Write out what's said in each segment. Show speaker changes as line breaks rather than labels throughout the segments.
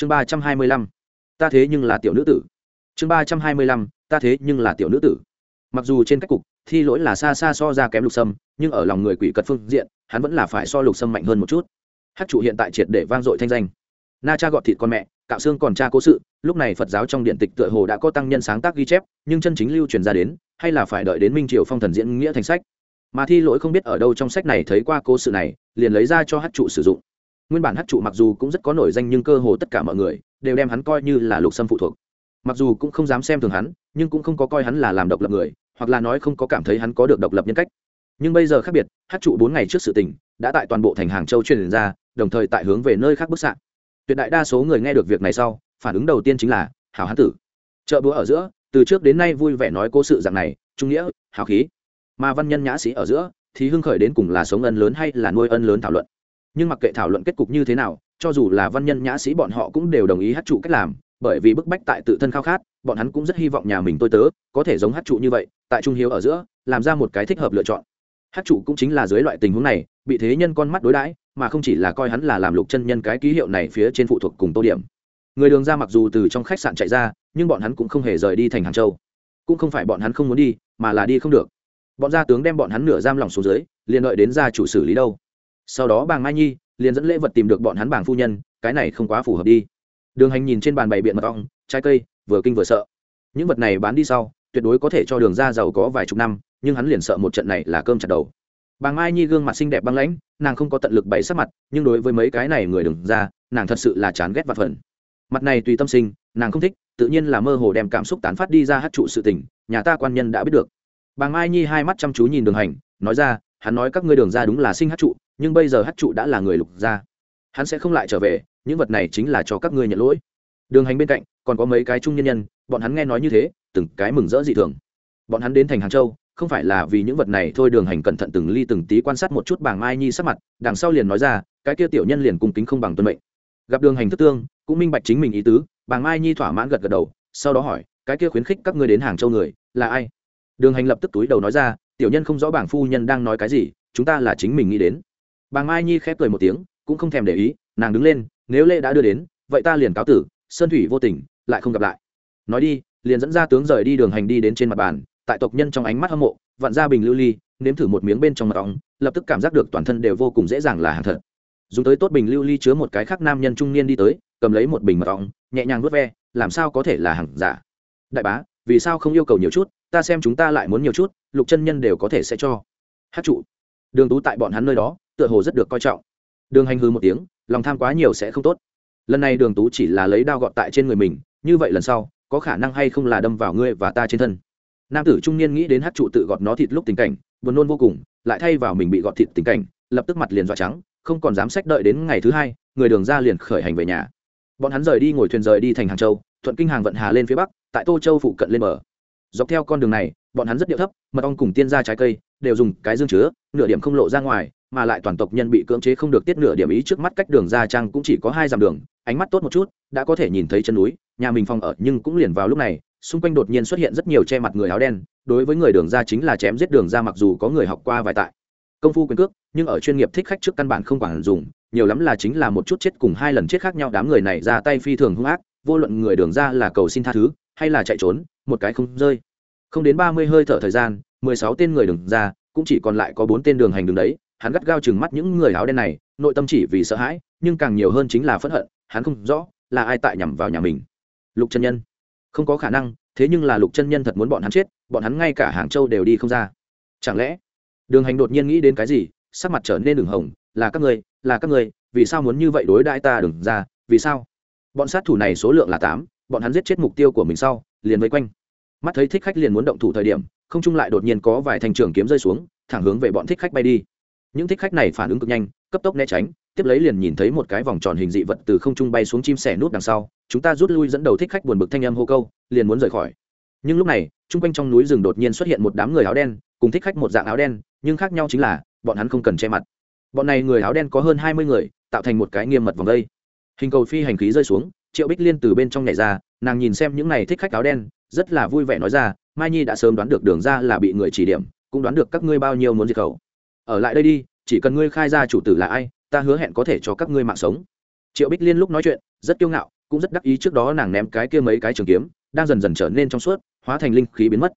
chương ba trăm hai mươi lăm. Ta thế nhưng là tiểu nữ tử. Chương ba trăm hai mươi lăm, ta thế nhưng là tiểu nữ tử. Mặc dù trên cách cục, thi lỗi là xa xa so ra kém lục sâm, nhưng ở lòng người quỷ cật phương diện, hắn vẫn là phải so lục sâm mạnh hơn một chút. Hát chủ hiện tại triệt để vang dội thanh danh. Na cha gọt thịt con mẹ, cạo xương còn cha cố sự, lúc này phật giáo trong điện tịch tựa hồ đã có tăng nhân sáng tác ghi chép, nhưng chân chính lưu truyền ra đến, hay là phải đợi đến minh triều phong thần diễn nghĩa thành sách. Mà thi lỗi không biết ở đâu trong sách này thấy qua cố sự này, liền lấy ra cho hát trụ sử dụng nguyên bản hát trụ mặc dù cũng rất có nổi danh nhưng cơ hồ tất cả mọi người đều đem hắn coi như là lục sâm phụ thuộc. Mặc dù cũng không dám xem thường hắn, nhưng cũng không có coi hắn là làm độc lập người, hoặc là nói không có cảm thấy hắn có được độc lập nhân cách. Nhưng bây giờ khác biệt, hát trụ bốn ngày trước sự tình đã tại toàn bộ thành hàng châu truyền ra, đồng thời tại hướng về nơi khác bức xạ. Tuyệt đại đa số người nghe được việc này sau, phản ứng đầu tiên chính là hào hán tử. Chợ búa ở giữa, từ trước đến nay vui vẻ nói cố sự dạng này, trung nghĩa hào khí. Mà văn nhân nhã sĩ ở giữa thì hưng khởi đến cùng là sống ân lớn hay là nuôi ân lớn thảo luận nhưng mặc kệ thảo luận kết cục như thế nào, cho dù là văn nhân nhã sĩ bọn họ cũng đều đồng ý hát trụ cách làm, bởi vì bức bách tại tự thân khao khát, bọn hắn cũng rất hy vọng nhà mình tôi tớ có thể giống hát trụ như vậy, tại trung hiếu ở giữa, làm ra một cái thích hợp lựa chọn. Hát trụ cũng chính là dưới loại tình huống này, bị thế nhân con mắt đối đãi, mà không chỉ là coi hắn là làm lục chân nhân cái ký hiệu này phía trên phụ thuộc cùng tô điểm. Người đường ra mặc dù từ trong khách sạn chạy ra, nhưng bọn hắn cũng không hề rời đi thành hàng châu. Cũng không phải bọn hắn không muốn đi, mà là đi không được. Bọn gia tướng đem bọn hắn nửa giam lỏng xuống dưới, liền đợi đến gia chủ xử lý đâu sau đó bàng mai nhi liền dẫn lễ vật tìm được bọn hắn bàng phu nhân, cái này không quá phù hợp đi. Đường hành nhìn trên bàn bày biện mật ong, trái cây, vừa kinh vừa sợ. Những vật này bán đi sau, tuyệt đối có thể cho đường ra giàu có vài chục năm, nhưng hắn liền sợ một trận này là cơm chặt đầu. Bàng mai nhi gương mặt xinh đẹp băng lãnh, nàng không có tận lực bày sắc mặt, nhưng đối với mấy cái này người đường ra, nàng thật sự là chán ghét và phần mặt này tùy tâm sinh, nàng không thích, tự nhiên là mơ hồ đem cảm xúc tán phát đi ra hát trụ sự tình, nhà ta quan nhân đã biết được. Bàng mai nhi hai mắt chăm chú nhìn đường hành, nói ra hắn nói các ngươi đường ra đúng là sinh hát trụ, nhưng bây giờ hát trụ đã là người lục gia hắn sẽ không lại trở về, những vật này chính là cho các ngươi nhận lỗi. Đường hành bên cạnh, còn có mấy cái trung nhân nhân, bọn hắn nghe nói như thế, từng cái mừng rỡ dị thường. Bọn hắn đến thành hàng châu, không phải là vì những vật này thôi, đường hành cẩn thận từng ly từng tí quan sát một chút bảng mai nhi sắc mặt, đằng sau liền nói ra, cái kia tiểu nhân liền cung kính không bằng tuân mệnh. Gặp đường hành thức tương, cũng minh bạch chính mình ý tứ, bảng mai nhi thỏa mãn gật gật đầu, sau đó hỏi, cái kia khuyến khích các ngươi đến hàng châu người, là ai? Đường hành lập tức túi đầu nói ra tiểu nhân không rõ bảng phu nhân đang nói cái gì, chúng ta là chính mình nghĩ đến. Bàng mai nhi khép cười một tiếng, cũng không thèm để ý, nàng đứng lên, nếu lễ đã đưa đến, vậy ta liền cáo tử, sơn thủy vô tình, lại không gặp lại. Nói đi, liền dẫn ra tướng rời đi đường hành đi đến trên mặt bàn, tại tộc nhân trong ánh mắt hâm mộ vặn ra bình lưu ly, nếm thử một miếng bên trong mật ong, lập tức cảm giác được toàn thân đều vô cùng dễ dàng là hàng thật. Dùng tới tốt bình lưu ly chứa một cái khác nam nhân trung niên đi tới, cầm lấy một bình mật ong, nhẹ nhàng vớt ve, làm sao có thể là hàng giả? Đại bá, vì sao không yêu cầu nhiều chút ta xem chúng ta lại muốn nhiều chút, lục chân nhân đều có thể sẽ cho. Hát trụ. Đường tú tại bọn hắn nơi đó, tựa hồ rất được coi trọng. Đường hành hư một tiếng, lòng tham quá nhiều sẽ không tốt. Lần này đường tú chỉ là lấy đao gọt tại trên người mình, như vậy lần sau, có khả năng hay không là đâm vào ngươi và ta trên thân. Nam tử trung niên nghĩ đến hát trụ tự gọt nó thịt lúc tình cảnh, buồn nôn vô cùng, lại thay vào mình bị gọt thịt tình cảnh, lập tức mặt liền dọa trắng, không còn dám sách đợi đến ngày thứ hai, người đường ra liền khởi hành về nhà. Bọn hắn rời đi ngồi thuyền rời đi thành hàng châu, thuận kinh hàng vận hà lên phía bắc, tại tô châu phụ cận lên bờ dọc theo con đường này, bọn hắn rất điệu thấp, mật ong cùng tiên gia trái cây đều dùng cái dương chứa, nửa điểm không lộ ra ngoài, mà lại toàn tộc nhân bị cưỡng chế không được tiết nửa điểm ý trước mắt cách đường ra trang cũng chỉ có hai dặm đường, ánh mắt tốt một chút, đã có thể nhìn thấy chân núi, nhà mình phòng ở nhưng cũng liền vào lúc này, xung quanh đột nhiên xuất hiện rất nhiều che mặt người áo đen, đối với người đường ra chính là chém giết đường ra mặc dù có người học qua vài tại. Công phu quyền cước, nhưng ở chuyên nghiệp thích khách trước căn bản không quản dùng, nhiều lắm là chính là một chút chết cùng hai lần chết khác nhau, đám người này ra tay phi thường hung ác vô luận người đường ra là cầu xin tha thứ, hay là chạy trốn, một cái không rơi. Không đến ba mươi hơi thở thời gian, mười sáu tên người đường ra, cũng chỉ còn lại có bốn tên đường hành đường đấy. Hắn gắt gao chừng mắt những người áo đen này, nội tâm chỉ vì sợ hãi, nhưng càng nhiều hơn chính là phẫn hận, hắn không rõ là ai tại nhằm vào nhà mình. Lục chân nhân. Không có khả năng, thế nhưng là lục chân nhân thật muốn bọn hắn chết, bọn hắn ngay cả hàng châu đều đi không ra. Chẳng lẽ, đường hành đột nhiên nghĩ đến cái gì, sắc mặt trở nên đường hồng, là các người là các người vì sao muốn như vậy đối đãi ta đừng ra, vì sao? Bọn sát thủ này số lượng là tám, bọn hắn giết chết mục tiêu của mình sau, liền vây quanh. Mắt thấy thích khách liền muốn động thủ thời điểm, không trung lại đột nhiên có vài thanh trường kiếm rơi xuống, thẳng hướng về bọn thích khách bay đi. Những thích khách này phản ứng cực nhanh, cấp tốc né tránh, tiếp lấy liền nhìn thấy một cái vòng tròn hình dị vật từ không trung bay xuống chim sẻ nút đằng sau, chúng ta rút lui dẫn đầu thích khách buồn bực thanh âm hô câu, liền muốn rời khỏi. Nhưng lúc này, chung quanh trong núi rừng đột nhiên xuất hiện một đám người áo đen, cùng thích khách một dạng áo đen, nhưng khác nhau chính là, bọn hắn không cần che mặt. Bọn này người áo đen có hơn hai mươi người, tạo thành một cái nghiêm mật vòng đây hình cầu phi hành khí rơi xuống, triệu bích liên từ bên trong nhảy ra, nàng nhìn xem những này thích khách áo đen, rất là vui vẻ nói ra, mai nhi đã sớm đoán được đường ra là bị người chỉ điểm, cũng đoán được các ngươi bao nhiêu muốn diệt khẩu. Ở lại đây đi, chỉ cần ngươi khai ra chủ tử là ai, ta hứa hẹn có thể cho các ngươi mạng sống. Triệu bích liên lúc nói chuyện, rất kiêu ngạo, cũng rất đắc ý trước đó nàng ném cái kia mấy cái trường kiếm, đang dần dần trở nên trong suốt, hóa thành linh khí biến mất.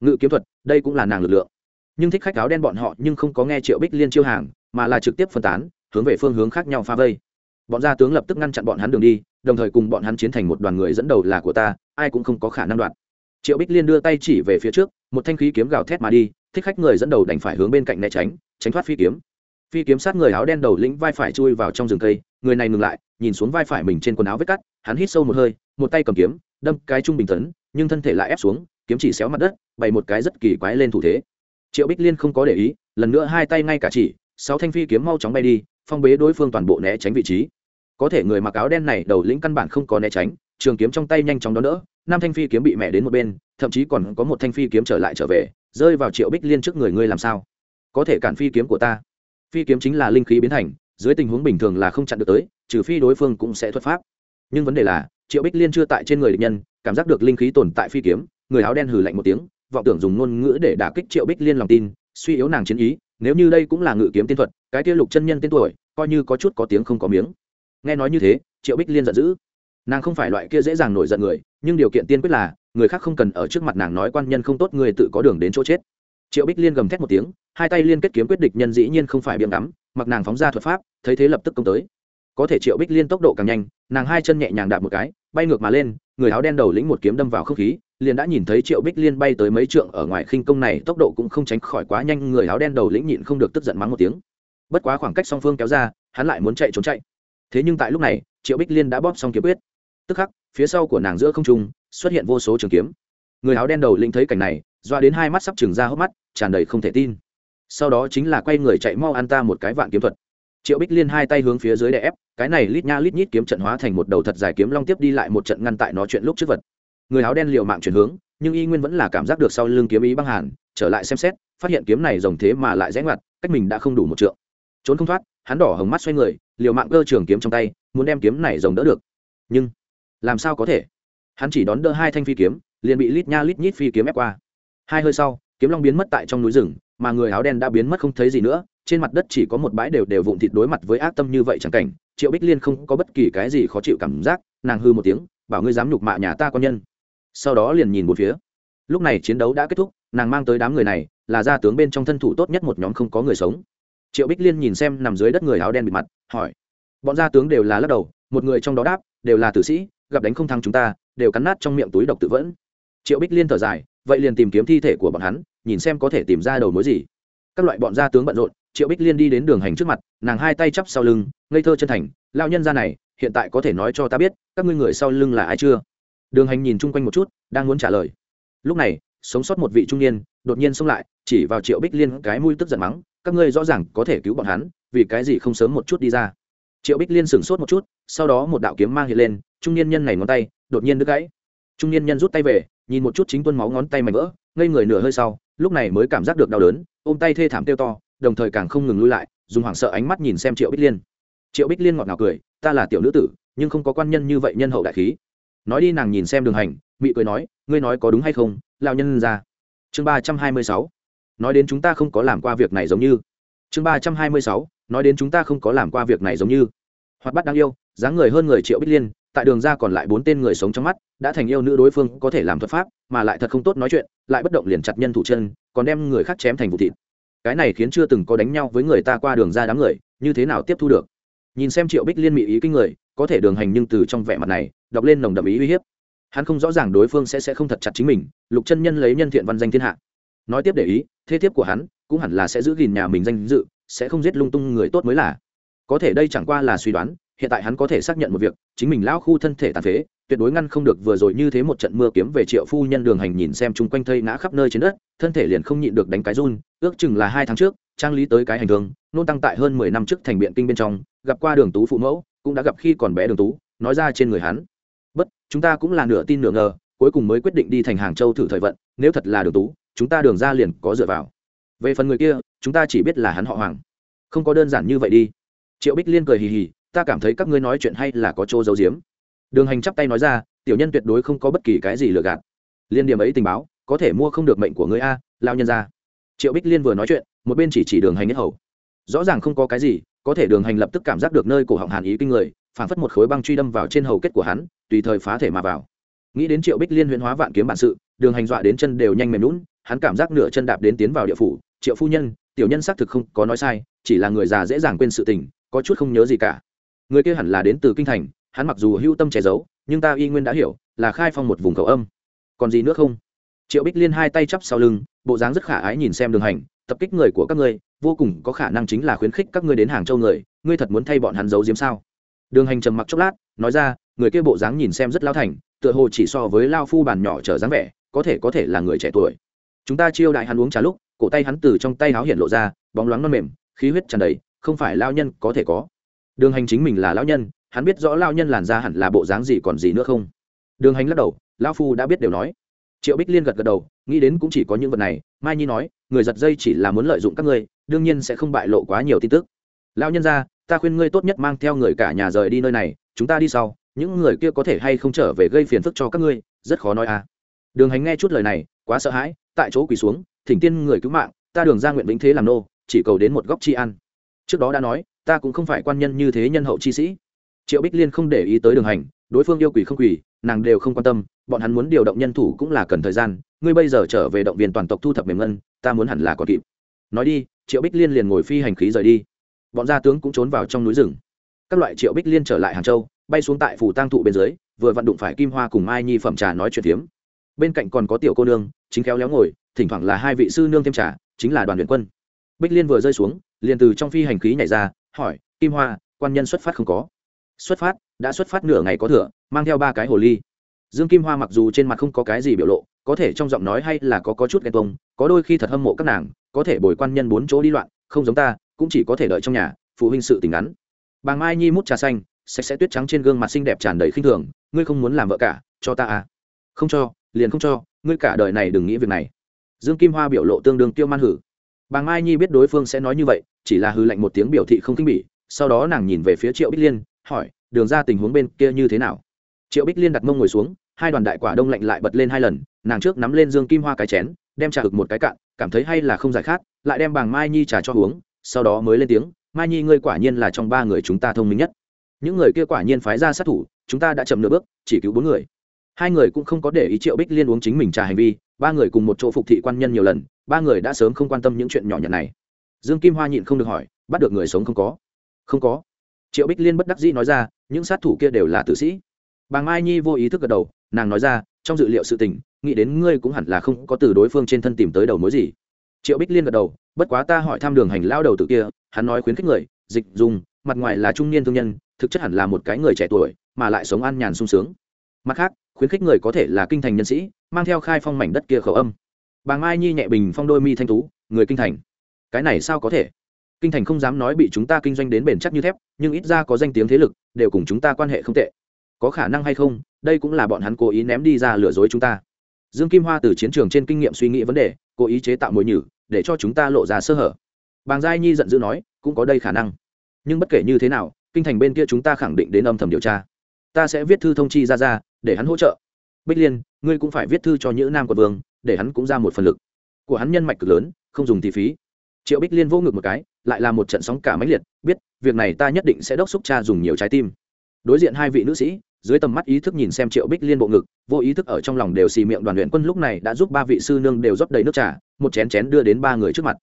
Ngự kiếm thuật, đây cũng là nàng lực lượng. Nhưng thích khách áo đen bọn họ nhưng không có nghe triệu bích liên chiêu hàng, mà là trực tiếp phân tán, hướng về phương hướng khác nhau pha vây bọn gia tướng lập tức ngăn chặn bọn hắn đường đi, đồng thời cùng bọn hắn chiến thành một đoàn người dẫn đầu là của ta, ai cũng không có khả năng đoạn triệu bích liên đưa tay chỉ về phía trước, một thanh khí kiếm gào thét mà đi, thích khách người dẫn đầu đành phải hướng bên cạnh né tránh tránh thoát phi kiếm. Phi kiếm sát người áo đen đầu lĩnh vai phải chui vào trong rừng cây, người này ngừng lại, nhìn xuống vai phải mình trên quần áo vết cắt, hắn hít sâu một hơi, một tay cầm kiếm, đâm cái trung bình tấn, nhưng thân thể lại ép xuống, kiếm chỉ xéo mặt đất, bày một cái rất kỳ quái lên thủ thế. Triệu bích liên không có để ý, lần nữa hai tay ngay cả chỉ, sáu thanh phi kiếm mau chóng bay đi phong bế đối phương toàn bộ né tránh vị trí. Có thể người mặc áo đen này đầu lĩnh căn bản không có né tránh, trường kiếm trong tay nhanh chóng đón đỡ Nam thanh phi kiếm bị mẹ đến một bên, thậm chí còn có một thanh phi kiếm trở lại trở về, rơi vào triệu bích liên trước người ngươi làm sao? Có thể cản phi kiếm của ta. Phi kiếm chính là linh khí biến thành, dưới tình huống bình thường là không chặn được tới, trừ phi đối phương cũng sẽ thuật pháp. Nhưng vấn đề là, triệu bích liên chưa tại trên người địch nhân, cảm giác được linh khí tồn tại phi kiếm, người áo đen hừ lạnh một tiếng, vọng tưởng dùng ngôn ngữ để đả kích triệu bích liên lòng tin, suy yếu nàng chiến ý nếu như đây cũng là ngự kiếm tiên thuật, cái kia lục chân nhân tên tuổi, coi như có chút có tiếng không có miếng. Nghe nói như thế, triệu bích liên giận dữ. Nàng không phải loại kia dễ dàng nổi giận người, nhưng điều kiện tiên quyết là, người khác không cần ở trước mặt nàng nói quan nhân không tốt, người tự có đường đến chỗ chết. Triệu bích liên gầm thét một tiếng, hai tay liên kết kiếm quyết địch nhân dĩ nhiên không phải biệm đắm mặc nàng phóng ra thuật pháp, thấy thế lập tức công tới. Có thể triệu bích liên tốc độ càng nhanh, nàng hai chân nhẹ nhàng đạp một cái, bay ngược mà lên, người áo đen đầu lĩnh một kiếm đâm vào không khí liền đã nhìn thấy triệu bích liên bay tới mấy trượng ở ngoài khinh công này, tốc độ cũng không tránh khỏi quá nhanh, người áo đen đầu lĩnh nhịn không được tức giận mắng một tiếng. Bất quá khoảng cách song phương kéo ra, hắn lại muốn chạy trốn chạy. Thế nhưng tại lúc này, triệu bích liên đã bóp xong kiếm quyết. Tức khắc, phía sau của nàng giữa không trung, xuất hiện vô số trường kiếm. Người áo đen đầu lĩnh thấy cảnh này, doa đến hai mắt sắp trừng ra hốc mắt, tràn đầy không thể tin. Sau đó chính là quay người chạy mau ăn ta một cái vạn kiếm thuật. Triệu bích liên hai tay hướng phía dưới đè ép, cái này lít nha lít nhít kiếm trận hóa thành một đầu thật dài kiếm long tiếp đi lại một trận ngăn tại nó chuyện lúc trước vật người áo đen liều mạng chuyển hướng, nhưng y nguyên vẫn là cảm giác được sau lưng kiếm ý băng hàn, trở lại xem xét, phát hiện kiếm này rồng thế mà lại rẽ ngoặt, cách mình đã không đủ một trượng. Trốn không thoát, hắn đỏ hồng mắt xoay người, liều mạng cơ trường kiếm trong tay, muốn đem kiếm này rồng đỡ được. Nhưng, làm sao có thể? Hắn chỉ đón đỡ hai thanh phi kiếm, liền bị lít nha lít nhít phi kiếm ép qua. Hai hơi sau, kiếm long biến mất tại trong núi rừng, mà người áo đen đã biến mất không thấy gì nữa, trên mặt đất chỉ có một bãi đều đều vụn thịt đối mặt với ác tâm như vậy chẳng cảnh, triệu bích liên không có bất kỳ cái gì khó chịu cảm giác, nàng hư một tiếng, bảo ngươi dám nhục mạ nhà ta con nhân sau đó liền nhìn một phía. Lúc này chiến đấu đã kết thúc, nàng mang tới đám người này, là gia tướng bên trong thân thủ tốt nhất một nhóm không có người sống. Triệu bích liên nhìn xem nằm dưới đất người áo đen bị mặt, hỏi. Bọn gia tướng đều là lắc đầu, một người trong đó đáp, đều là tử sĩ, gặp đánh không thắng chúng ta, đều cắn nát trong miệng túi độc tự vẫn. Triệu bích liên thở dài, vậy liền tìm kiếm thi thể của bọn hắn, nhìn xem có thể tìm ra đầu mối gì. Các loại bọn gia tướng bận rộn, triệu bích liên đi đến đường hành trước mặt, nàng hai tay chắp sau lưng, ngây thơ chân thành lao nhân ra này, hiện tại có thể nói cho ta biết, các ngươi người sau lưng là ai chưa? Đường hành nhìn chung quanh một chút, đang muốn trả lời. Lúc này, sống sót một vị trung niên, đột nhiên xông lại, chỉ vào triệu bích liên cái mũi tức giận mắng, các ngươi rõ ràng có thể cứu bọn hắn, vì cái gì không sớm một chút đi ra? Triệu bích liên sửng sốt một chút, sau đó một đạo kiếm mang hiện lên, trung niên nhân này ngón tay, đột nhiên đứt gãy. Trung niên nhân rút tay về, nhìn một chút chính tuân máu ngón tay mảnh vỡ, ngây người nửa hơi sau, lúc này mới cảm giác được đau đớn, ôm tay thê thảm tiêu to, đồng thời càng không ngừng lui lại, dùng hoảng sợ ánh mắt nhìn xem triệu bích liên. Triệu bích liên ngọt ngào cười, ta là tiểu nữ tử, nhưng không có quan nhân như vậy nhân hậu đại khí nói đi nàng nhìn xem đường hành, mị cười nói, ngươi nói có đúng hay không? Lao nhân ra. Chương ba trăm hai mươi sáu. Nói đến chúng ta không có làm qua việc này giống như. Chương ba trăm hai mươi sáu. Nói đến chúng ta không có làm qua việc này giống như. Hoạt bát đáng yêu, dáng người hơn người triệu bích liên, tại đường ra còn lại bốn tên người sống trong mắt, đã thành yêu nữ đối phương có thể làm thuật pháp, mà lại thật không tốt nói chuyện, lại bất động liền chặt nhân thủ chân, còn đem người khác chém thành vụ thịt. Cái này khiến chưa từng có đánh nhau với người ta qua đường ra đám người, như thế nào tiếp thu được? Nhìn xem triệu bích liên mị ý kinh người, có thể đường hành nhưng từ trong vẻ mặt này đọc lên nồng đậm ý uy hiếp. Hắn không rõ ràng đối phương sẽ sẽ không thật chặt chính mình, lục chân nhân lấy nhân thiện văn danh thiên hạ. Nói tiếp để ý, thế thiếp của hắn cũng hẳn là sẽ giữ gìn nhà mình danh dự, sẽ không giết lung tung người tốt mới là. Có thể đây chẳng qua là suy đoán, hiện tại hắn có thể xác nhận một việc, chính mình lão khu thân thể tàn phế, tuyệt đối ngăn không được vừa rồi như thế một trận mưa kiếm về triệu phu nhân đường hành nhìn xem chung quanh thây ngã khắp nơi trên đất, thân thể liền không nhịn được đánh cái run, ước chừng là hai tháng trước, trang lý tới cái hành thương nôn tăng tại hơn mười năm trước thành biện kinh bên trong, gặp qua đường tú phụ mẫu, cũng đã gặp khi còn bé đường tú, nói ra trên người hắn chúng ta cũng là nửa tin nửa ngờ, cuối cùng mới quyết định đi thành hàng châu thử thời vận, nếu thật là đường tú, chúng ta đường ra liền có dựa vào. Về phần người kia, chúng ta chỉ biết là hắn họ hoàng. Không có đơn giản như vậy đi. Triệu bích liên cười hì hì, ta cảm thấy các ngươi nói chuyện hay là có chỗ giấu giếm. Đường hành chắp tay nói ra, tiểu nhân tuyệt đối không có bất kỳ cái gì lừa gạt. Liên điểm ấy tình báo, có thể mua không được mệnh của người a lao nhân ra triệu bích liên vừa nói chuyện, một bên chỉ chỉ đường hành nhất hầu. Rõ ràng không có cái gì, có thể đường hành lập tức cảm giác được nơi cổ họng hàn ý kinh người phản phất một khối băng truy đâm vào trên hầu kết của hắn, tùy thời phá thể mà vào. Nghĩ đến triệu bích liên huyễn hóa vạn kiếm bản sự, đường hành dọa đến chân đều nhanh mềm lún hắn cảm giác nửa chân đạp đến tiến vào địa phủ. Triệu phu nhân, tiểu nhân xác thực không có nói sai, chỉ là người già dễ dàng quên sự tình, có chút không nhớ gì cả. Người kia hẳn là đến từ kinh thành, hắn mặc dù hưu tâm che giấu, nhưng ta y nguyên đã hiểu, là khai phong một vùng cầu âm. Còn gì nữa không? Triệu bích liên hai tay chắp sau lưng, bộ dáng rất khả ái nhìn xem đường hành, tập kích người của các ngươi, vô cùng có khả năng chính là khuyến khích các ngươi đến hàng châu người, ngươi thật muốn thay bọn hắn giấu diếm sao? Đường hành trầm mặc chốc lát, nói ra, người kia bộ dáng nhìn xem rất lao thành, tựa hồ chỉ so với lao phu bàn nhỏ trở dáng vẻ, có thể có thể là người trẻ tuổi. Chúng ta chiêu đại hắn uống trà lúc, cổ tay hắn từ trong tay háo hiện lộ ra, bóng loáng non mềm, khí huyết tràn đầy, không phải lao nhân có thể có. Đường hành chính mình là lão nhân, hắn biết rõ lao nhân làn ra hẳn là bộ dáng gì còn gì nữa không. Đường hành lắc đầu lao phu đã biết đều nói. Triệu bích liên gật gật đầu, nghĩ đến cũng chỉ có những vật này, mai nhi nói, người giật dây chỉ là muốn lợi dụng các ngươi, đương nhiên sẽ không bại lộ quá nhiều tin tức. Lao nhân ra ta khuyên ngươi tốt nhất mang theo người cả nhà rời đi nơi này, chúng ta đi sau, những người kia có thể hay không trở về gây phiền phức cho các ngươi, rất khó nói à. Đường hành nghe chút lời này, quá sợ hãi, tại chỗ quỳ xuống, thỉnh tiên người cứu mạng, ta đường ra nguyện vĩnh thế làm nô, chỉ cầu đến một góc chi ăn trước đó đã nói, ta cũng không phải quan nhân như thế nhân hậu chi sĩ. Triệu bích liên không để ý tới đường hành, đối phương yêu quỷ không quỷ, nàng đều không quan tâm, bọn hắn muốn điều động nhân thủ cũng là cần thời gian, ngươi bây giờ trở về động viên toàn tộc thu thập mềm ngân, ta muốn hẳn là có kịp. Nói đi, triệu bích liên liền ngồi phi hành khí rời đi bọn gia tướng cũng trốn vào trong núi rừng. Các loại triệu bích liên trở lại hàng châu, bay xuống tại phủ tang thụ bên dưới, vừa vặn đụng phải kim hoa cùng mai nhi phẩm trà nói chuyện tiếm. bên cạnh còn có tiểu cô nương, chính khéo léo ngồi, thỉnh thoảng là hai vị sư nương thêm trà, chính là đoàn luyện quân. Bích liên vừa rơi xuống, liền từ trong phi hành khí nhảy ra, hỏi, kim hoa, quan nhân xuất phát không có? Xuất phát, đã xuất phát nửa ngày có thừa, mang theo ba cái hồ ly. Dương kim hoa mặc dù trên mặt không có cái gì biểu lộ, có thể trong giọng nói hay là có có chút ghen tuông, có đôi khi thật hâm mộ các nàng, có thể bồi quan nhân bốn chỗ đi loạn, không giống ta cũng chỉ có thể đợi trong nhà, phụ huynh sự tình ngắn. Bà mai nhi mút trà xanh, sạch sẽ tuyết trắng trên gương mặt xinh đẹp tràn đầy khinh thường, ngươi không muốn làm vợ cả, cho ta à? Không cho, liền không cho, ngươi cả đời này đừng nghĩ việc này. Dương kim hoa biểu lộ tương đương tiêu man hử. Bà mai nhi biết đối phương sẽ nói như vậy, chỉ là hư lạnh một tiếng biểu thị không kinh bỉ, sau đó nàng nhìn về phía triệu bích liên, hỏi, đường ra tình huống bên kia như thế nào? Triệu bích liên đặt mông ngồi xuống, hai đoàn đại quả đông lạnh lại bật lên hai lần, nàng trước nắm lên dương kim hoa cái chén, đem trà ực một cái cạn, cảm thấy hay là không giải khát, lại đem bàng mai nhi trà cho uống sau đó mới lên tiếng, mai nhi, ngươi quả nhiên là trong ba người chúng ta thông minh nhất. Những người kia quả nhiên phái ra sát thủ, chúng ta đã chậm nửa bước, chỉ cứu bốn người. Hai người cũng không có để ý triệu bích liên uống chính mình trà hành vi, ba người cùng một chỗ phục thị quan nhân nhiều lần, ba người đã sớm không quan tâm những chuyện nhỏ nhặt này. Dương kim hoa nhịn không được hỏi, bắt được người sống không có? Không có. Triệu bích liên bất đắc dĩ nói ra, những sát thủ kia đều là tử sĩ. Bà mai nhi vô ý thức gật đầu, nàng nói ra, trong dự liệu sự tình, nghĩ đến ngươi cũng hẳn là không có từ đối phương trên thân tìm tới đầu mối gì triệu bích liên gật đầu, bất quá ta hỏi thăm đường hành lao đầu từ kia, hắn nói khuyến khích người, dịch dùng, mặt ngoài là trung niên thương nhân, thực chất hẳn là một cái người trẻ tuổi, mà lại sống an nhàn sung sướng. Mặt khác, khuyến khích người có thể là kinh thành nhân sĩ, mang theo khai phong mảnh đất kia khẩu âm. Bà mai nhi nhẹ bình phong đôi mi thanh tú, người kinh thành? Cái này sao có thể? Kinh thành không dám nói bị chúng ta kinh doanh đến bền chắc như thép, nhưng ít ra có danh tiếng thế lực, đều cùng chúng ta quan hệ không tệ. Có khả năng hay không, đây cũng là bọn hắn cố ý ném đi ra lừa dối chúng ta. Dương kim hoa từ chiến trường trên kinh nghiệm suy nghĩ vấn đề, cố ý chế tạo mồi nhử để cho chúng ta lộ ra sơ hở. Bàng giai nhi giận dữ nói, cũng có đây khả năng. Nhưng bất kể như thế nào, kinh thành bên kia chúng ta khẳng định đến âm thầm điều tra. Ta sẽ viết thư thông chi ra ra để hắn hỗ trợ. Bích liên, ngươi cũng phải viết thư cho những nam quận vương, để hắn cũng ra một phần lực. Của hắn nhân mạch cực lớn, không dùng tỷ phí. Triệu bích liên vô ngực một cái, lại là một trận sóng cả máy liệt, biết, việc này ta nhất định sẽ đốc xúc cha dùng nhiều trái tim. Đối diện hai vị nữ sĩ dưới tầm mắt ý thức nhìn xem triệu bích liên bộ ngực, vô ý thức ở trong lòng đều xì miệng đoàn luyện quân lúc này đã giúp ba vị sư nương đều rót đầy nước trà, một chén chén đưa đến ba người trước mặt.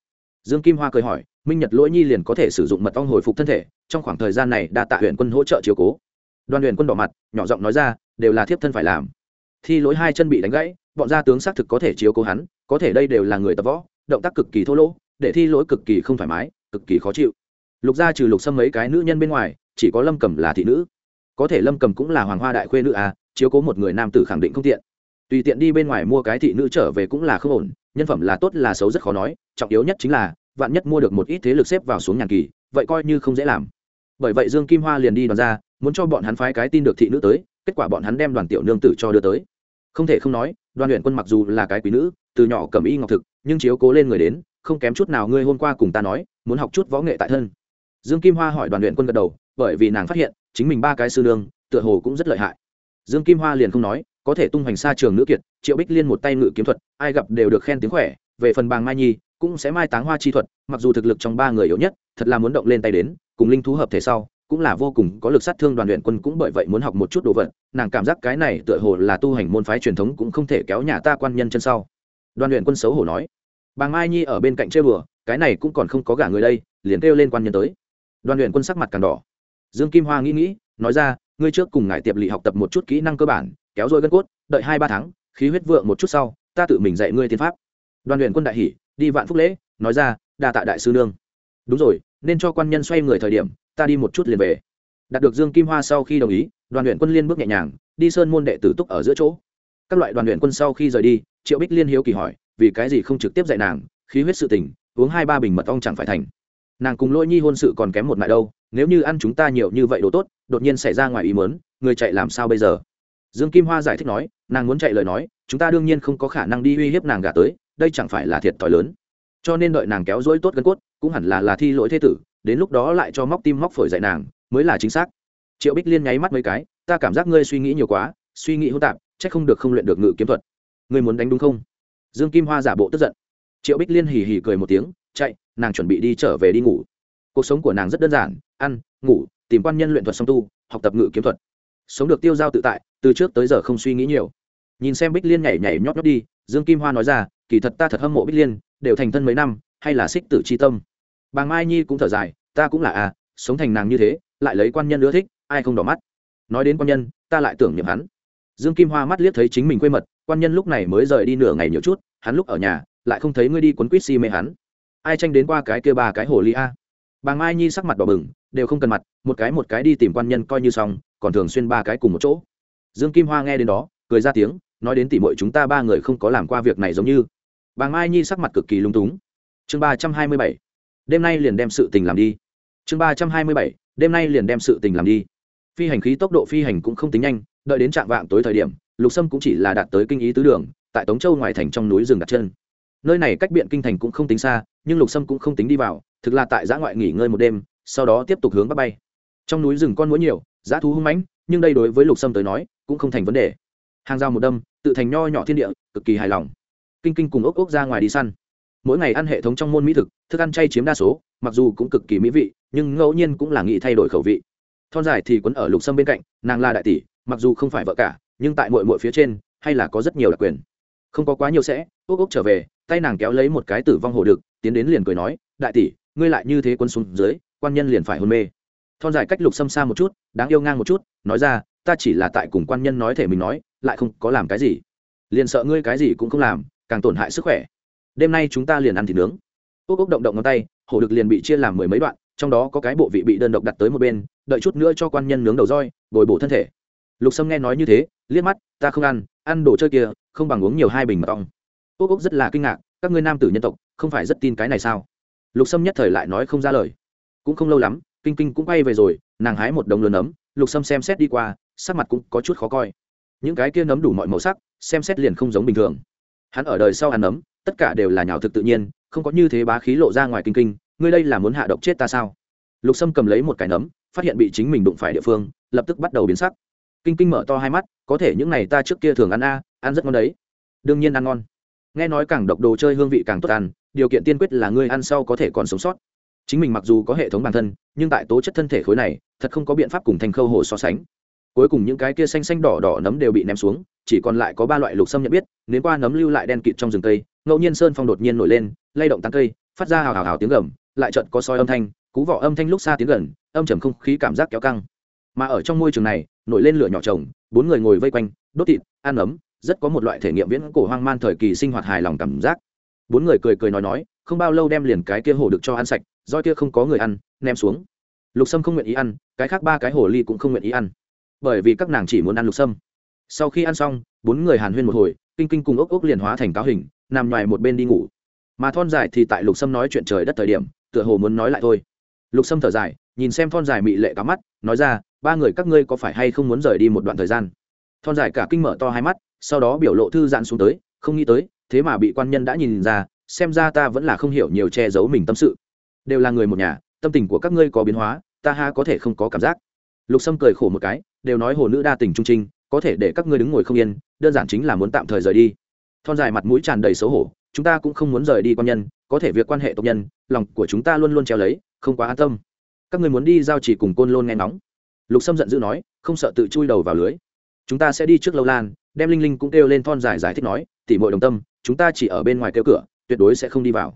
Dương kim hoa cười hỏi, minh nhật lỗi nhi liền có thể sử dụng mật ong hồi phục thân thể, trong khoảng thời gian này đa tạ huyện quân hỗ trợ chiều cố. Đoàn luyện quân đỏ mặt, nhỏ giọng nói ra, đều là thiếp thân phải làm. Thi lỗi hai chân bị đánh gãy, bọn gia tướng xác thực có thể chiếu cố hắn, có thể đây đều là người tập võ, động tác cực kỳ thô lỗ, để thi lỗi cực kỳ không thoải mái, cực kỳ khó chịu. Lục gia trừ lục xâm mấy cái nữ nhân bên ngoài, chỉ có lâm cầm là thị nữ có thể lâm cầm cũng là hoàng hoa đại khuê nữ à chiếu cố một người nam tử khẳng định không tiện. Tùy tiện đi bên ngoài mua cái thị nữ trở về cũng là không ổn, nhân phẩm là tốt là xấu rất khó nói, trọng yếu nhất chính là, vạn nhất mua được một ít thế lực xếp vào xuống nhàn kỳ, vậy coi như không dễ làm. Bởi vậy dương kim hoa liền đi đoàn ra, muốn cho bọn hắn phái cái tin được thị nữ tới, kết quả bọn hắn đem đoàn tiểu nương tử cho đưa tới. Không thể không nói, đoàn luyện quân mặc dù là cái quý nữ, từ nhỏ cầm y ngọc thực, nhưng chiếu cố lên người đến, không kém chút nào ngươi hôm qua cùng ta nói, muốn học chút võ nghệ tại thân. Dương kim hoa hỏi đoàn luyện quân gật đầu bởi vì nàng phát hiện, chính mình ba cái sư nương, tựa hồ cũng rất lợi hại. Dương kim hoa liền không nói, có thể tung hoành xa trường nữ kiệt, triệu bích liên một tay ngự kiếm thuật, ai gặp đều được khen tiếng khỏe, về phần bàng mai nhi, cũng sẽ mai táng hoa chi thuật, mặc dù thực lực trong ba người yếu nhất, thật là muốn động lên tay đến, cùng linh thú hợp thể sau, cũng là vô cùng có lực sát thương đoàn luyện quân cũng bởi vậy muốn học một chút đồ vật, nàng cảm giác cái này tựa hồ là tu hành môn phái truyền thống cũng không thể kéo nhà ta quan nhân chân sau. Đoàn luyện quân xấu hổ nói, Bàng mai nhi ở bên cạnh chơi bừa, cái này cũng còn không có gả người đây, liền kêu lên quan nhân tới. Đoàn luyện quân sắc mặt càng đỏ dương kim hoa nghĩ nghĩ, nói ra, ngươi trước cùng ngài tiệp lỵ học tập một chút kỹ năng cơ bản, kéo dôi gân cốt, đợi hai ba tháng, khí huyết vượng một chút sau, ta tự mình dạy ngươi tiên pháp. Đoàn luyện quân đại hỷ đi vạn phúc lễ, nói ra, đa tạ đại sư nương. Đúng rồi, nên cho quan nhân xoay người thời điểm, ta đi một chút liền về. Đạt được dương kim hoa sau khi đồng ý, đoàn luyện quân liên bước nhẹ nhàng, đi sơn môn đệ tử túc ở giữa chỗ. Các loại đoàn luyện quân sau khi rời đi, triệu bích liên hiếu kỳ hỏi, vì cái gì không trực tiếp dạy nàng, khí huyết sự tình, uống hai ba bình mật ong chẳng phải thành? Nàng cùng lỗi nhi hôn sự còn kém một mại đâu, nếu như ăn chúng ta nhiều như vậy đồ tốt, đột nhiên xảy ra ngoài ý mớn người chạy làm sao bây giờ? Dương kim hoa giải thích nói, nàng muốn chạy lời nói, chúng ta đương nhiên không có khả năng đi uy hiếp nàng gả tới, đây chẳng phải là thiệt thòi lớn. Cho nên đợi nàng kéo dối tốt gân cốt, cũng hẳn là là thi lỗi thế tử, đến lúc đó lại cho móc tim móc phổi dạy nàng, mới là chính xác. Triệu bích liên nháy mắt mấy cái, ta cảm giác ngươi suy nghĩ nhiều quá, suy nghĩ hỗn tạp c h ắ c không được không luyện được ngự kiếm thuật. Ngươi muốn đánh đúng không? Dương kim hoa giả bộ tức giận. Triệu bích liên hì hì cười một tiếng chạy, nàng chuẩn bị đi trở về đi ngủ. Cuộc sống của nàng rất đơn giản, ăn, ngủ, tìm quan nhân luyện thuật song tu, học tập ngự kiếm thuật. Sống được tiêu dao tự tại, từ trước tới giờ không suy nghĩ nhiều. Nhìn xem bích liên nhảy nhảy nhót nhót đi, dương kim hoa nói ra, kỳ thật ta thật hâm mộ bích liên, đều thành thân mấy năm, hay là xích tử c h i tâm. Bà mai nhi cũng thở dài, ta cũng là à sống thành nàng như thế, lại lấy quan nhân ưa thích, ai không đỏ mắt? Nói đến quan nhân, ta lại tưởng niệm hắn. Dương kim hoa mắt liếc thấy chính mình quê mật, quan nhân lúc này mới rời đi nửa ngày nhiều chút, hắn lúc ở nhà, lại không thấy ngươi đi quấn quýt si mê hắn ai tranh đến qua cái kia ba cái hồ ly a? Bà mai nhi sắc mặt đỏ bừng, đều không cần mặt, một cái một cái đi tìm quan nhân coi như xong, còn thường xuyên ba cái cùng một chỗ. Dương kim hoa nghe đến đó, cười ra tiếng, nói đến tỉ mội chúng ta ba người không có làm qua việc này giống như. Bà mai nhi sắc mặt cực kỳ lung túng. Chương ba trăm hai mươi bảy. Đêm nay liền đem sự tình làm đi. Chương ba trăm hai mươi bảy. Đêm nay liền đem sự tình làm đi. Phi hành khí tốc độ phi hành cũng không tính nhanh, đợi đến trạm vạng tối thời điểm, lục sâm cũng chỉ là đạt tới kinh ý tứ đường, tại tống châu ngoài thành trong núi rừng đặt chân. Nơi này cách biện kinh thành cũng không tính xa nhưng lục sâm cũng không tính đi vào, thực là tại giã ngoại nghỉ ngơi một đêm, sau đó tiếp tục hướng bắc bay. Trong núi rừng con mũi nhiều giá thú hung mãnh, nhưng đây đối với lục sâm tới nói, cũng không thành vấn đề. Hàng rào một đâm, tự thành nho nhỏ thiên địa, cực kỳ hài lòng. Kinh kinh cùng ốc ốc ra ngoài đi săn. Mỗi ngày ăn hệ thống trong môn mỹ thực, thức ăn chay chiếm đa số, mặc dù cũng cực kỳ mỹ vị, nhưng ngẫu nhiên cũng là nghĩ thay đổi khẩu vị. Thon dài thì quấn ở lục sâm bên cạnh, nàng là đại tỷ, mặc dù không phải vợ cả, nhưng tại mội mội phía trên, hay là có rất nhiều đặc quyền. Không có quá nhiều sẽ, ốc ốc trở về tay nàng kéo lấy một cái tử vong hồ đực, tiến đến liền cười nói, đại tỷ, ngươi lại như thế quân xuống dưới, quan nhân liền phải hôn mê. Thon dài cách lục xâm xa một chút, đáng yêu ngang một chút, nói ra, ta chỉ là tại cùng quan nhân nói thể mình nói, lại không có làm cái gì. Liền sợ ngươi cái gì cũng không làm, càng tổn hại sức khỏe. Đêm nay chúng ta liền ăn thịt nướng. Ốc ốc động động ngón tay, hổ đực liền bị chia làm mười mấy đoạn, trong đó có cái bộ vị bị đơn độc đặt tới một bên, đợi chút nữa cho quan nhân nướng đầu roi, bồi bổ thân thể. Lục sâm nghe nói như thế, liếc mắt, ta không ăn ăn đồ chơi kia, không bằng uống nhiều hai bình mật ong ốc ốc rất là kinh ngạc, các ngươi nam tử nhân tộc, không phải rất tin cái này sao? Lục sâm nhất thời lại nói không ra lời. Cũng không lâu lắm, kinh kinh cũng quay về rồi, nàng hái một đồng lớn nấm lục sâm xem xét đi qua, sắc mặt cũng có chút khó coi. Những cái kia nấm đủ mọi màu sắc, xem xét liền không giống bình thường. Hắn ở đời sau ăn nấm tất cả đều là nhào thực tự nhiên, không có như thế bá khí lộ ra ngoài kinh kinh, ngươi đây là muốn hạ độc chết ta sao? Lục sâm cầm lấy một cái nấm, phát hiện bị chính mình đụng phải địa phương, lập tức bắt đầu biến sắc. Kinh kinh mở to hai mắt, có thể những này ta trước kia thường ăn a, ăn rất ngon đấy. Đương nhiên ăn ngon nghe nói càng độc đồ chơi hương vị càng tốt ăn, điều kiện tiên quyết là ngươi ăn sau có thể còn sống sót. Chính mình mặc dù có hệ thống bản thân, nhưng tại tố chất thân thể khối này, thật không có biện pháp cùng thành khâu hồ so sánh. Cuối cùng những cái kia xanh xanh đỏ đỏ nấm đều bị ném xuống, chỉ còn lại có ba loại lục sâm nhận biết nếu qua nấm lưu lại đen kịt trong rừng cây, ngẫu nhiên sơn phong đột nhiên nổi lên, lay động tán cây, phát ra hào hào hào tiếng gầm, lại trận có soi âm thanh, cú vỏ âm thanh lúc xa tiếng gần, âm trầm không khí cảm giác kéo căng. Mà ở trong môi trường này, nổi lên lửa nhỏ trồng bốn người ngồi vây quanh, đốt thịt, ăn ấm rất có một loại thể nghiệm viễn cổ hoang man thời kỳ sinh hoạt hài lòng cảm giác. Bốn người cười cười nói nói, không bao lâu đem liền cái kia hổ được cho ăn sạch, do kia không có người ăn, ném xuống. Lục sâm không nguyện ý ăn, cái khác ba cái hổ ly cũng không nguyện ý ăn. Bởi vì các nàng chỉ muốn ăn lục sâm. Sau khi ăn xong, bốn người hàn huyên một hồi, kinh kinh cùng ốc ốc liền hóa thành cáo hình, nằm ngoài một bên đi ngủ. Mà thon dài thì tại lục sâm nói chuyện trời đất thời điểm, tựa hồ muốn nói lại thôi. Lục sâm thở dài, nhìn xem thon dài mị lệ cá mắt, nói ra, ba người các ngươi có phải hay không muốn rời đi một đoạn thời gian? Thon dài cả kinh mở to hai mắt, sau đó biểu lộ thư giãn xuống tới, không nghĩ tới, thế mà bị quan nhân đã nhìn ra, xem ra ta vẫn là không hiểu nhiều che giấu mình tâm sự. Đều là người một nhà, tâm tình của các ngươi có biến hóa, ta ha có thể không có cảm giác. Lục sâm cười khổ một cái, đều nói hồ nữ đa tình trung trinh, có thể để các ngươi đứng ngồi không yên, đơn giản chính là muốn tạm thời rời đi. Thon dài mặt mũi tràn đầy xấu hổ, chúng ta cũng không muốn rời đi quan nhân, có thể việc quan hệ tộc nhân, lòng của chúng ta luôn luôn treo lấy, không quá an tâm. Các người muốn đi giao chỉ cùng côn lôn nghe nóng lục sâm giận dữ nói, không sợ tự chui đầu vào lưới chúng ta sẽ đi trước lâu lan, đem linh linh cũng kêu lên thon dài giải thích nói tỉ mọi đồng tâm, chúng ta chỉ ở bên ngoài kêu cửa, tuyệt đối sẽ không đi vào.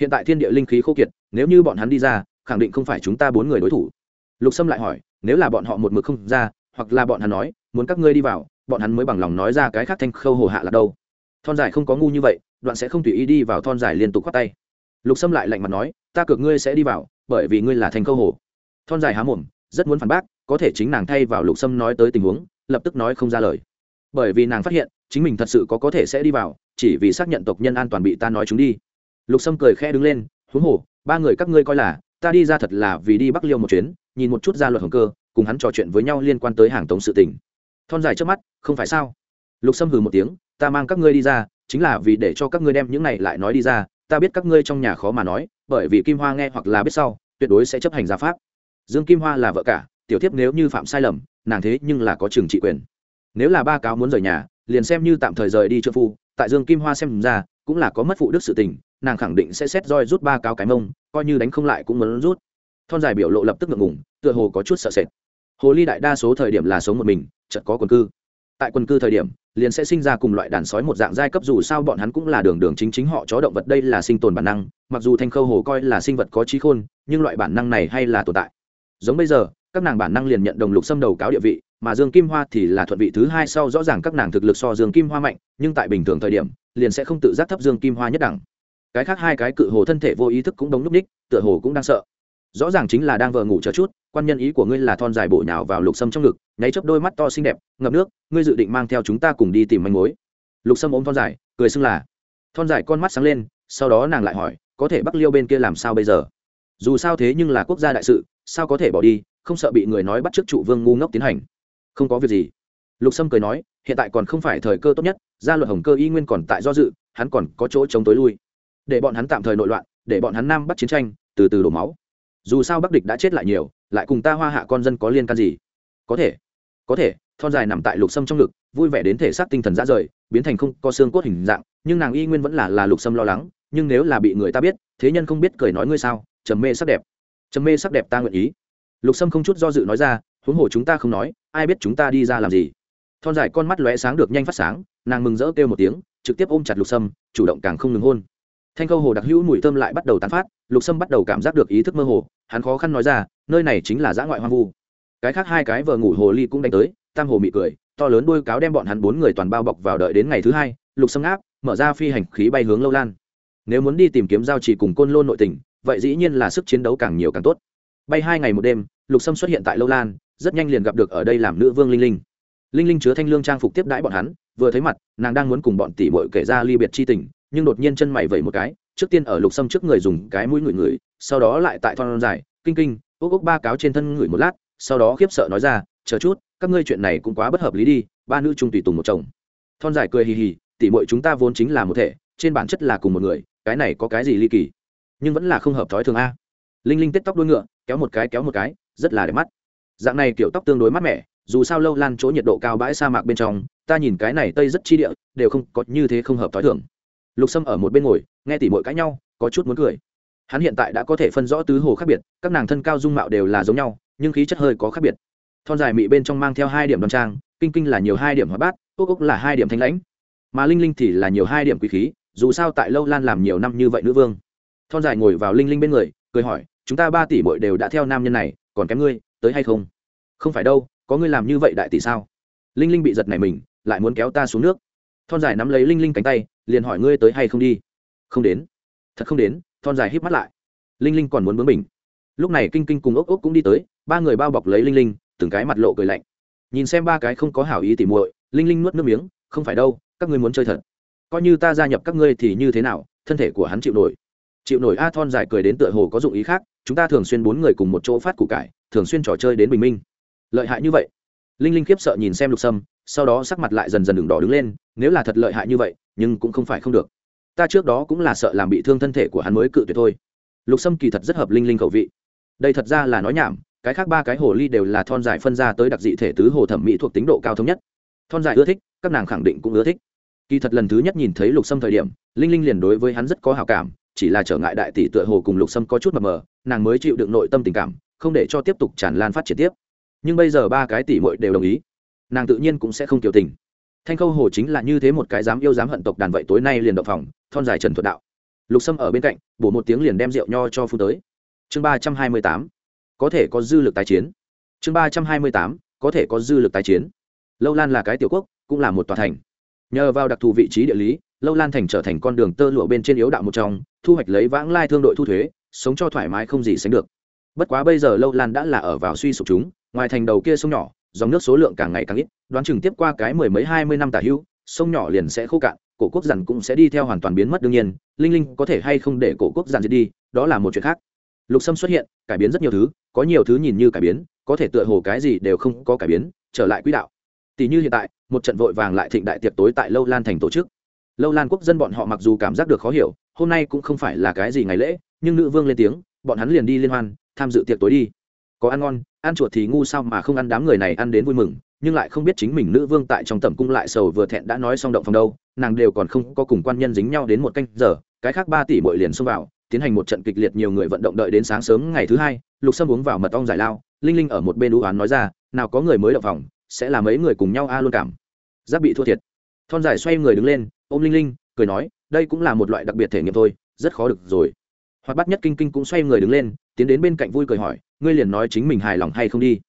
Hiện tại thiên địa linh khí khô kiệt, nếu như bọn hắn đi ra, khẳng định không phải chúng ta bốn người đối thủ. Lục sâm lại hỏi, nếu là bọn họ một mực không ra, hoặc là bọn hắn nói, muốn các ngươi đi vào, bọn hắn mới bằng lòng nói ra cái khác thanh khâu hồ hạ là đâu? Thon dài không có ngu như vậy, đoạn sẽ không tùy ý đi vào thon dài liên tục khoát tay. Lục sâm lại lạnh mặt nói, ta cược ngươi sẽ đi vào, bởi vì ngươi là thanh khâu hồ. Thon dài há mồm, rất muốn phản bác có thể chính nàng thay vào lục sâm nói tới tình huống, lập tức nói không ra lời. Bởi vì nàng phát hiện, chính mình thật sự có có thể sẽ đi vào, chỉ vì xác nhận tộc nhân an toàn bị ta nói chúng đi. Lục sâm cười khẽ đứng lên huống hồ ba người các ngươi coi là, ta đi ra thật là vì đi bắc liêu một chuyến, nhìn một chút ra luật hồng cơ, cùng hắn trò chuyện với nhau liên quan tới hàng tống sự tình. Thon dài trước mắt, không phải sao? Lục sâm hừ một tiếng, ta mang các ngươi đi ra, chính là vì để cho các ngươi đem những này lại nói đi ra, ta biết các ngươi trong nhà khó mà nói, bởi vì kim hoa nghe hoặc là biết sau, tuyệt đối sẽ chấp hành gia pháp. Dương kim hoa là vợ cả tiểu Thiếp nếu như phạm sai lầm, nàng thế nhưng là có trường trị quyền. Nếu là ba cáo muốn rời nhà, liền xem như tạm thời rời đi trợ phu, tại dương kim hoa xem ra, cũng là có mất phụ đức sự tình, nàng khẳng định sẽ xét roi rút ba cáo cái mông, coi như đánh không lại cũng muốn rút. Thon dài biểu lộ lập tức ngượng ngùng, tựa hồ có chút sợ sệt. Hồ ly đại đa số thời điểm là sống một mình, chợt có quần cư. Tại quần cư thời điểm, liền sẽ sinh ra cùng loại đàn sói một dạng giai cấp dù sao bọn hắn cũng là đường đường chính chính họ chó động vật đây là sinh tồn bản năng, mặc dù thanh khâu hồ coi là sinh vật có trí khôn, nhưng loại bản năng này hay là tồn tại. Giống bây giờ các nàng bản năng liền nhận đồng lục xâm đầu cáo địa vị, mà dương kim hoa thì là thuận vị thứ hai sau rõ ràng các nàng thực lực so dương kim hoa mạnh, nhưng tại bình thường thời điểm, liền sẽ không tự giác thấp dương kim hoa nhất đẳng. Cái khác hai cái cự hồ thân thể vô ý thức cũng đống núp ních, tựa hồ cũng đang sợ. Rõ ràng chính là đang vờ ngủ chờ chút, quan nhân ý của ngươi là thon dài bổ nhào vào lục sâm trong ngực, nháy chớp đôi mắt to xinh đẹp, ngập nước, ngươi dự định mang theo chúng ta cùng đi tìm manh mối? Lục sâm ôm thon dài, cười xưng là. Thon dài con mắt sáng lên, sau đó nàng lại hỏi, có thể bắc liêu bên kia làm sao bây giờ? Dù sao thế nhưng là quốc gia đại sự, sao có thể bỏ đi không sợ bị người nói bắt trước trụ vương ngu ngốc tiến hành. Không có việc gì. Lục sâm cười nói, hiện tại còn không phải thời cơ tốt nhất, gia luật hồng cơ y nguyên còn tại do dự, hắn còn có chỗ chống tối lui. Để bọn hắn tạm thời nội loạn, để bọn hắn nam bắt chiến tranh, từ từ đổ máu. Dù sao bắc địch đã chết lại nhiều, lại cùng ta hoa hạ con dân có liên can gì? Có thể có thể, thon dài nằm tại lục sâm trong ngực, vui vẻ đến thể xác tinh thần ra rời, biến thành không có xương cốt hình dạng, nhưng nàng y nguyên vẫn là là lục sâm lo lắng, nhưng nếu là bị người ta biết, thế nhân không biết cười nói ngươi sao, trầm mê sắc đẹp. Trầm mê sắc đẹp ta nguyện ý lục sâm không chút do dự nói ra, huống hồ chúng ta không nói, ai biết chúng ta đi ra làm gì? Thon dài con mắt lóe sáng được nhanh phát sáng, nàng mừng rỡ kêu một tiếng, trực tiếp ôm chặt lục sâm, chủ động càng không ngừng hôn. Thanh câu hồ đặc hữu mùi thơm lại bắt đầu tán phát, lục sâm bắt đầu cảm giác được ý thức mơ hồ, hắn khó khăn nói ra, nơi này chính là dã ngoại hoang vu. Cái khác hai cái vợ ngủ hồ ly cũng đánh tới, tam hồ mị cười, to lớn đôi cáo đem bọn hắn bốn người toàn bao bọc vào đợi đến ngày thứ hai, lục sâm áp mở ra phi hành khí bay hướng lâu lan. Nếu muốn đi tìm kiếm giao chỉ cùng côn lôn nội tình vậy dĩ nhiên là sức chiến đấu càng nhiều càng tốt bay hai ngày một đêm, lục sâm xuất hiện tại lâu lan, rất nhanh liền gặp được ở đây làm nữ vương linh linh. Linh linh chứa thanh lương trang phục tiếp đãi bọn hắn, vừa thấy mặt, nàng đang muốn cùng bọn tỷ bội kể ra ly biệt chi tình, nhưng đột nhiên chân mày vẩy một cái, trước tiên ở lục sâm trước người dùng cái mũi ngửi ngửi, sau đó lại tại thon dài, kinh kinh, ốc ốc ba cáo trên thân ngửi một lát, sau đó khiếp sợ nói ra, chờ chút, các ngươi chuyện này cũng quá bất hợp lý đi, ba nữ trung tùy tùng một chồng. Thon dài cười hì hì, tỷ bội chúng ta vốn chính là một thể, trên bản chất là cùng một người, cái này có cái gì ly kỳ? Nhưng vẫn là không hợp thói thường a. Linh linh tết tóc đuôi ngựa kéo một cái, kéo một cái, rất là đẹp mắt. Dạng này kiểu tóc tương đối mát mẻ, dù sao lâu lan chỗ nhiệt độ cao bãi sa mạc bên trong, ta nhìn cái này tây rất chi địa, đều không có như thế không hợp thói thường. Lục sâm ở một bên ngồi, nghe tỉ mội cãi nhau, có chút muốn cười. Hắn hiện tại đã có thể phân rõ tứ hồ khác biệt, các nàng thân cao dung mạo đều là giống nhau, nhưng khí chất hơi có khác biệt. Thon dài mị bên trong mang theo hai điểm đoan trang, kinh kinh là nhiều hai điểm hóa bát, ốc ốc là hai điểm thanh lãnh. Mà linh linh thì là nhiều hai điểm quý khí, dù sao tại lâu lan làm nhiều năm như vậy nữ vương. Thon dài ngồi vào linh linh bên người, cười hỏi chúng ta ba tỷ muội đều đã theo nam nhân này, còn kém ngươi, tới hay không? Không phải đâu, có ngươi làm như vậy đại tỷ sao? Linh linh bị giật này mình, lại muốn kéo ta xuống nước. Thon dài nắm lấy linh linh cánh tay, liền hỏi ngươi tới hay không đi? Không đến. Thật không đến, thon dài híp mắt lại. Linh linh còn muốn bướng mình lúc này kinh kinh cùng ốc ốc cũng đi tới, ba người bao bọc lấy linh linh, từng cái mặt lộ cười lạnh. Nhìn xem ba cái không có hảo ý tỉ muội, linh linh nuốt nước miếng, không phải đâu, các ngươi muốn chơi thật. Coi như ta gia nhập các ngươi thì như thế nào, thân thể của hắn chịu nổi chịu nổi a thon dài cười đến tựa hồ có dụng ý khác, chúng ta thường xuyên bốn người cùng một chỗ phát củ cải, thường xuyên trò chơi đến bình minh. Lợi hại như vậy. Linh linh khiếp sợ nhìn xem lục sâm, sau đó sắc mặt lại dần dần đường đỏ đứng lên, nếu là thật lợi hại như vậy, nhưng cũng không phải không được. Ta trước đó cũng là sợ làm bị thương thân thể của hắn mới cự tuyệt thôi. Lục sâm kỳ thật rất hợp linh linh khẩu vị. Đây thật ra là nói nhảm, cái khác ba cái hồ ly đều là thon dài phân ra tới đặc dị thể tứ hồ thẩm mỹ thuộc tính độ cao thống nhất. Thon dài ưa thích, các nàng khẳng định cũng ưa thích. Kỳ thật lần thứ nhất nhìn thấy lục sâm thời điểm, linh linh liền đối với hắn rất có hào cảm chỉ là trở ngại đại tỷ tựa hồ cùng lục sâm có chút mập mờ, nàng mới chịu đựng nội tâm tình cảm, không để cho tiếp tục tràn lan phát triển tiếp. Nhưng bây giờ ba cái tỷ muội đều đồng ý, nàng tự nhiên cũng sẽ không tiểu tình. Thanh khâu hồ chính là như thế một cái dám yêu dám hận tộc đàn vậy tối nay liền động phòng, thon dài trần thuật đạo. Lục sâm ở bên cạnh, bổ một tiếng liền đem rượu nho cho phu tới. Chương ba trăm hai mươi tám, có thể có dư lực tái chiến. Chương ba trăm hai mươi tám, có thể có dư lực tái chiến. Lâu lan là cái tiểu quốc, cũng là một tòa thành. Nhờ vào đặc thù vị trí địa lý lâu lan thành trở thành con đường tơ lụa bên trên yếu đạo một trong, thu hoạch lấy vãng lai thương đội thu thuế, sống cho thoải mái không gì sánh được. Bất quá bây giờ lâu lan đã là ở vào suy sụp chúng, ngoài thành đầu kia sông nhỏ, dòng nước số lượng càng ngày càng ít, đoán chừng tiếp qua cái mười mấy hai mươi năm tả hữu sông nhỏ liền sẽ khô cạn, cổ quốc dằn cũng sẽ đi theo hoàn toàn biến mất đương nhiên, linh linh có thể hay không để cổ quốc dằn diệt đi, đó là một chuyện khác. Lục sâm xuất hiện, cải biến rất nhiều thứ, có nhiều thứ nhìn như cải biến, có thể tựa hồ cái gì đều không có cải biến, trở lại quỹ đạo. Tỷ như hiện tại, một trận vội vàng lại thịnh đại tiệc tối tại lâu lan thành tổ chức lâu lan quốc dân bọn họ mặc dù cảm giác được khó hiểu, hôm nay cũng không phải là cái gì ngày lễ, nhưng nữ vương lên tiếng, bọn hắn liền đi liên hoan, tham dự tiệc tối đi. Có ăn ngon, ăn chuột thì ngu sao mà không ăn đám người này ăn đến vui mừng, nhưng lại không biết chính mình nữ vương tại trong tẩm cung lại sầu vừa thẹn đã nói xong động phòng đâu, nàng đều còn không có cùng quan nhân dính nhau đến một canh giờ, cái khác ba tỷ bội liền xông vào, tiến hành một trận kịch liệt nhiều người vận động đợi đến sáng sớm ngày thứ hai, lục sâm uống vào mật ong giải lao, linh linh ở một bên đũ oán nói ra, nào có người mới động phòng, sẽ là mấy người cùng nhau a luôn cảm. Giáp bị thua thiệt thon giải xoay người đứng lên, ôm linh linh, cười nói, đây cũng là một loại đặc biệt thể nghiệm thôi, rất khó được rồi. Hoặc bắt nhất kinh kinh cũng xoay người đứng lên, tiến đến bên cạnh vui cười hỏi, ngươi liền nói chính mình hài lòng hay không đi?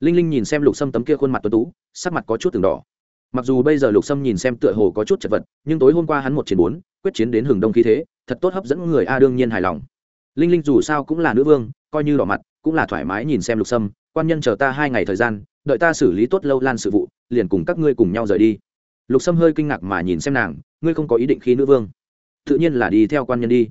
Linh linh nhìn xem lục sâm tấm kia khuôn mặt tuấn tú, sắc mặt có chút từng đỏ. Mặc dù bây giờ lục sâm nhìn xem tựa hồ có chút chật vật, nhưng tối hôm qua hắn một chiến bốn, quyết chiến đến hừng đông khí thế, thật tốt hấp dẫn người a đương nhiên hài lòng. Linh linh dù sao cũng là nữ vương, coi như đỏ mặt, cũng là thoải mái nhìn xem lục sâm, quan nhân chờ ta hai ngày thời gian, đợi ta xử lý tốt lâu lan sự vụ, liền cùng các ngươi cùng nhau rời đi lục sâm hơi kinh ngạc mà nhìn xem nàng, ngươi không có ý định khi nữ vương. Tự nhiên là đi theo quan nhân đi.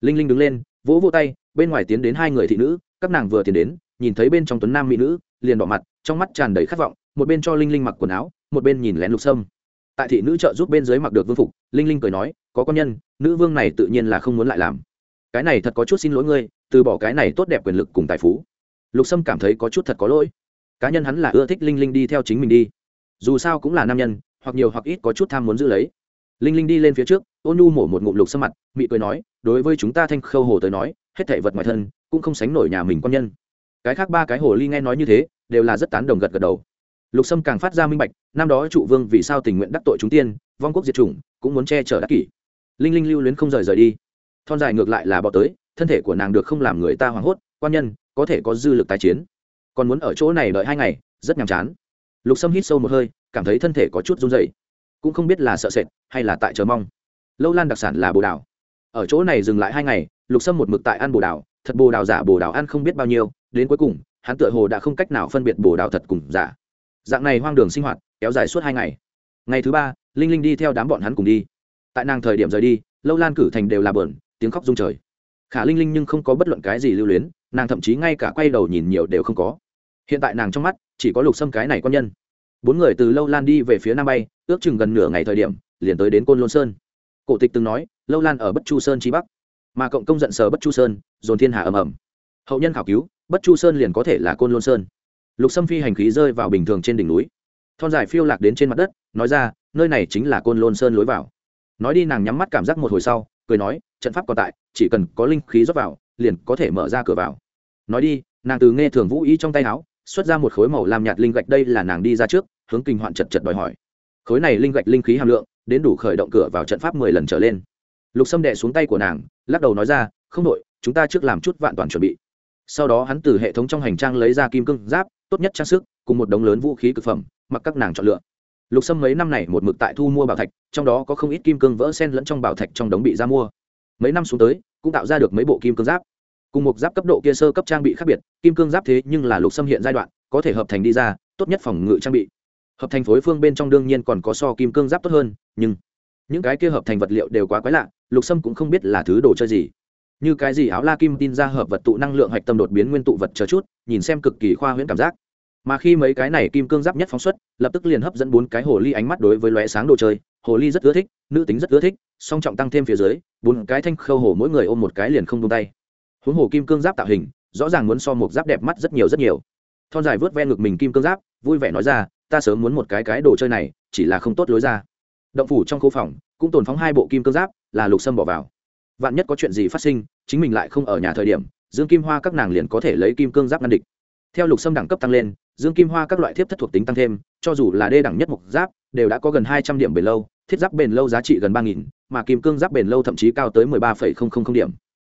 Linh linh đứng lên, vỗ vỗ tay, bên ngoài tiến đến hai người thị nữ, các nàng vừa tiến đến, nhìn thấy bên trong tuấn nam mỹ nữ, liền đỏ mặt, trong mắt tràn đầy khát vọng, một bên cho linh linh mặc quần áo, một bên nhìn lén lục sâm. Tại thị nữ trợ giúp bên dưới mặc được vương phục, linh linh cười nói, có quan nhân, nữ vương này tự nhiên là không muốn lại làm. Cái này thật có chút xin lỗi ngươi, từ bỏ cái này tốt đẹp quyền lực cùng tài phú. Lục sâm cảm thấy có chút thật có lỗi. Cá nhân hắn là ưa thích linh linh đi theo chính mình đi. Dù sao cũng là nam nhân hoặc nhiều hoặc ít có chút tham muốn giữ lấy. Linh linh đi lên phía trước, ôn nhu mổ một ngụm lục sâm mặt, mị cười nói, đối với chúng ta thanh khâu hồ tới nói, hết thảy vật ngoài thân cũng không sánh nổi nhà mình quan nhân. Cái khác ba cái hồ ly nghe nói như thế, đều là rất tán đồng gật gật đầu. Lục sâm càng phát ra minh bạch, năm đó trụ vương vì sao tình nguyện đắc tội chúng tiên, vong quốc diệt chủng, cũng muốn che chở đắc kỷ. Linh linh lưu luyến không rời rời đi. Thon dài ngược lại là bỏ tới, thân thể của nàng được không làm người ta hoảng hốt, quan nhân có thể có dư lực tái chiến. Còn muốn ở chỗ này đợi hai ngày, rất nhàm chán. Lục sâm hít sâu một hơi cảm thấy thân thể có chút run dày cũng không biết là sợ sệt hay là tại chờ mong. Lâu lan đặc sản là bồ đào. Ở chỗ này dừng lại hai ngày, lục sâm một mực tại ăn bồ đào, thật bồ đào giả bồ đào ăn không biết bao nhiêu, đến cuối cùng, hắn tựa hồ đã không cách nào phân biệt bồ đào thật cùng giả. Dạng này hoang đường sinh hoạt kéo dài suốt hai ngày. Ngày thứ ba, linh linh đi theo đám bọn hắn cùng đi. Tại nàng thời điểm rời đi, lâu lan cử thành đều là bờn, tiếng khóc rung trời. Khả linh linh nhưng không có bất luận cái gì lưu luyến, nàng thậm chí ngay cả quay đầu nhìn nhiều đều không có. Hiện tại nàng trong mắt chỉ có lục sâm cái này con nhân bốn người từ lâu lan đi về phía nam bay, ước chừng gần nửa ngày thời điểm, liền tới đến côn lôn sơn. Cổ tịch từng nói, lâu lan ở bất chu sơn chi bắc. Mà cộng công giận sờ bất chu sơn, dồn thiên hà ầm ầm. Hậu nhân khảo cứu, bất chu sơn liền có thể là côn lôn sơn. Lục sâm phi hành khí rơi vào bình thường trên đỉnh núi. Thon dài phiêu lạc đến trên mặt đất, nói ra, nơi này chính là côn lôn sơn lối vào. Nói đi nàng nhắm mắt cảm giác một hồi sau, cười nói, trận pháp còn tại, chỉ cần có linh khí rót vào, liền có thể mở ra cửa vào. Nói đi, nàng từ nghe thường vũ ý trong tay áo, xuất ra một khối màu làm nhạt linh gạch, đây là nàng đi ra trước hướng kinh hoạn chật chật đòi hỏi. Khối này linh gạch linh khí hàm lượng, đến đủ khởi động cửa vào trận pháp mười lần trở lên. Lục sâm đệ xuống tay của nàng, lắc đầu nói ra, không đội chúng ta trước làm chút vạn toàn chuẩn bị. Sau đó hắn từ hệ thống trong hành trang lấy ra kim cương giáp, tốt nhất trang sức, cùng một đống lớn vũ khí cực phẩm, mặc các nàng chọn lựa. Lục sâm mấy năm này một mực tại thu mua bảo thạch, trong đó có không ít kim cương vỡ sen lẫn trong bảo thạch trong đống bị ra mua. Mấy năm xuống tới, cũng tạo ra được mấy bộ kim cương giáp. Cùng một giáp cấp độ kia sơ cấp trang bị khác biệt, kim cương giáp thế nhưng là lục sâm hiện giai đoạn, có thể hợp thành đi ra, tốt nhất phòng ngự trang bị hợp thành phối phương bên trong đương nhiên còn có so kim cương giáp tốt hơn, nhưng những cái kia hợp thành vật liệu đều quá quái lạ, lục sâm cũng không biết là thứ đồ chơi gì. Như cái gì áo la kim tin ra hợp vật tụ năng lượng hạch tâm đột biến nguyên tụ vật chờ chút, nhìn xem cực kỳ khoa huyễn cảm giác. Mà khi mấy cái này kim cương giáp nhất phóng xuất, lập tức liền hấp dẫn bốn cái hồ ly ánh mắt đối với lóe sáng đồ chơi. Hồ ly rất ưa thích, nữ tính rất ưa thích, song trọng tăng thêm phía dưới, bốn cái thanh khâu hồ mỗi người ôm một cái liền không tung tay. Huống hồ kim cương giáp tạo hình, rõ ràng muốn so một giáp đẹp mắt rất nhiều rất nhiều. Thon dài vớt ven ngực mình kim cương giáp, vui vẻ nói ra ta sớm muốn một cái cái đồ chơi này, chỉ là không tốt lối ra. Động phủ trong khu phòng, cũng tồn phóng hai bộ kim cương giáp, là lục sâm bỏ vào. Vạn nhất có chuyện gì phát sinh, chính mình lại không ở nhà thời điểm, dương kim hoa các nàng liền có thể lấy kim cương giáp ngăn địch. Theo lục sâm đẳng cấp tăng lên, dương kim hoa các loại thiếp thất thuộc tính tăng thêm, cho dù là đê đẳng nhất mục giáp, đều đã có gần hai trăm điểm bền lâu, thiết giáp bền lâu giá trị gần ba nghìn, mà kim cương giáp bền lâu thậm chí cao tới mười ba phẩy không không không điểm.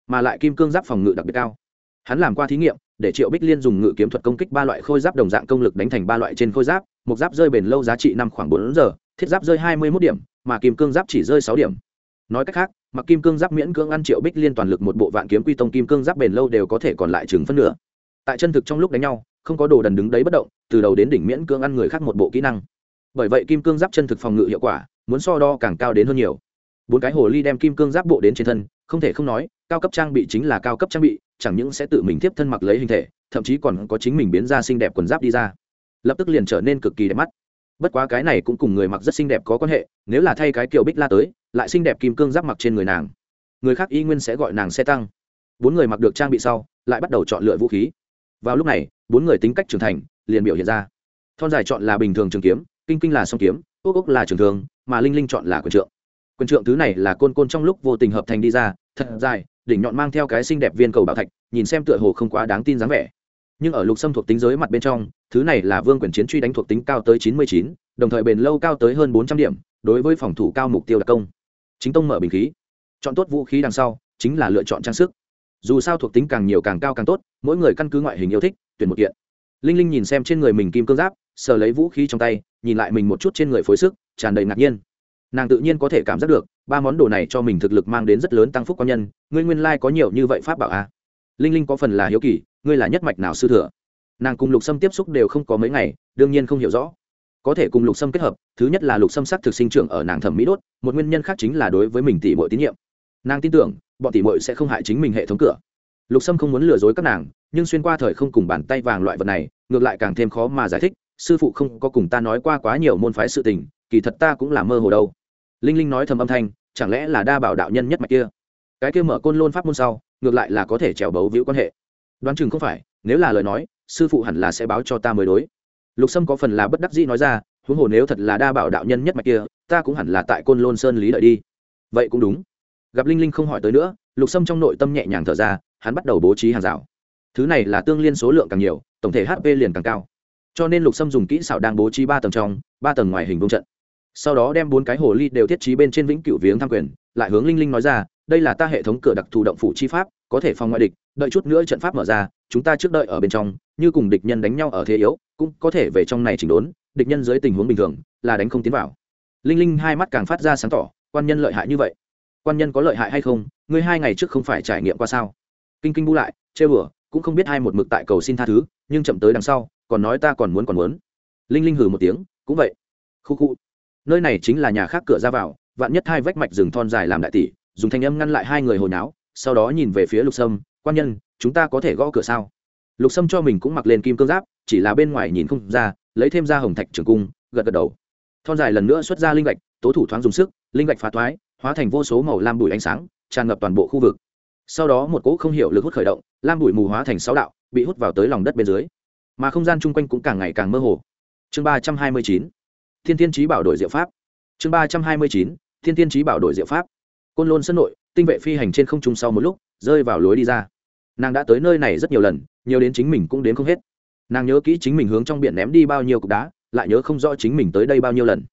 Mà lại kim cương giáp phòng ngự đặc biệt cao. Hắn làm qua thí nghiệm, để triệu bích liên dùng ngự kiếm thuật công kích ba loại khôi giáp đồng dạng công lực đánh thành ba loại trên khôi giáp một giáp rơi bền lâu giá trị năm khoảng bốn giờ, thiết giáp rơi hai mươi mốt điểm, mà kim cương giáp chỉ rơi sáu điểm. Nói cách khác, mặc kim cương giáp miễn cưỡng ăn triệu bích liên toàn lực một bộ vạn kiếm quy tông kim cương giáp bền lâu đều có thể còn lại chừng phân nửa. Tại chân thực trong lúc đánh nhau, không có đồ đần đứng đấy bất động, từ đầu đến đỉnh miễn cưỡng ăn người khác một bộ kỹ năng. Bởi vậy kim cương giáp chân thực phòng ngự hiệu quả, muốn so đo càng cao đến hơn nhiều. Bốn cái hồ ly đem kim cương giáp bộ đến trên thân, không thể không nói, cao cấp trang bị chính là cao cấp trang bị, chẳng những sẽ tự mình tiếp thân mặc lấy hình thể, thậm chí còn có chính mình biến ra xinh đẹp quần giáp đi ra lập tức liền trở nên cực kỳ đẹp mắt. Bất quá cái này cũng cùng người mặc rất xinh đẹp có quan hệ, nếu là thay cái kiều bích la tới, lại xinh đẹp kim cương giáp mặc trên người nàng. Người khác y nguyên sẽ gọi nàng xe tăng. Bốn người mặc được trang bị sau, lại bắt đầu chọn lựa vũ khí. Vào lúc này, bốn người tính cách trưởng thành, liền biểu hiện ra. Thon dài chọn là bình thường trường kiếm, kinh kinh là song kiếm ốc ốc là trường thường mà linh linh chọn là quyền trượng. Quyền trượng thứ này là côn côn trong lúc vô tình hợp thành đi ra, thật dài, đỉnh nhọn mang theo cái xinh đẹp viên cầu bảo thạch, nhìn xem tựa hồ không quá đáng tin dáng vẻ nhưng ở lục xâm thuộc tính giới mặt bên trong, thứ này là vương quyền chiến truy đánh thuộc tính cao tới chín mươi chín, đồng thời bền lâu cao tới hơn bốn trăm điểm, đối với phòng thủ cao mục tiêu đặc công. Chính tông mở bình khí. Chọn tốt vũ khí đằng sau, chính là lựa chọn trang sức. Dù sao thuộc tính càng nhiều càng cao càng tốt, mỗi người căn cứ ngoại hình yêu thích, tuyển một kiện. Linh linh nhìn xem trên người mình kim cương giáp, sờ lấy vũ khí trong tay, nhìn lại mình một chút trên người phối sức, tràn đầy ngạc nhiên. Nàng tự nhiên có thể cảm giác được, ba món đồ này cho mình thực lực mang đến rất lớn tăng phúc quan nhân, ngươi nguyên lai、like、có nhiều như vậy pháp bảo a à. linh linh có phần là hiếu kỳ ngươi là nhất mạch nào sư thừa? Nàng cùng lục sâm tiếp xúc đều không có mấy ngày, đương nhiên không hiểu rõ. Có thể cùng lục sâm kết hợp, thứ nhất là lục sâm sắc thực sinh trưởng ở nàng thẩm mỹ đốt, một nguyên nhân khác chính là đối với mình tỷ bội tín nhiệm. Nàng tin tưởng, bọn tỷ bội sẽ không hại chính mình hệ thống cửa. Lục sâm không muốn lừa dối các nàng, nhưng xuyên qua thời không cùng bàn tay vàng loại vật này, ngược lại càng thêm khó mà giải thích, sư phụ không có cùng ta nói qua quá nhiều môn phái sự tình, kỳ thật ta cũng là mơ hồ đâu. Linh linh nói thầm âm thanh, chẳng lẽ là đa bảo đạo nhân nhất mạch kia? Cái kia mở côn lôn pháp môn sau, ngược lại là có thể trèo bấu víu quan hệ đoán chừng không phải, nếu là lời nói, sư phụ hẳn là sẽ báo cho ta mới đối. Lục sâm có phần là bất đắc dĩ nói ra, huống hồ nếu thật là đa bảo đạo nhân nhất mạch kia, ta cũng hẳn là tại côn lôn sơn lý đợi đi. Vậy cũng đúng. Gặp linh linh không hỏi tới nữa, lục sâm trong nội tâm nhẹ nhàng thở ra, hắn bắt đầu bố trí hàng rào. Thứ này là tương liên số lượng càng nhiều, tổng thể hp liền càng cao. Cho nên lục sâm dùng kỹ xảo đang bố trí ba tầng trong, ba tầng ngoài hình công trận. Sau đó đem bốn cái hồ ly đều thiết trí bên trên vĩnh cửu viếng tham quyền, lại hướng linh linh nói ra, đây là ta hệ thống cửa đặc thù động phủ chi pháp, có thể phòng ngoại địch đợi chút nữa trận pháp mở ra, chúng ta trước đợi ở bên trong, như cùng địch nhân đánh nhau ở thế yếu, cũng có thể về trong này chỉnh đốn, địch nhân dưới tình huống bình thường, là đánh không tiến vào. Linh linh hai mắt càng phát ra sáng tỏ, quan nhân lợi hại như vậy. Quan nhân có lợi hại hay không, ngươi hai ngày trước không phải trải nghiệm qua sao? Kinh kinh bu lại, chê bửa cũng không biết hai một mực tại cầu xin tha thứ, nhưng chậm tới đằng sau, còn nói ta còn muốn còn muốn. Linh linh hừ một tiếng, cũng vậy. Khu khu. Nơi này chính là nhà khác cửa ra vào, vạn nhất hai vách mạch rừng thon dài làm đại tỷ, dùng thanh âm ngăn lại hai người hồi náo, sau đó nhìn về phía lục sâm quan nhân, chúng ta có thể gõ cửa sao? Lục sâm cho mình cũng mặc lên kim cương giáp, chỉ là bên ngoài nhìn không ra, lấy thêm ra hồng thạch trường cung, gật gật đầu. Thon dài lần nữa xuất ra linh gạch, tố thủ thoáng dùng sức, linh gạch phá thoái, hóa thành vô số màu lam bụi ánh sáng, tràn ngập toàn bộ khu vực. Sau đó một cỗ không hiểu lực hút khởi động, lam bụi mù hóa thành sáu đạo, bị hút vào tới lòng đất bên dưới. Mà không gian chung quanh cũng càng ngày càng mơ hồ. Chương ba trăm hai mươi chín, thiên thiên trí bảo đổi diệu pháp. Chương ba trăm hai mươi chín, thiên thiên trí bảo đổi diệu pháp. Côn lôn sân nội, tinh vệ phi hành trên không trung sau một lúc, rơi vào lối đi ra nàng đã tới nơi này rất nhiều lần, nhiều đến chính mình cũng đến không hết. Nàng nhớ kỹ chính mình hướng trong biển ném đi bao nhiêu cục đá, lại nhớ không rõ chính mình tới đây bao nhiêu lần.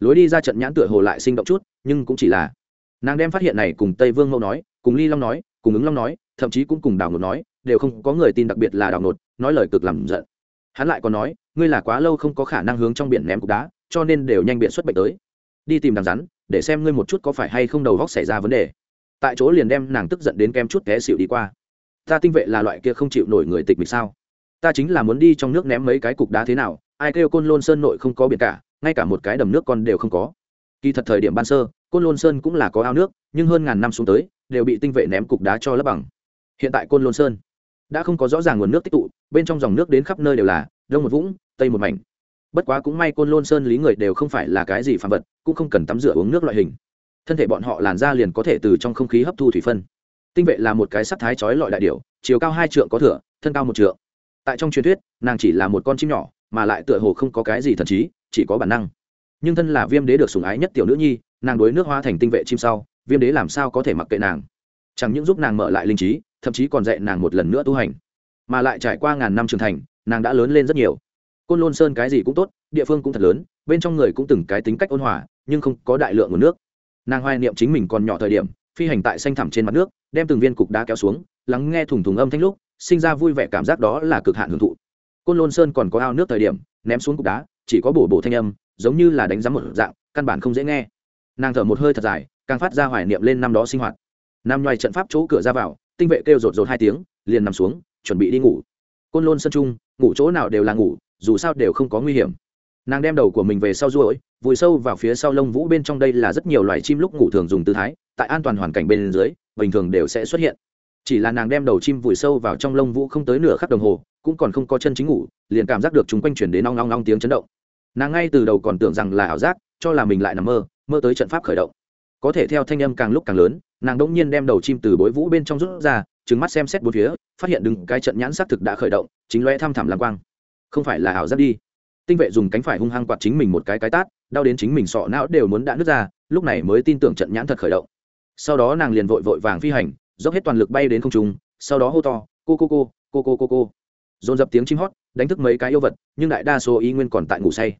Lối đi ra trận nhãn tựa hồ lại sinh động chút, nhưng cũng chỉ là nàng đem phát hiện này cùng tây vương mẫu nói, cùng ly long nói, cùng ứng long nói, thậm chí cũng cùng đào ngột nói, đều không có người tin đặc biệt là đào ngột, nói lời cực làm giận. Hắn lại còn nói, ngươi là quá lâu không có khả năng hướng trong biển ném cục đá, cho nên đều nhanh biện xuất bệnh tới. Đi tìm đằng rắn, để xem ngươi một chút có phải hay không đầu góc xảy ra vấn đề. Tại chỗ liền đem nàng tức giận đến kem chút té xịu đi qua ta tinh vệ là loại kia không chịu nổi người tịch mịch sao? Ta chính là muốn đi trong nước ném mấy cái cục đá thế nào, ai kêu côn lôn sơn nội không có biển cả, ngay cả một cái đầm nước con đều không có. Kỳ thật thời điểm ban sơ, côn lôn sơn cũng là có ao nước, nhưng hơn ngàn năm xuống tới, đều bị tinh vệ ném cục đá cho lấp bằng. Hiện tại côn lôn sơn đã không có rõ ràng nguồn nước tích tụ, bên trong dòng nước đến khắp nơi đều là đông một vũng, tây một mảnh. Bất quá cũng may côn lôn sơn lý người đều không phải là cái gì phạm vật, cũng không cần tắm rửa uống nước loại hình. Thân thể bọn họ làn ra liền có thể từ trong không khí hấp thu thủy phân tinh vệ là một cái sắc thái trói lọi đại điểu, chiều cao hai trượng có thửa thân cao một trượng. Tại trong truyền thuyết, nàng chỉ là một con chim nhỏ, mà lại tựa hồ không có cái gì thần trí, chỉ có bản năng. Nhưng thân là viêm đế được sủng ái nhất tiểu nữ nhi, nàng đối nước hoa thành tinh vệ chim sau, viêm đế làm sao có thể mặc kệ nàng? Chẳng những giúp nàng mở lại linh trí, thậm chí còn dạy nàng một lần nữa tu hành. Mà lại trải qua ngàn năm trưởng thành, nàng đã lớn lên rất nhiều. Côn lôn sơn cái gì cũng tốt, địa phương cũng thật lớn, bên trong người cũng từng cái tính cách ôn hòa, nhưng không có đại lượng nguồn nước. Nàng hoài niệm chính mình còn nhỏ thời điểm phi hành tại xanh thẳm trên mặt nước, đem từng viên cục đá kéo xuống, lắng nghe thùng thùng âm thanh lúc, sinh ra vui vẻ cảm giác đó là cực hạn hưởng thụ. Côn lôn sơn còn có ao nước thời điểm, ném xuống cục đá, chỉ có bổ bổ thanh âm, giống như là đánh giá một dạng, căn bản không dễ nghe. Nàng thở một hơi thật dài, càng phát ra hoài niệm lên năm đó sinh hoạt. Nam nhoài trận pháp chỗ cửa ra vào, tinh vệ kêu rột rột hai tiếng, liền nằm xuống, chuẩn bị đi ngủ. Côn lôn sân trung, ngủ chỗ nào đều là ngủ, dù sao đều không có nguy hiểm. Nàng đem đầu của mình về sau ruỗi vùi sâu vào phía sau lông vũ bên trong đây là rất nhiều loài chim lúc ngủ thường dùng tư thái tại an toàn hoàn cảnh bên dưới, bình thường đều sẽ xuất hiện. Chỉ là nàng đem đầu chim vùi sâu vào trong lông vũ không tới nửa khắc đồng hồ, cũng còn không có chân chính ngủ, liền cảm giác được chúng quanh chuyển đến nong nong nong tiếng chấn động. Nàng ngay từ đầu còn tưởng rằng là ảo giác, cho là mình lại nằm mơ mơ tới trận pháp khởi động. Có thể theo thanh âm càng lúc càng lớn, nàng đỗng nhiên đem đầu chim từ bối vũ bên trong rút ra trứng mắt xem xét bốn phía, phát hiện đừng cái trận nhãn xác thực đã khởi động, chính loe thăm thẳm làm quang. Không phải là ảo giác đi. Tinh vệ dùng cánh phải hung hăng quạt chính mình một cái cái tát, đau đến chính mình sọ não đều muốn đã nứt ra, lúc này mới tin tưởng trận nhãn thật khởi động sau đó nàng liền vội vội vàng phi hành, dốc hết toàn lực bay đến không trung, sau đó hô to, cô cô cô cô cô cô cô. Dồn dập tiếng chim hót, đánh thức mấy cái yêu vật, nhưng đại đa số y nguyên còn tại ngủ say.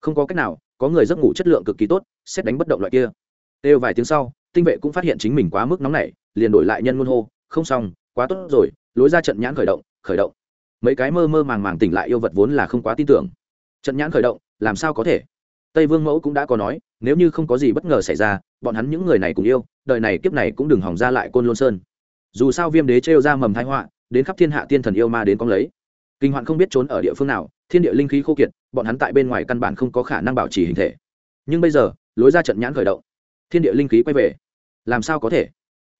Không có cách nào, có người giấc ngủ chất lượng cực kỳ tốt, xét đánh bất động loại kia. Đều vài tiếng sau, tinh vệ cũng phát hiện chính mình quá mức nóng nảy, liền đổi lại nhân ngôn hô, không xong, quá tốt rồi, lối ra trận nhãn khởi động khởi động. Mấy cái mơ mơ màng màng tỉnh lại yêu vật vốn là không quá tin tưởng. Trận nhãn khởi động, làm sao có thể? Tây vương mẫu cũng đã có nói, nếu như không có gì bất ngờ xảy ra bọn hắn những người này cũng yêu, đời này kiếp này cũng đừng hỏng ra lại côn lôn sơn. Dù sao viêm đế trêu ra mầm thái họa, đến khắp thiên hạ tiên thần yêu ma đến con lấy. Kinh hoạn không biết trốn ở địa phương nào, thiên địa linh khí khô kiệt, bọn hắn tại bên ngoài căn bản không có khả năng bảo trì hình thể. Nhưng bây giờ, lối ra trận nhãn khởi động, thiên địa linh khí quay về. Làm sao có thể?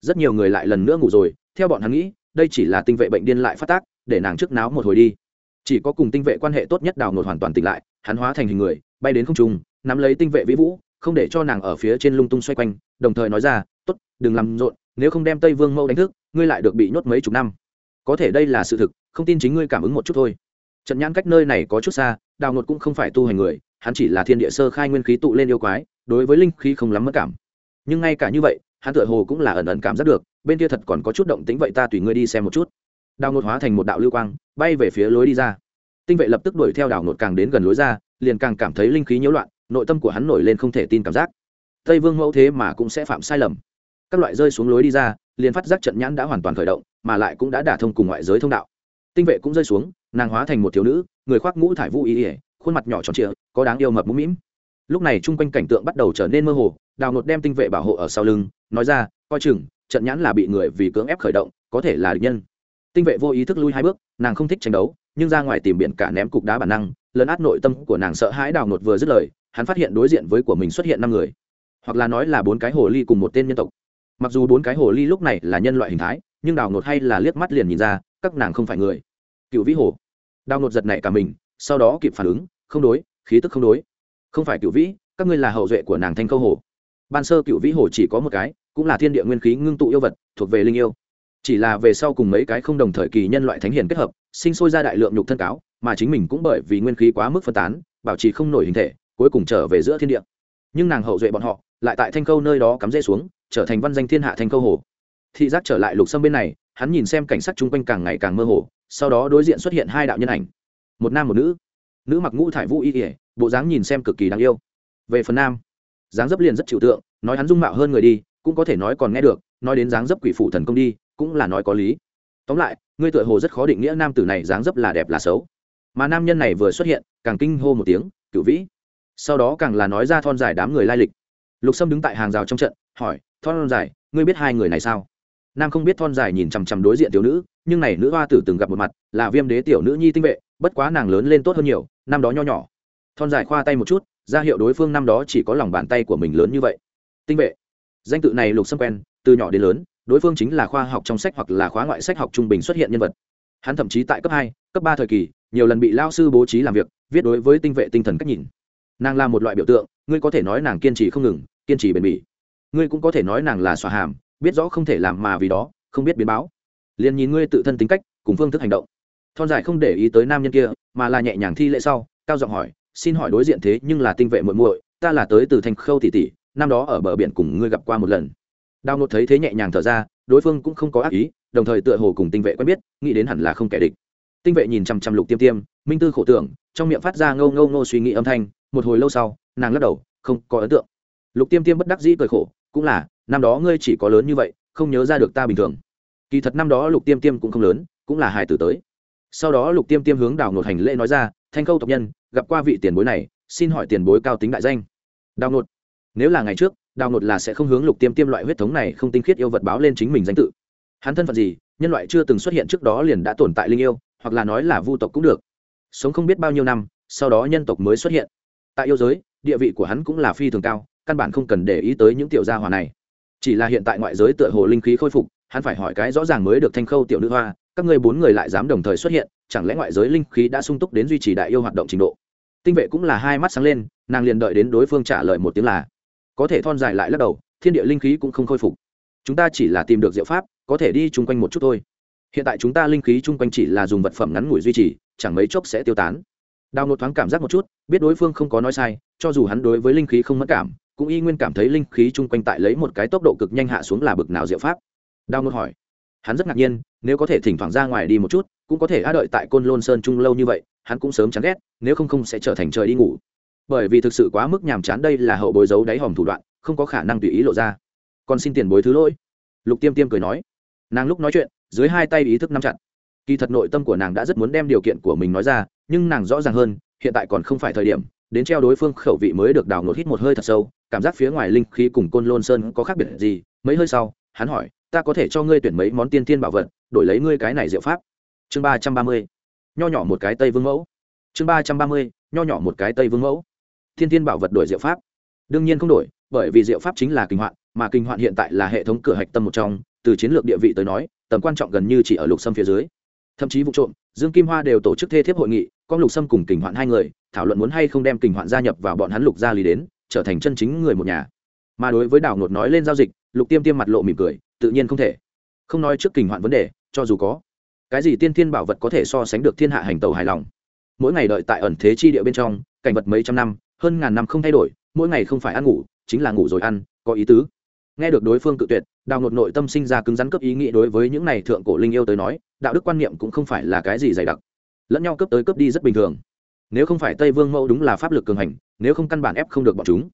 Rất nhiều người lại lần nữa ngủ rồi, theo bọn hắn nghĩ, đây chỉ là tinh vệ bệnh điên lại phát tác, để nàng trước náo một hồi đi. Chỉ có cùng tinh vệ quan hệ tốt nhất đào nột hoàn toàn tỉnh lại, hắn hóa thành hình người, bay đến không trung, nắm lấy tinh vệ vĩ vũ không để cho nàng ở phía trên lung tung xoay quanh, đồng thời nói ra, tốt, đừng làm rộn, nếu không đem tây vương mẫu đánh thức, ngươi lại được bị nhốt mấy chục năm. Có thể đây là sự thực, không tin chính ngươi cảm ứng một chút thôi. Trận nhãn cách nơi này có chút xa, đào ngột cũng không phải tu hành người, hắn chỉ là thiên địa sơ khai nguyên khí tụ lên yêu quái, đối với linh khí không lắm mất cảm. Nhưng ngay cả như vậy, hắn tựa hồ cũng là ẩn ẩn cảm giác được, bên kia thật còn có chút động tĩnh vậy ta tùy ngươi đi xem một chút. Đào ngột hóa thành một đạo lưu quang, bay về phía lối đi ra. Tinh vệ lập tức đuổi theo đào ngột càng đến gần lối ra, liền càng cảm thấy linh khí nhiễu loạn nội tâm của hắn nổi lên không thể tin cảm giác. Tây vương mẫu thế mà cũng sẽ phạm sai lầm. Các loại rơi xuống lối đi ra, liền phát giác trận nhãn đã hoàn toàn khởi động, mà lại cũng đã đả thông cùng ngoại giới thông đạo. Tinh vệ cũng rơi xuống, nàng hóa thành một thiếu nữ, người khoác ngũ thải vũ ý ỉa khuôn mặt nhỏ tròn trịa, có đáng yêu mập mũm mĩm lúc này chung quanh cảnh tượng bắt đầu trở nên mơ hồ, đào ngột đem tinh vệ bảo hộ ở sau lưng, nói ra, coi chừng, trận nhãn là bị người vì cưỡng ép khởi động, có thể là địch nhân. Tinh vệ vô ý thức lui hai bước, nàng không thích tranh đấu, nhưng ra ngoài tìm biển cả ném cục đá bản năng, lấn át nội tâm của nàng sợ hãi đào ngột vừa dứt lời hắn phát hiện đối diện với của mình xuất hiện năm người, hoặc là nói là bốn cái hồ ly cùng một tên nhân tộc. Mặc dù bốn cái hồ ly lúc này là nhân loại hình thái, nhưng đào ngột hay là liếc mắt liền nhìn ra, các nàng không phải người. Cựu vĩ hồ. Đào ngột giật nảy cả mình, sau đó kịp phản ứng, không đối, khí tức không đối. Không phải cựu vĩ, các ngươi là hậu duệ của nàng thanh câu hồ. Ban sơ cựu vĩ hồ chỉ có một cái, cũng là thiên địa nguyên khí ngưng tụ yêu vật, thuộc về linh yêu. Chỉ là về sau cùng mấy cái không đồng thời kỳ nhân loại thánh hiền kết hợp, sinh sôi ra đại lượng nhục thân cáo, mà chính mình cũng bởi vì nguyên khí quá mức phân tán, bảo trì không nổi hình thể cuối cùng trở về giữa thiên địa. Nhưng nàng hậu duệ bọn họ, lại tại thanh câu nơi đó cắm rễ xuống, trở thành văn danh thiên hạ thanh câu hồ. Thị giác trở lại lục sâm bên này, hắn nhìn xem cảnh sắc chung quanh càng ngày càng mơ hồ, sau đó đối diện xuất hiện hai đạo nhân ảnh. Một nam một nữ. Nữ mặc ngũ thải vũ y ỉa bộ dáng nhìn xem cực kỳ đáng yêu. Về phần nam, dáng dấp liền rất chịu tượng, nói hắn dung mạo hơn người đi, cũng có thể nói còn nghe được, nói đến dáng dấp quỷ phụ thần công đi, cũng là nói có lý. Tóm lại, ngươi tựa hồ rất khó định nghĩa nam tử này dáng dấp là đẹp là xấu. Mà nam nhân này vừa xuất hiện, càng kinh hô một tiếng, cửu vĩ! Sau đó càng là nói ra thon dài đám người lai lịch. Lục sâm đứng tại hàng rào trong trận, hỏi, thon dài, ngươi biết hai người này sao? Nam không biết thon dài nhìn chằm chằm đối diện tiểu nữ, nhưng này nữ hoa tử từng gặp một mặt, là viêm đế tiểu nữ nhi tinh vệ, bất quá nàng lớn lên tốt hơn nhiều, năm đó nho nhỏ. Thon dài khoa tay một chút, ra hiệu đối phương năm đó chỉ có lòng bàn tay của mình lớn như vậy. Tinh vệ. Danh tự này lục sâm quen, từ nhỏ đến lớn, đối phương chính là khoa học trong sách hoặc là khóa ngoại sách học trung bình xuất hiện nhân vật. Hắn thậm chí tại cấp hai, cấp ba thời kỳ, nhiều lần bị lao sư bố trí làm việc, viết đối với tinh vệ tinh thần cách nhìn nàng là một loại biểu tượng, ngươi có thể nói nàng kiên trì không ngừng, kiên trì bền bỉ. Ngươi cũng có thể nói nàng là xòa hàm, biết rõ không thể làm mà vì đó, không biết biến báo. Liền nhìn ngươi tự thân tính cách, cùng phương thức hành động. Thon dài không để ý tới nam nhân kia, mà là nhẹ nhàng thi lễ sau, cao giọng hỏi, xin hỏi đối diện thế nhưng là tinh vệ muội muội, ta là tới từ thành khâu tỷ tỷ, năm đó ở bờ biển cùng ngươi gặp qua một lần. Đào nột thấy thế nhẹ nhàng thở ra, đối phương cũng không có ác ý, đồng thời tựa hồ cùng tinh vệ quen biết, nghĩ đến hẳn là không kẻ địch. Tinh vệ nhìn chằm chằm lục tiêm tiêm, minh tư khổ tưởng, trong miệng phát ra ngâu ngâu ngô suy nghĩ âm thanh một hồi lâu sau, nàng lắc đầu, không có ấn tượng. Lục tiêm tiêm bất đắc dĩ cười khổ, cũng là, năm đó ngươi chỉ có lớn như vậy, không nhớ ra được ta bình thường. Kỳ thật năm đó lục tiêm tiêm cũng không lớn, cũng là hài tử tới. Sau đó lục tiêm tiêm hướng đào nột hành lễ nói ra, thanh khâu tộc nhân, gặp qua vị tiền bối này, xin hỏi tiền bối cao tính đại danh. Đào nột. Nếu là ngày trước đào nột là sẽ không hướng lục tiêm tiêm loại huyết thống này không tinh khiết yêu vật báo lên chính mình danh tự. Hắn thân phận gì, nhân loại chưa từng xuất hiện trước đó liền đã tồn tại linh yêu, hoặc là nói là vu tộc cũng được. Sống không biết bao nhiêu năm, sau đó nhân tộc mới xuất hiện tại yêu giới, địa vị của hắn cũng là phi thường cao, căn bản không cần để ý tới những tiểu gia hòa này. Chỉ là hiện tại ngoại giới tựa hồ linh khí khôi phục, hắn phải hỏi cái rõ ràng mới được thanh khâu tiểu nữ hoa, các ngươi bốn người lại dám đồng thời xuất hiện, chẳng lẽ ngoại giới linh khí đã sung túc đến duy trì đại yêu hoạt động trình độ? Tinh vệ cũng là hai mắt sáng lên, nàng liền đợi đến đối phương trả lời một tiếng là, có thể thon dài lại lắc đầu, thiên địa linh khí cũng không khôi phục. Chúng ta chỉ là tìm được diệu pháp, có thể đi chung quanh một chút thôi. Hiện tại chúng ta linh khí chung quanh chỉ là dùng vật phẩm ngắn ngủi duy trì, chẳng mấy chốc sẽ tiêu tán đào nột thoáng cảm giác một chút, biết đối phương không có nói sai, cho dù hắn đối với linh khí không mất cảm, cũng y nguyên cảm thấy linh khí chung quanh tại lấy một cái tốc độ cực nhanh hạ xuống là bực nào diệu pháp. Đào nột hỏi. Hắn rất ngạc nhiên, nếu có thể thỉnh thoảng ra ngoài đi một chút, cũng có thể a đợi tại côn lôn sơn chung lâu như vậy, hắn cũng sớm chán ghét, nếu không không sẽ trở thành trời đi ngủ. Bởi vì thực sự quá mức nhàm chán đây là hậu bối giấu đáy hòm thủ đoạn, không có khả năng tùy ý lộ ra. Còn xin tiền bối thứ lỗi. Lục tiêm tiêm cười nói. Nàng lúc nói chuyện, dưới hai tay ý thức nắm chặt kỳ thật nội tâm của nàng đã rất muốn đem điều kiện của mình nói ra, nhưng nàng rõ ràng hơn, hiện tại còn không phải thời điểm, đến treo đối phương khẩu vị mới được đào nốt hít một hơi thật sâu, cảm giác phía ngoài linh khí cùng côn lôn sơn có khác biệt gì? Mấy hơi sau, hắn hỏi, ta có thể cho ngươi tuyển mấy món tiên tiên bảo vật, đổi lấy ngươi cái này diệu pháp? Chương ba trăm ba mươi, nho nhỏ một cái tây vương mẫu. Chương ba trăm ba mươi, nho nhỏ một cái tây vương mẫu. Thiên tiên bảo vật đổi diệu pháp. Đương nhiên không đổi, bởi vì diệu pháp chính là kinh hoạn, mà kinh hoạn hiện tại là hệ thống cửa hạch tâm một trong, từ chiến lược địa vị tới nói, tầm quan trọng gần như chỉ ở lục sâm phía dưới thậm chí vụ trộm, dương kim hoa đều tổ chức thê thiếp hội nghị con lục sâm cùng kình hoạn hai người, thảo luận muốn hay không đem kình hoạn gia nhập vào bọn hắn lục gia lý đến, trở thành chân chính người một nhà. Mà đối với đảo ngột nói lên giao dịch, lục tiêm tiêm mặt lộ mỉm cười, tự nhiên không thể. Không nói trước kình hoạn vấn đề, cho dù có. Cái gì tiên thiên bảo vật có thể so sánh được thiên hạ hành tàu hài lòng? Mỗi ngày đợi tại ẩn thế chi địa bên trong, cảnh vật mấy trăm năm, hơn ngàn năm không thay đổi, mỗi ngày không phải ăn ngủ, chính là ngủ rồi ăn, có ý tứ nghe được đối phương cự tuyệt, đào ngột nội tâm sinh ra cứng rắn cấp ý nghĩ đối với những này thượng cổ linh yêu tới nói, đạo đức quan niệm cũng không phải là cái gì dày đặc. Lẫn nhau cấp tới cấp đi rất bình thường. Nếu không phải tây vương mẫu đúng là pháp lực cường hành, nếu không căn bản ép không được bọn chúng.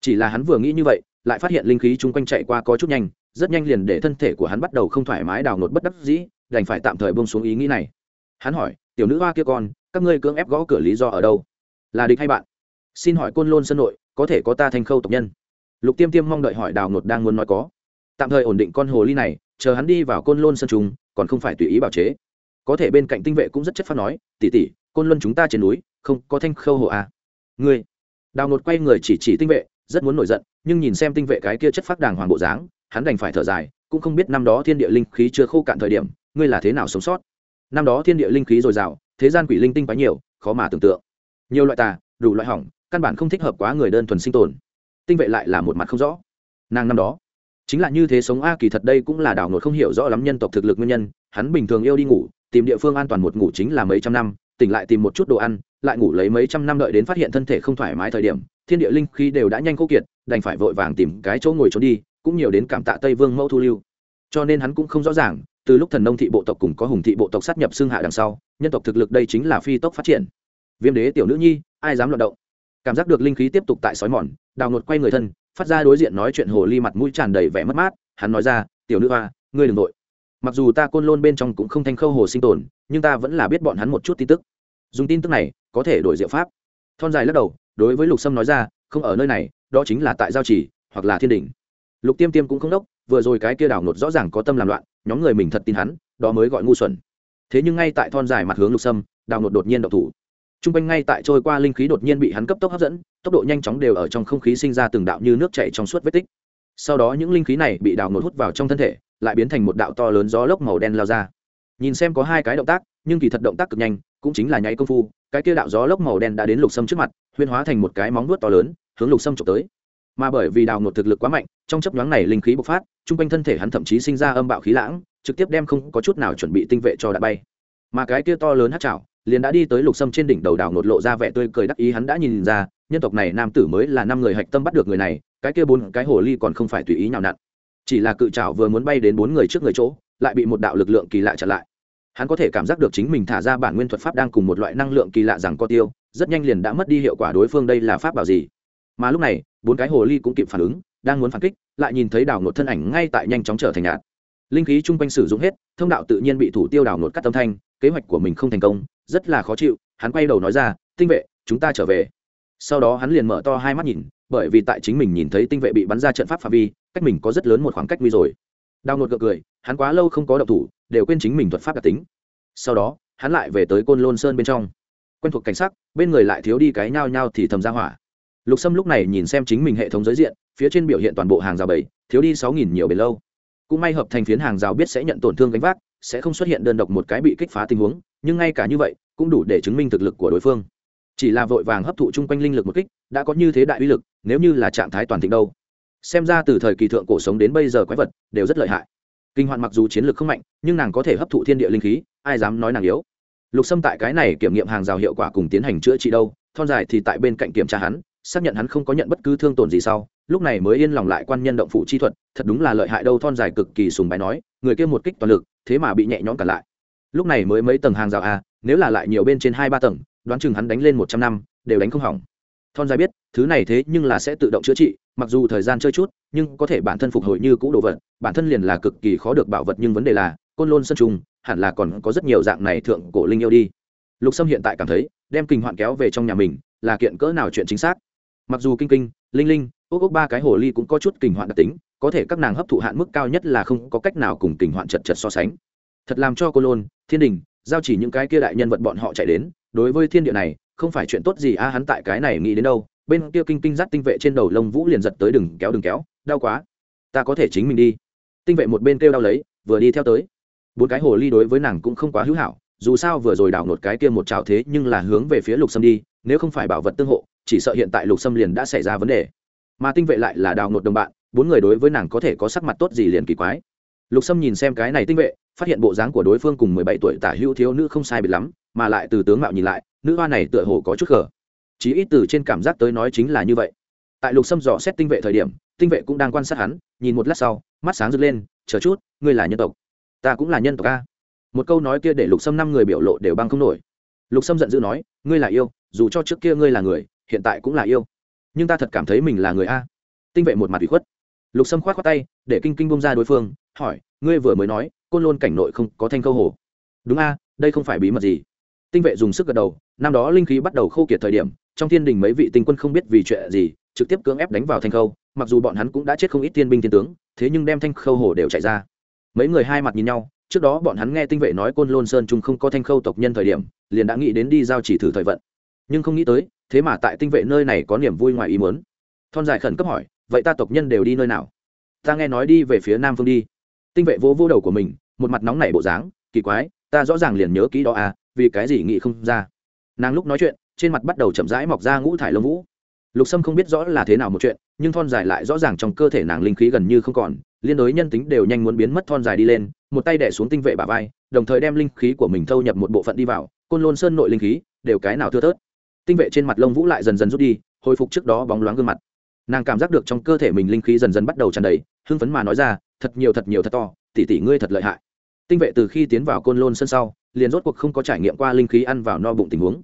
Chỉ là hắn vừa nghĩ như vậy, lại phát hiện linh khí chung quanh chạy qua có chút nhanh, rất nhanh liền để thân thể của hắn bắt đầu không thoải mái đào nột bất đắc dĩ, đành phải tạm thời bông xuống ý nghĩ này. Hắn hỏi, tiểu nữ hoa kia con, các ngươi cưỡng ép gõ cửa lý do ở đâu? Là địch hay bạn? Xin hỏi côn lôn sân nội, có thể có ta thành khâu tộc nhân? Lục tiêm tiêm mong đợi hỏi đào nột đang muốn nói có. Tạm thời ổn định con hồ ly này, chờ hắn đi vào côn lôn sân trùng còn không phải tùy ý bảo chế. Có thể bên cạnh tinh vệ cũng rất chất phát nói tỉ tỉ côn luân chúng ta trên núi, không có thanh khâu hồ à. ngươi? Đào nột quay người chỉ chỉ tinh vệ, rất muốn nổi giận, nhưng nhìn xem tinh vệ cái kia chất phát đàng hoàng bộ dáng, hắn đành phải thở dài, cũng không biết năm đó thiên địa linh khí chưa khô cạn thời điểm, ngươi là thế nào sống sót? Năm đó thiên địa linh khí dồi dào, thế gian quỷ linh tinh quá nhiều, khó mà tưởng tượng. Nhiều loại tà, đủ loại hỏng, căn bản không thích hợp quá người đơn thuần sinh tồn tinh vệ lại là một mặt không rõ. Nàng năm đó, chính là như thế sống a kỳ thật đây cũng là đảo nổi không hiểu rõ lắm nhân tộc thực lực nguyên nhân, hắn bình thường yêu đi ngủ, tìm địa phương an toàn một ngủ chính là mấy trăm năm, tỉnh lại tìm một chút đồ ăn, lại ngủ lấy mấy trăm năm đợi đến phát hiện thân thể không thoải mái thời điểm, thiên địa linh khí đều đã nhanh khô kiệt, đành phải vội vàng tìm cái chỗ ngồi trốn đi, cũng nhiều đến cảm tạ tây vương mẫu thu lưu. Cho nên hắn cũng không rõ ràng, từ lúc thần nông thị bộ tộc cùng có hùng thị bộ tộc sát nhập xương hạ đằng sau, nhân tộc thực lực đây chính là phi tốc phát triển. Viêm đế tiểu nữ nhi, ai dám loạt động? Cảm giác được linh khí tiếp tục tại sói mòn, đào nột quay người thân, phát ra đối diện nói chuyện hồ ly mặt mũi tràn đầy vẻ mất mát, hắn nói ra, tiểu nữ hoa, ngươi đừng nội mặc dù ta côn lôn bên trong cũng không thanh khâu hồ sinh tồn, nhưng ta vẫn là biết bọn hắn một chút tin tức. Dùng tin tức này, có thể đổi diệu pháp. Thon dài lắc đầu, đối với lục sâm nói ra, không ở nơi này, đó chính là tại giao chỉ hoặc là thiên đình lục tiêm tiêm cũng không đốc, vừa rồi cái kia đảo nột rõ ràng có tâm làm loạn, nhóm người mình thật tin hắn, đó mới gọi ngu xuẩn. Thế nhưng ngay tại thon dài mặt hướng lục sâm, đào nột đột nhiên độc thủ t r u n g quanh ngay tại trôi qua linh khí đột nhiên bị hắn cấp tốc hấp dẫn, tốc độ nhanh chóng đều ở trong không khí sinh ra từng đạo như nước chảy trong suốt vết tích. Sau đó những linh khí này bị đào ngột hút vào trong thân thể, lại biến thành một đạo to lớn gió lốc màu đen lao ra. Nhìn xem có hai cái động tác, nhưng kỳ thật động tác cực nhanh, cũng chính là nháy công phu, cái kia đạo gió lốc màu đen đã đến lục sâm trước mặt, huyên hóa thành một cái móng vuốt to lớn, hướng lục sâm trộm tới. Mà bởi vì đào ngột thực lực quá mạnh, trong chấp nhoáng này linh khí bộc phát chung quanh thân thể hắn thậm chí sinh ra âm bạo khí lãng, trực tiếp đem không có chút nào chuẩn bị tinh vệ cho đã bay. Mà cái kia to lớn hát chảo liền đã đi tới lục sâm trên đỉnh đầu đào nột lộ ra vẻ tươi cười đắc ý hắn đã nhìn ra, nhân tộc này nam tử mới là năm người hạch tâm bắt được người này, cái kia bốn cái hồ ly còn không phải tùy ý nhào nặn. Chỉ là cự trảo vừa muốn bay đến bốn người trước người chỗ, lại bị một đạo lực lượng kỳ lạ chặn lại. Hắn có thể cảm giác được chính mình thả ra bản nguyên thuật pháp đang cùng một loại năng lượng kỳ lạ rằng co tiêu, rất nhanh liền đã mất đi hiệu quả đối phương đây là pháp bảo gì. Mà lúc này, bốn cái hồ ly cũng kịp phản ứng, đang muốn phản kích, lại nhìn thấy đào nột thân ảnh ngay tại nhanh chóng trở thành nhạt. Linh khí chung quanh sử dụng hết, thông đạo tự nhiên bị thủ tiêu đào nột cắt tâm thanh kế hoạch của mình không thành công, rất là khó chịu, hắn quay đầu nói ra, tinh vệ, chúng ta trở về. Sau đó hắn liền mở to hai mắt nhìn, bởi vì tại chính mình nhìn thấy tinh vệ bị bắn ra trận pháp phạm vi, cách mình có rất lớn một khoảng cách nguy rồi. Đào ngột cựa cười, hắn quá lâu không có độc thủ, đều quên chính mình thuật pháp đặc tính. Sau đó, hắn lại về tới côn lôn sơn bên trong. Quen thuộc cảnh sắc, bên người lại thiếu đi cái nhao nhao thì thầm ra hỏa. Lục sâm lúc này nhìn xem chính mình hệ thống giới diện, phía trên biểu hiện toàn bộ hàng rào bảy, thiếu đi sáu nghìn nhiều bề lâu. Cũng may hợp thành phiến hàng rào biết sẽ nhận tổn thương gánh vác sẽ không xuất hiện đơn độc một cái bị kích phá tình huống, nhưng ngay cả như vậy, cũng đủ để chứng minh thực lực của đối phương. Chỉ là vội vàng hấp thụ chung quanh linh lực một kích, đã có như thế đại uy lực, nếu như là trạng thái toàn thịnh đâu. Xem ra từ thời kỳ thượng cổ sống đến bây giờ quái vật đều rất lợi hại. Kinh hoạn mặc dù chiến lược không mạnh, nhưng nàng có thể hấp thụ thiên địa linh khí, ai dám nói nàng yếu? Lục sâm tại cái này kiểm nghiệm hàng rào hiệu quả cùng tiến hành chữa trị đâu, thon dài thì tại bên cạnh kiểm tra hắn xác nhận hắn không có nhận bất cứ thương tổn gì sau, lúc này mới yên lòng lại quan nhân động phụ chi thuật, thật đúng là lợi hại đâu, thon dài cực kỳ sùng bài nói, người kia một kích toàn lực, thế mà bị nhẹ nhõm cả lại. Lúc này mới mấy tầng hàng rào a nếu là lại nhiều bên trên hai ba tầng, đoán chừng hắn đánh lên một trăm năm, đều đánh không hỏng. Thon dài biết, thứ này thế nhưng là sẽ tự động chữa trị, mặc dù thời gian chơi chút, nhưng có thể bản thân phục hồi như cũ đồ vật, bản thân liền là cực kỳ khó được bảo vật, nhưng vấn đề là, côn lôn sân trùng, hẳn là còn có rất nhiều dạng này thượng cổ linh yêu đi. Lục sâm hiện tại cảm thấy, đem kinh hoạn kéo về trong nhà mình, là kiện cỡ nào chuyện chính xác? Mặc dù kinh kinh, linh linh ốc ốc ba cái hồ ly cũng có chút kinh hoạn đặc tính, có thể các nàng hấp thụ hạn mức cao nhất là không có cách nào cùng kinh hoạn chật chật so sánh. Thật làm cho cô lôn, thiên đình, giao chỉ những cái kia đại nhân vật bọn họ chạy đến, đối với thiên địa này, không phải chuyện tốt gì a, hắn tại cái này nghĩ đến đâu. Bên kia kinh kinh dắt tinh vệ trên đầu lông vũ liền giật tới đừng kéo đừng kéo, đau quá. Ta có thể chính mình đi. Tinh vệ một bên kêu đau lấy, vừa đi theo tới. Bốn cái hồ ly đối với nàng cũng không quá hữu hảo, dù sao vừa rồi đảo nột cái kia một trào thế nhưng là hướng về phía lục sâm đi, nếu không phải bảo vật tương hộ chỉ sợ hiện tại lục sâm liền đã xảy ra vấn đề. Mà tinh vệ lại là đào nột đồng bạn, bốn người đối với nàng có thể có sắc mặt tốt gì liền kỳ quái. Lục sâm nhìn xem cái này tinh vệ, phát hiện bộ dáng của đối phương cùng mười bảy tuổi tả hữu thiếu nữ không sai biệt lắm, mà lại từ tướng mạo nhìn lại, nữ hoa này tựa hồ có chút khờ. Chí ít từ trên cảm giác tới nói chính là như vậy. Tại lục sâm dò xét tinh vệ thời điểm, tinh vệ cũng đang quan sát hắn, nhìn một lát sau, mắt sáng rực lên, chờ chút, ngươi là nhân tộc. Ta cũng là nhân tộc a. Một câu nói kia để lục sâm năm người biểu lộ đều băng không nổi. Lục sâm giận dữ nói, ngươi là yêu, dù cho trước kia ngươi là người hiện tại cũng là yêu. Nhưng ta thật cảm thấy mình là người a. Tinh vệ một mặt bị khuất. Lục sâm k h o á t khoác tay, để kinh kinh bông ra đối phương, hỏi, ngươi vừa mới nói, côn lôn cảnh nội không có thanh khâu hồ? Đúng a, đây không phải bí mật gì. Tinh vệ dùng sức gật đầu, năm đó linh khí bắt đầu khô kiệt thời điểm, trong thiên đình mấy vị tinh quân không biết vì chuyện gì, trực tiếp cưỡng ép đánh vào thanh khâu, mặc dù bọn hắn cũng đã chết không ít thiên binh thiên tướng, thế nhưng đem thanh khâu hồ đều chạy ra. Mấy người hai mặt nhìn nhau, trước đó bọn hắn nghe tinh vệ nói côn lôn sơn trung không có thanh khâu tộc nhân thời điểm, liền đã nghĩ đến đi giao chỉ thử thời vận nhưng không nghĩ tới, thế mà tại tinh vệ nơi này có niềm vui ngoài ý muốn. Thon dài khẩn cấp hỏi, vậy ta tộc nhân đều đi nơi nào? Ta nghe nói đi về phía nam phương đi. Tinh vệ vô vô đầu của mình, một mặt nóng nảy bộ dáng, kỳ quái, ta rõ ràng liền nhớ kỹ đó à vì cái gì nghĩ không ra. Nàng lúc nói chuyện, trên mặt bắt đầu chậm rãi mọc ra ngũ thải lông vũ. Lục sâm không biết rõ là thế nào một chuyện, nhưng thon dài lại rõ ràng trong cơ thể nàng linh khí gần như không còn, liên đối nhân tính đều nhanh muốn biến mất thon dài đi lên, một tay đẻ xuống tinh vệ bà vai, đồng thời đem linh khí của mình thâu nhập một bộ phận đi vào, côn lôn sơn nội linh khí, đều cái nào thưa thớt tinh vệ trên mặt lông vũ lại dần dần rút đi, hồi phục trước đó bóng loáng gương mặt. Nàng cảm giác được trong cơ thể mình linh khí dần dần bắt đầu tràn đầy, hưng phấn mà nói ra, thật nhiều thật nhiều thật to, tỷ tỷ ngươi thật lợi hại. Tinh vệ từ khi tiến vào côn lôn sân sau, liền rốt cuộc không có trải nghiệm qua linh khí ăn vào no bụng tình huống.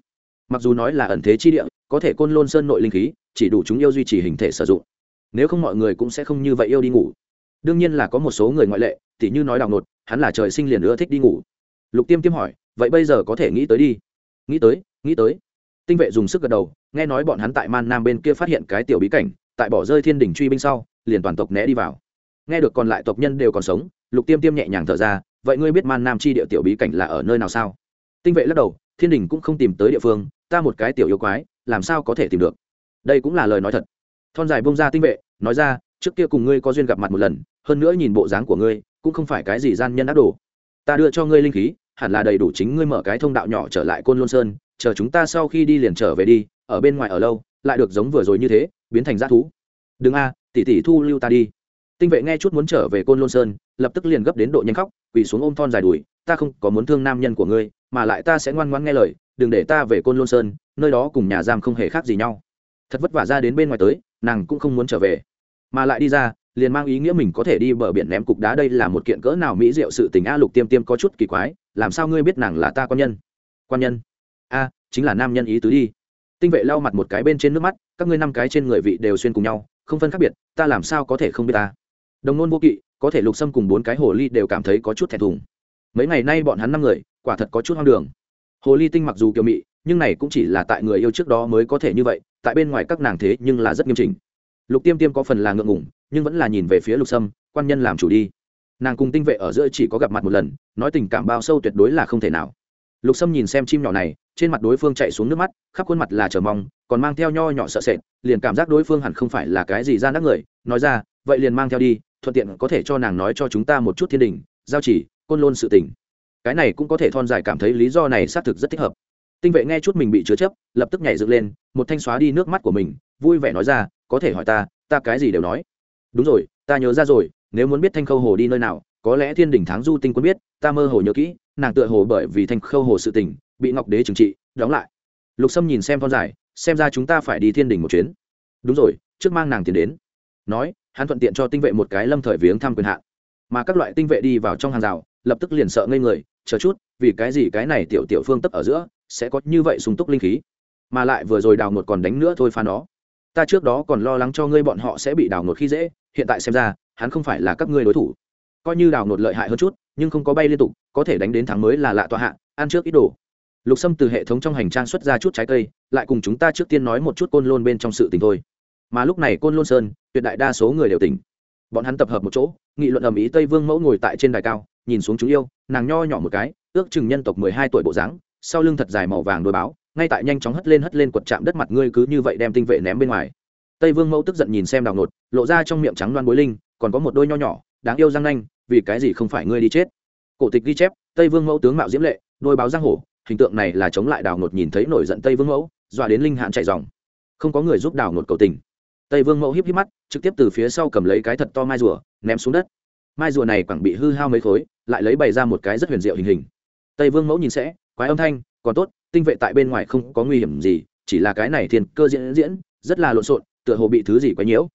Mặc dù nói là ẩn thế chi địa, có thể côn lôn sơn nội linh khí, chỉ đủ chúng yêu duy trì hình thể sử dụng. Nếu không mọi người cũng sẽ không như vậy yêu đi ngủ. Đương nhiên là có một số người ngoại lệ, tỉ như nói đào nột, hắn là trời sinh liền ưa thích đi ngủ. Lục tiêm tiêm hỏi, vậy bây giờ có thể nghĩ tới đi? Nghĩ tới nghĩ tới tinh vệ dùng sức gật đầu, nghe nói bọn hắn tại man nam bên kia phát hiện cái tiểu bí cảnh, tại bỏ rơi thiên đình truy binh sau, liền toàn tộc né đi vào. Nghe được còn lại tộc nhân đều còn sống, lục tiêm tiêm nhẹ nhàng thở ra, vậy ngươi biết man nam chi địa tiểu bí cảnh là ở nơi nào sao? Tinh vệ lắc đầu, thiên đình cũng không tìm tới địa phương, ta một cái tiểu yêu quái, làm sao có thể tìm được? Đây cũng là lời nói thật. Thon dài bông ra tinh vệ, nói ra, trước kia cùng ngươi có duyên gặp mặt một lần, hơn nữa nhìn bộ dáng của ngươi, cũng không phải cái gì gian nhân ác đồ. Ta đưa cho ngươi linh khí, hẳn là đầy đủ chính ngươi mở cái thông đạo nhỏ trở lại côn lôn sơn chờ chúng ta sau khi đi liền trở về đi, ở bên ngoài ở lâu, lại được giống vừa rồi như thế, biến thành g thú. Đừng a, tỷ tỷ thu lưu ta đi. Tinh vệ nghe chút muốn trở về côn lôn sơn, lập tức liền gấp đến độ nhanh khóc, quỳ xuống ôm thon dài đùi, ta không có muốn thương nam nhân của ngươi, mà lại ta sẽ ngoan ngoan nghe lời, đừng để ta về côn lôn sơn, nơi đó cùng nhà giam không hề khác gì nhau. Thật vất vả ra đến bên ngoài tới, nàng cũng không muốn trở về. Mà lại đi ra, liền mang ý nghĩa mình có thể đi bờ biển ném cục đá đây là một kiện cỡ nào mỹ diệu sự tình a, lục tiêm tiêm có chút kỳ quái, làm sao ngươi biết nàng là ta quan nhân? Quan nhân? A, chính là nam nhân ý tứ đi. Tinh vệ lau mặt một cái bên trên nước mắt, các ngươi năm cái trên người vị đều xuyên cùng nhau, không phân khác biệt, ta làm sao có thể không biết ta? Đồng nôn vô kỵ, có thể lục xâm cùng bốn cái hồ ly đều cảm thấy có chút thẹn thùng. Mấy ngày nay bọn hắn năm người, quả thật có chút hoang đường. Hồ ly tinh mặc dù kiều mị, nhưng này cũng chỉ là tại người yêu trước đó mới có thể như vậy, tại bên ngoài các nàng thế nhưng là rất nghiêm trình lục tiêm tiêm có phần là ngượng ngủng nhưng vẫn là nhìn về phía lục sâm, quan nhân làm chủ đi. Nàng cùng tinh vệ ở giữa chỉ có gặp mặt một lần, nói tình cảm bao sâu tuyệt đối là không thể nào lục sâm nhìn xem chim nhỏ này, trên mặt đối phương chạy xuống nước mắt, khắp khuôn mặt là chờ mong, còn mang theo nho nhỏ sợ sệt, liền cảm giác đối phương hẳn không phải là cái gì gian đắc người, nói ra, vậy liền mang theo đi, thuận tiện có thể cho nàng nói cho chúng ta một chút thiên đình, giao chỉ, côn lôn sự tình. Cái này cũng có thể thon dài cảm thấy lý do này xác thực rất thích hợp. Tinh vệ nghe chút mình bị chứa chấp, lập tức nhảy dựng lên, một thanh xóa đi nước mắt của mình, vui vẻ nói ra, có thể hỏi ta ta cái gì đều nói. Đúng rồi, ta nhớ ra rồi, nếu muốn biết thanh khâu hồ đi nơi nào, có lẽ thiên đình tháng du tinh quân biết, ta mơ hồ nhớ kỹ nàng tựa hồ bởi vì thanh khâu hồ sự tình, bị ngọc đế trừng trị, đóng lại. Lục sâm nhìn xem thon dài, xem ra chúng ta phải đi thiên đình một chuyến. Đúng rồi, trước mang nàng tiền đến. Nói, hắn thuận tiện cho tinh vệ một cái lâm thời viếng thăm quyền hạn. Mà các loại tinh vệ đi vào trong hàng rào, lập tức liền sợ ngây người, chờ chút, vì cái gì cái này tiểu tiểu phương tấp ở giữa, sẽ có như vậy sung túc linh khí? Mà lại vừa rồi đào ngột còn đánh nữa thôi pha nó. Ta trước đó còn lo lắng cho ngươi bọn họ sẽ bị đào ngột khi dễ, hiện tại xem ra, hắn không phải là các ngươi đối thủ coi như đào nột lợi hại hơn chút, nhưng không có bay liên tục, có thể đánh đến thắng mới là lạ tọa hạ, ăn trước ít đồ. Lục sâm từ hệ thống trong hành trang xuất ra chút trái cây, lại cùng chúng ta trước tiên nói một chút côn lôn bên trong sự tình thôi. Mà lúc này côn lôn sơn, tuyệt đại đa số người đều tỉnh. Bọn hắn tập hợp một chỗ, nghị luận ầm ĩ tây vương mẫu ngồi tại trên đài cao, nhìn xuống chúng yêu, nàng nho nhỏ một cái, ước chừng nhân tộc mười hai tuổi bộ dáng, sau lưng thật dài màu vàng đôi báo, ngay tại nhanh chóng hất lên hất lên quật chạm đất mặt ngươi cứ như vậy đem tinh vệ ném bên ngoài. Tây vương mẫu tức giận nhìn xem đào nột, lộ ra trong miệng trắng loan bối linh, còn có một đôi nho nhỏ đáng yêu răng nanh, vì cái gì không phải ngươi đi chết? Cổ tịch ghi chép, tây vương mẫu tướng mạo diễm lệ, đôi báo giang hổ hình tượng này là chống lại đào ngột nhìn thấy nổi giận tây vương mẫu, dọa đến linh hạn chạy dòng. Không có người giúp đào ngột cầu tình. Tây vương mẫu híp híp mắt, trực tiếp từ phía sau cầm lấy cái thật to mai rùa, ném xuống đất. Mai rùa này quẳng bị hư hao mấy khối, lại lấy bày ra một cái rất huyền diệu hình hình. Tây vương mẫu nhìn sẽ, quái âm thanh, còn tốt, tinh vệ tại bên ngoài không có nguy hiểm gì, chỉ là cái này thiên cơ diễn diễn, rất là lộn xộn, tựa hồ bị thứ gì quấy nhiễu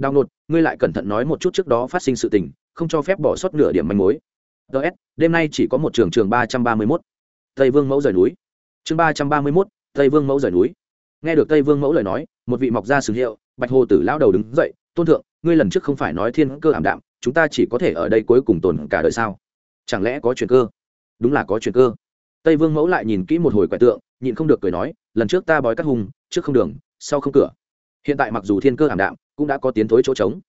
đào nột, ngươi lại cẩn thận nói một chút trước đó phát sinh sự tình, không cho phép bỏ sót nửa điểm manh mối. Ts đêm nay chỉ có một trường trường ba trăm ba mươi mốt. Tây vương mẫu rời núi. Chương ba trăm ba mươi mốt, tây vương mẫu rời núi. Nghe được tây vương mẫu lời nói, một vị mọc ra sừng hiệu, bạch hồ tử lao đầu đứng dậy, tôn thượng, ngươi lần trước không phải nói thiên cơ ảm đạm, chúng ta chỉ có thể ở đây cuối cùng tồn cả đời sao? Chẳng lẽ có chuyện cơ? Đúng là có chuyện cơ. Tây vương mẫu lại nhìn kỹ một hồi quẻ tượng, nhịn không được cười nói, lần trước ta bói cắt hùng trước không đường, sau không cửa. Hiện tại mặc dù thiên cơ ảm đạm cũng đã có tiến thối chỗ trống.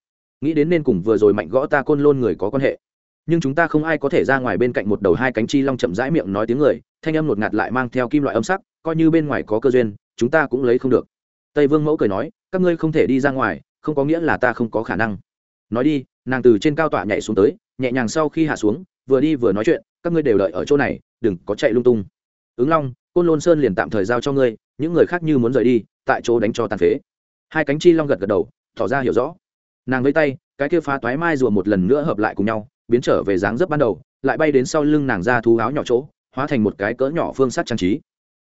Nghĩ đến nên cùng vừa rồi mạnh gõ ta côn lôn người có quan hệ. Nhưng chúng ta không ai có thể ra ngoài bên cạnh một đầu hai cánh chi long chậm rãi miệng nói tiếng người, thanh âm ngột ngạt lại mang theo kim loại âm sắc, coi như bên ngoài có cơ duyên, chúng ta cũng lấy không được. Tây vương mẫu cười nói, các ngươi không thể đi ra ngoài, không có nghĩa là ta không có khả năng. Nói đi, nàng từ trên cao tọa nhảy xuống tới, nhẹ nhàng sau khi hạ xuống, vừa đi vừa nói chuyện, các ngươi đều đợi ở chỗ này, đừng có chạy lung tung. Ứng long, côn lôn sơn liền tạm thời giao cho ngươi, những người khác như muốn rời đi, tại chỗ đánh cho tàn phế. Hai cánh chi long gật gật đầu tỏ ra hiểu rõ. Nàng với tay, cái kia phá toái mai rùa một lần nữa hợp lại cùng nhau, biến trở về dáng dấp ban đầu, lại bay đến sau lưng nàng ra thú áo nhỏ chỗ, hóa thành một cái cỡ nhỏ phương sát trang trí.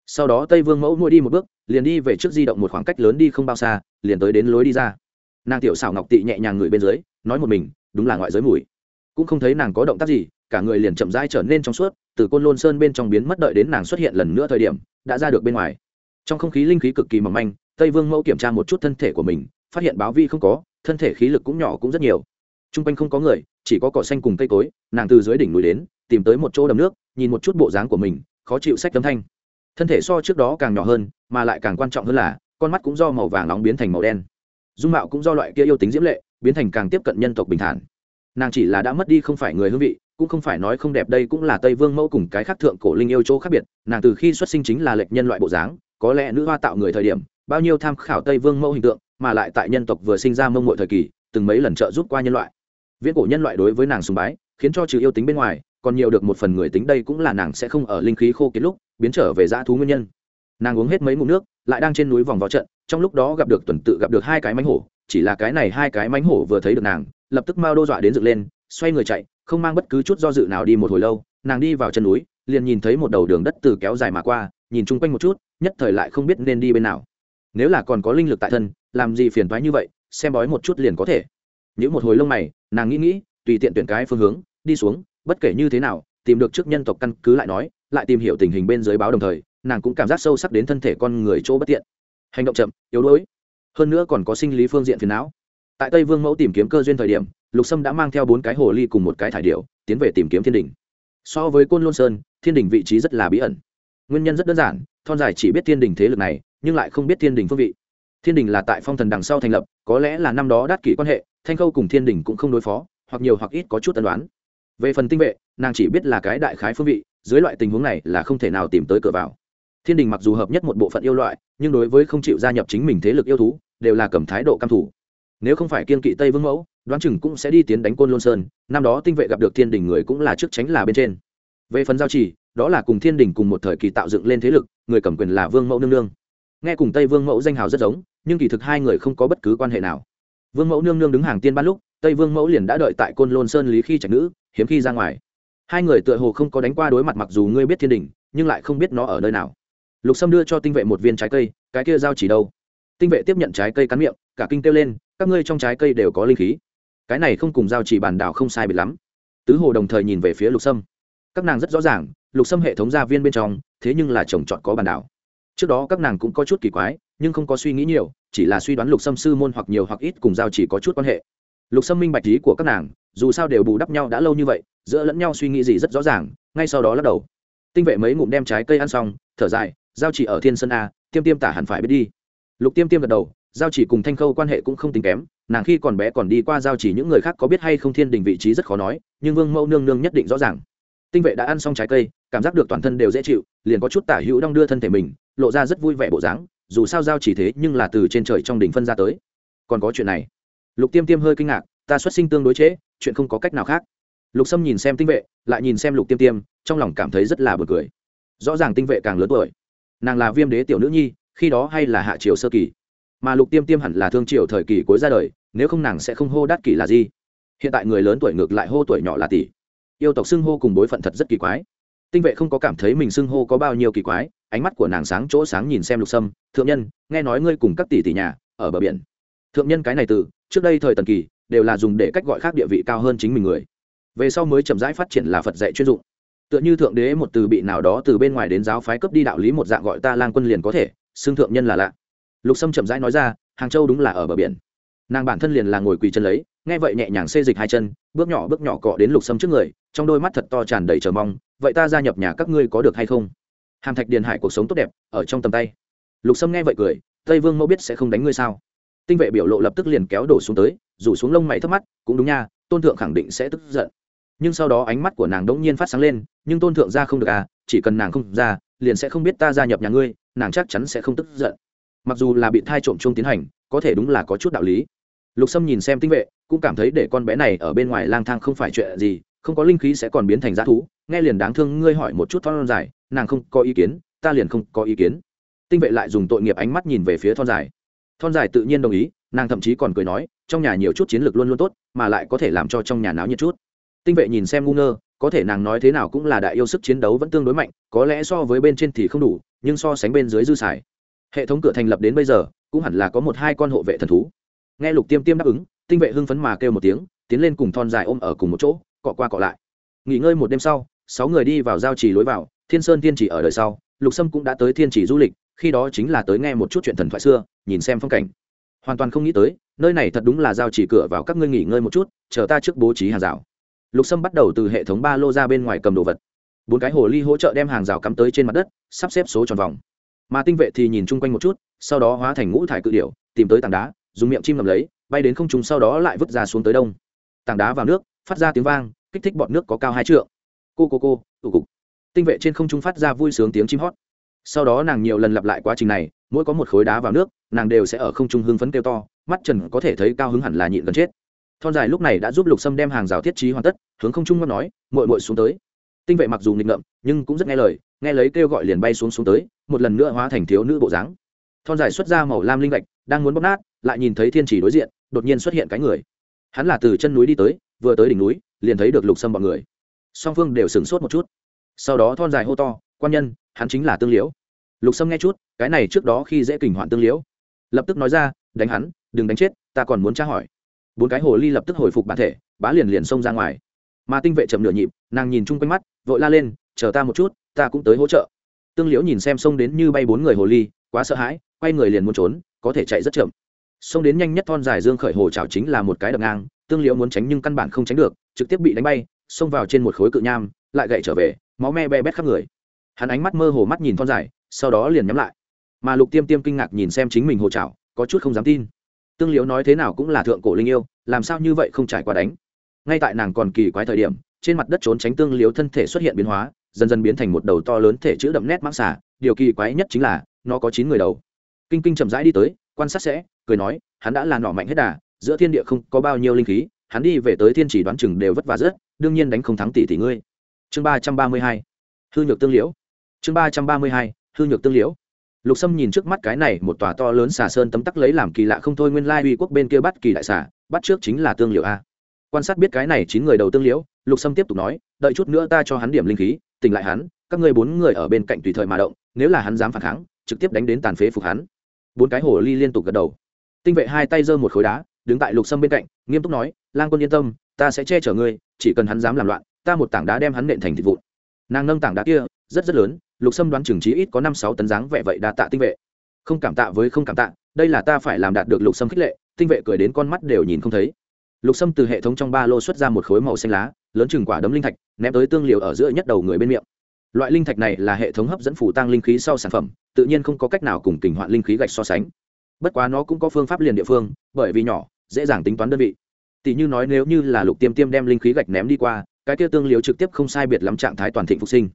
Sau đó tây vương mẫu nuôi đi một bước, liền đi về trước di động một khoảng cách lớn đi không bao xa, liền tới đến lối đi ra. Nàng tiểu xảo ngọc tị nhẹ nhàng ngửi bên dưới, nói một mình, đúng là ngoại giới mùi. Cũng không thấy nàng có động tác gì, cả người liền chậm rãi trở nên trong suốt, từ côn lôn sơn bên trong biến mất đợi đến nàng xuất hiện lần nữa thời điểm, đã ra được bên ngoài. Trong không khí linh khí cực kỳ mỏng manh, tây vương mẫu kiểm tra một chút thân thể của mình phát hiện báo vi không có, thân thể khí lực cũng nhỏ cũng rất nhiều. T r u n g quanh không có người, chỉ có cỏ xanh cùng cây cối, nàng từ dưới đỉnh núi đến, tìm tới một chỗ đầm nước, nhìn một chút bộ dáng của mình, khó chịu sách tấm thanh. Thân thể so trước đó càng nhỏ hơn, mà lại càng quan trọng hơn là, con mắt cũng do màu vàng nóng biến thành màu đen. Dung mạo cũng do loại kia yêu tính diễm lệ, biến thành càng tiếp cận nhân tộc bình thản. Nàng chỉ là đã mất đi không phải người hương vị, cũng không phải nói không đẹp đây cũng là tây vương mẫu cùng cái khác thượng cổ linh yêu chỗ khác biệt, nàng từ khi xuất sinh chính là lệch nhân loại bộ dáng, có lẽ nữ hoa tạo người thời điểm, bao nhiêu tham khảo tây vương mẫu hình tượng mà lại tại nhân tộc vừa sinh ra mông mội thời kỳ, từng mấy lần trợ giúp qua nhân loại. Viễn cổ nhân loại đối với nàng sùng bái, khiến cho trừ yêu tính bên ngoài, còn nhiều được một phần người tính đây cũng là nàng sẽ không ở linh khí khô kiệt lúc biến trở về dã thú nguyên nhân. Nàng uống hết mấy ngụm nước, lại đang trên núi vòng vào trận, trong lúc đó gặp được tuần tự gặp được hai cái mánh hổ, chỉ là cái này hai cái mánh hổ vừa thấy được nàng, lập tức mau đô dọa đến dựng lên, xoay người chạy, không mang bất cứ chút do dự nào đi một hồi lâu, nàng đi vào chân núi, liền nhìn thấy một đầu đường đất từ kéo dài mà qua, nhìn chung quanh một chút, nhất thời lại không biết nên đi bên nào nếu là còn có linh lực tại thân, làm gì phiền thoái như vậy, xem bói một chút liền có thể. Những một hồi lông mày, nàng nghĩ nghĩ, tùy tiện tuyển cái phương hướng, đi xuống, bất kể như thế nào, tìm được trước nhân tộc căn cứ lại nói, lại tìm hiểu tình hình bên dưới báo đồng thời, nàng cũng cảm giác sâu sắc đến thân thể con người chỗ bất tiện. Hành động chậm, yếu đuối. Hơn nữa còn có sinh lý phương diện phiền não. Tại tây vương mẫu tìm kiếm cơ duyên thời điểm, lục sâm đã mang theo bốn cái hồ ly cùng một cái thải điệu tiến về tìm kiếm thiên đình. So với côn lôn sơn, thiên đình vị trí rất là bí ẩn. Nguyên nhân rất đơn giản, thon dài chỉ biết thiên đình thế lực này nhưng lại không biết thiên đình phương vị. Thiên đình là tại phong thần đằng sau thành lập, có lẽ là năm đó đắt kỷ quan hệ, thanh khâu cùng thiên đình cũng không đối phó, hoặc nhiều hoặc ít có chút tân đoán về phần tinh vệ, nàng chỉ biết là cái đại khái phương vị, dưới loại tình huống này là không thể nào tìm tới cửa vào. Thiên đình mặc dù hợp nhất một bộ phận yêu loại, nhưng đối với không chịu gia nhập chính mình thế lực yêu thú, đều là cầm thái độ căm thủ nếu không phải kiên kỵ tây vương mẫu, đoán chừng cũng sẽ đi tiến đánh côn lôn sơn, năm đó tinh vệ gặp được thiên đình người cũng là trước tránh là bên trên. Về phần giao trì, đó là cùng thiên đình cùng một thời kỳ tạo dựng lên thế lực, người cầm quyền là vương mẫu nương nương nghe cùng tây vương mẫu danh hào rất giống, nhưng kỳ thực hai người không có bất cứ quan hệ nào. Vương mẫu nương nương đứng hàng tiên ban lúc, tây vương mẫu liền đã đợi tại côn lôn sơn lý khi trạch nữ, hiếm khi ra ngoài. Hai người tựa hồ không có đánh qua đối mặt mặc dù ngươi biết thiên đình, nhưng lại không biết nó ở nơi nào. Lục sâm đưa cho tinh vệ một viên trái cây, cái kia giao chỉ đâu? Tinh vệ tiếp nhận trái cây cắn miệng, cả kinh kêu lên, các ngươi trong trái cây đều có linh khí. Cái này không cùng giao chỉ bản đảo không sai biệt lắm. Tứ hồ đồng thời nhìn về phía lục sâm. Các nàng rất rõ ràng, lục sâm hệ thống gia viên bên trong, thế nhưng là trồng trọt có bản đảo trước đó các nàng cũng có chút kỳ quái, nhưng không có suy nghĩ nhiều, chỉ là suy đoán lục sâm sư môn hoặc nhiều hoặc ít cùng giao chỉ có chút quan hệ. Lục sâm minh bạch ý của các nàng, dù sao đều bù đắp nhau đã lâu như vậy, giữa lẫn nhau suy nghĩ gì rất rõ ràng, ngay sau đó lắc đầu. Tinh vệ mấy ngụm đem trái cây ăn xong, thở dài, giao chỉ ở thiên sơn a, tiêm tiêm tả hẳn phải biết đi. Lục tiêm tiêm gật đầu, giao chỉ cùng thanh khâu quan hệ cũng không tính kém, nàng khi còn bé còn đi qua giao chỉ những người khác có biết hay không thiên đình vị trí rất khó nói, nhưng vương mẫu nương nương nhất định rõ ràng. Tinh vệ đã ăn xong trái cây, cảm giác được toàn thân đều dễ chịu, liền có chút tả hữu đong đưa thân thể mình lộ ra rất vui vẻ bộ dáng dù sao giao chỉ thế nhưng là từ trên trời trong đỉnh phân ra tới. Còn có chuyện này. Lục tiêm tiêm hơi kinh ngạc ta xuất sinh tương đối chế, chuyện không có cách nào khác. Lục sâm nhìn xem tinh vệ lại nhìn xem lục tiêm tiêm trong lòng cảm thấy rất là bực cười. Rõ ràng tinh vệ càng lớn tuổi. Nàng là viêm đế tiểu nữ nhi khi đó hay là hạ triều sơ kỳ. Mà lục tiêm tiêm hẳn là thương triều thời kỳ cuối ra đời nếu không nàng sẽ không hô đắt kỷ là gì. Hiện tại người lớn tuổi ngược lại hô tuổi nhỏ là tỷ. Yêu tộc xưng hô cùng bối phận thật rất kỳ quái. Tinh vệ không có cảm thấy mình xưng hô có bao nhiêu kỳ quái ánh mắt của nàng sáng chỗ sáng nhìn xem lục sâm, thượng nhân, nghe nói ngươi cùng các tỷ tỷ nhà, ở bờ biển. Thượng nhân cái này từ, trước đây thời tần kỳ, đều là dùng để cách gọi khác địa vị cao hơn chính mình người. Về sau mới chậm rãi phát triển là phật dạy chuyên dụng. Tựa như thượng đế một từ bị nào đó từ bên ngoài đến giáo phái cấp đi đạo lý một dạng gọi ta lang quân liền có thể, xưng thượng nhân là lạ. Lục sâm chậm rãi nói ra, hàng châu đúng là ở bờ biển. Nàng bản thân liền là ngồi quỳ chân lấy, nghe vậy nhẹ nhàng xê dịch hai chân, bước nhỏ bước nhỏ cọ đến lục sâm trước người, trong đôi mắt thật to tràn đầy chờ mong, vậy ta gia nhập nhà các ngươi có được hay không? Hàm thạch điền hải cuộc sống tốt đẹp, ở trong tầm tay. Lục sâm nghe vậy cười, tây vương mẫu biết sẽ không đánh ngươi sao? Tinh vệ biểu lộ lập tức liền kéo đổ xuống tới, rủ xuống lông mày thấp mắt, cũng đúng nha, tôn thượng khẳng định sẽ tức giận. Nhưng sau đó ánh mắt của nàng đỗng nhiên phát sáng lên, nhưng tôn thượng ra không được à chỉ cần nàng không ra, liền sẽ không biết ta gia nhập nhà ngươi, nàng chắc chắn sẽ không tức giận. Mặc dù là bị thai trộm chung tiến hành, có thể đúng là có chút đạo lý. Lục sâm nhìn xem tinh vệ, cũng cảm thấy để con bé này ở bên ngoài lang thang không phải chuyện gì, không có linh khí sẽ còn biến thành g thú, nghe liền đáng thương ngươi hỏi một chút thon dài nàng không có ý kiến, ta liền không có ý kiến. Tinh vệ lại dùng tội nghiệp ánh mắt nhìn về phía thon dài thon dài tự nhiên đồng ý, nàng thậm chí còn cười nói, trong nhà nhiều chút chiến lược luôn luôn tốt, mà lại có thể làm cho trong nhà náo nhiệt chút. Tinh vệ nhìn xem ngu ngơ, có thể nàng nói thế nào cũng là đại yêu sức chiến đấu vẫn tương đối mạnh, có lẽ so với bên trên thì không đủ, nhưng so sánh bên dưới dư xài. Hệ thống cửa thành lập đến bây giờ, cũng hẳn là có một hai con hộ vệ thần thú. Nghe lục tiêm tiêm đáp ứng, tinh vệ hưng phấn mà kêu một tiếng, tiến lên cùng thon dài ôm ở cùng một chỗ, cọ qua cọ lại. Nghỉ ngơi một đêm sau, sáu người đi vào giao trì lối vào thiên sơn thiên chỉ ở đời sau lục sâm cũng đã tới thiên chỉ du lịch khi đó chính là tới nghe một chút chuyện thần thoại xưa nhìn xem phong cảnh. Hoàn toàn không nghĩ tới nơi này thật đúng là giao chỉ cửa vào các ngươi nghỉ ngơi một chút chờ ta trước bố trí hàng rào. Lục sâm bắt đầu từ hệ thống ba lô ra bên ngoài cầm đồ vật. Bốn cái hồ ly hỗ trợ đem hàng rào cắm tới trên mặt đất sắp xếp số tròn vòng. Mà tinh vệ thì nhìn chung quanh một chút sau đó hóa thành ngũ thải cự điểu, tìm tới tảng đá dùng miệng chim ngầm lấy bay đến không trung sau đó lại vứt ra xuống tới đông. Tảng đá vào nước phát ra tiếng vang kích thích bọn nước có cao hai trượng. Cô cô cô tụ cục tinh vệ trên không trung phát ra vui sướng tiếng chim hót. Sau đó nàng nhiều lần lặp lại quá trình này mỗi có một khối đá vào nước nàng đều sẽ ở không trung hưng phấn kêu to mắt trần có thể thấy cao hứng hẳn là nhịn gần chết. Thon dài lúc này đã giúp lục sâm đem hàng rào thiết trí hoàn tất hướng không trung ngâm nói mội mội xuống tới. Tinh vệ mặc dù nghịch ngợm nhưng cũng rất nghe lời nghe lấy kêu gọi liền bay xuống xuống tới một lần nữa hóa thành thiếu nữ bộ dáng. Thon dài xuất ra màu lam linh lệch, đang muốn bóp nát lại nhìn thấy thiên chỉ đối diện đột nhiên xuất hiện cái người. Hắn là từ chân núi đi tới vừa tới đỉnh núi liền thấy được lục sâm bọn người. Song phương đều sửng sốt một chút sau đó thon dài hô to, quan nhân, hắn chính là tương liễu. Lục sâm nghe chút, cái này trước đó khi dễ kình hoạn tương liễu. Lập tức nói ra, đánh hắn, đừng đánh chết, ta còn muốn tra hỏi. Bốn cái hồ ly lập tức hồi phục bản thể, bá liền liền xông ra ngoài. Mà tinh vệ chậm nửa nhịp, nàng nhìn chung quanh mắt, vội la lên, chờ ta một chút, ta cũng tới hỗ trợ. Tương liễu nhìn xem xông đến như bay bốn người hồ ly, quá sợ hãi, quay người liền muốn trốn, có thể chạy rất chậm. Xông đến nhanh nhất thon dài dương khởi hồ chảo chính là một cái đập ngang, tương liễu muốn tránh nhưng căn bản không tránh được, trực tiếp bị đánh bay, xông vào trên một khối cự nham, lại gậy trở về máu me be bét khắp người. Hắn ánh mắt mơ hồ mắt nhìn thon dài sau đó liền nhắm lại. Mà lục tiêm tiêm kinh ngạc nhìn xem chính mình hồ trào có chút không dám tin. Tương liễu nói thế nào cũng là thượng cổ linh yêu, làm sao như vậy không trải qua đánh? Ngay tại nàng còn kỳ quái thời điểm, trên mặt đất trốn tránh tương liễu thân thể xuất hiện biến hóa, dần dần biến thành một đầu to lớn thể chữ đậm nét mãng xả điều kỳ quái nhất chính là, nó có chín người đầu. Kinh kinh chậm rãi đi tới, quan sát sẽ, cười nói, hắn đã là nỏ mạnh hết đà, giữa thiên địa không có bao nhiêu linh khí, hắn đi về tới thiên chỉ đoán chừng đều vất vả rất, đương nhiên đánh không thắng tỷ tỷ ngươi chương ba trăm ba mươi hai, hư nhược tương liễu. Chương ba trăm ba mươi hai, hư nhược tương liễu. Lục sâm nhìn trước mắt cái này một tòa to lớn xà sơn tấm tắc lấy làm kỳ lạ không thôi nguyên lai uy quốc bên kia bắt kỳ đại xà, bắt trước chính là tương liễu a. Quan sát biết cái này chín người đầu tương liễu, lục sâm tiếp tục nói, đợi chút nữa ta cho hắn điểm linh khí, tỉnh lại hắn, các ngươi bốn người ở bên cạnh tùy thời mà động, nếu là hắn dám phản kháng, trực tiếp đánh đến tàn phế phục hắn. Bốn cái hồ ly liên tục gật đầu. Tinh vệ hai tay giơ một khối đá, đứng tại lục sâm bên cạnh, nghiêm túc nói, lang quân yên tâm, ta sẽ che chở ngươi, chỉ cần hắn dám làm loạn ta một tảng đá đem hắn nện thành thịt vụn. Nàng nâng tảng đá kia, rất rất lớn, lục sâm đoán chừng trí ít có năm sáu tấn dáng vẻ vậy đa tạ tinh vệ. Không cảm tạ với không cảm tạ, đây là ta phải làm đạt được lục sâm khích lệ, tinh vệ cười đến con mắt đều nhìn không thấy. Lục sâm từ hệ thống trong ba lô xuất ra một khối màu xanh lá, lớn chừng quả đấm linh thạch, ném tới tương liều ở giữa nhất đầu người bên miệng. Loại linh thạch này là hệ thống hấp dẫn phủ tăng linh khí sau sản phẩm, tự nhiên không có cách nào cùng tình hoạn linh khí gạch so sánh. Bất quá nó cũng có phương pháp liền địa phương, bởi vì nhỏ, dễ dàng tính toán đơn vị. Tỷ như nói nếu như là lục tiêm tiêm đem linh khí gạch ném đi qua cái kia tương liếu trực tiếp không sai biệt lắm trạng thái toàn thịnh phục sinh.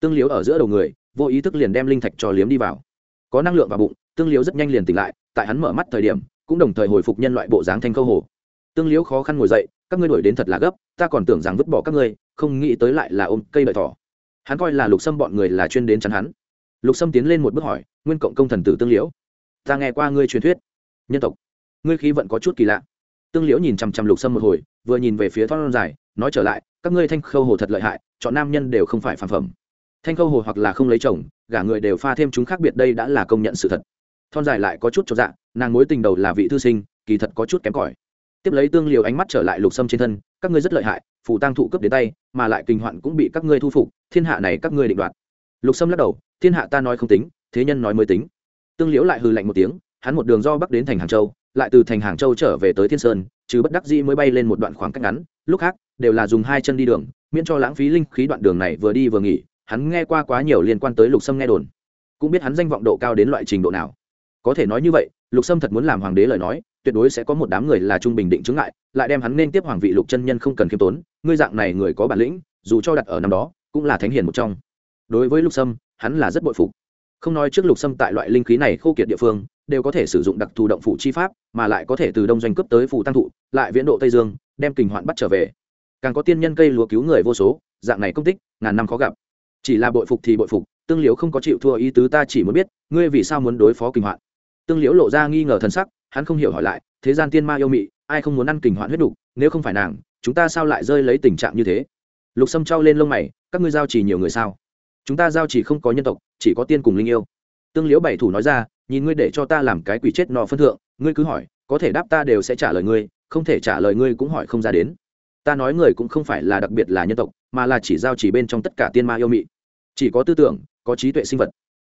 Tương liếu ở giữa đầu người, vô ý thức liền đem linh thạch cho liếm đi vào. Có năng lượng vào bụng, tương liếu rất nhanh liền tỉnh lại, tại hắn mở mắt thời điểm, cũng đồng thời hồi phục nhân loại bộ dáng thanh khâu hồ. Tương liếu khó khăn ngồi dậy, các ngươi đuổi đến thật là gấp, ta còn tưởng rằng vứt bỏ các ngươi, không nghĩ tới lại là ôm cây đợi thỏ. Hắn coi là lục sâm bọn người là chuyên đến chắn hắn. Lục sâm tiến lên một bước hỏi, nguyên cộng công thần tử tương liễu ta nghe qua ngươi truyền thuyết. Nhân tộc. Ngươi khí vận có chút kỳ lạ. Tương liễu nhìn chằm chằm lục sâm một hồi, vừa nhìn về phía thon dài nói trở lại, các ngươi thanh khâu hồ thật lợi hại, chọn nam nhân đều không phải phản phẩm. Thanh khâu hồ hoặc là không lấy chồng, gả người đều pha thêm chúng khác biệt đây đã là công nhận sự thật. Thon dài lại có chút cho dạ nàng mối tình đầu là vị thư sinh, kỳ thật có chút kém cỏi. Tiếp lấy tương liều ánh mắt trở lại lục sâm trên thân, các ngươi rất lợi hại phủ tăng thụ cấp đến tay, mà lại kinh hoạn cũng bị các ngươi thu phục, thiên hạ này các ngươi định đoạt. Lục sâm lắc đầu, thiên hạ ta nói không tính, thế nhân nói mới tính. Tương liễu lại hừ lạnh một tiếng, hắn một đường do bắc đến thành hàng châu, lại từ thành hàng châu trở về tới thiên sơn chứ bất đắc dĩ mới bay lên một đoạn khoảng cách ngắn, lúc khác, đều là dùng hai chân đi đường, miễn cho lãng phí linh khí đoạn đường này vừa đi vừa nghỉ, hắn nghe qua quá nhiều liên quan tới lục sâm nghe đồn. Cũng biết hắn danh vọng độ cao đến loại trình độ nào. Có thể nói như vậy, lục sâm thật muốn làm hoàng đế lời nói, tuyệt đối sẽ có một đám người là trung bình định chứng lại lại đem hắn nên tiếp hoàng vị lục chân nhân không cần khiêm tốn, ngươi dạng này người có bản lĩnh, dù cho đặt ở năm đó, cũng là thánh hiền một trong. Đối với lục sâm, hắn là rất bội phục không nói trước lục sâm tại loại linh khí này khô kiệt địa phương, đều có thể sử dụng đặc thù động phụ chi pháp, mà lại có thể từ đông doanh cướp tới phụ tăng thụ, lại viễn độ tây dương, đem kình hoạn bắt trở về. Càng có tiên nhân cây lúa cứu người vô số, dạng này công tích, ngàn năm khó gặp. Chỉ là bội phục thì bội phục, tương liễu không có chịu thua ý tứ ta chỉ muốn biết, ngươi vì sao muốn đối phó kình hoạn? Tương liễu lộ ra nghi ngờ thần sắc, hắn không hiểu hỏi lại, thế gian tiên ma yêu mị, ai không muốn ăn kình hoạn huyết đục, nếu không phải nàng, chúng ta sao lại rơi lấy tình trạng như thế? Lục sâm trao lên lông mày, các ngươi giao chỉ nhiều người sao? Chúng ta giao chỉ không có nhân tộc, chỉ có tiên cùng linh yêu. Tương liễu bảy thủ nói ra, nhìn ngươi để cho ta làm cái quỷ chết nọ phân thượng, ngươi cứ hỏi, có thể đáp ta đều sẽ trả lời ngươi, không thể trả lời ngươi cũng hỏi không ra đến. Ta nói người cũng không phải là đặc biệt là nhân tộc, mà là chỉ giao chỉ bên trong tất cả tiên ma yêu mị. Chỉ có tư tưởng, có trí tuệ sinh vật.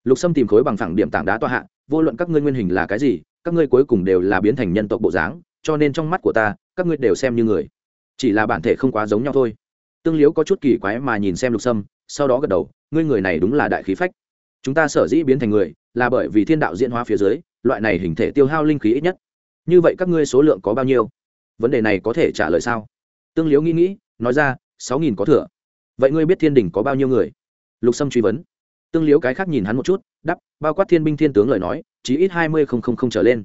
Lục sâm tìm khối bằng phẳng điểm tảng đá tọa hạ, vô luận các ngươi nguyên hình là cái gì, các ngươi cuối cùng đều là biến thành nhân tộc bộ dáng, cho nên trong mắt của ta, các ngươi đều xem như người. Chỉ là bản thể không quá giống nhau thôi. Tương liếu có chút kỳ quái mà nhìn xem lục sâm, sau đó gật đầu ngươi người này đúng là đại khí phách. Chúng ta sở dĩ biến thành người, là bởi vì thiên đạo diễn hóa phía dưới, loại này hình thể tiêu hao linh khí ít nhất. Như vậy các ngươi số lượng có bao nhiêu? Vấn đề này có thể trả lời sao? Tương liếu nghĩ nghĩ, nói ra, sáu nghìn có thừa. Vậy ngươi biết thiên đình có bao nhiêu người? Lục sâm truy vấn. Tương liếu cái khác nhìn hắn một chút đắp bao quát thiên binh thiên tướng lời nói, chí ít hai mươi không không không trở lên.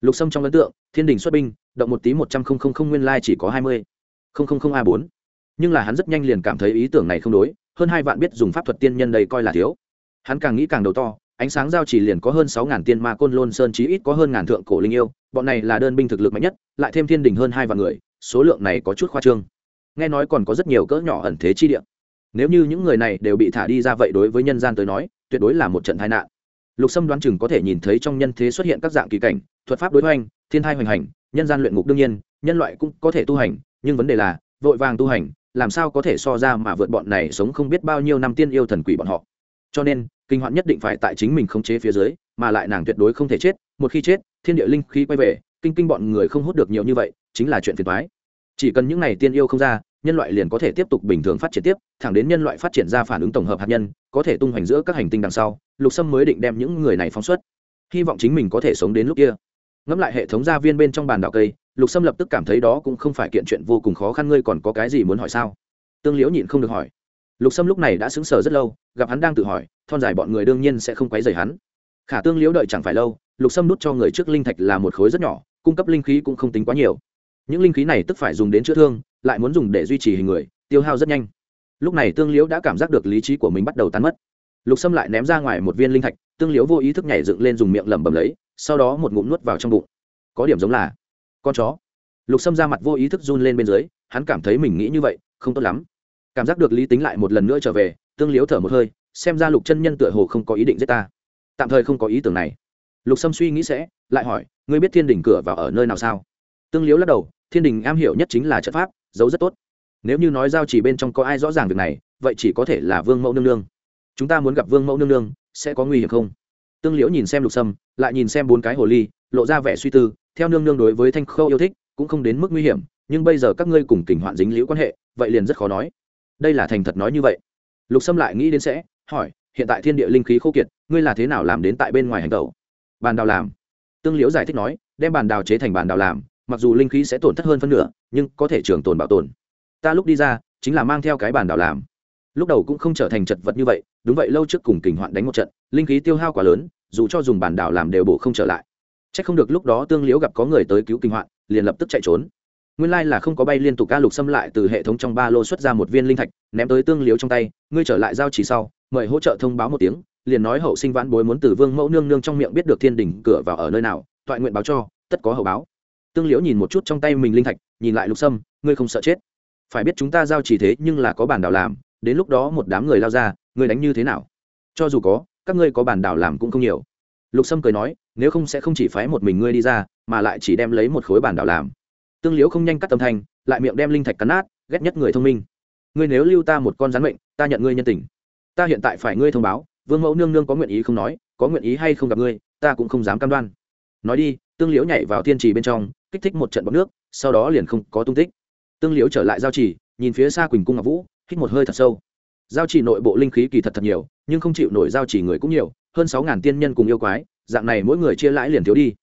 Lục sâm trong ấn tượng, thiên đình xuất binh, động một tí một trăm không không không nguyên lai chỉ có hai mươi. Không không không a bốn nhưng là hắn rất nhanh liền cảm thấy ý tưởng này không đối, hơn hai vạn biết dùng pháp thuật tiên nhân đây coi là thiếu. Hắn càng nghĩ càng đầu to, ánh sáng giao chỉ liền có hơn sáu ngàn tiên ma côn lôn sơn chí ít có hơn ngàn thượng cổ linh yêu, bọn này là đơn binh thực lực mạnh nhất, lại thêm thiên đình hơn hai vạn người, số lượng này có chút khoa trương. Nghe nói còn có rất nhiều cỡ nhỏ ẩn thế chi địa. Nếu như những người này đều bị thả đi ra vậy đối với nhân gian tới nói, tuyệt đối là một trận tai nạn. Lục sâm đoán chừng có thể nhìn thấy trong nhân thế xuất hiện các dạng kỳ cảnh, thuật pháp đối hoành, thiên thai hoành hành, nhân gian luyện ngục đương nhiên, nhân loại cũng có thể tu hành, nhưng vấn đề là, vội vàng tu hành làm sao có thể so ra mà vượt bọn này sống không biết bao nhiêu năm tiên yêu thần quỷ bọn họ. Cho nên, kinh hoạn nhất định phải tại chính mình khống chế phía dưới, mà lại nàng tuyệt đối không thể chết. Một khi chết, thiên địa linh khí quay về, kinh kinh bọn người không hút được nhiều như vậy, chính là chuyện phiền toái. Chỉ cần những này tiên yêu không ra, nhân loại liền có thể tiếp tục bình thường phát triển tiếp, thẳng đến nhân loại phát triển ra phản ứng tổng hợp hạt nhân, có thể tung hoành giữa các hành tinh đằng sau, lục sâm mới định đem những người này phóng xuất. Hy vọng chính mình có thể sống đến lúc kia. Ngẫm lại hệ thống gia viên bên trong bàn đảo cây lục sâm lập tức cảm thấy đó cũng không phải kiện chuyện vô cùng khó khăn, ngươi còn có cái gì muốn hỏi sao? Tương liễu nhịn không được hỏi. Lục sâm lúc này đã xứng sở rất lâu, gặp hắn đang tự hỏi, thon dài bọn người đương nhiên sẽ không quấy rầy hắn. Khả tương liễu đợi chẳng phải lâu, lục sâm nút cho người trước linh thạch là một khối rất nhỏ, cung cấp linh khí cũng không tính quá nhiều. Những linh khí này tức phải dùng đến chữa thương, lại muốn dùng để duy trì hình người, tiêu hao rất nhanh. Lúc này tương liễu đã cảm giác được lý trí của mình bắt đầu tan mất. Lục sâm lại ném ra ngoài một viên linh thạch, tương liễu vô ý thức nhảy dựng lên dùng miệng lẩm bẩm lấy, sau đó một ngụm nuốt vào trong bụng. Có điểm giống là con chó. Lục sâm ra mặt vô ý thức run lên bên dưới, hắn cảm thấy mình nghĩ như vậy, không tốt lắm. Cảm giác được lý tính lại một lần nữa trở về, tương liễu thở một hơi, xem ra lục chân nhân tựa hồ không có ý định giết ta. Tạm thời không có ý tưởng này. Lục sâm suy nghĩ sẽ, lại hỏi, ngươi biết thiên đình cửa vào ở nơi nào sao? Tương liễu lắc đầu, thiên đình am hiểu nhất chính là trận pháp giấu rất tốt. Nếu như nói giao chỉ bên trong có ai rõ ràng việc này, vậy chỉ có thể là vương mẫu nương nương. Chúng ta muốn gặp vương mẫu nương nương, sẽ có nguy hiểm không? Tương liễu nhìn xem lục sâm, lại nhìn xem bốn cái hồ ly, lộ ra vẻ suy tư theo nương nương đối với thanh khâu yêu thích, cũng không đến mức nguy hiểm, nhưng bây giờ các ngươi cùng kình hoạn dính liễu quan hệ, vậy liền rất khó nói. Đây là thành thật nói như vậy. Lục sâm lại nghĩ đến sẽ, hỏi, hiện tại thiên địa linh khí khô kiệt, ngươi là thế nào làm đến tại bên ngoài hành tẩu? Bàn đào làm. Tương liễu giải thích nói, đem bàn đào chế thành bàn đào làm, mặc dù linh khí sẽ tổn thất hơn phân nửa, nhưng có thể trường tồn bảo tồn. Ta lúc đi ra, chính là mang theo cái bàn đào làm. Lúc đầu cũng không trở thành chật vật như vậy, đúng vậy, lâu trước cùng kình hoạn đánh một trận, linh khí tiêu hao quá lớn, dù cho dùng bàn đào làm đều bổ không trở lại chắc không được lúc đó tương liễu gặp có người tới cứu kinh hoạn, liền lập tức chạy trốn. Nguyên lai là không có bay liên tục ca lục xâm lại từ hệ thống trong ba lô xuất ra một viên linh thạch, ném tới tương liễu trong tay, ngươi trở lại giao chỉ sau, mời hỗ trợ thông báo một tiếng, liền nói hậu sinh vãn bối muốn từ vương mẫu nương nương trong miệng biết được thiên đỉnh cửa vào ở nơi nào, toại nguyện báo cho, tất có hậu báo. Tương liễu nhìn một chút trong tay mình linh thạch, nhìn lại lục sâm ngươi không sợ chết. Phải biết chúng ta giao chỉ thế nhưng là có bản đảo làm, đến lúc đó một đám người lao ra, ngươi đánh như thế nào? Cho dù có, các ngươi có bản đảo làm cũng không nhiều lục sâm cười nói, nếu không sẽ không chỉ phái một mình ngươi đi ra, mà lại chỉ đem lấy một khối bản đảo làm. Tương liễu không nhanh cắt tâm thanh, lại miệng đem linh thạch cắn nát, ghét nhất người thông minh. Ngươi nếu lưu ta một con rắn mệnh, ta nhận ngươi nhân tình. Ta hiện tại phải ngươi thông báo, vương mẫu nương nương có nguyện ý không nói, có nguyện ý hay không gặp ngươi, ta cũng không dám cam đoan. Nói đi, tương liễu nhảy vào thiên trì bên trong, kích thích một trận bọc nước, sau đó liền không có tung tích. Tương liễu trở lại giao trì, nhìn phía xa quỳnh cung ngọc vũ, hít một hơi thật sâu. Giao trì nội bộ linh khí kỳ thật thật nhiều, nhưng không chịu nổi giao trì người cũng nhiều hơn sáu ngàn tiên nhân cùng yêu quái, dạng này mỗi người chia lãi liền thiếu đi.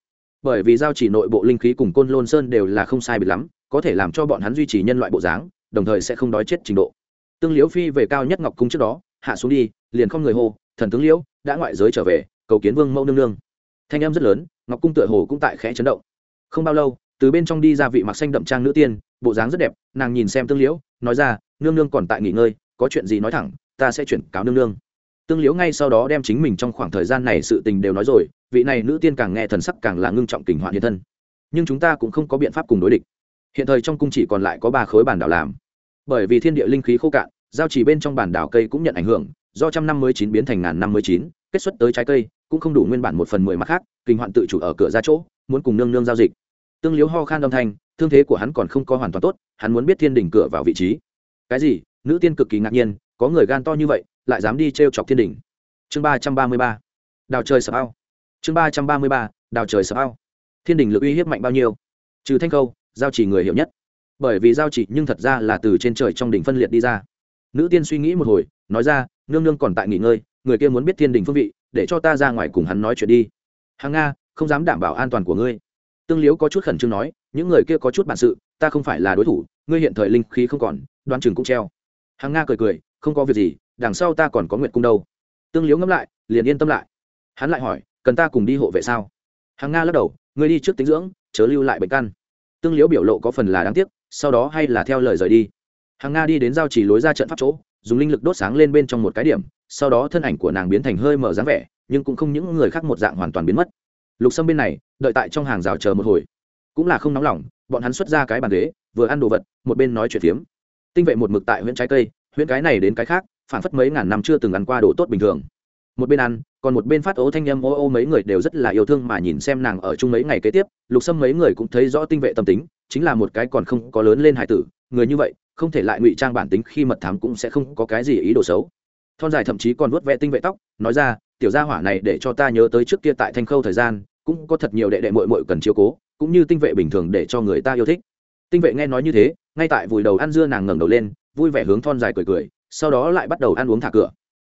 Bởi vì giao chỉ nội bộ linh khí cùng côn lôn sơn đều là không sai biệt lắm, có thể làm cho bọn hắn duy trì nhân loại bộ dáng, đồng thời sẽ không đói chết trình độ. Tương liễu phi về cao nhất ngọc cung trước đó, hạ xuống đi, liền không người hô, thần tướng liễu, đã ngoại giới trở về, cầu kiến vương mẫu nương nương. Thanh em rất lớn, ngọc cung tựa hồ cũng tại khẽ chấn động. Không bao lâu, từ bên trong đi ra vị mặc xanh đậm trang nữ tiên, bộ dáng rất đẹp, nàng nhìn xem tương liễu, nói ra, nương nương còn tại nghỉ ngơi, có chuyện gì nói thẳng, ta sẽ chuyển cáo nương nương tương liễu ngay sau đó đem chính mình trong khoảng thời gian này sự tình đều nói rồi, vị này nữ tiên càng nghe thần sắc càng là ngưng trọng kinh hoạn hiện thân. Nhưng chúng ta cũng không có biện pháp cùng đối địch. Hiện thời trong cung chỉ còn lại có ba khối bản đảo làm. Bởi vì thiên địa linh khí khô cạn, giao chỉ bên trong bản đảo cây cũng nhận ảnh hưởng, do trăm năm mới chín biến thành ngàn năm mới chín, kết xuất tới trái cây, cũng không đủ nguyên bản một phần mười mặt khác kinh hoạn tự chủ ở cửa ra chỗ, muốn cùng nương nương giao dịch. Tương liếu ho khan âm thanh, thương thế của hắn còn không có hoàn toàn tốt, hắn muốn biết thiên đỉnh cửa vào vị trí. Cái gì? Nữ tiên cực kỳ ngạc nhiên có người gan to như vậy, lại dám đi t r e o chọc thiên đình. Chương ba trăm ba mươi ba, đào trời sập ao. Chương ba trăm ba mươi ba, đào trời sập ao. Thiên đình lực uy hiếp mạnh bao nhiêu? Trừ thanh câu giao chỉ người hiểu nhất. Bởi vì giao chỉ nhưng thật ra là từ trên trời trong đỉnh phân liệt đi ra. Nữ tiên suy nghĩ một hồi, nói ra, nương nương còn tại nghỉ ngơi, người kia muốn biết thiên đình phương vị, để cho ta ra ngoài cùng hắn nói chuyện đi. Hàng nga, không dám đảm bảo an toàn của ngươi. Tương liếu có chút khẩn trương nói, những người kia có chút bản sự, ta không phải là đối thủ, ngươi hiện thời linh khí không còn đoan chừng cũng treo. Hàng nga cười cười không có việc gì, đằng sau ta còn có nguyện cung đâu. Tương liếu ngẫm lại, liền yên tâm lại. Hắn lại hỏi, cần ta cùng đi hộ vệ sao? Hàng nga lắc đầu người đi trước tính dưỡng, chớ lưu lại bệnh căn. Tương liếu biểu lộ có phần là đáng tiếc, sau đó hay là theo lời rời đi. Hàng nga đi đến giao chỉ lối ra trận pháp chỗ, dùng linh lực đốt sáng lên bên trong một cái điểm, sau đó thân ảnh của nàng biến thành hơi mở dáng vẻ, nhưng cũng không những người khác một dạng hoàn toàn biến mất. Lục sâm bên này, đợi tại trong hàng rào chờ một hồi. Cũng là không nóng lòng, bọn hắn xuất ra cái bàn ghế, vừa ăn đồ vật, một bên nói chuyện phiếm. Tinh vệ một mực tại huyện trái cây huyện cái này đến cái khác phản phất mấy ngàn năm chưa từng ăn qua đồ tốt bình thường. Một bên ăn, còn một bên phát ố thanh â m ô ô mấy người đều rất là yêu thương mà nhìn xem nàng ở chung mấy ngày kế tiếp. Lục sâm mấy người cũng thấy rõ tinh vệ tâm tính, chính là một cái còn không có lớn lên hải tử, người như vậy, không thể lại ngụy trang bản tính khi mật thám cũng sẽ không có cái gì ý đồ xấu. Thon dài thậm chí còn vuốt vẽ tinh vệ tóc, nói ra, tiểu gia hỏa này để cho ta nhớ tới trước kia tại thanh khâu thời gian, cũng có thật nhiều đệ đệ mội mội cần chiếu cố, cũng như tinh vệ bình thường để cho người ta yêu thích. Tinh vệ nghe nói như thế, ngay tại vùi đầu ăn dưa nàng ngẩng đầu lên vui vẻ hướng thon dài cười cười, sau đó lại bắt đầu ăn uống thả cửa.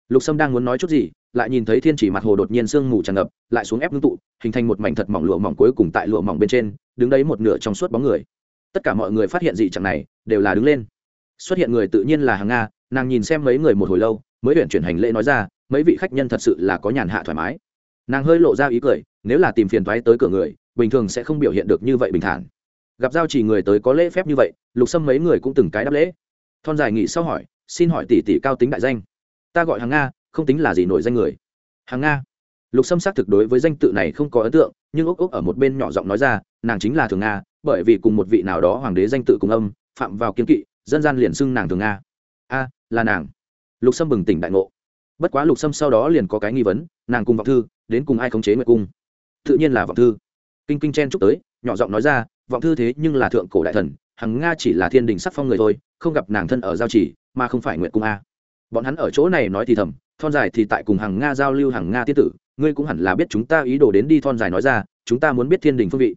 Lục sâm đang muốn nói chút gì, lại nhìn thấy thiên chỉ mặt hồ đột nhiên sương mù tràn ngập, lại xuống ép ngưng tụ, hình thành một mảnh thật mỏng lụa mỏng cuối cùng tại lụa mỏng bên trên, đứng đấy một nửa trong suốt bóng người. Tất cả mọi người phát hiện dị trạng này, đều là đứng lên. Xuất hiện người tự nhiên là hàng nga, nàng nhìn xem mấy người một hồi lâu, mới huyện chuyển hành lễ nói ra, mấy vị khách nhân thật sự là có nhàn hạ thoải mái. Nàng hơi lộ ra ý cười, nếu là tìm phiền thoái tới cửa người, bình thường sẽ không biểu hiện được như vậy bình thản. Gặp giao chỉ người tới có lễ phép như vậy, lục xâm mấy người cũng từng cái đáp lễ thon dài nghị sau hỏi, xin hỏi tỷ tỷ cao tính đại danh? Ta gọi hàng nga, không tính là gì nổi danh người. Hàng nga? Lục sâm xác thực đối với danh tự này không có ấn tượng, nhưng ốc ốc ở một bên nhỏ giọng nói ra, nàng chính là thường nga, bởi vì cùng một vị nào đó hoàng đế danh tự cùng âm, phạm vào kiên kỵ, dân gian liền xưng nàng thường nga. A, là nàng. Lục sâm bừng tỉnh đại ngộ. Bất quá lục sâm sau đó liền có cái nghi vấn, nàng cùng vọng thư, đến cùng ai khống chế nguyệt cung? Tự nhiên là vọng thư. Kinh kinh chen chúc tới, nhỏ giọng nói ra, vọng thư thế nhưng là thượng cổ đại thần hằng nga chỉ là thiên đình sắc phong người thôi không gặp nàng thân ở giao chỉ, mà không phải nguyện cung a. Bọn hắn ở chỗ này nói thì thầm, thon dài thì tại cùng hàng nga giao lưu hàng nga tiết tử, ngươi cũng hẳn là biết chúng ta ý đồ đến đi thon dài nói ra, chúng ta muốn biết thiên đình phương vị.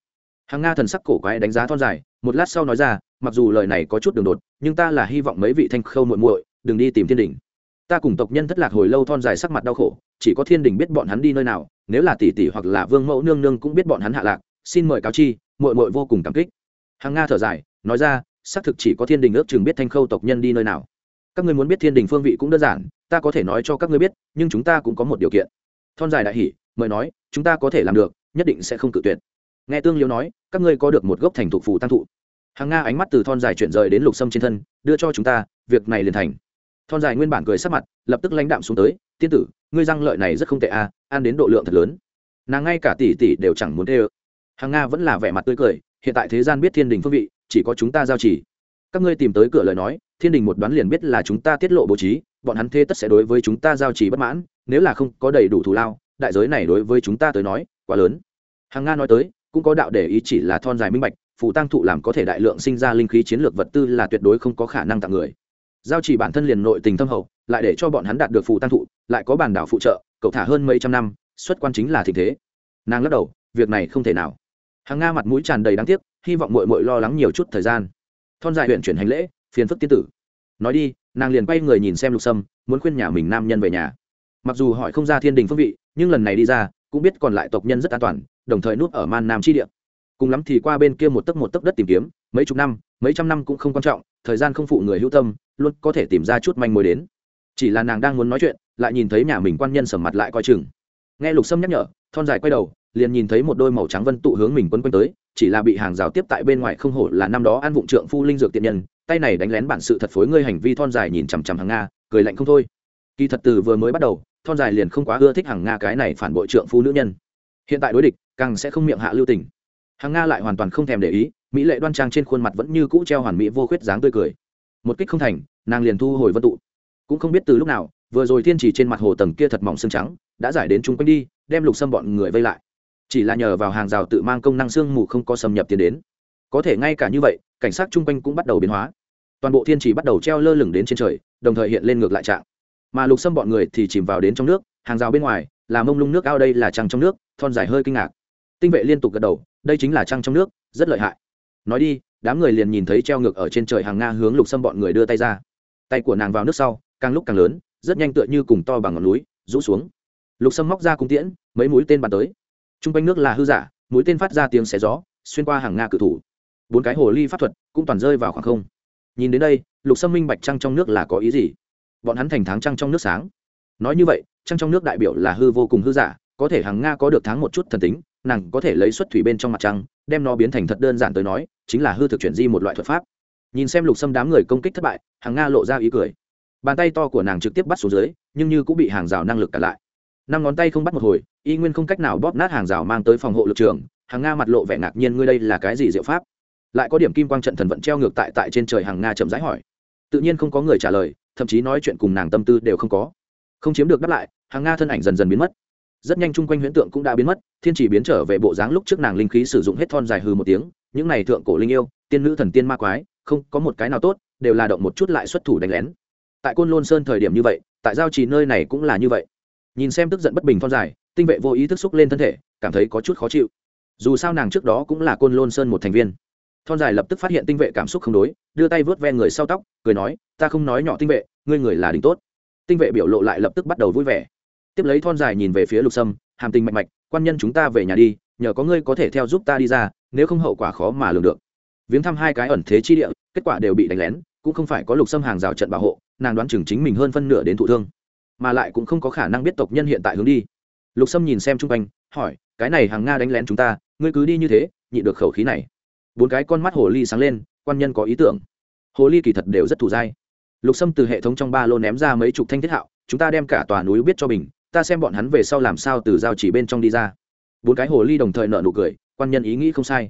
Hàng nga thần sắc cổ quái đánh giá thon dài, một lát sau nói ra, mặc dù lời này có chút đường đột, nhưng ta là hy vọng mấy vị thanh khâu muội muội, đừng đi tìm thiên đình. Ta cùng tộc nhân thất lạc hồi lâu thon dài sắc mặt đau khổ, chỉ có thiên đình biết bọn hắn đi nơi nào, nếu là tỷ tỷ hoặc là vương mẫu nương nương cũng biết bọn hắn hạ lạc, xin mời cáo chi, muội muội vô cùng cảm kích. Hàng nga thở dài, nói ra xác thực chỉ có thiên đình ước chừng biết thanh khâu tộc nhân đi nơi nào. Các ngươi muốn biết thiên đình phương vị cũng đơn giản ta có thể nói cho các ngươi biết nhưng chúng ta cũng có một điều kiện. Thon dài đại hỷ mời nói chúng ta có thể làm được nhất định sẽ không cự tuyệt. Nghe tương liêu nói các ngươi có được một gốc thành thục phù tăng thụ. Hàng nga ánh mắt từ thon dài chuyển rời đến lục sâm trên thân đưa cho chúng ta việc này liền thành. Thon dài nguyên bản cười sắc mặt lập tức lãnh đạm xuống tới tiên tử ngươi răng lợi này rất không tệ a à, ăn đến độ lượng thật lớn. Nàng ngay cả tỷ tỷ đều chẳng muốn tê ơ. Hàng nga vẫn là vẻ mặt tươi cười hiện tại thế gian biết thiên đình phương vị chỉ có chúng ta giao chỉ. Các ngươi tìm tới cửa lời nói, thiên đình một đoán liền biết là chúng ta tiết lộ bố trí, bọn hắn thế tất sẽ đối với chúng ta giao chỉ bất mãn, nếu là không có đầy đủ thù lao, đại giới này đối với chúng ta tới nói, quá lớn. Hàng nga nói tới, cũng có đạo để ý chỉ là thon dài minh bạch phụ tăng thụ làm có thể đại lượng sinh ra linh khí chiến lược vật tư là tuyệt đối không có khả năng tặng người. Giao chỉ bản thân liền nội tình thâm hậu, lại để cho bọn hắn đạt được phụ tăng thụ, lại có bản đảo phụ trợ, cậu thả hơn mấy trăm năm, xuất quan chính là tình thế. Nàng lắc đầu, việc này không thể nào. Hàng nga mặt mũi tràn đầy đáng tiếc hy vọng mội mội lo lắng nhiều chút thời gian. Thon dài huyện chuyển hành lễ, phiền phức tiên tử. Nói đi, nàng liền quay người nhìn xem lục sâm, muốn khuyên nhà mình nam nhân về nhà. Mặc dù hỏi không ra thiên đình phương vị, nhưng lần này đi ra, cũng biết còn lại tộc nhân rất an toàn, đồng thời núp ở man nam chi địa. Cùng lắm thì qua bên kia một tấc một tấc đất tìm kiếm, mấy chục năm, mấy trăm năm cũng không quan trọng, thời gian không phụ người hữu tâm, luôn có thể tìm ra chút manh mối đến. Chỉ là nàng đang muốn nói chuyện, lại nhìn thấy nhà mình quan nhân sầm mặt lại coi chừng. Nghe lục sâm nhắc nhở, thon dài quay đầu, liền nhìn thấy một đôi màu trắng vân tụ hướng mình quấn quanh tới chỉ là bị hàng rào tiếp tại bên ngoài không hổ là năm đó ăn vụng trượng phu linh dược tiện nhân, tay này đánh lén bản sự thật phối ngươi hành vi thon dài nhìn chằm chằm hàng nga, cười lạnh không thôi. Kỳ thật từ vừa mới bắt đầu, thon dài liền không quá ưa thích hàng nga cái này phản bội trượng phu nữ nhân. Hiện tại đối địch, càng sẽ không miệng hạ lưu tình. Hàng nga lại hoàn toàn không thèm để ý, mỹ lệ đoan trang trên khuôn mặt vẫn như cũ treo hoàn mỹ vô khuyết dáng tươi cười. Một kích không thành, nàng liền thu hồi vân tụ. Cũng không biết từ lúc nào, vừa rồi thiên chỉ trên mặt hồ tầng kia thật mỏng xương trắng, đã giải đến chung quanh đi, đem lục xâm bọn người vây lại chỉ là nhờ vào hàng rào tự mang công năng xương mù không có xâm nhập tiến đến. Có thể ngay cả như vậy, cảnh sát chung quanh cũng bắt đầu biến hóa. Toàn bộ thiên chỉ bắt đầu treo lơ lửng đến trên trời, đồng thời hiện lên ngược lại trạng. Mà lục xâm bọn người thì chìm vào đến trong nước, hàng rào bên ngoài, là mông lung nước ao đây là trăng trong nước, thon dài hơi kinh ngạc. Tinh vệ liên tục gật đầu, đây chính là trăng trong nước, rất lợi hại. Nói đi, đám người liền nhìn thấy treo ngược ở trên trời hàng nga hướng lục xâm bọn người đưa tay ra. Tay của nàng vào nước sau, càng lúc càng lớn, rất nhanh tựa như cùng to bằng ngọn núi, rũ xuống. Lục sâm móc ra cung tiễn, mấy mũi tên bắn tới t r u n g quanh nước là hư giả, mũi tên phát ra tiếng xé gió, xuyên qua hàng nga cự thủ. Bốn cái hồ ly pháp thuật cũng toàn rơi vào khoảng không. Nhìn đến đây, lục sâm minh bạch trăng trong nước là có ý gì. Bọn hắn thành tháng trăng trong nước sáng. Nói như vậy, trăng trong nước đại biểu là hư vô cùng hư giả, có thể hàng nga có được tháng một chút thần tính, nàng có thể lấy xuất thủy bên trong mặt trăng, đem nó biến thành thật đơn giản tới nói, chính là hư thực chuyển di một loại thuật pháp. Nhìn xem lục sâm đám người công kích thất bại, hàng nga lộ ra ý cười. Bàn tay to của nàng trực tiếp bắt xuống dưới, nhưng như cũng bị hàng rào năng lực cả lại năm ngón tay không bắt một hồi, y nguyên không cách nào bóp nát hàng rào mang tới phòng hộ lực trường, hàng nga mặt lộ vẻ ngạc nhiên ngươi đây là cái gì diệu pháp? Lại có điểm kim quang trận thần vận treo ngược tại tại trên trời hàng nga chậm rãi hỏi. Tự nhiên không có người trả lời, thậm chí nói chuyện cùng nàng tâm tư đều không có. Không chiếm được đáp lại, hàng nga thân ảnh dần dần biến mất. Rất nhanh chung quanh huyễn tượng cũng đã biến mất, thiên chỉ biến trở về bộ dáng lúc trước nàng linh khí sử dụng hết thon dài hư một tiếng, những này thượng cổ linh yêu, tiên nữ thần tiên ma quái, không có một cái nào tốt, đều là động một chút lại xuất thủ đánh lén. Tại côn lôn sơn thời điểm như vậy, tại giao trì nơi này cũng là như vậy nhìn xem tức giận bất bình thon dài, tinh vệ vô ý thức xúc lên thân thể, cảm thấy có chút khó chịu. Dù sao nàng trước đó cũng là côn lôn sơn một thành viên. Thon dài lập tức phát hiện tinh vệ cảm xúc không đối, đưa tay vớt ve người sau tóc, cười nói, ta không nói nhỏ tinh vệ, ngươi người là đình tốt. Tinh vệ biểu lộ lại lập tức bắt đầu vui vẻ. Tiếp lấy thon dài nhìn về phía lục sâm, hàm tình mạch mạch, quan nhân chúng ta về nhà đi, nhờ có ngươi có thể theo giúp ta đi ra, nếu không hậu quả khó mà lường được. Viếng thăm hai cái ẩn thế chi địa, kết quả đều bị đánh lén, cũng không phải có lục sâm hàng rào trận bảo hộ, nàng đoán chừng chính mình hơn phân nửa đến thụ thương mà lại cũng không có khả năng biết tộc nhân hiện tại hướng đi. Lục sâm nhìn xem chung quanh, hỏi, cái này hàng nga đánh lén chúng ta, ngươi cứ đi như thế, nhị được khẩu khí này. Bốn cái con mắt hồ ly sáng lên, quan nhân có ý tưởng. Hồ ly kỳ thật đều rất thủ dai. Lục sâm từ hệ thống trong ba lô ném ra mấy chục thanh thiết hạo, chúng ta đem cả tòa núi biết cho mình ta xem bọn hắn về sau làm sao từ giao chỉ bên trong đi ra. Bốn cái hồ ly đồng thời nợ nụ cười, quan nhân ý nghĩ không sai.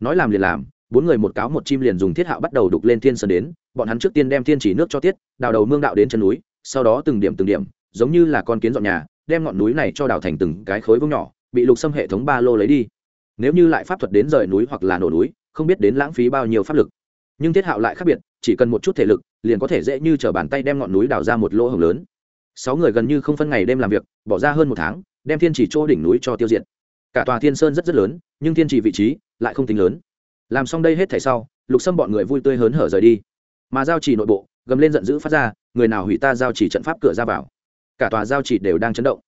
Nói làm liền làm, bốn người một cáo một chim liền dùng thiết hạo bắt đầu đục lên thiên sơn đến, bọn hắn trước tiên đem thiên chỉ nước cho tiết, đào đầu mương đạo đến chân núi sau đó từng điểm từng điểm, giống như là con kiến dọn nhà, đem ngọn núi này cho đào thành từng cái khối vông nhỏ, bị lục xâm hệ thống ba lô lấy đi. Nếu như lại pháp thuật đến rời núi hoặc là nổ núi, không biết đến lãng phí bao nhiêu pháp lực. Nhưng thiết hạo lại khác biệt, chỉ cần một chút thể lực, liền có thể dễ như t bàn tay đem ngọn núi đào ra một lỗ hồng lớn. Sáu người gần như không phân ngày đêm làm việc, bỏ ra hơn một tháng, đem thiên chỉ chỗ đỉnh núi cho tiêu diệt. Cả tòa thiên sơn rất rất lớn, nhưng thiên chỉ vị trí lại không tính lớn. Làm xong đây hết thảy sau, lục xâm bọn người vui tươi hớn hở rời đi. Mà giao chỉ nội bộ gầm lên giận dữ phát ra, người nào hủy ta giao chỉ trận pháp cửa ra vào. Cả tòa giao chỉ đều đang chấn động.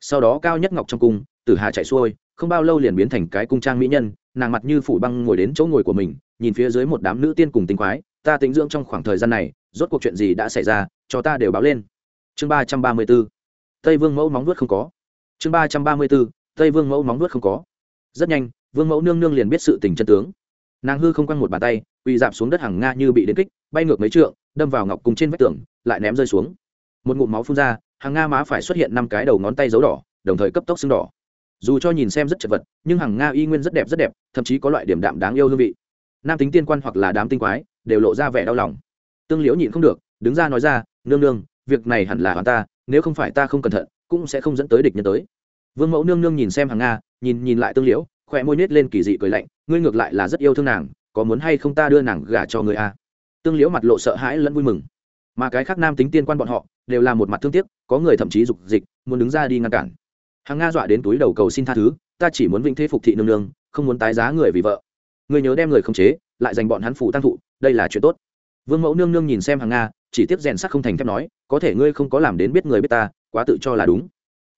Sau đó cao nhất ngọc trong cung, tử hà chạy xuôi, không bao lâu liền biến thành cái cung trang mỹ nhân, nàng mặt như phủ băng ngồi đến chỗ ngồi của mình, nhìn phía dưới một đám nữ tiên cùng tinh quái, ta tính dưỡng trong khoảng thời gian này, rốt cuộc chuyện gì đã xảy ra, cho ta đều báo lên. Chương ba trăm ba mươi b ố tây vương mẫu móng vuốt không có. Chương ba trăm ba mươi b ố tây vương mẫu móng vuốt không có. Rất nhanh, vương mẫu nương nương liền biết sự tình chân tướng. Nàng hư không quăng một bàn tay quỳ dạp xuống đất hàng nga như bị đến kích, bay ngược mấy trượng, đâm vào ngọc cùng trên vách tường, lại ném rơi xuống. Một ngụm máu phun ra hàng nga má phải xuất hiện năm cái đầu ngón tay dấu đỏ, đồng thời cấp tốc sưng đỏ. Dù cho nhìn xem rất chật vật, nhưng hàng nga y nguyên rất đẹp rất đẹp, thậm chí có loại điểm đạm đáng yêu hương vị. Nam tính tiên quan hoặc là đám tinh quái, đều lộ ra vẻ đau lòng. Tương liễu nhịn không được, đứng ra nói ra, nương nương, việc này hẳn là hắn ta, nếu không phải ta không cẩn thận, cũng sẽ không dẫn tới địch nhân tới. Vương mẫu nương nương nhìn xem hàng nga, nhìn nhìn lại tương liễu, khỏe môi nết lên kỳ dị cười lạnh, ngươi ngược lại là rất yêu thương nàng có muốn hay không ta đưa nàng gả cho người a? Tương liễu mặt lộ sợ hãi lẫn vui mừng. Mà cái khác nam tính tiên quan bọn họ đều là một mặt thương tiếc, có người thậm chí dục dịch, muốn đứng ra đi ngăn cản. Hàng nga dọa đến túi đầu cầu xin tha thứ, ta chỉ muốn vĩnh thế phục thị nương nương, không muốn tái giá người vì vợ. Người nhớ đem người không chế, lại dành bọn hắn phủ tăng thụ, đây là chuyện tốt. Vương mẫu nương nương nhìn xem hàng nga, chỉ tiếp rèn sắc không thành thép nói, có thể ngươi không có làm đến biết người biết ta, quá tự cho là đúng.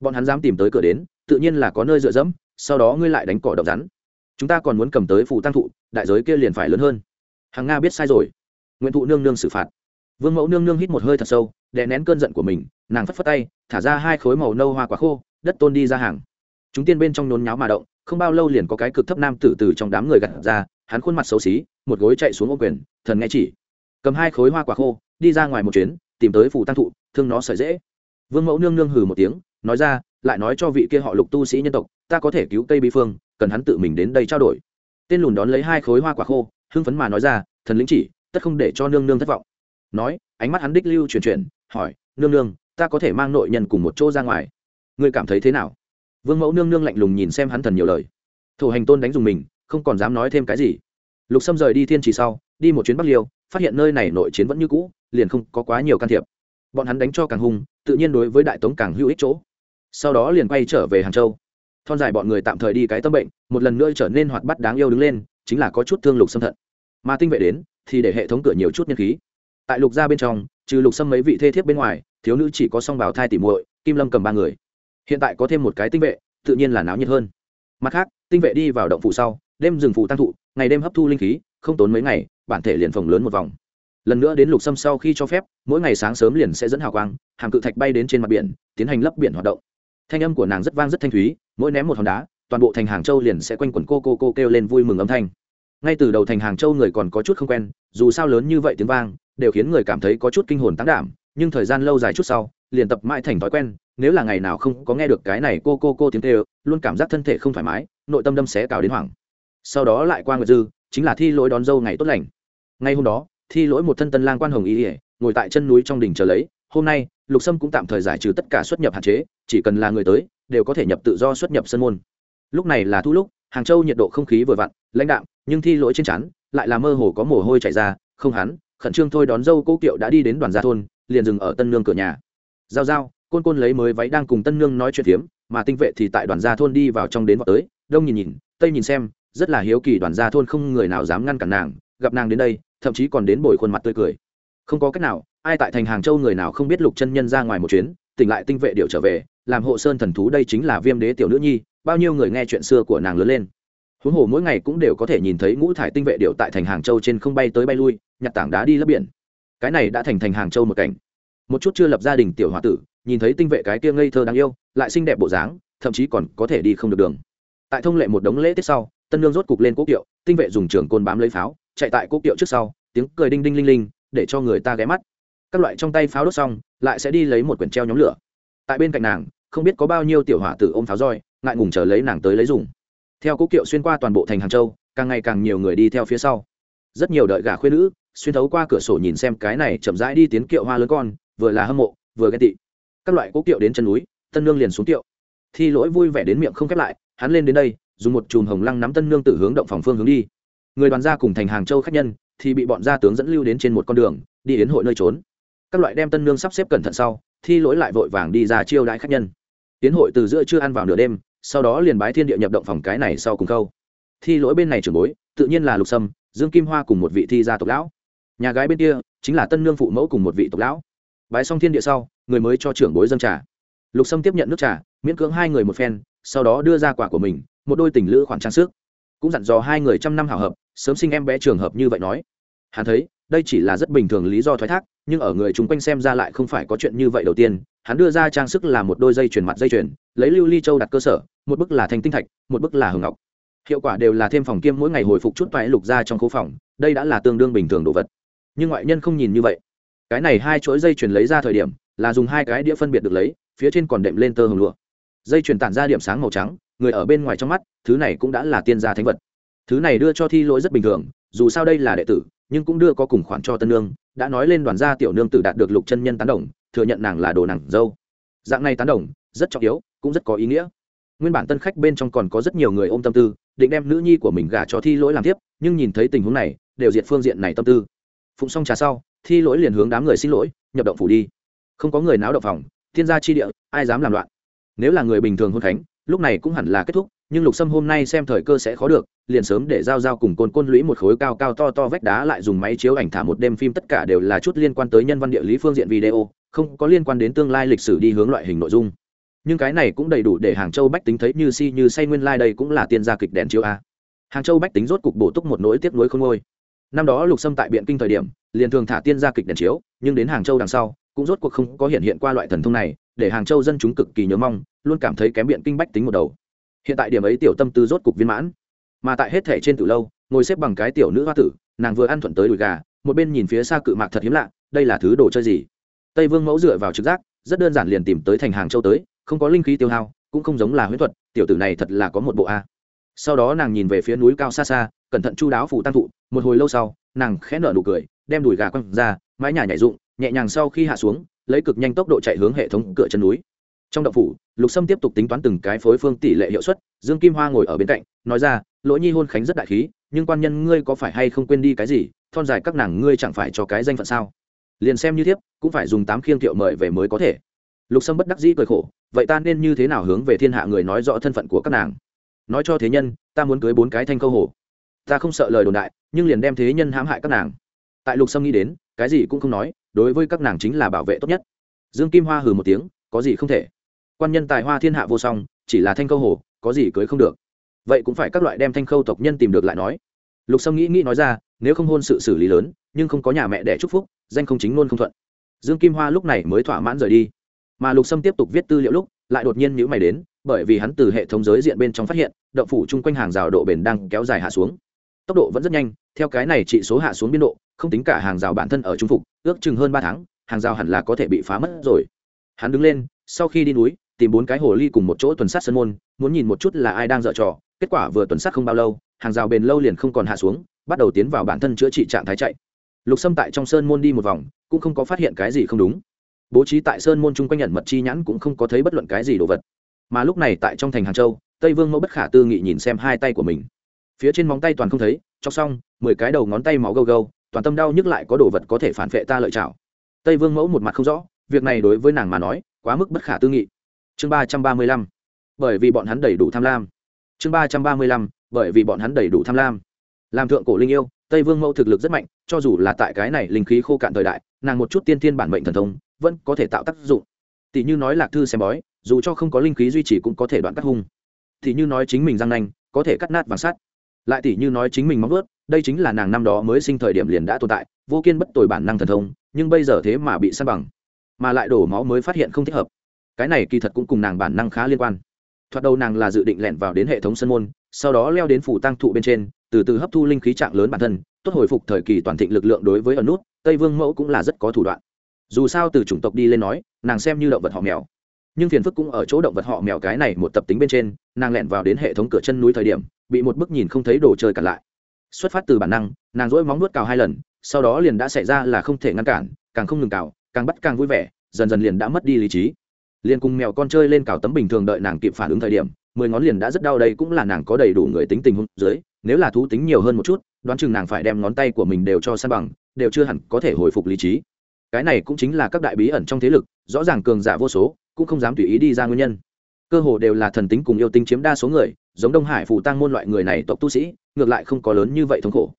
Bọn hắn dám tìm tới cửa đến, tự nhiên là có nơi dựa dẫm, sau đó ngươi lại đánh cỏ độc rắn chúng ta còn muốn cầm tới phụ tăng thụ, đại giới kia liền phải lớn hơn. Hàng nga biết sai rồi. Nguyện thụ nương nương xử phạt. Vương mẫu nương nương hít một hơi thật sâu, đè nén cơn giận của mình, nàng phất phất tay, thả ra hai khối màu nâu hoa quả khô, đất tôn đi ra hàng. Chúng tiên bên trong nhốn nháo mà động, không bao lâu liền có cái cực thấp nam tử từ trong đám người gặt ra, hắn khuôn mặt xấu xí, một gối chạy xuống ô quyền, thần nghe chỉ. Cầm hai khối hoa quả khô, đi ra ngoài một chuyến, tìm tới phủ tăng thụ, thương nó sợi dễ. Vương mẫu nương nương hừ một tiếng, nói ra, lại nói cho vị kia họ lục tu sĩ nhân tộc, ta có thể cứu cây bi phương cần hắn tự mình đến đây trao đổi. Tên lùn đón lấy hai khối hoa quả khô, hưng phấn mà nói ra, thần lĩnh chỉ, tất không để cho nương nương thất vọng. Nói, ánh mắt hắn đích lưu chuyển chuyển, hỏi, nương nương, ta có thể mang nội nhân cùng một chỗ ra ngoài. Ngươi cảm thấy thế nào? Vương mẫu nương nương lạnh lùng nhìn xem hắn thần nhiều lời. Thủ hành tôn đánh dùng mình, không còn dám nói thêm cái gì. Lục sâm rời đi thiên trì sau, đi một chuyến bắc liêu, phát hiện nơi này nội chiến vẫn như cũ, liền không có quá nhiều can thiệp. Bọn hắn đánh cho càng hung, tự nhiên đối với đại tống càng hữu ích chỗ. Sau đó liền quay trở về hàng châu thon dài bọn người tạm thời đi cái tâm bệnh, một lần nữa trở nên hoạt bắt đáng yêu đứng lên, chính là có chút thương lục xâm thận. Mà tinh vệ đến, thì để hệ thống cửa nhiều chút nhân khí. Tại lục gia bên trong, trừ lục xâm mấy vị thê thiếp bên ngoài, thiếu nữ chỉ có song bảo thai tỉ muội, kim lâm cầm ba người. Hiện tại có thêm một cái tinh vệ, tự nhiên là náo nhiệt hơn. Mặt khác, tinh vệ đi vào động phủ sau, đêm rừng phủ tăng thụ, ngày đêm hấp thu linh khí, không tốn mấy ngày, bản thể liền phồng lớn một vòng. Lần nữa đến lục xâm sau khi cho phép, mỗi ngày sáng sớm liền sẽ dẫn hào quang hàng cự thạch bay đến trên mặt biển, tiến hành lấp biển hoạt động thanh âm của nàng rất vang rất thanh thúy, mỗi ném một hòn đá, toàn bộ thành hàng châu liền sẽ quanh quẩn cô cô cô kêu lên vui mừng âm thanh. Ngay từ đầu thành hàng châu người còn có chút không quen, dù sao lớn như vậy tiếng vang, đều khiến người cảm thấy có chút kinh hồn tán đảm, nhưng thời gian lâu dài chút sau, liền tập mãi thành thói quen, nếu là ngày nào không có nghe được cái này cô cô cô tiếng kêu, luôn cảm giác thân thể không thoải mái, nội tâm đâm xé cào đến hoảng. Sau đó lại qua nguyệt dư, chính là thi lỗi đón dâu ngày tốt lành. Ngay hôm đó, thi lỗi một thân tân lang quan hồng ý ỉa ngồi tại chân núi trong đỉnh chờ lấy, hôm nay lục sâm cũng tạm thời giải trừ tất cả xuất nhập hạn chế, chỉ cần là người tới, đều có thể nhập tự do xuất nhập sân môn. Lúc này là thu lúc, hàng châu nhiệt độ không khí vừa vặn, lãnh đạm, nhưng thi lỗi trên chắn lại là mơ hồ có mồ hôi chảy ra, không hắn, khẩn trương thôi đón dâu cô kiệu đã đi đến đoàn gia thôn, liền dừng ở tân nương cửa nhà. Giao giao, côn côn lấy mới váy đang cùng tân nương nói chuyện phiếm, mà tinh vệ thì tại đoàn gia thôn đi vào trong đến vào tới, đông nhìn nhìn, tây nhìn xem, rất là hiếu kỳ đoàn gia thôn không người nào dám ngăn cản nàng, gặp nàng đến đây, thậm chí còn đến bồi khuôn mặt tươi cười. Không có cách nào ai tại thành hàng châu người nào không biết lục chân nhân ra ngoài một chuyến, tỉnh lại tinh vệ điệu trở về, làm hộ sơn thần thú đây chính là viêm đế tiểu nữ nhi, bao nhiêu người nghe chuyện xưa của nàng lớn lên. Huống hồ mỗi ngày cũng đều có thể nhìn thấy ngũ thải tinh vệ điệu tại thành hàng châu trên không bay tới bay lui, nhặt tảng đá đi lấp biển. Cái này đã thành thành hàng châu một cảnh. Một chút chưa lập gia đình tiểu h tử, nhìn thấy tinh vệ cái kia ngây thơ đáng yêu, lại xinh đẹp bộ dáng, thậm chí còn có thể đi không được đường. Tại thông lệ một đống lễ tiết sau, tân lương rốt cục lên quốc kiệu, tinh vệ dùng trường côn bám lấy pháo, chạy tại quốc kiệu trước sau, tiếng cười đinh đinh linh linh, để cho người ta ghé mắt các loại trong tay pháo đốt xong, lại sẽ đi lấy một quyển treo nhóm lửa. Tại bên cạnh nàng, không biết có bao nhiêu tiểu hỏa tử ôm pháo roi, ngại ngùng chờ lấy nàng tới lấy dùng. Theo cố kiệu xuyên qua toàn bộ thành hàng châu, càng ngày càng nhiều người đi theo phía sau. Rất nhiều đợi gà khuyên nữ, xuyên thấu qua cửa sổ nhìn xem cái này chậm rãi đi tiến kiệu hoa lớn con, vừa là hâm mộ, vừa ghen tị. Các loại cố kiệu đến chân núi, tân nương liền xuống kiệu. Thi lỗi vui vẻ đến miệng không khép lại, hắn lên đến đây, dùng một chùm hồng lăng nắm tân nương tử hướng động phòng phương hướng đi. Người đoàn gia cùng thành hàng châu khách nhân, thì bị bọn gia tướng dẫn lưu đến trên một con đường, đi đến hội nơi trốn các loại đem tân nương sắp xếp cẩn thận sau, thi lỗi lại vội vàng đi ra chiêu đãi khách nhân. Tiến hội từ giữa chưa ăn vào nửa đêm, sau đó liền bái thiên địa nhập động phòng cái này sau cùng câu thi lỗi bên này trưởng bối, tự nhiên là lục sâm, dương kim hoa cùng một vị thi gia tộc lão. Nhà gái bên kia chính là tân nương phụ mẫu cùng một vị tộc lão. Bái xong thiên địa sau, người mới cho trưởng bối dân trà. Lục sâm tiếp nhận nước trà, miễn cưỡng hai người một phen, sau đó đưa ra quả của mình, một đôi tình lữ khoản trang sức. Cũng dặn dò hai người trăm năm hảo hợp, sớm sinh em bé trường hợp như vậy nói. Hắn thấy đây chỉ là rất bình thường lý do thoái thác, nhưng ở người chung quanh xem ra lại không phải có chuyện như vậy đầu tiên, hắn đưa ra trang sức là một đôi dây chuyền mặt dây chuyền, lấy lưu ly châu đặt cơ sở, một bức là thanh tinh thạch, một bức là hường ngọc. Hiệu quả đều là thêm phòng kiêm mỗi ngày hồi phục chút toại lục ra trong khu phòng, đây đã là tương đương bình thường đồ vật. Nhưng ngoại nhân không nhìn như vậy. Cái này hai chuỗi dây chuyền lấy ra thời điểm, là dùng hai cái đĩa phân biệt được lấy, phía trên còn đệm lên tơ hồng lụa. Dây chuyền tản ra điểm sáng màu trắng, người ở bên ngoài trong mắt, thứ này cũng đã là tiên gia thánh vật. Thứ này đưa cho thi lỗi rất bình thường, dù sao đây là đệ tử nhưng cũng đưa có cùng khoản cho tân nương, đã nói lên đoàn gia tiểu nương tử đạt được lục chân nhân tán đồng, thừa nhận nàng là đồ nàng dâu. Dạng này tán đồng, rất trọng yếu, cũng rất có ý nghĩa. Nguyên bản tân khách bên trong còn có rất nhiều người ôm tâm tư, định đem nữ nhi của mình gả cho thi lỗi làm tiếp, nhưng nhìn thấy tình huống này, đều diệt phương diện này tâm tư. Phụng xong trà sau, thi lỗi liền hướng đám người xin lỗi, nhập động phủ đi. Không có người náo động phòng, thiên gia chi địa, ai dám làm loạn. Nếu là người bình thường hôn khánh lúc này cũng hẳn là kết thúc nhưng lục sâm hôm nay xem thời cơ sẽ khó được, liền sớm để giao giao cùng côn côn lũy một khối cao cao to to vách đá lại dùng máy chiếu ảnh thả một đêm phim tất cả đều là chút liên quan tới nhân văn địa lý phương diện video, không có liên quan đến tương lai lịch sử đi hướng loại hình nội dung. Nhưng cái này cũng đầy đủ để hàng châu bách tính thấy như si như say nguyên lai、like、đây cũng là tiên gia kịch đèn chiếu a. Hàng châu bách tính rốt cục bổ túc một nỗi tiếc nuối không ngôi. Năm đó lục sâm tại biện kinh thời điểm, liền thường thả tiên gia kịch đèn chiếu, nhưng đến hàng châu đằng sau, cũng rốt cuộc không có hiện hiện qua loại thần thông này, để hàng châu dân chúng cực kỳ nhớ mong, luôn cảm thấy kém biện kinh bách tính một đầu hiện tại điểm ấy tiểu tâm tư rốt cục viên mãn. Mà tại hết thể trên từ lâu ngồi xếp bằng cái tiểu nữ hoa tử nàng vừa ăn thuận tới đùi gà một bên nhìn phía xa cự mạc thật hiếm lạ đây là thứ đồ chơi gì? Tây vương mẫu dựa vào trực giác rất đơn giản liền tìm tới thành hàng châu tới không có linh khí tiêu hao cũng không giống là huyễn thuật tiểu tử này thật là có một bộ a. Sau đó nàng nhìn về phía núi cao xa xa cẩn thận chu đáo phủ tăng thụ một hồi lâu sau nàng khẽ nở nụ cười đem đùi gà quăng ra mái nhà nhảy dụng, nhẹ nhàng sau khi hạ xuống lấy cực nhanh tốc độ chạy hướng hệ thống cửa chân núi trong động phủ, lục sâm tiếp tục tính toán từng cái phối phương tỷ lệ hiệu suất, dương kim hoa ngồi ở bên cạnh, nói ra, lỗ nhi hôn khánh rất đại khí, nhưng quan nhân ngươi có phải hay không quên đi cái gì, thon dài các nàng ngươi chẳng phải cho cái danh phận sao? Liền xem như thiếp, cũng phải dùng tám khiêng thiệu mời về mới có thể. Lục sâm bất đắc dĩ cười khổ, vậy ta nên như thế nào hướng về thiên hạ người nói rõ thân phận của các nàng? Nói cho thế nhân, ta muốn cưới bốn cái thanh câu hồ. Ta không sợ lời đồn đại, nhưng liền đem thế nhân hãm hại các nàng. Tại lục sâm nghĩ đến, cái gì cũng không nói, đối với các nàng chính là bảo vệ tốt nhất. Dương kim hoa hừ một tiếng, có gì không thể? Quan nhân tài hoa thiên hạ vô song, chỉ là thanh câu hồ, có gì cưới không được. Vậy cũng phải các loại đem thanh khâu tộc nhân tìm được lại nói. Lục sâm nghĩ nghĩ nói ra, nếu không hôn sự xử lý lớn, nhưng không có nhà mẹ đẻ chúc phúc, danh không chính luôn không thuận. Dương kim hoa lúc này mới thỏa mãn rời đi. Mà lục sâm tiếp tục viết tư liệu lúc, lại đột nhiên nhữ mày đến, bởi vì hắn từ hệ thống giới diện bên trong phát hiện, động phủ chung quanh hàng rào độ bền đang kéo dài hạ xuống. Tốc độ vẫn rất nhanh, theo cái này trị số hạ xuống biên độ, không tính cả hàng rào bản thân ở trung phục, ước chừng hơn ba tháng, hàng rào hẳn là có thể bị phá mất rồi. Hắn đứng lên, sau khi đi núi tìm bốn cái hồ ly cùng một chỗ tuần sát sân môn, muốn nhìn một chút là ai đang dở trò. Kết quả vừa tuần sát không bao lâu, hàng rào bền lâu liền không còn hạ xuống, bắt đầu tiến vào bản thân chữa trị trạng thái chạy. Lục xâm tại trong sơn môn đi một vòng, cũng không có phát hiện cái gì không đúng. Bố trí tại sơn môn chung quanh nhận mật chi nhãn cũng không có thấy bất luận cái gì đồ vật. Mà lúc này tại trong thành hàng châu, tây vương mẫu bất khả tư nghị nhìn xem hai tay của mình. Phía trên móng tay toàn không thấy, cho xong, mười cái đầu ngón tay máu gâu gâu, toàn tâm đau nhức lại có đồ vật có thể phản vệ ta lợi chảo tây vương mẫu một mặt không rõ, việc này đối với nàng mà nói, quá mức bất khả tư nghị chương ba trăm ba mươi lăm, bởi vì bọn hắn đầy đủ tham lam. Chương ba trăm ba mươi lăm, bởi vì bọn hắn đầy đủ tham lam. Làm thượng cổ linh yêu, tây vương mẫu thực lực rất mạnh, cho dù là tại cái này linh khí khô cạn thời đại, nàng một chút tiên thiên bản mệnh thần thông, vẫn có thể tạo tác dụng. Tỷ như nói lạc thư xem bói, dù cho không có linh khí duy trì cũng có thể đoạn cắt hung. Tỷ như nói chính mình răng nanh, có thể cắt nát vàng sắt. Lại tỷ như nói chính mình móng vớt đây chính là nàng năm đó mới sinh thời điểm liền đã tồn tại, vô kiên bất tồi bản năng thần thông, nhưng bây giờ thế mà bị săn bằng, mà lại đổ máu mới phát hiện không thích hợp cái này kỳ thật cũng cùng nàng bản năng khá liên quan. Thoạt đầu nàng là dự định lẻn vào đến hệ thống sân môn, sau đó leo đến phủ tăng thụ bên trên, từ từ hấp thu linh khí trạng lớn bản thân, tốt hồi phục thời kỳ toàn thịnh lực lượng đối với ẩn nút tây vương mẫu cũng là rất có thủ đoạn. Dù sao từ chủng tộc đi lên nói, nàng xem như động vật họ mèo. Nhưng phiền phức cũng ở chỗ động vật họ mèo cái này một tập tính bên trên, nàng lẻn vào đến hệ thống cửa chân núi thời điểm, bị một bức nhìn không thấy đồ chơi cả lại. Xuất phát từ bản năng, nàng dỗi móng nuốt cào hai lần, sau đó liền đã xảy ra là không thể ngăn cản, càng không ngừng cào, càng bắt càng vui vẻ, dần dần liền đã mất đi lý trí liền cùng mèo con chơi lên cào tấm bình thường đợi nàng kịp phản ứng thời điểm, mười ngón liền đã rất đau đây cũng là nàng có đầy đủ người tính tình hôn dưới nếu là thú tính nhiều hơn một chút, đoán chừng nàng phải đem ngón tay của mình đều cho san bằng, đều chưa hẳn có thể hồi phục lý trí. Cái này cũng chính là các đại bí ẩn trong thế lực, rõ ràng cường giả vô số, cũng không dám tùy ý đi ra nguyên nhân. Cơ hồ đều là thần tính cùng yêu tính chiếm đa số người, giống đông hải phủ tăng môn loại người này tộc tu sĩ, ngược lại không có lớn như vậy thống khổ.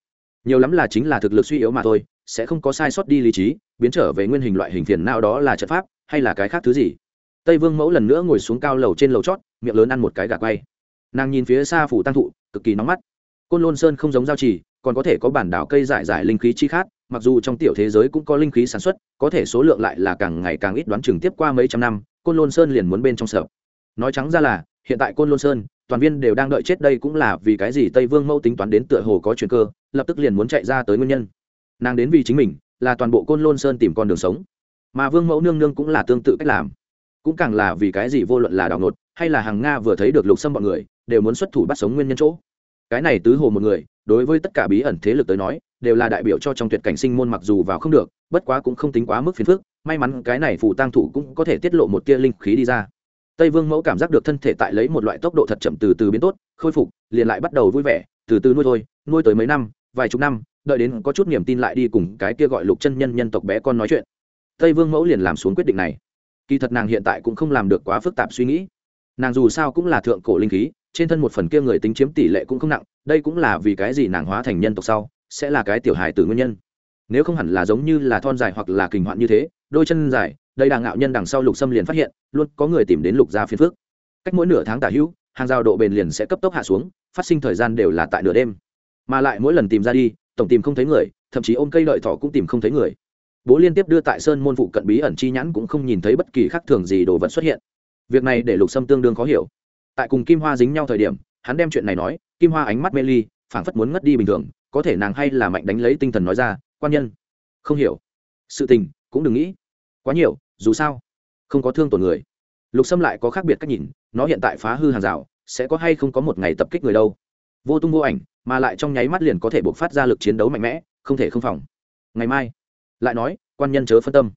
Nhiều lắm là chính là thực lực suy yếu mà thôi, sẽ không có sai sót đi lý trí, biến trở về nguyên hình loại hình phiền nào đó là trận pháp, hay là cái khác thứ gì tây vương mẫu lần nữa ngồi xuống cao lầu trên lầu chót, miệng lớn ăn một cái gà quay. Nàng nhìn phía xa phủ tăng thụ, cực kỳ nóng mắt. Côn lôn sơn không giống giao trì, còn có thể có bản đảo cây giải giải linh khí chi khát mặc dù trong tiểu thế giới cũng có linh khí sản xuất, có thể số lượng lại là càng ngày càng ít đoán chừng tiếp qua mấy trăm năm, côn lôn sơn liền muốn bên trong sở nói trắng ra là, hiện tại côn lôn sơn, toàn viên đều đang đợi chết đây cũng là vì cái gì tây vương mẫu tính toán đến tựa hồ có chuyện cơ, lập tức liền muốn chạy ra tới nguyên nhân. Nàng đến vì chính mình, là toàn bộ côn lôn sơn tìm con đường sống. Mà vương mẫu nương nương cũng là tương tự cách làm cũng càng là vì cái gì vô luận là đảo nột hay là hàng nga vừa thấy được lục xâm bọn người, đều muốn xuất thủ bắt sống nguyên nhân chỗ. Cái này tứ hồ một người, đối với tất cả bí ẩn thế lực tới nói, đều là đại biểu cho trong tuyệt cảnh sinh môn mặc dù vào không được, bất quá cũng không tính quá mức phiền phức, may mắn cái này phù tăng thủ cũng có thể tiết lộ một tia linh khí đi ra. Tây vương mẫu cảm giác được thân thể tại lấy một loại tốc độ thật chậm từ từ biến tốt, khôi phục, liền lại bắt đầu vui vẻ, từ từ nuôi thôi, nuôi tới mấy năm, vài chục năm, đợi đến có chút niềm tin lại đi cùng cái kia gọi lục chân nhân nhân tộc bé con nói chuyện. Tây vương mẫu liền làm xuống quyết định này kỳ thật nàng hiện tại cũng không làm được quá phức tạp suy nghĩ. Nàng dù sao cũng là thượng cổ linh khí, trên thân một phần kia người tính chiếm tỷ lệ cũng không nặng, đây cũng là vì cái gì nàng hóa thành nhân tộc sau, sẽ là cái tiểu hài từ nguyên nhân. Nếu không hẳn là giống như là thon dài hoặc là kình hoạn như thế, đôi chân dài, đây đàng ngạo nhân đằng sau lục xâm liền phát hiện, luôn có người tìm đến lục gia phiên phước cách mỗi nửa tháng tả hữu, hàng rào độ bền liền sẽ cấp tốc hạ xuống, phát sinh thời gian đều là tại nửa đêm. Mà lại mỗi lần tìm ra đi, tổng tìm không thấy người, thậm chí ôm cây đợi thỏ cũng tìm không thấy người bố liên tiếp đưa tại sơn môn phụ cận bí ẩn chi nhãn cũng không nhìn thấy bất kỳ khác thường gì đồ vật xuất hiện. Việc này để lục sâm tương đương khó hiểu. Tại cùng kim hoa dính nhau thời điểm, hắn đem chuyện này nói, kim hoa ánh mắt mê ly, phảng phất muốn ngất đi bình thường, có thể nàng hay là mạnh đánh lấy tinh thần nói ra, quan nhân, không hiểu. Sự tình, cũng đừng nghĩ. Quá nhiều, dù sao, không có thương tổn người. Lục sâm lại có khác biệt cách nhìn, nó hiện tại phá hư hàng rào, sẽ có hay không có một ngày tập kích người đâu. Vô tung vô ảnh, mà lại trong nháy mắt liền có thể buộc phát ra lực chiến đấu mạnh mẽ, không thể không phòng. Ngày mai lại nói, quan nhân chớ phân tâm.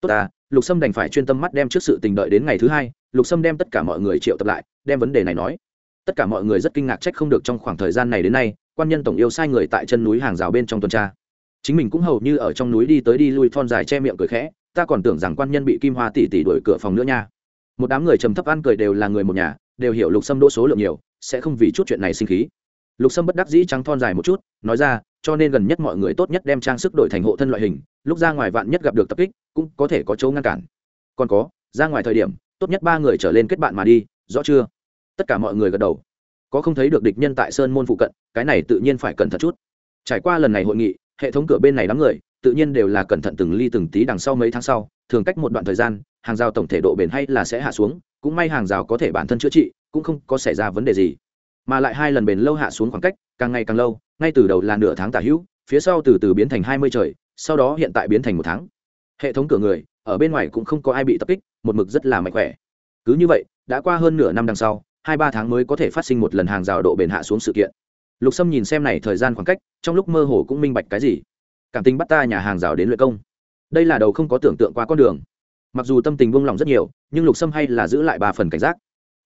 Tốt à lục sâm đành phải chuyên tâm mắt đem trước sự tình đợi đến ngày thứ hai, lục sâm đem tất cả mọi người triệu tập lại, đem vấn đề này nói. Tất cả mọi người rất kinh ngạc trách không được trong khoảng thời gian này đến nay, quan nhân tổng yêu sai người tại chân núi hàng rào bên trong tuần tra. Chính mình cũng hầu như ở trong núi đi tới đi lui thon dài che miệng cười khẽ, ta còn tưởng rằng quan nhân bị kim hoa tỷ tỷ đuổi cửa phòng nữa nha. Một đám người trầm thấp ăn cười đều là người một nhà, đều hiểu lục sâm đỗ số lượng nhiều, sẽ không vì chút chuyện này sinh khí. Lục sâm bất đắc dĩ trắng thon dài một chút, nói ra cho nên gần nhất mọi người tốt nhất đem trang sức đổi thành hộ thân loại hình, lúc ra ngoài vạn nhất gặp được tập kích, cũng có thể có chỗ ngăn cản. Còn có, ra ngoài thời điểm, tốt nhất ba người trở lên kết bạn mà đi, rõ chưa? Tất cả mọi người gật đầu. Có không thấy được địch nhân tại sơn môn phụ cận, cái này tự nhiên phải cẩn thận chút. Trải qua lần này hội nghị, hệ thống cửa bên này đám người, tự nhiên đều là cẩn thận từng ly từng tí đằng sau mấy tháng sau, thường cách một đoạn thời gian, hàng rào tổng thể độ bền hay là sẽ hạ xuống, cũng may hàng rào có thể bản thân chữa trị, cũng không có xảy ra vấn đề gì. Mà lại hai lần bền lâu hạ xuống khoảng cách, càng ngày càng lâu ngay từ đầu là nửa tháng tả hữu, phía sau từ từ biến thành hai mươi trời, sau đó hiện tại biến thành một tháng. Hệ thống cửa người, ở bên ngoài cũng không có ai bị tập kích, một mực rất là mạnh khỏe. Cứ như vậy, đã qua hơn nửa năm đằng sau, hai ba tháng mới có thể phát sinh một lần hàng rào độ bền hạ xuống sự kiện. Lục sâm nhìn xem này thời gian khoảng cách, trong lúc mơ hồ cũng minh bạch cái gì. Cảm tình bắt ta nhà hàng rào đến luyện công. Đây là đầu không có tưởng tượng qua con đường. Mặc dù tâm tình buông lỏng rất nhiều, nhưng lục sâm hay là giữ lại ba phần cảnh giác.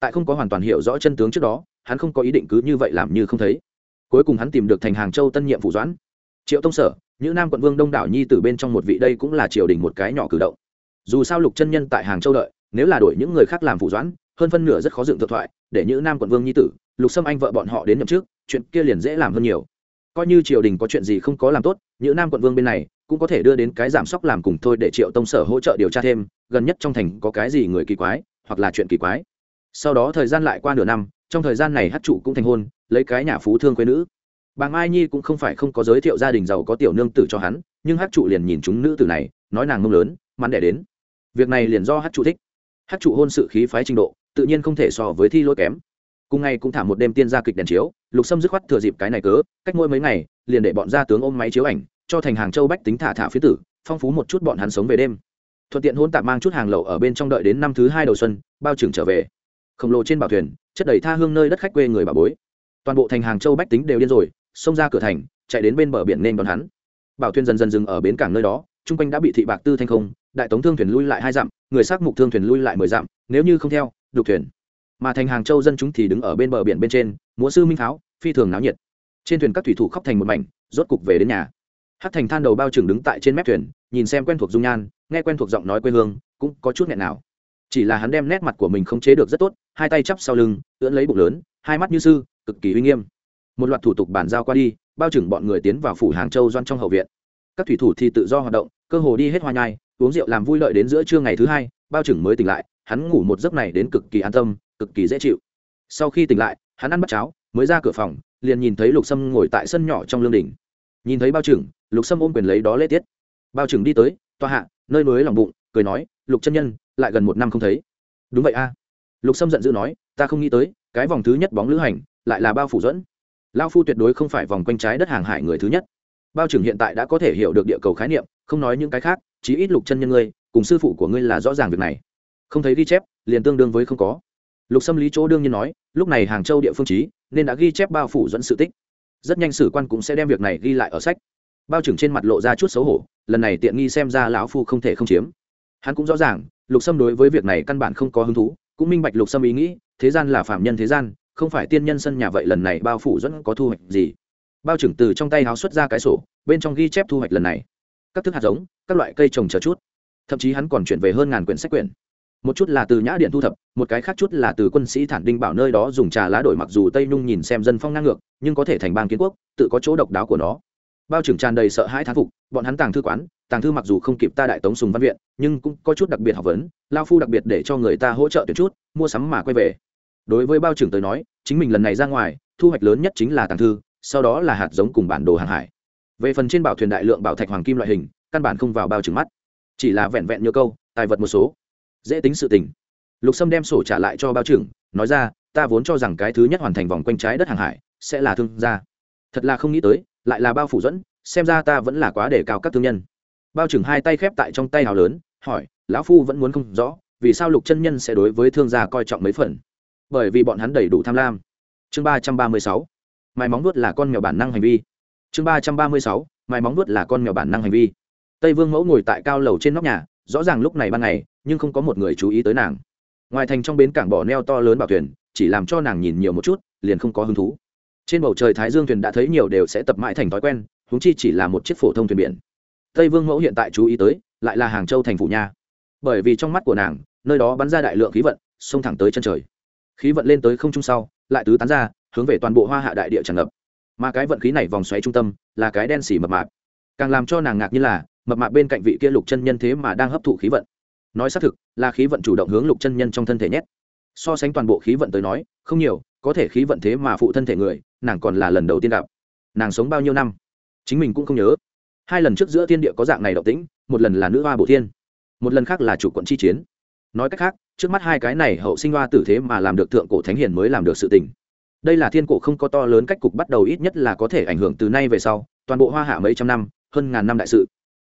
Tại không có hoàn toàn hiểu rõ chân tướng trước đó, hắn không có ý định cứ như vậy làm như không thấy cuối cùng hắn tìm được thành hàng châu tân nhiệm phủ doãn. Triệu tông sở những nam quận vương đông đảo nhi từ bên trong một vị đây cũng là triều đình một cái nhỏ cử động. Dù sao lục chân nhân tại hàng châu đợi, nếu là đổi những người khác làm phủ doãn, hơn phân nửa rất khó dựng thượng thoại, để những nam quận vương nhi tử, lục sâm anh vợ bọn họ đến nhậm trước chuyện kia liền dễ làm hơn nhiều. Coi như triều đình có chuyện gì không có làm tốt những nam quận vương bên này cũng có thể đưa đến cái giảm sốc làm cùng thôi để triệu tông sở hỗ trợ điều tra thêm, gần nhất trong thành có cái gì người kỳ quái, hoặc là chuyện kỳ quái. Sau đó thời gian lại qua nửa năm trong thời gian này hát trụ cũng thành hôn, lấy cái nhà phú thương quê nữ. Bà mai nhi cũng không phải không có giới thiệu gia đình giàu có tiểu nương tử cho hắn, nhưng hát trụ liền nhìn chúng nữ tử này, nói nàng mông lớn, mắn đẻ đến. Việc này liền do hát trụ thích. Hát trụ hôn sự khí phái trình độ, tự nhiên không thể so với thi lỗi kém. Cùng ngày cũng thả một đêm tiên gia kịch đèn chiếu, lục sâm dứt khoát thừa dịp cái này cớ, cách mỗi mấy ngày, liền để bọn gia tướng ôm máy chiếu ảnh, cho thành hàng châu bách tính thả thả phía tử, phong phú một chút bọn hắn sống về đêm. Thuận tiện hôn tạp mang chút hàng lậu ở bên trong đợi đến năm thứ hai đầu xuân, bao trưởng trở về. Khổng lồ trên bảo thuyền chất đầy tha hương nơi đất khách quê người bà bối. Toàn bộ thành hàng châu bách tính đều điên rồi, xông ra cửa thành, chạy đến bên bờ biển nên đón hắn. Bảo thuyền dần dần dừng ở bến cảng nơi đó, chung quanh đã bị thị bạc tư thanh không, đại tống thương thuyền lui lại hai dặm, người xác mục thương thuyền lui lại mười dặm, nếu như không theo, đục thuyền. Mà thành hàng châu dân chúng thì đứng ở bên bờ biển bên trên, múa sư minh tháo, phi thường náo nhiệt. Trên thuyền các thủy thủ khóc thành một mảnh, rốt cục về đến nhà. Hát thành than đầu bao trừng đứng tại trên mép thuyền, nhìn xem quen thuộc dung nhan, nghe quen thuộc giọng nói quê hương, cũng có chút nghẹn nào. Chỉ là hắn đem nét mặt của mình không chế được rất tốt, hai tay chắp sau lưng ưỡn lấy bụng lớn, hai mắt như sư, cực kỳ uy nghiêm. Một loạt thủ tục bàn giao qua đi, bao trừng bọn người tiến vào phủ hàng châu doan trong hậu viện. Các thủy thủ thì tự do hoạt động, cơ hồ đi hết hoa nhai, uống rượu làm vui lợi đến giữa trưa ngày thứ hai, bao trừng mới tỉnh lại, hắn ngủ một giấc này đến cực kỳ an tâm, cực kỳ dễ chịu. Sau khi tỉnh lại, hắn ăn bắt cháo, mới ra cửa phòng, liền nhìn thấy lục sâm ngồi tại sân nhỏ trong lương đình nhìn thấy bao trừng lục sâm ôm quyền lấy đó lễ tiết. Bao trừng đi tới, toa hạ, nơi núi lòng bụng, cười nói, lục chân nhân, lại gần một năm không thấy. Đúng vậy a lục sâm giận dữ nói, ta không nghĩ tới, cái vòng thứ nhất bóng lữ hành lại là bao phủ dẫn. Lao phu tuyệt đối không phải vòng quanh trái đất hàng hải người thứ nhất. Bao trưởng hiện tại đã có thể hiểu được địa cầu khái niệm, không nói những cái khác, chí ít lục chân nhân ngươi, cùng sư phụ của ngươi là rõ ràng việc này. Không thấy ghi chép, liền tương đương với không có. Lục xâm lý chỗ đương nhiên nói, lúc này hàng châu địa phương trí nên đã ghi chép bao phủ dẫn sự tích. Rất nhanh sử quan cũng sẽ đem việc này ghi lại ở sách. Bao trưởng trên mặt lộ ra chút xấu hổ, lần này tiện nghi xem ra lão phu không thể không chiếm. Hắn cũng rõ ràng, lục sâm đối với việc này căn bản không có hứng thú cũng minh bạch lục sâm ý nghĩ, thế gian là phạm nhân thế gian, không phải tiên nhân sân nhà vậy lần này bao phủ dẫn có thu hoạch gì. Bao trưởng từ trong tay háo xuất ra cái sổ, bên trong ghi chép thu hoạch lần này. Các thức hạt giống, các loại cây trồng chờ chút. Thậm chí hắn còn chuyển về hơn ngàn quyển sách quyển. Một chút là từ nhã điện thu thập, một cái khác chút là từ quân sĩ thản đinh bảo nơi đó dùng trà lá đổi mặc dù tây nhung nhìn xem dân phong ngang ngược, nhưng có thể thành bang kiến quốc, tự có chỗ độc đáo của nó. Bao trưởng tràn đầy sợ hãi thán phục, bọn hắn tàng thư quán tàng thư mặc dù không kịp ta đại tống sùng văn viện, nhưng cũng có chút đặc biệt học vấn, lao phu đặc biệt để cho người ta hỗ trợ tuyệt chút, mua sắm mà quay về. Đối với bao trưởng tới nói, chính mình lần này ra ngoài, thu hoạch lớn nhất chính là tàng thư, sau đó là hạt giống cùng bản đồ hàng hải. Về phần trên bảo thuyền đại lượng bảo thạch hoàng kim loại hình, căn bản không vào bao trừng mắt. Chỉ là vẹn vẹn như câu, tài vật một số. Dễ tính sự tình. Lục sâm đem sổ trả lại cho bao trưởng, nói ra, ta vốn cho rằng cái thứ nhất hoàn thành vòng quanh trái đất hàng hải, sẽ là thương gia. Thật là không nghĩ tới, lại là bao phủ dẫn, xem ra ta vẫn là quá để cao các thương nhân bao trưởng hai tay khép tại trong tay hào lớn, hỏi, lão phu vẫn muốn không rõ, vì sao lục chân nhân sẽ đối với thương gia coi trọng mấy phần? Bởi vì bọn hắn đầy đủ tham lam. Chương ba trăm ba mươi sáu, mài móng nuốt là con mèo bản năng hành vi. Chương ba trăm ba mươi sáu, mài móng nuốt là con mèo bản năng hành vi. Tây vương mẫu ngồi tại cao lầu trên nóc nhà, rõ ràng lúc này ban ngày, nhưng không có một người chú ý tới nàng. Ngoài thành trong bến cảng bỏ neo to lớn bảo thuyền, chỉ làm cho nàng nhìn nhiều một chút, liền không có hứng thú. Trên bầu trời thái dương thuyền đã thấy nhiều đều sẽ tập mãi thành thói quen húng chi chỉ là một chiếc phổ thông thuyền biển tây vương mẫu hiện tại chú ý tới, lại là hàng châu thành phủ nha. Bởi vì trong mắt của nàng, nơi đó bắn ra đại lượng khí vận, xông thẳng tới chân trời. Khí vận lên tới không trung sau, lại tứ tán ra, hướng về toàn bộ hoa hạ đại địa tràn ngập. Mà cái vận khí này vòng xoáy trung tâm, là cái đen xỉ mập mạp. Càng làm cho nàng ngạc như là, mập mạp bên cạnh vị kia lục chân nhân thế mà đang hấp thụ khí vận. Nói xác thực, là khí vận chủ động hướng lục chân nhân trong thân thể nhét. So sánh toàn bộ khí vận tới nói, không nhiều, có thể khí vận thế mà phụ thân thể người, nàng còn là lần đầu tiên gặp. Nàng sống bao nhiêu năm? Chính mình cũng không nhớ hai lần trước giữa thiên địa có dạng này động tĩnh, một lần là nữ hoa bổ thiên, một lần khác là chủ quận chi chiến. Nói cách khác, trước mắt hai cái này hậu sinh hoa tử thế mà làm được thượng cổ thánh hiền mới làm được sự tình. Đây là thiên cổ không có to lớn cách cục bắt đầu ít nhất là có thể ảnh hưởng từ nay về sau, toàn bộ hoa hạ mấy trăm năm, hơn ngàn năm đại sự.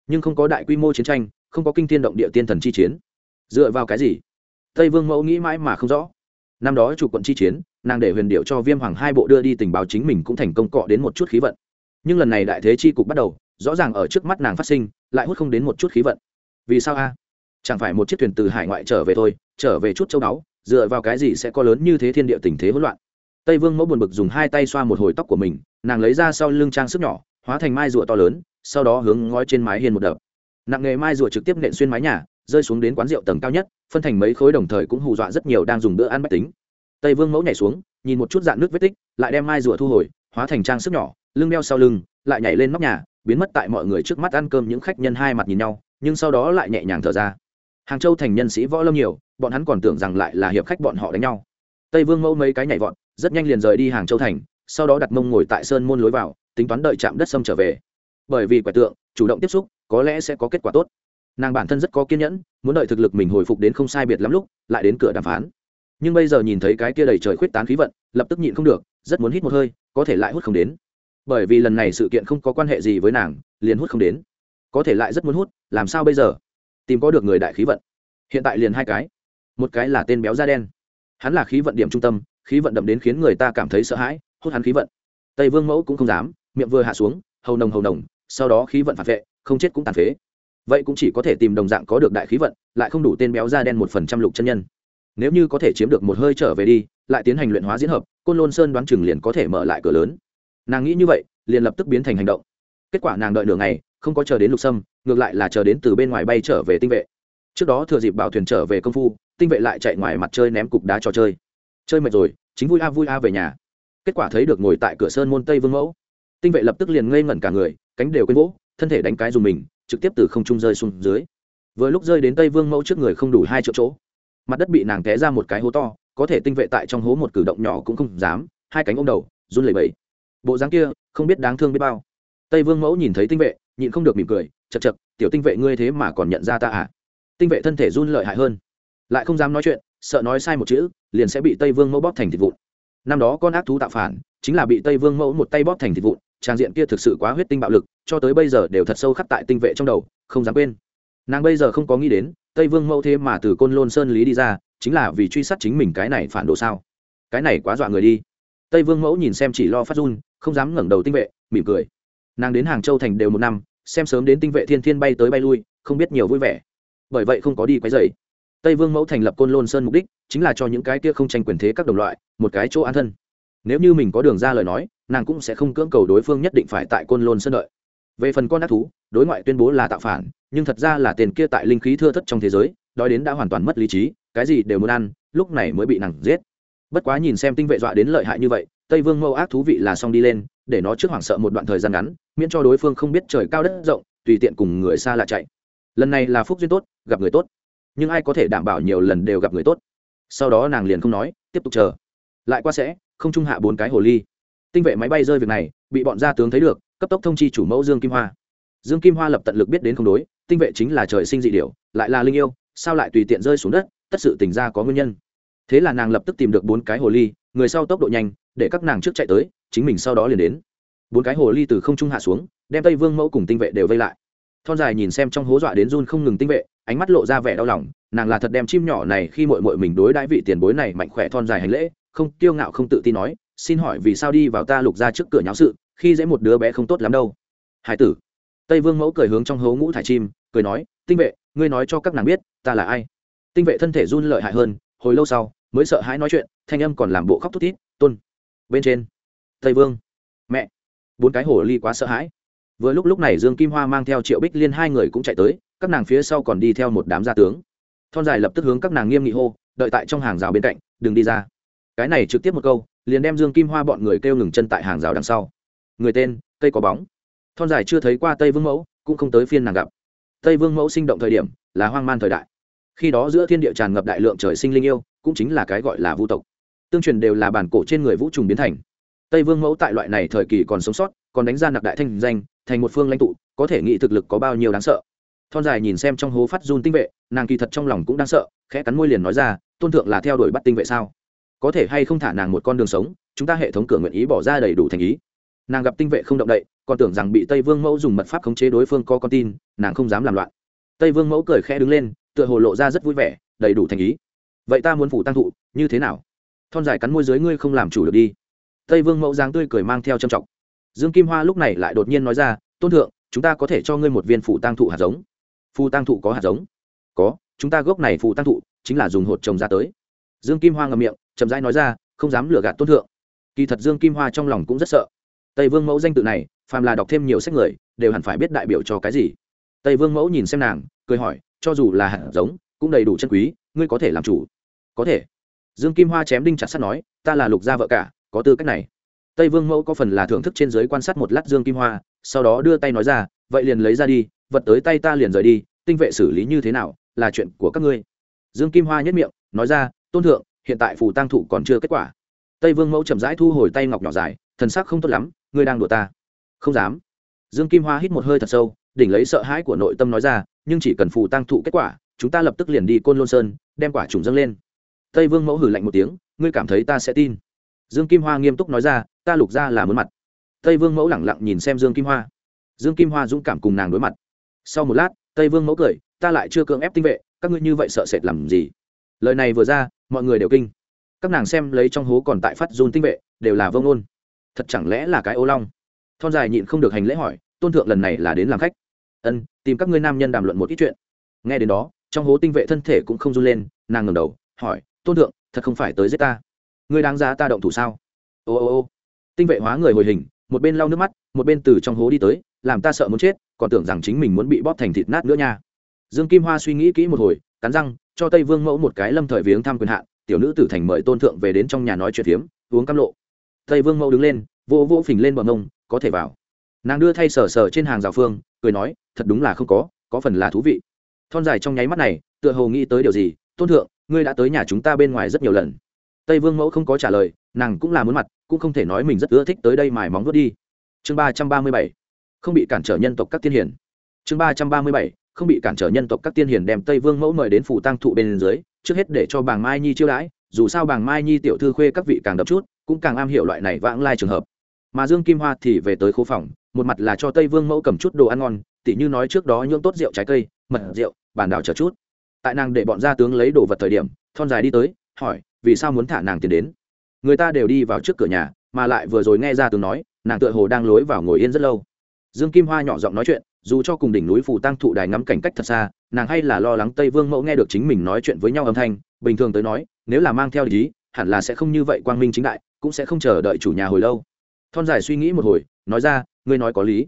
Nhưng không có đại quy mô chiến tranh, không có kinh thiên động địa tiên thần chi chiến. Dựa vào cái gì? Tây vương mẫu nghĩ mãi mà không rõ. Năm đó chủ quận chi chiến, nàng để huyền điệu cho viêm hoàng hai bộ đưa đi tình báo chính mình cũng thành công cọ đến một chút khí vận. Nhưng lần này đại thế chi cục bắt đầu rõ ràng ở trước mắt nàng phát sinh, lại hút không đến một chút khí vận. Vì sao a? Chẳng phải một chiếc thuyền từ hải ngoại trở về thôi, trở về chút châu báu, dựa vào cái gì sẽ có lớn như thế thiên địa tình thế hỗn loạn? Tây vương mẫu buồn bực dùng hai tay xoa một hồi tóc của mình, nàng lấy ra sau lưng trang sức nhỏ, hóa thành mai rùa to lớn, sau đó hướng ngói trên mái hiên một đập. Nặng nghề mai rùa trực tiếp nện xuyên mái nhà, rơi xuống đến quán rượu tầng cao nhất, phân thành mấy khối đồng thời cũng hù dọa rất nhiều đang dùng bữa ăn bách tính. Tây vương mẫu nhảy xuống, nhìn một chút dạng nước vết tích, lại đem mai rùa thu hồi, hóa thành trang sức nhỏ, lưng đeo sau lưng, lại nhảy lên nóc nhà biến mất tại mọi người trước mắt ăn cơm những khách nhân hai mặt nhìn nhau, nhưng sau đó lại nhẹ nhàng thở ra. Hàng châu thành nhân sĩ võ lâm nhiều, bọn hắn còn tưởng rằng lại là hiệp khách bọn họ đánh nhau. Tây vương mẫu mấy cái nhảy vọt, rất nhanh liền rời đi hàng châu thành, sau đó đặt mông ngồi tại sơn môn lối vào, tính toán đợi chạm đất sông trở về. Bởi vì quẻ tượng, chủ động tiếp xúc, có lẽ sẽ có kết quả tốt. Nàng bản thân rất có kiên nhẫn, muốn đợi thực lực mình hồi phục đến không sai biệt lắm lúc, lại đến cửa đàm phán. Nhưng bây giờ nhìn thấy cái kia đầy trời khuyết tán khí vận, lập tức nhịn không được, rất muốn hít một hơi, có thể lại hút không đến bởi vì lần này sự kiện không có quan hệ gì với nàng, liền hút không đến. Có thể lại rất muốn hút, làm sao bây giờ? Tìm có được người đại khí vận. Hiện tại liền hai cái. Một cái là tên béo da đen. Hắn là khí vận điểm trung tâm, khí vận đậm đến khiến người ta cảm thấy sợ hãi, hút hắn khí vận. Tây vương mẫu cũng không dám, miệng vừa hạ xuống, hầu nồng hầu nồng, sau đó khí vận phản vệ, không chết cũng tàn phế. Vậy cũng chỉ có thể tìm đồng dạng có được đại khí vận, lại không đủ tên béo da đen một phần trăm lục chân nhân. Nếu như có thể chiếm được một hơi trở về đi, lại tiến hành luyện hóa diễn hợp, côn lôn sơn đoán chừng liền có thể mở lại cửa lớn nàng nghĩ như vậy, liền lập tức biến thành hành động. Kết quả nàng đợi nửa ngày, không có chờ đến lục sâm, ngược lại là chờ đến từ bên ngoài bay trở về tinh vệ. Trước đó thừa dịp bảo thuyền trở về công phu, tinh vệ lại chạy ngoài mặt chơi ném cục đá trò chơi. Chơi mệt rồi, chính vui a vui a về nhà. Kết quả thấy được ngồi tại cửa sơn môn tây vương mẫu. Tinh vệ lập tức liền ngây ngẩn cả người, cánh đều quên vỗ, thân thể đánh cái dùng mình, trực tiếp từ không trung rơi xuống dưới. Vừa lúc rơi đến tây vương mẫu trước người không đủ hai triệu chỗ. Mặt đất bị nàng té ra một cái hố to, có thể tinh vệ tại trong hố một cử động nhỏ cũng không dám, hai cánh ôm đầu, run lẩy bẩy bộ dáng kia, không biết đáng thương biết bao. Tây vương mẫu nhìn thấy tinh vệ, nhịn không được mỉm cười chật chật tiểu tinh vệ ngươi thế mà còn nhận ra ta à? Tinh vệ thân thể run lợi hại hơn. Lại không dám nói chuyện, sợ nói sai một chữ, liền sẽ bị tây vương mẫu bóp thành thịt vụn. Năm đó con ác thú tạo phản, chính là bị tây vương mẫu một tay bóp thành thịt vụn, trang diện kia thực sự quá huyết tinh bạo lực, cho tới bây giờ đều thật sâu khắc tại tinh vệ trong đầu, không dám quên. Nàng bây giờ không có nghĩ đến, tây vương mẫu thế mà từ côn lôn sơn lý đi ra, chính là vì truy sát chính mình cái này phản đồ sao? Cái này quá dọa người đi tây vương mẫu nhìn xem chỉ lo phát run, không dám ngẩng đầu tinh vệ, mỉm cười. Nàng đến hàng châu thành đều một năm, xem sớm đến tinh vệ thiên thiên bay tới bay lui, không biết nhiều vui vẻ. Bởi vậy không có đi quấy dày tây vương mẫu thành lập côn lôn sơn mục đích, chính là cho những cái kia không tranh quyền thế các đồng loại, một cái chỗ an thân. Nếu như mình có đường ra lời nói, nàng cũng sẽ không cưỡng cầu đối phương nhất định phải tại côn lôn sơn đợi. Về phần con ác thú, đối ngoại tuyên bố là tạo phản, nhưng thật ra là tiền kia tại linh khí thưa thất trong thế giới, đói đến đã hoàn toàn mất lý trí, cái gì đều muốn ăn, lúc này mới bị nàng giết bất quá nhìn xem tinh vệ dọa đến lợi hại như vậy, tây vương mâu ác thú vị là xong đi lên, để nó trước hoảng sợ một đoạn thời gian ngắn, miễn cho đối phương không biết trời cao đất rộng, tùy tiện cùng người xa lạ chạy. Lần này là phúc duyên tốt, gặp người tốt. Nhưng ai có thể đảm bảo nhiều lần đều gặp người tốt? Sau đó nàng liền không nói, tiếp tục chờ. Lại qua sẽ, không trung hạ bốn cái hồ ly. Tinh vệ máy bay rơi việc này, bị bọn gia tướng thấy được, cấp tốc thông chi chủ mẫu dương kim hoa. Dương kim hoa lập tận lực biết đến không đối, tinh vệ chính là trời sinh dị điều lại là linh yêu, sao lại tùy tiện rơi xuống đất, tất sự tình ra có nguyên nhân thế là nàng lập tức tìm được bốn cái hồ ly, người sau tốc độ nhanh, để các nàng trước chạy tới, chính mình sau đó liền đến. Bốn cái hồ ly từ không trung hạ xuống, đem tây vương mẫu cùng tinh vệ đều vây lại. Thon dài nhìn xem trong hố dọa đến run không ngừng tinh vệ, ánh mắt lộ ra vẻ đau lòng, nàng là thật đem chim nhỏ này khi mội mội mình đối đãi vị tiền bối này mạnh khỏe thon dài hành lễ, không kiêu ngạo không tự tin nói, xin hỏi vì sao đi vào ta lục ra trước cửa nháo sự, khi dễ một đứa bé không tốt lắm đâu. Hải tử, tây vương mẫu cười hướng trong hố ngũ thải chim, cười nói, tinh vệ, ngươi nói cho các nàng biết, ta là ai? Tinh vệ thân thể run lợi hại hơn, hồi lâu sau mới sợ hãi nói chuyện, thanh âm còn làm bộ khóc thút thít, tôn, bên trên, tây vương, mẹ. Bốn cái hồ ly quá sợ hãi. Vừa lúc lúc này dương kim hoa mang theo triệu bích liên hai người cũng chạy tới, các nàng phía sau còn đi theo một đám gia tướng. Thon dài lập tức hướng các nàng nghiêm nghị hô, đợi tại trong hàng rào bên cạnh, đừng đi ra. Cái này trực tiếp một câu, liền đem dương kim hoa bọn người kêu ngừng chân tại hàng rào đằng sau. Người tên cây có bóng. Thon dài chưa thấy qua tây vương mẫu, cũng không tới phiên nàng gặp. Tây vương mẫu sinh động thời điểm, là hoang man thời đại. Khi đó giữa thiên địa tràn ngập đại lượng trời sinh linh yêu cũng chính là cái gọi là vũ tộc. Tương truyền đều là bản cổ trên người vũ trùng biến thành. Tây vương mẫu tại loại này thời kỳ còn sống sót, còn đánh ra nặc đại thanh danh, thành một phương lãnh tụ, có thể nghĩ thực lực có bao nhiêu đáng sợ. Thon dài nhìn xem trong hố phát run tinh vệ, nàng kỳ thật trong lòng cũng đáng sợ, khẽ cắn môi liền nói ra, tôn thượng là theo đuổi bắt tinh vệ sao? Có thể hay không thả nàng một con đường sống, chúng ta hệ thống cửa nguyện ý bỏ ra đầy đủ thành ý. Nàng gặp tinh vệ không động đậy, còn tưởng rằng bị tây vương mẫu dùng mật pháp khống chế đối phương có con tin, nàng không dám làm loạn. Tây vương mẫu cười khẽ đứng lên, tựa hồ lộ ra rất vui vẻ, đầy đủ thành ý vậy ta muốn phủ tăng thụ, như thế nào? Thon dài cắn môi dưới ngươi không làm chủ được đi. Tây vương mẫu dáng tươi cười mang theo trầm trọng. Dương kim hoa lúc này lại đột nhiên nói ra, tôn thượng, chúng ta có thể cho ngươi một viên phủ tăng thụ hạt giống. Phù tăng thụ có hạt giống? Có, chúng ta gốc này phù tăng thụ chính là dùng hột trồng ra tới. Dương kim hoa ngậm miệng, chậm rãi nói ra, không dám lừa gạt tôn thượng. Kỳ thật dương kim hoa trong lòng cũng rất sợ. Tây vương mẫu danh tự này, phàm là đọc thêm nhiều sách người, đều hẳn phải biết đại biểu cho cái gì. Tây vương mẫu nhìn xem nàng, cười hỏi, cho dù là hạt giống, cũng đầy đủ chân quý, ngươi có thể làm chủ có thể. Dương kim hoa chém đinh chặt sắt nói, ta là lục gia vợ cả, có tư cách này. Tây vương mẫu có phần là thưởng thức trên giới quan sát một lát dương kim hoa, sau đó đưa tay nói ra, vậy liền lấy ra đi, vật tới tay ta liền rời đi, tinh vệ xử lý như thế nào, là chuyện của các ngươi. Dương kim hoa nhất miệng, nói ra, tôn thượng, hiện tại phù tăng thụ còn chưa kết quả. Tây vương mẫu chậm rãi thu hồi tay ngọc nhỏ dài, thần sắc không tốt lắm, ngươi đang đùa ta. Không dám. Dương kim hoa hít một hơi thật sâu, đỉnh lấy sợ hãi của nội tâm nói ra, nhưng chỉ cần phù tăng thụ kết quả, chúng ta lập tức liền đi côn lôn sơn, đem quả trùng dâng lên tây vương mẫu hử lạnh một tiếng, ngươi cảm thấy ta sẽ tin? Dương kim hoa nghiêm túc nói ra, ta lục ra là muốn mặt. Tây vương mẫu lẳng lặng nhìn xem dương kim hoa. Dương kim hoa dũng cảm cùng nàng đối mặt. Sau một lát, tây vương mẫu cười, ta lại chưa cưỡng ép tinh vệ, các ngươi như vậy sợ sệt làm gì? Lời này vừa ra, mọi người đều kinh. Các nàng xem lấy trong hố còn tại phát run tinh vệ, đều là vông ôn thật chẳng lẽ là cái ô long? Thon dài nhịn không được hành lễ hỏi, tôn thượng lần này là đến làm khách? Ân, tìm các ngươi nam nhân đàm luận một ít chuyện. Nghe đến đó, trong hố tinh vệ thân thể cũng không run lên, nàng ngầm đầu, hỏi tôn thượng, thật không phải tới giết ta. Ngươi đáng giá ta động thủ sao? Ô ô ô. Tinh vệ hóa người hồi hình, một bên lau nước mắt, một bên từ trong hố đi tới, làm ta sợ muốn chết, còn tưởng rằng chính mình muốn bị bóp thành thịt nát nữa nha. Dương kim hoa suy nghĩ kỹ một hồi, cắn răng, cho tây vương mẫu một cái lâm thời viếng thăm quyền hạn tiểu nữ tử thành mời tôn thượng về đến trong nhà nói chuyện phiếm, uống cam lộ. Tây vương mẫu đứng lên, vô vô phình lên bờ ngông có thể vào. Nàng đưa thay sờ sờ trên hàng rào phương, cười nói, thật đúng là không có có phần là thú vị. Thon dài trong nháy mắt này, tựa hồ nghĩ tới điều gì, tôn thượng ngươi đã tới nhà chúng ta bên ngoài rất nhiều lần. Tây vương mẫu không có trả lời, nàng cũng là muốn mặt, cũng không thể nói mình rất ưa thích tới đây mài móng vuốt đi. Chương ba trăm ba mươi bảy, không bị cản trở nhân tộc các tiên hiển chương ba trăm ba mươi bảy, không bị cản trở nhân tộc các tiên hiển đem tây vương mẫu mời đến phủ tăng thụ bên dưới, trước hết để cho bàng mai nhi chiêu đãi, dù sao bàng mai nhi tiểu thư khuê các vị càng đập chút, cũng càng am hiểu loại này vãng lai trường hợp. Mà dương kim hoa thì về tới khu phòng, một mặt là cho tây vương mẫu cầm chút đồ ăn ngon, tỉ như nói trước đó nhuộm tốt rượu trái cây, mật rượu, bản đảo chờ chút tại nàng để bọn gia tướng lấy đồ vật thời điểm, thon dài đi tới, hỏi, vì sao muốn thả nàng tiền đến? Người ta đều đi vào trước cửa nhà, mà lại vừa rồi nghe ra tướng nói, nàng tựa hồ đang lối vào ngồi yên rất lâu. Dương kim hoa nhỏ giọng nói chuyện, dù cho cùng đỉnh núi phù tăng thụ đài ngắm cảnh cách thật xa, nàng hay là lo lắng tây vương mẫu nghe được chính mình nói chuyện với nhau âm thanh, bình thường tới nói, nếu là mang theo lý hẳn là sẽ không như vậy quang minh chính đại, cũng sẽ không chờ đợi chủ nhà hồi lâu. Thon dài suy nghĩ một hồi, nói ra, ngươi nói có lý.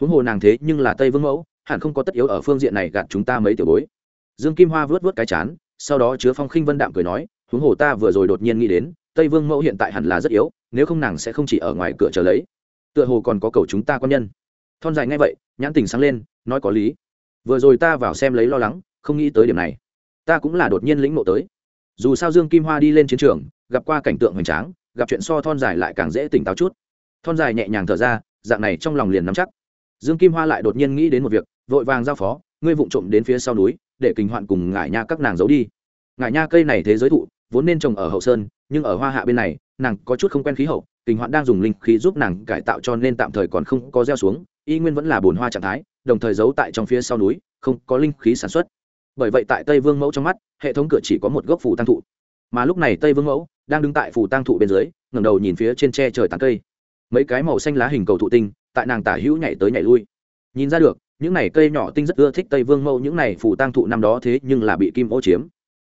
Huống hồ nàng thế nhưng là tây vương mẫu, hẳn không có tất yếu ở phương diện này gạt chúng ta mấy tiểu bối dương kim hoa vớt vớt cái chán, sau đó chứa phong khinh vân đạm cười nói, huống hồ ta vừa rồi đột nhiên nghĩ đến, tây vương mẫu hiện tại hẳn là rất yếu, nếu không nàng sẽ không chỉ ở ngoài cửa chờ lấy. Tựa hồ còn có cầu chúng ta quan nhân. Thon dài ngay vậy, nhãn tình sáng lên, nói có lý. Vừa rồi ta vào xem lấy lo lắng, không nghĩ tới điểm này. Ta cũng là đột nhiên lĩnh ngộ tới. Dù sao dương kim hoa đi lên chiến trường, gặp qua cảnh tượng hoành tráng, gặp chuyện so thon dài lại càng dễ tỉnh táo chút. Thon dài nhẹ nhàng thở ra, dạng này trong lòng liền nắm chắc. Dương kim hoa lại đột nhiên nghĩ đến một việc, vội vàng giao phó, ngươi vụng trộm đến phía sau núi để kinh hoạn cùng ngải nha các nàng giấu đi. Ngải nha cây này thế giới thụ, vốn nên trồng ở hậu sơn, nhưng ở hoa hạ bên này, nàng có chút không quen khí hậu kinh hoạn đang dùng linh khí giúp nàng cải tạo cho nên tạm thời còn không có gieo xuống, y nguyên vẫn là bồn hoa trạng thái, đồng thời giấu tại trong phía sau núi, không có linh khí sản xuất. Bởi vậy tại tây vương mẫu trong mắt, hệ thống cửa chỉ có một gốc phủ tăng thụ. Mà lúc này tây vương mẫu đang đứng tại phủ tăng thụ bên dưới, ngẩng đầu nhìn phía trên tre trời tán cây. Mấy cái màu xanh lá hình cầu thụ tinh, tại nàng tả hữu nhảy tới nhảy lui. Nhìn ra được những này cây nhỏ tinh rất ưa thích tây vương mẫu, những này phủ tăng thụ năm đó thế nhưng là bị kim ô chiếm.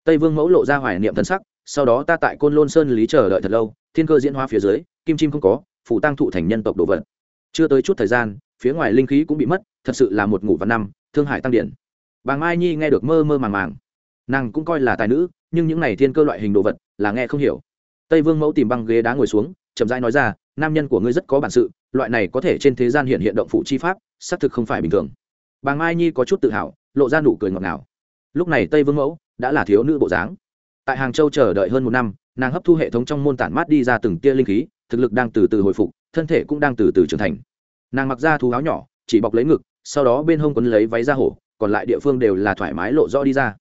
Tây vương mẫu lộ ra hoài niệm thân sắc, sau đó ta tại côn lôn sơn lý chờ đợi thật lâu, thiên cơ diễn hóa phía dưới, kim chim không có phủ tăng thụ thành nhân tộc đồ vật. Chưa tới chút thời gian, phía ngoài linh khí cũng bị mất, thật sự là một ngủ văn năm, thương hải tăng điện bà mai nhi nghe được mơ mơ màng màng. Nàng cũng coi là tài nữ, nhưng những này thiên cơ loại hình đồ vật là nghe không hiểu. Tây vương mẫu tìm băng ghế đá ngồi xuống, chậm rãi nói ra nam nhân của ngươi rất có bản sự, loại này có thể trên thế gian hiện hiện động phụ chi pháp, xác thực không phải bình thường. Bà mai nhi có chút tự hào, lộ ra nụ cười ngọt ngào. Lúc này tây vương mẫu đã là thiếu nữ bộ dáng. Tại hàng châu chờ đợi hơn một năm, nàng hấp thu hệ thống trong môn tản mát đi ra từng tia linh khí, thực lực đang từ từ hồi phục, thân thể cũng đang từ từ trưởng thành. Nàng mặc ra thú áo nhỏ, chỉ bọc lấy ngực, sau đó bên hông quấn lấy váy da hổ, còn lại địa phương đều là thoải mái lộ rõ đi ra.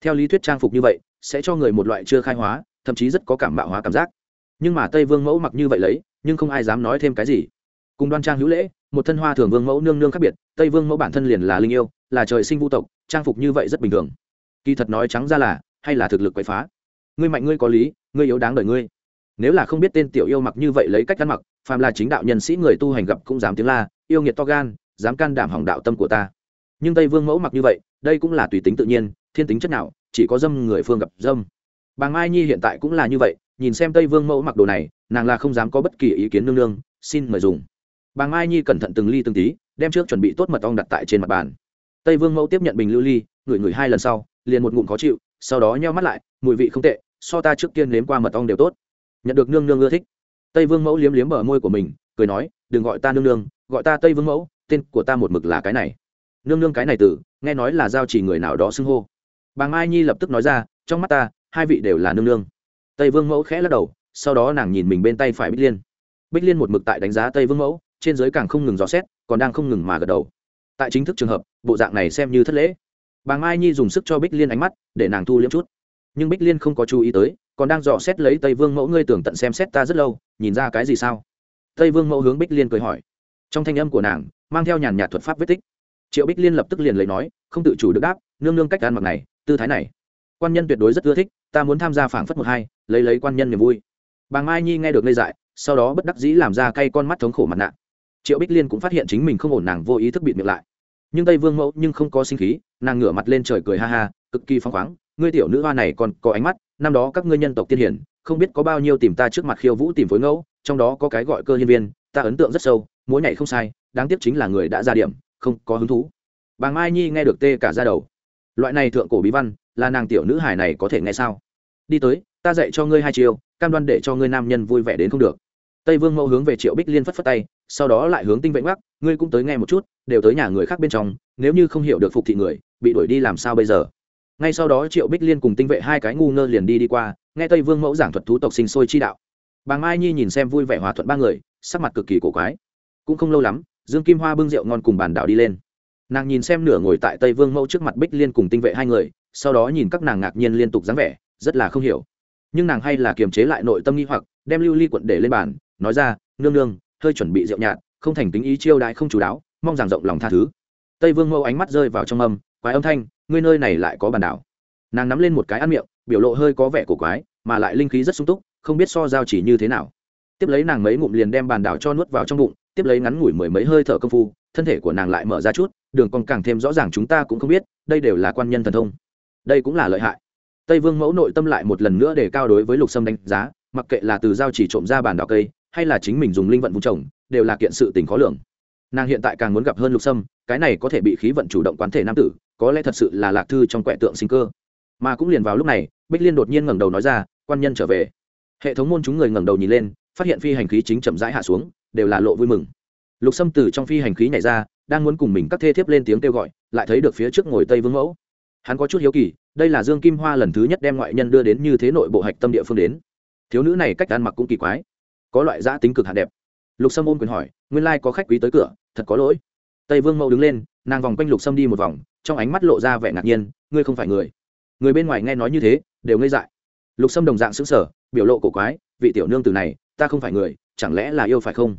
Theo lý thuyết trang phục như vậy, sẽ cho người một loại chưa khai hóa, thậm chí rất có cảm bạo hóa cảm giác. Nhưng mà tây vương mẫu mặc như vậy lấy nhưng không ai dám nói thêm cái gì. Cùng đoan trang hữu lễ, một thân hoa thường vương mẫu nương nương khác biệt, tây vương mẫu bản thân liền là linh yêu, là trời sinh vũ tộc, trang phục như vậy rất bình thường. Kỳ thật nói trắng ra là, hay là thực lực quậy phá. Ngươi mạnh ngươi có lý, ngươi yếu đáng đời ngươi. Nếu là không biết tên tiểu yêu mặc như vậy lấy cách ăn mặc, phàm là chính đạo nhân sĩ người tu hành gặp cũng dám tiếng la, yêu nghiệt to gan, dám can đảm hỏng đạo tâm của ta. Nhưng tây vương mẫu mặc như vậy, đây cũng là tùy tính tự nhiên, thiên tính chất nào, chỉ có dâm người phương gặp dâm. Bà mai nhi hiện tại cũng là như vậy nhìn xem tây vương mẫu mặc đồ này, nàng là không dám có bất kỳ ý kiến nương nương, xin mời dùng. Bà mai nhi cẩn thận từng ly từng tí, đem trước chuẩn bị tốt mật ong đặt tại trên mặt bàn. Tây vương mẫu tiếp nhận bình lưu ly, ngửi ngửi hai lần sau, liền một ngụm khó chịu, sau đó nheo mắt lại, mùi vị không tệ, so ta trước tiên nếm qua mật ong đều tốt. Nhận được nương nương ưa thích. Tây vương mẫu liếm liếm bờ môi của mình, cười nói, đừng gọi ta nương nương, gọi ta tây vương mẫu, tên của ta một mực là cái này. Nương nương cái này từ, nghe nói là giao chỉ người nào đó xưng hô. Bà mai nhi lập tức nói ra, trong mắt ta, hai vị đều là nương nương tây vương mẫu khẽ lắc đầu, sau đó nàng nhìn mình bên tay phải bích liên. Bích liên một mực tại đánh giá tây vương mẫu, trên giới càng không ngừng dò xét, còn đang không ngừng mà gật đầu. Tại chính thức trường hợp, bộ dạng này xem như thất lễ. Bà mai nhi dùng sức cho bích liên ánh mắt, để nàng thu liếm chút. Nhưng bích liên không có chú ý tới, còn đang dò xét lấy tây vương mẫu ngươi tưởng tận xem xét ta rất lâu, nhìn ra cái gì sao? Tây vương mẫu hướng bích liên cười hỏi. Trong thanh âm của nàng, mang theo nhàn nhạt thuật pháp vết tích. Triệu bích liên lập tức liền lấy nói, không tự chủ được đáp, nương nương cách ăn mặc này, tư thái này. Quan nhân tuyệt đối rất ưa thích ta muốn tham gia phảng phất một hai, lấy lấy quan nhân niềm vui. Bà mai nhi nghe được ngây dại, sau đó bất đắc dĩ làm ra cay con mắt thống khổ mặt nạ. Triệu bích liên cũng phát hiện chính mình không ổn nàng vô ý thức bịt miệng lại. Nhưng tây vương mẫu nhưng không có sinh khí, nàng ngửa mặt lên trời cười ha ha, cực kỳ phăng khoáng, ngươi tiểu nữ hoa này còn có ánh mắt, năm đó các ngươi nhân tộc tiên hiển, không biết có bao nhiêu tìm ta trước mặt khiêu vũ tìm phối ngẫu, trong đó có cái gọi cơ hiên viên, ta ấn tượng rất sâu, múa nhảy không sai, đáng tiếc chính là người đã ra điểm, không có hứng thú. Bà mai nhi nghe được tê cả ra đầu loại này thượng cổ bí văn, là nàng tiểu nữ hài này có thể nghe sao? Đi tới, ta dạy cho ngươi hai chiều cam đoan để cho ngươi nam nhân vui vẻ đến không được. Tây vương mẫu hướng về triệu bích liên phất phất tay, sau đó lại hướng tinh vệ gác ngươi cũng tới nghe một chút, đều tới nhà người khác bên trong, nếu như không hiểu được phục thị người, bị đuổi đi làm sao bây giờ? Ngay sau đó triệu bích liên cùng tinh vệ hai cái ngu ngơ liền đi đi qua, nghe tây vương mẫu giảng thuật thú tộc sinh sôi chi đạo. Bà mai nhi nhìn xem vui vẻ hòa thuận ba người, sắc mặt cực kỳ cổ quái. Cũng không lâu lắm, dương kim hoa bưng rượu ngon cùng bàn đảo đi lên nàng nhìn xem nửa ngồi tại tây vương mẫu trước mặt bích liên cùng tinh vệ hai người, sau đó nhìn các nàng ngạc nhiên liên tục dáng vẻ, rất là không hiểu. Nhưng nàng hay là kiềm chế lại nội tâm nghi hoặc, đem lưu ly quận để lên bàn, nói ra, nương nương, hơi chuẩn bị rượu nhạt, không thành tính ý chiêu đại không chú đáo, mong rằng rộng lòng tha thứ. Tây vương mẫu ánh mắt rơi vào trong âm, quái âm thanh, ngươi nơi này lại có bàn đảo. Nàng nắm lên một cái ăn miệng, biểu lộ hơi có vẻ cổ quái, mà lại linh khí rất sung túc, không biết so giao chỉ như thế nào. Tiếp lấy nàng mấy ngụm liền đem bàn đảo cho nuốt vào trong bụng, tiếp lấy ngắn ngủi mười mấy hơi thở công phu thân thể của nàng lại mở ra chút, đường còn càng thêm rõ ràng chúng ta cũng không biết, đây đều là quan nhân thần thông. Đây cũng là lợi hại. Tây vương mẫu nội tâm lại một lần nữa để cao đối với lục sâm đánh giá, mặc kệ là từ giao chỉ trộm ra bàn đỏ cây, hay là chính mình dùng linh vận vùng trồng, đều là kiện sự tình khó lường. Nàng hiện tại càng muốn gặp hơn lục sâm, cái này có thể bị khí vận chủ động quán thể nam tử, có lẽ thật sự là lạc thư trong quẹ tượng sinh cơ. Mà cũng liền vào lúc này, bích liên đột nhiên ngẩng đầu nói ra, quan nhân trở về. Hệ thống môn chúng người ngẩng đầu nhìn lên, phát hiện phi hành khí chính chậm rãi hạ xuống, đều là lộ vui mừng lục sâm từ trong phi hành khí nhảy ra, đang muốn cùng mình các thê thiếp lên tiếng kêu gọi, lại thấy được phía trước ngồi tây vương mẫu. Hắn có chút hiếu kỳ, đây là dương kim hoa lần thứ nhất đem ngoại nhân đưa đến như thế nội bộ hạch tâm địa phương đến. Thiếu nữ này cách ăn mặc cũng kỳ quái, có loại giã tính cực hạt đẹp. Lục sâm ôm quyền hỏi, nguyên lai có khách quý tới cửa, thật có lỗi. Tây vương mẫu đứng lên, nàng vòng quanh lục sâm đi một vòng, trong ánh mắt lộ ra vẻ ngạc nhiên, ngươi không phải người. Người bên ngoài nghe nói như thế, đều ngây dại. Lục sâm đồng dạng xứng sở biểu lộ cổ quái, vị tiểu nương từ này, ta không phải người, chẳng lẽ là yêu phải không?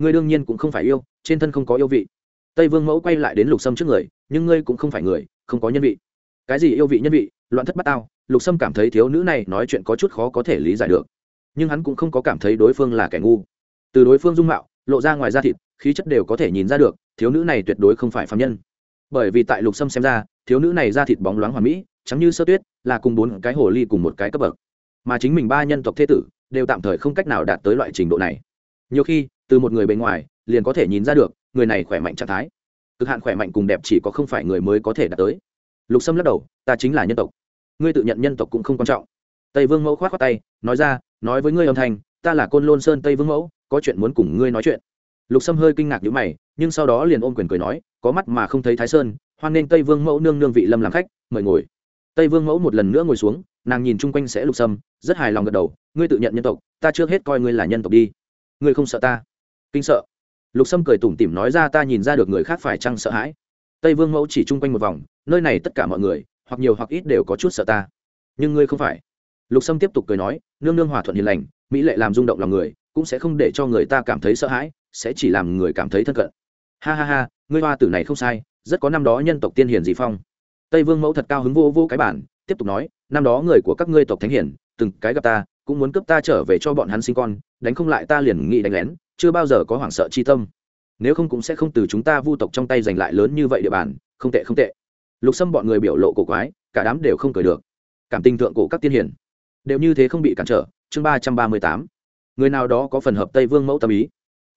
Ngươi đương nhiên cũng không phải yêu, trên thân không có yêu vị. Tây vương mẫu quay lại đến lục sâm trước người, nhưng ngươi cũng không phải người, không có nhân vị. Cái gì yêu vị nhân vị, loạn thất bát tao, lục sâm cảm thấy thiếu nữ này nói chuyện có chút khó có thể lý giải được. Nhưng hắn cũng không có cảm thấy đối phương là kẻ ngu. Từ đối phương dung mạo, lộ ra ngoài da thịt, khí chất đều có thể nhìn ra được, thiếu nữ này tuyệt đối không phải phạm nhân. Bởi vì tại lục sâm xem ra, thiếu nữ này da thịt bóng loáng hoàn mỹ, trắng như sơ tuyết, là cùng bốn cái hồ ly cùng một cái cấp bậc. Mà chính mình ba nhân tộc thế tử, đều tạm thời không cách nào đạt tới loại trình độ này. Nhiều khi từ một người bên ngoài, liền có thể nhìn ra được, người này khỏe mạnh trạng thái. Cực hạn khỏe mạnh cùng đẹp chỉ có không phải người mới có thể đạt tới. Lục sâm lắc đầu, ta chính là nhân tộc. Ngươi tự nhận nhân tộc cũng không quan trọng. Tây vương mẫu k h o á t khoác tay, nói ra, nói với ngươi âm thanh, ta là côn lôn sơn tây vương mẫu, có chuyện muốn cùng ngươi nói chuyện. Lục sâm hơi kinh ngạc nhữ mày, nhưng sau đó liền ôm quyền cười nói, có mắt mà không thấy thái sơn, hoan nên tây vương mẫu nương nương vị lâm làm khách, mời ngồi. Tây vương mẫu một lần nữa ngồi xuống, nàng nhìn chung quanh sẽ lục sâm, rất hài lòng gật đầu, ngươi tự nhận nhân tộc, ta trước hết coi ngươi là nhân tộc đi. Ngươi không sợ ta? Kinh sợ. Lục sâm cười tủm tỉm nói ra ta nhìn ra được người khác phải chăng sợ hãi. Tây vương mẫu chỉ chung quanh một vòng, nơi này tất cả mọi người, hoặc nhiều hoặc ít đều có chút sợ ta. Nhưng ngươi không phải. Lục sâm tiếp tục cười nói, nương nương hòa thuận hiền lành, mỹ lệ làm rung động lòng người, cũng sẽ không để cho người ta cảm thấy sợ hãi, sẽ chỉ làm người cảm thấy thân cận. Ha ha ha, ngươi hoa tử này không sai, rất có năm đó nhân tộc tiên hiền dị phong. Tây vương mẫu thật cao hứng vô vô cái bản, tiếp tục nói, năm đó người của các ngươi tộc thánh hiển từng cái gặp ta, cũng muốn cướp ta trở về cho bọn hắn sinh con, đánh không lại ta liền nghĩ đánh lén chưa bao giờ có hoảng sợ chi tâm. Nếu không cũng sẽ không từ chúng ta vu tộc trong tay giành lại lớn như vậy địa bàn, không tệ không tệ. Lục xâm bọn người biểu lộ cổ quái, cả đám đều không cười được. Cảm tình thượng cổ các tiên hiển đều như thế không bị cản trở. Chương ba trăm ba mươi tám. Người nào đó có phần hợp tây vương mẫu tâm ý.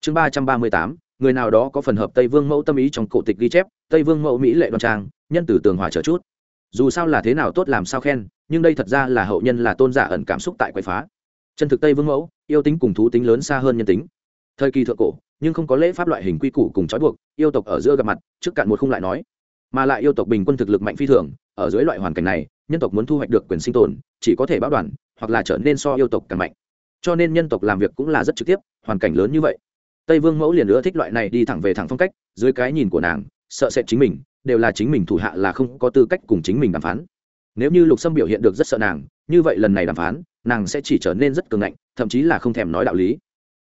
Chương ba trăm ba mươi tám. Người nào đó có phần hợp tây vương mẫu tâm ý trong cổ tịch ghi chép, tây vương mẫu mỹ lệ đoan trang, nhân tử tường hòa trở chút. Dù sao là thế nào tốt làm sao khen, nhưng đây thật ra là hậu nhân là tôn giả ẩn cảm xúc tại quậy phá. Chân thực tây vương mẫu, yêu tính cùng thú tính lớn xa hơn nhân tính thời kỳ thượng cổ, nhưng không có lễ pháp loại hình quy củ cùng trói buộc, yêu tộc ở giữa gặp mặt, trước cạn một khung lại nói. Mà lại yêu tộc bình quân thực lực mạnh phi thường, ở dưới loại hoàn cảnh này, nhân tộc muốn thu hoạch được quyền sinh tồn, chỉ có thể báo đoàn, hoặc là trở nên so yêu tộc càng mạnh. Cho nên nhân tộc làm việc cũng là rất trực tiếp, hoàn cảnh lớn như vậy. Tây vương mẫu liền nữa thích loại này đi thẳng về thẳng phong cách, dưới cái nhìn của nàng, sợ sệt chính mình, đều là chính mình thủ hạ là không có tư cách cùng chính mình đàm phán. Nếu như lục sâm biểu hiện được rất sợ nàng, như vậy lần này đàm phán, nàng sẽ chỉ trở nên rất cường ngạnh, thậm chí là không thèm nói đạo lý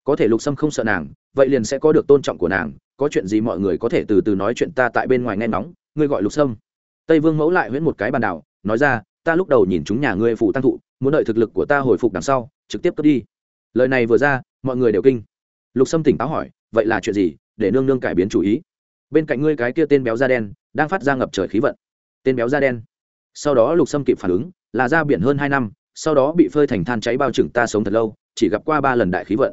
có thể lục sâm không sợ nàng, vậy liền sẽ có được tôn trọng của nàng, có chuyện gì mọi người có thể từ từ nói chuyện ta tại bên ngoài nghe nóng ngươi gọi lục sâm. Tây vương mẫu lại huyễn một cái bàn đảo, nói ra, ta lúc đầu nhìn chúng nhà ngươi phụ tăng thụ, muốn đợi thực lực của ta hồi phục đằng sau, trực tiếp cướp đi. Lời này vừa ra, mọi người đều kinh. Lục sâm tỉnh táo hỏi, vậy là chuyện gì, để nương nương cải biến chủ ý? Bên cạnh ngươi cái kia tên béo da đen, đang phát ra ngập trời khí vận. Tên béo da đen. Sau đó lục sâm kịp phản ứng, là ra biển hơn hai năm, sau đó bị phơi thành than cháy bao trừng ta sống thật lâu, chỉ gặp qua ba lần đại khí vận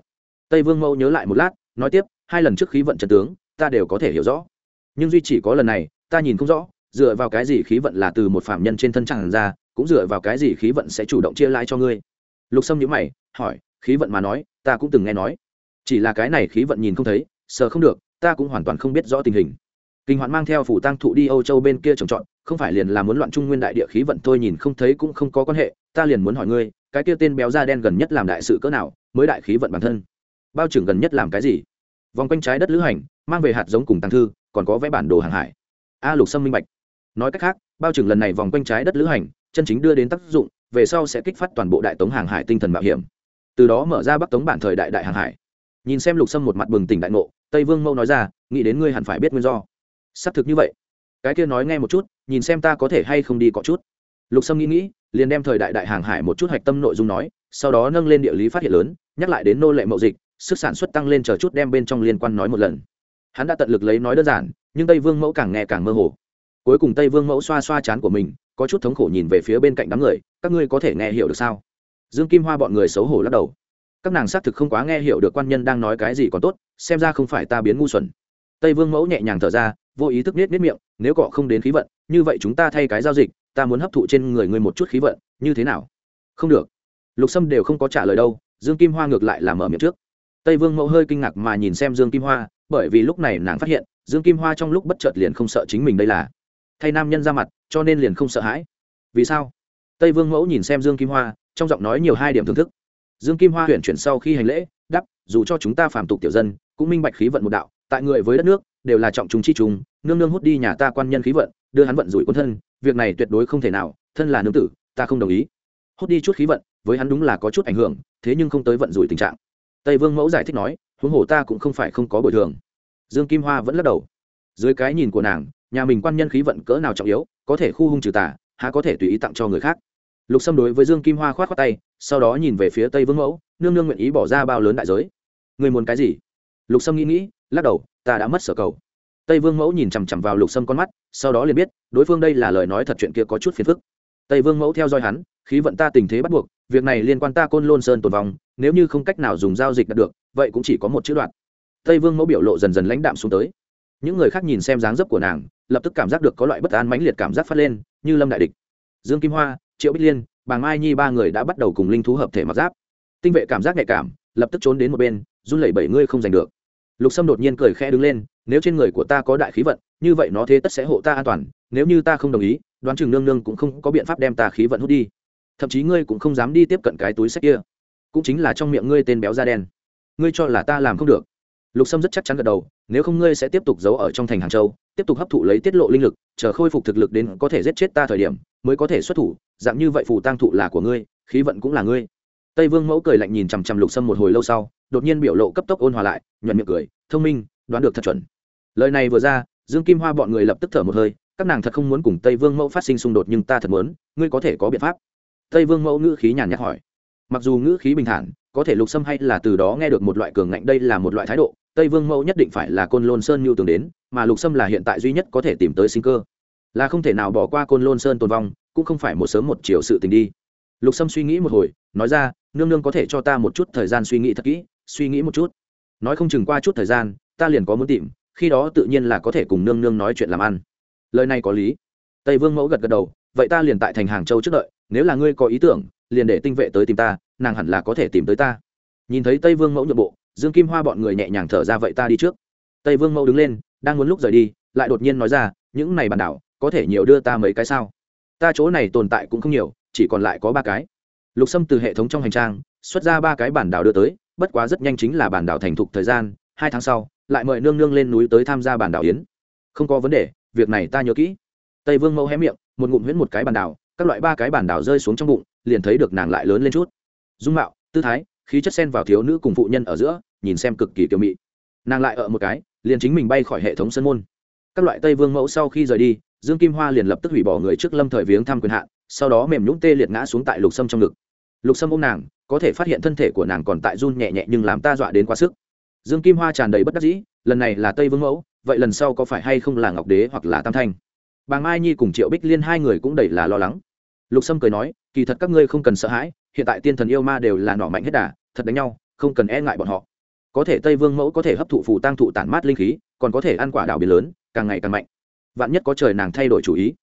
tây vương mẫu nhớ lại một lát, nói tiếp, hai lần trước khí vận trần tướng, ta đều có thể hiểu rõ. Nhưng duy chỉ có lần này, ta nhìn không rõ, dựa vào cái gì khí vận là từ một phạm nhân trên thân tràn ra, cũng dựa vào cái gì khí vận sẽ chủ động chia lãi cho ngươi? Lục sâm nhữ mày, hỏi, khí vận mà nói, ta cũng từng nghe nói. Chỉ là cái này khí vận nhìn không thấy sợ không được, ta cũng hoàn toàn không biết rõ tình hình. Kinh hoạn mang theo phủ tăng thụ đi âu châu bên kia trồng trọt, không phải liền là muốn loạn trung nguyên đại địa khí vận thôi nhìn không thấy cũng không có quan hệ, ta liền muốn hỏi ngươi, cái kia tên béo da đen gần nhất làm đại sự cỡ nào, mới đại khí vận bản thân? Bao trưởng gần nhất làm cái gì? Vòng quanh trái đất lữ hành, mang về hạt giống cùng tăng thư, còn có vẽ bản đồ hàng hải. A lục sâm minh bạch. Nói cách khác, bao trưởng lần này vòng quanh trái đất lữ hành, chân chính đưa đến tác dụng, về sau sẽ kích phát toàn bộ đại tống hàng hải tinh thần mạo hiểm. Từ đó mở ra bắc tống bản thời đại đại hàng hải. Nhìn xem lục sâm một mặt bừng tỉnh đại ngộ, tây vương mâu nói ra, nghĩ đến ngươi hẳn phải biết nguyên do. Xác thực như vậy. Cái kia nói nghe một chút, nhìn xem ta có thể hay không đi có chút. Lục sâm nghĩ nghĩ, liền đem thời đại đại hàng hải một chút hạch tâm nội dung nói, sau đó nâng lên địa lý phát hiện lớn, nhắc lại đến nô lệ mậu dịch sức sản xuất tăng lên chờ chút đem bên trong liên quan nói một lần. Hắn đã tận lực lấy nói đơn giản, nhưng tây vương mẫu càng nghe càng mơ hồ. Cuối cùng tây vương mẫu xoa xoa chán của mình, có chút thống khổ nhìn về phía bên cạnh đám người, các ngươi có thể nghe hiểu được sao? Dương kim hoa bọn người xấu hổ lắc đầu. Các nàng xác thực không quá nghe hiểu được quan nhân đang nói cái gì còn tốt, xem ra không phải ta biến ngu xuẩn. Tây vương mẫu nhẹ nhàng thở ra, vô ý thức nết nết miệng, nếu cọ không đến khí vận, như vậy chúng ta thay cái giao dịch, ta muốn hấp thụ trên người ngươi một chút khí vận, như thế nào? Không được. Lục sâm đều không có trả lời đâu, dương kim hoa ngược lại là mở miệng trước tây vương mẫu hơi kinh ngạc mà nhìn xem dương kim hoa, bởi vì lúc này nàng phát hiện, dương kim hoa trong lúc bất chợt liền không sợ chính mình đây là. Thay nam nhân ra mặt, cho nên liền không sợ hãi. Vì sao? Tây vương mẫu nhìn xem dương kim hoa, trong giọng nói nhiều hai điểm thưởng thức. Dương kim hoa huyện chuyển sau khi hành lễ đắp dù cho chúng ta phàm tục tiểu dân, cũng minh bạch khí vận một đạo, tại người với đất nước, đều là trọng chúng chi chúng, nương nương hút đi nhà ta quan nhân khí vận, đưa hắn vận rủi quân thân, việc này tuyệt đối không thể nào, thân là nương tử, ta không đồng ý. Hút đi chút khí vận, với hắn đúng là có chút ảnh hưởng, thế nhưng không tới vận rủi tình trạng tây vương mẫu giải thích nói, huống hồ ta cũng không phải không có bồi thường. Dương kim hoa vẫn lắc đầu. Dưới cái nhìn của nàng, nhà mình quan nhân khí vận cỡ nào trọng yếu, có thể khu hung trừ tà, há có thể tùy ý tặng cho người khác. Lục xâm đối với dương kim hoa khoát khoát tay, sau đó nhìn về phía tây vương mẫu, nương nương nguyện ý bỏ ra bao lớn đại giới. Người muốn cái gì? Lục sâm nghĩ nghĩ, lắc đầu, ta đã mất sở cầu. Tây vương mẫu nhìn chằm chằm vào lục sâm con mắt, sau đó liền biết, đối phương đây là lời nói thật chuyện kia có chút phiền phức. Tây vương mẫu theo dõi hắn, khí vận ta tình thế bắt buộc việc này liên quan ta côn lôn sơn tồn vong, nếu như không cách nào dùng giao dịch đạt được, vậy cũng chỉ có một chữ đoạn. Tây vương mẫu biểu lộ dần dần lãnh đạm xuống tới. Những người khác nhìn xem dáng dấp của nàng, lập tức cảm giác được có loại bất an mãnh liệt cảm giác phát lên, như lâm đại địch. Dương kim hoa, triệu bích liên bà mai nhi ba người đã bắt đầu cùng linh thú hợp thể mặc giáp. Tinh vệ cảm giác nhạy cảm, lập tức trốn đến một bên, run lẩy bảy ngươi không giành được. Lục sâm đột nhiên cười khẽ đứng lên, nếu trên người của ta có đại khí vận, như vậy nó thế tất sẽ hộ ta an toàn, nếu như ta không đồng ý, đoán chừng nương nương cũng không có biện pháp đem ta khí vận hút đi thậm chí ngươi cũng không dám đi tiếp cận cái túi sách kia. Cũng chính là trong miệng ngươi tên béo da đen. Ngươi cho là ta làm không được. Lục sâm rất chắc chắn gật đầu, nếu không ngươi sẽ tiếp tục giấu ở trong thành hàng châu, tiếp tục hấp thụ lấy tiết lộ linh lực, chờ khôi phục thực lực đến có thể giết chết ta thời điểm, mới có thể xuất thủ, dạng như vậy phù tăng thụ là của ngươi, khí vận cũng là ngươi. Tây vương mẫu cười lạnh nhìn chằm chằm lục sâm một hồi lâu sau, đột nhiên biểu lộ cấp tốc ôn hòa lại, nhuận miệng cười, thông minh, đoán được thật chuẩn. Lời này vừa ra, dương kim hoa bọn người lập tức thở một hơi, các nàng thật không muốn cùng tây vương mẫu phát sinh xung đột nhưng ta thật muốn, ngươi có thể có biện pháp tây vương mẫu ngữ khí nhàn nhạt hỏi. Mặc dù ngữ khí bình thản, có thể lục sâm hay là từ đó nghe được một loại cường ngạnh, đây là một loại thái độ. Tây vương mẫu nhất định phải là côn lôn sơn mưu tường đến, mà lục sâm là hiện tại duy nhất có thể tìm tới sinh cơ. Là không thể nào bỏ qua côn lôn sơn tồn vong, cũng không phải một sớm một chiều sự tình đi. Lục sâm suy nghĩ một hồi, nói ra, nương nương có thể cho ta một chút thời gian suy nghĩ thật kỹ, suy nghĩ một chút. Nói không chừng qua chút thời gian, ta liền có muốn tìm, khi đó tự nhiên là có thể cùng nương nương nói chuyện làm ăn. Lời này có lý. Tây vương mẫu gật gật đầu, vậy ta liền tại thành hàng châu trước đợi nếu là ngươi có ý tưởng, liền để tinh vệ tới tìm ta, nàng hẳn là có thể tìm tới ta. Nhìn thấy tây vương mẫu nhượng bộ, dương kim hoa bọn người nhẹ nhàng thở ra vậy ta đi trước. Tây vương mẫu đứng lên, đang muốn lúc rời đi, lại đột nhiên nói ra, những này bản đảo, có thể nhiều đưa ta mấy cái sao? Ta chỗ này tồn tại cũng không nhiều, chỉ còn lại có ba cái. Lục xâm từ hệ thống trong hành trang, xuất ra ba cái bản đảo đưa tới, bất quá rất nhanh chính là bản đảo thành thục thời gian, hai tháng sau, lại mời nương nương lên núi tới tham gia bản đảo yến. Không có vấn đề, việc này ta nhớ kỹ. Tây vương mẫu hé miệng, một ngụm huyễn một cái bản đảo các loại ba cái bản đảo rơi xuống trong bụng, liền thấy được nàng lại lớn lên chút. Dung mạo, tư thái, khí chất sen vào thiếu nữ cùng phụ nhân ở giữa, nhìn xem cực kỳ kiều mị. Nàng lại ở một cái, liền chính mình bay khỏi hệ thống sân môn. Các loại tây vương mẫu sau khi rời đi, dương kim hoa liền lập tức hủy bỏ người trước lâm thời viếng thăm quyền hạn, sau đó mềm nhũng tê liệt ngã xuống tại lục sâm trong ngực. Lục sâm ôm nàng, có thể phát hiện thân thể của nàng còn tại run nhẹ nhẹ nhưng làm ta dọa đến quá sức. Dương kim hoa tràn đầy bất đắc dĩ, lần này là tây vương mẫu, vậy lần sau có phải hay không là ngọc đế hoặc là tam thanh? Bà mai nhi cùng triệu bích liên hai người cũng đầy là lo lắng lục sâm cười nói, kỳ thật các ngươi không cần sợ hãi, hiện tại tiên thần yêu ma đều là nỏ mạnh hết đà, thật đánh nhau, không cần e ngại bọn họ. Có thể tây vương mẫu có thể hấp thụ phù tăng thụ tản mát linh khí, còn có thể ăn quả đảo biển lớn, càng ngày càng mạnh. Vạn nhất có trời nàng thay đổi chủ ý.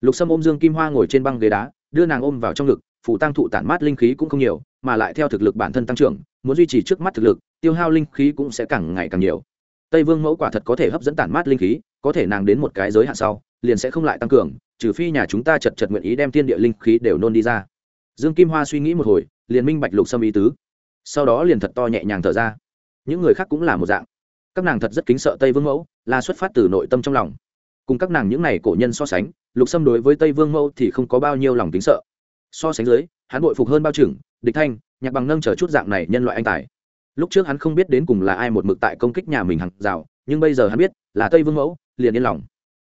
Lục sâm ôm dương kim hoa ngồi trên băng ghế đá, đưa nàng ôm vào trong ngực, phù tăng thụ tản mát linh khí cũng không nhiều, mà lại theo thực lực bản thân tăng trưởng, muốn duy trì trước mắt thực lực, tiêu hao linh khí cũng sẽ càng ngày càng nhiều. Tây vương mẫu quả thật có thể hấp dẫn tản mát linh khí, có thể nàng đến một cái giới hạn sau, liền sẽ không lại tăng cường trừ phi nhà chúng ta chật chật nguyện ý đem thiên địa linh khí đều nôn đi ra. Dương kim hoa suy nghĩ một hồi, liền minh bạch lục sâm ý tứ. Sau đó liền thật to nhẹ nhàng thở ra. Những người khác cũng là một dạng. Các nàng thật rất kính sợ tây vương mẫu, là xuất phát từ nội tâm trong lòng. Cùng các nàng những n à y cổ nhân so sánh, lục sâm đối với tây vương mẫu thì không có bao nhiêu lòng kính sợ. So sánh dưới, hắn bội phục hơn bao trừng địch thanh, nhạc bằng nâng trở chút dạng này nhân loại anh tài. Lúc trước hắn không biết đến cùng là ai một mực tại công kích nhà mình hàng rào, nhưng bây giờ hắn biết, là tây vương mẫu, liền yên lòng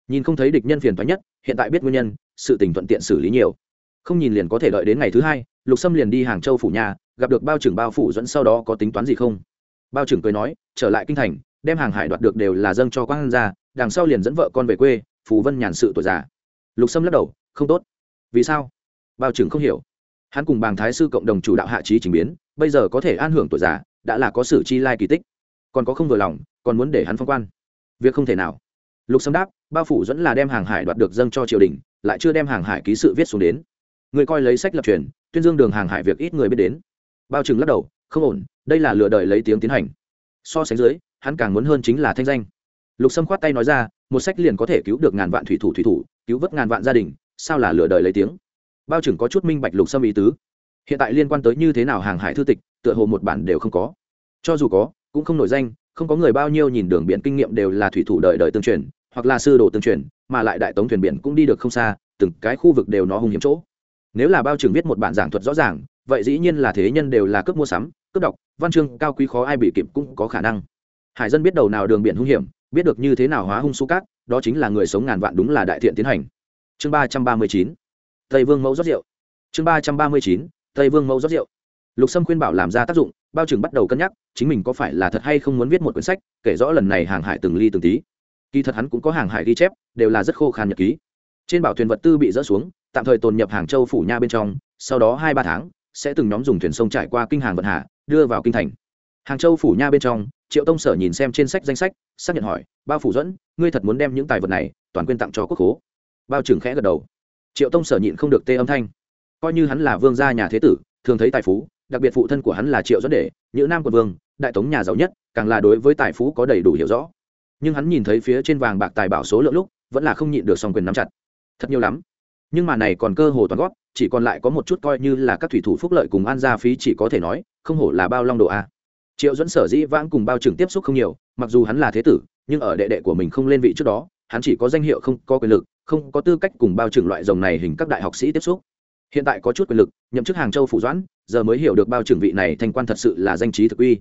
nhìn không thấy địch nhân phiền thoái nhất, hiện tại biết nguyên nhân, sự tình thuận tiện xử lý nhiều. Không nhìn liền có thể đợi đến ngày thứ hai, lục sâm liền đi hàng châu phủ nhà, gặp được bao trưởng bao phủ dẫn sau đó có tính toán gì không? Bao trưởng cười nói, trở lại kinh thành, đem hàng hải đoạt được đều là dâng cho quang ra đằng sau liền dẫn vợ con về quê, phù vân nhàn sự tuổi già. Lục sâm lắc đầu, không tốt. Vì sao? Bao trưởng không hiểu. Hắn cùng bàng thái sư cộng đồng chủ đạo hạ trí trình biến, bây giờ có thể an hưởng tuổi già, đã là có sử chi lai kỳ tích. Còn có không vừa lòng, còn muốn để hắn phong quan. Việc không thể nào lục sâm đáp, bao phủ dẫn là đem hàng hải đoạt được dâng cho triều đình, lại chưa đem hàng hải ký sự viết xuống đến. Người coi lấy sách lập truyền, tuyên dương đường hàng hải việc ít người biết đến. Bao trừng lắc đầu, không ổn, đây là lừa đời lấy tiếng tiến hành. So sánh dưới, hắn càng muốn hơn chính là thanh danh. Lục sâm khoát tay nói ra, một sách liền có thể cứu được ngàn vạn thủy thủ thủy thủ, cứu vớt ngàn vạn gia đình, sao là lừa đời lấy tiếng? Bao trừng có chút minh bạch lục sâm ý tứ. Hiện tại liên quan tới như thế nào hàng hải thư tịch, tựa hồ một bản đều không có. Cho dù có, cũng không nổi danh, không có người bao nhiêu nhìn đường biển kinh nghiệm đều là thủy thủ đời đời tương truyền hoặc là sư đồ tương truyền, mà lại đại tống thuyền biển cũng đi được không xa, từng cái khu vực đều nó hung hiểm chỗ. Nếu là bao trưởng viết một bản giảng thuật rõ ràng, vậy dĩ nhiên là thế nhân đều là cướp mua sắm, cướp đọc, văn chương, cao quý khó ai bị kịp cũng có khả năng. Hải dân biết đầu nào đường biển hung hiểm, biết được như thế nào hóa hung su cát, đó chính là người sống ngàn vạn đúng là đại thiện tiến hành. Chương ba trăm ba mươi chín, tây vương mẫu rót rượu. Chương ba trăm ba mươi chín, tây vương mẫu rót rượu. Lục sâm khuyên bảo làm ra tác dụng, bao trưởng bắt đầu cân nhắc, chính mình có phải là thật hay không muốn viết một quyển sách, kể rõ lần này hàng hải từng ly từng tí kỳ thật hắn cũng có hàng hải ghi chép, đều là rất khô khan nhật ký. Trên bảo thuyền vật tư bị dỡ xuống, tạm thời tồn nhập hàng châu phủ nha bên trong, sau đó hai ba tháng, sẽ từng nhóm dùng thuyền sông trải qua kinh hàng vận hạ đưa vào kinh thành. Hàng châu phủ nha bên trong, triệu tông sở nhìn xem trên sách danh sách, xác nhận hỏi, bao phủ dẫn, ngươi thật muốn đem những tài vật này toàn quyên tặng cho quốc khố? Bao trưởng khẽ gật đầu. Triệu tông sở nhịn không được tê âm thanh. Coi như hắn là vương gia nhà thế tử, thường thấy tài phú, đặc biệt phụ thân của hắn là triệu dẫn đệ, nhữ nam quận vương, đại tống nhà giàu nhất, càng là đối với tài phú có đầy đủ hiểu rõ nhưng hắn nhìn thấy phía trên vàng bạc tài bảo số lượng lúc, vẫn là không nhịn được song quyền nắm chặt. Thật nhiều lắm. Nhưng mà này còn cơ hồ toàn gót chỉ còn lại có một chút coi như là các thủy thủ phúc lợi cùng an gia phí chỉ có thể nói, không hổ là bao long độ a. Triệu dẫn sở dĩ vãng cùng bao trưởng tiếp xúc không nhiều, mặc dù hắn là thế tử, nhưng ở đệ đệ của mình không lên vị trước đó, hắn chỉ có danh hiệu không có quyền lực, không có tư cách cùng bao trưởng loại rồng này hình các đại học sĩ tiếp xúc. Hiện tại có chút quyền lực, nhậm chức hàng châu phủ doãn, giờ mới hiểu được bao trưởng vị này thành quan thật sự là danh trí thực uy.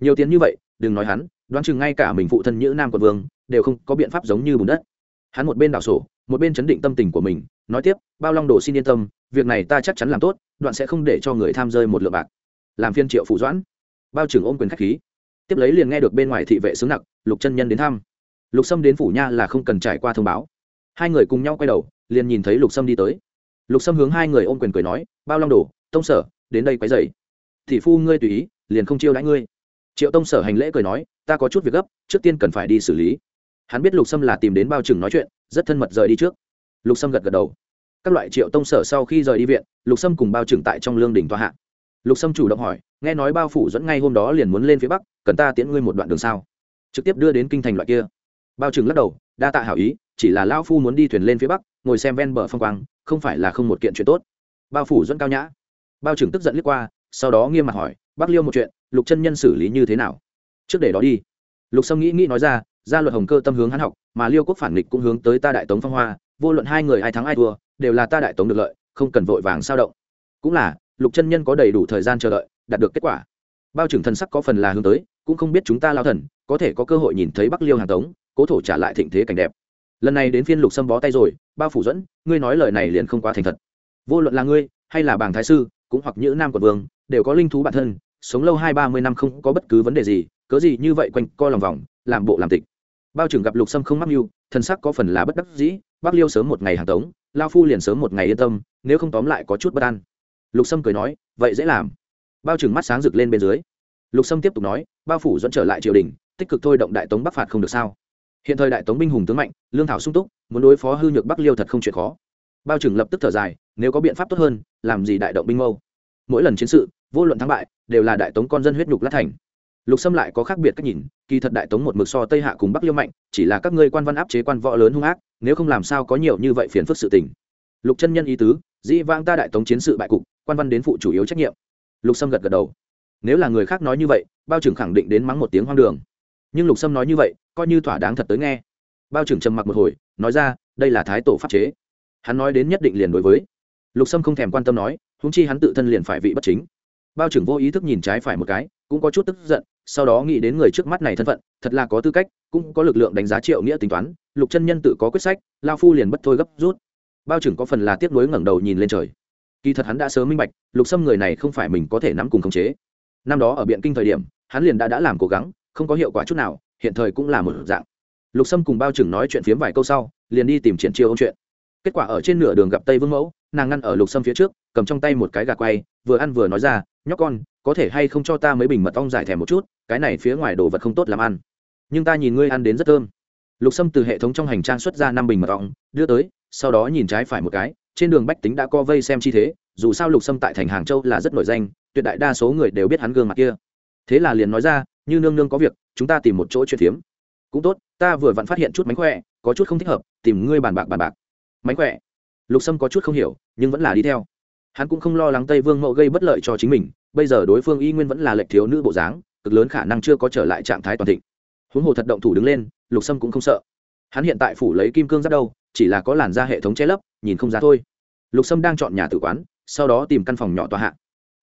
Nhiều tiền như vậy, đừng nói hắn đoán chừng ngay cả mình phụ thân nhữ nam quận vương đều không có biện pháp giống như bùn đất. Hắn một bên đảo sổ, một bên chấn định tâm tình của mình, nói tiếp, bao long đồ xin yên tâm, việc này ta chắc chắn làm tốt, đoạn sẽ không để cho người tham rơi một lượng bạc. Làm phiên triệu phụ doãn. Bao trưởng ôm quyền khách khí. Tiếp lấy liền nghe được bên ngoài thị vệ xứng nặc, lục chân nhân đến thăm. Lục sâm đến phủ nha là không cần trải qua thông báo. Hai người cùng nhau quay đầu, liền nhìn thấy lục sâm đi tới. Lục sâm hướng hai người ôm quyền cười nói, bao long đồ, tông sở, đến đây quấy dày thị phu ngươi tùy ý, liền không chiêu đãi ngươi triệu tông sở hành lễ cười nói, ta có chút việc gấp, trước tiên cần phải đi xử lý. Hắn biết lục sâm là tìm đến bao trừng nói chuyện, rất thân mật rời đi trước. Lục sâm gật gật đầu. Các loại triệu tông sở sau khi rời đi viện, lục sâm cùng bao trừng tại trong lương Đình tòa hạ. Lục sâm chủ động hỏi, nghe nói bao phủ dẫn ngay hôm đó liền muốn lên phía bắc, cần ta tiễn ngươi một đoạn đường sao? Trực tiếp đưa đến kinh thành loại kia. Bao trừng lắc đầu, đa tạ hảo ý, chỉ là lao phu muốn đi thuyền lên phía bắc, ngồi xem ven bờ phong quang, không phải là không một kiện chuyện tốt. Bao phủ dẫn cao nhã. Bao trừng tức giận lướt qua, sau đó nghiêm mặt hỏi bác liêu một chuyện lục chân nhân xử lý như thế nào? Trước để đó đi. Lục sâm nghĩ nghĩ nói ra gia luật hồng cơ tâm hướng hắn học, mà liêu quốc phản nghịch cũng hướng tới ta đại tống phong hoa, vô luận hai người ai thắng ai thua, đều là ta đại tống được lợi, không cần vội vàng sao động. Cũng là, lục chân nhân có đầy đủ thời gian chờ đợi, đạt được kết quả. Bao trưởng thần sắc có phần là hướng tới, cũng không biết chúng ta lao thần, có thể có cơ hội nhìn thấy bắc liêu hàng tống, cố thổ trả lại thịnh thế cảnh đẹp. Lần này đến phiên lục sâm bó tay rồi, bao phủ dẫn, ngươi nói lời này liền không quá thành thật. Vô luận là ngươi, hay là bảng thái sư, cũng hoặc những nam quận vương, đều có linh thú bản thân sống lâu hai ba mươi năm không có bất cứ vấn đề gì, cớ gì như vậy quanh co lòng vòng, làm bộ làm tịch. Bao trưởng gặp lục sâm không mắc mưu thân sắc có phần là bất đắc dĩ, bác liêu sớm một ngày hàng tống, lao phu liền sớm một ngày yên tâm, nếu không tóm lại có chút bất an. Lục sâm cười nói, vậy dễ làm. Bao trừng mắt sáng rực lên bên dưới. Lục sâm tiếp tục nói, bao phủ dẫn trở lại triều đình, tích cực thôi động đại tống bắc phạt không được sao. Hiện thời đại tống binh hùng tướng mạnh, lương thảo sung túc, muốn đối phó hư nhược bắc liêu thật không chuyện khó. Bao trừng lập tức thở dài, nếu có biện pháp tốt hơn, làm gì đại động binh mâu. Mỗi lần chiến sự, vô luận thắng bại đều là đại tống con dân huyết nhục lát thành. Lục sâm lại có khác biệt cách nhìn, kỳ thật đại tống một mực so tây hạ cùng bắc liêu mạnh, chỉ là các ngươi quan văn áp chế quan võ lớn hung ác, nếu không làm sao có nhiều như vậy phiền phức sự tình. Lục chân nhân ý tứ, dĩ vãng ta đại tống chiến sự bại cục, quan văn đến phụ chủ yếu trách nhiệm. Lục sâm gật gật đầu. Nếu là người khác nói như vậy, bao trưởng khẳng định đến mắng một tiếng hoang đường. Nhưng lục sâm nói như vậy, coi như thỏa đáng thật tới nghe. Bao trưởng trầm mặc một hồi, nói ra, đây là thái tổ pháp chế. Hắn nói đến nhất định liền đối với. Lục sâm không thèm quan tâm nói húng chi hắn tự thân liền phải vị bất chính bao trưởng vô ý thức nhìn trái phải một cái, cũng có chút tức giận, sau đó nghĩ đến người trước mắt này thân phận, thật là có tư cách, cũng có lực lượng đánh giá triệu nghĩa tính toán, lục chân nhân tự có quyết sách, lao phu liền bất thôi gấp rút. Bao trưởng có phần là tiếc nuối ngẩng đầu nhìn lên trời. Kỳ thật hắn đã sớm minh bạch, lục xâm người này không phải mình có thể nắm cùng khống chế. Năm đó ở biện kinh thời điểm, hắn liền đã đã làm cố gắng, không có hiệu quả chút nào, hiện thời cũng là một dạng. Lục sâm cùng bao trưởng nói chuyện phiếm vài câu sau, liền đi tìm triển chiêu ông chuyện. Kết quả ở trên nửa đường gặp tây vương mẫu, nàng ngăn ở lục sâm phía trước, cầm trong tay một cái gà quay, vừa ăn vừa nói ra nhóc con, có thể hay không cho ta mấy bình mật ong giải thèm một chút, cái này phía ngoài đồ vật không tốt làm ăn. Nhưng ta nhìn ngươi ăn đến rất thơm. Lục sâm từ hệ thống trong hành trang xuất ra năm bình mật ong, đưa tới, sau đó nhìn trái phải một cái, trên đường bách tính đã co vây xem chi thế, dù sao lục sâm tại thành hàng châu là rất nổi danh, tuyệt đại đa số người đều biết hắn gương mặt kia. Thế là liền nói ra, như nương nương có việc, chúng ta tìm một chỗ chuyện phiếm cũng tốt, ta vừa vặn phát hiện chút mánh khỏe, có chút không thích hợp, tìm ngươi bàn bạc bàn bạc. Mánh khỏe? Lục sâm có chút không hiểu, nhưng vẫn là đi theo hắn cũng không lo lắng tây vương mẫu gây bất lợi cho chính mình, bây giờ đối phương y nguyên vẫn là lệch thiếu nữ bộ dáng, cực lớn khả năng chưa có trở lại trạng thái toàn thịnh. Huống hồ thật động thủ đứng lên, lục sâm cũng không sợ. Hắn hiện tại phủ lấy kim cương giáp đâu, chỉ là có làn da hệ thống che lấp, nhìn không ra thôi. Lục sâm đang chọn nhà tử quán, sau đó tìm căn phòng nhỏ tòa hạ.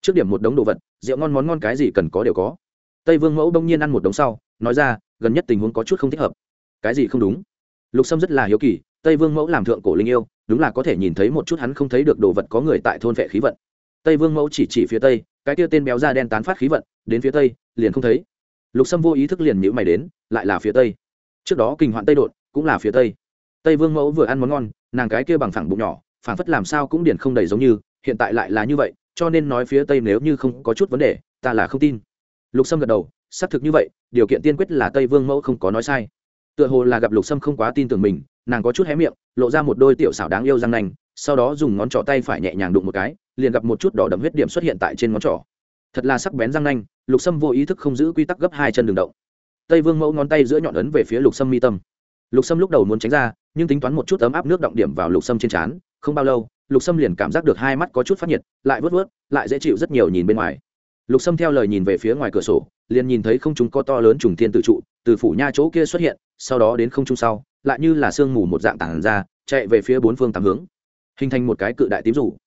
Trước điểm một đống đồ vật, rượu ngon món ngon cái gì cần có đều có. Tây vương mẫu đông nhiên ăn một đống sau, nói ra, gần nhất tình huống có chút không thích hợp. Cái gì không đúng? Lục sâm rất là hiếu kỳ tây vương mẫu làm thượng cổ linh yêu, đúng là có thể nhìn thấy một chút hắn không thấy được đồ vật có người tại thôn vệ khí vận. Tây vương mẫu chỉ chỉ phía tây, cái kia tên béo da đen tán phát khí vận, đến phía tây, liền không thấy. Lục sâm vô ý thức liền nhữ mày đến, lại là phía tây. Trước đó kinh hoạn tây đột cũng là phía tây. Tây vương mẫu vừa ăn món ngon, nàng cái kia bằng phẳng bụng nhỏ phản phất làm sao cũng điển không đầy giống như, hiện tại lại là như vậy, cho nên nói phía tây nếu như không có chút vấn đề, ta là không tin. Lục sâm gật đầu, xác thực như vậy, điều kiện tiên quyết là tây vương mẫu không có nói sai tựa hồ là gặp lục sâm không quá tin tưởng mình, nàng có chút hé miệng, lộ ra một đôi tiểu xảo đáng yêu răng nành sau đó dùng ngón trỏ tay phải nhẹ nhàng đụng một cái, liền gặp một chút đỏ đậm huyết điểm xuất hiện tại trên ngón trỏ. Thật là sắc bén răng nanh, lục sâm vô ý thức không giữ quy tắc gấp hai chân đường động. Tây vương mẫu ngón tay giữa nhọn ấn về phía lục sâm mi tâm. Lục sâm lúc đầu muốn tránh ra, nhưng tính toán một chút ấm áp nước động điểm vào lục sâm trên trán, không bao lâu, lục sâm liền cảm giác được hai mắt có chút phát nhiệt, lại vớt vớt, lại dễ chịu rất nhiều nhìn bên ngoài. Lục sâm theo lời nhìn về phía ngoài cửa sổ liền nhìn thấy không chúng có to lớn trùng thiên tự trụ, từ phủ nha chỗ kia xuất hiện, sau đó đến không trung sau, lại như là sương mù một dạng tảng ra, chạy về phía bốn phương tám hướng, hình thành một cái cự đại tím rủ.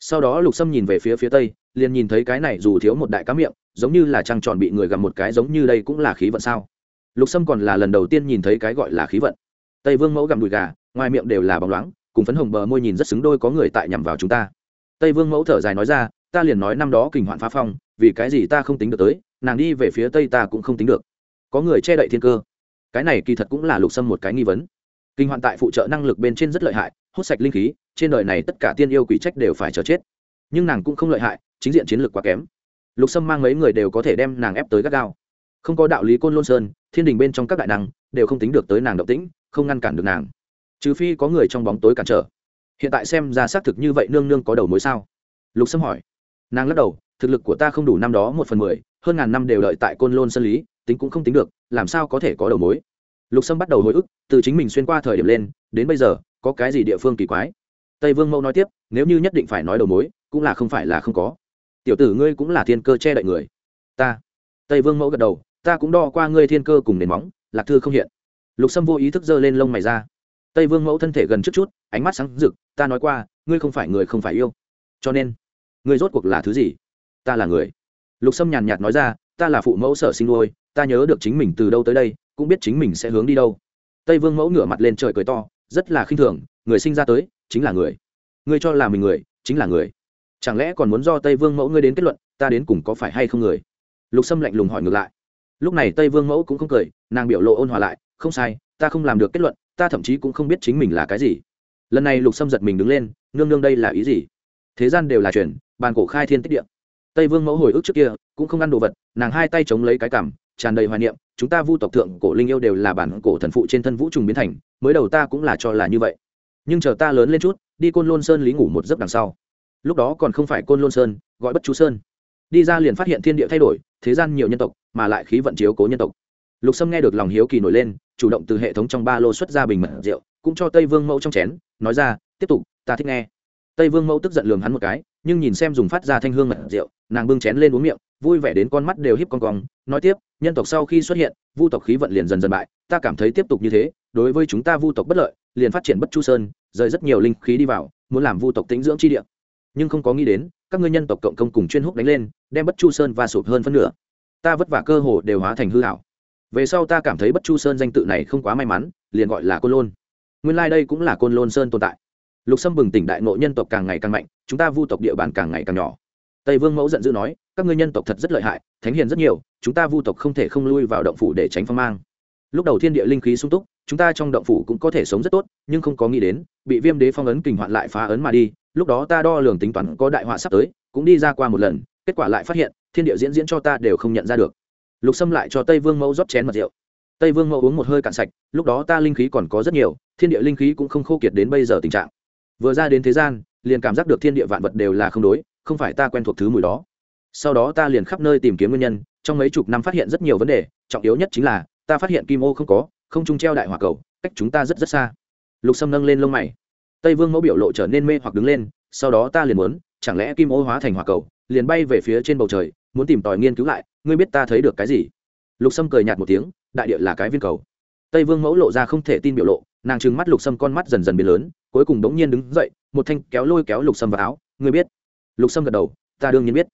Sau đó lục sâm nhìn về phía phía tây, liền nhìn thấy cái này dù thiếu một đại cá miệng, giống như là trăng tròn bị người gặm một cái giống như đây cũng là khí vận sao. Lục sâm còn là lần đầu tiên nhìn thấy cái gọi là khí vận. Tây vương mẫu gặm đùi gà, ngoài miệng đều là bóng loáng, cùng phấn hồng bờ môi nhìn rất xứng đôi có người tại nhằm vào chúng ta. Tây vương mẫu thở dài nói ra, ta liền nói năm đó kình hoạn phá phong vì cái gì ta không tính được tới, nàng đi về phía tây ta cũng không tính được. Có người che đậy thiên cơ. Cái này kỳ thật cũng là lục sâm một cái nghi vấn. Kinh hoạn tại phụ trợ năng lực bên trên rất lợi hại, hút sạch linh khí, trên đời này tất cả tiên yêu quỷ trách đều phải chờ chết. Nhưng nàng cũng không lợi hại, chính diện chiến lược quá kém. Lục sâm mang mấy người đều có thể đem nàng ép tới gắt gao. Không có đạo lý côn lôn sơn, thiên đình bên trong các đại năng đều không tính được tới nàng động tĩnh, không ngăn cản được nàng. Trừ phi có người trong bóng tối cản trở. Hiện tại xem ra xác thực như vậy nương nương có đầu mối sao? Lục sâm hỏi. Nàng lắc đầu thực lực của ta không đủ năm đó một phần mười, hơn ngàn năm đều đợi tại côn lôn sân lý, tính cũng không tính được, làm sao có thể có đầu mối? Lục sâm bắt đầu hồi ức, từ chính mình xuyên qua thời điểm lên, đến bây giờ, có cái gì địa phương kỳ quái? Tây vương mẫu nói tiếp, nếu như nhất định phải nói đầu mối, cũng là không phải là không có. Tiểu tử ngươi cũng là thiên cơ che đậy người. Ta. Tây vương mẫu gật đầu, ta cũng đo qua ngươi thiên cơ cùng nền móng, lạc thư không hiện. Lục sâm vô ý thức giơ lên lông mày ra. Tây vương mẫu thân thể gần chút chút, ánh mắt sáng rực, ta nói qua, ngươi không phải người không phải yêu. Cho nên, ngươi rốt cuộc là thứ gì? Ta là người. Lục sâm nhàn nhạt nói ra, ta là phụ mẫu sở sinh nuôi, ta nhớ được chính mình từ đâu tới đây, cũng biết chính mình sẽ hướng đi đâu. Tây vương mẫu ngửa mặt lên trời cười to, rất là khinh thường, người sinh ra tới, chính là người. Ngươi cho là mình người, chính là người. Chẳng lẽ còn muốn do tây vương mẫu ngươi đến kết luận, ta đến cùng có phải hay không người? Lục sâm lạnh lùng hỏi ngược lại. Lúc này tây vương mẫu cũng không cười, nàng biểu lộ ôn hòa lại, không sai, ta không làm được kết luận, ta thậm chí cũng không biết chính mình là cái gì. Lần này lục sâm giật mình đứng lên, nương nương đây là ý gì? Thế gian đều là chuyển bàn cổ khai thiên tích địa tây vương mẫu hồi ức trước kia, cũng không ăn đồ vật, nàng hai tay chống lấy cái cảm, tràn đầy hoài niệm, chúng ta vu tộc thượng cổ linh yêu đều là bản cổ thần phụ trên thân vũ trùng biến thành, mới đầu ta cũng là cho là như vậy. Nhưng chờ ta lớn lên chút, đi côn lôn sơn lý ngủ một giấc đằng sau. Lúc đó còn không phải côn lôn sơn, gọi bất chú sơn. Đi ra liền phát hiện thiên địa thay đổi, thế gian nhiều nhân tộc, mà lại khí vận chiếu cố nhân tộc. Lục sâm nghe được lòng hiếu kỳ nổi lên, chủ động từ hệ thống trong ba lô xuất ra bình mật rượu, cũng cho tây vương mẫu trong chén, nói ra, tiếp tục, ta thích nghe. Tây vương mẫu tức giận lường hắn một cái nhưng nhìn xem dùng phát ra thanh hương mật rượu, nàng bưng chén lên uống miệng, vui vẻ đến con mắt đều híp con cong, nói tiếp, nhân tộc sau khi xuất hiện, vu tộc khí vận liền dần dần bại, ta cảm thấy tiếp tục như thế, đối với chúng ta vu tộc bất lợi, liền phát triển bất chu sơn, rời rất nhiều linh khí đi vào, muốn làm vu tộc tính dưỡng chi địa. Nhưng không có nghĩ đến, các ngươi nhân tộc cộng công cùng chuyên húc đánh lên, đem bất chu sơn và sụp hơn phân nửa. Ta vất vả cơ hồ đều hóa thành hư hảo về sau ta cảm thấy bất chu sơn danh tự này không quá may mắn, liền gọi là côn lôn. Nguyên lai、like、đây cũng là côn lôn sơn tồn tại. Lục sâm bừng tỉnh đại nội nhân tộc càng ngày càng mạnh chúng ta vu tộc địa bàn càng ngày càng nhỏ. Tây vương mẫu giận dữ nói, các ngươi nhân tộc thật rất lợi hại, thánh hiền rất nhiều, chúng ta vu tộc không thể không lui vào động phủ để tránh phong mang. Lúc đầu thiên địa linh khí sung túc, chúng ta trong động phủ cũng có thể sống rất tốt, nhưng không có nghĩ đến, bị viêm đế phong ấn kình hoạn lại phá ấn mà đi, lúc đó ta đo lường tính toán có đại họa sắp tới, cũng đi ra qua một lần, kết quả lại phát hiện, thiên địa diễn diễn cho ta đều không nhận ra được. Lục xâm lại cho tây vương mẫu rót chén mật rượu. Tây vương mẫu uống một hơi cạn sạch, lúc đó ta linh khí còn có rất nhiều, thiên địa linh khí cũng không khô kiệt đến bây giờ tình trạng. Vừa ra đến thế gian liền cảm giác được thiên địa vạn vật đều là không đối, không phải ta quen thuộc thứ mùi đó. Sau đó ta liền khắp nơi tìm kiếm nguyên nhân, trong mấy chục năm phát hiện rất nhiều vấn đề, trọng yếu nhất chính là, ta phát hiện kim ô không có, không trung treo đại hỏa cầu, cách chúng ta rất rất xa. Lục sâm nâng lên lông mày. Tây vương mẫu biểu lộ trở nên mê hoặc đứng lên, sau đó ta liền muốn, chẳng lẽ kim ô hóa thành hỏa cầu, liền bay về phía trên bầu trời, muốn tìm tòi nghiên cứu lại, ngươi biết ta thấy được cái gì? Lục sâm cười nhạt một tiếng, đại địa là cái viên cầu. Tây vương mẫu lộ ra không thể tin biểu lộ, nàng trừng mắt lục sâm con mắt dần dần biến lớn cuối cùng đống nhiên đứng dậy, một thanh kéo lôi kéo lục sâm vào áo. Ngươi biết? Lục sâm gật đầu, ta đương nhiên biết.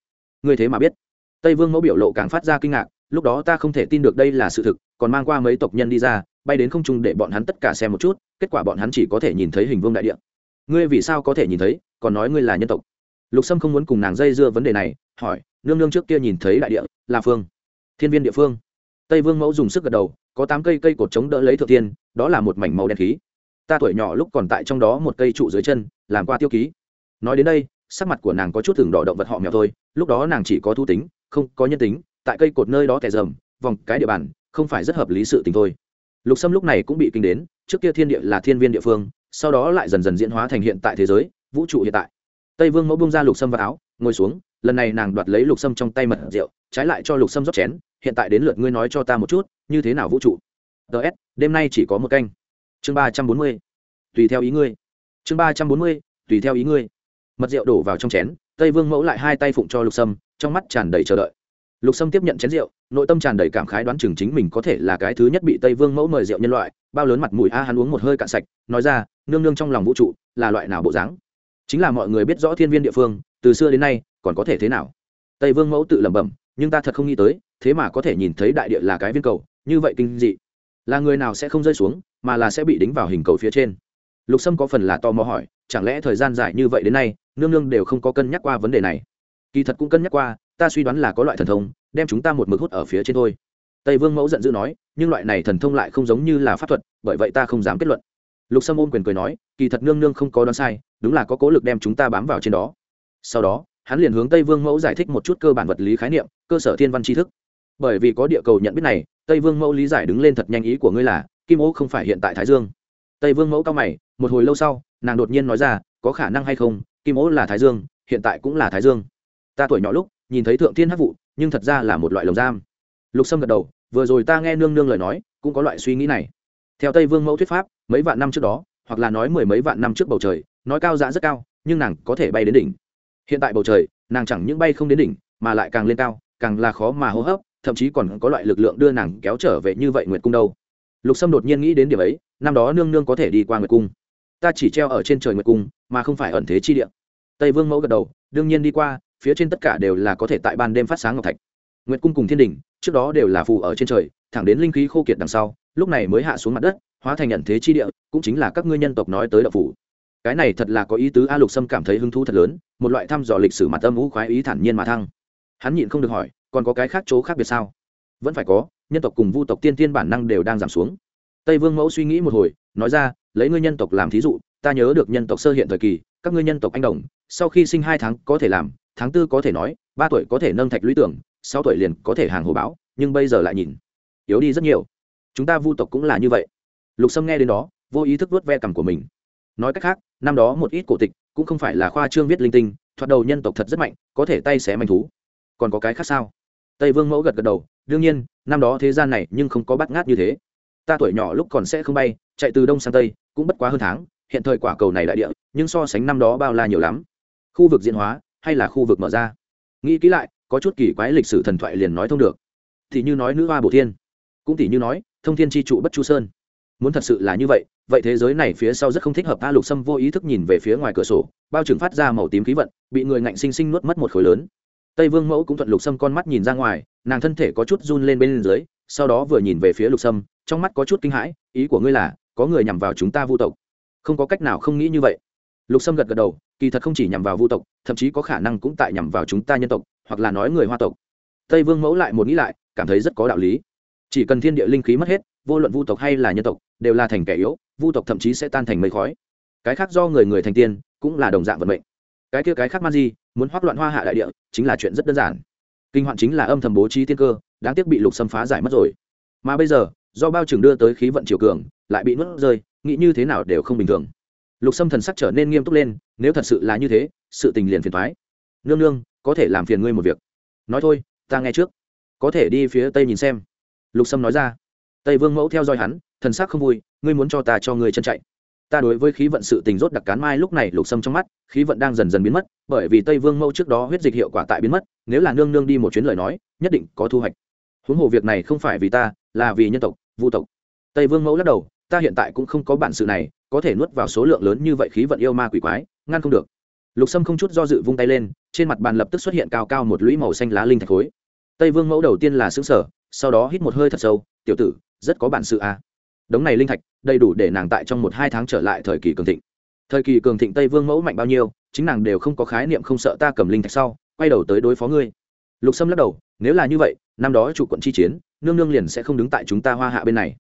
Ngươi thế mà biết. Tây vương mẫu biểu lộ càng phát ra kinh ngạc, lúc đó ta không thể tin được đây là sự thực, còn mang qua mấy tộc nhân đi ra, bay đến không trung để bọn hắn tất cả xem một chút, kết quả bọn hắn chỉ có thể nhìn thấy hình vương đại địa. Ngươi vì sao có thể nhìn thấy, còn nói ngươi là nhân tộc? Lục sâm không muốn cùng nàng dây dưa vấn đề này, hỏi, nương nương trước kia nhìn thấy đại địa, là phương, thiên viên địa phương? Tây vương mẫu dùng sức gật đầu, có tám cây cây cột chống đỡ lấy thượng tiên, đó là một mảnh màu đen khí ta tuổi nhỏ lúc còn tại trong đó một cây trụ dưới chân, làm qua tiêu ký. Nói đến đây, sắc mặt của nàng có chút thường đỏ động vật họ mèo thôi, lúc đó nàng chỉ có thu tính, không có nhân tính, tại cây cột nơi đó tẻ rầm, vòng cái địa bàn, không phải rất hợp lý sự tình thôi. Lục sâm lúc này cũng bị kinh đến, trước kia thiên địa là thiên viên địa phương, sau đó lại dần dần diễn hóa thành hiện tại thế giới, vũ trụ hiện tại. Tây vương mẫu bung ra lục sâm vào áo, ngồi xuống, lần này nàng đoạt lấy lục sâm trong tay mật rượu, trái lại cho lục sâm rót chén, hiện tại đến lượt ngươi nói cho ta một chút, như thế nào vũ trụ? Ts đêm nay chỉ có một canh chương ba trăm bốn mươi, tùy theo ý ngươi. Chương ba trăm bốn mươi, tùy theo ý ngươi. Mật rượu đổ vào trong chén, tây vương mẫu lại hai tay phụng cho lục sâm, trong mắt tràn đầy chờ đợi. Lục sâm tiếp nhận chén rượu, nội tâm tràn đầy cảm khái đoán chừng chính mình có thể là cái thứ nhất bị tây vương mẫu mời rượu nhân loại, bao lớn mặt mũi a, hắn uống một hơi cạn sạch, nói ra, nương nương trong lòng vũ trụ, là loại nào bộ dáng? Chính là mọi người biết rõ thiên viên địa phương, từ xưa đến nay, còn có thể thế nào? Tây vương mẫu tự lẩm bẩm, nhưng ta thật không nghĩ tới, thế mà có thể nhìn thấy đại địa là cái viên cầu, như vậy kinh dị. Là người nào sẽ không rơi xuống mà là sẽ bị đính vào hình cầu phía trên. Lục sâm có phần là tò mò hỏi, chẳng lẽ thời gian dài như vậy đến nay, nương nương đều không có cân nhắc qua vấn đề này? Kỳ thật cũng cân nhắc qua, ta suy đoán là có loại thần thông, đem chúng ta một mực hút ở phía trên thôi. Tây vương mẫu giận dữ nói, nhưng loại này thần thông lại không giống như là pháp thuật, bởi vậy ta không dám kết luận. Lục sâm ôm quyền cười nói, kỳ thật nương nương không có đoán sai, đúng là có cố lực đem chúng ta bám vào trên đó. Sau đó, hắn liền hướng tây vương mẫu giải thích một chút cơ bản vật lý khái niệm, cơ sở thiên văn tri thức. Bởi vì có địa cầu nhận biết này, tây vương mẫu lý giải đứng lên thật nhanh ý của ngươi là kim ô không phải hiện tại thái dương. Tây vương mẫu cao mày, một hồi lâu sau, nàng đột nhiên nói ra, có khả năng hay không, kim ô là thái dương, hiện tại cũng là thái dương. Ta tuổi nhỏ lúc, nhìn thấy thượng thiên hát vụ, nhưng thật ra là một loại lồng giam. Lục sâm gật đầu, vừa rồi ta nghe nương nương lời nói, cũng có loại suy nghĩ này. Theo tây vương mẫu thuyết pháp, mấy vạn năm trước đó, hoặc là nói mười mấy vạn năm trước bầu trời, nói cao giá rất cao, nhưng nàng có thể bay đến đỉnh. Hiện tại bầu trời, nàng chẳng những bay không đến đỉnh, mà lại càng lên cao, càng là khó mà hô hấp, thậm chí còn có loại lực lượng đưa nàng kéo trở về như vậy nguyệt cung đâu lục sâm đột nhiên nghĩ đến điểm ấy, năm đó nương nương có thể đi qua nguyệt cung. Ta chỉ treo ở trên trời nguyệt cung, mà không phải ẩn thế chi địa. Tây vương mẫu gật đầu, đương nhiên đi qua, phía trên tất cả đều là có thể tại ban đêm phát sáng ngọc thạch. Nguyệt cung cùng thiên đình trước đó đều là phù ở trên trời, thẳng đến linh khí khô kiệt đằng sau, lúc này mới hạ xuống mặt đất, hóa thành nhận thế chi địa, cũng chính là các ngươi nhân tộc nói tới đạo phủ. Cái này thật là có ý tứ a lục sâm cảm thấy hứng thú thật lớn, một loại thăm dò lịch sử mặt âm vũ khoái ý thản nhiên mà thăng. Hắn nhịn không được hỏi, còn có cái khác chỗ khác biệt sao? Vẫn phải có, nhân tộc cùng vu tộc tiên tiên bản năng đều đang giảm xuống. Tây vương mẫu suy nghĩ một hồi, nói ra, lấy ngươi nhân tộc làm thí dụ, ta nhớ được nhân tộc sơ hiện thời kỳ, các ngươi nhân tộc anh đồng, sau khi sinh hai tháng có thể làm, tháng tư có thể nói, ba tuổi có thể nâng thạch lũy tưởng, sáu tuổi liền có thể hàng hồ báo, nhưng bây giờ lại nhìn, yếu đi rất nhiều. Chúng ta vu tộc cũng là như vậy. Lục sâm nghe đến đó, vô ý thức vớt ve cằm của mình. Nói cách khác, năm đó một ít cổ tịch cũng không phải là khoa trương viết linh tinh, thoạt đầu nhân tộc thật rất mạnh, có thể tay xé manh thú. Còn có cái khác sao? Tây vương mẫu gật gật đầu đương nhiên, năm đó thế gian này nhưng không có bắt ngát như thế. Ta tuổi nhỏ lúc còn sẽ không bay, chạy từ đông sang tây, cũng bất quá hơn tháng, hiện thời quả cầu này đại địa, nhưng so sánh năm đó bao la nhiều lắm. Khu vực diễn hóa, hay là khu vực mở ra? Nghĩ kỹ lại, có chút kỳ quái lịch sử thần thoại liền nói thông được. Thì như nói nữ hoa bổ thiên, cũng tỷ như nói, thông thiên tri trụ bất chu sơn. Muốn thật sự là như vậy vậy thế giới này phía sau rất không thích hợp ta lục sâm vô ý thức nhìn về phía ngoài cửa sổ, bao trừng phát ra màu tím khí vận, bị người ngạnh sinh sinh nuốt mất một khối lớn tây vương mẫu cũng thuận lục sâm con mắt nhìn ra ngoài, nàng thân thể có chút run lên bên dưới, sau đó vừa nhìn về phía lục sâm, trong mắt có chút kinh hãi, ý của ngươi là, có người nhằm vào chúng ta vu tộc. Không có cách nào không nghĩ như vậy. Lục sâm gật gật đầu, kỳ thật không chỉ nhằm vào vu tộc, thậm chí có khả năng cũng tại nhằm vào chúng ta nhân tộc, hoặc là nói người hoa tộc. Tây vương mẫu lại một nghĩ lại, cảm thấy rất có đạo lý. Chỉ cần thiên địa linh khí mất hết, vô luận vu tộc hay là nhân tộc, đều là thành kẻ yếu, vu tộc thậm chí sẽ tan thành mây khói. Cái khác do người người thành tiên, cũng là đồng dạng vận mệnh. Cái kia cái khác man di muốn hoác loạn hoa hạ đại địa chính là chuyện rất đơn giản. Kinh hoạn chính là âm thầm bố trí tiên cơ, đáng tiếc bị lục xâm phá giải mất rồi. Mà bây giờ, do bao trường đưa tới khí vận chiều cường, lại bị nuốt rơi, nghĩ như thế nào đều không bình thường. Lục xâm thần sắc trở nên nghiêm túc lên, nếu thật sự là như thế, sự tình liền phiền thoái nương nương, có thể làm phiền ngươi một việc. Nói thôi, ta nghe trước. Có thể đi phía tây nhìn xem. Lục sâm nói ra. Tây vương mẫu theo dõi hắn, thần sắc không vui, ngươi muốn cho ta cho ngươi chân chạy ta đối với khí vận sự tình rốt đặc cán mai lúc này lục sâm trong mắt, khí vận đang dần dần biến mất, bởi vì tây vương mẫu trước đó huyết dịch hiệu quả tại biến mất, nếu là nương nương đi một chuyến lời nói, nhất định có thu hoạch. Huống hồ việc này không phải vì ta, là vì nhân tộc, vu tộc. Tây vương mẫu lắc đầu, ta hiện tại cũng không có bản sự này, có thể nuốt vào số lượng lớn như vậy khí vận yêu ma quỷ quái, ngăn không được. Lục sâm không chút do dự vung tay lên, trên mặt bàn lập tức xuất hiện cao cao một lũy màu xanh lá linh thạch khối. Tây vương mẫu đầu tiên là xứng sở sau đó hít một hơi thật sâu, tiểu tử, rất có bản sự à đống này linh thạch, đầy đủ để nàng tại trong một hai tháng trở lại thời kỳ cường thịnh. Thời kỳ cường thịnh tây vương mẫu mạnh bao nhiêu, chính nàng đều không có khái niệm không sợ ta cầm linh thạch sau, quay đầu tới đối phó ngươi. Lục sâm lắc đầu, nếu là như vậy, năm đó chủ quận chi chiến, nương nương liền sẽ không đứng tại chúng ta hoa hạ bên này.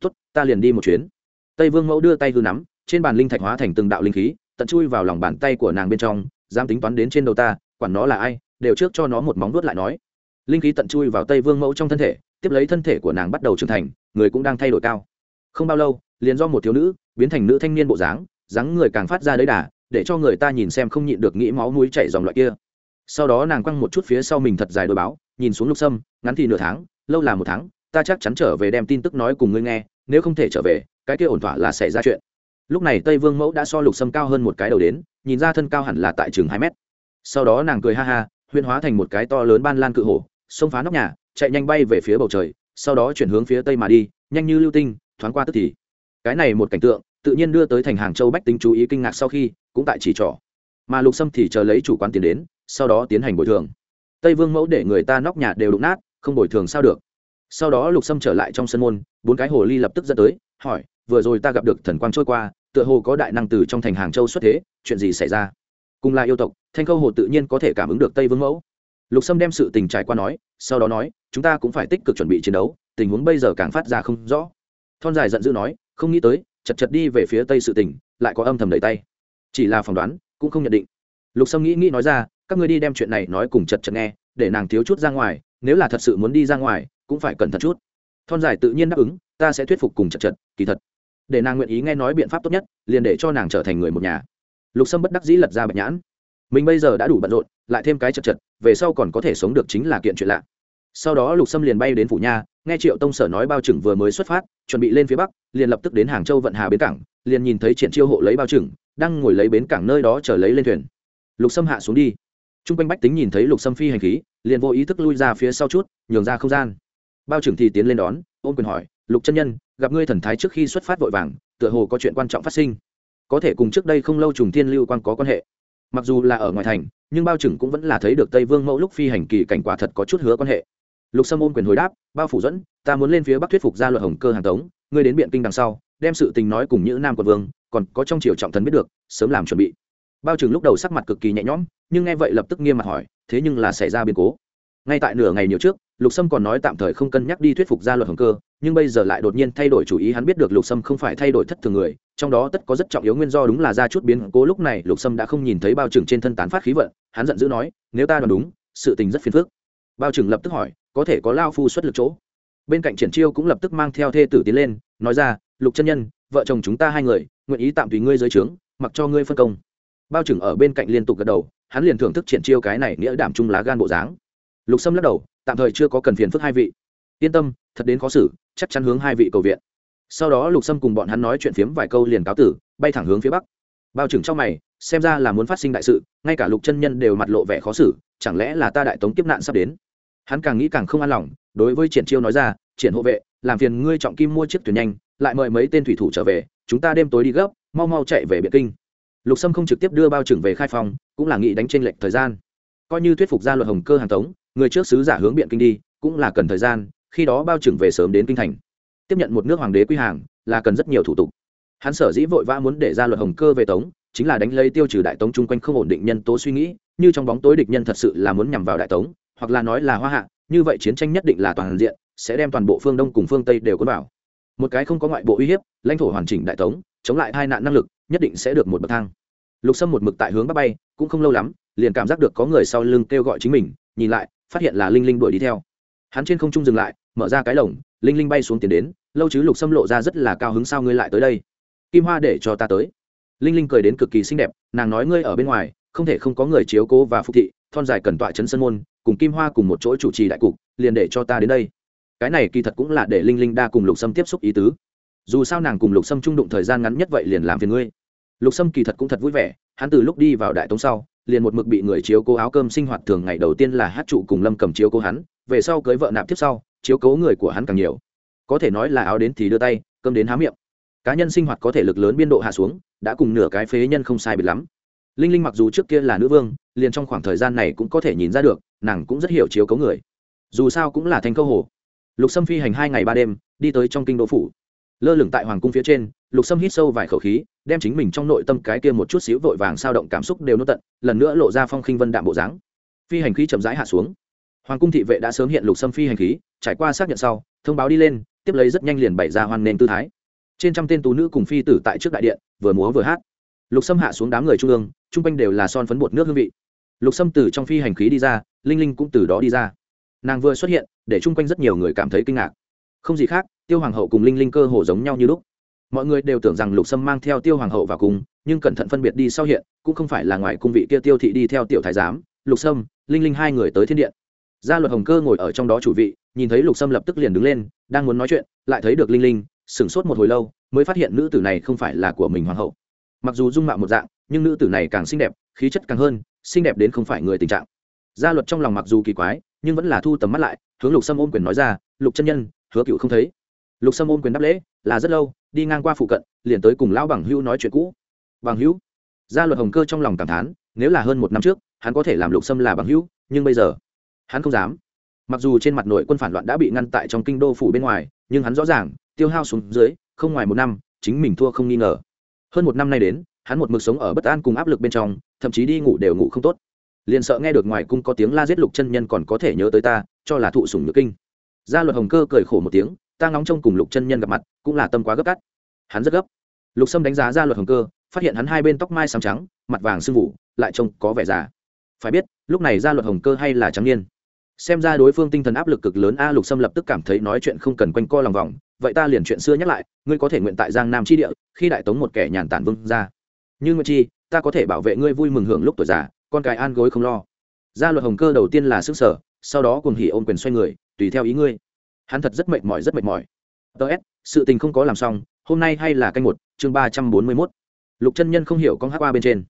Tốt, ta liền đi một chuyến. Tây vương mẫu đưa tay hư nắm, trên bàn linh thạch hóa thành từng đạo linh khí, tận chui vào lòng bàn tay của nàng bên trong, dám tính toán đến trên đầu ta, quản nó là ai, đều trước cho nó một móng vuốt lại nói. Linh khí tận chui vào tây vương mẫu trong thân thể, tiếp lấy thân thể của nàng bắt đầu trưởng thành, người cũng đang thay đổi cao không bao lâu, liền do một thiếu nữ, biến thành nữ thanh niên bộ dáng dáng người càng phát ra đấy đà, để cho người ta nhìn xem không nhịn được nghĩ máu mũi chảy dòng loại kia. Sau đó nàng quăng một chút phía sau mình thật dài đôi báo, nhìn xuống lục sâm, ngắn thì nửa tháng, lâu là một tháng, ta chắc chắn trở về đem tin tức nói cùng ngươi nghe, nếu không thể trở về, cái kia ổn thỏa là xảy ra chuyện. Lúc này tây vương mẫu đã so lục sâm cao hơn một cái đầu đến, nhìn ra thân cao hẳn là tại chừng hai mét. Sau đó nàng cười ha ha huyên hóa thành một cái to lớn ban lan cự hổ, xông phá nóc nhà, chạy nhanh bay về phía bầu trời, sau đó chuyển hướng phía tây mà đi, nhanh như lưu tinh thoáng qua tức thì. Cái này một cảnh tượng, tự nhiên đưa tới thành hàng châu bách tính chú ý kinh ngạc sau khi, cũng tại chỉ trỏ. Mà lục sâm thì chờ lấy chủ quán tiền đến, sau đó tiến hành bồi thường. Tây vương mẫu để người ta nóc nhà đều đụng nát, không bồi thường sao được. Sau đó lục sâm trở lại trong sân môn, bốn cái hồ ly lập tức dẫn tới, hỏi, vừa rồi ta gặp được thần quang trôi qua, tựa hồ có đại năng từ trong thành hàng châu xuất thế, chuyện gì xảy ra? Cùng là yêu tộc, thanh khâu hồ tự nhiên có thể cảm ứng được tây vương mẫu. Lục sâm đem sự tình trải qua nói, sau đó nói, chúng ta cũng phải tích cực chuẩn bị chiến đấu, tình huống bây giờ càng phát ra không rõ thon dài giận dữ nói, không nghĩ tới, chật chật đi về phía tây sự tỉnh, lại có âm thầm đẩy tay. Chỉ là phỏng đoán, cũng không nhận định. Lục sâm nghĩ nghĩ nói ra, các ngươi đi đem chuyện này nói cùng chật chật nghe, để nàng thiếu chút ra ngoài, nếu là thật sự muốn đi ra ngoài, cũng phải cẩn thận chút. Thon dài tự nhiên đáp ứng, ta sẽ thuyết phục cùng chật chật, kỳ thật. Để nàng nguyện ý nghe nói biện pháp tốt nhất, liền để cho nàng trở thành người một nhà. Lục sâm bất đắc dĩ lật ra bạch nhãn. Mình bây giờ đã đủ bận rộn, lại thêm cái chật chật, về sau còn có thể sống được chính là kiện chuyện lạ sau đó lục sâm liền bay đến phủ nha, nghe triệu tông sở nói bao trừng vừa mới xuất phát, chuẩn bị lên phía bắc, liền lập tức đến hàng châu vận hà bến cảng, liền nhìn thấy triển chiêu hộ lấy bao trừng đang ngồi lấy bến cảng nơi đó chờ lấy lên thuyền. Lục sâm hạ xuống đi. T r u n g quanh bách tính nhìn thấy lục sâm phi hành khí, liền vô ý thức lui ra phía sau chút, nhường ra không gian. Bao trừng thì tiến lên đón, ôm quyền hỏi, lục chân nhân, gặp ngươi thần thái trước khi xuất phát vội vàng, tựa hồ có chuyện quan trọng phát sinh. Có thể cùng trước đây không lâu trùng thiên lưu quan có quan hệ. Mặc dù là ở ngoài thành, nhưng bao trừng cũng vẫn là thấy được tây vương mẫu lúc phi hành kỳ cảnh quả thật có chút hứa quan hệ lục sâm ôm quyền hồi đáp, bao phủ dẫn, ta muốn lên phía bắc thuyết phục ra luật hồng cơ hàng tống, ngươi đến biện kinh đằng sau, đem sự tình nói cùng những nam quận vương, còn có trong triều trọng thần biết được, sớm làm chuẩn bị. Bao trừng lúc đầu sắc mặt cực kỳ nhẹ nhõm, nhưng nghe vậy lập tức nghiêm mặt hỏi, thế nhưng là xảy ra biến cố? Ngay tại nửa ngày nhiều trước, lục sâm còn nói tạm thời không cân nhắc đi thuyết phục gia luật hồng cơ, nhưng bây giờ lại đột nhiên thay đổi chủ ý, hắn biết được lục sâm không phải thay đổi thất thường người, trong đó tất có rất trọng yếu nguyên do đúng là ra chút biến cố. Lúc này, lục sâm đã không nhìn thấy bao trừng trên thân tán phát khí vận, hắn giận dữ nói, nếu ta đoán đúng, sự tình rất phiền phức. Bao trừng lập tức hỏi có thể có lao phu xuất lực chỗ. Bên cạnh triển chiêu cũng lập tức mang theo thê tử tiến lên, nói ra, lục chân nhân, vợ chồng chúng ta hai người, nguyện ý tạm tùy ngươi dưới trướng, mặc cho ngươi phân công. Bao trừng ở bên cạnh liên tục gật đầu, hắn liền thưởng thức triển chiêu cái này nghĩa đảm trung lá gan bộ dáng. Lục sâm lắc đầu, tạm thời chưa có cần phiền phức hai vị. Yên tâm, thật đến khó xử, chắc chắn hướng hai vị cầu viện. Sau đó lục sâm cùng bọn hắn nói chuyện phiếm vài câu liền cáo tử, bay thẳng hướng phía bắc. Bao trừng trong mày, xem ra là muốn phát sinh đại sự, ngay cả lục chân nhân đều mặt lộ vẻ khó xử, chẳng lẽ là ta đại tống kiếp nạn sắp đến? Hắn càng nghĩ càng không an lòng, đối với triển chiêu nói ra, triển hộ vệ, làm phiền ngươi trọng kim mua chiếc thuyền nhanh, lại mời mấy tên thủy thủ trở về, chúng ta đêm tối đi gấp, mau mau chạy về biệt kinh. Lục sâm không trực tiếp đưa bao trưởng về khai phòng cũng là nghị đánh tranh lệch thời gian. Coi như thuyết phục ra luật hồng cơ hàng tống, người trước sứ giả hướng biện kinh đi, cũng là cần thời gian, khi đó bao trưởng về sớm đến kinh thành. Tiếp nhận một nước hoàng đế quy hàng, là cần rất nhiều thủ tục. Hắn sở dĩ vội vã muốn để ra luật hồng cơ về tống, chính là đánh lấy tiêu trừ đại tống chung quanh không ổn định nhân tố suy nghĩ, như trong bóng tối địch nhân thật sự là muốn nhằm vào đại tống hoặc là nói là hoa hạ, như vậy chiến tranh nhất định là toàn diện, sẽ đem toàn bộ phương đông cùng phương tây đều cuốn vào. Một cái không có ngoại bộ uy hiếp, lãnh thổ hoàn chỉnh đại tống, chống lại hai nạn năng lực, nhất định sẽ được một bậc thang. Lục sâm một mực tại hướng bắc bay, cũng không lâu lắm, liền cảm giác được có người sau lưng kêu gọi chính mình, nhìn lại, phát hiện là linh linh đuổi đi theo. Hắn trên không trung dừng lại, mở ra cái lồng, linh linh bay xuống tiến đến, lâu chứ lục sâm lộ ra rất là cao hứng sao ngươi lại tới đây? Kim hoa để cho ta tới. Linh linh cười đến cực kỳ xinh đẹp, nàng nói ngươi ở bên ngoài, không thể không có người chiếu cố và phục thị thon dài cần tọa chấn sân môn, cùng kim hoa cùng một chỗ chủ trì đại cục, liền để cho ta đến đây. Cái này kỳ thật cũng là để linh linh đa cùng lục sâm tiếp xúc ý tứ. Dù sao nàng cùng lục sâm trung đụng thời gian ngắn nhất vậy liền làm phiền ngươi. Lục sâm kỳ thật cũng thật vui vẻ, hắn từ lúc đi vào đại tống sau, liền một mực bị người chiếu cố áo cơm sinh hoạt thường ngày đầu tiên là hát trụ cùng lâm cầm chiếu cố hắn, về sau cưới vợ nạp tiếp sau, chiếu cố người của hắn càng nhiều. Có thể nói là áo đến thì đưa tay, cơm đến há miệng. Cá nhân sinh hoạt có thể lực lớn biên độ hạ xuống, đã cùng nửa cái phế nhân không sai biệt lắm linh linh mặc dù trước kia là nữ vương, liền trong khoảng thời gian này cũng có thể nhìn ra được, nàng cũng rất hiểu chiếu cấu người. Dù sao cũng là thành câu hồ. Lục sâm phi hành hai ngày ba đêm, đi tới trong kinh đô phủ. Lơ lửng tại hoàng cung phía trên, lục sâm hít sâu vài khẩu khí, đem chính mình trong nội tâm cái kia một chút xíu vội vàng sao động cảm xúc đều nốt tận, lần nữa lộ ra phong khinh vân đạm bộ dáng. Phi hành khí chậm rãi hạ xuống. Hoàng cung thị vệ đã sớm hiện lục sâm phi hành khí, trải qua xác nhận sau, thông báo đi lên, tiếp lấy rất nhanh liền bày ra hoan nền tư thái. Trên trăm tên tú nữ cùng phi tử tại trước đại điện, vừa múa vừa hát lục sâm hạ xuống đám người trung ương, chung quanh đều là son phấn bột nước hương vị. Lục sâm từ trong phi hành khí đi ra, linh linh cũng từ đó đi ra. Nàng vừa xuất hiện, để chung quanh rất nhiều người cảm thấy kinh ngạc. Không gì khác, tiêu hoàng hậu cùng linh linh cơ hồ giống nhau như lúc. Mọi người đều tưởng rằng lục sâm mang theo tiêu hoàng hậu vào cùng, nhưng cẩn thận phân biệt đi sau hiện, cũng không phải là ngoài cung vị kia tiêu thị đi theo tiểu thái giám, lục sâm, linh linh hai người tới thiên điện. Gia luật hồng cơ ngồi ở trong đó chủ vị, nhìn thấy lục sâm lập tức liền đứng lên, đang muốn nói chuyện, lại thấy được linh linh, sửng sốt một hồi lâu, mới phát hiện nữ tử này không phải là của mình hoàng hậu mặc dù dung mạo một dạng, nhưng nữ tử này càng xinh đẹp, khí chất càng hơn, xinh đẹp đến không phải người tình trạng. Gia luật trong lòng mặc dù kỳ quái, nhưng vẫn là thu tầm mắt lại, hướng lục sâm ôm quyền nói ra, lục chân nhân, hứa cựu không thấy. Lục sâm ôm quyền đáp lễ, là rất lâu, đi ngang qua phụ cận, liền tới cùng lão bằng hữu nói chuyện cũ. Bằng hữu? Gia luật hồng cơ trong lòng cảm thán, nếu là hơn một năm trước, hắn có thể làm lục sâm là bằng hữu, nhưng bây giờ, hắn không dám. Mặc dù trên mặt nội quân phản loạn đã bị ngăn tại trong kinh đô phủ bên ngoài, nhưng hắn rõ ràng, tiêu hao xuống dưới, không ngoài một năm, chính mình thua không nghi ngờ hơn một năm nay đến, hắn một mực sống ở bất an cùng áp lực bên trong, thậm chí đi ngủ đều ngủ không tốt. Liền sợ nghe được ngoài cung có tiếng la giết lục chân nhân còn có thể nhớ tới ta, cho là thụ sủng nhược kinh. Gia luật hồng cơ cười khổ một tiếng, ta ngóng trông cùng lục chân nhân gặp mặt, cũng là tâm quá gấp cắt hắn rất gấp. Lục sâm đánh giá Gia luật hồng cơ, phát hiện hắn hai bên tóc mai sáng trắng, mặt vàng sưng vụ lại trông có vẻ già. Phải biết, lúc này Gia luật hồng cơ hay là trắng niên. Xem ra đối phương tinh thần áp lực cực lớn, a, lục sâm lập tức cảm thấy nói chuyện không cần quanh co lòng vòng vậy ta liền chuyện xưa nhắc lại, ngươi có thể nguyện tại giang nam tri địa, khi đại tống một kẻ nhàn tản vương ra. Như nguyện chi, ta có thể bảo vệ ngươi vui mừng hưởng lúc tuổi già, con cái an gối không lo. Gia luật hồng cơ đầu tiên là sức sở, sau đó cùng hỉ ôm quyền xoay người, tùy theo ý ngươi. Hắn thật rất mệt mỏi, rất mệt mỏi. Ts sự tình không có làm xong, hôm nay hay là canh một, chương ba trăm bốn mươi mốt. Lục chân nhân không hiểu con hát qua bên trên.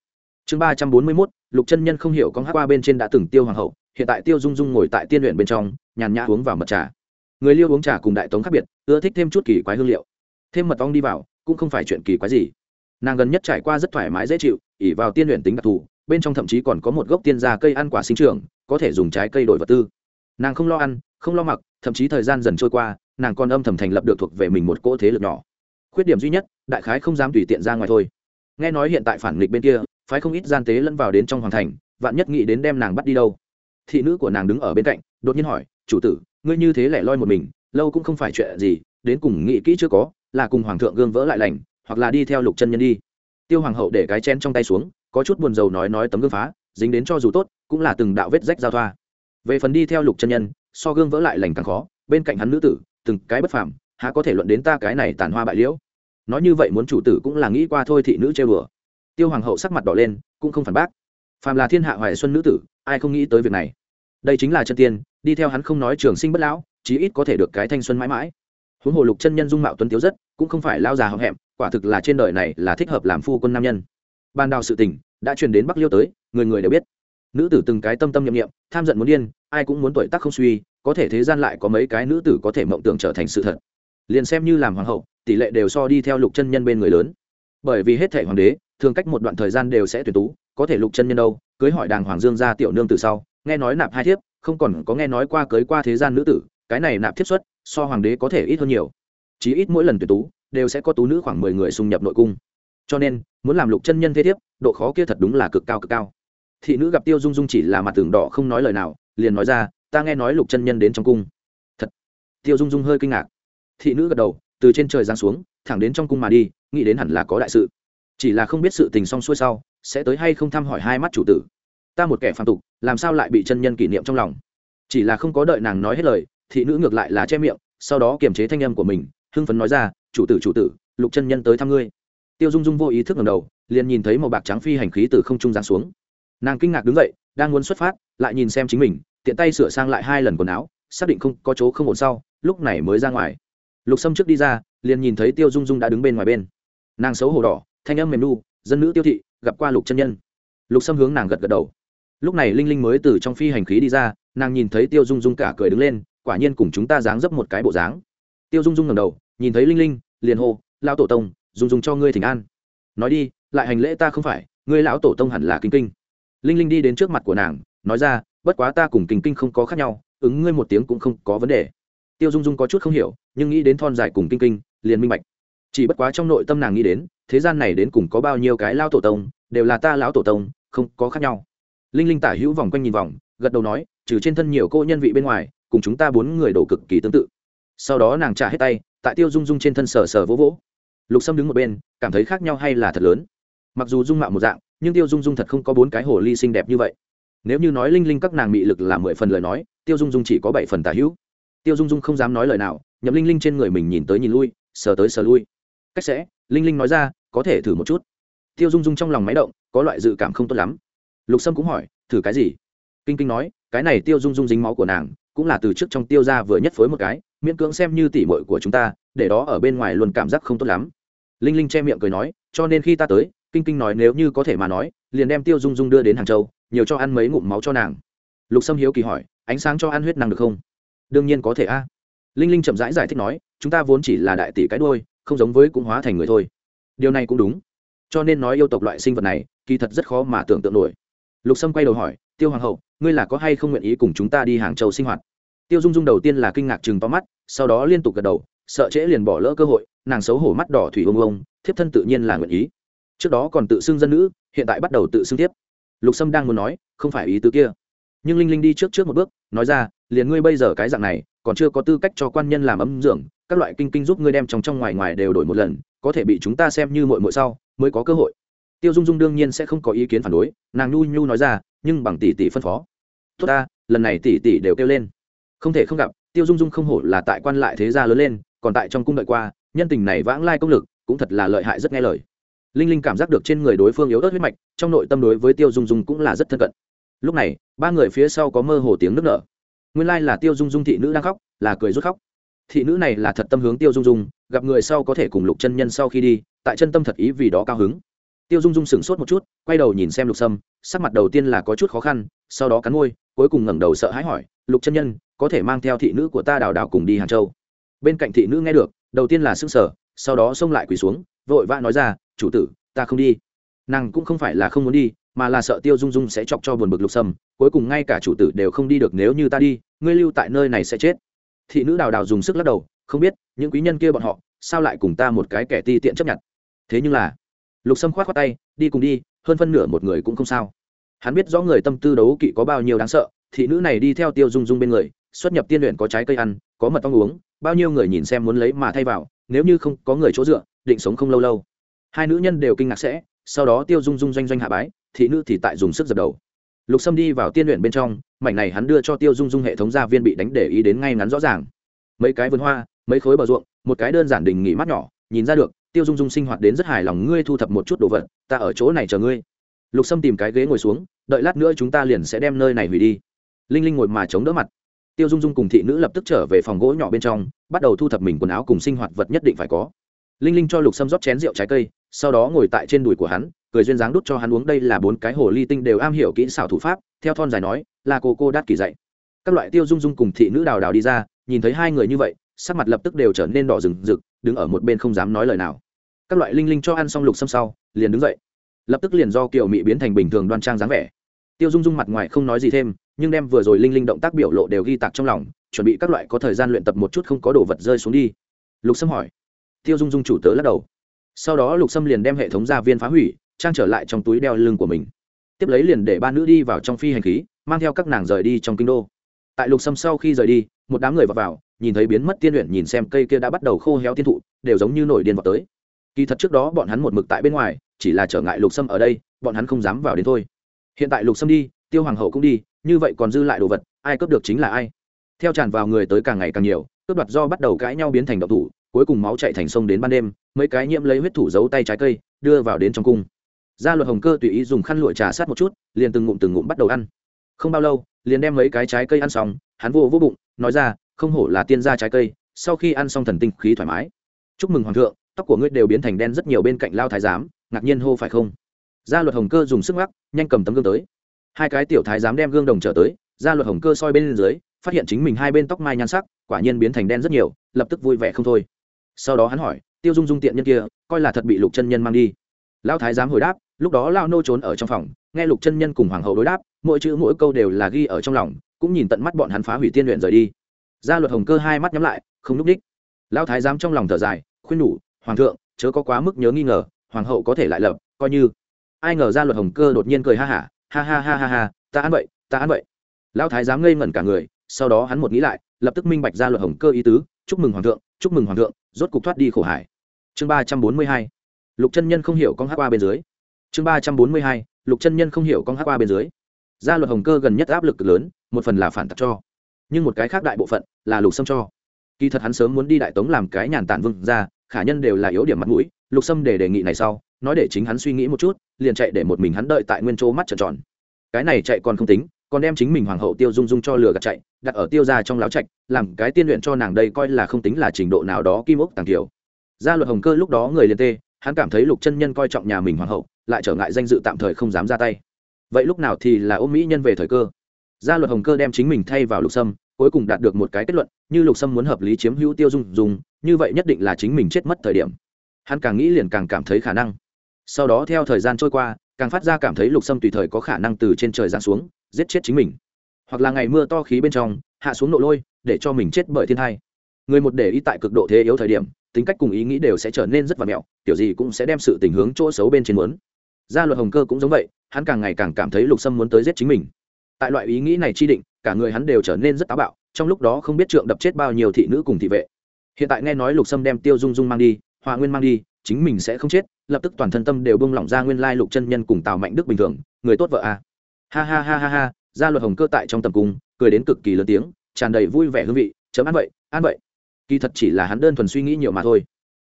Chương ba trăm bốn mươi mốt, lục chân nhân không hiểu con hát qua bên trên đã từng tiêu hoàng hậu, hiện tại tiêu dung dung ngồi tại tiên luyện bên trong, nhàn nhã uống vào mật trà người liêu uống trà cùng đại tống khác biệt, ưa thích thêm chút kỳ quái hương liệu. Thêm mật ong đi vào, cũng không phải chuyện kỳ quái gì. Nàng gần nhất trải qua rất thoải mái dễ chịu, ỉ vào tiên luyện tính đặc thù, bên trong thậm chí còn có một gốc tiên gia cây ăn quả sinh trưởng, có thể dùng trái cây đổi vật tư. Nàng không lo ăn, không lo mặc, thậm chí thời gian dần trôi qua, nàng còn âm thầm thành lập được thuộc về mình một cỗ thế lực nhỏ. Khuyết điểm duy nhất, đại khái không dám tùy tiện ra ngoài thôi. Nghe nói hiện tại phản nghịch bên kia, phái không ít gian tế lẫn vào đến trong hoàng thành, vạn nhất nghĩ đến đem nàng bắt đi đâu. Thị nữ của nàng đứng ở bên cạnh, đột nhiên hỏi, chủ tử ngươi như thế lẻ loi một mình, lâu cũng không phải chuyện gì, đến cùng nghĩ kỹ chưa có, là cùng hoàng thượng gương vỡ lại lành, hoặc là đi theo lục chân nhân đi. Tiêu hoàng hậu để cái chen trong tay xuống, có chút buồn rầu nói nói tấm gương phá, dính đến cho dù tốt, cũng là từng đạo vết rách giao thoa. Về phần đi theo lục chân nhân, so gương vỡ lại lành càng khó, bên cạnh hắn nữ tử, từng cái bất phàm, há có thể luận đến ta cái này tàn hoa bại liễu. Nói như vậy muốn chủ tử cũng là nghĩ qua thôi thị nữ chơi bừa tiêu hoàng hậu sắc mặt đỏ lên, cũng không phản bác. Phàm là thiên hạ hoài xuân nữ tử, ai không nghĩ tới việc này? Đây chính là chân tiên đi theo hắn không nói trường sinh bất lão, chí ít có thể được cái thanh xuân mãi mãi. Huống hồ lục chân nhân dung mạo tuấn tiếu rất, cũng không phải lao già hậm hẹm, quả thực là trên đời này là thích hợp làm phu quân nam nhân. Ban đào sự tình, đã truyền đến bắc liêu tới, người người đều biết. Nữ tử từng cái tâm tâm nhiệm nghiệm tham giận muốn điên, ai cũng muốn tuổi tác không suy, có thể thế gian lại có mấy cái nữ tử có thể mộng tưởng trở thành sự thật. Liền xem như làm hoàng hậu, tỷ lệ đều so đi theo lục chân nhân bên người lớn. Bởi vì hết thể hoàng đế, thường cách một đoạn thời gian đều sẽ tuyển tú, có thể lục chân nhân đâu, cưới hỏi đàng hoàng dương ra tiểu nương từ sau, nghe nói nạp hai thiếp không còn có nghe nói qua cưới qua thế gian nữ tử, cái này nạp thiết xuất, so hoàng đế có thể ít hơn nhiều. Chí ít mỗi lần tuyển tú, đều sẽ có tú nữ khoảng mười người xung nhập nội cung. Cho nên, muốn làm lục chân nhân thế thiếp, độ khó kia thật đúng là cực cao cực cao. Thị nữ gặp tiêu dung dung chỉ là mặt tường đỏ không nói lời nào, liền nói ra, ta nghe nói lục chân nhân đến trong cung. Thật. Tiêu dung dung hơi kinh ngạc. Thị nữ gật đầu, từ trên trời giáng xuống, thẳng đến trong cung mà đi, nghĩ đến hẳn là có đại sự. Chỉ là không biết sự tình xong xuôi sau, sẽ tới hay không thăm hỏi hai mắt chủ tử ta một kẻ phàm tục, làm sao lại bị chân nhân kỷ niệm trong lòng? Chỉ là không có đợi nàng nói hết lời, thị nữ ngược lại là che miệng, sau đó kiềm chế thanh âm của mình, hưng phấn nói ra, chủ tử chủ tử, lục chân nhân tới thăm ngươi. Tiêu dung dung vô ý thức ngầm đầu, liền nhìn thấy màu bạc trắng phi hành khí từ không trung giáng xuống. Nàng kinh ngạc đứng dậy, đang muốn xuất phát, lại nhìn xem chính mình, tiện tay sửa sang lại hai lần quần áo, xác định không, có chỗ không ổn sau, lúc này mới ra ngoài. Lục sâm trước đi ra, liền nhìn thấy tiêu dung dung đã đứng bên ngoài bên. Nàng xấu hổ đỏ, thanh âm mềm nu, dân nữ tiêu thị, gặp qua lục chân nhân. Lục sâm hướng nàng gật gật đầu lúc này linh linh mới từ trong phi hành khí đi ra, nàng nhìn thấy tiêu dung dung cả cười đứng lên, quả nhiên cùng chúng ta dáng dấp một cái bộ dáng. Tiêu dung dung ngầm đầu, nhìn thấy linh linh, liền hô, lão tổ tông dùng dùng cho ngươi thỉnh an. Nói đi, lại hành lễ ta không phải, ngươi lão tổ tông hẳn là kinh kinh. Linh linh đi đến trước mặt của nàng, nói ra, bất quá ta cùng kinh kinh không có khác nhau, ứng ngươi một tiếng cũng không có vấn đề. Tiêu dung dung có chút không hiểu, nhưng nghĩ đến thon dài cùng kinh kinh, liền minh bạch. Chỉ bất quá trong nội tâm nàng nghĩ đến, thế gian này đến cùng có bao nhiêu cái lao tổ tông, đều là ta lão tổ tông, không có khác nhau linh linh tả hữu vòng quanh nhìn vòng, gật đầu nói, trừ trên thân nhiều cô nhân vị bên ngoài, cùng chúng ta bốn người đổ cực kỳ tương tự. Sau đó nàng trả hết tay, tại tiêu dung dung trên thân sờ sờ vỗ vỗ. Lục sâm đứng một bên, cảm thấy khác nhau hay là thật lớn. Mặc dù dung mạo một dạng, nhưng tiêu dung dung thật không có bốn cái hồ ly xinh đẹp như vậy. Nếu như nói linh linh các nàng mị lực là mười phần lời nói, tiêu dung dung chỉ có bảy phần tả hữu. Tiêu dung dung không dám nói lời nào, nhậm linh linh trên người mình nhìn tới nhìn lui, sờ tới sờ lui. Cách sẽ, linh linh nói ra, có thể thử một chút. Tiêu dung dung trong lòng máy động, có loại dự cảm không tốt lắm lục sâm cũng hỏi thử cái gì? Kinh kinh nói cái này tiêu dung dung dính máu của nàng cũng là từ trước trong tiêu ra vừa nhất phối một cái miễn cưỡng xem như tỉ mội của chúng ta để đó ở bên ngoài luôn cảm giác không tốt lắm. Linh linh che miệng cười nói cho nên khi ta tới kinh kinh nói nếu như có thể mà nói liền đem tiêu dung dung đưa đến hàng châu nhiều cho ăn mấy ngụm máu cho nàng. Lục sâm hiếu kỳ hỏi ánh sáng cho ăn huyết năng được không? Đương nhiên có thể a. Linh linh chậm rãi giải, giải thích nói chúng ta vốn chỉ là đại tỷ cái đôi không giống với cũng hóa thành người thôi. Điều này cũng đúng. Cho nên nói yêu tộc loại sinh vật này kỳ thật rất khó mà tưởng tượng nổi lục sâm quay đầu hỏi, tiêu hoàng hậu, ngươi là có hay không nguyện ý cùng chúng ta đi hàng châu sinh hoạt? Tiêu dung dung đầu tiên là kinh ngạc chừng to mắt, sau đó liên tục gật đầu, sợ trễ liền bỏ lỡ cơ hội, nàng xấu hổ mắt đỏ thủy ông ông thiếp thân tự nhiên là nguyện ý. Trước đó còn tự xưng dân nữ, hiện tại bắt đầu tự xưng tiếp lục sâm đang muốn nói, không phải ý tứ kia. Nhưng linh linh đi trước trước một bước, nói ra, liền ngươi bây giờ cái dạng này, còn chưa có tư cách cho quan nhân làm ấm dưỡng, các loại kinh kinh giúp ngươi đem trong trong ngoài ngoài đều đổi một lần, có thể bị chúng ta xem như mội mội sau, mới có cơ hội tiêu dung dung đương nhiên sẽ không có ý kiến phản đối, nàng nhu nhu nói ra, nhưng bằng tỷ tỷ phân phó. Tốt ta, lần này tỷ tỷ đều kêu lên. Không thể không gặp, tiêu dung dung không hổ là tại quan lại thế gia lớn lên, còn tại trong cung đợi qua, nhân tình này vãng lai công lực, cũng thật là lợi hại rất nghe lời. Linh linh cảm giác được trên người đối phương yếu ớt huyết mạch, trong nội tâm đối với tiêu dung dung cũng là rất thân cận. Lúc này, ba người phía sau có mơ hồ tiếng nước nở. Nguyên lai là tiêu dung dung thị nữ đang khóc, là cười rút khóc. Thị nữ này là thật tâm hướng tiêu dung dung, gặp người sau có thể cùng lục chân nhân sau khi đi, tại chân tâm thật ý vì đó cao hứng tiêu dung dung sửng sốt một chút, quay đầu nhìn xem lục sâm, sắc mặt đầu tiên là có chút khó khăn, sau đó cắn môi, cuối cùng ngẩng đầu sợ hãi hỏi, lục chân nhân, có thể mang theo thị nữ của ta đào đào cùng đi hàng châu? Bên cạnh thị nữ nghe được, đầu tiên là s ư n g sở sau đó xông lại quỳ xuống, vội vã nói ra, chủ tử, ta không đi. Nàng cũng không phải là không muốn đi, mà là sợ tiêu dung dung sẽ chọc cho buồn bực lục sâm, cuối cùng ngay cả chủ tử đều không đi được nếu như ta đi, ngươi lưu tại nơi này sẽ chết. Thị nữ đào đào dùng sức lắc đầu, không biết, những quý nhân kia bọn họ, sao lại cùng ta một cái kẻ ti tiện chấp nhận? Thế nhưng là lục sâm khoát khoát tay, đi cùng đi, hơn phân nửa một người cũng không sao. Hắn biết rõ người tâm tư đấu kỵ có bao nhiêu đáng sợ, thị nữ này đi theo tiêu dung dung bên người, xuất nhập tiên luyện có trái cây ăn, có mật ong uống, bao nhiêu người nhìn xem muốn lấy mà thay vào, nếu như không có người chỗ dựa, định sống không lâu lâu. Hai nữ nhân đều kinh ngạc sẽ, sau đó tiêu dung dung doanh doanh hạ bái, thị nữ thì tại dùng sức dập đầu. Lục sâm đi vào tiên luyện bên trong, mảnh này hắn đưa cho tiêu dung dung hệ thống gia viên bị đánh để ý đến ngay ngắn rõ ràng. Mấy cái vườn hoa, mấy khối bờ ruộng, một cái đơn giản đình nghỉ mát nhỏ nhìn ra được, tiêu dung dung sinh hoạt đến rất hài lòng ngươi thu thập một chút đồ vật, ta ở chỗ này chờ ngươi. Lục sâm tìm cái ghế ngồi xuống, đợi lát nữa chúng ta liền sẽ đem nơi này hủy đi. Linh linh ngồi mà chống đỡ mặt. Tiêu dung dung cùng thị nữ lập tức trở về phòng gỗ nhỏ bên trong, bắt đầu thu thập mình quần áo cùng sinh hoạt vật nhất định phải có. Linh linh cho lục sâm rót chén rượu trái cây, sau đó ngồi tại trên đùi của hắn, cười duyên dáng đút cho hắn uống đây là bốn cái hồ ly tinh đều am hiểu kỹ xảo thủ pháp, theo thon dài nói, là cô cô đắt kỳ dạy. Các loại tiêu dung dung cùng thị nữ đào đào đi ra, nhìn thấy hai người như vậy, sắc mặt lập tức đều trở nên đỏ rừng rực đứng ở một bên không dám nói lời nào. Các loại linh linh cho ăn xong lục sâm sau liền đứng dậy. Lập tức liền do kiều mị biến thành bình thường đoan trang dáng vẻ. Tiêu dung dung mặt ngoài không nói gì thêm nhưng đem vừa rồi linh linh động tác biểu lộ đều ghi tạc trong lòng chuẩn bị các loại có thời gian luyện tập một chút không có đồ vật rơi xuống đi. Lục sâm hỏi. Tiêu dung dung chủ tớ lắc đầu. Sau đó lục sâm liền đem hệ thống gia viên phá hủy trang trở lại trong túi đeo lưng của mình. Tiếp lấy liền để ba nữ đi vào trong phi hành khí mang theo các nàng rời đi trong kinh đô. Tại lục sâm sau khi rời đi một đám người vào, vào nhìn thấy biến mất tiên luyện nhìn xem cây kia đã bắt đầu khô héo tiên thụ, đều giống như nổi điên vào tới. Kỳ thật trước đó bọn hắn một mực tại bên ngoài, chỉ là trở ngại lục sâm ở đây, bọn hắn không dám vào đến thôi. Hiện tại lục sâm đi, tiêu hoàng hậu cũng đi, như vậy còn dư lại đồ vật, ai cướp được chính là ai. Theo tràn vào người tới càng ngày càng nhiều, cướp đoạt do bắt đầu cãi nhau biến thành độc thủ, cuối cùng máu chạy thành sông đến ban đêm, mấy cái nhiễm lấy huyết thủ giấu tay trái cây, đưa vào đến trong cung. Gia luật hồng cơ tùy ý dùng khăn lụa trà sát một chút, liền từng ngụm từng ngụm bắt đầu ăn. Không bao lâu, liền đem mấy cái trái cây ăn xong, hắn vô vô bụng, nói ra không hổ là tiên gia trái cây, sau khi ăn xong thần tinh khí thoải mái. Chúc mừng hoàng thượng, tóc của ngươi đều biến thành đen rất nhiều bên cạnh lao thái giám, ngạc nhiên hô phải không? Gia luật hồng cơ dùng sức mắc nhanh cầm tấm gương tới. Hai cái tiểu thái giám đem gương đồng trở tới, gia luật hồng cơ soi bên dưới, phát hiện chính mình hai bên tóc mai nhan sắc, quả nhiên biến thành đen rất nhiều, lập tức vui vẻ không thôi. Sau đó hắn hỏi, tiêu dung dung tiện nhân kia, coi là thật bị lục chân nhân mang đi? Lão thái giám hồi đáp, lúc đó lao nô trốn ở trong phòng, nghe lục chân nhân cùng hoàng hậu đối đáp, mỗi chữ mỗi câu đều là ghi ở trong lòng, cũng nhìn tận mắt bọn hắn phá hủy tiên luyện rời đi gia luật hồng cơ hai mắt nhắm lại, không núp đích lão thái giám trong lòng thở dài, khuyên nhủ, hoàng thượng, chớ có quá mức nhớ nghi ngờ, hoàng hậu có thể lại lập, coi như. Ai ngờ gia luật hồng cơ đột nhiên cười ha hả, ha ha ha ha ha, ta ăn vậy, ta ăn vậy. Lão thái giám ngây ngẩn cả người, sau đó hắn một nghĩ lại, lập tức minh bạch gia luật hồng cơ ý tứ, chúc mừng hoàng thượng, chúc mừng hoàng thượng, rốt cục thoát đi khổ hải. Chương ba trăm bốn mươi hai, lục chân nhân không hiểu con hát qua bên dưới. Chương ba trăm bốn mươi hai, lục chân nhân không hiểu con hát qua bên dưới. Gia luật hồng cơ gần nhất áp lực lớn, một phần là phản tặc cho nhưng một cái khác đại bộ phận là lục sâm cho. Kỳ thật hắn sớm muốn đi đại tống làm cái nhàn tản vương ra khả nhân đều là yếu điểm mặt mũi, lục sâm để đề nghị này sau, nói để chính hắn suy nghĩ một chút, liền chạy để một mình hắn đợi tại nguyên chỗ mắt trợn tròn. Cái này chạy còn không tính, còn đem chính mình hoàng hậu tiêu dung dung cho lừa gạt chạy, đặt ở tiêu ra trong láo trạch, làm cái tiên luyện cho nàng đây coi là không tính là trình độ nào đó kim ốc tàng kiểu gia luật hồng cơ lúc đó người liền tê, hắn cảm thấy lục chân nhân coi trọng nhà mình hoàng hậu, lại trở ngại danh dự tạm thời không dám ra tay. Vậy lúc nào thì là ôm mỹ nhân về thời cơ? Gia luật hồng cơ đem chính mình thay vào lục sâm cuối cùng đạt được một cái kết luận, như lục sâm muốn hợp lý chiếm hữu tiêu dung dùng, như vậy nhất định là chính mình chết mất thời điểm. Hắn càng nghĩ liền càng cảm thấy khả năng. Sau đó theo thời gian trôi qua, càng phát ra cảm thấy lục sâm tùy thời có khả năng từ trên trời giáng xuống, giết chết chính mình. Hoặc là ngày mưa to khí bên trong, hạ xuống nộ lôi, để cho mình chết bởi thiên thai. Người một để ý tại cực độ thế yếu thời điểm, tính cách cùng ý nghĩ đều sẽ trở nên rất vật mẹo, kiểu gì cũng sẽ đem sự tình hướng chỗ xấu bên trên muốn. Gia luật hồng cơ cũng giống vậy, hắn càng ngày càng cảm thấy lục sâm muốn tới giết chính mình. Tại loại ý nghĩ này chi định cả người hắn đều trở nên rất táo bạo, trong lúc đó không biết trượng đập chết bao nhiêu thị nữ cùng thị vệ. Hiện tại nghe nói lục sâm đem tiêu dung dung mang đi hòa nguyên mang đi, chính mình sẽ không chết, lập tức toàn thân tâm đều bông lỏng ra nguyên lai lục chân nhân cùng tào mạnh đức bình thường, người tốt vợ à. ha ha ha ha ha, gia luật hồng cơ tại trong tầm cung, cười đến cực kỳ lớn tiếng, tràn đầy vui vẻ hương vị, chấm ăn vậy ăn vậy. Kỳ thật chỉ là hắn đơn thuần suy nghĩ nhiều mà thôi.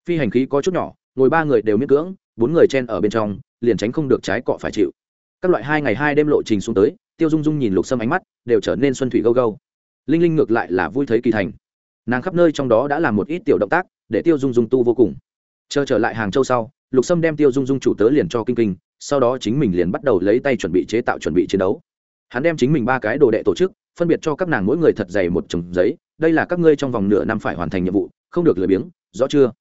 Phi hành khí có chút nhỏ, ngồi ba người đều miễn cưỡng, bốn người chen ở bên trong, liền tránh không được trái cọ phải chịu. Các loại hai ngày hai đêm lộ trình xuống tới tiêu dung dung nhìn lục sâm ánh mắt, đều trở nên xuân thủy gâu gâu. Linh linh ngược lại là vui thấy kỳ thành. Nàng khắp nơi trong đó đã làm một ít tiểu động tác, để tiêu dung dung tu vô cùng. Chờ trở lại hàng châu sau, lục sâm đem tiêu dung dung chủ tớ liền cho kinh kinh, sau đó chính mình liền bắt đầu lấy tay chuẩn bị chế tạo chuẩn bị chiến đấu. Hắn đem chính mình ba cái đồ đệ tổ chức, phân biệt cho các nàng mỗi người thật dày một chồng giấy, đây là các ngươi trong vòng nửa năm phải hoàn thành nhiệm vụ, không được lười biếng, rõ chưa?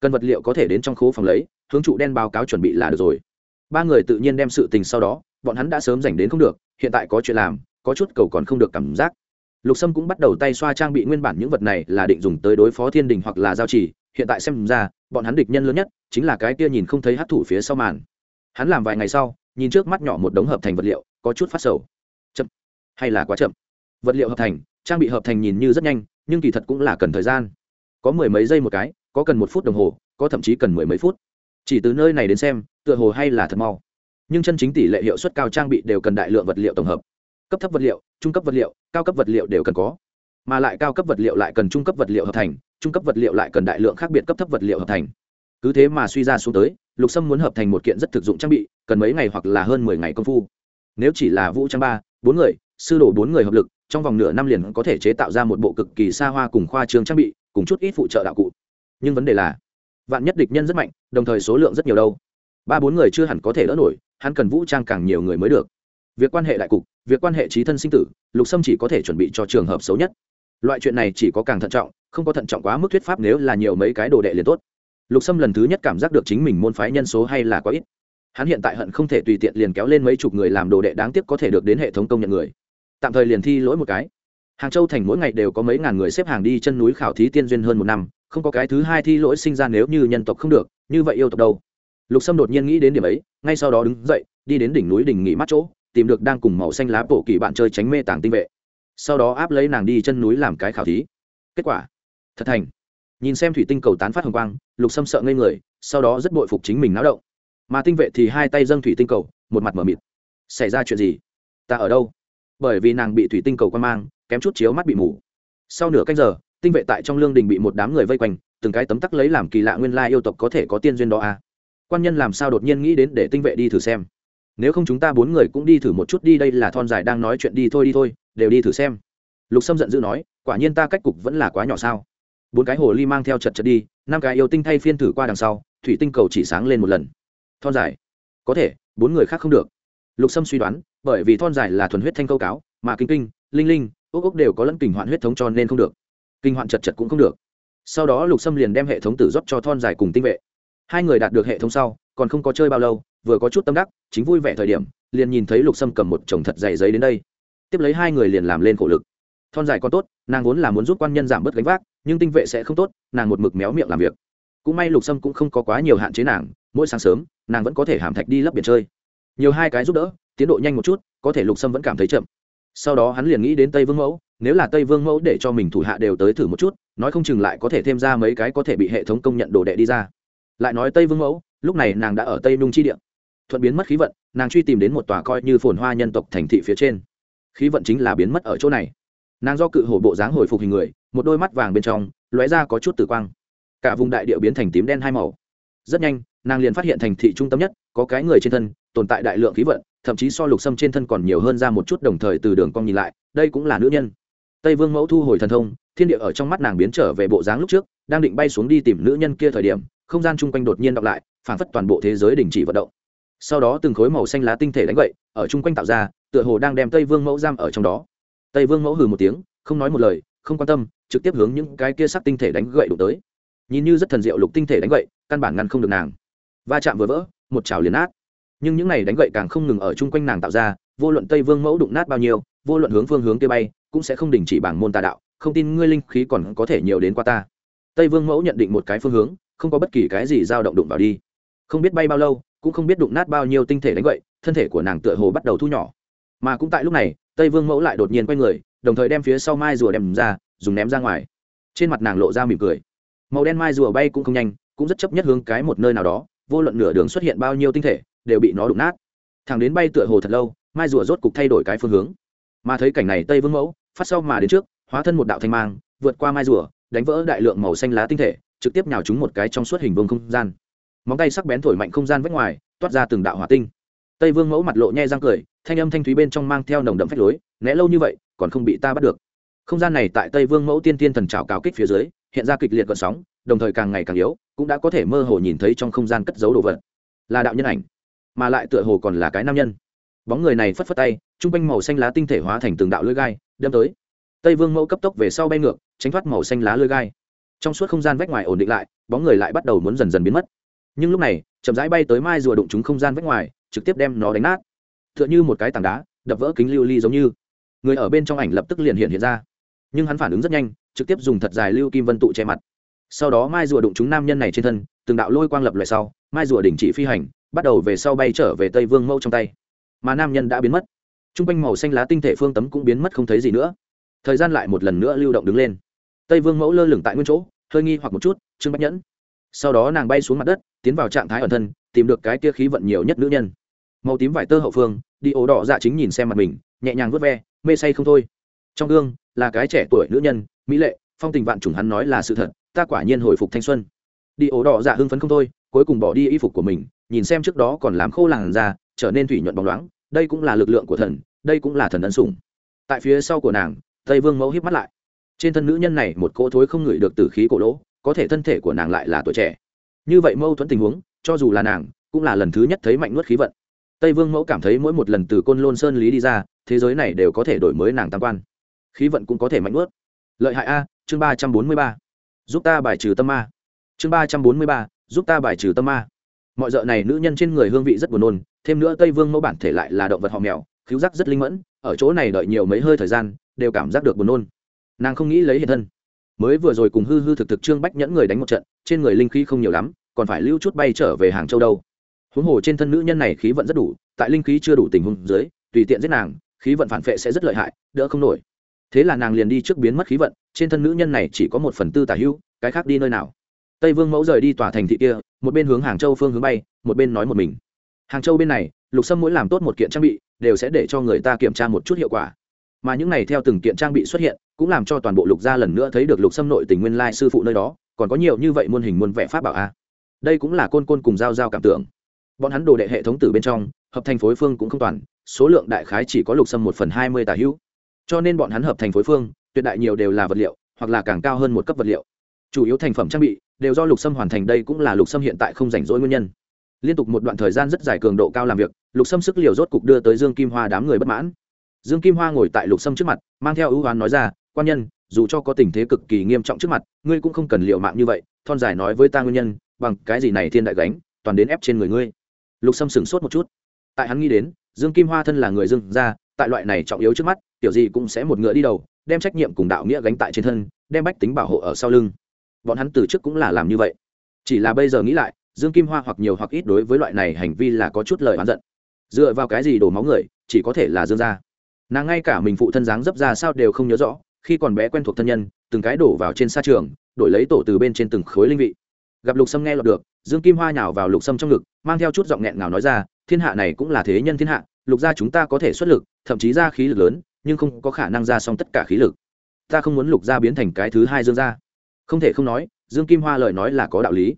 Cần vật liệu có thể đến trong khố phòng lấy, hướng trụ đen báo cáo chuẩn bị là được rồi. Ba người tự nhiên đem sự tình sau đó, bọn hắn đã sớm dành đến không được hiện tại có chuyện làm, có chút cầu còn không được cảm giác. Lục sâm cũng bắt đầu tay xoa trang bị nguyên bản những vật này là định dùng tới đối phó thiên đình hoặc là giao trì. Hiện tại xem ra, bọn hắn địch nhân lớn nhất chính là cái kia nhìn không thấy hát thủ phía sau màn. Hắn làm vài ngày sau, nhìn trước mắt nhỏ một đống hợp thành vật liệu, có chút phát sầu. Chậm hay là quá chậm? Vật liệu hợp thành, trang bị hợp thành nhìn như rất nhanh, nhưng kỳ thật cũng là cần thời gian. Có mười mấy giây một cái, có cần một phút đồng hồ, có thậm chí cần mười mấy phút. Chỉ từ nơi này đến xem, tựa hồ hay là thật mau nhưng chân chính tỷ lệ hiệu suất cao trang bị đều cần đại lượng vật liệu tổng hợp. Cấp thấp vật liệu, trung cấp vật liệu, cao cấp vật liệu đều cần có. Mà lại cao cấp vật liệu lại cần trung cấp vật liệu hợp thành, trung cấp vật liệu lại cần đại lượng khác biệt cấp thấp vật liệu hợp thành. Cứ thế mà suy ra xuống tới, lục sâm muốn hợp thành một kiện rất thực dụng trang bị, cần mấy ngày hoặc là hơn mười ngày công phu. Nếu chỉ là vũ trang ba, bốn người, sư đồ bốn người hợp lực, trong vòng nửa năm liền có thể chế tạo ra một bộ cực kỳ xa hoa cùng khoa trương trang bị, cùng chút ít phụ trợ đạo cụ. Nhưng vấn đề là, vạn nhất địch nhân rất mạnh, đồng thời số lượng rất nhiều đâu? Ba bốn người chưa hẳn có thể đỡ nổi, hắn cần vũ trang càng nhiều người mới được. Việc quan hệ đại cục, việc quan hệ trí thân sinh tử, lục sâm chỉ có thể chuẩn bị cho trường hợp xấu nhất. Loại chuyện này chỉ có càng thận trọng, không có thận trọng quá mức thuyết pháp nếu là nhiều mấy cái đồ đệ liền tốt. Lục sâm lần thứ nhất cảm giác được chính mình môn phái nhân số hay là quá ít. Hắn hiện tại hận không thể tùy tiện liền kéo lên mấy chục người làm đồ đệ đáng tiếc có thể được đến hệ thống công nhận người. Tạm thời liền thi lỗi một cái. Hàng châu thành mỗi ngày đều có mấy ngàn người xếp hàng đi chân núi khảo thí tiên duyên hơn một năm, không có cái thứ hai thi lỗi sinh ra nếu như nhân tộc không được, như vậy yêu tộc đâu? Lục sâm đột nhiên nghĩ đến điểm ấy, ngay sau đó đứng dậy, đi đến đỉnh núi đỉnh nghỉ mắt chỗ, tìm được đang cùng màu xanh lá bổ kỳ bạn chơi tránh mê tàng tinh vệ. Sau đó áp lấy nàng đi chân núi làm cái khảo thí. Kết quả, thật thành. Nhìn xem thủy tinh cầu tán phát hồng quang, lục sâm sợ ngây người, sau đó rất bội phục chính mình náo động. Mà tinh vệ thì hai tay dâng thủy tinh cầu, một mặt m ở mịt. Xảy ra chuyện gì? Ta ở đâu? Bởi vì nàng bị thủy tinh cầu quan mang, kém chút chiếu mắt bị mù. Sau nửa canh giờ, tinh vệ tại trong lương đình bị một đám người vây quanh, từng cái tấm tắc lấy làm kỳ lạ nguyên lai yêu tộc có thể có tiên duyên đó à quan nhân làm sao đột nhiên nghĩ đến để tinh vệ đi thử xem. Nếu không chúng ta bốn người cũng đi thử một chút đi, đây là thon dài đang nói chuyện đi thôi đi thôi, đều đi thử xem. Lục sâm giận dữ nói, quả nhiên ta cách cục vẫn là quá nhỏ sao? Bốn cái hồ ly mang theo chật chật đi, năm cái yêu tinh thay phiên thử qua đằng sau, thủy tinh cầu chỉ sáng lên một lần. Thon dài. Có thể, bốn người khác không được. Lục sâm suy đoán, bởi vì thon dài là thuần huyết thanh câu cáo, mà kinh kinh, linh linh, ốc ốc đều có lẫn kinh hoạn huyết thống cho nên không được. Kinh hoạn chật chật cũng không được. Sau đó lục sâm liền đem hệ thống tử rót cho thon dài cùng tinh vệ hai người đạt được hệ thống sau, còn không có chơi bao lâu, vừa có chút tâm đắc, chính vui vẻ thời điểm, liền nhìn thấy lục sâm cầm một chồng thật dày giấy đến đây. Tiếp lấy hai người liền làm lên khổ lực. Thon dài còn tốt, nàng vốn là muốn giúp quan nhân giảm bớt gánh vác, nhưng tinh vệ sẽ không tốt, nàng một mực méo miệng làm việc. Cũng may lục sâm cũng không có quá nhiều hạn chế nàng, mỗi sáng sớm, nàng vẫn có thể hàm thạch đi lấp biển chơi. Nhiều hai cái giúp đỡ, tiến độ nhanh một chút, có thể lục sâm vẫn cảm thấy chậm. Sau đó hắn liền nghĩ đến tây vương mẫu, nếu là tây vương mẫu để cho mình thủ hạ đều tới thử một chút, nói không chừng lại có thể thêm ra mấy cái có thể bị hệ thống công nhận đồ đệ đi ra lại nói tây vương mẫu, lúc này nàng đã ở tây nung chi địa. Thuận biến mất khí vận, nàng truy tìm đến một tòa coi như phồn hoa nhân tộc thành thị phía trên. Khí vận chính là biến mất ở chỗ này. Nàng do cự hổ bộ dáng hồi phục hình người, một đôi mắt vàng bên trong, lóe ra có chút tử quang. Cả vùng đại địa biến thành tím đen hai màu. Rất nhanh, nàng liền phát hiện thành thị trung tâm nhất, có cái người trên thân, tồn tại đại lượng khí vận, thậm chí so lục sâm trên thân còn nhiều hơn ra một chút đồng thời từ đường cong nhìn lại, đây cũng là nữ nhân tây vương mẫu thu hồi thần thông, thiên địa ở trong mắt nàng biến trở về bộ dáng lúc trước, đang định bay xuống đi tìm nữ nhân kia thời điểm, không gian chung quanh đột nhiên đọc lại phản phất toàn bộ thế giới đình chỉ vận động. Sau đó từng khối màu xanh lá tinh thể đánh gậy, ở chung quanh tạo ra, tựa hồ đang đem tây vương mẫu giam ở trong đó. Tây vương mẫu hừ một tiếng, không nói một lời, không quan tâm, trực tiếp hướng những cái kia sắc tinh thể đánh gậy đụng tới. Nhìn như rất thần diệu lục tinh thể đánh gậy, căn bản ngăn không được nàng. Va chạm vừa vỡ, một chảo liền át nhưng những này đánh gậy càng không ngừng ở chung quanh nàng tạo ra vô luận tây vương mẫu đụng nát bao nhiêu, vô luận hướng phương hướng kia bay, cũng sẽ không đình chỉ bảng môn tà đạo, không tin ngươi linh khí còn có thể nhiều đến qua ta. Tây vương mẫu nhận định một cái phương hướng, không có bất kỳ cái gì dao động đụng vào đi. Không biết bay bao lâu, cũng không biết đụng nát bao nhiêu tinh thể đánh vậy thân thể của nàng tựa hồ bắt đầu thu nhỏ. Mà cũng tại lúc này, tây vương mẫu lại đột nhiên quay người, đồng thời đem phía sau mai rùa đem ra, dùng ném ra ngoài. Trên mặt nàng lộ ra mỉm cười. Màu đen mai rùa bay cũng không nhanh, cũng rất chấp nhất hướng cái một nơi nào đó, vô luận nửa đường xuất hiện bao nhiêu tinh thể, đều bị nó đụng nát. Thằng đến bay tựa hồ thật lâu mai rùa rốt cục thay đổi cái phương hướng. Mà thấy cảnh này tây vương mẫu, phát sau mà đến trước, hóa thân một đạo thanh mang, vượt qua mai rùa, đánh vỡ đại lượng màu xanh lá tinh thể, trực tiếp nhào trúng một cái trong suốt hình vương không gian. Móng tay sắc bén thổi mạnh không gian vách ngoài, toát ra từng đạo hỏa tinh. Tây vương mẫu mặt lộ nhe răng cười, thanh âm thanh thúy bên trong mang theo nồng đậm phách lối, né lâu như vậy, còn không bị ta bắt được. Không gian này tại tây vương mẫu tiên tiên thần trào cáo kích phía dưới, hiện ra kịch liệt gợn sóng, đồng thời càng ngày càng yếu, cũng đã có thể mơ hồ nhìn thấy trong không gian cất giấu đồ vật. Là đạo nhân ảnh, mà lại tựa hồ còn là cái nam nhân bóng người này phất phất tay t r u n g quanh màu xanh lá tinh thể hóa thành từng đạo lưỡi gai, đâm tới. Tây vương mẫu cấp tốc về sau bay ngược, tránh thoát màu xanh lá lưỡi gai. Trong suốt không gian vách ngoài ổn định lại, bóng người lại bắt đầu muốn dần dần biến mất. Nhưng lúc này, chậm rãi bay tới mai rùa đụng chúng không gian vách ngoài, trực tiếp đem nó đánh nát. T h ư ợ n h ư một cái tảng đá, đập vỡ kính lưu ly giống như. Người ở bên trong ảnh lập tức liền hiện hiện ra. Nhưng hắn phản ứng rất nhanh, trực tiếp dùng thật dài lưu kim vân tụ che mặt. Sau đó mai rùa đụng chúng nam nhân này trên thân, từng đạo lôi quang lập lại sau, mai rùa đình chỉ phi hành, bắt đầu về sau bay trở về tây vương mẫu trong tay mà nam nhân đã biến mất. T r u n g quanh màu xanh lá tinh thể phương tấm cũng biến mất không thấy gì nữa. Thời gian lại một lần nữa lưu động đứng lên. Tây vương mẫu lơ lửng tại nguyên chỗ, hơi nghi hoặc một chút, trương bách nhẫn. Sau đó nàng bay xuống mặt đất, tiến vào trạng thái ẩn thân, tìm được cái kia khí vận nhiều nhất nữ nhân. Màu tím vải tơ hậu phương, đi ổ đỏ dạ chính nhìn xem mặt mình, nhẹ nhàng vớt ve, mê say không thôi. Trong gương, là cái trẻ tuổi nữ nhân, mỹ lệ, phong tình vạn chủng hắn nói là sự thật, ta quả nhiên hồi phục thanh xuân. Đi ổ đỏ dạ hưng phấn không thôi, cuối cùng bỏ đi y phục của mình, nhìn xem trước đó còn làm khô làn da trở nên thủy nhuận bóng loáng, đây cũng là lực lượng của thần, đây cũng là thần ân sủng. Tại phía sau của nàng, tây vương mẫu hiếp mắt lại. Trên thân nữ nhân này một cỗ thối không ngửi được từ khí cổ lỗ, có thể thân thể của nàng lại là tuổi trẻ. Như vậy mâu thuẫn tình huống, cho dù là nàng, cũng là lần thứ nhất thấy mạnh nuốt khí vận. Tây vương mẫu cảm thấy mỗi một lần từ côn lôn sơn lý đi ra, thế giới này đều có thể đổi mới nàng tam quan. Khí vận cũng có thể mạnh nuốt. Lợi hại a, chương ba trăm bốn mươi ba. Giúp ta bài trừ tâm ma. Chương ba trăm bốn mươi ba, giúp ta bài trừ tâm ma. Mọi d này nữ nhân trên người hương vị rất buồn nôn thêm nữa tây vương mẫu bản thể lại là động vật họ mèo khiếu giác rất linh mẫn, ở chỗ này đợi nhiều mấy hơi thời gian, đều cảm giác được buồn nôn. Nàng không nghĩ lấy hiện thân. Mới vừa rồi cùng hư hư thực thực trương bách nhẫn người đánh một trận, trên người linh khí không nhiều lắm, còn phải lưu chút bay trở về hàng châu đâu. Huống hồ trên thân nữ nhân này khí vận rất đủ, tại linh khí chưa đủ tình huống dưới, tùy tiện giết nàng, khí vận phản vệ sẽ rất lợi hại, đỡ không nổi. Thế là nàng liền đi trước biến mất khí vận, trên thân nữ nhân này chỉ có một phần tư tả hữu, cái khác đi nơi nào. Tây vương mẫu rời đi tòa thành thị kia, một bên hướng hàng châu phương hướng bay, một bên nói một mình hàng châu bên này, lục sâm mỗi làm tốt một kiện trang bị, đều sẽ để cho người ta kiểm tra một chút hiệu quả. Mà những này theo từng kiện trang bị xuất hiện, cũng làm cho toàn bộ lục gia lần nữa thấy được lục sâm nội tình nguyên lai sư phụ nơi đó, còn có nhiều như vậy muôn hình muôn vẻ pháp bảo a. Đây cũng là côn côn cùng giao giao cảm tưởng. Bọn hắn đồ đệ hệ thống từ bên trong, hợp thành phối phương cũng không toàn, số lượng đại khái chỉ có lục sâm một phần hai mươi tà hữu. Cho nên bọn hắn hợp thành phối phương, tuyệt đại nhiều đều là vật liệu, hoặc là càng cao hơn một cấp vật liệu. Chủ yếu thành phẩm trang bị, đều do lục sâm hoàn thành, đây cũng là lục sâm hiện tại không rảnh rỗi nguyên nhân liên tục một đoạn thời gian rất dài cường độ cao làm việc, lục sâm sức liều rốt cục đưa tới dương kim hoa đám người bất mãn. Dương kim hoa ngồi tại lục sâm trước mặt, mang theo ưu hoán nói ra, quan nhân, dù cho có tình thế cực kỳ nghiêm trọng trước mặt, ngươi cũng không cần liệu mạng như vậy, thon giải nói với ta nguyên nhân, bằng cái gì này thiên đại gánh, toàn đến ép trên người ngươi. Lục sâm sửng sốt một chút. Tại hắn nghĩ đến, dương kim hoa thân là người dương ra tại loại này trọng yếu trước mắt kiểu gì cũng sẽ một ngựa đi đầu, đem trách nhiệm cùng đạo nghĩa gánh tại trên thân, đem bách tính bảo hộ ở sau lưng. Bọn hắn từ trước cũng là làm như vậy. Chỉ là bây giờ nghĩ lại dương kim hoa hoặc nhiều hoặc ít đối với loại này hành vi là có chút lời oán giận. Dựa vào cái gì đổ máu người, chỉ có thể là dương gia. Nàng ngay cả mình phụ thân dáng dấp ra sao đều không nhớ rõ, khi còn bé quen thuộc thân nhân, từng cái đổ vào trên sa trường, đổi lấy tổ từ bên trên từng khối linh vị. Gặp lục sâm nghe lọt được, dương kim hoa nhào vào lục sâm trong ngực, mang theo chút giọng nghẹn ngào nói ra, thiên hạ này cũng là thế nhân thiên hạ, lục gia chúng ta có thể xuất lực, thậm chí ra khí lực lớn, nhưng không có khả năng ra xong tất cả khí lực. Ta không muốn lục gia biến thành cái thứ hai dương gia. Không thể không nói, dương kim hoa lời nói là có đạo lý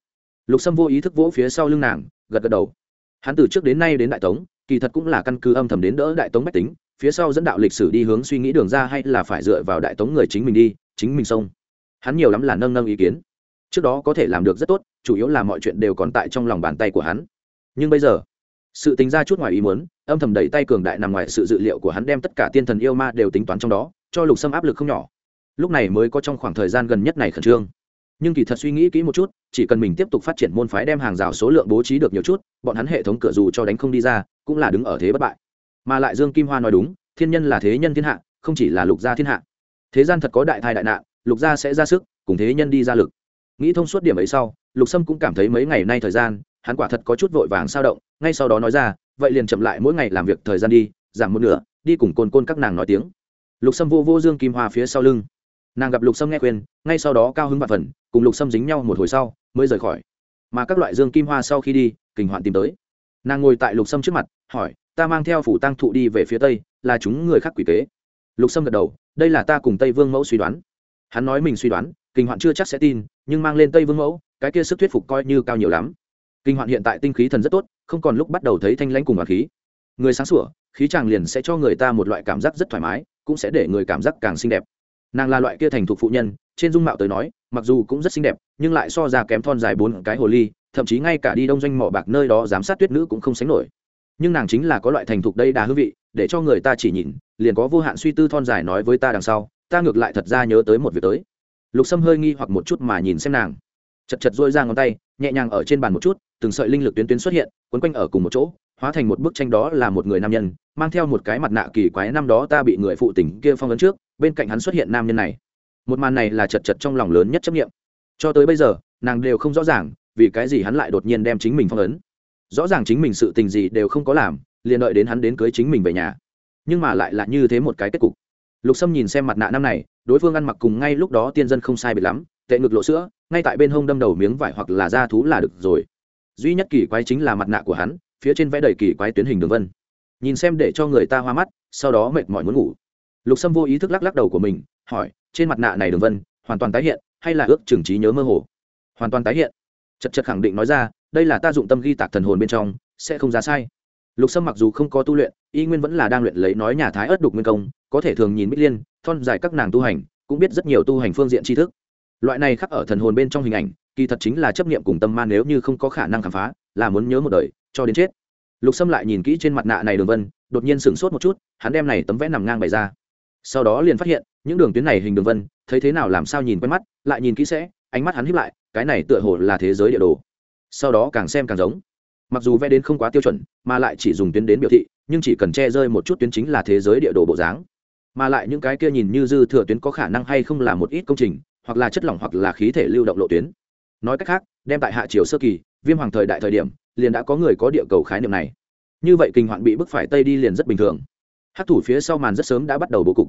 lục sâm vô ý thức vỗ phía sau lưng nàng, gật gật đầu. Hắn từ trước đến nay đến đại tống, kỳ thật cũng là căn cứ âm thầm đến đỡ đại tống bách tính, phía sau dẫn đạo lịch sử đi hướng suy nghĩ đường ra hay là phải dựa vào đại tống người chính mình đi, chính mình xông. Hắn nhiều lắm là nâng nâng ý kiến. Trước đó có thể làm được rất tốt, chủ yếu là mọi chuyện đều còn tại trong lòng bàn tay của hắn. Nhưng bây giờ, sự tính ra chút ngoài ý muốn, âm thầm đẩy tay cường đại nằm ngoài sự dự liệu của hắn đem tất cả tiên thần yêu ma đều tính toán trong đó, cho lục sâm áp lực không nhỏ. Lúc này mới có trong khoảng thời gian gần nhất này khẩn trương nhưng kỳ thật suy nghĩ kỹ một chút, chỉ cần mình tiếp tục phát triển môn phái đem hàng rào số lượng bố trí được nhiều chút, bọn hắn hệ thống cửa dù cho đánh không đi ra, cũng là đứng ở thế bất bại. Mà lại dương kim hoa nói đúng, thiên nhân là thế nhân thiên hạ, không chỉ là lục gia thiên hạ. Thế gian thật có đại thai đại nạn, lục gia sẽ ra sức, cùng thế nhân đi ra lực. Nghĩ thông suốt điểm ấy sau, lục sâm cũng cảm thấy mấy ngày nay thời gian, hắn quả thật có chút vội vàng sao động, ngay sau đó nói ra, vậy liền chậm lại mỗi ngày làm việc thời gian đi, giảm một nửa, đi cùng côn côn các nàng nói tiếng. Lục sâm vô vô dương kim hoa phía sau lưng nàng gặp lục sâm nghe khuyên, ngay sau đó cao hứng và phần, cùng lục sâm dính nhau một hồi sau, mới rời khỏi. Mà các loại dương kim hoa sau khi đi, kình hoạn tìm tới. Nàng ngồi tại lục sâm trước mặt, hỏi, ta mang theo phủ tăng thụ đi về phía tây, là chúng người khác quỷ kế. Lục sâm gật đầu, đây là ta cùng tây vương mẫu suy đoán. Hắn nói mình suy đoán kinh hoạn chưa chắc sẽ tin, nhưng mang lên tây vương mẫu, cái kia sức thuyết phục coi như cao nhiều lắm. Kinh hoạn hiện tại tinh khí thần rất tốt, không còn lúc bắt đầu thấy thanh lãnh cùng hòa khí. Người sáng sủa, khí chàng liền sẽ cho người ta một loại cảm giác rất thoải mái, cũng sẽ để người cảm giác càng xinh đẹp nàng là loại kia thành thục phụ nhân, trên dung mạo tới nói, mặc dù cũng rất xinh đẹp, nhưng lại so ra kém thon dài bốn cái hồ ly, thậm chí ngay cả đi đông doanh mỏ bạc nơi đó giám sát tuyết nữ cũng không sánh nổi. Nhưng nàng chính là có loại thành thục đây đà hương vị, để cho người ta chỉ nhìn, liền có vô hạn suy tư thon dài nói với ta đằng sau, ta ngược lại thật ra nhớ tới một việc tới. Lục sâm hơi nghi hoặc một chút mà nhìn xem nàng. Chật chật dôi ra ngón tay, nhẹ nhàng ở trên bàn một chút, từng sợi linh lực tuyến tuyến xuất hiện, quấn quanh ở cùng một chỗ, hóa thành một bức tranh đó là một người nam nhân, mang theo một cái mặt nạ kỳ quái năm đó ta bị người phụ tình kia phong ấn trước bên cạnh hắn xuất hiện nam nhân này. Một màn này là chật chật trong lòng lớn nhất chấp nghiệm cho tới bây giờ, nàng đều không rõ ràng, vì cái gì hắn lại đột nhiên đem chính mình phong ấn. Rõ ràng chính mình sự tình gì đều không có làm, liền đợi đến hắn đến cưới chính mình về nhà. Nhưng mà lại là như thế một cái kết cục. Lục sâm nhìn xem mặt nạ năm này, đối phương ăn mặc cùng ngay lúc đó tiên dân không sai biệt lắm, tệ ngực lộ sữa, ngay tại bên hông đâm đầu miếng vải hoặc là da thú là được rồi. Duy nhất kỳ quái chính là mặt nạ của hắn, phía trên vẽ đầy kỳ quái tuyến hình đường vân. Nhìn xem để cho người ta hoa mắt, sau đó mệt mỏi muốn ngủ lục sâm vô ý thức lắc lắc đầu của mình, hỏi, trên mặt nạ này đường vân, hoàn toàn tái hiện hay là ước trừng trí nhớ mơ hồ? Hoàn toàn tái hiện. Chật chật khẳng định nói ra, đây là ta dụng tâm ghi tạc thần hồn bên trong, sẽ không ra sai. Lục sâm mặc dù không có tu luyện, y nguyên vẫn là đang luyện lấy nói nhà thái ớt đục nguyên công, có thể thường nhìn bích liên, thon dài các nàng tu hành, cũng biết rất nhiều tu hành phương diện tri thức. Loại này khắc ở thần hồn bên trong hình ảnh, kỳ thật chính là chấp niệm cùng tâm man nếu như không có khả năng khám phá, là muốn nhớ một đời, cho đến chết. Lục sâm lại nhìn kỹ trên mặt nạ này đường vân, đột nhiên sửng sốt một chút, hắn đem này tấm vẽ nằm ngang bày ra sau đó liền phát hiện, những đường tuyến này hình đường vân, thấy thế nào làm sao nhìn quen mắt, lại nhìn kỹ sẽ, ánh mắt hắn hiếp lại, cái này tựa hồ là thế giới địa đồ. Sau đó càng xem càng giống. Mặc dù vẽ đến không quá tiêu chuẩn, mà lại chỉ dùng tuyến đến biểu thị, nhưng chỉ cần che rơi một chút tuyến chính là thế giới địa đồ bộ dáng. Mà lại những cái kia nhìn như dư thừa tuyến có khả năng hay không là một ít công trình, hoặc là chất lỏng hoặc là khí thể lưu động lộ tuyến. Nói cách khác, đem tại hạ triều sơ kỳ, viêm hoàng thời đại thời điểm, liền đã có người có địa cầu khái niệm này. Như vậy kinh hoạn bị bức phải tây đi liền rất bình thường hát thủ phía sau màn rất sớm đã bắt đầu bố cục.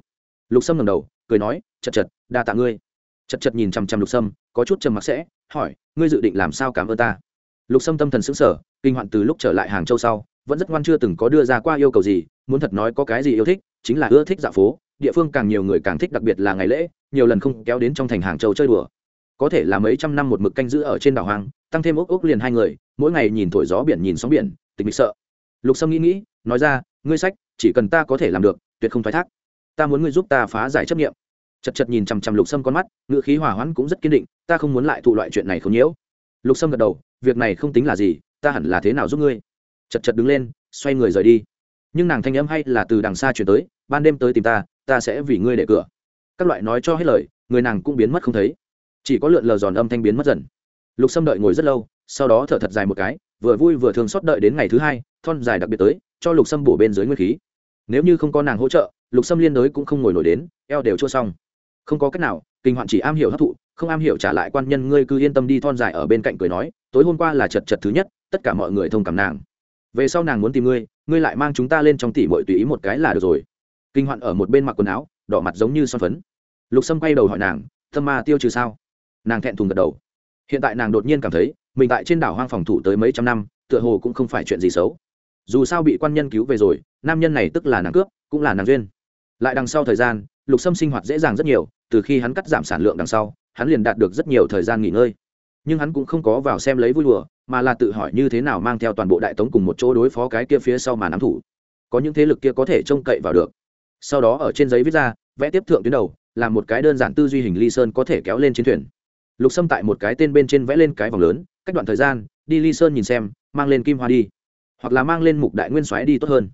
Lục sâm ngầm đầu, cười nói, chật chật, đa tạ ngươi. Chật chật nhìn chằm chằm lục sâm, có chút trầm mặc sẽ, hỏi, ngươi dự định làm sao cảm ơn ta? Lục sâm tâm thần xứng sở kinh hoạn từ lúc trở lại hàng châu sau, vẫn rất ngoan chưa từng có đưa ra qua yêu cầu gì, muốn thật nói có cái gì yêu thích, chính là ưa thích dạ phố. Địa phương càng nhiều người càng thích, đặc biệt là ngày lễ, nhiều lần không kéo đến trong thành hàng châu chơi đùa. Có thể là mấy trăm năm một mực canh giữ ở trên đảo hoang, tăng thêm ốc ốc liền hai người, mỗi ngày nhìn thổi gió biển nhìn sóng biển, tịch mịch sợ. Lục sâm nghĩ nghĩ, nói ra ngươi sách, chỉ cần ta có thể làm được, tuyệt không thoái thác. Ta muốn ngươi giúp ta phá giải chấp nghiệm chật chật nhìn chằm chằm lục sâm con mắt ngự khí hỏa hoãn cũng rất kiên định, ta không muốn lại thụ loại chuyện này không nhiễu. Lục sâm gật đầu, việc này không tính là gì, ta hẳn là thế nào giúp ngươi? Chật chật đứng lên, xoay người rời đi. Nhưng nàng thanh âm hay là từ đằng xa chuyển tới, ban đêm tới tìm ta ta sẽ vì ngươi để cửa. Các loại nói cho hết lời, người nàng cũng biến mất không thấy. Chỉ có lượn lờ giòn âm thanh biến mất dần. Lục sâm đợi ngồi rất lâu, sau đó thở thật dài một cái, vừa vui vừa thường xót đợi đến ngày thứ hai, thon dài đặc biệt tới cho lục sâm bổ bên dưới nguyên khí. Nếu như không có nàng hỗ trợ, lục sâm liên đới cũng không ngồi nổi đến, eo đều chua xong. Không có cách nào, kinh hoạn chỉ am hiểu hấp thụ, không am hiểu trả lại quan nhân, ngươi cứ yên tâm đi, thon dài ở bên cạnh cười nói, tối hôm qua là chật chật thứ nhất, tất cả mọi người thông cảm nàng. Về sau nàng muốn tìm ngươi ngươi lại mang chúng ta lên trong tỉ mọi tùy ý một cái là được rồi. Kinh hoạn ở một bên mặc quần áo, đỏ mặt giống như son phấn. Lục sâm quay đầu hỏi nàng thâm ma tiêu trừ sao? Nàng thẹn thùng gật đầu. Hiện tại nàng đột nhiên cảm thấy, mình tại trên đảo hoang phòng thủ tới mấy trăm năm, tựa hồ cũng không phải chuyện gì xấu dù sao bị quan nhân cứu về rồi, nam nhân này tức là nàng cướp, cũng là nàng duyên. Lại đằng sau thời gian, lục sâm sinh hoạt dễ dàng rất nhiều, từ khi hắn cắt giảm sản lượng đằng sau, hắn liền đạt được rất nhiều thời gian nghỉ ngơi. Nhưng hắn cũng không có vào xem lấy vui đùa, mà là tự hỏi như thế nào mang theo toàn bộ đại tống cùng một chỗ đối phó cái kia phía sau mà nắm thủ. Có những thế lực kia có thể trông cậy vào được. Sau đó ở trên giấy viết ra, vẽ tiếp thượng tuyến đầu, là một cái đơn giản tư duy hình ly sơn có thể kéo lên chiến thuyền. Lục sâm tại một cái tên bên trên vẽ lên cái vòng lớn, cách đoạn thời gian, đi ly sơn nhìn xem, mang lên kim hoa đi hoặc là mang lên mục đại nguyên soái đi tốt hơn.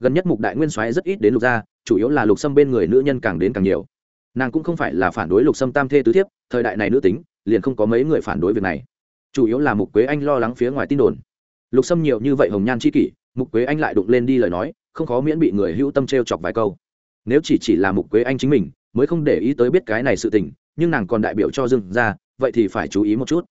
Gần nhất mục đại nguyên soái rất ít đến lục gia, chủ yếu là lục xâm bên người nữ nhân càng đến càng nhiều. Nàng cũng không phải là phản đối lục xâm tam thê tứ thiếp, thời đại này nữ tính, liền không có mấy người phản đối việc này. Chủ yếu là mục quế anh lo lắng phía ngoài tin đồn. Lục xâm nhiều như vậy hồng nhan c h i kỷ, mục quế anh lại đụng lên đi lời nói, không khó miễn bị người hữu tâm t r e o chọc vài câu. Nếu chỉ chỉ là mục quế anh chính mình, mới không để ý tới biết cái này sự tình, nhưng nàng còn đại biểu cho dương ra vậy thì phải chú ý một chút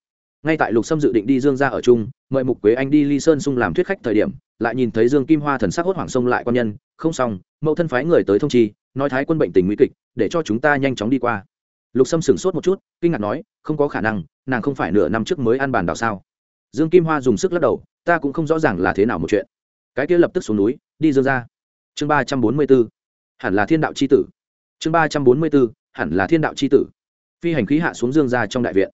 ngay tại lục sâm dự định đi dương ra ở chung, mời mục quế anh đi ly sơn sung làm thuyết khách thời điểm, lại nhìn thấy dương kim hoa thần sắc hốt hoảng sông lại quan nhân, không xong, mẫu thân phái người tới thông chi, nói thái quân bệnh tình nguy kịch, để cho chúng ta nhanh chóng đi qua. Lục sâm sửng sốt một chút, kinh ngạc nói, không có khả năng, nàng không phải nửa năm trước mới ăn bàn đào sao? Dương kim hoa dùng sức lắc đầu, ta cũng không rõ ràng là thế nào một chuyện. Cái kia lập tức xuống núi, đi dương ra chương ba trăm bốn mươi b ố hẳn là thiên đạo c h i tử. Chương ba trăm bốn mươi b ố hẳn là thiên đạo c h i tử. Phi hành khí hạ xuống dương ra trong đại viện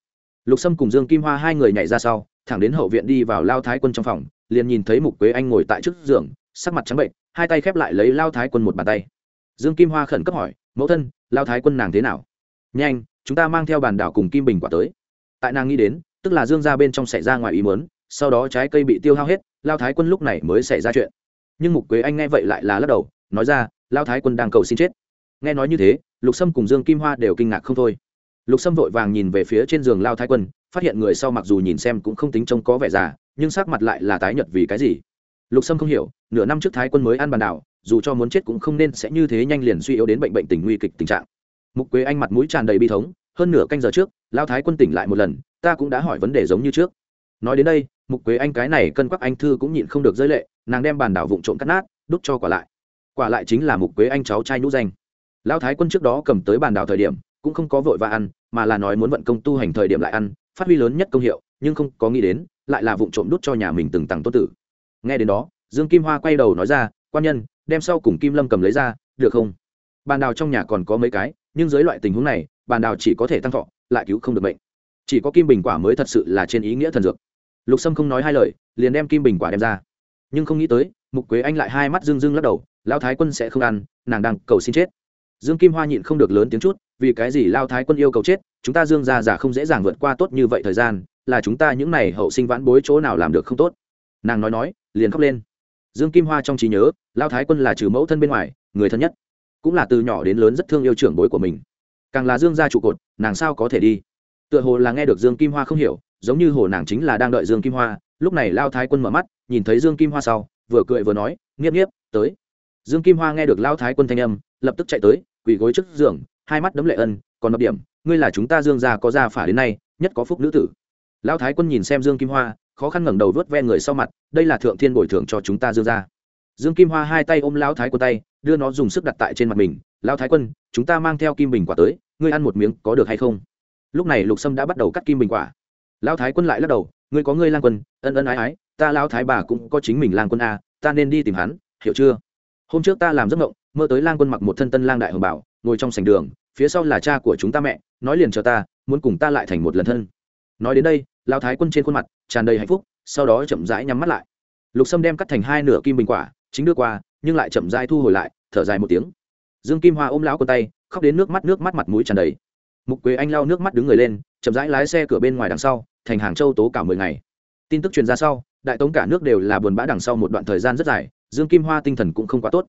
lục sâm cùng dương kim hoa hai người nhảy ra sau, thẳng đến hậu viện đi vào lao thái quân trong phòng, liền nhìn thấy mục quế anh ngồi tại trước giường, sắc mặt trắng bệnh, hai tay khép lại lấy lao thái quân một bàn tay. Dương kim hoa khẩn cấp hỏi, mẫu thân, lao thái quân nàng thế nào? Nhanh, chúng ta mang theo bàn đảo cùng kim bình quả tới. Tại nàng nghĩ đến, tức là dương ra bên trong xảy ra ngoài ý mớn sau đó trái cây bị tiêu hao hết, lao thái quân lúc này mới xảy ra chuyện. Nhưng mục quế anh nghe vậy lại là lắc đầu, nói ra, lao thái quân đang cầu xin chết. Nghe nói như thế, lục sâm cùng dương kim hoa đều kinh ngạc không thôi lục sâm vội vàng nhìn về phía trên giường lao thái quân, phát hiện người sau mặc dù nhìn xem cũng không tính trông có vẻ già, nhưng sắc mặt lại là tái nhợt vì cái gì? Lục sâm không hiểu, nửa năm trước thái quân mới ăn bàn đảo, dù cho muốn chết cũng không nên sẽ như thế nhanh liền suy yếu đến bệnh bệnh tình nguy kịch tình trạng. Mục quế anh mặt mũi tràn đầy bi thống, hơn nửa canh giờ trước, lao thái quân tỉnh lại một lần, ta cũng đã hỏi vấn đề giống như trước. Nói đến đây, mục quế anh cái này cân quắc anh thư cũng nhịn không được rơi lệ, nàng đem bàn đảo vụn trộm cắt nát, đút cho quả lại. Quả lại chính là mục quế anh cháu trai nhũ danh. Lao thái quân trước đó cầm tới bàn đảo thời điểm, cũng không có vội và ăn mà là nói muốn vận công tu hành thời điểm lại ăn, phát huy lớn nhất công hiệu, nhưng không có nghĩ đến, lại là vụn trộm đút cho nhà mình từng tặng tốt tử. Nghe đến đó, dương kim hoa quay đầu nói ra, quan nhân, đem sau cùng kim lâm cầm lấy ra, được không? Bàn đào trong nhà còn có mấy cái, nhưng dưới loại tình huống này, bàn đào chỉ có thể tăng thọ, lại cứu không được bệnh chỉ có kim bình quả mới thật sự là trên ý nghĩa thần dược. Lục sâm không nói hai lời, liền đem kim bình quả đem ra. Nhưng không nghĩ tới, mục quế anh lại hai mắt dưng dưng lắc đầu lao thái quân sẽ không ăn, nàng đang cầu xin chết dương kim hoa nhịn không được lớn tiếng chút, vì cái gì lao thái quân yêu cầu chết, chúng ta dương gia giả không dễ dàng vượt qua tốt như vậy thời gian, là chúng ta những n à y hậu sinh vãn bối chỗ nào làm được không tốt. Nàng nói nói, liền khóc lên. Dương kim hoa trong trí nhớ, lao thái quân là trừ mẫu thân bên ngoài, người thân nhất. Cũng là từ nhỏ đến lớn rất thương yêu trưởng bối của mình. Càng là dương gia trụ cột, nàng sao có thể đi? Tựa hồ là nghe được dương kim hoa không hiểu, giống như hồ nàng chính là đang đợi dương kim hoa, lúc này lao thái quân mở mắt, nhìn thấy dương kim hoa sau, vừa cười vừa nói, nghiếp nghiếp, tới. Dương kim hoa nghe được lao thái quân thanh âm lập tức chạy tới, quỳ gối trước giường, hai mắt đấm lệ ân, còn đặc điểm, ngươi là chúng ta dương gia có gia phả đến nay, nhất có phúc nữ tử. Lão thái quân nhìn xem dương kim hoa, khó khăn ngẩng đầu vớt ve người sau mặt, đây là thượng thiên bồi thường cho chúng ta dương gia. Dương kim hoa hai tay ôm Lão thái quân tay, đưa nó dùng sức đặt tại trên mặt mình, Lão thái quân, chúng ta mang theo kim bình quả tới, ngươi ăn một miếng có được hay không? Lúc này lục sâm đã bắt đầu cắt kim bình quả. Lão thái quân lại lắc đầu, ngươi có ngươi lang quân, ân ân ái ái, ta Lão thái bà cũng có chính mình lang quân a, ta nên đi tìm hắn, hiểu chưa? Hôm trước ta làm giấc mộng mơ tới lang quân mặc một thân tân lang đại hồng bảo, ngồi trong sành đường, phía sau là cha của chúng ta mẹ, nói liền cho ta, muốn cùng ta lại thành một lần thân. Nói đến đây lao thái quân trên khuôn mặt tràn đầy hạnh phúc, sau đó chậm rãi nhắm mắt lại. Lục sâm đem cắt thành hai nửa kim bình quả, chính đưa qua, nhưng lại chậm rãi thu hồi lại, thở dài một tiếng. Dương kim hoa ôm lão con tay, khóc đến nước mắt nước mắt mặt mũi tràn đầy. Mục quế anh lau nước mắt đứng người lên, chậm rãi lái xe cửa bên ngoài đằng sau, thành hàng châu tố cả mười ngày. Tin tức truyền ra sau, đại tống cả nước đều là buồn bã đằng sau một đoạn thời gian rất dài, dương kim hoa tinh thần cũng không quá tốt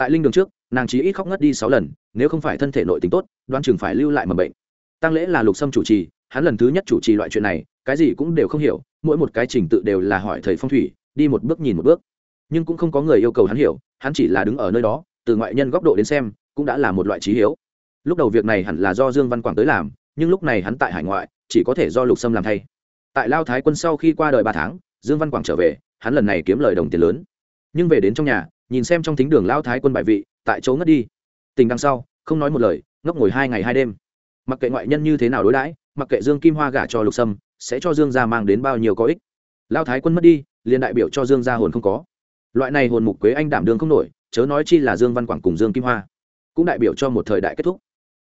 tại linh đường trước, nàng chỉ ít khóc ngất đi sáu lần, nếu không phải thân thể nội tính tốt Đoan chừng phải lưu lại mầm bệnh. Tăng lễ là lục sâm chủ trì, hắn lần thứ nhất chủ trì loại chuyện này, cái gì cũng đều không hiểu, mỗi một cái trình tự đều là hỏi thầy phong thủy, đi một bước nhìn một bước. Nhưng cũng không có người yêu cầu hắn hiểu, hắn chỉ là đứng ở nơi đó, từ ngoại nhân góc độ đến xem, cũng đã là một loại trí hiếu. Lúc đầu việc này hẳn là do dương văn quảng tới làm, nhưng lúc này hắn tại hải ngoại, chỉ có thể do lục sâm làm thay. Tại lao thái quân sau khi qua đời ba tháng, dương văn quảng trở về, hắn lần này kiếm lời đồng tiền lớn. Nhưng về đến trong nhà nhìn xem trong thính đường lao thái quân bại vị, tại chỗ ngất đi. Tình đằng sau, không nói một lời, ngốc ngồi hai ngày hai đêm. Mặc kệ ngoại nhân như thế nào đối đãi, mặc kệ dương kim hoa gả cho lục sâm, sẽ cho dương gia mang đến bao nhiêu có ích. Lao thái quân mất đi, liền đại biểu cho dương gia hồn không có. Loại này hồn mục quế anh đảm đương không nổi, chớ nói chi là dương văn quảng cùng dương kim hoa. Cũng đại biểu cho một thời đại kết thúc.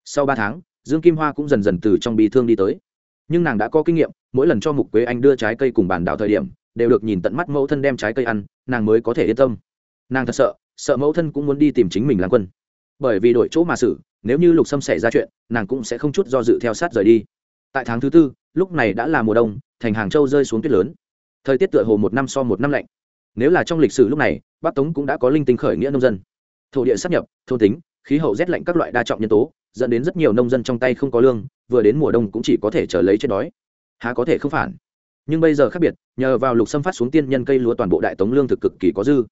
Sau ba tháng, dương kim hoa cũng dần dần từ trong bi thương đi tới. Nhưng nàng đã có kinh nghiệm, mỗi lần cho mục quế anh đưa trái cây cùng bàn đảo thời điểm, đều được nhìn tận mắt mẫu thân đem trái cây ăn, nàng mới có thể yên tâm nàng thật sợ sợ mẫu thân cũng muốn đi tìm chính mình làm quân. Bởi vì đổi chỗ mà xử, nếu như lục sâm xảy ra chuyện, nàng cũng sẽ không chút do dự theo sát rời đi. Tại tháng thứ tư, lúc này đã là mùa đông, thành hàng châu rơi xuống tuyết lớn. Thời tiết tựa hồ một năm so một năm lạnh. Nếu là trong lịch sử lúc này, bắc tống cũng đã có linh tinh khởi nghĩa nông dân. Thổ địa sắp nhập, thôn tính, khí hậu rét lạnh các loại đa trọng nhân tố, dẫn đến rất nhiều nông dân trong tay không có lương, vừa đến mùa đông cũng chỉ có thể chờ lấy chết đói. Há có thể không phản? Nhưng bây giờ khác biệt, nhờ vào lục xâm phát xuống tiên nhân cây lúa toàn bộ đại tống lương thực cực kỳ có dư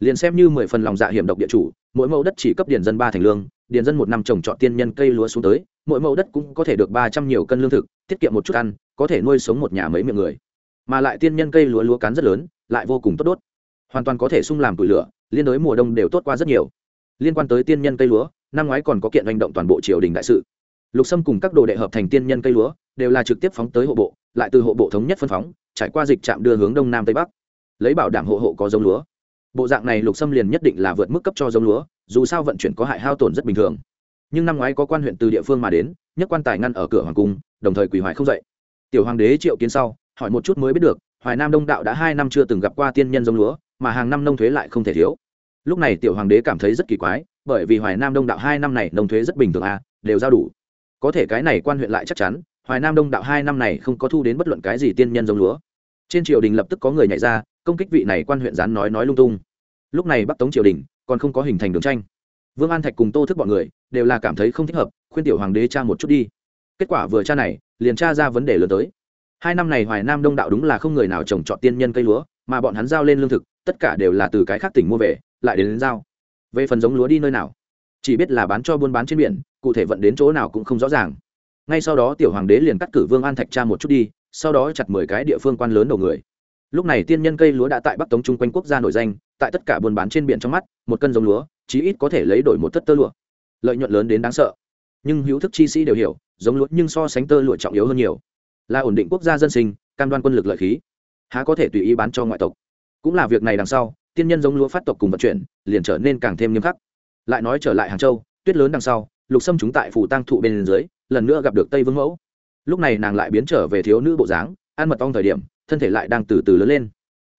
liền xem như mười phần lòng dạ hiểm độc địa chủ, mỗi mẫu đất chỉ cấp điền dân ba thành lương, điền dân một năm trồng trọt tiên nhân cây lúa xuống tới, mỗi mẫu đất cũng có thể được ba trăm nhiều cân lương thực, tiết kiệm một chút ăn, có thể nuôi sống một nhà mấy miệng người. Mà lại tiên nhân cây lúa lúa cán rất lớn, lại vô cùng tốt đốt. Hoàn toàn có thể sung làm tủi lửa, liên đối mùa đông đều tốt qua rất nhiều. Liên quan tới tiên nhân cây lúa, năm ngoái còn có kiện hành động toàn bộ triều đình đại sự. Lục sâm cùng các đồ đệ hợp thành tiên nhân cây lúa, đều là trực tiếp phóng tới hộ bộ, lại từ hộ bộ thống nhất phân phóng, trải qua dịch trạm đưa hướng đông nam tây bắc. Lấy bảo đảm hộ hộ có giống lúa bộ dạng này lục xâm liền nhất định là vượt mức cấp cho giống lúa, dù sao vận chuyển có hại hao tổn rất bình thường. Nhưng năm ngoái có quan huyện từ địa phương mà đến, nhất quan tài ngăn ở cửa hoàng cung, đồng thời quỳ hoài không dậy. Tiểu hoàng đế triệu kiến sau, hỏi một chút mới biết được, hoài nam đông đạo đã hai năm chưa từng gặp qua tiên nhân giống lúa, mà hàng năm nông thuế lại không thể thiếu. Lúc này tiểu hoàng đế cảm thấy rất kỳ quái, bởi vì hoài nam đông đạo hai năm này nông thuế rất bình thường à đều giao đủ. Có thể cái này quan huyện lại chắc chắn, hoài nam đông đạo hai năm này không có thu đến bất luận cái gì tiên nhân giống lúa. Trên triều đình lập tức có người nhảy ra công kích vị này quan huyện gián nói nói lung tung. Lúc này bắc tống triều đình còn không có hình thành đường tranh. Vương an thạch cùng tô thức bọn người đều là cảm thấy không thích hợp khuyên tiểu hoàng đế tra một chút đi. Kết quả vừa tra này liền tra ra vấn đề lớn tới. Hai năm này hoài nam đông đạo đúng là không người nào trồng trọt tiên nhân cây lúa mà bọn hắn giao lên lương thực tất cả đều là từ cái khác tỉnh mua về lại đến, đến giao. Về phần giống lúa đi nơi nào chỉ biết là bán cho buôn bán trên biển cụ thể vận đến chỗ nào cũng không rõ ràng. Ngay sau đó tiểu hoàng đế liền cắt cử vương an thạch tra một chút đi sau đó chặt mười cái địa phương quan lớn đầu người lúc này tiên nhân cây lúa đã tại bắc tống chung quanh quốc gia nổi danh, tại tất cả buôn bán trên biển trong mắt, một cân giống lúa, chí ít có thể lấy đổi một thất tơ lụa. Lợi nhuận lớn đến đáng sợ. Nhưng hữu thức chi sĩ đều hiểu, giống lúa nhưng so sánh tơ lụa trọng yếu hơn nhiều. Là ổn định quốc gia dân sinh, cam đoan quân lực lợi khí. Há có thể tùy ý bán cho ngoại tộc. Cũng là việc này đằng sau, tiên nhân giống lúa phát tộc cùng vận chuyển, liền trở nên càng thêm nghiêm khắc. Lại nói trở lại hàng châu, tuyết lớn đằng sau, lục xâm chúng tại phủ tăng thụ bên dưới, lần nữa gặp được tây vương mẫu. Lúc này nàng lại biến trở về thiếu nữ bộ dáng ăn mật ong thời điểm, thân thể lại đang từ từ lớn lên.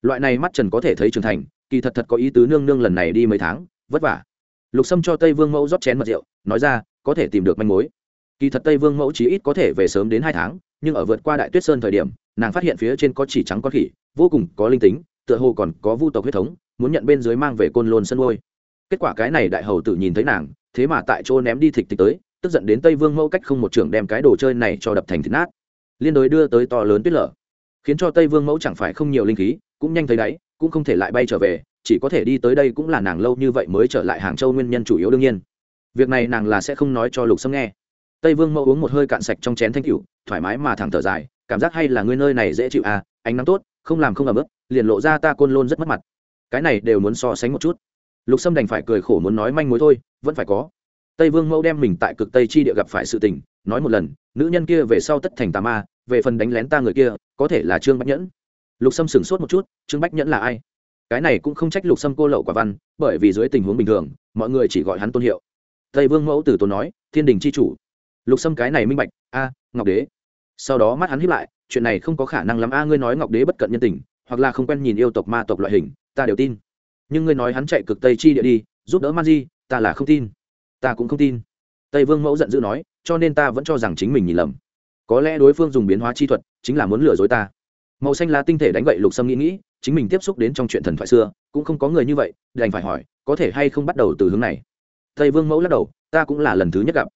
Loại này mắt trần có thể thấy trưởng thành, kỳ thật thật có ý tứ nương nương lần này đi mấy tháng, vất vả. Lục sâm cho tây vương mẫu rót chén mật rượu, nói ra, có thể tìm được manh mối. Kỳ thật tây vương mẫu chỉ ít có thể về sớm đến hai tháng, nhưng ở vượt qua đại tuyết sơn thời điểm, nàng phát hiện phía trên có chỉ trắng con khỉ, vô cùng có linh tính, tựa hồ còn có vu tộc huyết thống, muốn nhận bên dưới mang về côn lôn sân ngôi. Kết quả cái này đại hầu tự nhìn thấy nàng, thế mà tại chỗ ném đi thịt thịt tới, tức giận đến tây vương mẫu cách không một trưởng đem cái đồ chơi này cho đập thành thịt nát liên đối đưa tới to lớn tuyết lở, khiến cho tây vương mẫu chẳng phải không nhiều linh khí, cũng nhanh thấy đáy, cũng không thể lại bay trở về, chỉ có thể đi tới đây cũng là nàng lâu như vậy mới trở lại hàng châu nguyên nhân chủ yếu đương nhiên. Việc này nàng là sẽ không nói cho lục sâm nghe. Tây vương mẫu uống một hơi cạn sạch trong chén thanh cựu thoải mái mà thẳng thở dài, cảm giác hay là ngươi nơi này dễ chịu à ánh nắng tốt, không làm không ấm ức, liền lộ ra ta côn lôn rất mất mặt. Cái này đều muốn so sánh một chút. Lục sâm đành phải cười khổ muốn nói manh mối thôi, vẫn phải có. Tây vương mẫu đem mình tại cực tây chi địa gặp phải sự tình, nói một lần, nữ nhân kia về sau tất thành tà ma về phần đánh lén ta người kia, có thể là trương bách nhẫn. Lục sâm sửng sốt một chút, trương bách nhẫn là ai? Cái này cũng không trách lục sâm cô lậu quả văn, bởi vì dưới tình huống bình thường, mọi người chỉ gọi hắn tôn hiệu. Tây vương mẫu tử tôn nói, thiên đình c h i chủ. Lục sâm cái này minh bạch, a, ngọc đế. Sau đó mắt hắn hiếp lại, chuyện này không có khả năng lắm, a, ngươi nói ngọc đế bất cận nhân tình, hoặc là không quen nhìn yêu tộc ma tộc loại hình, ta đều tin. Nhưng ngươi nói hắn chạy cực tây chi địa đi, giúp đỡ man di, ta là không tin. Ta cũng không tin. Tây vương mẫu giận dữ nói, cho nên ta vẫn cho rằng chính mình nhìn lầm có lẽ đối phương dùng biến hóa chi thuật chính là muốn lừa dối ta. Màu xanh lá tinh thể đánh gậy lục sâm nghĩ nghĩ, chính mình tiếp xúc đến trong chuyện thần thoại xưa, cũng không có người như vậy, đành phải hỏi, có thể hay không bắt đầu từ hướng này? Tây vương mẫu lắc đầu, ta cũng là lần thứ nhất gặp.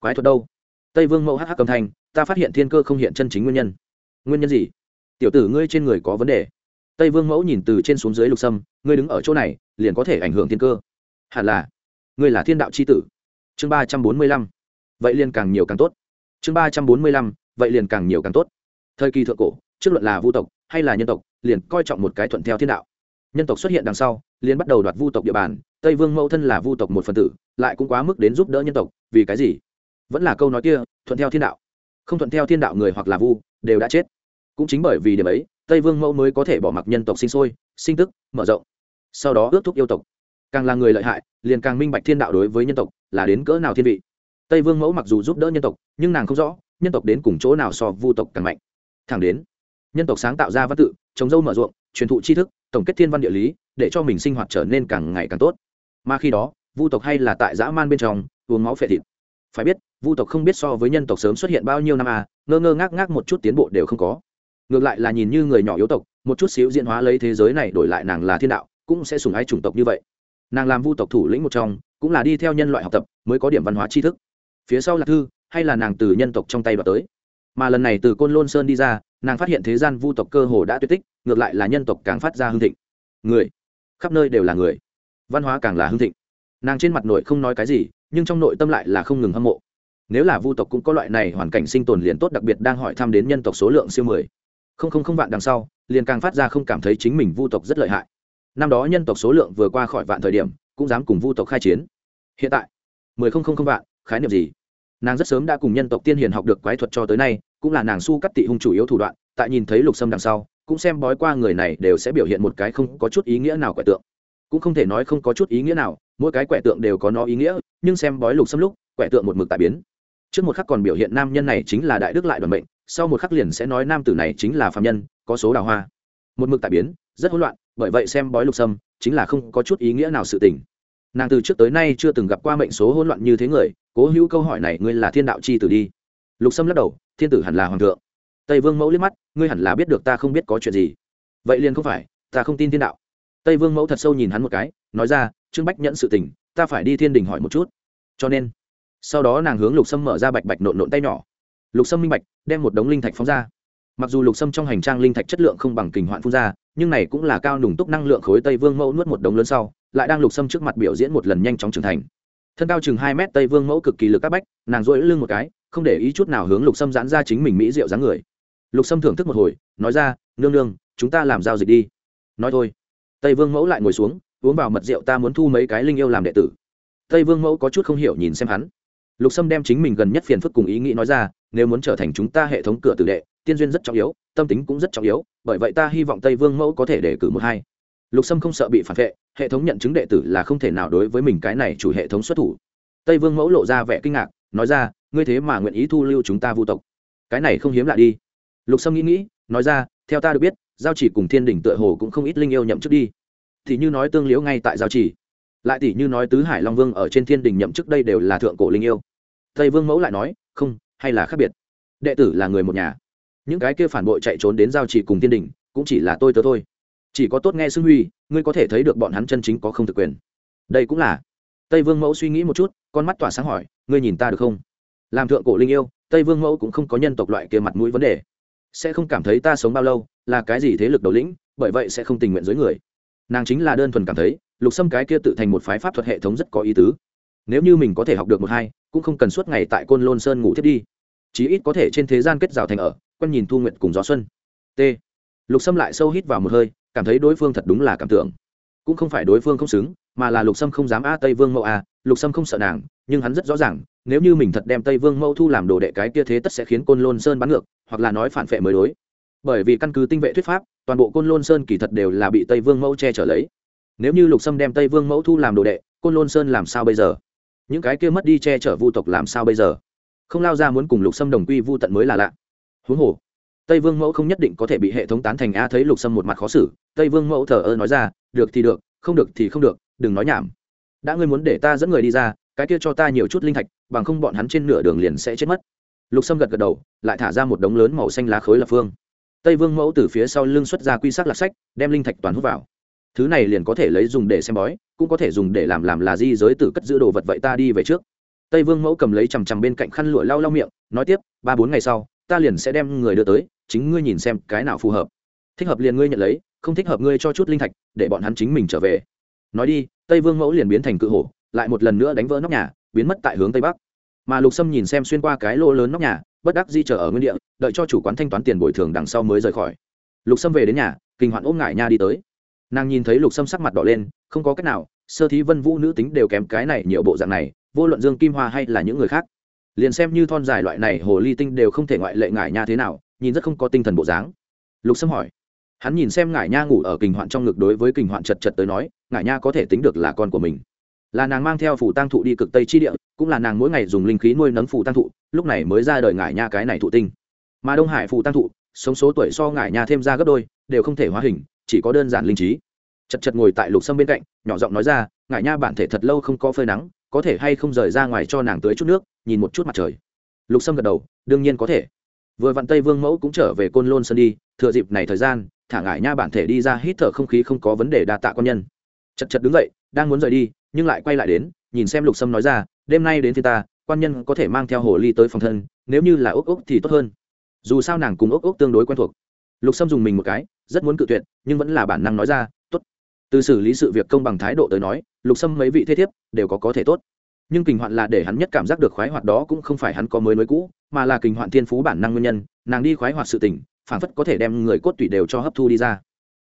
Quái thuật đâu? Tây vương mẫu hh cầm thanh, ta phát hiện thiên cơ không hiện chân chính nguyên nhân. Nguyên nhân gì? Tiểu tử ngươi trên người có vấn đề. Tây vương mẫu nhìn từ trên xuống dưới lục sâm, ngươi đứng ở chỗ này, liền có thể ảnh hưởng thiên cơ. Hẳn là, ngươi là thiên đạo c h i tử. Chương ba trăm bốn mươi lăm. Vậy liền càng nhiều càng tốt. Chương ba trăm bốn mươi lăm vậy liền càng nhiều càng tốt. Thời kỳ thượng cổ, trước luận là vu tộc hay là nhân tộc, liền coi trọng một cái thuận theo thiên đạo. Nhân tộc xuất hiện đằng sau, liền bắt đầu đoạt vu tộc địa bàn, tây vương mẫu thân là vu tộc một phần tử, lại cũng quá mức đến giúp đỡ nhân tộc, vì cái gì? Vẫn là câu nói kia, thuận theo thiên đạo. Không thuận theo thiên đạo người hoặc là vu, đều đã chết. Cũng chính bởi vì điểm ấy, tây vương mẫu mới có thể bỏ mặc nhân tộc sinh sôi, sinh tức, mở rộng. Sau đó ước thúc yêu tộc. Càng là người lợi hại, liền càng minh bạch thiên đạo đối với nhân tộc là đến cỡ nào thiên vị. Tây vương mẫu mặc dù giúp đỡ nhân tộc, nhưng nàng không rõ nhân tộc đến cùng chỗ nào so vu tộc càng mạnh? Thẳng đến, nhân tộc sáng tạo ra văn tự, trồng dâu mở ruộng, truyền thụ tri thức, tổng kết thiên văn địa lý, để cho mình sinh hoạt trở nên càng ngày càng tốt. Mà khi đó, vu tộc hay là tại dã man bên trong, uống máu phệ thịt. Phải biết, vu tộc không biết so với nhân tộc sớm xuất hiện bao nhiêu năm à ngơ ngơ ngác ngác một chút tiến bộ đều không có. Ngược lại là nhìn như người nhỏ yếu tộc, một chút xíu diễn hóa lấy thế giới này đổi lại nàng là thiên đạo, cũng sẽ sùng ai chủng tộc như vậy. Nàng làm vu tộc thủ lĩnh một trong, cũng là đi theo nhân loại học tập, mới có điểm văn hóa tri thức. Phía sau là thư hay là nàng từ nhân tộc trong tay đoạt tới. Mà lần này từ côn lôn sơn đi ra, nàng phát hiện thế gian vu tộc cơ hồ đã tuyệt tích, ngược lại là nhân tộc càng phát ra hưng thịnh. Người, khắp nơi đều là người. Văn hóa càng là hưng thịnh. Nàng trên mặt nội không nói cái gì, nhưng trong nội tâm lại là không ngừng hâm mộ. Nếu là vu tộc cũng có loại này hoàn cảnh sinh tồn liền tốt, đặc biệt đang hỏi thăm đến nhân tộc số lượng siêu mười. Không không không vạn đằng sau, liền càng phát ra không cảm thấy chính mình vu tộc rất lợi hại. Năm đó nhân tộc số lượng vừa qua khỏi vạn thời điểm, cũng dám cùng vu tộc khai chiến. Hiện tại, mười không không không vạn, khái niệm gì? Nàng rất sớm đã cùng nhân tộc tiên hiền học được quái thuật cho tới nay, cũng là nàng su cắt tị hung chủ yếu thủ đoạn, tại nhìn thấy lục sâm đằng sau, cũng xem bói qua người này đều sẽ biểu hiện một cái không có chút ý nghĩa nào quẻ tượng. Cũng không thể nói không có chút ý nghĩa nào, mỗi cái quẻ tượng đều có nó ý nghĩa, nhưng xem bói lục sâm lúc, quẻ tượng một mực tại biến. Trước một khắc còn biểu hiện nam nhân này chính là đại đức lại đoàn mệnh, sau một khắc liền sẽ nói nam tử này chính là phạm nhân, có số đào hoa. Một mực tại biến, rất hỗn loạn, bởi vậy xem bói lục sâm, chính là không có chút ý nghĩa nào sự tình. Nàng từ trước tới nay chưa từng gặp qua mệnh số hỗn loạn như thế người cố hữu câu hỏi này ngươi là thiên đạo chi tử đi. Lục sâm lắc đầu, thiên tử hẳn là hoàng thượng. Tây vương mẫu liếc mắt, ngươi hẳn là biết được ta không biết có chuyện gì. Vậy liền không phải, ta không tin thiên đạo. Tây vương mẫu thật sâu nhìn hắn một cái, nói ra, trương bách nhận sự tình, ta phải đi thiên đình hỏi một chút. Cho nên, sau đó nàng hướng lục sâm mở ra bạch bạch nộn nộn tay nhỏ. Lục sâm minh bạch, đem một đống linh thạch phóng ra. Mặc dù lục sâm trong hành trang linh thạch chất lượng không bằng kình hoạn phun ra, nhưng này cũng là cao nùng túc năng lượng khối tây vương mẫu nuốt một đống lớn sau, lại đang lục sâm trước mặt biểu diễn một lần nhanh chóng trưởng thành thân cao chừng hai mét, tây vương mẫu cực kỳ lực các bách, nàng rỗi lưng một cái, không để ý chút nào hướng lục sâm giãn ra chính mình mỹ rượu dáng người. Lục sâm thưởng thức một hồi, nói ra, nương nương, chúng ta làm giao dịch đi. Nói thôi. Tây vương mẫu lại ngồi xuống, uống vào mật rượu ta muốn thu mấy cái linh yêu làm đệ tử. Tây vương mẫu có chút không hiểu nhìn xem hắn. Lục sâm đem chính mình gần nhất phiền phức cùng ý nghĩ nói ra, nếu muốn trở thành chúng ta hệ thống cửa tử đệ, tiên duyên rất trọng yếu, tâm tính cũng rất trọng yếu, bởi vậy ta hy vọng tây vương mẫu có thể đề cử một hai lục sâm không sợ bị phản vệ, hệ thống nhận chứng đệ tử là không thể nào đối với mình cái này chủ hệ thống xuất thủ. Tây vương mẫu lộ ra vẻ kinh ngạc, nói ra, ngươi thế mà nguyện ý thu lưu chúng ta vu tộc. Cái này không hiếm lạ đi. Lục sâm nghĩ nghĩ, nói ra, theo ta được biết, giao chỉ cùng thiên đỉnh tựa hồ cũng không ít linh yêu nhậm chức đi. Thì như nói tương liễu ngay tại giao chỉ. Lại tỷ như nói tứ hải long vương ở trên thiên đình nhậm chức đây đều là thượng cổ linh yêu. Tây vương mẫu lại nói, không, hay là khác biệt. Đệ tử là người một nhà. Những cái kia phản bội chạy trốn đến giao chỉ cùng thiên đình cũng chỉ là tôi tớ thôi chỉ có tốt nghe xưng huy, ngươi có thể thấy được bọn hắn chân chính có không thực quyền. Đây cũng là. Tây vương mẫu suy nghĩ một chút, con mắt tỏa sáng hỏi, ngươi nhìn ta được không? Làm thượng cổ linh yêu, tây vương mẫu cũng không có nhân tộc loại kia mặt mũi vấn đề. Sẽ không cảm thấy ta sống bao lâu, là cái gì thế lực đầu lĩnh, bởi vậy sẽ không tình nguyện dưới người. Nàng chính là đơn thuần cảm thấy, lục xâm cái kia tự thành một phái pháp thuật hệ thống rất có ý tứ. Nếu như mình có thể học được một hai, cũng không cần suốt ngày tại côn lôn sơn ngủ thiết đi. Chí ít có thể trên thế gian kết rào thành ở, quen nhìn thu nguyện cùng gió xuân. T. Lục xâm lại sâu hít vào một hơi cảm thấy đối phương thật đúng là cảm tưởng. Cũng không phải đối phương không xứng, mà là lục sâm không dám a tây vương mẫu a lục sâm không sợ nàng, nhưng hắn rất rõ ràng, nếu như mình thật đem tây vương mẫu thu làm đồ đệ cái kia thế tất sẽ khiến côn lôn sơn bắn ngược, hoặc là nói phản phệ mới đối. Bởi vì căn cứ tinh vệ thuyết pháp, toàn bộ côn lôn sơn kỳ thật đều là bị tây vương mẫu che chở lấy. Nếu như lục sâm đem tây vương mẫu thu làm đồ đệ, côn lôn sơn làm sao bây giờ? Những cái kia mất đi che chở vu tộc làm sao bây giờ? Không lao ra muốn cùng lục sâm đồng quy vu tận mới là lạ. Huống hồ tây vương mẫu không nhất định có thể bị hệ thống tán thành a thấy lục sâm một mặt khó xử. Tây vương mẫu thờ ơ nói ra, được thì được, không được thì không được, đừng nói nhảm. Đã ngươi muốn để ta dẫn người đi ra, cái kia cho ta nhiều chút linh thạch, bằng không bọn hắn trên nửa đường liền sẽ chết mất. Lục sâm gật gật đầu, lại thả ra một đống lớn màu xanh lá khối lập phương. Tây vương mẫu từ phía sau lưng xuất ra quy sắc lạc sách, đem linh thạch toàn hút vào. Thứ này liền có thể lấy dùng để xem bói, cũng có thể dùng để làm làm là di giới tử cất giữ đồ vật vậy ta đi về trước. Tây vương mẫu cầm lấy chằm chằm bên cạnh khăn lụa lau lau miệng, nói tiếp, ba bốn ngày sau, ta liền sẽ đem người đưa tới chính ngươi nhìn xem cái nào phù hợp. Thích hợp liền ngươi nhận lấy, không thích hợp ngươi cho chút linh thạch, để bọn hắn chính mình trở về. Nói đi, tây vương mẫu liền biến thành cự hổ, lại một lần nữa đánh vỡ nóc nhà, biến mất tại hướng tây bắc. Mà lục sâm nhìn xem xuyên qua cái lô lớn nóc nhà, bất đắc di trở ở nguyên địa, đợi cho chủ quán thanh toán tiền bồi thường đằng sau mới rời khỏi. Lục sâm về đến nhà, kinh hoạn ôm ngải nha đi tới. Nàng nhìn thấy lục sâm sắc mặt đỏ lên, không có cách nào, sơ thí vân vũ nữ tính đều kém cái này nhiều bộ dạng này, vô luận dương kim hoa hay là những người khác. Liền xem như thon dài loại này hồ ly tinh đều không thể ngoại lệ ngải nha thế nào nhìn rất không có tinh thần bộ dáng. Lục sâm hỏi, hắn nhìn xem ngải nha ngủ ở kình hoạn trong ngực đối với kình hoạn chật chật tới nói, ngải nha có thể tính được là con của mình. Là nàng mang theo phủ tăng thụ đi cực tây chi địa, cũng là nàng mỗi ngày dùng linh khí nuôi nấng phủ tăng thụ, lúc này mới ra đời ngải nha cái này thụ tinh. Mà đông hải phủ tăng thụ, sống số tuổi so ngải nha thêm ra gấp đôi, đều không thể hóa hình, chỉ có đơn giản linh trí. Chật chật ngồi tại lục sâm bên cạnh, nhỏ giọng nói ra, ngải nha bản thể thật lâu không có phơi nắng, có thể hay không rời ra ngoài cho nàng tưới chút nước, nhìn một chút mặt trời. Lục sâm gật đầu, đương nhiên có thể vừa vặn tây vương mẫu cũng trở về côn lôn sơn đi, thừa dịp này thời gian, thả ngải nha bản thể đi ra hít thở không khí không có vấn đề đa tạ quan nhân. Chật chật đứng dậy, đang muốn rời đi, nhưng lại quay lại đến, nhìn xem lục sâm nói ra, đêm nay đến thì ta, quan nhân có thể mang theo hồ ly tới phòng thân, nếu như là ốc ốc thì tốt hơn. Dù sao nàng cùng ốc ốc tương đối quen thuộc. Lục sâm dùng mình một cái, rất muốn cự tuyệt, nhưng vẫn là bản năng nói ra, tốt. Từ xử lý sự việc công bằng thái độ tới nói, lục sâm mấy vị thế thiếp đều có có thể tốt nhưng kinh hoạn là để hắn nhất cảm giác được khoái hoạt đó cũng không phải hắn có mới mới cũ, mà là kinh hoạn thiên phú bản năng nguyên nhân, nàng đi khoái hoạt sự tỉnh phản phất có thể đem người cốt tủy đều cho hấp thu đi ra.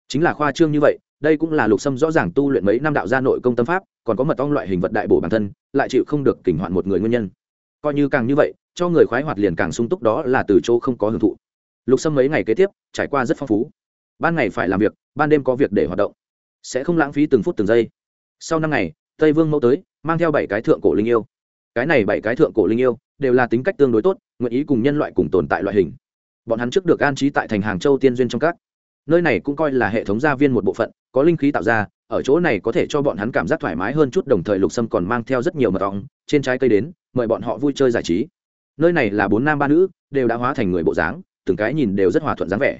Chính là khoa trương như vậy, đây cũng là lục sâm rõ ràng tu luyện mấy năm đạo gia nội công tâm pháp, còn có mật ong loại hình vật đại bổ bản thân, lại chịu không được kinh hoạn một người nguyên nhân. Coi như càng như vậy, cho người khoái hoạt liền càng sung túc đó là từ chỗ không có hưởng thụ. Lục sâm mấy ngày kế tiếp, trải qua rất phong phú. Ban ngày phải làm việc, ban đêm có việc để hoạt động. Sẽ không lãng phí từng phút từng giây. Sau năm ngày tây vương mẫu tới, mang theo bảy cái thượng cổ linh yêu. Cái này bảy cái thượng cổ linh yêu đều là tính cách tương đối tốt, nguyện ý cùng nhân loại cùng tồn tại loại hình. Bọn hắn trước được an trí tại thành hàng châu tiên duyên trong các. Nơi này cũng coi là hệ thống gia viên một bộ phận, có linh khí tạo ra, ở chỗ này có thể cho bọn hắn cảm giác thoải mái hơn chút, đồng thời lục sâm còn mang theo rất nhiều mật ong, trên trái cây đến, mời bọn họ vui chơi giải trí. Nơi này là bốn nam ba nữ, đều đã hóa thành người bộ dáng, từng cái nhìn đều rất hòa thuận dáng vẻ.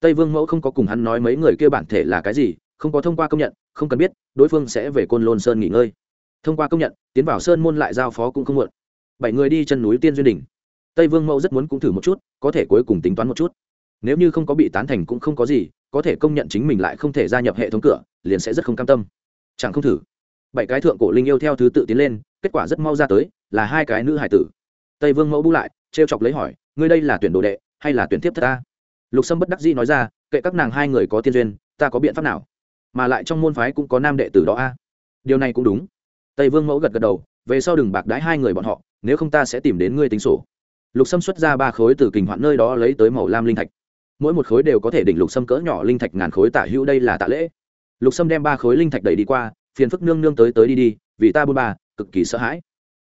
Tây vương mẫu không có cùng hắn nói mấy người kia bản thể là cái gì không có thông qua công nhận, không cần biết, đối phương sẽ về côn lôn sơn nghỉ ngơi. Thông qua công nhận, tiến vào sơn môn lại giao phó cũng không muộn. Bảy người đi chân núi tiên duyên đỉnh tây vương mẫu rất muốn cũng thử một chút, có thể cuối cùng tính toán một chút. Nếu như không có bị tán thành cũng không có gì, có thể công nhận chính mình lại không thể gia nhập hệ thống cửa, liền sẽ rất không cam tâm. Chẳng không thử. Bảy cái thượng cổ linh yêu theo thứ tự tiến lên, kết quả rất mau ra tới, là hai cái nữ hải tử. Tây vương mẫu bú lại t r e o chọc lấy hỏi, ngươi đây là tuyển đồ đệ, hay là tuyển tiếp thất ta? Lục sâm bất đắc dĩ nói ra, kệ các nàng hai người có tiên duyên, ta có biện pháp nào? Mà lại trong môn phái cũng có nam đệ tử đó a. Điều này cũng đúng. Tây vương mẫu gật gật đầu, về sau đừng bạc đái hai người bọn họ, nếu không ta sẽ tìm đến ngươi tính sổ. Lục sâm xuất ra ba khối từ kình hoạn nơi đó lấy tới màu lam linh thạch. Mỗi một khối đều có thể đỉnh lục sâm cỡ nhỏ linh thạch ngàn khối tả hữu đây là tạ lễ. Lục sâm đem ba khối linh thạch đẩy đi qua, phiền phức nương nương tới tới đi đi, vì ta buôn ba, cực kỳ sợ hãi.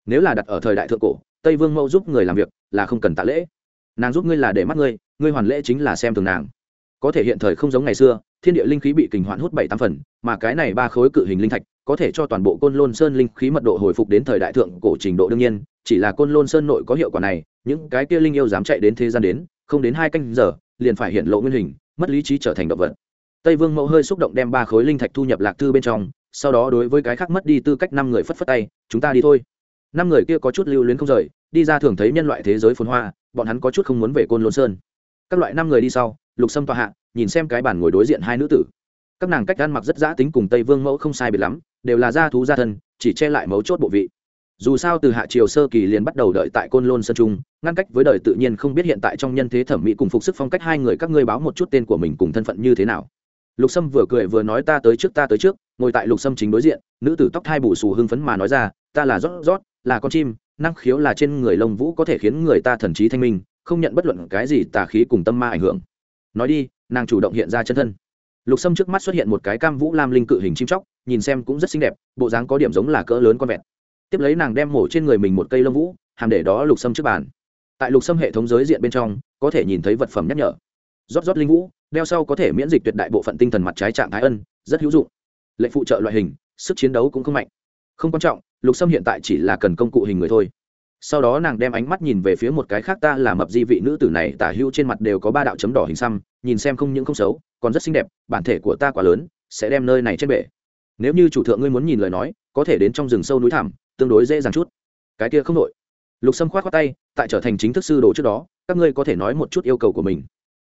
Nếu là đặt ở thời đại thượng cổ, tây vương mẫu giúp người làm việc là không cần tạ lễ. Nàng giúp ngươi là để mắt ngươi ngươi hoàn lễ chính là xem thường nàng có thể hiện thời không giống ngày xưa, thiên địa linh khí bị kình hoạn hút bảy tám phần, mà cái này ba khối cự hình linh thạch có thể cho toàn bộ côn lôn sơn linh khí mật độ hồi phục đến thời đại thượng cổ trình độ đương nhiên, chỉ là côn lôn sơn nội có hiệu quả này, những cái kia linh yêu dám chạy đến thế gian đến, không đến hai canh giờ, liền phải hiện lộ nguyên hình, mất lý trí trở thành động vật. Tây vương mẫu hơi xúc động đem ba khối linh thạch thu nhập lạc thư bên trong, sau đó đối với cái khác mất đi tư cách năm người phất phất tay, chúng ta đi thôi. Năm người kia có chút lưu luyến không rời, đi ra thường thấy nhân loại thế giới phồn hoa, bọn hắn có chút không muốn về côn lôn sơn. Các loại năm người đi sau lục sâm tòa hạ, nhìn xem cái bàn ngồi đối diện hai nữ tử. Các nàng cách ăn mặc rất giã tính cùng tây vương mẫu không sai biệt lắm, đều là da thú da thân, chỉ che lại mấu chốt bộ vị. Dù sao từ hạ triều sơ kỳ liền bắt đầu đợi tại côn lôn sơn trung, ngăn cách với đời tự nhiên không biết hiện tại trong nhân thế thẩm mỹ cùng phục sức phong cách hai người các ngươi báo một chút tên của mình cùng thân phận như thế nào. Lục sâm vừa cười vừa nói ta tới trước, ta tới trước, ngồi tại lục sâm chính đối diện, nữ tử tóc thai bù xù hưng phấn mà nói ra, ta là rót rót là con chim, năng khiếu là trên người lông vũ có thể khiến người ta thần trí thanh minh, không nhận bất luận cái gì tà khí cùng tâm ma ảnh hưởng nói đi, nàng chủ động hiện ra chân thân. Lục sâm trước mắt xuất hiện một cái cam vũ lam linh cự hình chim chóc, nhìn xem cũng rất xinh đẹp, bộ dáng có điểm giống là cỡ lớn con vẹt. tiếp lấy nàng đem mổ trên người mình một cây lông vũ, hàm để đó lục sâm trước bàn. Tại lục sâm hệ thống giới diện bên trong, có thể nhìn thấy vật phẩm nhắc nhở. Rót rót linh vũ, đeo sau có thể miễn dịch tuyệt đại bộ phận tinh thần mặt trái trạng thái ân, rất hữu dụng. Lệnh phụ trợ loại hình, sức chiến đấu cũng không mạnh. Không quan trọng, lục sâm hiện tại chỉ là cần công cụ hình người thôi sau đó nàng đem ánh mắt nhìn về phía một cái khác ta là mập di vị nữ tử này, tả hữu trên mặt đều có ba đạo chấm đỏ hình xăm, nhìn xem không những không xấu, còn rất xinh đẹp, bản thể của ta quá lớn, sẽ đem nơi này trên bể. Nếu như chủ thượng ngươi muốn nhìn lời nói, có thể đến trong rừng sâu núi thẳm, tương đối dễ dàng chút. Cái kia không nội lục sâm khoát khoát tay, tại trở thành chính thức sư đồ trước đó, các ngươi có thể nói một chút yêu cầu của mình.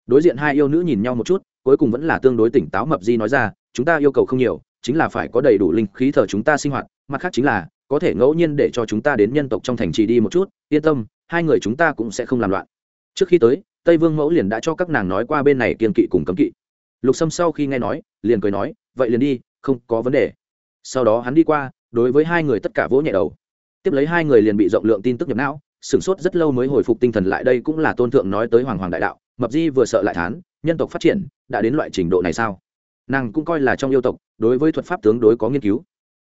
Đối diện hai yêu nữ nhìn nhau một chút, cuối cùng vẫn là tương đối tỉnh táo mập di nói ra, chúng ta yêu cầu không nhiều, chính là phải có đầy đủ linh khí thờ chúng ta sinh hoạt, mặt khác chính là có thể ngẫu nhiên để cho chúng ta đến nhân tộc trong thành trì đi một chút, yên tâm, hai người chúng ta cũng sẽ không làm loạn. Trước khi tới, tây vương mẫu liền đã cho các nàng nói qua bên này kiên kỵ cùng cấm kỵ. Lục sâm sau khi nghe nói, liền cười nói, vậy liền đi, không có vấn đề. Sau đó hắn đi qua, đối với hai người tất cả vỗ nhẹ đầu. Tiếp lấy hai người liền bị rộng lượng tin tức nhập não, sửng sốt rất lâu mới hồi phục tinh thần lại đây cũng là tôn thượng nói tới hoàng hoàng đại đạo, mập di vừa sợ lại thán, nhân tộc phát triển, đã đến loại trình độ này sao? Nàng cũng coi là trong yêu tộc, đối với thuật pháp tướng đối có nghiên cứu.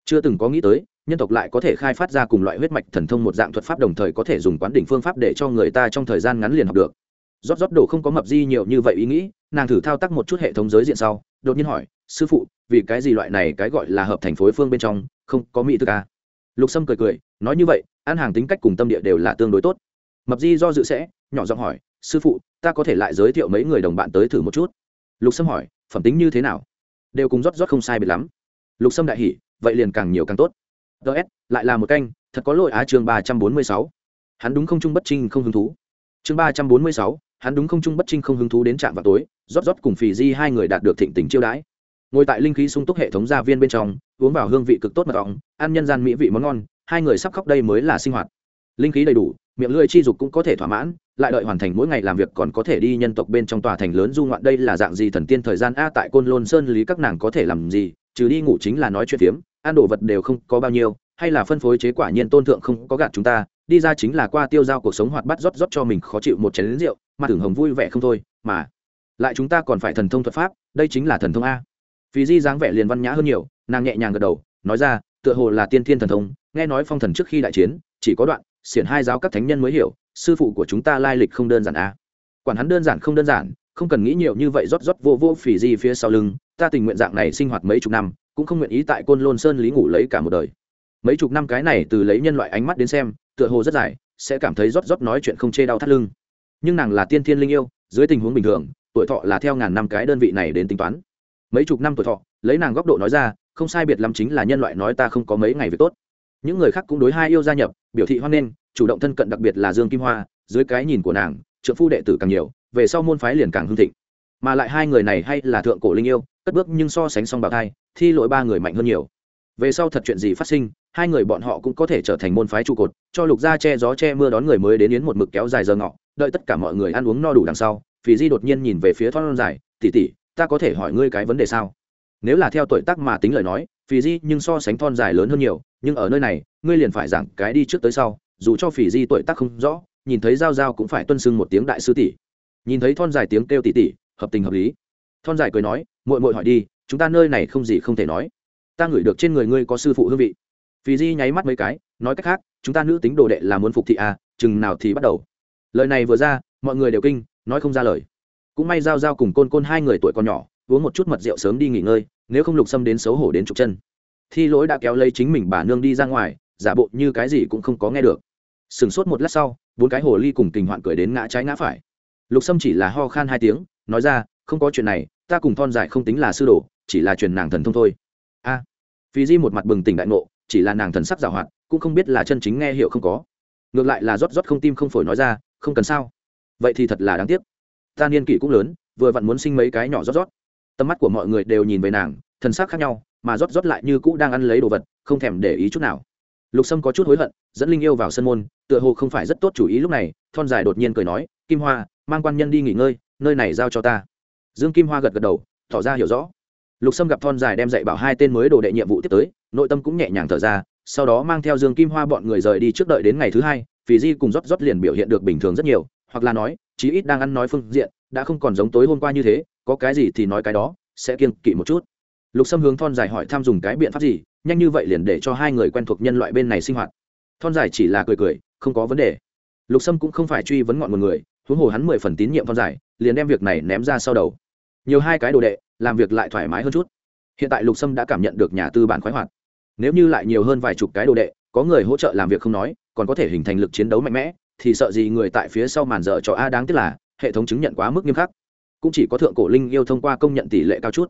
Chưa từng có nghĩ tới nhân tộc lại có thể khai phát ra cùng loại huyết mạch thần thông một dạng thuật pháp đồng thời có thể dùng quán đỉnh phương pháp để cho người ta trong thời gian ngắn liền học được. Rót rót đồ không có mập di nhiều như vậy ý nghĩ, nàng thử thao tác một chút hệ thống giới diện sau, đột nhiên hỏi, sư phụ, vì cái gì loại này cái gọi là hợp thành phối phương bên trong không có mỹ thức à? lục sâm cười cười, nói như vậy, ăn hàng tính cách cùng tâm địa đều là tương đối tốt. Mập di do dự sẽ, nhỏ giọng hỏi, sư phụ, ta có thể lại giới thiệu mấy người đồng bạn tới thử một chút? Lục sâm hỏi, phẩm tính như thế nào? Đều cùng rót rót không sai biệt lắm. Lục sâm đại hỉ, vậy liền càng nhiều càng tốt ts lại là một canh, thật có lỗi á, chương ba trăm bốn mươi sáu. Hắn đúng không trung bất trinh không hứng thú. Chương ba trăm bốn mươi sáu, hắn đúng không trung bất trinh không hứng thú đến trạm vào tối, rót rót cùng phì di hai người đạt được thịnh tình chiêu đãi. Ngồi tại linh khí sung túc hệ thống gia viên bên trong, uống vào hương vị cực tốt mật ong, ăn nhân gian mỹ vị món ngon, hai người sắp khóc đây mới là sinh hoạt. Linh khí đầy đủ, miệng lưỡi chi dục cũng có thể thỏa mãn, lại đợi hoàn thành mỗi ngày làm việc còn có thể đi nhân tộc bên trong tòa thành lớn du ngoạn đây là dạng gì thần tiên thời gian a tại côn lôn sơn lý các nàng có thể làm gì, trừ đi ngủ chính là nói chuyện phiếm ăn đồ vật đều không có bao nhiêu, hay là phân phối chế quả nhiên tôn thượng không có gạt chúng ta, đi ra chính là qua tiêu giao cuộc sống hoạt bát rót rót cho mình khó chịu một chén rượu, mà tưởng hồng vui vẻ không thôi, mà lại chúng ta còn phải thần thông thuật pháp, đây chính là thần thông a. Vì di dáng vẻ liền văn nhã hơn nhiều, nàng nhẹ nhàng gật đầu, nói ra, tựa hồ là tiên thiên thần thông, nghe nói phong thần trước khi đại chiến, chỉ có đoạn, xiển hai giáo các thánh nhân mới hiểu, sư phụ của chúng ta lai lịch không đơn giản a. Quản hắn đơn giản không đơn giản, không cần nghĩ nhiều như vậy rót rót vô vô phỉ di phía sau lưng, ta tình nguyện dạng này sinh hoạt mấy chục năm cũng không nguyện ý tại côn lôn sơn lý ngủ lấy cả một đời. Mấy chục năm cái này từ lấy nhân loại ánh mắt đến xem, tựa hồ rất dài, sẽ cảm thấy rót rót nói chuyện không chê đau thắt lưng. Nhưng nàng là tiên thiên linh yêu, dưới tình huống bình thường, tuổi thọ là theo ngàn năm cái đơn vị này đến tính toán. Mấy chục năm tuổi thọ, lấy nàng góc độ nói ra, không sai biệt lắm chính là nhân loại nói ta không có mấy ngày việc tốt. Những người khác cũng đối hai yêu gia nhập, biểu thị hoan nghênh, chủ động thân cận đặc biệt là dương kim hoa, dưới cái nhìn của nàng, trợ phu đệ tử càng nhiều, về sau môn phái liền càng hưng thịnh. Mà lại hai người này hay là thượng cổ linh yêu, cất bước nhưng so sánh song bào thai thi lỗi ba người mạnh hơn nhiều. Về sau thật chuyện gì phát sinh, hai người bọn họ cũng có thể trở thành môn phái trụ cột, cho lục gia che gió che mưa đón người mới đến yến một mực kéo dài giờ ngọ, đợi tất cả mọi người ăn uống no đủ đằng sau, phì di đột nhiên nhìn về phía thon dài tỉ tỉ ta có thể hỏi ngươi cái vấn đề sao? Nếu là theo tuổi tác mà tính lời nói, phì di nhưng so sánh thon dài lớn hơn nhiều, nhưng ở nơi này, ngươi liền phải giảng cái đi trước tới sau, dù cho phì di tuổi tác không rõ, nhìn thấy giao giao cũng phải tuân sưng một tiếng đại sư tỷ. Nhìn thấy thon dài tiếng kêu tỉ tỉ hợp tình hợp lý. Thon dài cười nói, muội muội hỏi đi chúng ta nơi này không gì không thể nói. Ta ngửi được trên người ngươi có sư phụ hương vị. Phì di nháy mắt mấy cái, nói cách khác, chúng ta nữ tính đồ đệ là muốn phục thị à chừng nào thì bắt đầu. Lời này vừa ra, mọi người đều kinh, nói không ra lời. Cũng may giao giao cùng côn côn hai người tuổi còn nhỏ, uống một chút mật rượu sớm đi nghỉ ngơi, nếu không lục xâm đến xấu hổ đến trục chân. Thi lỗi đã kéo lấy chính mình bà nương đi ra ngoài, giả bộ như cái gì cũng không có nghe được. Sửng sốt một lát sau, bốn cái hồ ly cùng tình hoạn cười đến ngã trái ngã phải. Lục sâm chỉ là ho khan hai tiếng, nói ra, không có chuyện này ta cùng thon dài không tính là sư đồ chỉ là truyền nàng thần thông thôi. A. À, phí di một mặt bừng tỉnh đại ngộ chỉ là nàng thần sắc giảo hoạt cũng không biết là chân chính nghe hiểu không có. Ngược lại là rót rót không tim không phổi nói ra không cần sao? Vậy thì thật là đáng tiếc. Ta niên kỷ cũng lớn vừa vặn muốn sinh mấy cái nhỏ rót rót. Tầm mắt của mọi người đều nhìn về nàng thần sắc khác nhau mà rót rót lại như cũ đang ăn lấy đồ vật không thèm để ý chút nào. Lục sâm có chút hối hận dẫn linh yêu vào sân môn tựa hồ không phải rất tốt chủ ý lúc này thon dài đột nhiên cười nói kim hoa mang quan nhân đi nghỉ ngơi nơi này giao cho ta dương kim hoa gật gật đầu, tỏ ra hiểu rõ. Lục sâm gặp thon dài đem dạy bảo hai tên mới đồ đệ nhiệm vụ tiếp tới, nội tâm cũng nhẹ nhàng thở ra, sau đó mang theo dương kim hoa bọn người rời đi trước đợi đến ngày thứ hai, phì di cùng rót rót liền biểu hiện được bình thường rất nhiều, hoặc là nói, chí ít đang ăn nói phương diện, đã không còn giống tối hôm qua như thế, có cái gì thì nói cái đó, sẽ kiên kỵ một chút. Lục sâm hướng thon dài hỏi tham dùng cái biện pháp gì, nhanh như vậy liền để cho hai người quen thuộc nhân loại bên này sinh hoạt. Thon dài chỉ là cười cười, không có vấn đề. Lục sâm cũng không phải truy vấn ngọn một người, huống hồ hắn mười phần tín nhiệm thon dài, liền đem việc này ném ra sau đầu nhiều hai cái đồ đệ, làm việc lại thoải mái hơn chút. Hiện tại lục sâm đã cảm nhận được nhà tư bản khoái hoạt. Nếu như lại nhiều hơn vài chục cái đồ đệ, có người hỗ trợ làm việc không nói, còn có thể hình thành lực chiến đấu mạnh mẽ, thì sợ gì người tại phía sau màn dở cho a đáng tiếc là, hệ thống chứng nhận quá mức nghiêm khắc. Cũng chỉ có thượng cổ linh yêu thông qua công nhận tỷ lệ cao chút.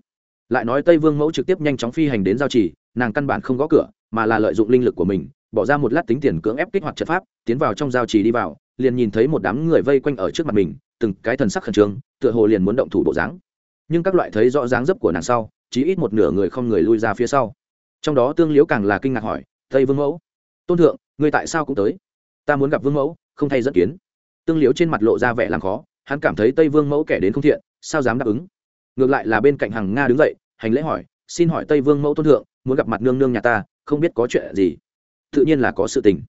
Lại nói tây vương mẫu trực tiếp nhanh chóng phi hành đến giao trì, nàng căn bản không gõ cửa, mà là lợi dụng linh lực của mình, bỏ ra một lát tính tiền cưỡng ép kích hoạt trận pháp, tiến vào trong giao trì đi vào, liền nhìn thấy một đám người vây quanh ở trước mặt mình, từng cái thần sắc khẩn trương, tựa hồ liền muốn động thủ bộ dáng nhưng các loại thấy rõ dáng dấp của nàng sau chỉ ít một nửa người không người lui ra phía sau. Trong đó tương liễu càng là kinh ngạc hỏi, tây vương mẫu, tôn thượng, ngươi tại sao cũng tới? Ta muốn gặp vương mẫu, không thay dẫn kiến. Tương liễu trên mặt lộ ra vẻ làm khó, hắn cảm thấy tây vương mẫu kẻ đến không thiện, sao dám đáp ứng? Ngược lại là bên cạnh hàng nga đứng dậy, hành lễ hỏi, xin hỏi tây vương mẫu tôn thượng, muốn gặp mặt nương nương nhà ta, không biết có chuyện gì? Tự nhiên là có sự tình.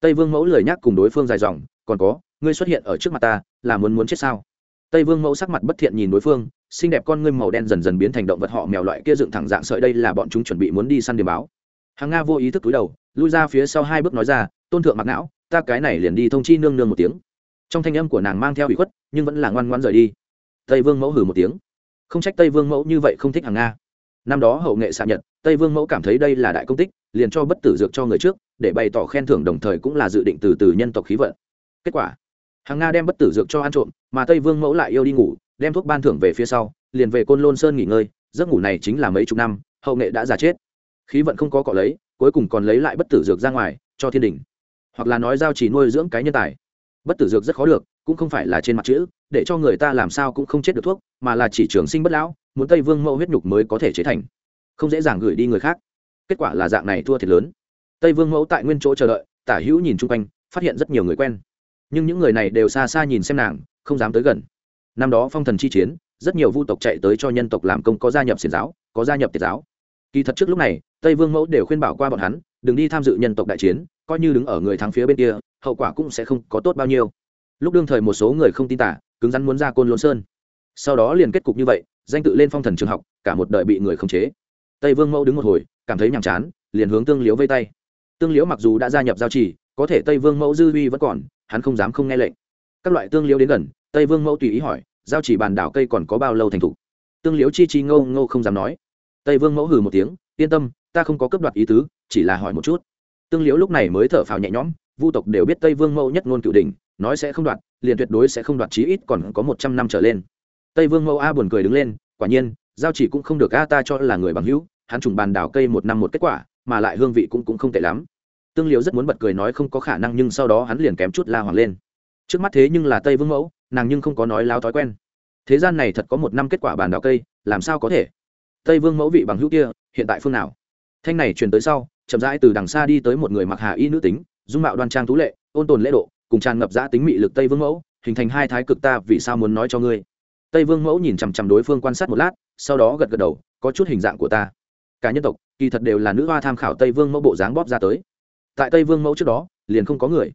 Tây vương mẫu lời nhắc cùng đối phương dài dòng, còn có, ngươi xuất hiện ở trước mặt ta, là muốn muốn chết sao? Tây vương mẫu sắc mặt bất thiện nhìn đối phương, xinh đẹp con ngươi màu đen dần dần biến thành động vật họ mèo loại kia dựng thẳng dạng sợi đây là bọn chúng chuẩn bị muốn đi săn điểm báo. Hàng nga vô ý thức túi đầu, lui ra phía sau hai bước nói ra, tôn thượng mặc não, ta cái này liền đi thông chi nương nương một tiếng. Trong thanh âm của nàng mang theo bị khuất, nhưng vẫn là ngoan ngoan rời đi. Tây vương mẫu hử một tiếng. Không trách tây vương mẫu như vậy không thích hàng nga. Năm đó hậu nghệ xạ nhật, tây vương mẫu cảm thấy đây là đại công tích, liền cho bất tử dược cho người trước, để bày tỏ khen thưởng đồng thời cũng là dự định từ từ nhân tộc khí vận. Kết quả hàng nga đem bất tử dược cho ăn trộm, mà tây vương mẫu lại yêu đi ngủ, đem thuốc ban thưởng về phía sau, liền về côn lôn sơn nghỉ ngơi, giấc ngủ này chính là mấy chục năm, hậu nghệ đã già chết. Khí vận không có cọ lấy, cuối cùng còn lấy lại bất tử dược ra ngoài, cho thiên đình. Hoặc là nói giao chỉ nuôi dưỡng cái nhân tài. Bất tử dược rất khó được, cũng không phải là trên mặt chữ, để cho người ta làm sao cũng không chết được thuốc, mà là chỉ trường sinh bất lão, muốn tây vương mẫu huyết nhục mới có thể chế thành. Không dễ dàng gửi đi người khác. Kết quả là dạng này thua thiệt lớn. Tây vương mẫu tại nguyên chỗ chờ đợi, tả hữu nhìn chung quanh, phát hiện rất nhiều người quen nhưng những người này đều xa xa nhìn xem nàng, không dám tới gần. Năm đó phong thần chi chiến, rất nhiều vu tộc chạy tới cho nhân tộc làm công có gia nhập xiển giáo, có gia nhập tiệt giáo. Kỳ thật trước lúc này, tây vương mẫu đều khuyên bảo qua bọn hắn, đừng đi tham dự nhân tộc đại chiến, coi như đứng ở người thắng phía bên kia, hậu quả cũng sẽ không có tốt bao nhiêu. Lúc đương thời một số người không tin tả, cứng rắn muốn ra côn lôn sơn. Sau đó liền kết cục như vậy, danh tự lên phong thần trường học, cả một đời bị người khống chế. Tây vương mẫu đứng một hồi, cảm thấy nhàm chán, liền hướng tương liếu vây tay. Tương liếu mặc dù đã gia nhập giao chỉ có thể tây vương mẫu dư huy vẫn còn hắn không dám không nghe lệnh. Các loại tương liễu đến gần, tây vương mẫu tùy ý hỏi, giao chỉ bàn đảo cây còn có bao lâu thành thục? Tương liễu chi chi ngô ngô không dám nói. Tây vương mẫu hừ một tiếng, yên tâm, ta không có cấp đoạt ý tứ, chỉ là hỏi một chút. Tương liễu lúc này mới thở phào nhẹ nhõm, vu tộc đều biết tây vương mẫu nhất ngôn cựu đình nói sẽ không đoạt, liền tuyệt đối sẽ không đoạt chí ít còn có một trăm năm trở lên. Tây vương mẫu a buồn cười đứng lên, quả nhiên, giao chỉ cũng không được a ta cho là người bằng hữu, hắn trùng bàn đảo cây một năm một kết quả, mà lại hương vị cũng cũng không tệ lắm tương liễu rất muốn bật cười nói không có khả năng nhưng sau đó hắn liền kém chút la hoàng lên. Trước mắt thế nhưng là tây vương mẫu, nàng nhưng không có nói láo thói quen. Thế gian này thật có một năm kết quả bàn đảo cây, làm sao có thể? Tây vương mẫu vị bằng hữu kia, hiện tại phương nào? Thanh này truyền tới sau, chậm rãi từ đằng xa đi tới một người mặc hà y nữ tính, dung mạo đoan trang tú lệ, ôn tồn lễ độ, cùng tràn ngập giã tính mị lực tây vương mẫu, hình thành hai thái cực ta, vì sao muốn nói cho ngươi? Tây vương mẫu nhìn chằm chằm đối phương quan sát một lát, sau đó gật gật đầu, có chút hình dạng của ta. Cả nhân tộc, kỳ thật đều là nữ hoa tham khảo tây vương mẫu bộ dáng bóp ra tới tại tây vương mẫu trước đó, liền không có người.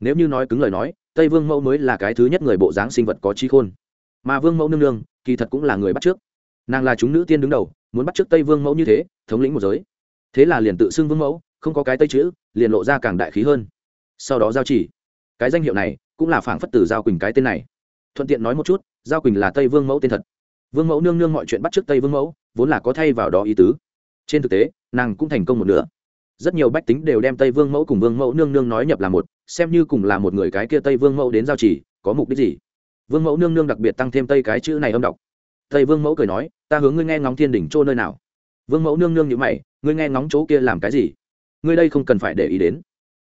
Nếu như nói cứng lời nói, tây vương mẫu mới là cái thứ nhất người bộ dáng sinh vật có trí khôn. Mà vương mẫu nương nương, kỳ thật cũng là người bắt trước. Nàng là chúng nữ tiên đứng đầu, muốn bắt trước tây vương mẫu như thế, thống lĩnh một giới. Thế là liền tự xưng vương mẫu, không có cái tây chữ, liền lộ ra càng đại khí hơn. Sau đó giao chỉ. Cái danh hiệu này, cũng là phảng phất từ giao quỳnh cái tên này. Thuận tiện nói một chút, giao quỳnh là tây vương mẫu tên thật. Vương mẫu nương nương mọi chuyện bắt trước tây vương mẫu, vốn là có thay vào đó ý tứ. Trên thực tế, nàng cũng thành công một nửa rất nhiều bách tính đều đem tây vương mẫu cùng vương mẫu nương nương nói nhập là một, xem như cùng là một người cái kia tây vương mẫu đến giao chỉ, có mục đích gì? Vương mẫu nương nương đặc biệt tăng thêm tây cái chữ này âm đọc. Tây vương mẫu cười nói, ta hướng ngươi nghe ngóng thiên đỉnh chỗ nơi nào? Vương mẫu nương nương như mày, ngươi nghe ngóng chỗ kia làm cái gì? Ngươi đây không cần phải để ý đến.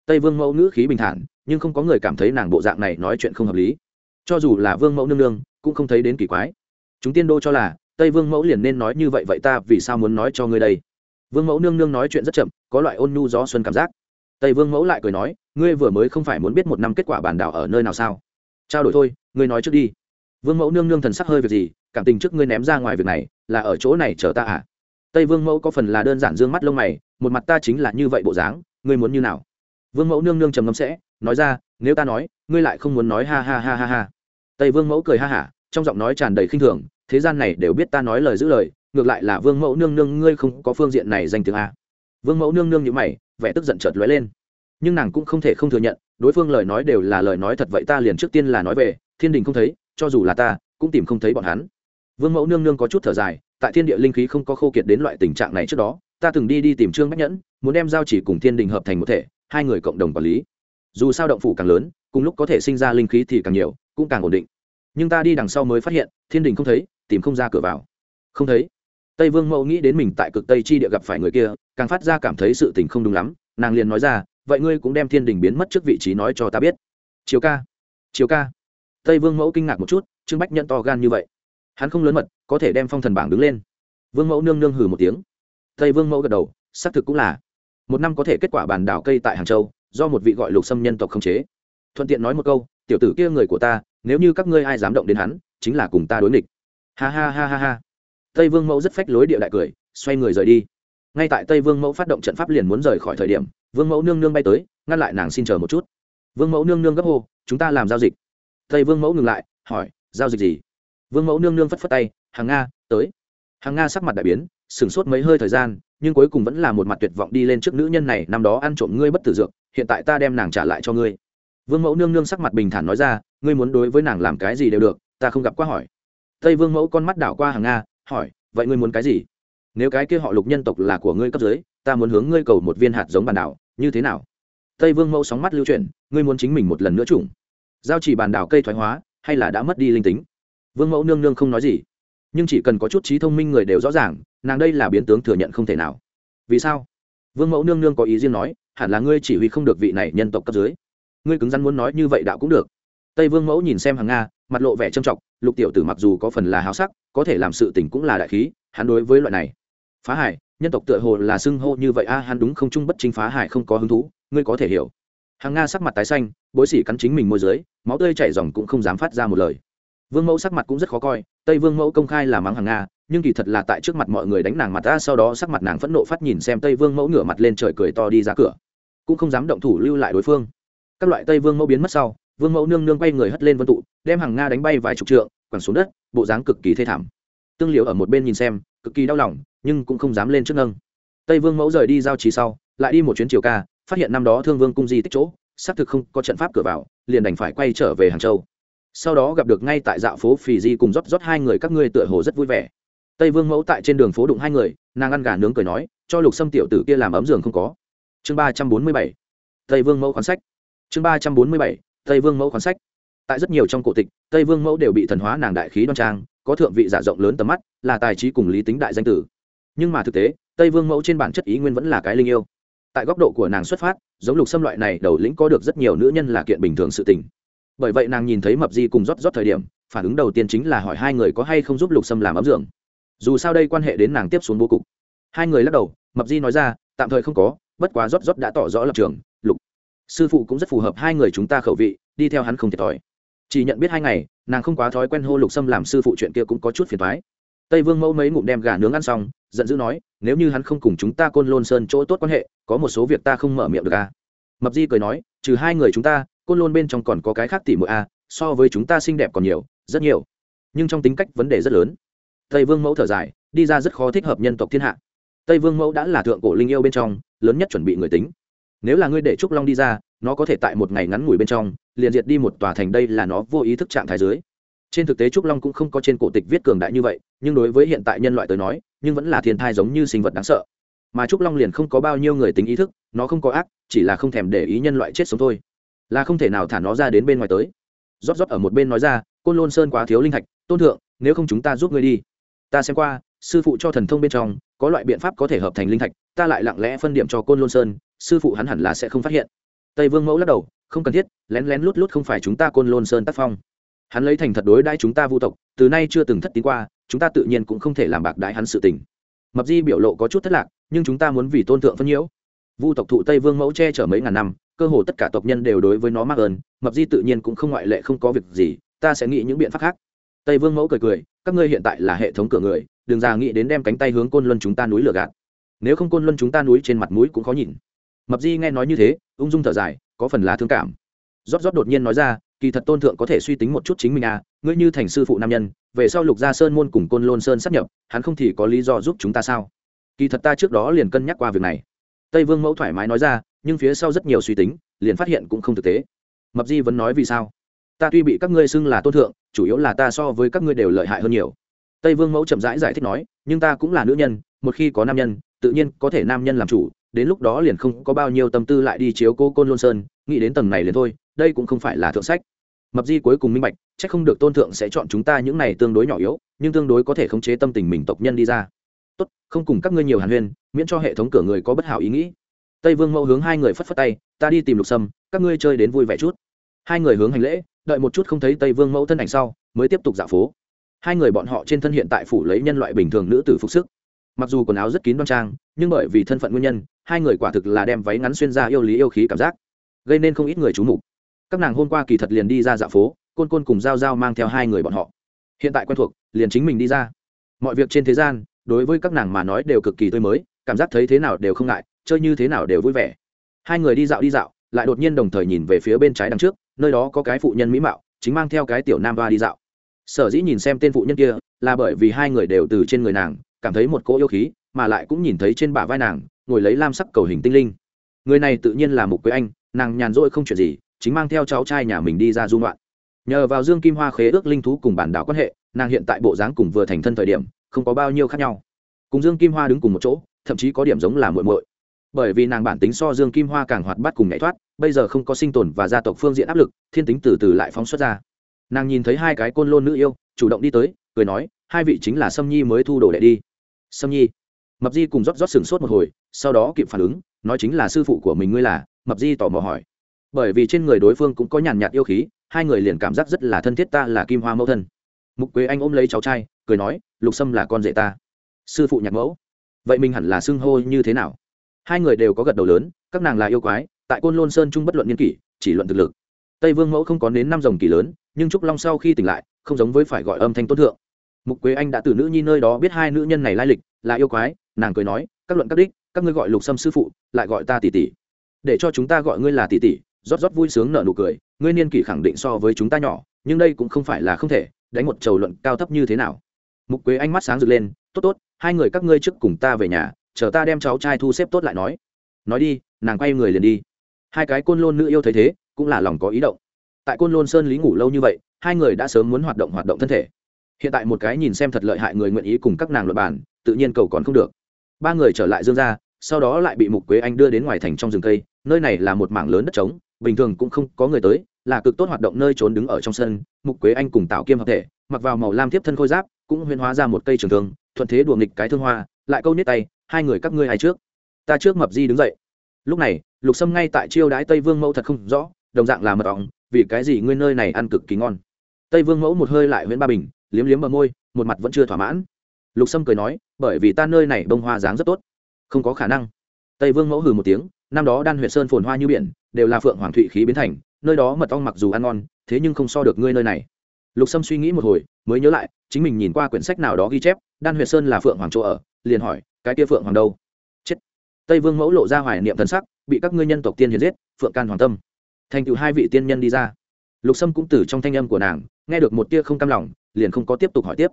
Tây vương mẫu ngữ khí bình thản, nhưng không có người cảm thấy nàng bộ dạng này nói chuyện không hợp lý. Cho dù là vương mẫu nương nương, cũng không thấy đến kỳ quái. Chúng tiên đô cho là, tây vương mẫu liền nên nói như vậy vậy ta vì sao muốn nói cho ngươi đây? Vương mẫu nương nương nói chuyện rất chậm, có loại ôn nhu gió xuân cảm giác. Tây vương mẫu lại cười nói, ngươi vừa mới không phải muốn biết một năm kết quả bản đảo ở nơi nào sao? Trao đổi thôi, ngươi nói trước đi. Vương mẫu nương nương thần sắc hơi việc gì, cảm tình trước ngươi ném ra ngoài việc này, là ở chỗ này chờ ta à? Tây vương mẫu có phần là đơn giản d ư ơ n g mắt lông mày, một mặt ta chính là như vậy bộ dáng, ngươi muốn như nào? Vương mẫu nương nương trầm ngâm sẽ, nói ra, nếu ta nói, ngươi lại không muốn nói ha ha ha ha ha. Tây vương mẫu cười ha hả, trong giọng nói tràn đầy khinh thường, thế gian này đều biết ta nói lời giữ lời ngược lại là vương mẫu nương nương, ngươi không có phương diện này danh tiếng a vương mẫu nương nương như mày, vẻ tức giận chợt lóe lên. Nhưng nàng cũng không thể không thừa nhận, đối phương lời nói đều là lời nói thật vậy ta liền trước tiên là nói về, thiên đình không thấy, cho dù là ta, cũng tìm không thấy bọn hắn. Vương mẫu nương nương có chút thở dài, tại thiên địa linh khí không có khô kiệt đến loại tình trạng này trước đó, ta từng đi đi tìm trương bách nhẫn, muốn đem giao chỉ cùng thiên đình hợp thành một thể, hai người cộng đồng quản lý. Dù sao động phủ càng lớn, cùng lúc có thể sinh ra linh khí thì càng nhiều, cũng càng ổn định. Nhưng ta đi đằng sau mới phát hiện, thiên đình không thấy, tìm không ra cửa vào. Không thấy tây vương mẫu nghĩ đến mình tại cực tây chi địa gặp phải người kia, càng phát ra cảm thấy sự tình không đúng lắm, nàng liền nói ra, vậy ngươi cũng đem thiên đình biến mất trước vị trí nói cho ta biết. Chiều ca chiều ca. Tây vương mẫu kinh ngạc một chút, trương bách nhận to gan như vậy. Hắn không lớn mật, có thể đem phong thần bảng đứng lên. Vương mẫu nương nương hừ một tiếng. Tây vương mẫu gật đầu, xác thực cũng là. Một năm có thể kết quả bàn đảo cây tại hàng châu, do một vị gọi lục xâm nhân tộc không chế. Thuận tiện nói một câu, tiểu tử kia người của ta, nếu như các ngươi ai dám động đến hắn, chính là cùng ta đối nghịch. Ha ha ha ha ha tây vương mẫu rất phách lối địa đại cười, xoay người rời đi. Ngay tại tây vương mẫu phát động trận pháp liền muốn rời khỏi thời điểm, vương mẫu nương nương bay tới, ngăn lại nàng xin chờ một chút. Vương mẫu nương nương gấp hô, chúng ta làm giao dịch. Tây vương mẫu ngừng lại, hỏi, giao dịch gì? Vương mẫu nương nương phất phất tay, hàng nga, tới. Hàng nga sắc mặt đại biến, sửng sốt mấy hơi thời gian, nhưng cuối cùng vẫn là một mặt tuyệt vọng đi lên trước nữ nhân này, năm đó ăn trộm ngươi bất tử dược, hiện tại ta đem nàng trả lại cho ngươi. Vương mẫu nương nương sắc mặt bình thản nói ra, ngươi muốn đối với nàng làm cái gì đều được, ta không gặp quá hỏi. Tây vương mẫu con mắt đảo qua hàng nga hỏi, vậy ngươi muốn cái gì? Nếu cái kia họ lục nhân tộc là của ngươi cấp dưới, ta muốn hướng ngươi cầu một viên hạt giống bàn đảo, như thế nào? Tây vương mẫu sóng mắt lưu chuyển, ngươi muốn chính mình một lần nữa chủng giao chỉ bàn đảo cây thoái hóa, hay là đã mất đi linh tính? Vương mẫu nương nương không nói gì, nhưng chỉ cần có chút trí thông minh người đều rõ ràng, nàng đây là biến tướng thừa nhận không thể nào. Vì sao? Vương mẫu nương nương có ý riêng nói, hẳn là ngươi chỉ huy không được vị này nhân tộc cấp dưới. Ngươi cứng rắn muốn nói như vậy đạo cũng được. Tây vương mẫu nhìn xem hàng nga mặt lộ vẻ trầm trọng, lục tiểu tử mặc dù có phần là háo sắc, có thể làm sự tình cũng là đại khí, hắn đối với loại này. Phá hải nhân tộc tựa hồ là xưng hô như vậy a, hắn đúng không chung bất chính phá hải không có hứng thú, ngươi có thể hiểu. Hàng nga sắc mặt tái xanh, bối xỉ cắn chính mình môi dưới, máu tươi chảy dòng cũng không dám phát ra một lời. Vương mẫu sắc mặt cũng rất khó coi, tây vương mẫu công khai là mắng hàng nga, nhưng kỳ thật là tại trước mặt mọi người đánh nàng mặt ta sau đó sắc mặt nàng phẫn nộ phát nhìn xem tây vương mẫu ngửa mặt lên trời cười to đi ra cửa. Cũng không dám động thủ lưu lại đối phương. Các loại tây vương mẫu biến mất sau vương mẫu nương nương quay người hất lên vân tụ, đem hàng nga đánh bay vài chục trượng, quẳng xuống đất, bộ dáng cực kỳ thê thảm. Tương liệu ở một bên nhìn xem, cực kỳ đau lòng, nhưng cũng không dám lên trước nâng. Tây vương mẫu rời đi giao trì sau, lại đi một chuyến chiều ca, phát hiện năm đó thương vương cung di tích chỗ, xác thực không có trận pháp cửa vào, liền đành phải quay trở về hàng châu. Sau đó gặp được ngay tại dạo phố phì di cùng rót rót hai người các ngươi tựa hồ rất vui vẻ. Tây vương mẫu tại trên đường phố đụng hai người, nàng ăn gà nướng cười nói, cho lục xâm tiểu tử kia làm ấm giường không có. Chương ba trăm bốn mươi bảy. Tây vương mẫu khoán sách. Chương ba trăm bốn mươi bảy tây vương mẫu khoán sách. Tại rất nhiều trong cổ tịch, tây vương mẫu đều bị thần hóa nàng đại khí đoan trang, có thượng vị giả rộng lớn tầm mắt, là tài trí cùng lý tính đại danh tử. Nhưng mà thực tế, tây vương mẫu trên bản chất ý nguyên vẫn là cái linh yêu. Tại góc độ của nàng xuất phát, giống lục xâm loại này đầu lĩnh có được rất nhiều nữ nhân là kiện bình thường sự tình. Bởi vậy nàng nhìn thấy mập di cùng rót rót thời điểm, phản ứng đầu tiên chính là hỏi hai người có hay không giúp lục xâm làm ấm dưỡng dù sao đây quan hệ đến nàng tiếp xuống bố cục. Hai người lắc đầu, mập di nói ra, tạm thời không có, bất quá rót rót đã tỏ rõ lập trường sư phụ cũng rất phù hợp hai người chúng ta khẩu vị đi theo hắn không thiệt thòi. Chỉ nhận biết hai ngày nàng không quá thói quen hô lục xâm làm sư phụ chuyện kia cũng có chút phiền thoái tây vương mẫu mấy ngụm đem gà nướng ăn xong giận dữ nói nếu như hắn không cùng chúng ta côn lôn sơn chỗ tốt quan hệ có một số việc ta không mở miệng được à. mập di cười nói trừ hai người chúng ta côn lôn bên trong còn có cái khác tỉ mụi a à, so với chúng ta xinh đẹp còn nhiều rất nhiều. Nhưng trong tính cách vấn đề rất lớn. Tây vương mẫu thở dài đi ra rất khó thích hợp nhân tộc thiên hạ. Tây vương mẫu đã là thượng cổ linh yêu bên trong lớn nhất chuẩn bị người tính nếu là ngươi để trúc long đi ra, nó có thể tại một ngày ngắn ngủi bên trong, liền diệt đi một tòa thành đây là nó vô ý thức trạng thái dưới. Trên thực tế trúc long cũng không có trên cổ tịch viết cường đại như vậy, nhưng đối với hiện tại nhân loại tới nói, nhưng vẫn là thiên thai giống như sinh vật đáng sợ. Mà trúc long liền không có bao nhiêu người tính ý thức, nó không có ác, chỉ là không thèm để ý nhân loại chết sống thôi. Là không thể nào thả nó ra đến bên ngoài tới. Rót rót ở một bên nói ra, côn lôn sơn quá thiếu linh thạch, tôn thượng, nếu không chúng ta giúp ngươi đi. Ta xem qua, sư phụ cho thần thông bên trong, có loại biện pháp có thể hợp thành linh thạch, ta lại lặng lẽ phân điểm cho côn lôn sơn sư phụ hắn hẳn là sẽ không phát hiện. Tây vương mẫu lắc đầu, không cần thiết, lén lén lút lút không phải chúng ta côn lôn sơn tác phong. Hắn lấy thành thật đối đãi chúng ta vu tộc, từ nay chưa từng thất tín qua, chúng ta tự nhiên cũng không thể làm bạc đãi hắn sự tình. Mập di biểu lộ có chút thất lạc, nhưng chúng ta muốn vì tôn thượng phân nhiễu. Vu tộc thụ tây vương mẫu che chở mấy ngàn năm, cơ hồ tất cả tộc nhân đều đối với nó mắc ơn, mập di tự nhiên cũng không ngoại lệ không có việc gì, ta sẽ nghĩ những biện pháp khác. Tây vương mẫu cười cười, các ngươi hiện tại là hệ thống cửa người, đừng già nghĩ đến đem cánh tay hướng côn luân chúng ta núi lửa gạt. Nếu không côn luân chúng ta núi trên mặt mũi cũng khó nhìn mập di nghe nói như thế ung dung thở dài có phần là thương cảm. Rót rót đột nhiên nói ra kỳ thật tôn thượng có thể suy tính một chút chính mình à ngươi như thành sư phụ nam nhân về sau lục gia sơn môn cùng côn lôn sơn sắp nhập hắn không thì có lý do giúp chúng ta sao? Kỳ thật ta trước đó liền cân nhắc qua việc này. Tây vương mẫu thoải mái nói ra nhưng phía sau rất nhiều suy tính liền phát hiện cũng không thực tế. Mập di vẫn nói vì sao? Ta tuy bị các ngươi xưng là tôn thượng chủ yếu là ta so với các ngươi đều lợi hại hơn nhiều. Tây vương mẫu chậm rãi giải, giải thích nói nhưng ta cũng là nữ nhân một khi có nam nhân tự nhiên có thể nam nhân làm chủ đến lúc đó liền không có bao nhiêu tâm tư lại đi chiếu cô côn lôn sơn, nghĩ đến tầng này liền thôi, đây cũng không phải là thượng sách. Mập di cuối cùng minh bạch c h ắ c không được tôn thượng sẽ chọn chúng ta những này tương đối nhỏ yếu, nhưng tương đối có thể khống chế tâm tình mình tộc nhân đi ra. Tốt, không cùng các ngươi nhiều hàn huyên, miễn cho hệ thống cửa người có bất hảo ý nghĩ. Tây vương mẫu hướng hai người phất phất tay, ta đi tìm lục sâm, các ngươi chơi đến vui vẻ chút. Hai người hướng hành lễ, đợi một chút không thấy tây vương mẫu thân ảnh sau, mới tiếp tục dạo phố. Hai người bọn họ trên thân hiện tại phủ lấy nhân loại bình thường nữ tử phục sức mặc dù quần áo rất kín đoan trang, nhưng bởi vì thân phận nguyên nhân, hai người quả thực là đem váy ngắn xuyên ra yêu lý yêu khí cảm giác, gây nên không ít người trú mục. Các nàng hôm qua kỳ thật liền đi ra dạo phố, côn côn cùng g i a o g i a o mang theo hai người bọn họ. Hiện tại quen thuộc, liền chính mình đi ra. Mọi việc trên thế gian, đối với các nàng mà nói đều cực kỳ tươi mới, cảm giác thấy thế nào đều không ngại, chơi như thế nào đều vui vẻ. Hai người đi dạo đi dạo, lại đột nhiên đồng thời nhìn về phía bên trái đằng trước, nơi đó có cái phụ nhân mỹ mạo, chính mang theo cái tiểu nam ba đi dạo. Sở dĩ nhìn xem tên phụ nhân kia, là bởi vì hai người đều từ trên người nàng cảm thấy một cỗ yêu khí, mà lại cũng nhìn thấy trên bả vai nàng, ngồi lấy lam sắc cầu hình tinh linh. Người này tự nhiên là mục quế anh, nàng nhàn rỗi không chuyện gì, chính mang theo cháu trai nhà mình đi ra dung loạn nhờ vào dương kim hoa khế ước linh thú cùng bản đảo quan hệ, nàng hiện tại bộ dáng cùng vừa thành thân thời điểm, không có bao nhiêu khác nhau. Cùng dương kim hoa đứng cùng một chỗ, thậm chí có điểm giống là muội muội. Bởi vì nàng bản tính so dương kim hoa càng hoạt bát cùng nhảy thoát, bây giờ không có sinh tồn và gia tộc phương diện áp lực, thiên tính từ từ lại phóng xuất ra. Nàng nhìn thấy hai cái côn lôn nữ yêu, chủ động đi tới, cười nói, hai vị chính là sâm nhi mới thu đồ đệ đi sâm nhi. Mập di cùng rót rót sừng sốt một hồi, sau đó kịp phản ứng, nói chính là sư phụ của mình ngươi là, mập di tò mò hỏi. Bởi vì trên người đối phương cũng có nhàn nhạt yêu khí, hai người liền cảm giác rất là thân thiết ta là kim hoa mẫu thân. Mục quế anh ôm lấy cháu trai, cười nói, lục sâm là con rể ta. Sư phụ nhạc mẫu. Vậy mình hẳn là xưng hô như thế nào? Hai người đều có gật đầu lớn, các nàng là yêu quái, tại côn lôn sơn trung bất luận n kỷ, chỉ luận thực lực. Tây vương mẫu không có đến năm dòng kỳ lớn, nhưng trúc long sau khi tỉnh lại, không giống với phải gọi âm thanh tốt thượng mục quế anh đã từ nữ nhi nơi đó biết hai nữ nhân này lai lịch, là yêu quái, nàng cười nói, các luận các đích, các ngươi gọi lục sâm sư phụ, lại gọi ta tỷ tỷ. Để cho chúng ta gọi ngươi là tỷ tỷ. Rót rót vui sướng nở nụ cười, ngươi niên kỷ khẳng định so với chúng ta nhỏ, nhưng đây cũng không phải là không thể, đánh một trầu luận cao thấp như thế nào. Mục quế anh mắt sáng rực lên, tốt tốt, hai người các ngươi trước cùng ta về nhà, chờ ta đem cháu trai thu xếp tốt lại nói. Nói đi, nàng quay người liền đi. Hai cái côn lôn nữ yêu thấy thế, cũng là lòng có ý động. Tại côn lôn sơn lý ngủ lâu như vậy, hai người đã sớm muốn hoạt động hoạt động thân thể hiện tại một cái nhìn xem thật lợi hại người nguyện ý cùng các nàng luật bản tự nhiên cầu còn không được. Ba người trở lại dương ra sau đó lại bị mục quế anh đưa đến ngoài thành trong rừng cây, nơi này là một mảng lớn đất trống, bình thường cũng không có người tới, là cực tốt hoạt động nơi trốn đứng ở trong sân, mục quế anh cùng tạo kiêm hợp thể, mặc vào màu lam tiếp thân khôi giáp, cũng huyên hóa ra một cây trường thương, thuận thế đùa nghịch cái thương hoa, lại câu nết tay, hai người các ngươi ai trước? Ta trước mập di đứng dậy. Lúc này, lục sâm ngay tại chiêu đái tây vương mẫu thật không rõ, đồng dạng là mật ong, vì cái gì ngươi nơi này ăn cực kỳ ngon? Tây vương mẫu một hơi lại huyện ba bình liếm liếm bờ môi, một mặt vẫn chưa thỏa mãn. Lục sâm cười nói, bởi vì ta nơi này bông hoa dáng rất tốt. Không có khả năng. Tây vương mẫu hừ một tiếng, năm đó đan huyện sơn phồn hoa như biển, đều là phượng hoàng thụy khí biến thành, nơi đó mật ong mặc dù ăn ngon, thế nhưng không so được ngươi nơi này. Lục sâm suy nghĩ một hồi, mới nhớ lại, chính mình nhìn qua quyển sách nào đó ghi chép, đan huyện sơn là phượng hoàng chỗ ở, liền hỏi, cái kia phượng hoàng đâu? Chết. Tây vương mẫu lộ ra hoài niệm thần sắc, bị các ngươi nhân tộc tiên hiền giết, phượng can hoàng tâm. Thành tựu hai vị tiên nhân đi ra. Lục sâm cũng từ trong thanh âm của nàng nghe được một tia không cam lòng, liền không có tiếp tục hỏi tiếp.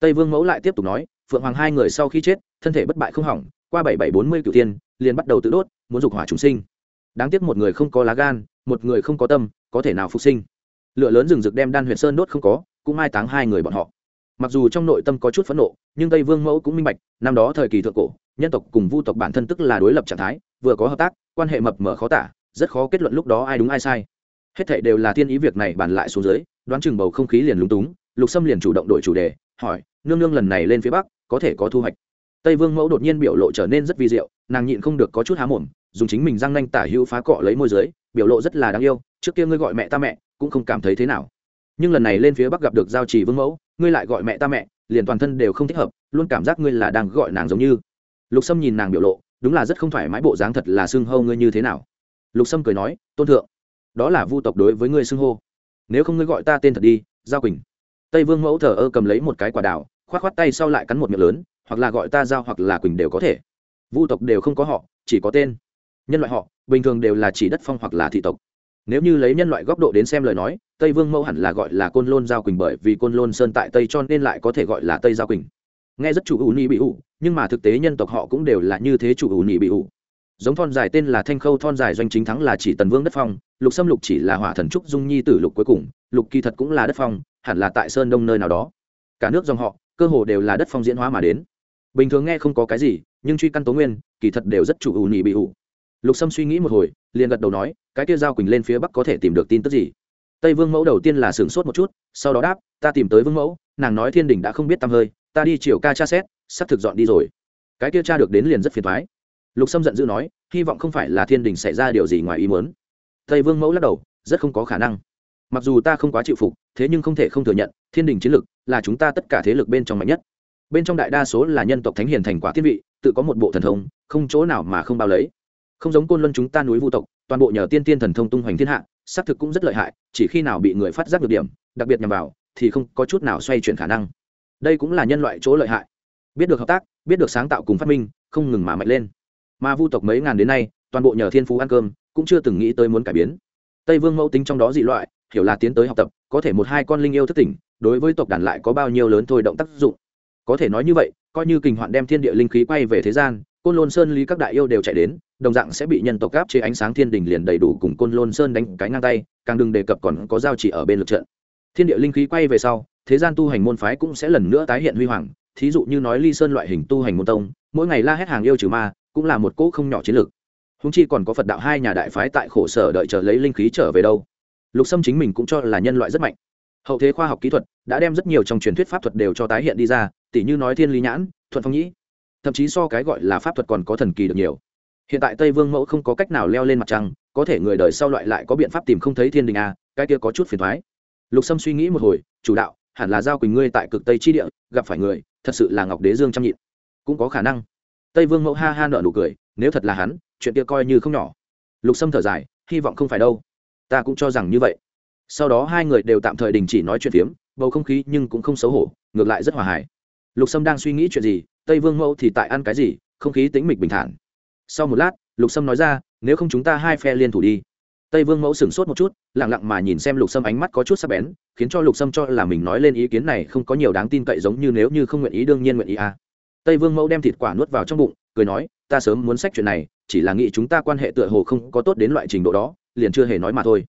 Tây vương mẫu lại tiếp tục nói, phượng hoàng hai người sau khi chết, thân thể bất bại không hỏng, qua bảy bảy bốn mươi cửu tiên liền bắt đầu tự đốt, muốn dục hỏa chúng sinh. Đáng tiếc một người không có lá gan, một người không có tâm, có thể nào phục sinh? Lửa lớn rừng rực đem đan huyện sơn đốt không có, cũng mai táng hai người bọn họ. Mặc dù trong nội tâm có chút phẫn nộ, nhưng tây vương mẫu cũng minh bạch, năm đó thời kỳ thượng cổ, nhân tộc cùng vu tộc bản thân tức là đối lập trạng thái, vừa có hợp tác, quan hệ mập mờ khó tả, rất khó kết luận lúc đó ai đúng ai sai. Hết thảy đều là thiên ý việc này bàn lại xuống dưới đoán chừng bầu không khí liền lúng túng, lục sâm liền chủ động đổi chủ đề, hỏi, nương nương lần này lên phía bắc, có thể có thu hoạch? Tây vương mẫu đột nhiên biểu lộ trở nên rất vi diệu, nàng nhịn không được có chút há mồm, dùng chính mình răng nanh tả hữu phá cọ lấy môi dưới, biểu lộ rất là đáng yêu, trước kia ngươi gọi mẹ ta mẹ, cũng không cảm thấy thế nào. Nhưng lần này lên phía bắc gặp được giao trì vương mẫu, ngươi lại gọi mẹ ta mẹ, liền toàn thân đều không thích hợp, luôn cảm giác ngươi là đang gọi nàng giống như. Lục sâm nhìn nàng biểu lộ, đúng là rất không thoải mái, bộ dáng thật là xưng hô ngươi như thế nào. Lục sâm cười nói, tôn thượng, đó là vu tộc đối với ngươi xưng hô nếu không ngươi gọi ta tên thật đi, giao quỳnh. Tây vương mẫu thờ ơ cầm lấy một cái quả đào k h o á t k h o á t tay sau lại cắn một miệng lớn, hoặc là gọi ta giao hoặc là quỳnh đều có thể. Vu tộc đều không có họ, chỉ có tên. Nhân loại họ, bình thường đều là chỉ đất phong hoặc là thị tộc. Nếu như lấy nhân loại góc độ đến xem lời nói, tây vương mẫu hẳn là gọi là côn lôn giao quỳnh bởi vì côn lôn sơn tại tây cho nên lại có thể gọi là tây giao quỳnh. Nghe rất chủ ủ ni bị ủ, nhưng mà thực tế nhân tộc họ cũng đều là như thế chủ ủ ni bị ủ giống thon dài tên là thanh khâu, thon dài doanh chính thắng là chỉ tần vương đất phong, lục xâm lục chỉ là hỏa thần trúc dung nhi tử lục cuối cùng, lục kỳ thật cũng là đất phong, hẳn là tại sơn đông nơi nào đó. Cả nước dòng họ, cơ hồ đều là đất phong diễn hóa mà đến. Bình thường nghe không có cái gì, nhưng truy căn tố nguyên, kỳ thật đều rất chủ ủ nhị bị ủ lục sâm suy nghĩ một hồi, liền gật đầu nói, cái kia giao quỳnh lên phía bắc có thể tìm được tin tức gì? Tây vương mẫu đầu tiên là sửng sốt một chút, sau đó đáp, ta tìm tới vương mẫu, nàng nói thiên đình đã không biết tăm hơi, ta đi chiều ca tra xét, sắp thực dọn đi rồi. Cái kia cha được đến liền rất phiền thoái lục sâm giận dữ nói, hy vọng không phải là thiên đình xảy ra điều gì ngoài ý muốn. Tây vương mẫu lắc đầu, rất không có khả năng. Mặc dù ta không quá chịu phục, thế nhưng không thể không thừa nhận, thiên đình chiến lực là chúng ta tất cả thế lực bên trong mạnh nhất. Bên trong đại đa số là nhân tộc thánh hiền thành quả thiên vị, tự có một bộ thần thông, không chỗ nào mà không bao lấy. Không giống côn luân chúng ta núi vu tộc, toàn bộ nhờ tiên tiên thần thông tung hoành thiên hạ, xác thực cũng rất lợi hại, chỉ khi nào bị người phát giác được điểm, đặc biệt nhằm vào, thì không có chút nào xoay chuyển khả năng. Đây cũng là nhân loại chỗ lợi hại. Biết được hợp tác, biết được sáng tạo cùng phát minh, không ngừng mà mạnh lên mà vu tộc mấy ngàn đến nay, toàn bộ nhờ thiên phú ăn cơm, cũng chưa từng nghĩ tới muốn cải biến. Tây vương mẫu tính trong đó dị loại, hiểu là tiến tới học tập, có thể một hai con linh yêu thất tỉnh, đối với tộc đàn lại có bao nhiêu lớn thôi động tác dụng. Có thể nói như vậy, coi như kình hoạn đem thiên địa linh khí quay về thế gian, côn lôn sơn lý các đại yêu đều chạy đến, đồng dạng sẽ bị nhân tộc gáp chế ánh sáng thiên đình liền đầy đủ cùng côn lôn sơn đánh cái ngang tay, càng đừng đề cập còn có giao chỉ ở bên lượt trận. Thiên địa linh khí quay về sau, thế gian tu hành môn phái cũng sẽ lần nữa tái hiện huy hoàng, thí dụ như nói ly sơn loại hình tu hành môn tông, mỗi ngày la hét hàng yêu trừ ma cũng là một cỗ không nhỏ chiến lược húng chi còn có phật đạo hai nhà đại phái tại khổ sở đợi chờ lấy linh khí trở về đâu. Lục sâm chính mình cũng cho là nhân loại rất mạnh. Hậu thế khoa học kỹ thuật đã đem rất nhiều trong truyền thuyết pháp thuật đều cho tái hiện đi ra, tỉ như nói thiên lý nhãn, thuận phong nhĩ. Thậm chí so cái gọi là pháp thuật còn có thần kỳ được nhiều. Hiện tại tây vương mẫu không có cách nào leo lên mặt trăng, có thể người đời sau loại lại có biện pháp tìm không thấy thiên đình a cái kia có chút phiền thoái lục sâm suy nghĩ một hồi, chủ đạo, hẳn là giao quỳnh ngươi tại cực tây chi địa, gặp phải người, thật sự là ngọc đế dương chăm nhịn. Cũng có khả năng tây vương mẫu ha ha nợ nụ cười, nếu thật là hắn, chuyện kia coi như không nhỏ. Lục sâm thở dài, hy vọng không phải đâu. Ta cũng cho rằng như vậy. Sau đó hai người đều tạm thời đình chỉ nói chuyện phiếm, bầu không khí nhưng cũng không xấu hổ, ngược lại rất hòa hải lục sâm đang suy nghĩ chuyện gì, tây vương mẫu thì tại ăn cái gì, không khí tính mịch bình thản. Sau một lát, lục sâm nói ra, nếu không chúng ta hai phe liên thủ đi. Tây vương mẫu sửng sốt một chút lẳng lặng mà nhìn xem lục sâm ánh mắt có chút sắc bén, khiến cho lục sâm cho là mình nói lên ý kiến này không có nhiều đáng tin cậy giống như nếu như không nguyện ý đương nhiên nguyện ý à tây vương mẫu đem thịt quả nuốt vào trong bụng, cười nói, ta sớm muốn sách chuyện này, chỉ là nghĩ chúng ta quan hệ tựa hồ không có tốt đến loại trình độ đó, liền chưa hề nói mà thôi.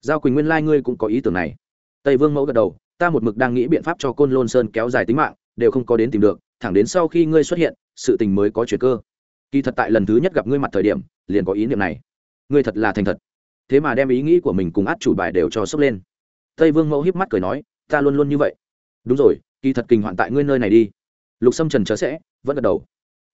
Giao quỳnh nguyên lai、like、ngươi cũng có ý tưởng này. Tây vương mẫu gật đầu, ta một mực đang nghĩ biện pháp cho côn lôn sơn kéo dài tính mạng, đều không có đến tìm được, thẳng đến sau khi ngươi xuất hiện, sự tình mới có chuyện cơ. Kỳ thật tại lần thứ nhất gặp ngươi mặt thời điểm, liền có ý niệm này. Ngươi thật là thành thật. Thế mà đem ý nghĩ của mình cùng át chủ bài đều cho sốc lên. Tây vương mẫu híp mắt cười nói, ta luôn luôn như vậy. Đúng rồi, kỳ thật kinh hoạn tại ngươi nơi này đi lục sâm trần chớ sẽ, vẫn gật đầu.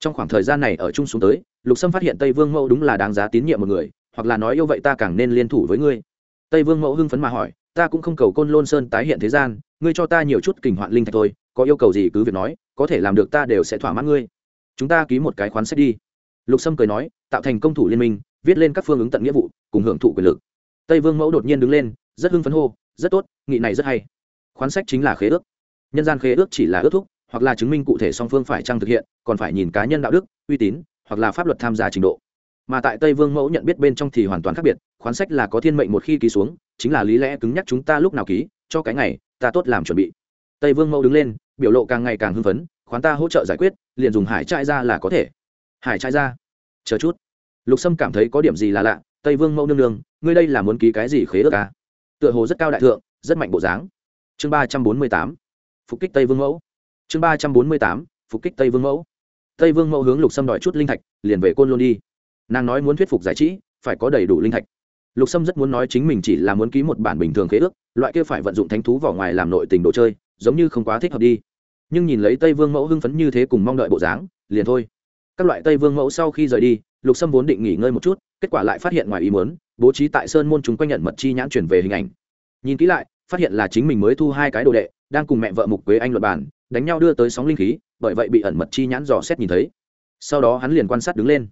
Trong khoảng thời gian này ở chung xuống tới, lục sâm phát hiện tây vương mẫu đúng là đáng giá tín nhiệm một người, hoặc là nói yêu vậy ta càng nên liên thủ với ngươi. Tây vương mẫu hưng phấn mà hỏi, ta cũng không cầu côn lôn sơn tái hiện thế gian, ngươi cho ta nhiều chút kình hoạn linh thạch thôi, có yêu cầu gì cứ việc nói, có thể làm được ta đều sẽ thỏa mãn ngươi. Chúng ta ký một cái khoán sách đi. Lục sâm cười nói, tạo thành công thủ liên minh, viết lên các phương ứng tận nghĩa vụ, cùng hưởng thụ quyền lực. Tây vương mẫu đột nhiên đứng lên, rất hưng phấn hô, rất tốt, nghị này rất hay. Khoán sách chính là khế ước. Nhân gian khế ước chỉ là ước thúc hoặc là chứng minh cụ thể song phương phải chăng thực hiện, còn phải nhìn cá nhân đạo đức, uy tín, hoặc là pháp luật tham gia trình độ. Mà tại tây vương mẫu nhận biết bên trong thì hoàn toàn khác biệt, khoán sách là có thiên mệnh một khi ký xuống, chính là lý lẽ cứng nhắc chúng ta lúc nào ký, cho cái ngày, ta tốt làm chuẩn bị. Tây vương mẫu đứng lên, biểu lộ càng ngày càng hưng phấn, khoán ta hỗ trợ giải quyết, liền dùng hải trại ra là có thể. Hải trại ra chờ chút. Lục sâm cảm thấy có điểm gì là lạ, tây vương mẫu nương nương, ngươi đây là muốn ký cái gì khế ước à? tựa hồ rất cao đại thượng, rất mạnh bộ dáng. Chương ba trăm bốn mươi tám. Phục kích tây vương mẫu chương ba trăm bốn mươi tám, phục kích tây vương mẫu. Tây vương mẫu hướng lục sâm đòi chút linh thạch, liền về côn luôn đi. Nàng nói muốn thuyết phục giải trí, phải có đầy đủ linh thạch. Lục sâm rất muốn nói chính mình chỉ là muốn ký một bản bình thường khế ước, loại kia phải vận dụng thánh thú vỏ ngoài làm nội tình đồ chơi, giống như không quá thích hợp đi. Nhưng nhìn lấy tây vương mẫu hưng phấn như thế cùng mong đợi bộ dáng, liền thôi. Các loại tây vương mẫu sau khi rời đi, lục sâm vốn định nghỉ ngơi một chút, kết quả lại phát hiện ngoài ý muốn, bố trí tại sơn môn chúng quanh nhận mật chi nhãn chuyển về hình ảnh. Nhìn kỹ lại, phát hiện là chính mình mới thu hai cái đồ đệ, đang cùng mẹ vợ mục quế anh luật bản đánh nhau đưa tới sóng linh khí, bởi vậy bị ẩn mật chi nhãn dò xét nhìn thấy. Sau đó hắn liền quan sát đứng lên.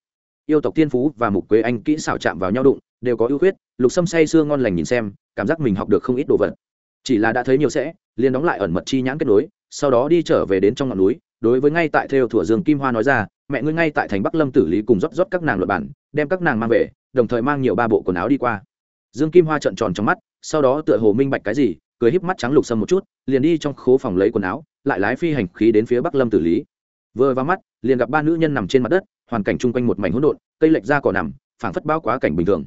Yêu tộc tiên phú và mục quế anh kỹ xảo chạm vào nhau đụng, đều có ưu khuyết, lục sâm say sưa ngon lành nhìn xem, cảm giác mình học được không ít đồ vật. Chỉ là đã thấy nhiều sẽ, liền đóng lại ẩn mật chi nhãn kết nối, sau đó đi trở về đến trong ngọn núi, đối với ngay tại theo thủa dương kim hoa nói ra, mẹ ngươi ngay tại thành bắc lâm tử lý cùng rót rót các nàng luật bản, đem các nàng mang về, đồng thời mang nhiều ba bộ quần áo đi qua. Dương kim hoa trợn tròn trong mắt, sau đó tựa hồ minh bạch cái gì, cười híp mắt trắng lục sâm một chút, liền đi trong khố phòng lấy quần áo lại lái phi hành khí đến phía bắc lâm tử lý vừa vào mắt liền gặp ba nữ nhân nằm trên mặt đất hoàn cảnh chung quanh một mảnh hỗn độn cây lệch ra cỏ nằm phảng phất bao quá cảnh bình thường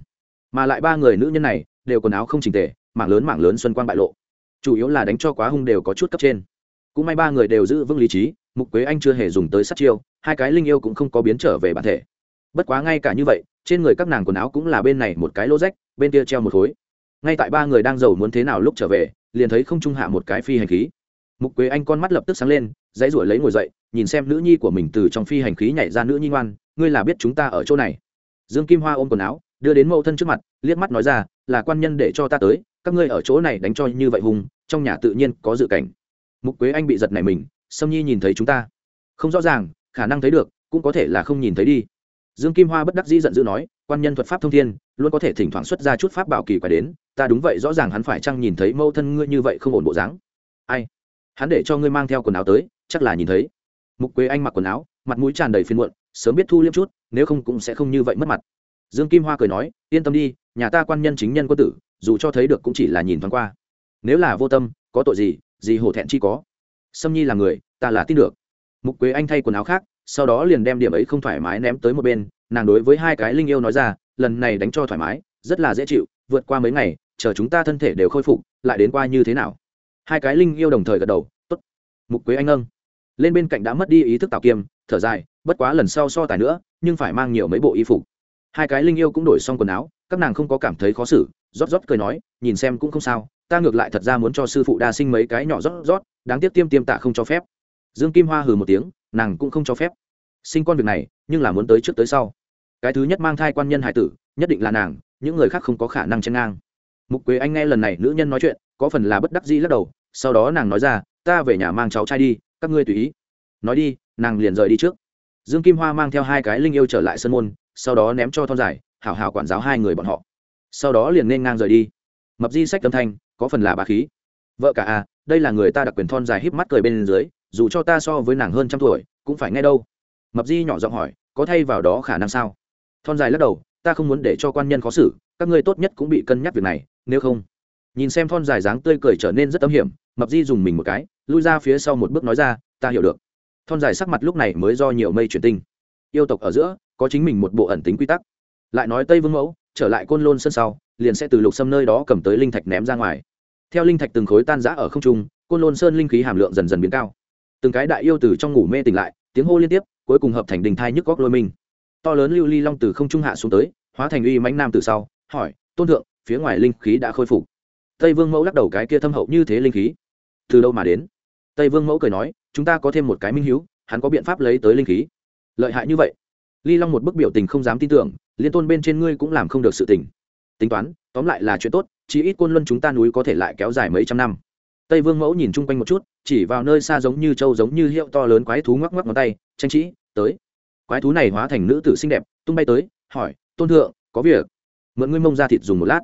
mà lại ba người nữ nhân này đều quần áo không chỉnh tề mảng lớn mảng lớn xuân quang bại lộ chủ yếu là đánh cho quá hung đều có chút cấp trên cũng may ba người đều giữ vững lý trí mục quế anh chưa hề dùng tới sát chiêu hai cái linh yêu cũng không có biến trở về bản thể bất quá ngay cả như vậy trên người các nàng quần áo cũng là bên này một cái lỗ rách bên kia treo một khối ngay tại ba người đang giàu muốn thế nào lúc trở về liền thấy không trung hạ một cái phi hành khí mục quế anh con mắt lập tức sáng lên, dãy ruổi lấy ngồi dậy, nhìn xem nữ nhi của mình từ trong phi hành khí nhảy ra nữ nhi ngoan, ngươi là biết chúng ta ở chỗ này. Dương kim hoa ôm quần áo, đưa đến mẫu thân trước mặt, liếc mắt nói ra, là quan nhân để cho ta tới, các ngươi ở chỗ này đánh cho như vậy hùng, trong nhà tự nhiên có dự cảnh. Mục quế anh bị giật này mình, sâm nhi nhìn thấy chúng ta. Không rõ ràng, khả năng thấy được, cũng có thể là không nhìn thấy đi. Dương kim hoa bất đắc dĩ giận dữ nói, quan nhân thuật pháp thông thiên, luôn có thể thỉnh thoảng xuất ra chút pháp bảo kỳ quái đến, ta đúng vậy rõ ràng hắn phải chăng nhìn thấy mâu thân ngươi như vậy không ổn bộ dáng. Ai? Hắn để cho ngươi mang theo quần áo tới, chắc là nhìn thấy. Mục quế anh mặc quần áo, mặt mũi tràn đầy phiền muộn, sớm biết thu liêm chút, nếu không cũng sẽ không như vậy mất mặt. Dương kim hoa cười nói, yên tâm đi, nhà ta quan nhân chính nhân quân tử, dù cho thấy được cũng chỉ là nhìn thoáng qua. Nếu là vô tâm, có tội gì gì hổ thẹn chi có. Sâm nhi là người, ta là tin được. Mục quế anh thay quần áo khác, sau đó liền đem điểm ấy không thoải mái ném tới một bên, nàng đối với hai cái linh yêu nói ra, lần này đánh cho thoải mái, rất là dễ chịu, vượt qua mấy ngày, chờ chúng ta thân thể đều khôi phục, lại đến qua như thế nào? Hai cái linh yêu đồng thời gật đầu t ố t mục quế anh âng. Lên bên cạnh đã mất đi ý thức tạo kiêm, thở dài, bất quá lần sau so tài nữa, nhưng phải mang nhiều mấy bộ y phục. Hai cái linh yêu cũng đổi xong quần áo, các nàng không có cảm thấy khó xử, rót rót cười nói, nhìn xem cũng không sao, ta ngược lại thật ra muốn cho sư phụ đa sinh mấy cái nhỏ rót rót, đáng tiếc tiêm tiêm tạ không cho phép. Dương kim hoa hừ một tiếng, nàng cũng không cho phép. Sinh con việc này, nhưng là muốn tới trước tới sau. Cái thứ nhất mang thai quan nhân hải tử, nhất định là nàng, những người khác không có khả năng chen ngang. Mục quế anh nghe lần này nữ nhân nói chuyện, có phần là bất đắc dĩ lắc đầu sau đó nàng nói ra, ta về nhà mang cháu trai đi, các ngươi tùy ý. Nói đi, nàng liền rời đi trước. Dương kim hoa mang theo hai cái linh yêu trở lại sân môn, sau đó ném cho thon dài, hảo hảo quản giáo hai người bọn họ. Sau đó liền nên ngang rời đi. Mập di sách âm thanh, có phần là bà khí. Vợ cả à đây là người ta đặc quyền thon dài híp mắt cười bên dưới, dù cho ta so với nàng hơn trăm tuổi, cũng phải nghe đâu. Mập di nhỏ giọng hỏi, có thay vào đó khả năng sao? Thon dài lắc đầu, ta không muốn để cho quan nhân khó xử, các ngươi tốt nhất cũng bị cân nhắc việc này, nếu không nhìn xem thon dài dáng tươi cười trở nên rất âm hiểm, mập di dùng mình một cái, lui ra phía sau một bước nói ra, ta hiểu được. Thon dài sắc mặt lúc này mới do nhiều mây chuyển tinh. Yêu tộc ở giữa, có chính mình một bộ ẩn tính quy tắc. Lại nói tây vương mẫu, trở lại côn lôn sân sau, liền sẽ từ lục xâm nơi đó cầm tới linh thạch ném ra ngoài. Theo linh thạch từng khối tan rã ở không trung, côn lôn sơn linh khí hàm lượng dần dần biến cao. Từng cái đại yêu từ trong ngủ mê tỉnh lại, tiếng hô liên tiếp, cuối cùng hợp thành đình thai nhức góc lôi mình. To lớn lưu ly long từ không trung hạ xuống tới, hóa thành uy mãnh nam từ sau, hỏi, tôn thượng, phía ngoài linh khí đã khôi phục tây vương mẫu lắc đầu cái kia thâm hậu như thế linh khí. Từ đâu mà đến? Tây vương mẫu cười nói, chúng ta có thêm một cái minh h hắn có biện pháp lấy tới linh khí. Lợi hại như vậy. Ly long một bức biểu tình không dám tin tưởng, liên tôn bên trên ngươi cũng làm không được sự tình. Tính toán, tóm lại là chuyện tốt chỉ ít côn luân chúng ta núi có thể lại kéo dài mấy trăm năm. Tây vương mẫu nhìn chung quanh một chút, chỉ vào nơi xa giống như trâu giống như hiệu to lớn quái thú ngoắc ngoắc ngón tay, tranh trĩ tới. Quái thú này hóa thành nữ tử xinh đẹp, tung bay tới, hỏi, tôn thượng, có việc. Mượn ngươi mông ra thịt dùng một lát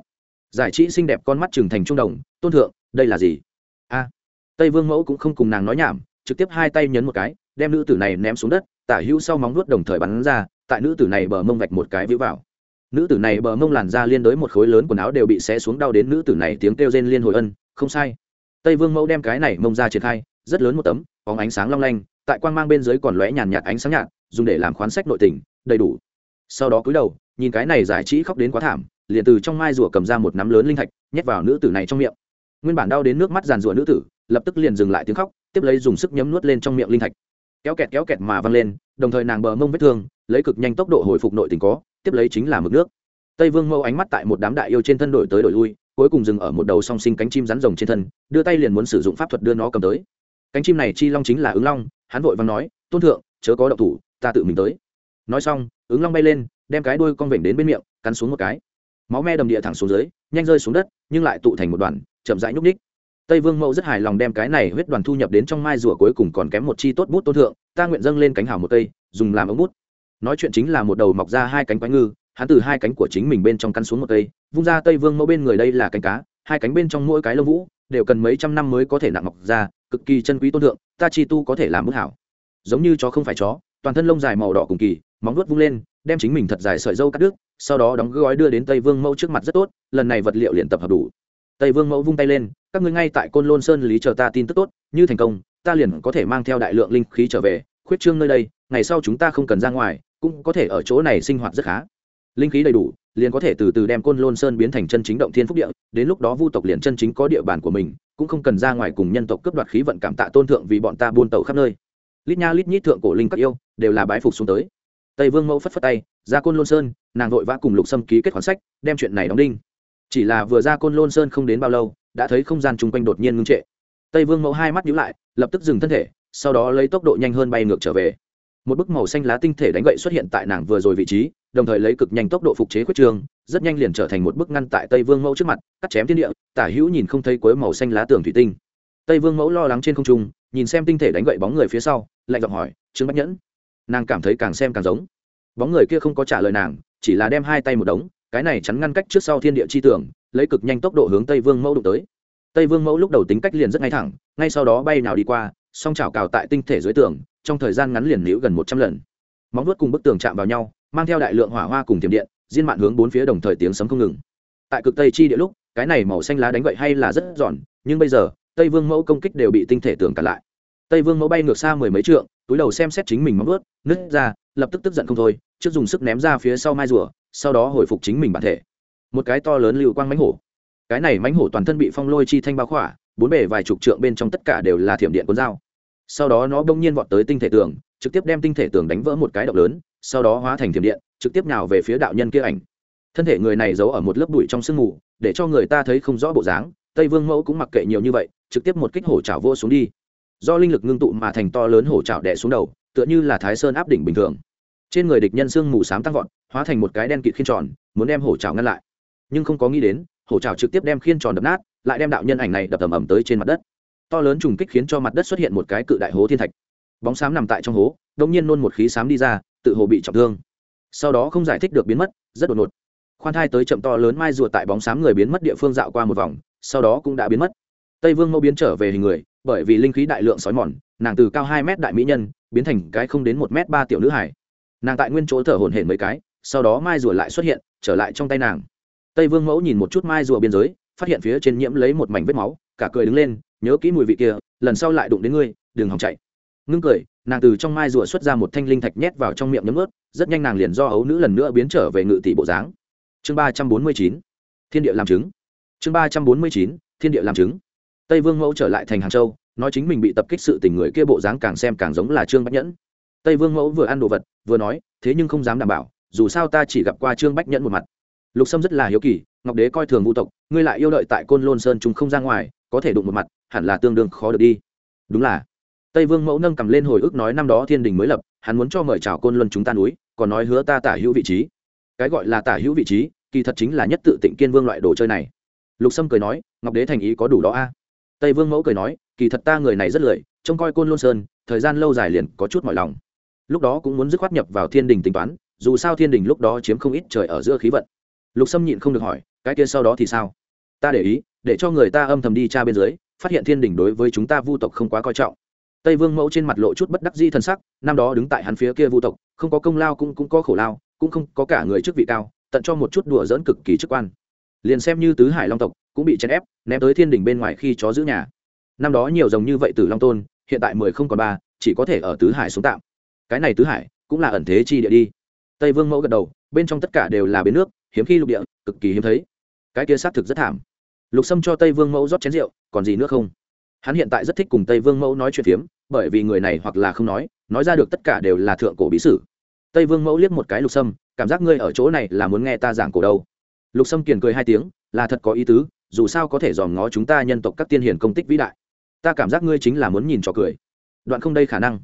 giải trí xinh đẹp con mắt trừng thành trung đồng, tôn thượng, đây là gì? A. Tây vương mẫu cũng không cùng nàng nói nhảm, trực tiếp hai tay nhấn một cái, đem nữ tử này ném xuống đất, tả hữu sau móng nuốt đồng thời bắn ra, tại nữ tử này bờ mông vạch một cái vĩ vào. Nữ tử này bờ mông làn ra liên đối một khối lớn quần áo đều bị xé xuống đau đến nữ tử này tiếng kêu rên liên hồi ân, không sai. Tây vương mẫu đem cái này mông ra triển khai, rất lớn một tấm có ánh sáng long lanh, tại quang mang bên dưới còn lóe nhàn nhạt ánh sáng nhạt, dùng để làm khoán sách nội tình, đầy đủ. Sau đó cúi đầu, nhìn cái này giải trí khóc đến quá thảm liền từ trong mai rùa cầm ra một nắm lớn linh thạch, nhét vào nữ tử này trong miệng. Nguyên bản đau đến nước mắt giàn rùa nữ tử, lập tức liền dừng lại tiếng khóc, tiếp lấy dùng sức nhấm nuốt lên trong miệng linh thạch. Kéo kẹt kéo kẹt mà văng lên, đồng thời nàng bờ mông vết thương, lấy cực nhanh tốc độ hồi phục nội tình có, tiếp lấy chính là mực nước. Tây vương mâu ánh mắt tại một đám đại yêu trên thân đổi tới đổi lui, cuối cùng dừng ở một đầu song sinh cánh chim rắn rồng trên thân, đưa tay liền muốn sử dụng pháp thuật đưa nó cầm tới. Cánh chim này chi long chính là ứng long, hắn vội vàng nói, tôn thượng, chớ có động thủ, ta tự mình tới. Nói xong, ứng long bay lên, đem cái đuôi con vểnh đến bên miệng, cắn xuống một cái máu me đầm địa thẳng xuống dưới, nhanh rơi xuống đất, nhưng lại tụ thành một đoàn, chậm rãi nhúc ních tây vương mẫu rất hài lòng đem cái này huyết đoàn thu nhập đến trong mai rùa cuối cùng còn kém một chi tốt bút tôn thượng, ta nguyện dâng lên cánh hào một cây, dùng làm ống bút. Nói chuyện chính là một đầu mọc ra hai cánh quái ngư, hắn từ hai cánh của chính mình bên trong căn xuống một cây, vung ra tây vương mẫu bên người đây là cánh cá, hai cánh bên trong mỗi cái lông vũ, đều cần mấy trăm năm mới có thể nặng mọc ra, cực kỳ chân quý tôn thượng, ta chi tu có thể làm bút hảo. Giống như chó không phải chó, toàn thân lông dài màu đỏ cùng kỳ, móng nuốt vung lên đem chính mình thật dài sợi dâu cắt đứt, sau đó đóng gói đưa đến tây vương mẫu trước mặt rất tốt, lần này vật liệu liền tập hợp đủ. Tây vương mẫu vung tay lên, các ngươi ngay tại côn lôn sơn lý chờ ta tin tức tốt, như thành công, ta liền có thể mang theo đại lượng linh khí trở về, khuyết trương nơi đây, ngày sau chúng ta không cần ra ngoài, cũng có thể ở chỗ này sinh hoạt rất khá. Linh khí đầy đủ, liền có thể từ từ đem côn lôn sơn biến thành chân chính động thiên phúc địa, đến lúc đó vu tộc liền chân chính có địa bàn của mình, cũng không cần ra ngoài cùng nhân tộc cướp đoạt khí vận cảm tạ tôn thượng vì bọn ta buôn tàu khắp nơi. Lít nha lít nhít thượng cổ linh các yêu, đều là bái phục xuống tới tây vương mẫu phất phất tay, ra côn lôn sơn, nàng vội vã cùng lục sâm ký kết khoản sách, đem chuyện này đóng đinh. Chỉ là vừa ra côn lôn sơn không đến bao lâu, đã thấy không gian chung quanh đột nhiên ngưng trệ. Tây vương mẫu hai mắt nhíu lại, lập tức dừng thân thể, sau đó lấy tốc độ nhanh hơn bay ngược trở về. Một bức màu xanh lá tinh thể đánh gậy xuất hiện tại nàng vừa rồi vị trí, đồng thời lấy cực nhanh tốc độ phục chế khuyết trường, rất nhanh liền trở thành một bức ngăn tại tây vương mẫu trước mặt, cắt chém thiên địa, tả hữu nhìn không thấy cuối màu xanh lá tường thủy tinh. Tây vương mẫu lo lắng trên không trung, nhìn xem tinh thể đánh gậy bóng người phía sau, lạnh giọng hỏi, trương bách nhẫn nàng cảm thấy càng xem càng giống. Bóng người kia không có trả lời nàng, chỉ là đem hai tay một đống, cái này chắn ngăn cách trước sau thiên địa chi tưởng, lấy cực nhanh tốc độ hướng tây vương mẫu đụng tới. Tây vương mẫu lúc đầu tính cách liền rất ngay thẳng, ngay sau đó bay nào đi qua, song chảo cào tại tinh thể dưới tường, trong thời gian ngắn liền níu gần một trăm lần. Móng vuốt cùng bức tường chạm vào nhau, mang theo đại lượng hỏa hoa cùng tiềm điện, diên mạn hướng bốn phía đồng thời tiếng sấm không ngừng. Tại cực tây chi địa lúc, cái này màu xanh lá đánh gậy hay là rất giòn, nhưng bây giờ, tây vương mẫu công kích đều bị tinh thể tường cản lại tây vương mẫu bay ngược xa mười mấy trượng, túi đầu xem xét chính mình móng vuốt, nứt ra, lập tức tức giận không thôi, trước dùng sức ném ra phía sau mai rùa, sau đó hồi phục chính mình bản thể. Một cái to lớn lưu quang mánh hổ. Cái này mánh hổ toàn thân bị phong lôi chi thanh bao khỏa, bốn bề vài chục trượng bên trong tất cả đều là thiểm điện cuốn dao. Sau đó nó bỗng nhiên vọt tới tinh thể tường, trực tiếp đem tinh thể tường đánh vỡ một cái động lớn, sau đó hóa thành thiểm điện, trực tiếp nào về phía đạo nhân kia ảnh. Thân thể người này giấu ở một lớp bụi trong sương mù, để cho người ta thấy không rõ bộ dáng, tây vương mẫu cũng mặc kệ nhiều như vậy, trực tiếp một kích hổ chảo vô xuống đi do linh lực ngưng tụ mà thành to lớn hổ trào đẻ xuống đầu, tựa như là thái sơn áp đỉnh bình thường. Trên người địch nhân sương mù sám tăng vọt, hóa thành một cái đen kịt khiên tròn, muốn đem hổ trào ngăn lại. Nhưng không có nghĩ đến, hổ trào trực tiếp đem khiên tròn đập nát, lại đem đạo nhân ảnh này đập tầm ầm tới trên mặt đất. To lớn trùng kích khiến cho mặt đất xuất hiện một cái cự đại hố thiên thạch. Bóng xám nằm tại trong hố đông nhiên nôn một khí xám đi ra, tự hồ bị trọng thương. Sau đó không giải thích được biến mất, rất đột ngột. Khoan thai tới chậm to lớn mai ruột tại bóng xám người biến mất địa phương dạo qua một vòng, sau đó cũng đã biến mất tây vương mẫu biến trở về hình người, bởi vì linh khí đại lượng sói mòn, nàng từ cao hai mét đại mỹ nhân, biến thành cái không đến một mét ba tiểu nữ hải nàng tại nguyên chỗ thở hổn hển mấy cái, sau đó mai rùa lại xuất hiện, trở lại trong tay nàng. Tây vương mẫu nhìn một chút mai rùa biên giới, phát hiện phía trên nhiễm lấy một mảnh vết máu, cả cười đứng lên, nhớ kỹ mùi vị kia, lần sau lại đụng đến ngươi, đừng hòng chạy. Ngưng cười, nàng từ trong mai rùa xuất ra một thanh linh thạch nhét vào trong miệng nhấm ướt, rất nhanh nàng liền do ấu nữ lần nữa biến trở về ngự tỷ bộ dáng. Chương ba trăm bốn mươi chín, thiên địa làm chứng. Chương ba trăm bốn mươi chín, thiên địa làm chứng tây vương mẫu trở lại thành hàng châu, nói chính mình bị tập kích sự tình người kia bộ dáng càng xem càng giống là trương bách nhẫn. Tây vương mẫu vừa ăn đồ vật, vừa nói, thế nhưng không dám đảm bảo, dù sao ta chỉ gặp qua trương bách nhẫn một mặt. Lục sâm rất là hiếu kỳ, ngọc đế coi thường vũ tộc, ngươi lại yêu đợi tại côn lôn sơn chúng không ra ngoài, có thể đụng một mặt, hẳn là tương đương khó được đi. Đúng là. Tây vương mẫu nâng cầm lên hồi ức nói, năm đó thiên đình mới lập, hắn muốn cho mời chào côn luân chúng ta núi, còn nói hứa ta tả hữu vị trí. Cái gọi là tả hữu vị trí, kỳ thật chính là nhất tự tịnh kiên vương loại đồ chơi này. Lục sâm cười nói, ngọc đế thành ý có đủ đó a tây vương mẫu cười nói, kỳ thật ta người này rất lười, trông coi côn lôn sơn, thời gian lâu dài liền có chút mỏi lòng. Lúc đó cũng muốn dứt khoát nhập vào thiên đình tính toán, dù sao thiên đình lúc đó chiếm không ít trời ở giữa khí vận. Lục sâm nhịn không được hỏi, cái kia sau đó thì sao? Ta để ý, để cho người ta âm thầm đi tra bên dưới, phát hiện thiên đình đối với chúng ta vu tộc không quá coi trọng. Tây vương mẫu trên mặt lộ chút bất đắc di t sắc, năm đó đứng tại hắn phía kia vu tộc, không có công lao cũng cũng có khổ lao, cũng không có cả người chức vị cao, tận cho một chút đùa dỡn cực kỳ chức quan. Liền xem như tứ hải long tộc cũng bị chèn ép, ném tới thiên đình bên ngoài khi chó giữ nhà. Năm đó nhiều rồng như vậy từ long tôn, hiện tại mười không còn ba, chỉ có thể ở tứ hải xuống tạm. Cái này tứ hải cũng là ẩn thế chi địa đi. Tây vương mẫu gật đầu, bên trong tất cả đều là bến nước, hiếm khi lục địa, cực kỳ hiếm thấy. Cái kia xác thực rất thảm. Lục sâm cho tây vương mẫu rót chén rượu, còn gì nữa không? Hắn hiện tại rất thích cùng tây vương mẫu nói chuyện phiếm, bởi vì người này hoặc là không nói nói ra được tất cả đều là thượng cổ bí sử. Tây vương mẫu liếc một cái lục sâm, cảm giác ngươi ở chỗ này là muốn nghe ta giảng cổ đâu? Lục sâm kiền cười hai tiếng, là thật có ý tứ dù sao có thể dòm ngó chúng ta nhân tộc các tiên hiền công tích vĩ đại. Ta cảm giác ngươi chính là muốn nhìn trò cười. Đoạn không đây khả năng.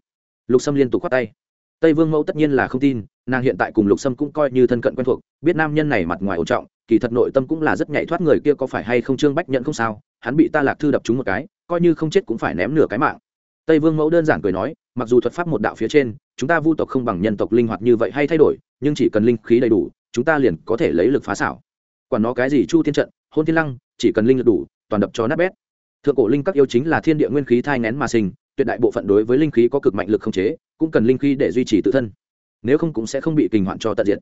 Lục sâm liên tục khoát tay. Tây vương mẫu tất nhiên là không tin, nàng hiện tại cùng lục sâm cũng coi như thân cận quen thuộc, biết nam nhân này mặt ngoài ổn trọng, kỳ thật nội tâm cũng là rất nhảy thoát người kia có phải hay không trương bách nhận không sao, hắn bị ta lạc thư đập trúng một cái, coi như không chết cũng phải ném nửa cái mạng. Tây vương mẫu đơn giản cười nói, mặc dù thuật pháp một đạo phía trên, chúng ta vu tộc không bằng nhân tộc linh hoạt như vậy hay thay đổi, nhưng chỉ cần linh khí đầy đủ, chúng ta liền có thể lấy lực phá xảo. Quản nó cái gì chu thiên trận, hôn thiên lăng chỉ cần linh lực đủ, toàn đập cho nát bét. Thượng cổ linh các yêu chính là thiên địa nguyên khí thai ngén mà sinh, tuyệt đại bộ phận đối với linh khí có cực mạnh lực không chế, cũng cần linh khí để duy trì tự thân. Nếu không cũng sẽ không bị kinh hoạn cho tận diện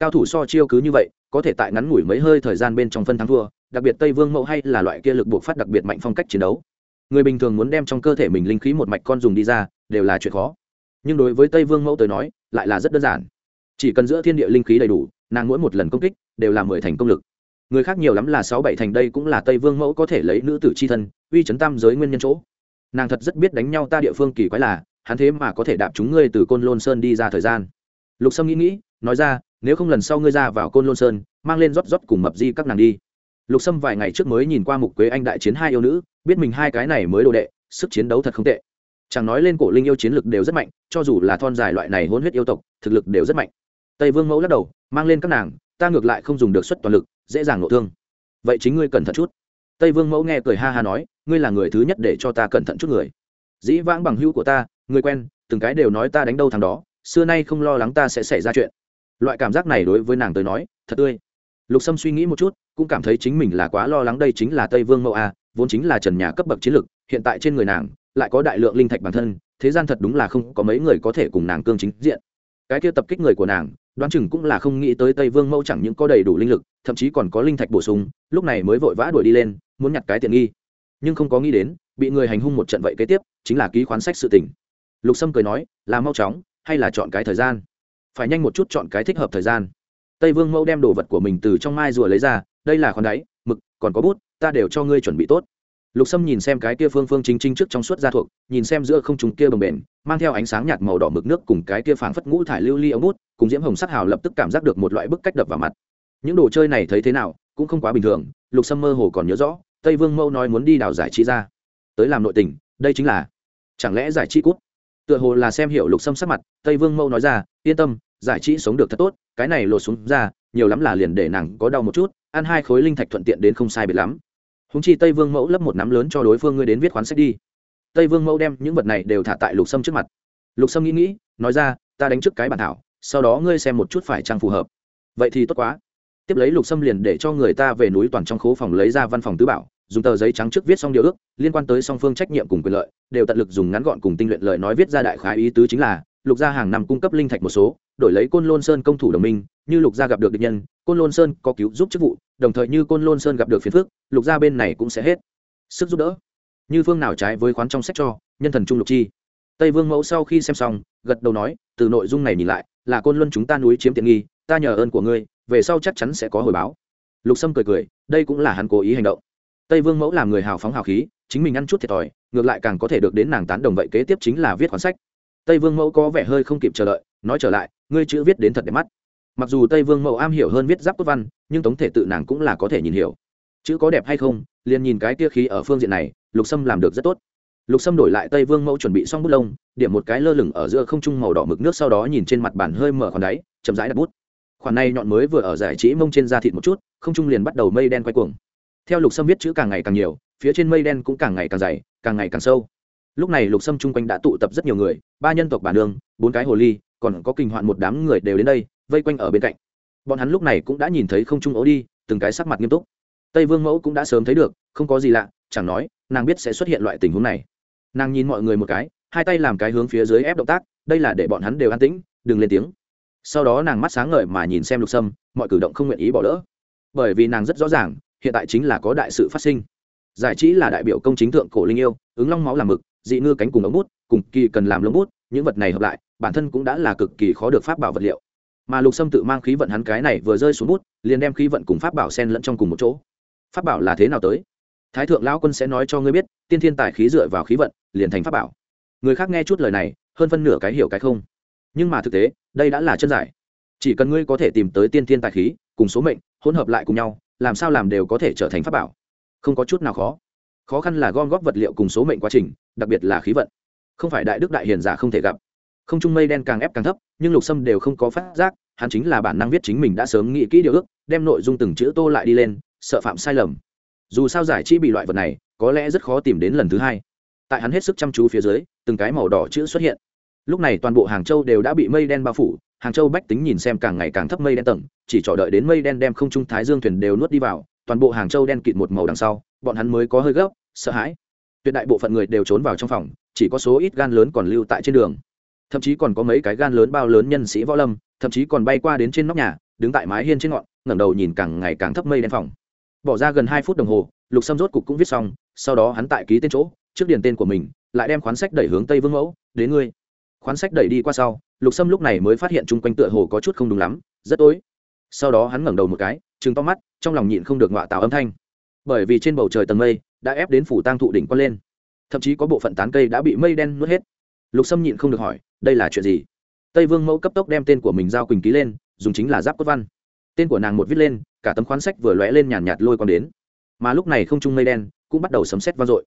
cao thủ so chiêu cứ như vậy, có thể tại ngắn ngủi mấy hơi thời gian bên trong phân thắng thua, đặc biệt tây vương mẫu hay là loại kia lực buộc phát đặc biệt mạnh phong cách chiến đấu. Người bình thường muốn đem trong cơ thể mình linh khí một mạch con dùng đi ra, đều là chuyện khó. Nhưng đối với tây vương mẫu tới nói, lại là rất đơn giản. Chỉ cần giữa thiên địa linh khí đầy đủ, nàng mỗi một lần công kích đều là mười thành công lực người khác nhiều lắm là sáu bảy thành đây cũng là tây vương mẫu có thể lấy nữ tử c h i thân, uy chấn tam giới nguyên nhân chỗ. Nàng thật rất biết đánh nhau ta địa phương kỳ quái là, hắn thế mà có thể đạp chúng ngươi từ côn lôn sơn đi ra thời gian. Lục sâm nghĩ nghĩ, nói ra, nếu không lần sau ngươi ra vào côn lôn sơn, mang lên rót rót cùng mập di các nàng đi. Lục sâm vài ngày trước mới nhìn qua mục quế anh đại chiến hai yêu nữ, biết mình hai cái này mới đồ đệ, sức chiến đấu thật không tệ. Chẳng nói lên cổ linh yêu chiến lực đều rất mạnh, cho dù là thon dài loại này hôn huyết yêu tộc, thực lực đều rất mạnh. Tây vương mẫu lắc đầu, mang lên các nàng ta ngược lại không dùng được suất toàn lực, dễ dàng nộ thương. Vậy chính ngươi cẩn thận chút. Tây vương mẫu nghe cười ha ha nói, ngươi là người thứ nhất để cho ta cẩn thận chút người. Dĩ vãng bằng hữu của ta, người quen, từng cái đều nói ta đánh đâu thằng đó, xưa nay không lo lắng ta sẽ xảy ra chuyện. Loại cảm giác này đối với nàng tới nói, thật tươi. Lục sâm suy nghĩ một chút, cũng cảm thấy chính mình là quá lo lắng đây chính là tây vương mẫu a, vốn chính là trần nhà cấp bậc chiến lực, hiện tại trên người nàng, lại có đại lượng linh thạch bản thân, thế gian thật đúng là không có mấy người có thể cùng nàng cương chính diện. Cái kia tập kích người của nàng đoán chừng cũng là không nghĩ tới tây vương mẫu chẳng những có đầy đủ linh lực, thậm chí còn có linh thạch bổ sung, lúc này mới vội vã đuổi đi lên, muốn nhặt cái tiện nghi. Nhưng không có nghĩ đến, bị người hành hung một trận vậy kế tiếp, chính là ký khoán sách sự tình. Lục sâm cười nói, là mau chóng, hay là chọn cái thời gian? Phải nhanh một chút chọn cái thích hợp thời gian. Tây vương mẫu đem đồ vật của mình từ trong mai rùa lấy ra, đây là khoản đáy mực, còn có bút, ta đều cho ngươi chuẩn bị tốt. Lục sâm nhìn xem cái kia phương phương chính chính trước trong suốt gia thuộc, nhìn xem giữa không trùng kia bồng bềnh, mang theo ánh sáng nhạt màu đỏ mực nước cùng cái kia phảng phất ngũ thải lưu ly ống bút cùng diễm hồng sắc hào lập tức cảm giác được một loại bức cách đập vào mặt. Những đồ chơi này thấy thế nào, cũng không quá bình thường, lục sâm mơ hồ còn nhớ rõ, tây vương mẫu nói muốn đi đào giải trí ra. Tới làm nội tình, đây chính là, chẳng lẽ giải trí cút? Tựa hồ là xem hiểu lục sâm sắc mặt, tây vương mẫu nói ra, yên tâm, giải trí sống được thật tốt, cái này lột xuống ra, nhiều lắm là liền để nàng có đau một chút, ăn hai khối linh thạch thuận tiện đến không sai biệt lắm. Húng chi tây vương mẫu lấp một nắm lớn cho đối phương ngươi đến viết khoán sách đi. Tây vương mẫu đem những vật này đều thả tại lục sâm trước mặt. Lục sâm nghĩ nghĩ, nói ra, ta đánh trước cái bản thảo sau đó ngươi xem một chút phải trang phù hợp. Vậy thì tốt quá. Tiếp lấy lục sâm liền để cho người ta về núi toàn trong khố phòng lấy ra văn phòng tứ bảo, dùng tờ giấy trắng trước viết xong điều ước, liên quan tới song phương trách nhiệm cùng quyền lợi, đều tận lực dùng ngắn gọn cùng tinh luyện lời nói viết ra đại khái ý tứ chính là, lục gia hàng năm cung cấp linh thạch một số, đổi lấy côn lôn sơn công thủ đồng minh, như lục gia gặp được địch nhân, côn lôn sơn có cứu giúp chức vụ, đồng thời như côn lôn sơn gặp được phiền phức, lục gia bên này cũng sẽ hết sức giúp đỡ. Như phương nào trái với khoán trong sách cho, nhân thần trung lục chi. Tây vương mẫu sau khi xem xong, gật đầu nói, từ nội dung này nhìn lại là côn luân chúng ta núi chiếm tiện nghi, ta nhờ ơn của ngươi, về sau chắc chắn sẽ có hồi báo. Lục sâm cười cười, đây cũng là hắn cố ý hành động. Tây vương mẫu làm người hào phóng hào khí, chính mình ăn chút thiệt thòi, ngược lại càng có thể được đến nàng tán đồng vậy kế tiếp chính là viết khoản sách. Tây vương mẫu có vẻ hơi không kịp chờ đợi, nói trở lại, ngươi chữ viết đến thật đẹp mắt. Mặc dù tây vương mẫu am hiểu hơn viết giáp cốt văn, nhưng tống thể tự nàng cũng là có thể nhìn hiểu. Chữ có đẹp hay không, liền nhìn cái tia khí ở phương diện này, lục sâm làm được rất tốt lục sâm đổi lại tây vương mẫu chuẩn bị xong bút lông, điểm một cái lơ lửng ở giữa không trung màu đỏ mực nước sau đó nhìn trên mặt bàn hơi mở khoản đáy, chậm rãi đặt bút. Khoản này nhọn mới vừa ở giải trí mông trên da thịt một chút, không trung liền bắt đầu mây đen quay cuồng. Theo lục sâm viết chữ càng ngày càng nhiều, phía trên mây đen cũng càng ngày càng dày, càng ngày càng sâu. Lúc này lục sâm chung quanh đã tụ tập rất nhiều người, ba nhân tộc bản đường bốn cái hồ ly, còn có kinh hoạn một đám người đều đến đây, vây quanh ở bên cạnh. Bọn hắn lúc này cũng đã nhìn thấy không trung ố đi, từng cái sắc mặt nghiêm túc. Tây vương mẫu cũng đã sớm thấy được, không có gì lạ, chẳng nói, nàng biết sẽ xuất hiện loại tình huống này nàng nhìn mọi người một cái, hai tay làm cái hướng phía dưới ép động tác, đây là để bọn hắn đều an tĩnh, đừng lên tiếng. Sau đó nàng mắt sáng ngời mà nhìn xem lục sâm, mọi cử động không nguyện ý bỏ lỡ. Bởi vì nàng rất rõ ràng, hiện tại chính là có đại sự phát sinh. Giải trí là đại biểu công chính thượng cổ linh yêu, ứng long máu làm mực, dị ngư cánh cùng ống bút, cùng kỳ cần làm lông bút, những vật này hợp lại, bản thân cũng đã là cực kỳ khó được pháp bảo vật liệu. Mà lục sâm tự mang khí vận hắn cái này vừa rơi xuống bút, liền đem khí vận cùng pháp bảo sen lẫn trong cùng một chỗ. Pháp bảo là thế nào tới? Thái thượng lão quân sẽ nói cho ngươi biết, tiên thiên tài khí dựa vào khí vận, liền thành pháp bảo. Người khác nghe chút lời này, hơn phân nửa cái hiểu cái không. Nhưng mà thực tế, đây đã là chân giải. Chỉ cần ngươi có thể tìm tới tiên thiên tài khí, cùng số mệnh, hỗn hợp lại cùng nhau, làm sao làm đều có thể trở thành pháp bảo. Không có chút nào khó. Khó khăn là gom góp vật liệu cùng số mệnh quá trình, đặc biệt là khí vận. Không phải đại đức đại hiền giả không thể gặp. Không trung mây đen càng ép càng thấp, nhưng lục sâm đều không có phát giác, hắn chính là bản năng viết chính mình đã sớm nghĩ kỹ điều ước, đem nội dung từng chữ tô lại đi lên, sợ phạm sai lầm dù sao giải trí bị loại vật này, có lẽ rất khó tìm đến lần thứ hai. Tại hắn hết sức chăm chú phía dưới, từng cái màu đỏ chữ xuất hiện. Lúc này toàn bộ hàng châu đều đã bị mây đen bao phủ, hàng châu bách tính nhìn xem càng ngày càng thấp mây đen tầng, chỉ trỏ đợi đến mây đen đem không trung thái dương thuyền đều nuốt đi vào, toàn bộ hàng châu đen kịt một màu đằng sau, bọn hắn mới có hơi gấp, sợ hãi. Tuyệt đại bộ phận người đều trốn vào trong phòng, chỉ có số ít gan lớn còn lưu tại trên đường. Thậm chí còn có mấy cái gan lớn bao lớn nhân sĩ võ lâm, thậm chí còn bay qua đến trên nóc nhà, đứng tại mái hiên trên ngọn, ngẩng đầu nhìn càng ngày càng thấp mây đen phòng bỏ ra gần hai phút đồng hồ, lục sâm rốt cục cũng viết xong, sau đó hắn tại ký tên chỗ, trước điền tên của mình, lại đem khoán sách đẩy hướng tây vương mẫu, đến ngươi. Khoán sách đẩy đi qua sau, lục sâm lúc này mới phát hiện chung quanh tựa hồ có chút không đúng lắm, rất tối. Sau đó hắn ngẩng đầu một cái chừng to mắt, trong lòng nhịn không được ngọa tạo âm thanh. Bởi vì trên bầu trời tầng mây đã ép đến phủ tang thụ đỉnh quan lên, thậm chí có bộ phận tán cây đã bị mây đen nuốt hết. Lục sâm nhịn không được hỏi, đây là chuyện gì? Tây vương mẫu cấp tốc đem tên của mình giao quỳnh ký lên, dùng chính là giáp cốt văn tên của nàng một viết lên cả tấm khoán sách vừa lóe lên nhàn nhạt, nhạt lôi quang đến. Mà lúc này không trung mây đen cũng bắt đầu sấm xét vang dội.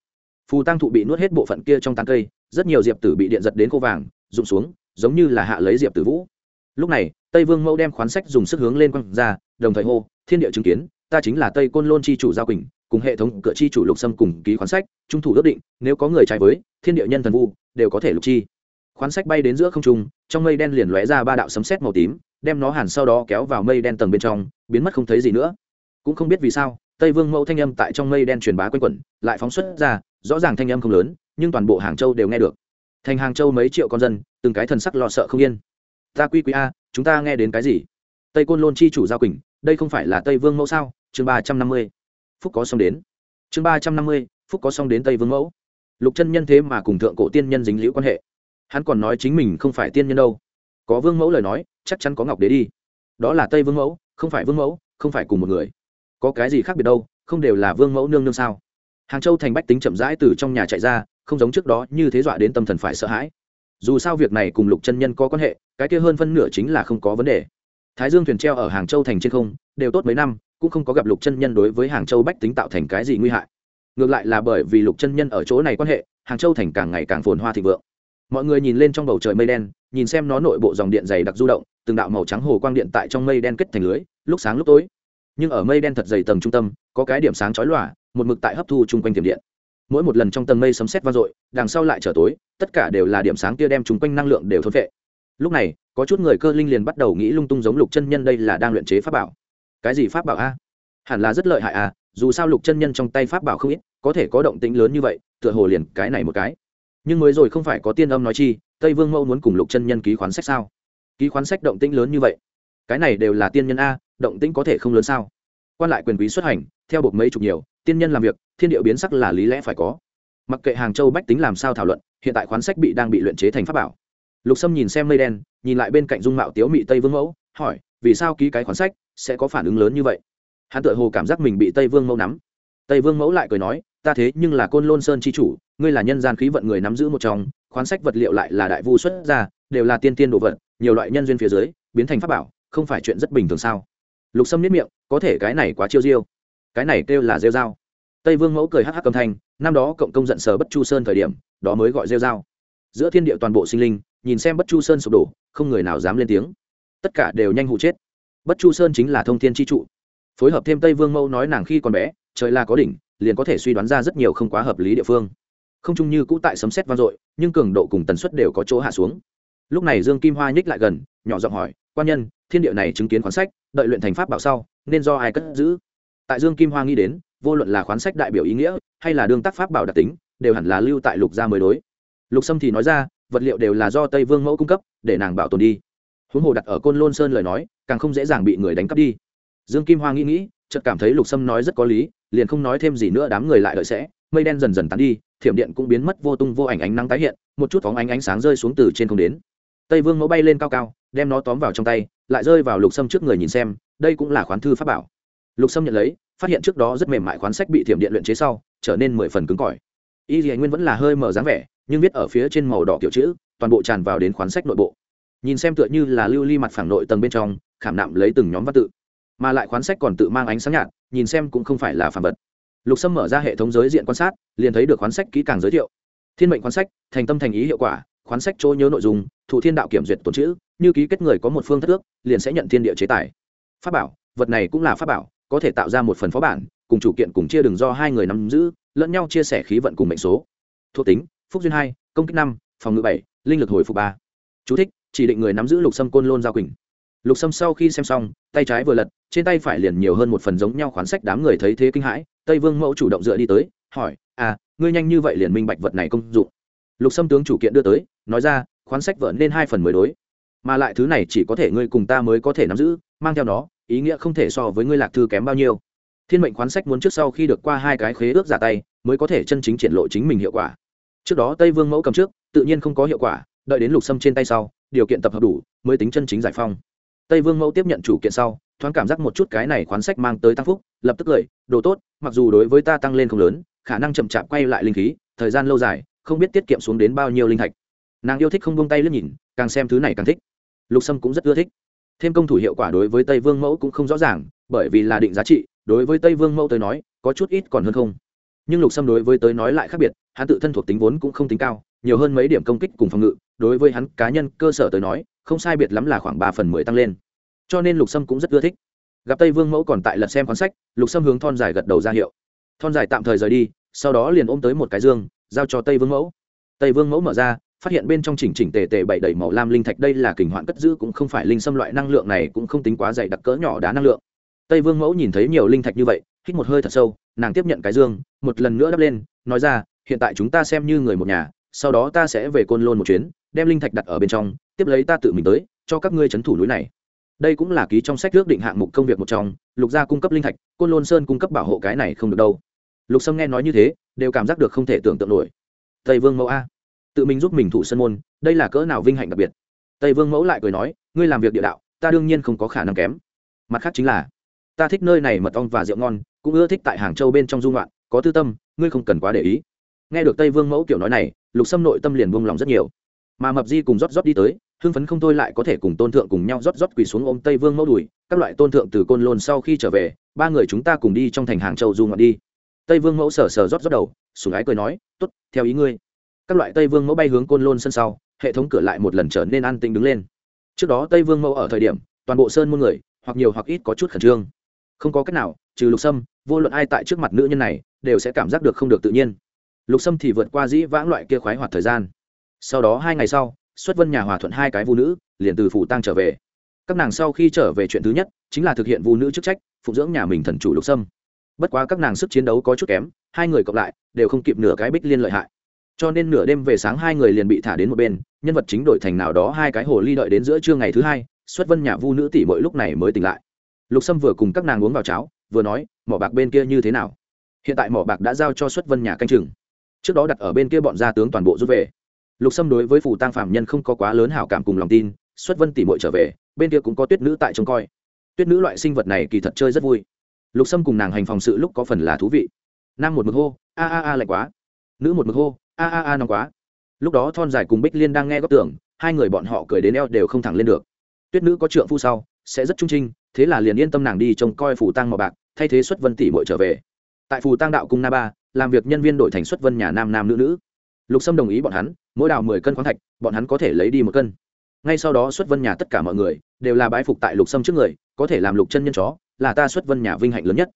Phù tăng thụ bị nuốt hết bộ phận kia trong tán cây rất nhiều diệp tử bị điện giật đến khô vàng rụng xuống giống như là hạ lấy diệp tử vũ. Lúc này tây vương mẫu đem khoán sách dùng sức hướng lên quăng ra đồng thời hô thiên địa chứng kiến ta chính là tây côn lôn chi chủ giao quỳnh cùng hệ thống cửa chi chủ lục sâm cùng ký khoán sách trung thủ ước định nếu có người trái với thiên địa nhân thần vu đều có thể lục chi. Khoán sách bay đến giữa không trung trong mây đen liền lóe ra ba đạo sấm sét màu tím đem nó hàn sau đó kéo vào mây đen tầng bên trong, biến mất không thấy gì nữa. Cũng không biết vì sao, tây vương mẫu thanh âm tại trong mây đen truyền bá quanh quẩn, lại phóng xuất ra, rõ ràng thanh âm không lớn, nhưng toàn bộ hàng châu đều nghe được. Thành hàng châu mấy triệu con dân, từng cái thần sắc lo sợ không yên. Ta quy quy a, chúng ta nghe đến cái gì? Tây côn lôn chi chủ giao quỳnh, đây không phải là tây vương mẫu sao? Chương ba trăm năm mươi. Phúc có xong đến. Chương ba trăm năm mươi, phúc có xong đến tây vương mẫu. Lục chân nhân thế mà cùng thượng cổ tiên nhân dính liễu quan hệ. Hắn còn nói chính mình không phải tiên nhân đâu có vương mẫu lời nói, chắc chắn có ngọc đế đi. Đó là tây vương mẫu, không phải vương mẫu, không phải cùng một người. Có cái gì khác biệt đâu, không đều là vương mẫu nương nương sao? Hàng châu thành bách tính chậm rãi từ trong nhà chạy ra, không giống trước đó như thế dọa đến tâm thần phải sợ hãi. Dù sao việc này cùng lục chân nhân có quan hệ, cái kia hơn phân nửa chính là không có vấn đề. Thái dương thuyền treo ở hàng châu thành trên không, đều tốt mấy năm, cũng không có gặp lục chân nhân đối với hàng châu bách tính tạo thành cái gì nguy hại. Ngược lại là bởi vì lục chân nhân ở chỗ này quan hệ, hàng châu thành càng ngày càng phồn hoa thịnh vượng mọi người nhìn lên trong bầu trời mây đen, nhìn xem nó nội bộ dòng điện dày đặc du động, từng đạo màu trắng hồ quang điện tại trong mây đen kết thành lưới, lúc sáng lúc tối. Nhưng ở mây đen thật dày tầng trung tâm, có cái điểm sáng chói lòa, một mực tại hấp thu chung quanh tiềm điện. Mỗi một lần trong tầng mây sấm sét vang dội, đằng sau lại trở tối, tất cả đều là điểm sáng tia đem chung quanh năng lượng đều thôn vệ lúc này, có chút người cơ linh liền bắt đầu nghĩ lung tung giống lục chân nhân đây là đang luyện chế pháp bảo. Cái gì pháp bảo a? Hẳn là rất lợi hại à dù sao lục chân nhân trong tay pháp bảo không ít, có thể có động tĩnh lớn như vậy, tựa hồ liền cái này một cái nhưng mới rồi không phải có tiên âm nói chi, tây vương mẫu muốn cùng lục chân nhân ký khoán sách sao? Ký khoán sách động tĩnh lớn như vậy? Cái này đều là tiên nhân a, động tĩnh có thể không lớn sao? Quan lại quyền quý xuất hành, theo bột mấy chục nhiều, tiên nhân làm việc, thiên điệu biến sắc là lý lẽ phải có. Mặc kệ hàng châu bách tính làm sao thảo luận, hiện tại khoán sách bị đang bị luyện chế thành pháp bảo. Lục sâm nhìn xem mây đen, nhìn lại bên cạnh dung mạo tiếu mị tây vương mẫu, hỏi, vì sao ký cái khoán sách, sẽ có phản ứng lớn như vậy? Hắn tự hồ cảm giác mình bị tây vương mẫu nắm. Tây vương mẫu lại cười nói ta thế nhưng là côn lôn sơn c h i chủ, ngươi là nhân gian khí vận người nắm giữ một trong, khoán sách vật liệu lại là đại vu xuất ra, đều là tiên tiên đồ vật, nhiều loại nhân duyên phía dưới, biến thành pháp bảo, không phải chuyện rất bình thường sao? Lục sâm nếp miệng, có thể cái này quá chiêu diêu. Cái này kêu là rêu dao. Tây vương mẫu cười hắc hắc cầm thanh, năm đó cộng công giận sờ bất chu sơn thời điểm, đó mới gọi rêu dao. Giữa thiên địa toàn bộ sinh linh, nhìn xem bất chu sơn sụp đổ, không người nào dám lên tiếng. Tất cả đều nhanh hụ chết. Bất chu sơn chính là thông thiên tri trụ. Phối hợp thêm tây vương mẫu nói nàng khi còn bé, trời là có đỉnh liền có thể suy đoán ra rất nhiều không quá hợp lý địa phương. Không chung như cũ tại sấm xét vang dội, nhưng cường độ cùng tần suất đều có chỗ hạ xuống. Lúc này dương kim hoa nhích lại gần, nhỏ giọng hỏi, quan nhân, thiên địa này chứng kiến khoán sách, đợi luyện thành pháp bảo sau, nên do ai cất giữ? Tại dương kim hoa nghĩ đến, vô luận là khoán sách đại biểu ý nghĩa, hay là đương tác pháp bảo đặc tính, đều hẳn là lưu tại lục gia mới đối. Lục sâm thì nói ra, vật liệu đều là do tây vương mẫu cung cấp, để nàng bảo tồn đi. Huống hồ đặt ở côn lôn sơn lời nói, càng không dễ dàng bị người đánh cắp đi. Dương kim hoa nghĩ nghĩ, chợt cảm thấy lục sâm nói rất có lý liền không nói thêm gì nữa, đám người lại đợi sẽ. Mây đen dần dần tán đi, thiểm điện cũng biến mất vô tung vô ảnh ánh nắng tái hiện, một chút phóng ánh ánh sáng rơi xuống từ trên không đến. Tây vương mẫu bay lên cao cao, đem nó tóm vào trong tay, lại rơi vào lục sâm trước người nhìn xem, đây cũng là khoán thư pháp bảo. Lục sâm nhận lấy, phát hiện trước đó rất mềm mại khoán sách bị thiểm điện luyện chế sau, trở nên mười phần cứng cỏi. Y dì nguyên vẫn là hơi mở dáng vẻ, nhưng viết ở phía trên màu đỏ kiểu chữ, toàn bộ tràn vào đến khoán sách nội bộ. Nhìn xem tựa như là lưu ly mặt phẳng nội tầng bên trong, khảm nạm lấy từng nhóm văn tự, mà lại khoán sách còn tự mang ánh sáng nhạt nhìn xem cũng không phải là phản vật. Lục sâm mở ra hệ thống giới diện quan sát liền thấy được khoán sách kỹ càng giới thiệu. Thiên mệnh khoán sách thành tâm thành ý hiệu quả khoán sách chỗ nhớ nội dung thủ thiên đạo kiểm duyệt tồn chữ như ký kết người có một phương thất ước liền sẽ nhận thiên địa chế tài. Pháp bảo vật này cũng là pháp bảo có thể tạo ra một phần phó bản cùng chủ kiện cùng chia đường do hai người nắm giữ lẫn nhau chia sẻ khí vận cùng mệnh số. Thuộc tính phúc duyên hai công kích năm phòng ngự bảy linh lực hồi phục ba. Chú thích, chỉ định người nắm giữ lục sâm côn lôn giao quỳnh lục sâm sau khi xem xong, tay trái vừa lật, trên tay phải liền nhiều hơn một phần giống nhau khoán sách đám người thấy thế kinh hãi, tây vương mẫu chủ động dựa đi tới, hỏi à ngươi nhanh như vậy liền minh bạch vật này công dụng? Lục sâm tướng chủ kiện đưa tới, nói ra khoán sách vợ nên hai phần mới đối, mà lại thứ này chỉ có thể ngươi cùng ta mới có thể nắm giữ, mang theo nó, ý nghĩa không thể so với ngươi lạc thư kém bao nhiêu. Thiên mệnh khoán sách muốn trước sau khi được qua hai cái khế ước giả tay, mới có thể chân chính triển lộ chính mình hiệu quả. Trước đó tây vương mẫu cầm trước, tự nhiên không có hiệu quả, đợi đến lục sâm trên tay sau, điều kiện tập hợp đủ, mới tính chân chính giải phong tây vương mẫu tiếp nhận chủ kiện sau, thoáng cảm giác một chút cái này khoán sách mang tới tăng phúc, lập tức cười đồ tốt, mặc dù đối với ta tăng lên không lớn, khả năng chậm chạp quay lại linh khí, thời gian lâu dài, không biết tiết kiệm xuống đến bao nhiêu linh thạch. Nàng yêu thích không buông tay lướt nhìn, càng xem thứ này càng thích. Lục sâm cũng rất ưa thích. Thêm công thủ hiệu quả đối với tây vương mẫu cũng không rõ ràng, bởi vì là định giá trị, đối với tây vương mẫu tới nói, có chút ít còn hơn không. Nhưng lục sâm đối với tới nói lại khác biệt, hắn tự thân thuộc tính vốn cũng không tính cao, nhiều hơn mấy điểm công kích cùng phòng ngự, đối với hắn cá nhân, cơ sở tới nói không sai biệt lắm là khoảng ba phần mười tăng lên. Cho nên lục sâm cũng rất ưa thích. Gặp tây vương mẫu còn tại lật xem quan sách, lục sâm hướng thon dài gật đầu ra hiệu. Thon dài tạm thời rời đi, sau đó liền ôm tới một cái dương, giao cho tây vương mẫu. Tây vương mẫu mở ra, phát hiện bên trong chỉnh chỉnh tề tề bảy đầy màu lam linh thạch đây là kình hoạn cất giữ cũng không phải linh xâm loại năng lượng này, cũng không tính quá dày đặc cỡ nhỏ đá năng lượng. Tây vương mẫu nhìn thấy nhiều linh thạch như vậy, hít một hơi thật sâu, nàng tiếp nhận cái dương, một lần nữa đắp lên, nói ra, hiện tại chúng ta xem như người một nhà, sau đó ta sẽ về côn lôn một chuyến, đem linh thạch đặt ở bên trong tiếp lấy ta tự mình tới, cho các ngươi c h ấ n thủ núi này. Đây cũng là ký trong sách ước định hạng mục công việc một trong, lục gia cung cấp linh thạch, côn lôn sơn cung cấp bảo hộ cái này không được đâu. Lục sâm nghe nói như thế, đều cảm giác được không thể tưởng tượng nổi. Tây vương mẫu a. Tự mình giúp mình thủ sân môn, đây là cỡ nào vinh hạnh đặc biệt. Tây vương mẫu lại cười nói, ngươi làm việc địa đạo, ta đương nhiên không có khả năng kém. Mặt khác chính là, ta thích nơi này mật ong và rượu ngon, cũng ưa thích tại hàng châu bên trong dung loạn có tư tâm, ngươi không cần quá để ý. Nghe được tây vương mẫu kiểu nói này, lục sâm nội tâm liền buông lòng rất nhiều mà mập di cùng rót rót đi tới, hưng phấn không thôi lại có thể cùng tôn thượng cùng nhau rót rót quỳ xuống ôm tây vương mẫu đùi, các loại tôn thượng từ côn lôn sau khi trở về, ba người chúng ta cùng đi trong thành hàng châu du ngoạn đi. Tây vương mẫu sờ sờ rót rót đầu sùng ái cười nói t ố t theo ý ngươi. Các loại tây vương mẫu bay hướng côn lôn sân sau, hệ thống cửa lại một lần trở nên an tĩnh đứng lên. Trước đó tây vương mẫu ở thời điểm, toàn bộ sơn muôn người, hoặc nhiều hoặc ít có chút khẩn trương. Không có cách nào, trừ lục sâm, vô luận ai tại trước mặt nữ nhân này, đều sẽ cảm giác được không được tự nhiên. Lục sâm thì vượt qua dĩ vãng loại kia khoái hoạt thời gian sau đó hai ngày sau, xuất vân nhà hòa thuận hai cái vũ nữ, liền từ phủ tăng trở về. Các nàng sau khi trở về chuyện thứ nhất, chính là thực hiện vũ nữ chức trách phụng dưỡng nhà mình thần chủ lục sâm. Bất quá các nàng sức chiến đấu có chút kém, hai người cộng lại, đều không kịp nửa cái bích liên lợi hại. Cho nên nửa đêm về sáng hai người liền bị thả đến một bên, nhân vật chính đổi thành nào đó hai cái hồ ly đợi đến giữa trưa ngày thứ hai, xuất vân nhà vu nữ tỷ mỗi lúc này mới tỉnh lại. Lục sâm vừa cùng các nàng uống vào cháo, vừa nói, mỏ bạc bên kia như thế nào? Hiện tại mỏ bạc đã giao cho xuất vân nhà canh chừng. Trước đó đặt ở bên kia bọn gia tướng toàn bộ rút về lục sâm đối với phù tăng phạm nhân không có quá lớn hảo cảm cùng lòng tin, xuất vân tỷ mội trở về, bên kia cũng có tuyết nữ tại trông coi. Tuyết nữ loại sinh vật này kỳ thật chơi rất vui. Lục sâm cùng nàng hành phòng sự lúc có phần là thú vị. Nam một mực hô, a a a, lạnh quá. Nữ một mực hô, a a a, nóng quá. Lúc đó thon dài cùng bích liên đang nghe góc tưởng, hai người bọn họ cười đến eo đều không thẳng lên được. Tuyết nữ có trượng phu sau, sẽ rất trung trinh, thế là liền yên tâm nàng đi trông coi phù tăng màu bạc, thay thế xuất vân tỷ mội trở về. Tại phù tăng đạo cung na ba, làm việc nhân viên đổi thành xuất vân nhà nam nam nữ nữ. Lục sâm đồng ý bọn hắn mỗi đào mười cân khoáng thạch, bọn hắn có thể lấy đi một cân. Ngay sau đó xuất vân nhà tất cả mọi người đều là bái phục tại lục sâm trước người, có thể làm lục chân nhân chó, là ta xuất vân nhà vinh hạnh lớn nhất.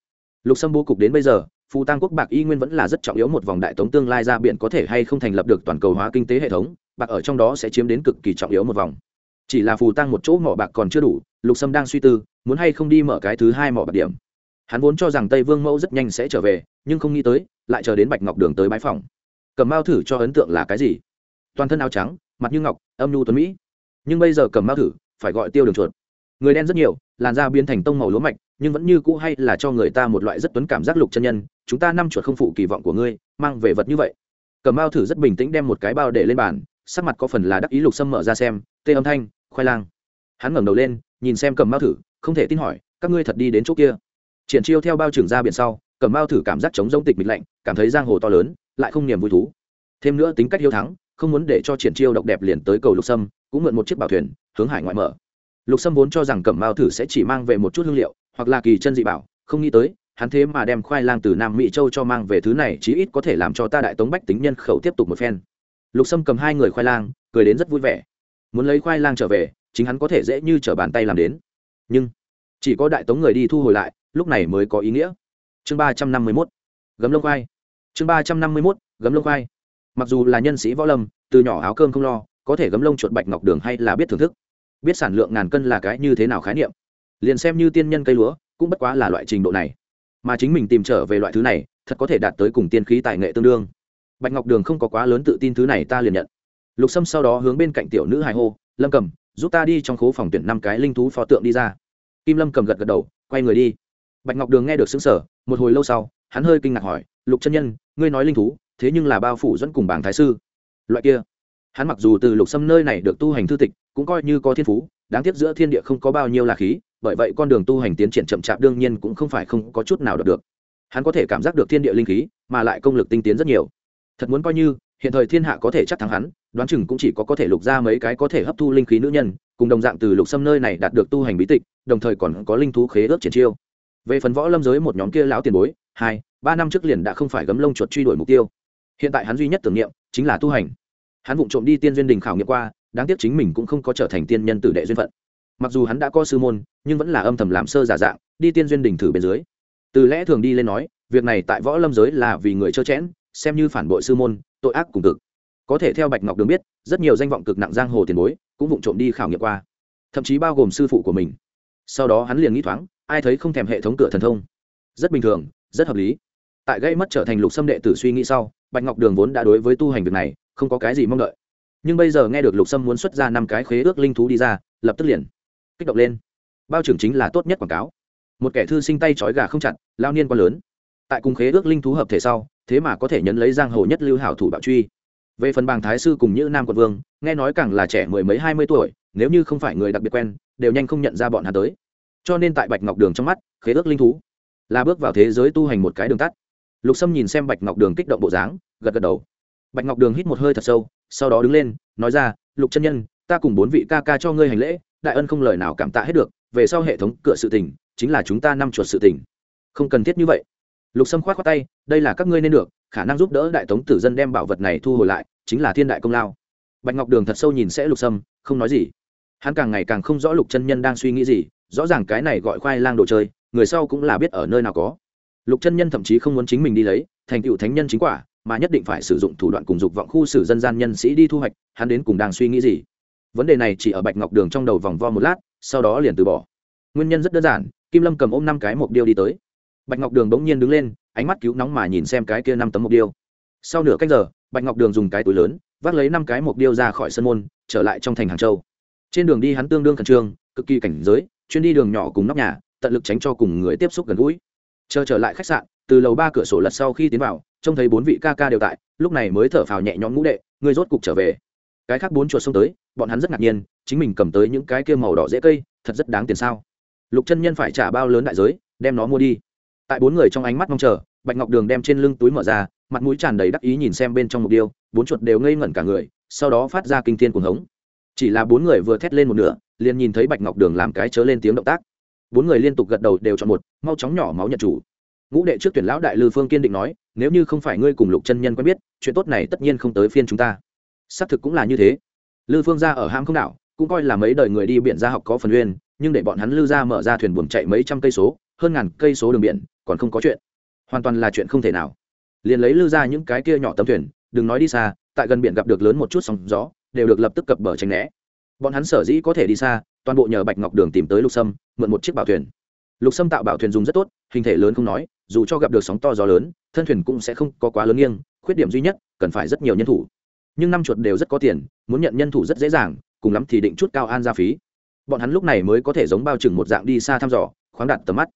Lục sâm bố cục đến bây giờ, phù tăng quốc bạc y nguyên vẫn là rất trọng yếu một vòng đại tống tương lai ra biển có thể hay không thành lập được toàn cầu hóa kinh tế hệ thống, bạc ở trong đó sẽ chiếm đến cực kỳ trọng yếu một vòng. Chỉ là phù tăng một chỗ mỏ bạc còn chưa đủ, lục sâm đang suy tư, muốn hay không đi mở cái thứ hai mỏ bạc điểm. Hắn vốn cho rằng tây vương mẫu rất nhanh sẽ trở về, nhưng không nghĩ tới, lại chờ đến bạch ngọc đường tới bãi phòng. Cầm mao thử cho ấn tượng là cái gì? Toàn thân áo trắng, mặt như ngọc, âm nhu tuấn mỹ. Nhưng bây giờ cầm mao thử, phải gọi tiêu đường chuột. Người đen rất nhiều, làn da biến thành tông màu lúa mạch, nhưng vẫn như cũ hay là cho người ta một loại rất tuấn cảm giác lục chân nhân. Chúng ta năm chuột không phụ kỳ vọng của ngươi, mang về vật như vậy. Cầm mao thử rất bình tĩnh đem một cái bao để lên bàn, sắc mặt có phần là đắc ý lục sâm mở ra xem, tê âm thanh, khoai lang. Hắn ngẩng đầu lên, nhìn xem cầm mao thử, không thể tin hỏi, các ngươi thật đi đến chỗ kia. Triển chiêu theo bao trưởng ra biển sau, cầm mao thử cảm giác chống rông tịch mịch lạnh, cảm thấy giang hồ to lớn, lại không niềm vui thú. Thêm nữa tính cách hiếu thắng không muốn để cho triển chiêu độc đẹp liền tới cầu lục sâm, cũng mượn một chiếc bảo thuyền, hướng hải ngoại mở. Lục sâm vốn cho rằng cẩm mao thử sẽ chỉ mang về một chút hương liệu, hoặc là kỳ chân dị bảo, không nghĩ tới, hắn thế mà đem khoai lang từ nam mỹ châu cho mang về thứ này, chí ít có thể làm cho ta đại tống bách tính nhân khẩu tiếp tục một phen. Lục sâm cầm hai người khoai lang, cười đến rất vui vẻ. Muốn lấy khoai lang trở về, chính hắn có thể dễ như t bàn tay làm đến. Nhưng, chỉ có đại tống người đi thu hồi lại, lúc này mới có ý nghĩa. Chương ba trăm năm mươi mốt, gấm lông khoai. Chương ba trăm năm mươi mốt, gấm lông khoai mặc dù là nhân sĩ võ lâm, từ nhỏ áo cơm không lo, có thể gấm lông chuột bạch ngọc đường hay là biết thưởng thức. Biết sản lượng ngàn cân là cái như thế nào khái niệm. Liền xem như tiên nhân cây lúa, cũng bất quá là loại trình độ này. Mà chính mình tìm trở về loại thứ này, thật có thể đạt tới cùng tiên khí tài nghệ tương đương. Bạch ngọc đường không có quá lớn tự tin thứ này ta liền nhận. Lục sâm sau đó hướng bên cạnh tiểu nữ hài hô, lâm cầm, giúp ta đi trong khố phòng tuyển năm cái linh thú pho tượng đi ra. Kim lâm cầm gật gật đầu, quay người đi. Bạch ngọc đường nghe được xứng sở một hồi lâu sau, hắn hơi kinh ngạc hỏi, lục chân nhân, ngươi nói linh thú thế nhưng là bao phủ dẫn cùng bảng thái sư. Loại kia, hắn mặc dù từ lục xâm nơi này được tu hành thư tịch, cũng coi như có thiên phú, đáng tiếc giữa thiên địa không có bao nhiêu là khí, bởi vậy con đường tu hành tiến triển chậm chạp đương nhiên cũng không phải không có chút nào đọc được. Hắn có thể cảm giác được thiên địa linh khí, mà lại công lực tinh tiến rất nhiều. Thật muốn coi như, hiện thời thiên hạ có thể chắc thắng hắn, đoán chừng cũng chỉ có có thể lục ra mấy cái có thể hấp thu linh khí nữ nhân, cùng đồng dạng từ lục xâm nơi này đạt được tu hành bí tịch, đồng thời còn có linh thú khế ước triển chiêu. Về phần võ lâm giới một nhóm kia lão tiền bối, hai, ba năm trước liền đã không phải gấm lông chuột truy đuổi mục tiêu hiện tại hắn duy nhất tưởng niệm chính là tu hành. Hắn vụng trộm đi tiên duyên đình khảo nghiệm qua, đáng tiếc chính mình cũng không có trở thành tiên nhân tử đệ duyên phận. Mặc dù hắn đã có sư môn, nhưng vẫn là âm thầm làm sơ giả dạng, đi tiên duyên đình thử bên dưới. Từ lẽ thường đi lên nói, việc này tại võ lâm giới là vì người trơ chẽn, xem như phản bội sư môn, tội ác cùng cực. Có thể theo bạch ngọc đường biết, rất nhiều danh vọng cực nặng giang hồ tiền bối cũng vụng trộm đi khảo nghiệm qua. Thậm chí bao gồm sư phụ của mình. Sau đó hắn liền nghĩ thoáng, ai thấy không thèm hệ thống cửa thần thông? Rất bình thường, rất hợp lý. Tại gây mất trở thành lục xâm đệ tử suy nghĩ sau bạch ngọc đường vốn đã đối với tu hành việc này không có cái gì mong đợi. Nhưng bây giờ nghe được lục sâm muốn xuất ra năm cái khế ước linh thú đi ra, lập tức liền kích động lên. Bao trưởng chính là tốt nhất quảng cáo. Một kẻ thư sinh tay trói gà không chặt, lao niên quá lớn. Tại cùng khế ước linh thú hợp thể sau, thế mà có thể nhấn lấy giang hồ nhất lưu hảo thủ bạo truy. Về phần bàng thái sư cùng như nam quận vương, nghe nói càng là trẻ mười mấy hai mươi tuổi, nếu như không phải người đặc biệt quen, đều nhanh không nhận ra bọn hà tới. Cho nên tại bạch ngọc đường trong mắt, khế ước linh thú là bước vào thế giới tu hành một cái đường tắt lục sâm nhìn xem bạch ngọc đường kích động bộ dáng, gật gật đầu. Bạch ngọc đường hít một hơi thật sâu, sau đó đứng lên, nói ra, lục chân nhân, ta cùng bốn vị ca ca cho ngươi hành lễ, đại ân không lời nào cảm tạ hết được, về sau hệ thống cửa sự tình, chính là chúng ta năm chuột sự tình. Không cần thiết như vậy. Lục sâm khoát khoát tay, đây là các ngươi nên được, khả năng giúp đỡ đại tống tử dân đem bảo vật này thu hồi lại, chính là thiên đại công lao. Bạch ngọc đường thật sâu nhìn sẽ lục sâm, không nói gì. Hắn càng ngày càng không rõ lục chân nhân đang suy nghĩ gì, rõ ràng cái này gọi khoai lang đồ chơi, người sau cũng là biết ở nơi nào có lục chân nhân thậm chí không muốn chính mình đi lấy, thành tựu thánh nhân chính quả, mà nhất định phải sử dụng thủ đoạn cùng dục vọng khu xử dân gian nhân sĩ đi thu hoạch, hắn đến cùng đang suy nghĩ gì? Vấn đề này chỉ ở bạch ngọc đường trong đầu vòng vo một lát, sau đó liền từ bỏ. Nguyên nhân rất đơn giản, kim lâm cầm ôm năm cái mục điêu đi tới. Bạch ngọc đường bỗng nhiên đứng lên, ánh mắt cứu nóng mà nhìn xem cái kia năm tấm mục điêu. Sau nửa cách giờ, bạch ngọc đường dùng cái túi lớn, vác lấy năm cái mục điêu ra khỏi sân môn, trở lại trong thành hàng châu. Trên đường đi hắn tương đương khẩn trương, cực kỳ cảnh giới, chuyên đi đường nhỏ cùng nóc nhà, tận lực tránh cho cùng người tiếp xúc gần gũi chờ trở lại khách sạn, từ lầu ba cửa sổ lật sau khi tiến vào, trông thấy bốn vị ca ca đều tại, lúc này mới thở phào nhẹ nhõm ngũ đệ, người rốt cục trở về. Cái khác bốn chuột xông tới, bọn hắn rất ngạc nhiên, chính mình cầm tới những cái kia màu đỏ dễ cây, thật rất đáng tiền sao. Lục chân nhân phải trả bao lớn đại giới, đem nó mua đi. Tại bốn người trong ánh mắt mong chờ, bạch ngọc đường đem trên lưng túi mở ra, mặt mũi tràn đầy đắc ý nhìn xem bên trong mục điêu bốn chuột đều ngây ngẩn cả người, sau đó phát ra kinh thiên cuồng hống. Chỉ là bốn người vừa thét lên một nửa, liền nhìn thấy bạch ngọc đường làm cái chớ lên tiếng động tác bốn người liên tục gật đầu đều chọn một, mau chóng nhỏ máu nhận chủ. Ngũ đệ trước tuyển lão đại lư phương kiên định nói, nếu như không phải ngươi cùng lục chân nhân quen biết, chuyện tốt này tất nhiên không tới phiên chúng ta. Xác thực cũng là như thế. Lư phương ra ở ham không đảo, cũng coi là mấy đời người đi biển ra học có phần uyên nhưng để bọn hắn lư ra mở ra thuyền buồm chạy mấy trăm cây số, hơn ngàn cây số đường biển, còn không có chuyện. Hoàn toàn là chuyện không thể nào. Liền lấy lư ra những cái kia nhỏ tấm thuyền, đừng nói đi xa, tại gần biển gặp được lớn một chút sóng gió, đều được lập tức cập bờ tránh né. Bọn hắn sở dĩ có thể đi xa toàn bộ nhờ bạch ngọc đường tìm tới lục sâm, mượn một chiếc bảo thuyền. Lục sâm tạo bảo thuyền dùng rất tốt, hình thể lớn không nói, dù cho gặp được sóng to gió lớn, thân thuyền cũng sẽ không có quá lớn nghiêng, khuyết điểm duy nhất, cần phải rất nhiều nhân thủ. Nhưng năm chuột đều rất có tiền, muốn nhận nhân thủ rất dễ dàng, cùng lắm thì định chút cao an ra phí. Bọn hắn lúc này mới có thể giống bao trừng một dạng đi xa thăm dò, khoáng đặt tầm mắt.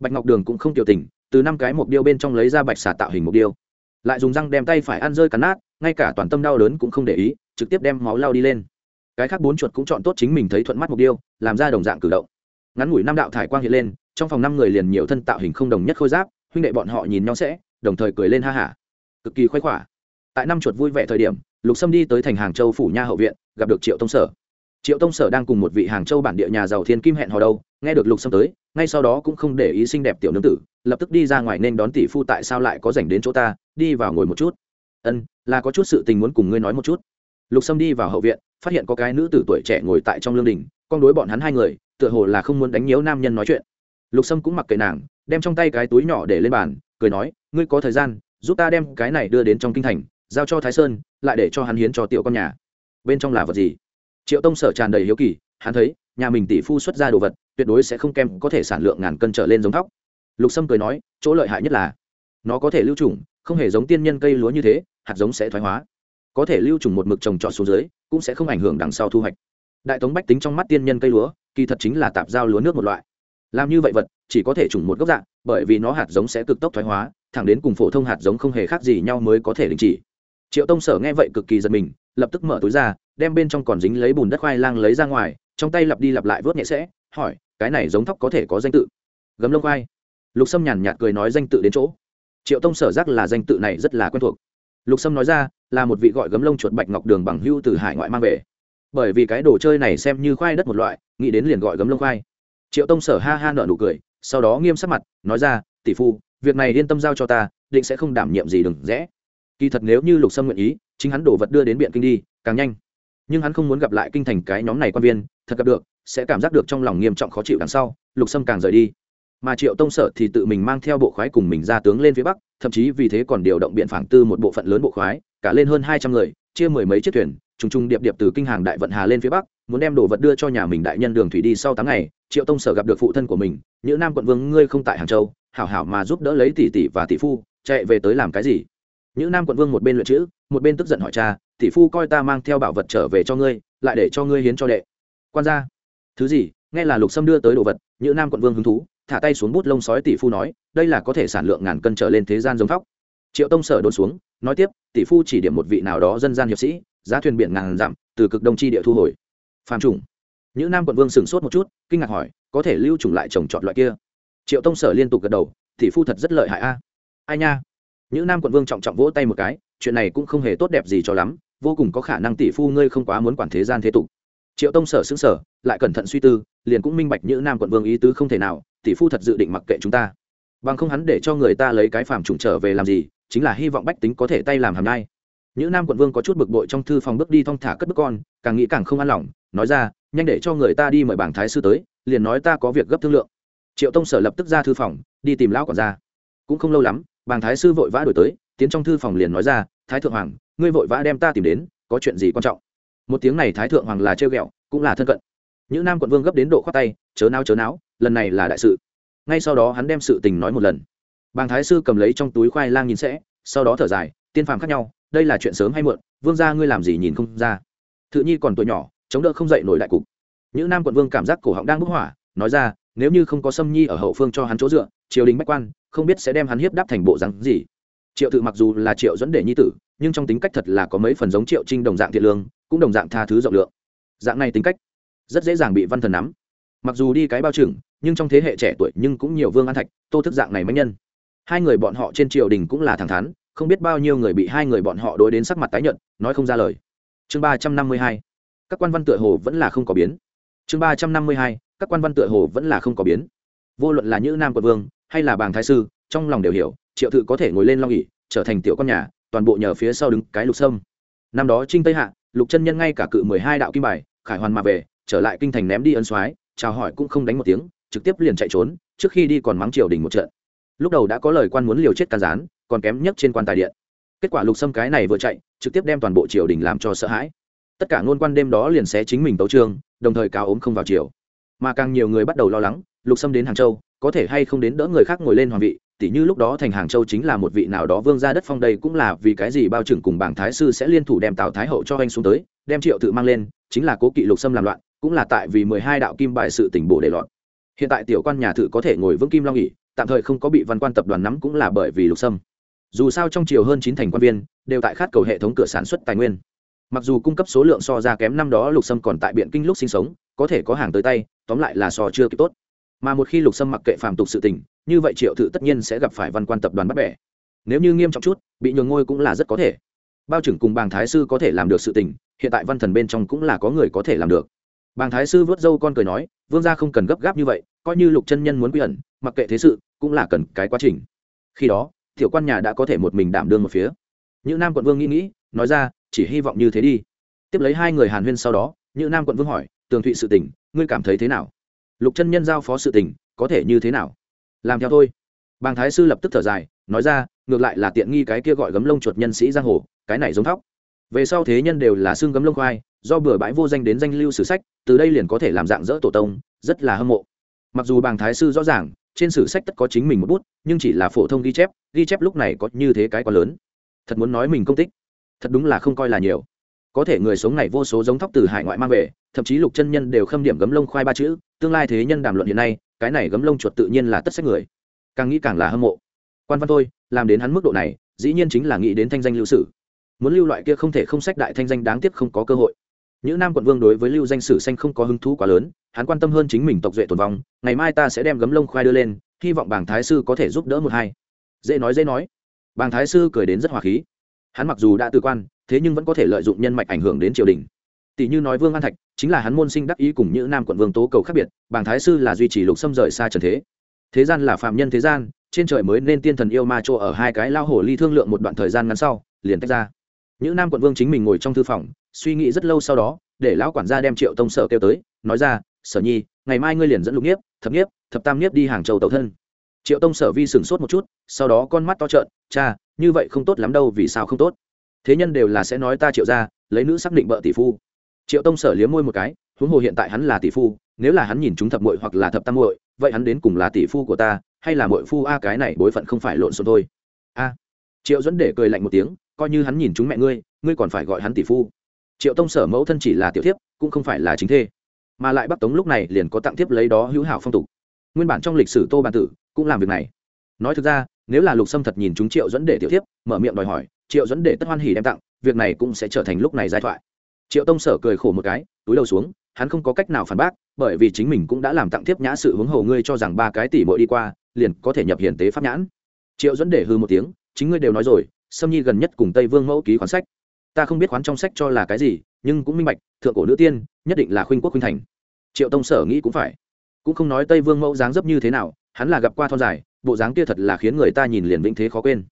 Bạch ngọc đường cũng không tiểu tình, từ năm cái mục điêu bên trong lấy ra bạch xà tạo hình mục điêu. Lại dùng răng đem tay phải ăn rơi cắn nát, ngay cả toàn tâm đau đớn cũng không để ý, trực tiếp đem máu lao đi lên cái khác bốn chuột cũng chọn tốt chính mình thấy thuận mắt mục tiêu, làm ra đồng dạng cử động. Ngắn ngủi năm đạo thải quang hiện lên trong phòng năm người liền nhiều thân tạo hình không đồng nhất khôi giáp huynh đệ bọn họ nhìn nhau sẽ đồng thời cười lên ha hả. Cực kỳ khoái khỏa. Tại năm chuột vui vẻ thời điểm lục sâm đi tới thành hàng châu phủ nha hậu viện gặp được triệu tông sở. Triệu tông sở đang cùng một vị hàng châu bản địa nhà giàu thiên kim hẹn hò đâu nghe được lục sâm tới ngay sau đó cũng không để ý xinh đẹp tiểu nương tử lập tức đi ra ngoài nên đón tỷ phu tại sao lại có dành đến chỗ ta đi vào ngồi một chút. Ân là có chút sự tình muốn cùng ngươi nói một chút lục sâm đi vào hậu viện, phát hiện có cái nữ tử tuổi trẻ ngồi tại trong lương đình, con đối bọn hắn hai người, tựa hồ là không muốn đánh nhiễu nam nhân nói chuyện. Lục sâm cũng mặc kệ nàng, đem trong tay cái túi nhỏ để lên bàn, cười nói, ngươi có thời gian, giúp ta đem cái này đưa đến trong kinh thành, giao cho thái sơn, lại để cho hắn hiến cho tiểu con nhà. Bên trong là vật gì? Triệu tông sở tràn đầy hiếu kỳ, hắn thấy, nhà mình tỷ phu xuất ra đồ vật, tuyệt đối sẽ không kèm có thể sản lượng ngàn cân trở lên giống thóc. Lục sâm cười nói, chỗ lợi hại nhất là, nó có thể lưu trùng, không hề giống tiên nhân cây lúa như thế, hạt giống sẽ thoái hóa có thể lưu trùng một mực trồng trọt xuống dưới, cũng sẽ không ảnh hưởng đằng sau thu hoạch. Đại tống bách tính trong mắt tiên nhân cây lúa, kỳ thật chính là tạp giao lúa nước một loại. Làm như vậy vật, chỉ có thể trùng một gốc dạng, bởi vì nó hạt giống sẽ cực tốc thoái hóa, thẳng đến cùng phổ thông hạt giống không hề khác gì nhau mới có thể đình chỉ. Triệu tông sở nghe vậy cực kỳ giật mình, lập tức mở túi ra, đem bên trong còn dính lấy bùn đất khoai lang lấy ra ngoài, trong tay lặp đi lặp lại vớt nhẹ sẽ, hỏi, cái này giống thóc có thể có danh tự? Gấm lông khoai. Lục sâm nhàn nhạt cười nói danh tự đến chỗ. Triệu tông sở giác là danh tự này rất là quen thuộc lục sâm nói ra, là một vị gọi gấm lông chuột bạch ngọc đường bằng hưu từ hải ngoại mang về. Bởi vì cái đồ chơi này xem như khoai đất một loại, nghĩ đến liền gọi gấm lông khoai. Triệu tông sở ha ha nợ nụ cười, sau đó nghiêm sắc mặt, nói ra, tỷ phu, việc này yên tâm giao cho ta, định sẽ không đảm nhiệm gì đừng rẽ. Kỳ thật nếu như lục sâm nguyện ý, chính hắn đổ vật đưa đến biện kinh đi, càng nhanh. Nhưng hắn không muốn gặp lại kinh thành cái nhóm này quan viên, thật gặp được, sẽ cảm giác được trong lòng nghiêm trọng khó chịu đằng sau, lục sâm càng rời đi mà triệu tông sở thì tự mình mang theo bộ khoái cùng mình ra tướng lên phía bắc, thậm chí vì thế còn điều động biện phảng tư một bộ phận lớn bộ khoái, cả lên hơn hai trăm người, chia mười mấy chiếc thuyền, trùng trùng điệp điệp từ kinh hàng đại vận hà lên phía bắc, muốn đem đồ vật đưa cho nhà mình đại nhân đường thủy đi sau tám ngày, triệu tông sở gặp được phụ thân của mình như nam quận vương, ngươi không tại hàng châu, hảo hảo mà giúp đỡ lấy tỷ tỷ và tỷ phu, chạy về tới làm cái gì? Những nam quận vương một bên luyện chữ, một bên tức giận hỏi cha, tỷ phu coi ta mang theo bảo vật trở về cho ngươi, lại để cho ngươi hiến cho đệ. Quan gia. Thứ gì? Nghe là lục sâm đưa tới đồ vật. Những nam quận vương hứng thú thả tay xuống bút lông sói tỷ phu nói, đây là có thể sản lượng ngàn cân trở lên thế gian giống thóc. Triệu tông sở đồn xuống, nói tiếp, tỷ phu chỉ điểm một vị nào đó dân gian hiệp sĩ, giá thuyền biển ngàn dặm, từ cực đông chi địa thu hồi. Phàm trùng. Những nam quận vương sửng sốt một chút, kinh ngạc hỏi, có thể lưu trùng lại trồng trọt loại kia? Triệu tông sở liên tục gật đầu, tỷ phu thật rất lợi hại a. Ai nha. Những nam quận vương trọng trọng vỗ tay một cái, chuyện này cũng không hề tốt đẹp gì cho lắm, vô cùng có khả năng tỷ phu ngươi không quá muốn quản thế gian thế tục. Triệu tông sở xứng sở lại cẩn thận suy tư, liền cũng minh bạch những nam quận vương ý tứ không thể nào tỷ phu thật dự định mặc kệ chúng ta. Bằng không hắn để cho người ta lấy cái phàm trùng trở về làm gì, chính là hy vọng bách tính có thể tay làm hàm nhai. Những nam quận vương có chút bực bội trong thư phòng bước đi thong thả cất bước con, càng nghĩ càng không an lòng, nói ra, nhanh để cho người ta đi mời bảng thái sư tới, liền nói ta có việc gấp thương lượng. Triệu tông sở lập tức ra thư phòng, đi tìm lão quản gia. Cũng không lâu lắm bàng thái sư vội vã đổi tới, tiến trong thư phòng liền nói ra, thái thượng hoàng, ngươi vội vã đem ta tìm đến, có chuyện gì quan trọng? Một tiếng này thái thượng hoàng là trêu ghẹo, cũng là thân cận những nam quận vương gấp đến độ khoát tay, chớ nao chớ náo, lần này là đại sự. Ngay sau đó hắn đem sự tình nói một lần. Bàng thái sư cầm lấy trong túi khoai lang nhìn sẽ, sau đó thở dài, tiên phàm khác nhau, đây là chuyện sớm hay muộn, vương gia ngươi làm gì nhìn không ra. Thự nhi còn tuổi nhỏ, chống đỡ không dậy nổi đại cục. Những nam quận vương cảm giác cổ họng đang bức hỏa, nói ra, nếu như không có sâm nhi ở hậu phương cho hắn chỗ dựa, triều đình bách quan, không biết sẽ đem hắn hiếp đáp thành bộ rắn gì. Triệu thự mặc dù là triệu dẫn để nhi tử, nhưng trong tính cách thật là có mấy phần giống triệu trinh đồng dạng thiện lương, cũng đồng dạng tha thứ rộng lượng. Dạng này tính cách rất dễ dàng bị văn thần nắm. Mặc dù đi cái bao trưởng, nhưng trong thế hệ trẻ tuổi nhưng cũng nhiều vương an thạch, tô thức dạng này mấy nhân. Hai người bọn họ trên triều đình cũng là thẳng thắn, không biết bao nhiêu người bị hai người bọn họ đối đến sắc mặt tái nhận nói không ra lời. Chương ba trăm năm mươi hai, các quan văn tựa hồ vẫn là không có biến. Chương ba trăm năm mươi hai, các quan văn tựa hồ vẫn là không có biến. Vô luận là như nam quận vương, hay là bàng thái sư, trong lòng đều hiểu, triệu thự có thể ngồi lên long ỉ trở thành tiểu con nhà, toàn bộ nhờ phía sau đứng cái lục sâm. Năm đó trinh tây hạ, lục chân nhân ngay cả cự mười hai đạo kim bài, khải hoàn mà về trở lại kinh thành ném đi ân soái, chào hỏi cũng không đánh một tiếng, trực tiếp liền chạy trốn, trước khi đi còn mắng triều đình một trận. Lúc đầu đã có lời quan muốn liều chết can gián, còn kém nhất trên quan tài điện. Kết quả lục sâm cái này vừa chạy, trực tiếp đem toàn bộ triều đình làm cho sợ hãi. Tất cả ngôn quan đêm đó liền xé chính mình tấu trương đồng thời cao ốm không vào triều. Mà càng nhiều người bắt đầu lo lắng, lục sâm đến hàng châu, có thể hay không đến đỡ người khác ngồi lên hoàng vị, tỉ như lúc đó thành hàng châu chính là một vị nào đó vương ra đất phong đây cũng là vì cái gì bao trưởng cùng bảng thái sư sẽ liên thủ đem tào thái hậu cho anh xuống tới, đem triệu tự mang lên, chính là cố kỵ lục sâm làm loạn cũng là tại vì mười hai đạo kim bài sự tỉnh bổ để loạn hiện tại tiểu quan nhà thự có thể ngồi vững kim long nghỉ tạm thời không có bị văn quan tập đoàn nắm cũng là bởi vì lục sâm. Dù sao trong triều hơn chín thành quan viên, đều tại khát cầu hệ thống cửa sản xuất tài nguyên. Mặc dù cung cấp số lượng so ra kém năm đó lục sâm còn tại biện kinh lúc sinh sống, có thể có hàng tới tay, tóm lại là so chưa kịp tốt. Mà một khi lục sâm mặc kệ phàm tục sự tình, như vậy triệu thự tất nhiên sẽ gặp phải văn quan tập đoàn bắt bẻ. Nếu như nghiêm trọng chút, bị nhường ngôi cũng là rất có thể. Bao trưởng cùng bàng thái sư có thể làm được sự tình, hiện tại văn thần bên trong cũng là có người có thể làm được bàng thái sư vớt dâu con cười nói, vương gia không cần gấp gáp như vậy, coi như lục chân nhân muốn quy ẩn, mặc kệ thế sự, cũng là cần cái quá trình. Khi đó, tiểu quan nhà đã có thể một mình đảm đương một phía. Như nam quận vương nghĩ nghĩ, nói ra, chỉ hy vọng như thế đi. Tiếp lấy hai người hàn huyên sau đó như nam quận vương hỏi, tường thụy sự tình, ngươi cảm thấy thế nào? Lục chân nhân giao phó sự tình, có thể như thế nào? Làm theo thôi. Bàng thái sư lập tức thở dài, nói ra, ngược lại là tiện nghi cái kia gọi gấm lông chuột nhân sĩ giang hồ, cái này giống thóc về sau thế nhân đều là xương gấm lông khoai, do bừa bãi vô danh đến danh lưu sử sách, từ đây liền có thể làm dạng dỡ tổ tông, rất là hâm mộ. Mặc dù bàng thái sư rõ ràng, trên sử sách tất có chính mình một bút, nhưng chỉ là phổ thông ghi chép ghi chép lúc này có như thế cái quá lớn. Thật muốn nói mình công tích, thật đúng là không coi là nhiều. Có thể người sống này vô số giống thóc từ hải ngoại mang về, thậm chí lục chân nhân đều khâm điểm gấm lông khoai ba chữ, tương lai thế nhân đàm luận hiện nay, cái này gấm lông chuột tự nhiên là tất sách người. Càng nghĩ càng là hâm mộ. Quan văn thôi, làm đến hắn mức độ này, dĩ nhiên chính là nghĩ đến thanh danh lưu sử muốn lưu loại kia không thể không sách đại thanh danh đáng tiếc không có cơ hội. Những nam quận vương đối với lưu danh sử xanh không có hứng thú quá lớn, hắn quan tâm hơn chính mình tộc duệ tồn vong, ngày mai ta sẽ đem gấm lông khoai đưa lên, hy vọng bảng thái sư có thể giúp đỡ một hai. Dễ nói dễ nói. Bàng thái sư cười đến rất hòa khí. Hắn mặc dù đã từ quan, thế nhưng vẫn có thể lợi dụng nhân mạch ảnh hưởng đến triều đình. Tỷ như nói vương an thạch, chính là hắn môn sinh đắc ý cùng những nam quận vương tố cầu khác biệt, bàng thái sư là duy trì lục xâm rời xa trần thế. Thế gian là phạm nhân thế gian, trên trời mới nên tiên thần yêu ma chỗ ở hai cái lao hổ ly thương lượng một đoạn thời gian ngắn sau, liền tách ra những nam quận vương chính mình ngồi trong thư phòng, suy nghĩ rất lâu sau đó, để lão quản gia đem triệu tông sở kêu tới, nói ra, sở nhi, ngày mai ngươi liền dẫn lục nhiếp thập nhiếp thập tam nhiếp đi hàng châu tàu thân. Triệu tông sở vi sửng sốt một chút, sau đó con mắt to trợn, cha, như vậy không tốt lắm đâu, vì sao không tốt? Thế nhân đều là sẽ nói ta triệu ra lấy nữ xác định vợ tỷ phu. Triệu tông sở liếm môi một cái, huống hồ hiện tại hắn là tỷ phu, nếu là hắn nhìn chúng thập muội hoặc là thập tam muội, vậy hắn đến cùng là tỷ phu của ta, hay là muội phu a, cái này bối phận không phải lộn xộn thôi. A. Triệu dẫn để cười lạnh một tiếng coi như hắn nhìn chúng mẹ ngươi ngươi còn phải gọi hắn tỷ phu. Triệu tông sở mẫu thân chỉ là tiểu thiếp, cũng không phải là chính thê. Mà lại bắc tống lúc này liền có tặng thiếp lấy đó hữu hảo phong tục. Nguyên bản trong lịch sử tô bàn tử cũng làm việc này. Nói thực ra, nếu là lục sâm thật nhìn chúng triệu dẫn để tiểu thiếp, mở miệng đòi hỏi, triệu dẫn để tất hoan hỉ đem tặng, việc này cũng sẽ trở thành lúc này giai thoại. Triệu tông sở cười khổ một cái, túi đầu xuống, hắn không có cách nào phản bác, bởi vì chính mình cũng đã làm tặng thiếp nhã sự hướng hầu ngươi cho rằng ba cái tỷ mỗi đi qua, liền có thể nhập hiển tế pháp nhãn. Triệu dẫn để hư một tiếng, chính ngươi đều nói rồi sâm nhi gần nhất cùng tây vương mẫu ký khoán sách. Ta không biết khoán trong sách cho là cái gì, nhưng cũng minh bạch, thượng cổ nữ tiên, nhất định là khuynh quốc khuynh thành. Triệu tông sở nghĩ cũng phải. Cũng không nói tây vương mẫu dáng dấp như thế nào, hắn là gặp qua thon dài, bộ dáng kia thật là khiến người ta nhìn liền vĩnh thế khó quên.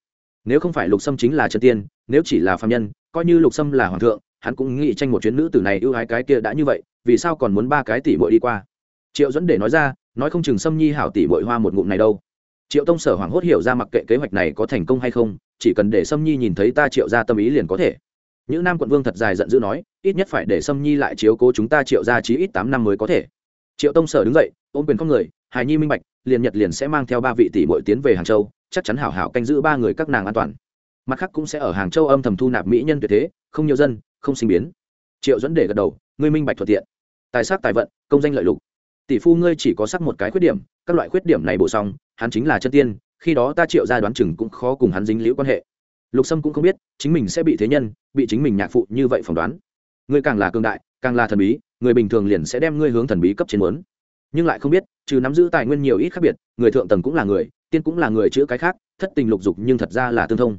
Nếu không phải lục sâm chính là chân tiên, nếu chỉ là phạm nhân, coi như lục sâm là hoàng thượng, hắn cũng nghĩ tranh một chuyến nữ tử này ưu ái cái kia đã như vậy, vì sao còn muốn ba cái tỷ bội đi qua? Triệu dẫn để nói ra, nói không chừng sâm nhi hảo tỷ bội hoa một ngụm này đâu triệu tông sở hoàng hốt hiểu ra mặc kệ kế hoạch này có thành công hay không, chỉ cần để sâm nhi nhìn thấy ta triệu ra tâm ý liền có thể. Những nam quận vương thật dài giận dữ nói, ít nhất phải để sâm nhi lại chiếu cố chúng ta triệu ra chí ít tám năm mới có thể. Triệu tông sở đứng dậy, ôm quyền con người, hài nhi minh bạch, liền nhật liền sẽ mang theo ba vị tỷ bội tiến về hàng châu, chắc chắn hảo hảo canh giữ ba người các nàng an toàn. Mặt khác cũng sẽ ở hàng châu âm thầm thu nạp mỹ nhân tuyệt thế, không nhiều dân, không sinh biến. Triệu dẫn để gật đầu, ngươi minh bạch thuận tiện. Tài sắc tài vận, công danh lợi lục. Tỷ phu ngươi chỉ có sắc một cái khuyết điểm các loại khuyết điểm này bổ xong hắn chính là chân tiên, khi đó ta triệu ra đoán chừng cũng khó cùng hắn dính liễu quan hệ. Lục sâm cũng không biết, chính mình sẽ bị thế nhân, bị chính mình nhạc phụ như vậy phỏng đoán. Ngươi càng là cương đại, càng là thần bí, người bình thường liền sẽ đem ngươi hướng thần bí cấp trên muốn. Nhưng lại không biết, trừ nắm giữ tài nguyên nhiều ít khác biệt, người thượng tầng cũng là người, tiên cũng là người chữ cái khác, thất tình lục dục nhưng thật ra là tương thông.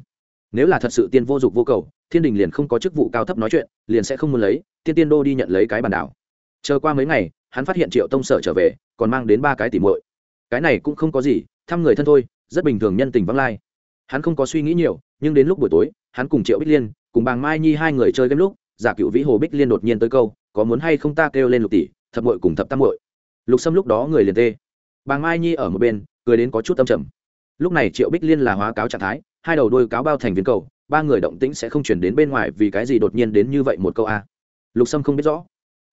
Nếu là thật sự tiên vô dục vô cầu, thiên đình liền không có chức vụ cao thấp nói chuyện, liền sẽ không muốn lấy, tiên tiên đô đi nhận lấy cái bàn đảo. Chờ qua mấy ngày, hắn phát hiện triệu tông sở trở về, còn mang đến ba cái tỉ muội cái này cũng không có gì, thăm người thân thôi, rất bình thường nhân tình vắng lai. Hắn không có suy nghĩ nhiều, nhưng đến lúc buổi tối, hắn cùng triệu bích liên, cùng bàng mai nhi hai người chơi game lúc, giả cựu vĩ hồ bích liên đột nhiên tới câu, có muốn hay không ta kêu lên lục tỷ, thập mội cùng thập tam mội lục sâm lúc đó người liền tê. Bàng mai nhi ở một bên, cười đến có chút tâm trầm. Lúc này triệu bích liên là hóa cáo trạng thái, hai đầu đôi cáo bao thành viên cầu, ba người động tĩnh sẽ không chuyển đến bên ngoài vì cái gì đột nhiên đến như vậy một câu a. Lục sâm không biết rõ.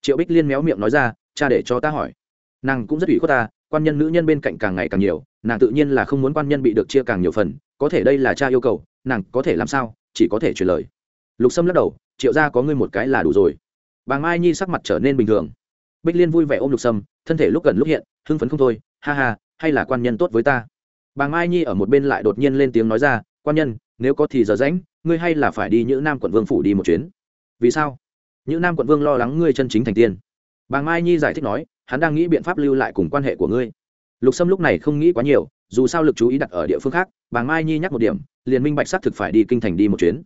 Triệu bích liên méo miệng nói ra, cha để cho ta hỏi. Nàng cũng rất ủy khuất ta quan nhân nữ nhân bên cạnh càng ngày càng nhiều, nàng tự nhiên là không muốn quan nhân bị được chia càng nhiều phần, có thể đây là cha yêu cầu, nàng có thể làm sao, chỉ có thể truyền lời. Lục sâm lắc đầu, triệu ra có ngươi một cái là đủ rồi. Bà mai nhi sắc mặt trở nên bình thường. Bích liên vui vẻ ôm lục sâm, thân thể lúc gần lúc hiện, hưng phấn không thôi, ha ha, hay là quan nhân tốt với ta. Bà mai nhi ở một bên lại đột nhiên lên tiếng nói ra, quan nhân, nếu có thì giờ rãnh ngươi hay là phải đi những nam quận vương phủ đi một chuyến. Vì sao? Những nam quận vương lo lắng ngươi chân chính thành tiên. Bà mai nhi giải thích nói hắn đang nghĩ biện pháp lưu lại cùng quan hệ của ngươi. Lục sâm lúc này không nghĩ quá nhiều, dù sao lực chú ý đặt ở địa phương khác, bàng mai nhi nhắc một điểm, liền minh bạch xác thực phải đi kinh thành đi một chuyến.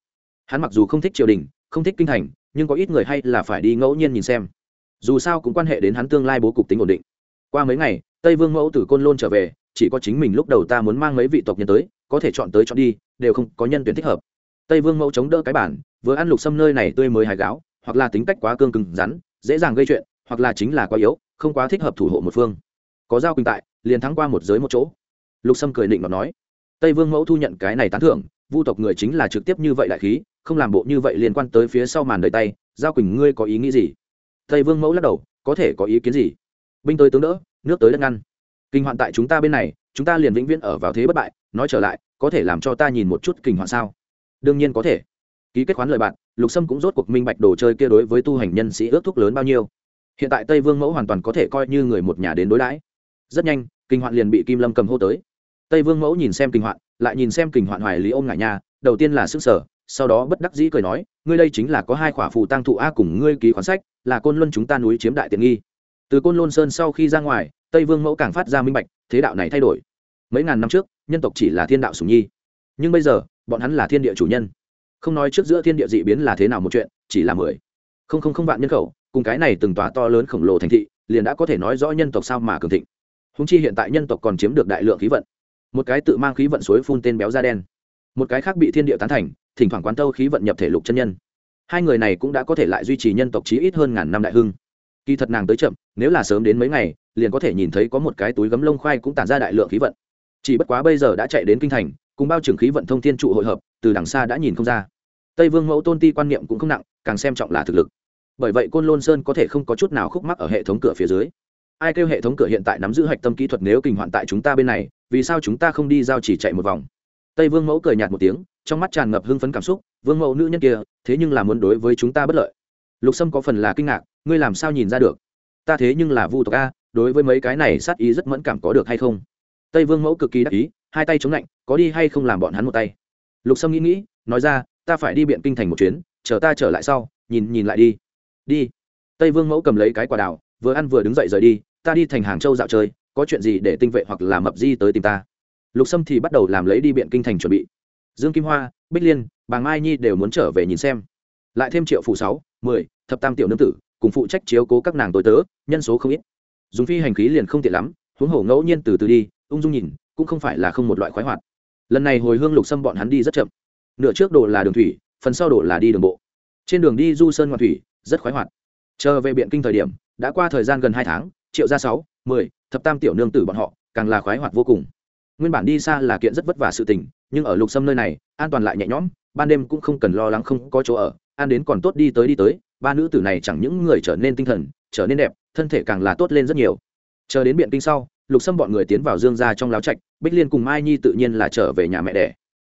Hắn mặc dù không thích triều đình, không thích kinh thành, nhưng có ít người hay là phải đi ngẫu nhiên nhìn xem. Dù sao cũng quan hệ đến hắn tương lai bố cục tính ổn định. Qua mấy ngày, tây vương mẫu từ côn lôn trở về, chỉ có chính mình lúc đầu ta muốn mang mấy vị tộc nhân tới, có thể chọn tới chọn đi, đều không có nhân tuyển thích hợp. Tây vương mẫu chống đỡ cái bản, vừa ăn lục xâm nơi này tươi mới hài gáo, hoặc là tính cách quá cương cứng rắn, dễ dàng gây chuyện, hoặc là chính là quá yếu không quá thích hợp thủ hộ một phương. Có giao quỳnh tại, liền thắng qua một giới một chỗ. Lục sâm cười định mà nói, tây vương mẫu thu nhận cái này tán thưởng, vu tộc người chính là trực tiếp như vậy đại khí, không làm bộ như vậy liên quan tới phía sau màn đời tay, giao quỳnh ngươi có ý nghĩ gì? Tây vương mẫu lắc đầu, có thể có ý kiến gì? Binh tới tướng đỡ, nước tới đất ngăn. Kinh hoạn tại chúng ta bên này, chúng ta liền vĩnh viễn ở vào thế bất bại, nói trở lại, có thể làm cho ta nhìn một chút kinh hoạn sao? Đương nhiên có thể. Ký kết khoán lời bạn, lục sâm cũng rốt cuộc minh bạch đồ chơi kia đối với tu hành nhân sĩ ước thúc lớn bao nhiêu hiện tại tây vương mẫu hoàn toàn có thể coi như người một nhà đến đối đãi. Rất nhanh, kinh hoạn liền bị kim lâm cầm hô tới. Tây vương mẫu nhìn xem kinh hoạn, lại nhìn xem kinh hoạn hoài lý ôm ngại nhà, đầu tiên là sức sở sau đó bất đắc dĩ cười nói, ngươi đây chính là có hai khỏa phù tăng thụ a cùng ngươi ký khoản sách, là côn luân chúng ta núi chiếm đại tiện nghi. Từ côn luân sơn sau khi ra ngoài, tây vương mẫu càng phát ra minh bạch, thế đạo này thay đổi. Mấy ngàn năm trước, nhân tộc chỉ là thiên đạo sùng nhi. Nhưng bây giờ, bọn hắn là thiên địa chủ nhân. Không nói trước giữa thiên địa dị biến là thế nào một chuyện, chỉ là mười. Không không không vạn nhân khẩu cùng cái này từng tòa to lớn khổng lồ thành thị, liền đã có thể nói rõ nhân tộc sao mà cường thịnh. Húng chi hiện tại nhân tộc còn chiếm được đại lượng khí vận. Một cái tự mang khí vận suối phun tên béo da đen. Một cái khác bị thiên địa tán thành, thỉnh thoảng quán tâu khí vận nhập thể lục chân nhân. Hai người này cũng đã có thể lại duy trì nhân tộc chí ít hơn ngàn năm đại hưng. Kỳ thật nàng tới chậm, nếu là sớm đến mấy ngày, liền có thể nhìn thấy có một cái túi gấm lông khoai cũng tản ra đại lượng khí vận. Chỉ bất quá bây giờ đã chạy đến kinh thành, cùng bao trưởng khí vận thông thiên trụ hội hợp, từ đằng xa đã nhìn không ra. Tây vương mẫu tôn ti quan niệm cũng không nặng, càng xem trọng là thực lực bởi vậy côn lôn sơn có thể không có chút nào khúc mắc ở hệ thống cửa phía dưới. Ai kêu hệ thống cửa hiện tại nắm giữ hạch tâm kỹ thuật nếu kinh hoạn tại chúng ta bên này, vì sao chúng ta không đi giao chỉ chạy một vòng? Tây vương mẫu cười nhạt một tiếng, trong mắt tràn ngập hưng phấn cảm xúc, vương mẫu nữ nhân kia, thế nhưng là muốn đối với chúng ta bất lợi. Lục sâm có phần là kinh ngạc, ngươi làm sao nhìn ra được? Ta thế nhưng là vu tộc a, đối với mấy cái này sát ý rất mẫn cảm có được hay không? Tây vương mẫu cực kỳ đắc ý, hai tay chống lạnh, có đi hay không làm bọn hắn một tay? Lục sâm nghĩ nghĩ, nói ra, ta phải đi biện kinh thành một chuyến, chờ ta trở lại sau, nhìn nhìn lại đi đi. Tây vương mẫu cầm lấy cái quả đào, vừa ăn vừa đứng dậy rời đi, ta đi thành hàng châu dạo chơi, có chuyện gì để tinh vệ hoặc là mập di tới tìm ta. Lục sâm thì bắt đầu làm lấy đi biện kinh thành chuẩn bị. Dương kim hoa, bích liên, bà mai nhi đều muốn trở về nhìn xem. Lại thêm triệu phụ sáu, mười, thập tam tiểu nương tử, cùng phụ trách chiếu cố các nàng tối tớ, nhân số không ít. Dùng phi hành khí liền không tiện lắm, huống hồ ngẫu nhiên từ từ đi, ung dung nhìn, cũng không phải là không một loại khoái hoạt. Lần này hồi hương lục sâm bọn hắn đi rất chậm. Nửa trước đổ là đường thủy, phần sau đổ là đi đường bộ. Trên đường đi du sơn ngoạn thủy rất khoái hoạt. Chờ về biện kinh thời điểm, đã qua thời gian gần hai tháng, triệu gia sáu, mười, thập tam tiểu nương tử bọn họ, càng là khoái hoạt vô cùng. Nguyên bản đi xa là kiện rất vất vả sự tình, nhưng ở lục sâm nơi này, an toàn lại nhẹ nhõm, ban đêm cũng không cần lo lắng không có chỗ ở an đến còn tốt đi tới đi tới, ba nữ tử này chẳng những người trở nên tinh thần, trở nên đẹp, thân thể càng là tốt lên rất nhiều. Chờ đến biện kinh sau, lục sâm bọn người tiến vào dương gia trong láo trạch, bích liên cùng mai nhi tự nhiên là trở về nhà mẹ đẻ.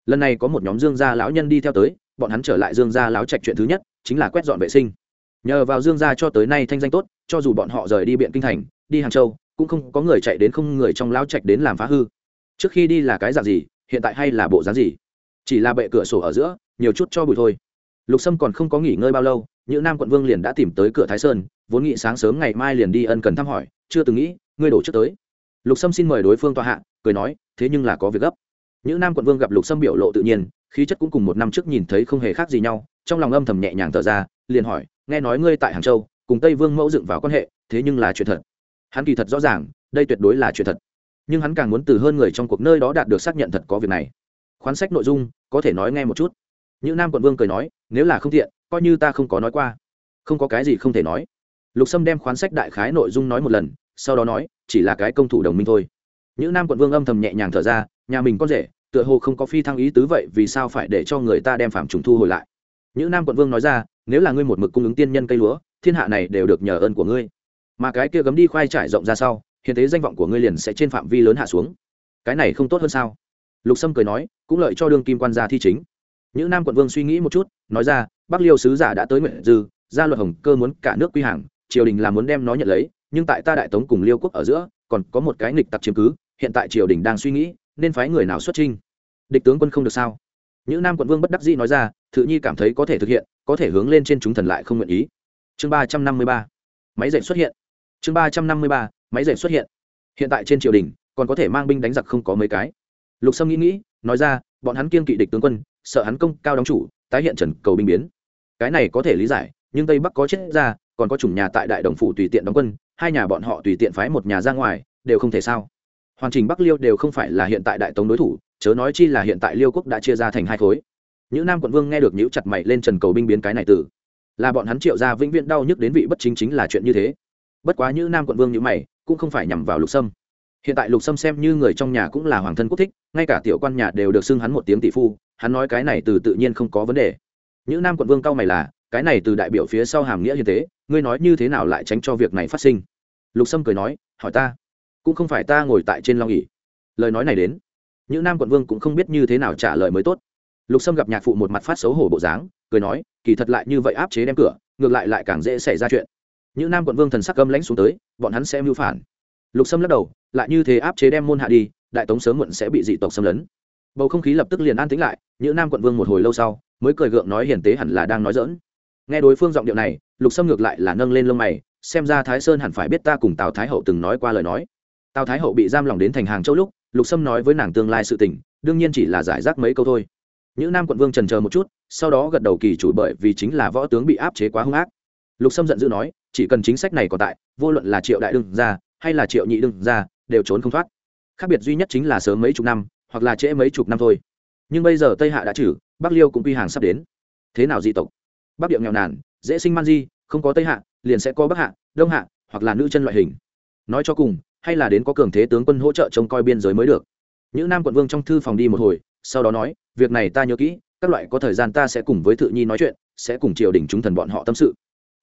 Lần này có một nhóm dương gia lão nhân đi theo tới, bọn hắn trở lại dương gia láo trạch chuyện thứ nhất, chính là quét dọn vệ sinh nhờ vào dương gia cho tới nay thanh danh tốt, cho dù bọn họ rời đi biện kinh thành, đi hàng châu, cũng không có người chạy đến không người trong lão trạch đến làm phá hư. Trước khi đi là cái dạng gì, hiện tại hay là bộ dáng gì? Chỉ là bệ cửa sổ ở giữa, nhiều chút cho bụi thôi. Lục sâm còn không có nghỉ ngơi bao lâu, những nam quận vương liền đã tìm tới cửa thái sơn, vốn nghĩ sáng sớm ngày mai liền đi ân cần thăm hỏi, chưa từng nghĩ, ngươi đổ trước tới. Lục sâm xin mời đối phương tòa hạ, cười nói, thế nhưng là có việc gấp. Những nam quận vương gặp lục sâm biểu lộ tự nhiên, khí chất cũng cùng một năm trước nhìn thấy không hề khác gì nhau, trong lòng âm thầm nhẹ nhàng thở ra, liền hỏi nghe nói ngươi tại hàng châu, cùng tây vương mẫu dựng vào quan hệ, thế nhưng là chuyện thật. Hắn kỳ thật rõ ràng, đây tuyệt đối là chuyện thật. Nhưng hắn càng muốn từ hơn người trong cuộc nơi đó đạt được xác nhận thật có việc này. Khoán sách nội dung, có thể nói nghe một chút. Những nam quận vương cười nói, nếu là không thiện coi như ta không có nói qua. Không có cái gì không thể nói. Lục sâm đem khoán sách đại khái nội dung nói một lần, sau đó nói, chỉ là cái công thủ đồng minh thôi. Những nam quận vương âm thầm nhẹ nhàng thở ra, nhà mình con rể, tựa hồ không có phi thăng ý tứ vậy vì sao phải để cho người ta đem phạm trùng thu hồi lại. Những nam quận vương nói ra nếu là ngươi một mực cung ứng tiên nhân cây lúa, thiên hạ này đều được nhờ ơn của ngươi. Mà cái kia gấm đi khoai trải rộng ra sau, hiện thế danh vọng của ngươi liền sẽ trên phạm vi lớn hạ xuống. Cái này không tốt hơn sao? Lục sâm cười nói, cũng lợi cho đương kim quan gia thi chính. Những nam quận vương suy nghĩ một chút, nói ra, bắc liêu sứ giả đã tới nguyện dư, gia luật hồng cơ muốn cả nước quy hàng, triều đình là muốn đem nó nhận lấy, nhưng tại ta đại tống cùng liêu quốc ở giữa, còn có một cái nghịch tặc chiếm cứ, hiện tại triều đình đang suy nghĩ, nên phái người nào xuất trinh địch tướng quân không được sao? Những nam quận vương bất đắc dĩ nói ra, thự nhi cảm thấy có thể thực hiện có thể hướng lên trên chúng thần lại không nguyện ý. Chương ba trăm năm mươi ba. Máy dạy xuất hiện. Chương ba trăm năm mươi ba. Máy dạy xuất hiện. Hiện tại trên triều đình, còn có thể mang binh đánh giặc không có mấy cái. Lục sâm nghĩ nghĩ, nói ra, bọn hắn kiên kỵ địch tướng quân, sợ hắn công cao đóng chủ, tái hiện trần cầu binh biến. Cái này có thể lý giải, nhưng tây bắc có chết ra, còn có chủng nhà tại đại đồng phủ tùy tiện đóng quân, hai nhà bọn họ tùy tiện phái một nhà ra ngoài, đều không thể sao. Hoàn trình bắc liêu đều không phải là hiện tại đại tống đối thủ, chớ nói chi là hiện tại liêu quốc đã chia ra thành hai khối những nam quận vương nghe được nhữ chặt mày lên trần cầu binh biến cái này từ. Là bọn hắn triệu ra vĩnh viễn đau nhức đến vị bất chính chính là chuyện như thế. Bất quá những nam quận vương như mày, cũng không phải nhằm vào lục sâm. Hiện tại lục sâm xem như người trong nhà cũng là hoàng thân quốc thích, ngay cả tiểu quan nhà đều được xưng hắn một tiếng tỷ phu, hắn nói cái này từ tự nhiên không có vấn đề. Những nam quận vương cao mày là, cái này từ đại biểu phía sau hàm nghĩa như thế ngươi nói như thế nào lại tránh cho việc này phát sinh? Lục sâm cười nói, hỏi ta. Cũng không phải ta ngồi tại trên long ỉ lời nói này đến, những nam quận vương cũng không biết như thế nào trả lời mới tốt lục sâm gặp nhạc phụ một mặt phát xấu hổ bộ dáng, cười nói, kỳ thật lại như vậy áp chế đem cửa, ngược lại lại càng dễ xảy ra chuyện. Những nam quận vương thần sắc câm lãnh xuống tới, bọn hắn sẽ mưu phản. Lục sâm lắc đầu, lại như thế áp chế đem môn hạ đi, đại tống sớm muộn sẽ bị dị tộc xâm lấn. Bầu không khí lập tức liền an tĩnh lại, những nam quận vương một hồi lâu sau, mới cười gượng nói hiền tế hẳn là đang nói dỡn nghe đối phương giọng điệu này, lục sâm ngược lại là nâng lên lông mày, xem ra thái sơn hẳn phải biết ta cùng tào thái hậu từng nói qua lời nói. Tào thái hậu bị giam lòng đến thành hàng châu lúc, lục sâm nói với nàng tương lai sự tình, đương nhiên chỉ là giải rác mấy câu thôi những nam quận vương trần chờ một chút, sau đó gật đầu kỳ chủ bởi vì chính là võ tướng bị áp chế quá hung ác. Lục sâm giận dữ nói, chỉ cần chính sách này còn tại, vô luận là triệu đại đương ra hay là triệu nhị đương ra đều trốn không thoát. Khác biệt duy nhất chính là sớm mấy chục năm, hoặc là trễ mấy chục năm thôi. Nhưng bây giờ tây hạ đã trừ, bắc liêu cũng quy hàng sắp đến. Thế nào dị tộc? Bắc điệu nghèo nàn, dễ sinh man di, không có tây hạ, liền sẽ có bắc hạ, đông hạ, hoặc là nữ chân loại hình. Nói cho cùng, hay là đến có cường thế tướng quân hỗ trợ trông coi biên giới mới được. Những nam quận vương trong thư phòng đi một hồi sau đó nói, việc này ta nhớ kỹ, các loại có thời gian ta sẽ cùng với thự nhi nói chuyện, sẽ cùng triều đình chúng thần bọn họ tâm sự.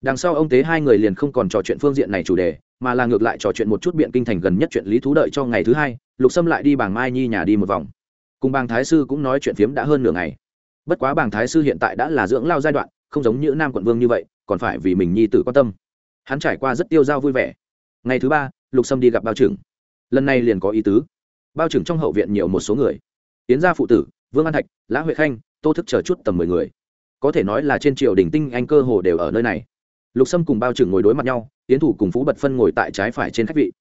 Đằng sau ông tế hai người liền không còn trò chuyện phương diện này chủ đề, mà là ngược lại trò chuyện một chút biện kinh thành gần nhất chuyện lý thú đợi cho ngày thứ hai, lục sâm lại đi bảng mai nhi nhà đi một vòng. Cùng bàng thái sư cũng nói chuyện phiếm đã hơn nửa ngày. Bất quá bàng thái sư hiện tại đã là dưỡng lao giai đoạn, không giống như nam quận vương như vậy, còn phải vì mình nhi tử quan tâm. Hắn trải qua rất tiêu dao vui vẻ. Ngày thứ ba, lục sâm đi gặp bao trưởng. Lần này liền có ý tứ. Bao trưởng trong hậu viện nhiều một số người tiến gia phụ tử, vương an thạch, lã huệ khanh, tô thức chờ chút tầm mười người. Có thể nói là trên triều đình tinh anh cơ hồ đều ở nơi này. Lục sâm cùng bao trưởng ngồi đối mặt nhau tiến thủ cùng phú bật phân ngồi tại trái phải trên khách vị.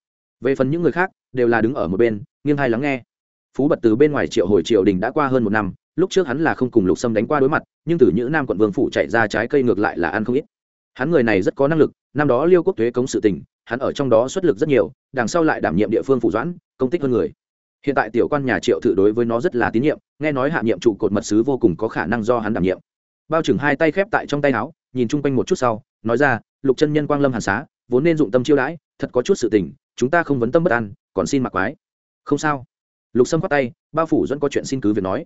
Về phần những người khác, đều là đứng ở một bên, nghiêng hay lắng nghe. Phú bật từ bên ngoài triệu hồi triều đình đã qua hơn một năm, lúc trước hắn là không cùng lục sâm đánh qua đối mặt, nhưng từ những nam quận vương phủ chạy ra trái cây ngược lại là ăn không ít. Hắn người này rất có năng lực, năm đó liêu quốc thuế cống sự tình, hắn ở trong đó xuất lực rất nhiều, đằng sau lại đảm nhiệm địa phương phủ doãn, công tích hơn người hiện tại tiểu quan nhà triệu thự đối với nó rất là tín nhiệm, nghe nói hạ nhiệm trụ cột mật sứ vô cùng có khả năng do hắn đảm nhiệm. Bao trừng hai tay khép tại trong tay áo, nhìn chung quanh một chút sau, nói ra, lục chân nhân quang lâm hàn xá, vốn nên dụng tâm chiêu đãi, thật có chút sự tình, chúng ta không vấn tâm bất an, còn xin mặc quái. Không sao. Lục sâm khoát tay, bao phủ dẫn có chuyện xin cứ việc nói.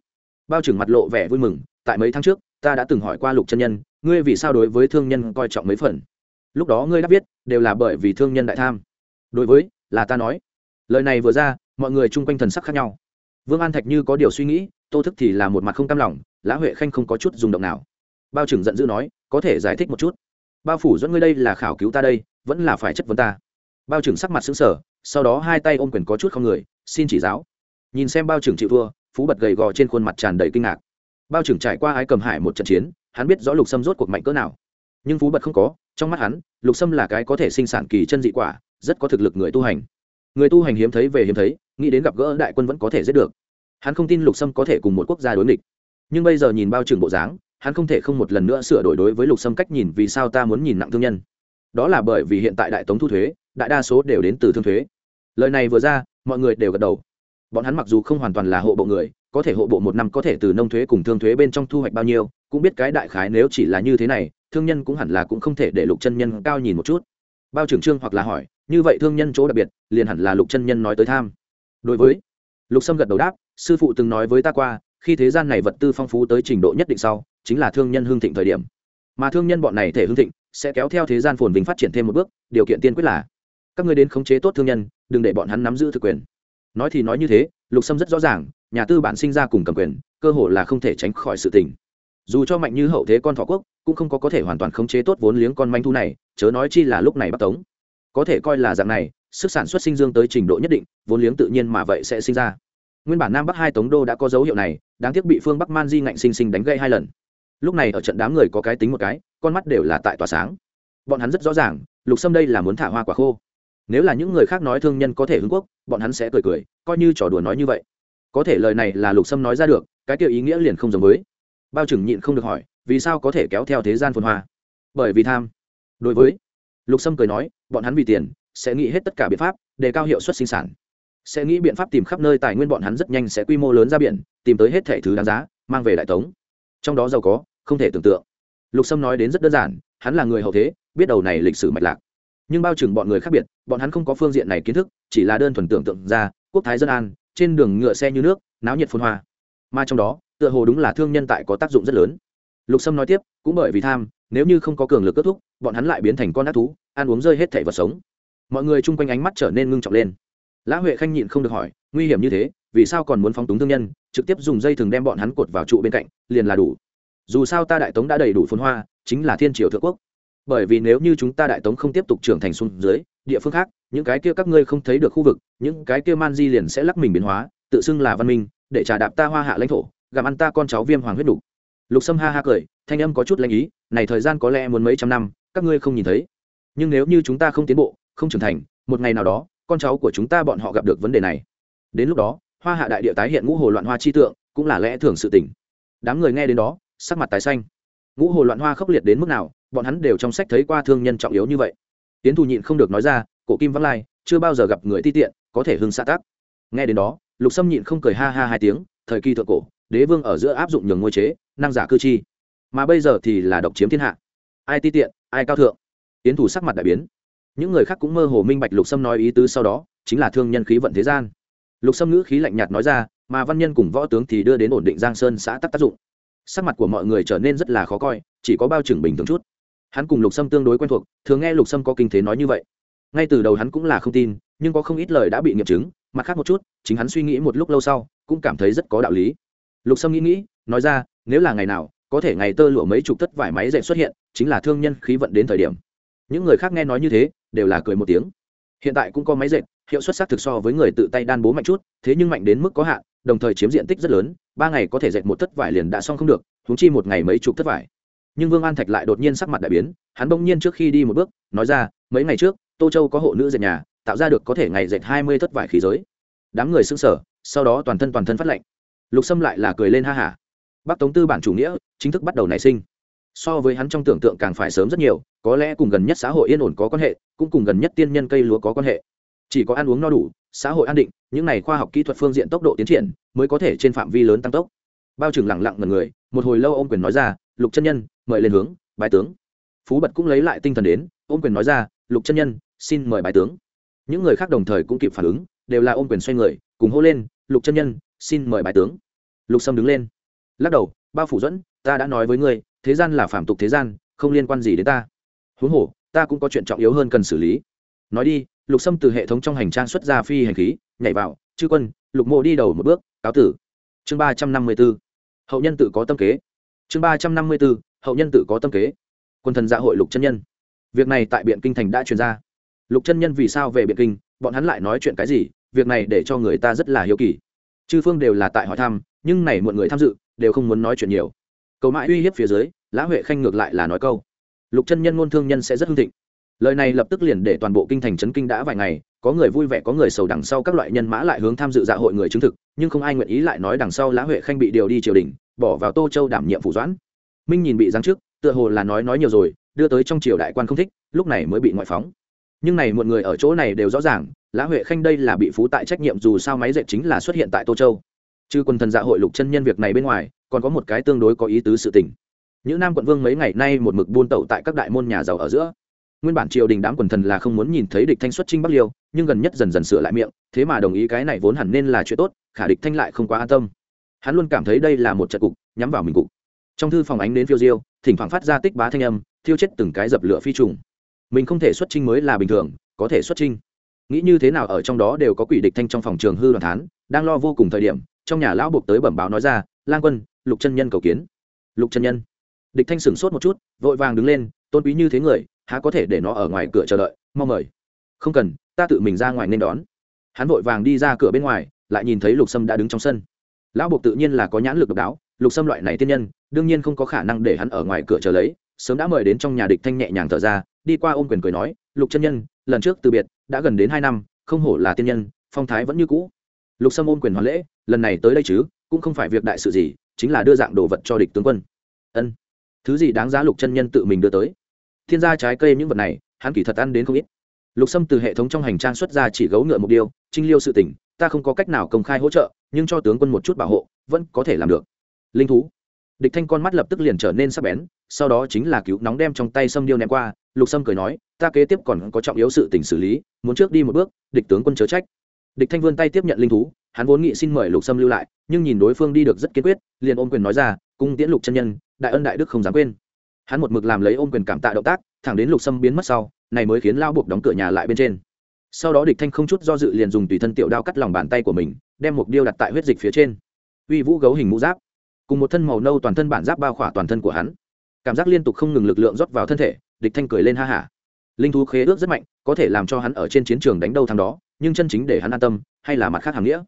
Bao trưởng mặt lộ vẻ vui mừng, tại mấy tháng trước, ta đã từng hỏi qua lục chân nhân, ngươi vì sao đối với thương nhân coi trọng mấy phần? Lúc đó ngươi đã biết, đều là bởi vì thương nhân đại tham. Đối với, là ta nói. Lời này vừa ra mọi người chung quanh thần sắc khác nhau. Vương an thạch như có điều suy nghĩ, tô thức thì là một mặt không cam lòng, lã huệ khanh không có chút rung động nào. Bao trưởng giận dữ nói, có thể giải thích một chút. Bao phủ dẫn ngươi đây là khảo cứu ta đây, vẫn là phải chất vấn ta. Bao trưởng sắc mặt xứng sở sau đó hai tay ôm quyền có chút không người, xin chỉ giáo. Nhìn xem bao trưởng chịu thua, phú bật gầy gò trên khuôn mặt tràn đầy kinh ngạc. Bao trưởng trải qua ái cầm hải một trận chiến, hắn biết rõ lục sâm rốt cuộc mạnh cỡ nào. Nhưng phú bật không có, trong mắt hắn, lục sâm là cái có thể sinh sản kỳ chân dị quả, rất có thực lực người tu hành. Người tu hành hiếm thấy về hiếm thấy nghĩ đến gặp gỡ đại quân vẫn có thể giết được. Hắn không tin lục sâm có thể cùng một quốc gia đối nghịch. Nhưng bây giờ nhìn bao trưởng bộ dáng, hắn không thể không một lần nữa sửa đổi đối với lục sâm cách nhìn vì sao ta muốn nhìn nặng thương nhân. Đó là bởi vì hiện tại đại tống thu thuế, đại đa số đều đến từ thương thuế. Lời này vừa ra, mọi người đều gật đầu. Bọn hắn mặc dù không hoàn toàn là hộ bộ người, có thể hộ bộ một năm có thể từ nông thuế cùng thương thuế bên trong thu hoạch bao nhiêu, cũng biết cái đại khái nếu chỉ là như thế này, thương nhân cũng hẳn là cũng không thể để lục chân nhân cao nhìn một chút. Bao trưởng trương hoặc là hỏi, như vậy thương nhân chỗ đặc biệt, liền hẳn là lục chân nhân nói tới tham đối với lục sâm gật đầu đáp, sư phụ từng nói với ta qua, khi thế gian này vật tư phong phú tới trình độ nhất định sau, chính là thương nhân hương thịnh thời điểm. Mà thương nhân bọn này thể hương thịnh, sẽ kéo theo thế gian phồn vinh phát triển thêm một bước, điều kiện tiên quyết là, các ngươi đến khống chế tốt thương nhân, đừng để bọn hắn nắm giữ thực quyền. Nói thì nói như thế, lục sâm rất rõ ràng, nhà tư bản sinh ra cùng cầm quyền, cơ hội là không thể tránh khỏi sự tình. Dù cho mạnh như hậu thế con thọ quốc, cũng không có có thể hoàn toàn khống chế tốt vốn liếng con manh thu này, chớ nói chi là lúc này bắt tống. Có thể coi là dạng này sức sản xuất sinh dương tới trình độ nhất định, vốn liếng tự nhiên mà vậy sẽ sinh ra. Nguyên bản nam bắc hai tống đô đã có dấu hiệu này, đáng tiếc bị phương bắc man di ngạnh sinh sinh đánh gây hai lần. Lúc này ở trận đám người có cái tính một cái, con mắt đều là tại tỏa sáng. Bọn hắn rất rõ ràng, lục sâm đây là muốn thả hoa quả khô. Nếu là những người khác nói thương nhân có thể hưng quốc, bọn hắn sẽ cười cười, coi như trò đùa nói như vậy. Có thể lời này là lục sâm nói ra được, cái kia ý nghĩa liền không giống với. Bao trừng nhịn không được hỏi, vì sao có thể kéo theo thế gian phồn hoa? Bởi vì tham. Đối với, lục sâm cười nói, bọn hắn vì tiền sẽ nghĩ hết tất cả biện pháp để cao hiệu suất sinh sản. Sẽ nghĩ biện pháp tìm khắp nơi tài nguyên bọn hắn rất nhanh sẽ quy mô lớn ra biển, tìm tới hết thẻ thứ đáng giá, mang về đại tống. Trong đó giàu có, không thể tưởng tượng. Lục sâm nói đến rất đơn giản, hắn là người hậu thế, biết đầu này lịch sử mạch lạc. Nhưng bao trừng bọn người khác biệt, bọn hắn không có phương diện này kiến thức, chỉ là đơn thuần tưởng tượng ra, quốc thái dân an, trên đường ngựa xe như nước, náo nhiệt phun hoa. Mà trong đó, tựa hồ đúng là thương nhân tại có tác dụng rất lớn. Lục sâm nói tiếp, cũng bởi vì tham, nếu như không có cường lực kết thúc, bọn hắn lại biến thành con ác thú, ăn uống rơi hết thẻ vật sống mọi người chung quanh ánh mắt trở nên ngưng trọng lên. Lã huệ khanh nhịn không được hỏi, nguy hiểm như thế, vì sao còn muốn phóng túng thương nhân, trực tiếp dùng dây thừng đem bọn hắn cột vào trụ bên cạnh, liền là đủ. Dù sao ta đại tống đã đầy đủ phun hoa, chính là thiên triều thượng quốc. Bởi vì nếu như chúng ta đại tống không tiếp tục trưởng thành xuống dưới, địa phương khác, những cái kia các ngươi không thấy được khu vực, những cái kia man di liền sẽ lắc mình biến hóa, tự xưng là văn minh, để trả đạp ta hoa hạ lãnh thổ, gặm ăn ta con cháu viêm hoàng huyết đủ. lục sâm ha ha cười, thanh âm có chút lãnh ý, này thời gian có lẽ muốn mấy trăm năm, các ngươi không nhìn thấy. Nhưng nếu như chúng ta không tiến bộ không trưởng thành, một ngày nào đó, con cháu của chúng ta bọn họ gặp được vấn đề này. Đến lúc đó, hoa hạ đại địa tái hiện ngũ hồ loạn hoa chi tượng, cũng là lẽ thường sự tỉnh đám người nghe đến đó, sắc mặt tái xanh. Ngũ hồ loạn hoa khốc liệt đến mức nào, bọn hắn đều trong sách thấy qua thương nhân trọng yếu như vậy. Tiến thù nhịn không được nói ra, cổ kim vắng lai, chưa bao giờ gặp người ti tiện, có thể hưng xã tác nghe đến đó, lục sâm nhịn không cười ha ha hai tiếng, thời kỳ thượng cổ, đế vương ở giữa áp dụng nhường ngôi chế, năng giả cư chi. Mà bây giờ thì là độc chiếm thiên hạ. Ai ti tiện, ai cao thượng? Tiến thủ sắc mặt đại biến những người khác cũng mơ hồ minh bạch lục sâm nói ý tứ sau đó, chính là thương nhân khí vận thế gian. Lục sâm ngữ khí lạnh nhạt nói ra, mà văn nhân cùng võ tướng thì đưa đến ổn định giang sơn xã tắc tác dụng. Sắc mặt của mọi người trở nên rất là khó coi, chỉ có bao trưởng bình thường chút. Hắn cùng lục sâm tương đối quen thuộc, thường nghe lục sâm có kinh thế nói như vậy. Ngay từ đầu hắn cũng là không tin, nhưng có không ít lời đã bị nghiệm chứng, mặt khác một chút, chính hắn suy nghĩ một lúc lâu sau, cũng cảm thấy rất có đạo lý. Lục sâm nghĩ nghĩ, nói ra, nếu là ngày nào, có thể ngày tơ lụa mấy chục tất vải máy dệt xuất hiện, chính là thương nhân khí vận đến thời điểm. Những người khác nghe nói như thế đều là cười một tiếng. Hiện tại cũng có máy dệt, hiệu suất sắc thực so với người tự tay đan bố mạnh chút, thế nhưng mạnh đến mức có hạn, đồng thời chiếm diện tích rất lớn, ba ngày có thể dệt một thất vải liền đã xong không được húng chi một ngày mấy chục thất vải. Nhưng vương an thạch lại đột nhiên sắc mặt đại biến, hắn bỗng nhiên trước khi đi một bước, nói ra, mấy ngày trước, tô châu có hộ nữ dệt nhà, tạo ra được có thể ngày dệt hai mươi thất vải khí giới. Đám người xưng sở sau đó toàn thân toàn thân phát lệnh lục sâm lại là cười lên ha hả. Bắc tống tư bản chủ nghĩa, chính thức bắt đầu nảy sinh so với hắn trong tưởng tượng càng phải sớm rất nhiều, có lẽ cùng gần nhất xã hội yên ổn có quan hệ, cũng cùng gần nhất tiên nhân cây lúa có quan hệ. Chỉ có ăn uống no đủ, xã hội an định, những n à y khoa học kỹ thuật phương diện tốc độ tiến triển, mới có thể trên phạm vi lớn tăng tốc. Bao trừng lẳng lặng ngần người, một hồi lâu ô m quyền nói ra, lục chân nhân, mời lên hướng bài tướng. Phú bật cũng lấy lại tinh thần đến, ôm quyền nói ra, lục chân nhân, xin mời bài tướng. Những người khác đồng thời cũng kịp phản ứng, đều là ôm quyền xoay người, cùng hô lên, lục chân nhân, xin mời bài tướng. Lục sâm đứng lên, lắc đầu, bao phủ dẫn, ta đã nói với ngươi thế gian là phạm tục thế gian, không liên quan gì đến ta. Huống hồ, ta cũng có chuyện trọng yếu hơn cần xử lý. Nói đi, lục sâm từ hệ thống trong hành trang xuất ra phi hành khí, nhảy vào, chư quân, lục mộ đi đầu một bước, cáo tử. Chương ba trăm năm mươi b ố hậu nhân tự có tâm kế. Chương ba trăm năm mươi b ố hậu nhân tự có tâm kế. Quân thần dạ hội lục chân nhân. Việc này tại biện kinh thành đã truyền ra. Lục chân nhân vì sao về biện kinh, bọn hắn lại nói chuyện cái gì, việc này để cho người ta rất là hiếu kỳ. Chư phương đều là tại hỏi thăm, nhưng này muộn người tham dự, đều không muốn nói chuyện nhiều cầu mãi uy hiếp phía dưới, lã huệ khanh ngược lại là nói câu. Lục chân nhân ngôn thương nhân sẽ rất hưng thịnh. Lời này lập tức liền để toàn bộ kinh thành trấn kinh đã vài ngày, có người vui vẻ, có người sầu đằng sau các loại nhân mã lại hướng tham dự dạ hội người chứng thực, nhưng không ai nguyện ý lại nói đằng sau lã huệ khanh bị điều đi triều đình, bỏ vào tô châu đảm nhiệm phủ doãn. Minh nhìn bị giáng trước tựa hồ là nói nói nhiều rồi, đưa tới trong triều đại quan không thích, lúc này mới bị ngoại phóng. Nhưng này một người ở chỗ này đều rõ ràng, lã huệ khanh đây là bị phú tại trách nhiệm dù sao máy dệt chính là xuất hiện tại tô châu. Chứ quân thần dạ hội lục chân nhân việc này bên ngoài còn có một cái tương đối có ý tứ sự tình. Những nam quận vương mấy ngày nay một mực buôn tẩu tại các đại môn nhà giàu ở giữa. Nguyên bản triều đình đám quần thần là không muốn nhìn thấy địch thanh xuất trinh bắc liêu, nhưng gần nhất dần dần sửa lại miệng, thế mà đồng ý cái này vốn hẳn nên là chuyện tốt, khả địch thanh lại không quá an tâm. Hắn luôn cảm thấy đây là một trận cục, nhắm vào mình cục. Trong thư phòng ánh đến phiêu diêu, thỉnh thoảng phát ra tích bá thanh âm, thiêu chết từng cái dập lửa phi trùng. Mình không thể xuất trinh mới là bình thường, có thể xuất trinh nghĩ như thế nào ở trong đó đều có quỷ địch thanh trong phòng trường hư đoàn thán, đang lo vô cùng thời điểm, trong nhà lão buộc tới bẩm báo nói ra, lang quân lục chân nhân cầu kiến. Lục chân nhân. Địch thanh sửng sốt một chút, vội vàng đứng lên, tôn quý như thế người, há có thể để nó ở ngoài cửa chờ đợi mong mời. Không cần, ta tự mình ra ngoài nên đón. Hắn vội vàng đi ra cửa bên ngoài, lại nhìn thấy lục sâm đã đứng trong sân. Lão buộc tự nhiên là có nhãn lực độc đáo, lục sâm loại này tiên nhân, đương nhiên không có khả năng để hắn ở ngoài cửa chờ lấy, sớm đã mời đến trong nhà địch thanh nhẹ nhàng thở ra, đi qua ôm quyền cười nói, lục chân nhân, lần trước từ biệt, đã gần đến hai năm, không hổ là tiên nhân, phong thái vẫn như cũ. Lục sâm ôm quyền hoàn lễ, lần này tới đây chứ cũng không phải việc đại sự gì, chính là đưa dạng đồ vật cho địch tướng quân. Ân. Thứ gì đáng giá lục chân nhân tự mình đưa tới? Thiên gia trái cây những vật này, hắn kỳ thật ăn đến không ít. Lục sâm từ hệ thống trong hành trang xuất ra chỉ gấu ngựa mục điêu, trinh liêu sự tỉnh ta không có cách nào công khai hỗ trợ, nhưng cho tướng quân một chút bảo hộ, vẫn có thể làm được. Linh thú. Địch thanh con mắt lập tức liền trở nên sắc bén, sau đó chính là cứu nóng đem trong tay sâm điêu ném qua, lục sâm cười nói, ta kế tiếp còn có trọng yếu sự tình xử lý, muốn trước đi một bước, địch tướng quân chớ trách. Địch thanh vươn tay tiếp nhận linh thú hắn vốn nghị xin mời lục sâm lưu lại, nhưng nhìn đối phương đi được rất kiên quyết, liền ôm quyền nói ra, cung tiễn lục chân nhân, đại ân đại đức không dám quên. Hắn một mực làm lấy ôm quyền cảm tạ động tác, thẳng đến lục sâm biến mất sau, này mới khiến lao buộc đóng cửa nhà lại bên trên. Sau đó địch thanh không chút do dự liền dùng tùy thân tiểu đao cắt lòng bàn tay của mình, đem một điêu đặt tại huyết dịch phía trên. Uy vũ gấu hình mũ giáp. Cùng một thân màu nâu toàn thân bản giáp bao khỏa toàn thân của hắn. Cảm giác liên tục không ngừng lực lượng rót vào thân thể, địch thanh cười lên ha hả. Linh thú khế ước rất mạnh, có thể làm cho hắn ở trên chiến trường đánh đâu thằng đó, nhưng chân chính để hắn an tâm, hay là mặt khác hàng nghĩa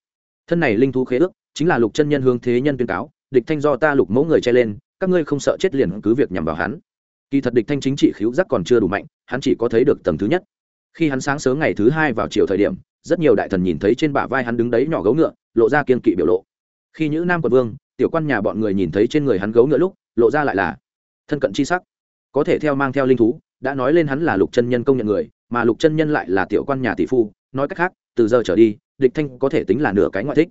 thân này linh thú khế ước, chính là lục chân nhân hướng thế nhân tuyên cáo, địch thanh do ta lục mẫu người che lên, các ngươi không sợ chết liền cứ việc nhằm vào hắn. Kỳ thật địch thanh chính trị khiếu giác còn chưa đủ mạnh, hắn chỉ có thấy được tầng thứ nhất. Khi hắn sáng sớm ngày thứ hai vào chiều thời điểm, rất nhiều đại thần nhìn thấy trên bả vai hắn đứng đấy nhỏ gấu ngựa, lộ ra kiên kỵ biểu lộ. Khi những nam quận vương, tiểu quan nhà bọn người nhìn thấy trên người hắn gấu ngựa lúc, lộ ra lại là thân cận chi sắc. Có thể theo mang theo linh thú, đã nói lên hắn là lục chân nhân công nhận người, mà lục chân nhân lại là tiểu quan nhà tỷ phu, nói cách khác, từ giờ trở đi địch thanh có thể tính là nửa cái ngoại thích,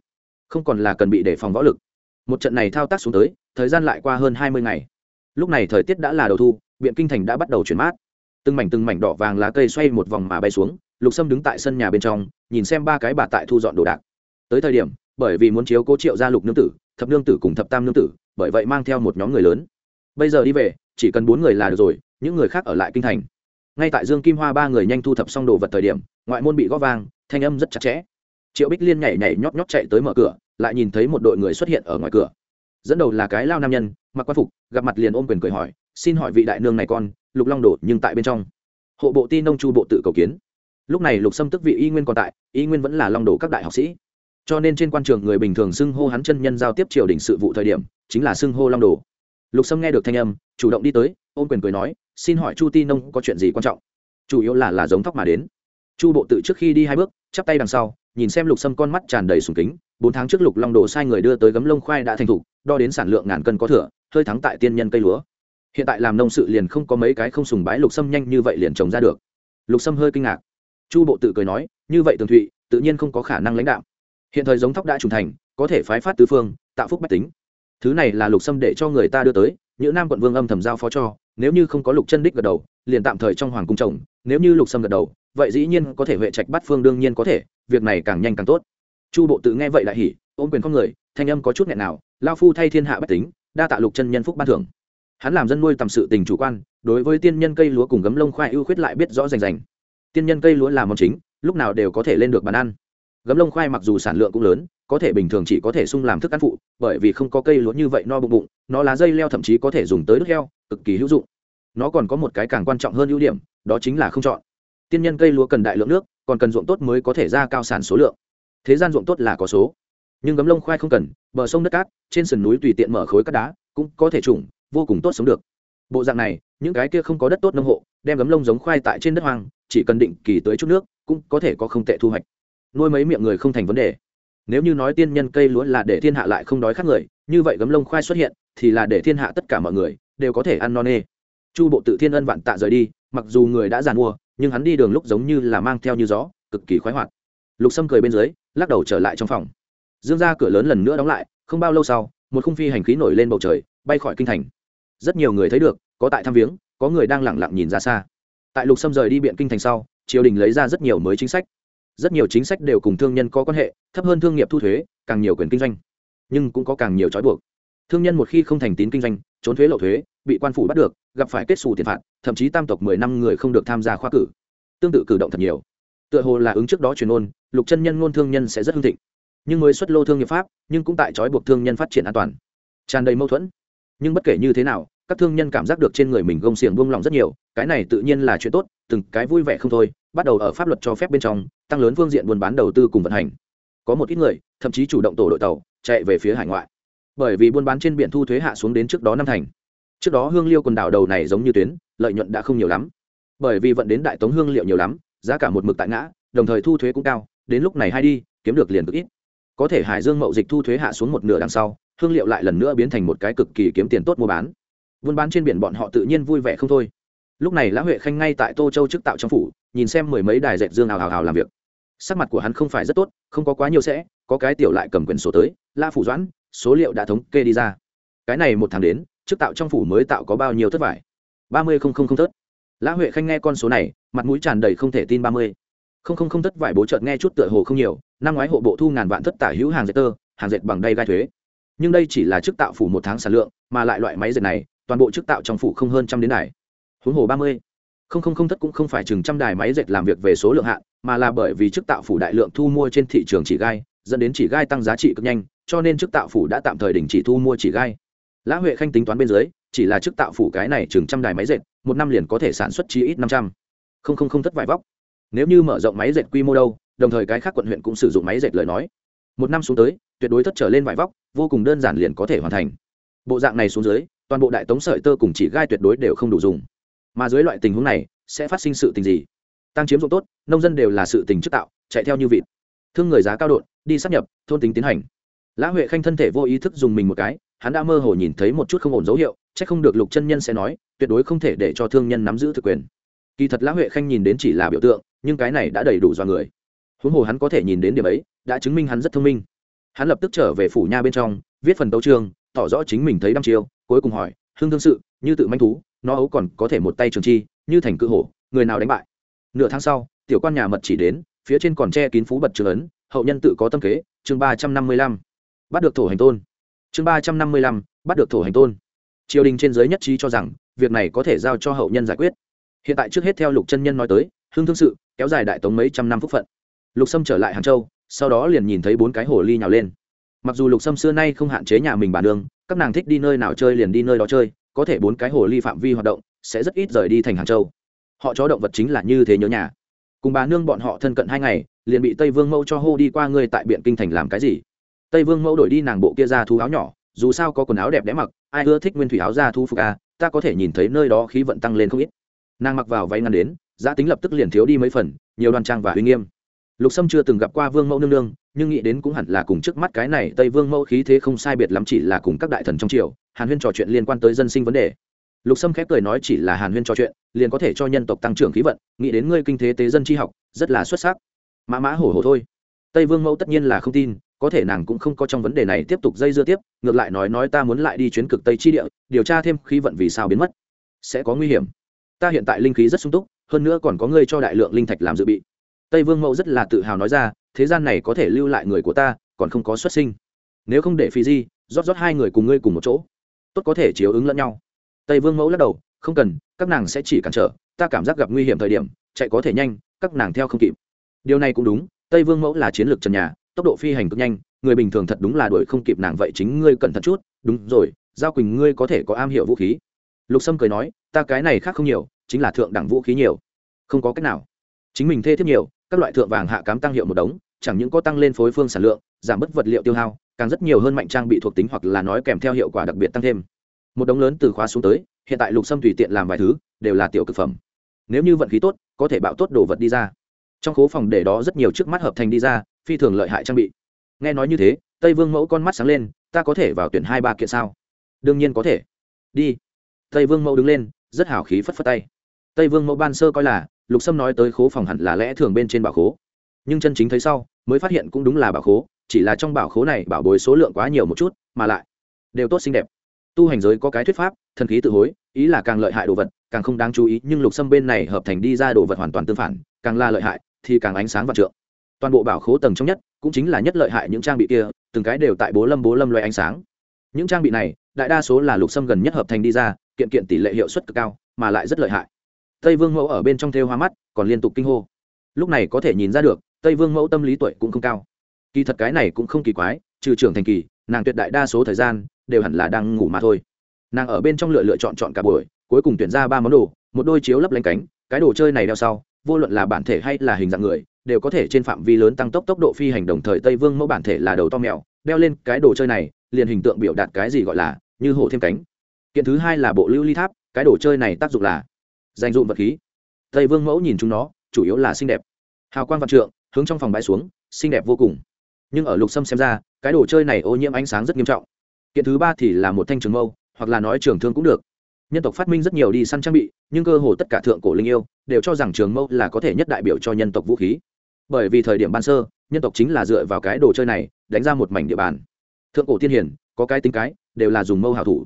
không còn là cần bị đề phòng võ lực. Một trận này thao tác xuống tới, thời gian lại qua hơn hai mươi ngày. Lúc này thời tiết đã là đầu thu biện kinh thành đã bắt đầu chuyển mát. Từng mảnh từng mảnh đỏ vàng lá cây xoay một vòng mà bay xuống, lục sâm đứng tại sân nhà bên trong, nhìn xem ba cái bà tại thu dọn đồ đạc. Tới thời điểm, bởi vì muốn chiếu cố triệu gia lục nương tử, thập nương tử cùng thập tam nương tử, bởi vậy mang theo một nhóm người lớn. Bây giờ đi về, chỉ cần bốn người là được rồi, những người khác ở lại kinh thành. Ngay tại dương kim hoa ba người nhanh thu thập xong đồ vật thời điểm, ngoại môn bị gõ vang, thanh âm rất chặt chẽ triệu bích liên nhảy nhảy nhót nhót chạy tới mở cửa, lại nhìn thấy một đội người xuất hiện ở ngoài cửa. Dẫn đầu là cái lao nam nhân, mặc quan phục, gặp mặt liền ôm quyền cười hỏi, xin hỏi vị đại nương này con, lục long đổ nhưng tại bên trong. Hộ bộ ti nông chu bộ tự cầu kiến. Lúc này lục sâm tức vị y nguyên còn tại, y nguyên vẫn là long đổ các đại học sĩ. Cho nên trên quan trường người bình thường xưng hô hắn chân nhân giao tiếp triều đình sự vụ thời điểm, chính là xưng hô long đồ lục sâm nghe được thanh âm, chủ động đi tới, ôm quyền cười nói, xin hỏi chu ti nông có chuyện gì quan trọng? Chủ yếu là là giống thóc mà đến. Chu bộ tự trước khi đi hai bước, chắp tay đằng sau nhìn xem lục sâm con mắt tràn đầy sùng kính, bốn tháng trước lục long đồ sai người đưa tới gấm lông khoai đã thành thục, đo đến sản lượng ngàn cân có thừa, hơi thắng tại tiên nhân cây lúa. Hiện tại làm nông sự liền không có mấy cái không sùng bái lục sâm nhanh như vậy liền trồng ra được. Lục sâm hơi kinh ngạc. Chu bộ tự cười nói, như vậy tường thụy, tự nhiên không có khả năng lãnh đạo. Hiện thời giống thóc đã trùng thành, có thể phái phát tứ phương, tạo phúc bách tính. Thứ này là lục sâm để cho người ta đưa tới những nam quận vương âm thầm giao phó cho, nếu như không có lục chân đích gật đầu, liền tạm thời trong hoàng cung trồng, nếu như lục sâm gật đầu, vậy dĩ nhiên có thể huệ trạch bắt phương đương nhiên có thể việc này càng nhanh càng tốt. Chu bộ tự nghe vậy lại hỉ, ôm quyền con người, thanh âm có chút nghẹn nào, lao phu thay thiên hạ bách tính, đa tạ lục chân nhân phúc ban thưởng. Hắn làm dân nuôi tầm sự tình chủ quan, đối với tiên nhân cây lúa cùng gấm lông khoai ưu khuyết lại biết rõ rành rành. Tiên nhân cây lúa là món chính, lúc nào đều có thể lên được bàn ăn. Gấm lông khoai mặc dù sản lượng cũng lớn, có thể bình thường chỉ có thể sung làm thức ăn phụ, bởi vì không có cây lúa như vậy no bụng bụng, nó lá dây leo thậm chí có thể dùng tới đứt heo, cực kỳ hữu dụng. Nó còn có một cái càng quan trọng hơn ưu điểm, đó chính là không chọn. Tiên nhân cây lúa cần đại lượng nước còn cần ruộng tốt mới có thể ra cao sản số lượng. Thế gian ruộng tốt là có số. Nhưng gấm lông khoai không cần, bờ sông đất cát, trên sườn núi tùy tiện mở khối cát đá, cũng có thể trùng, vô cùng tốt sống được. Bộ dạng này, những cái kia không có đất tốt nông hộ, đem gấm lông giống khoai tại trên đất hoang, chỉ cần định kỳ tới chút nước, cũng có thể có không tệ thu hoạch. Nuôi mấy miệng người không thành vấn đề. Nếu như nói tiên nhân cây lúa là để thiên hạ lại không đói khát người, như vậy gấm lông khoai xuất hiện, thì là để thiên hạ tất cả mọi người đều có thể ăn no nê. Chu bộ tự thiên ân vạn tạ rời đi, mặc dù người đã giàn mua nhưng hắn đi đường lúc giống như là mang theo như gió, cực kỳ khoái hoạt. Lục sâm cười bên dưới, lắc đầu trở lại trong phòng. Dương ra cửa lớn lần nữa đóng lại, không bao lâu sau, một khung phi hành khí nổi lên bầu trời, bay khỏi kinh thành. Rất nhiều người thấy được, có tại thăm viếng, có người đang lẳng lặng nhìn ra xa. Tại lục sâm rời đi biện kinh thành sau, triều đình lấy ra rất nhiều mới chính sách. Rất nhiều chính sách đều cùng thương nhân có quan hệ, thấp hơn thương nghiệp thu thuế, càng nhiều quyền kinh doanh. Nhưng cũng có càng nhiều trói buộc. Thương nhân một khi không thành tín kinh doanh, trốn thuế lậu thuế, bị quan phủ bắt được, gặp phải kết xù tiền phạt thậm chí tam tộc mười năm người không được tham gia khoa cử. Tương tự cử động thật nhiều. Tựa hồ là ứng trước đó truyền ôn lục chân nhân ngôn thương nhân sẽ rất hưng thịnh. Nhưng mới xuất lô thương nghiệp pháp, nhưng cũng tại trói buộc thương nhân phát triển an toàn. Tràn đầy mâu thuẫn. Nhưng bất kể như thế nào, các thương nhân cảm giác được trên người mình gông xiềng buông lỏng rất nhiều, cái này tự nhiên là chuyện tốt, từng cái vui vẻ không thôi, bắt đầu ở pháp luật cho phép bên trong, tăng lớn phương diện buôn bán đầu tư cùng vận hành. Có một ít người, thậm chí chủ động tổ đội tàu, chạy về phía hải ngoại. Bởi vì buôn bán trên biển thu thuế hạ xuống đến trước đó năm thành. Trước đó hương liêu quần đảo đầu này giống như tuyến lợi nhuận đã không nhiều lắm. Bởi vì vận đến đại tống hương liệu nhiều lắm, giá cả một mực tại ngã, đồng thời thu thuế cũng cao, đến lúc này hay đi, kiếm được liền cực ít. Có thể hải dương mậu dịch thu thuế hạ xuống một nửa đằng sau, hương liệu lại lần nữa biến thành một cái cực kỳ kiếm tiền tốt mua bán. Buôn bán trên biển bọn họ tự nhiên vui vẻ không thôi. Lúc này lã huệ khanh ngay tại tô châu chức tạo trong phủ, nhìn xem mười mấy đài dệt dương ào hào hào làm việc. Sắc mặt của hắn không phải rất tốt, không có quá nhiều sẽ, có cái tiểu lại cầm quyển sổ tới la phủ doãn, số liệu đã thống kê đi ra. Cái này một tháng đến, chức tạo trong phủ mới tạo có bao nhiêu thất vải ba mươi không không không thất lã huệ khanh nghe con số này, mặt mũi tràn đầy không thể tin ba mươi. Không không không thất vải bố trợt nghe chút tựa hồ không nhiều, năm ngoái hộ bộ thu ngàn vạn thất tả hữu hàng dệt tơ, hàng dệt bằng đay gai thuế. Nhưng đây chỉ là chức tạo phủ một tháng sản lượng, mà lại loại máy dệt này, toàn bộ chức tạo trong phủ không hơn trăm đến đài. Huống hồ ba mươi. Không không không thất cũng không phải chừng trăm đài máy dệt làm việc về số lượng hạn, mà là bởi vì chức tạo phủ đại lượng thu mua trên thị trường chỉ gai, dẫn đến chỉ gai tăng giá trị cực nhanh, cho nên chức tạo phủ đã tạm thời đình chỉ thu mua chỉ gai. Lã huệ khanh tính toán bên dưới chỉ là chức tạo phủ cái này chừng trăm đài máy dệt, một năm liền có thể sản xuất chi ít năm trăm. Không không không thất vải vóc. Nếu như mở rộng máy dệt quy mô đâu, đồng thời cái khác quận huyện cũng sử dụng máy dệt lời nói. Một năm xuống tới, tuyệt đối thất trở lên vải vóc, vô cùng đơn giản liền có thể hoàn thành. Bộ dạng này xuống dưới, toàn bộ đại tống sợi tơ cùng chỉ gai tuyệt đối đều không đủ dùng. Mà dưới loại tình huống này, sẽ phát sinh sự tình gì? Tăng chiếm dụng tốt, nông dân đều là sự tình chức tạo, chạy theo như vịt. Thương người giá cao đột, đi sắp nhập, thôn tính tiến hành lã huệ khanh thân thể vô ý thức dùng mình một cái, hắn đã mơ hồ nhìn thấy một chút không ổn dấu hiệu c h ắ c không được lục chân nhân sẽ nói, tuyệt đối không thể để cho thương nhân nắm giữ thực quyền. Kỳ thật lã huệ khanh nhìn đến chỉ là biểu tượng, nhưng cái này đã đầy đủ do người. Huống hồ hắn có thể nhìn đến điểm ấy, đã chứng minh hắn rất thông minh. Hắn lập tức trở về phủ nha bên trong, viết phần tấu trường tỏ rõ chính mình thấy đăm chiêu, cuối cùng hỏi, hương thương sự, như tự manh thú, nó ấu còn có thể một tay trường chi, như thành cự hổ, người nào đánh bại? Nửa tháng sau, tiểu quan nhà mật chỉ đến, phía trên còn che kín phú bật trường ấn, hậu nhân tự có tâm kế, chương ba trăm năm mươi lăm bắt được thổ hành tôn. Chương ba trăm năm mươi lăm, bắt được thổ hành tôn. Triều đình trên giới nhất trí cho rằng, việc này có thể giao cho hậu nhân giải quyết. Hiện tại trước hết theo lục chân nhân nói tới, hương thương sự, kéo dài đại tống mấy trăm năm phúc phận. Lục sâm trở lại hàng châu, sau đó liền nhìn thấy bốn cái hồ ly nhào lên. Mặc dù lục sâm xưa nay không hạn chế nhà mình bản đường, các nàng thích đi nơi nào chơi liền đi nơi đó chơi, có thể bốn cái hồ ly phạm vi hoạt động, sẽ rất ít rời đi thành hàng châu. Họ chó động vật chính là như thế nhớ nhà. Cùng bà nương bọn họ thân cận hai ngày, liền bị tây vương mẫu cho hô đi qua ngươi tại biện kinh thành làm cái gì? Tây vương mẫu đổi đi nàng bộ kia ra thú áo nhỏ dù sao có quần áo đẹp đẽ mặc ai ưa thích nguyên thủy áo ra thu phục à, ta có thể nhìn thấy nơi đó khí vận tăng lên không ít. Nàng mặc vào váy ngăn đến giá tính lập tức liền thiếu đi mấy phần nhiều đoan trang và uy nghiêm. Lục sâm chưa từng gặp qua vương mẫu nương nương nhưng nghĩ đến cũng hẳn là cùng trước mắt cái này tây vương mẫu khí thế không sai biệt lắm chỉ là cùng các đại thần trong triều hàn huyên trò chuyện liên quan tới dân sinh vấn đề. Lục sâm khép cười nói chỉ là hàn huyên trò chuyện liền có thể cho nhân tộc tăng trưởng khí vận nghĩ đến ngươi kinh thế tế dân tri học rất là xuất sắc. Mã mã hổ hổ thôi. Tây vương mẫu tất nhiên là không tin có thể nàng cũng không có trong vấn đề này tiếp tục dây dưa tiếp, ngược lại nói nói ta muốn lại đi chuyến cực tây chi địa, điều tra thêm khí vận vì sao biến mất. Sẽ có nguy hiểm. Ta hiện tại linh khí rất sung túc, hơn nữa còn có ngươi cho đại lượng linh thạch làm dự bị. Tây vương mẫu rất là tự hào nói ra, thế gian này có thể lưu lại người của ta, còn không có xuất sinh. Nếu không để phi di, rót rót hai người cùng ngươi cùng một chỗ, tốt có thể chiếu ứng lẫn nhau. Tây vương mẫu lắc đầu, không cần, các nàng sẽ chỉ cản trở, ta cảm giác gặp nguy hiểm thời điểm, chạy có thể nhanh, các nàng theo không kịp. Điều này cũng đúng, tây vương mẫu là chiến lược trần nhà tốc độ phi hành cực nhanh, người bình thường thật đúng là đuổi không kịp nàng vậy chính ngươi cẩn thận chút. Đúng rồi, giao quỳnh ngươi có thể có am hiểu vũ khí. Lục sâm cười nói, ta cái này khác không nhiều, chính là thượng đẳng vũ khí nhiều. Không có cách nào. Chính mình thê thiếp nhiều, các loại thượng vàng hạ cám tăng hiệu một đống, chẳng những có tăng lên phối phương sản lượng, giảm bớt vật liệu tiêu hao, càng rất nhiều hơn mạnh trang bị thuộc tính hoặc là nói kèm theo hiệu quả đặc biệt tăng thêm. Một đống lớn từ khóa xuống tới, hiện tại lục sâm tùy tiện làm vài thứ, đều là tiểu cực phẩm. Nếu như vận khí tốt, có thể bạo tốt đồ vật đi ra trong khố phòng để đó rất nhiều trước mắt hợp thành đi ra, phi thường lợi hại trang bị. Nghe nói như thế, tây vương mẫu con mắt sáng lên, ta có thể vào tuyển hai ba kiện sao? Đương nhiên có thể. Đi. Tây vương mẫu đứng lên, rất hào khí phất phất tay. Tây vương mẫu ban sơ coi là, lục sâm nói tới khố phòng hẳn là lẽ thường bên trên bảo khố. Nhưng chân chính thấy sau, mới phát hiện cũng đúng là bảo khố, chỉ là trong bảo khố này bảo bối số lượng quá nhiều một chút, mà lại đều tốt xinh đẹp. Tu hành giới có cái thuyết pháp, thần khí tự hối, ý là càng lợi hại đồ vật, càng không đáng chú ý, nhưng lục sâm bên này hợp thành đi ra đồ vật hoàn toàn tương phản, càng là lợi hại thì càng ánh sáng và trượng. Toàn bộ bảo khố tầng trong nhất cũng chính là nhất lợi hại những trang bị kia, từng cái đều tại bố lâm bố lâm loay ánh sáng. Những trang bị này, đại đa số là lục sâm gần nhất hợp thành đi ra, kiện kiện tỷ lệ hiệu suất cực cao, mà lại rất lợi hại. Tây vương mẫu ở bên trong thêu hoa mắt, còn liên tục kinh hô. Lúc này có thể nhìn ra được, tây vương mẫu tâm lý tuổi cũng không cao. Kỳ thật cái này cũng không kỳ quái, trừ trưởng thành kỳ, nàng tuyệt đại đa số thời gian đều hẳn là đang ngủ mà thôi. Nàng ở bên trong lựa lựa chọn chọn cả buổi, cuối cùng tuyển ra ba món đồ, một đôi chiếu lấp lánh cánh, cái đồ chơi này đeo sau vô luận là bản thể hay là hình dạng người, đều có thể trên phạm vi lớn tăng tốc tốc độ phi hành đồng thời tây vương mẫu bản thể là đầu to mèo, đeo lên cái đồ chơi này, liền hình tượng biểu đạt cái gì gọi là như hổ thêm cánh. Kiện thứ hai là bộ lưu ly tháp, cái đồ chơi này tác dụng là dành dụng vật khí. Tây vương mẫu nhìn chúng nó, chủ yếu là xinh đẹp. Hào quang vạn trượng, hướng trong phòng bãi xuống, xinh đẹp vô cùng. Nhưng ở lục sâm xem ra, cái đồ chơi này ô nhiễm ánh sáng rất nghiêm trọng. Kiện thứ ba thì là một thanh trường mâu, hoặc là nói trường thương cũng được nhân tộc phát minh rất nhiều đi săn trang bị, nhưng cơ hồ tất cả thượng cổ linh yêu đều cho rằng trường mâu là có thể nhất đại biểu cho nhân tộc vũ khí. Bởi vì thời điểm ban sơ, nhân tộc chính là dựa vào cái đồ chơi này đánh ra một mảnh địa bàn. Thượng cổ tiên hiển có cái tính cái, đều là dùng mâu hảo thủ.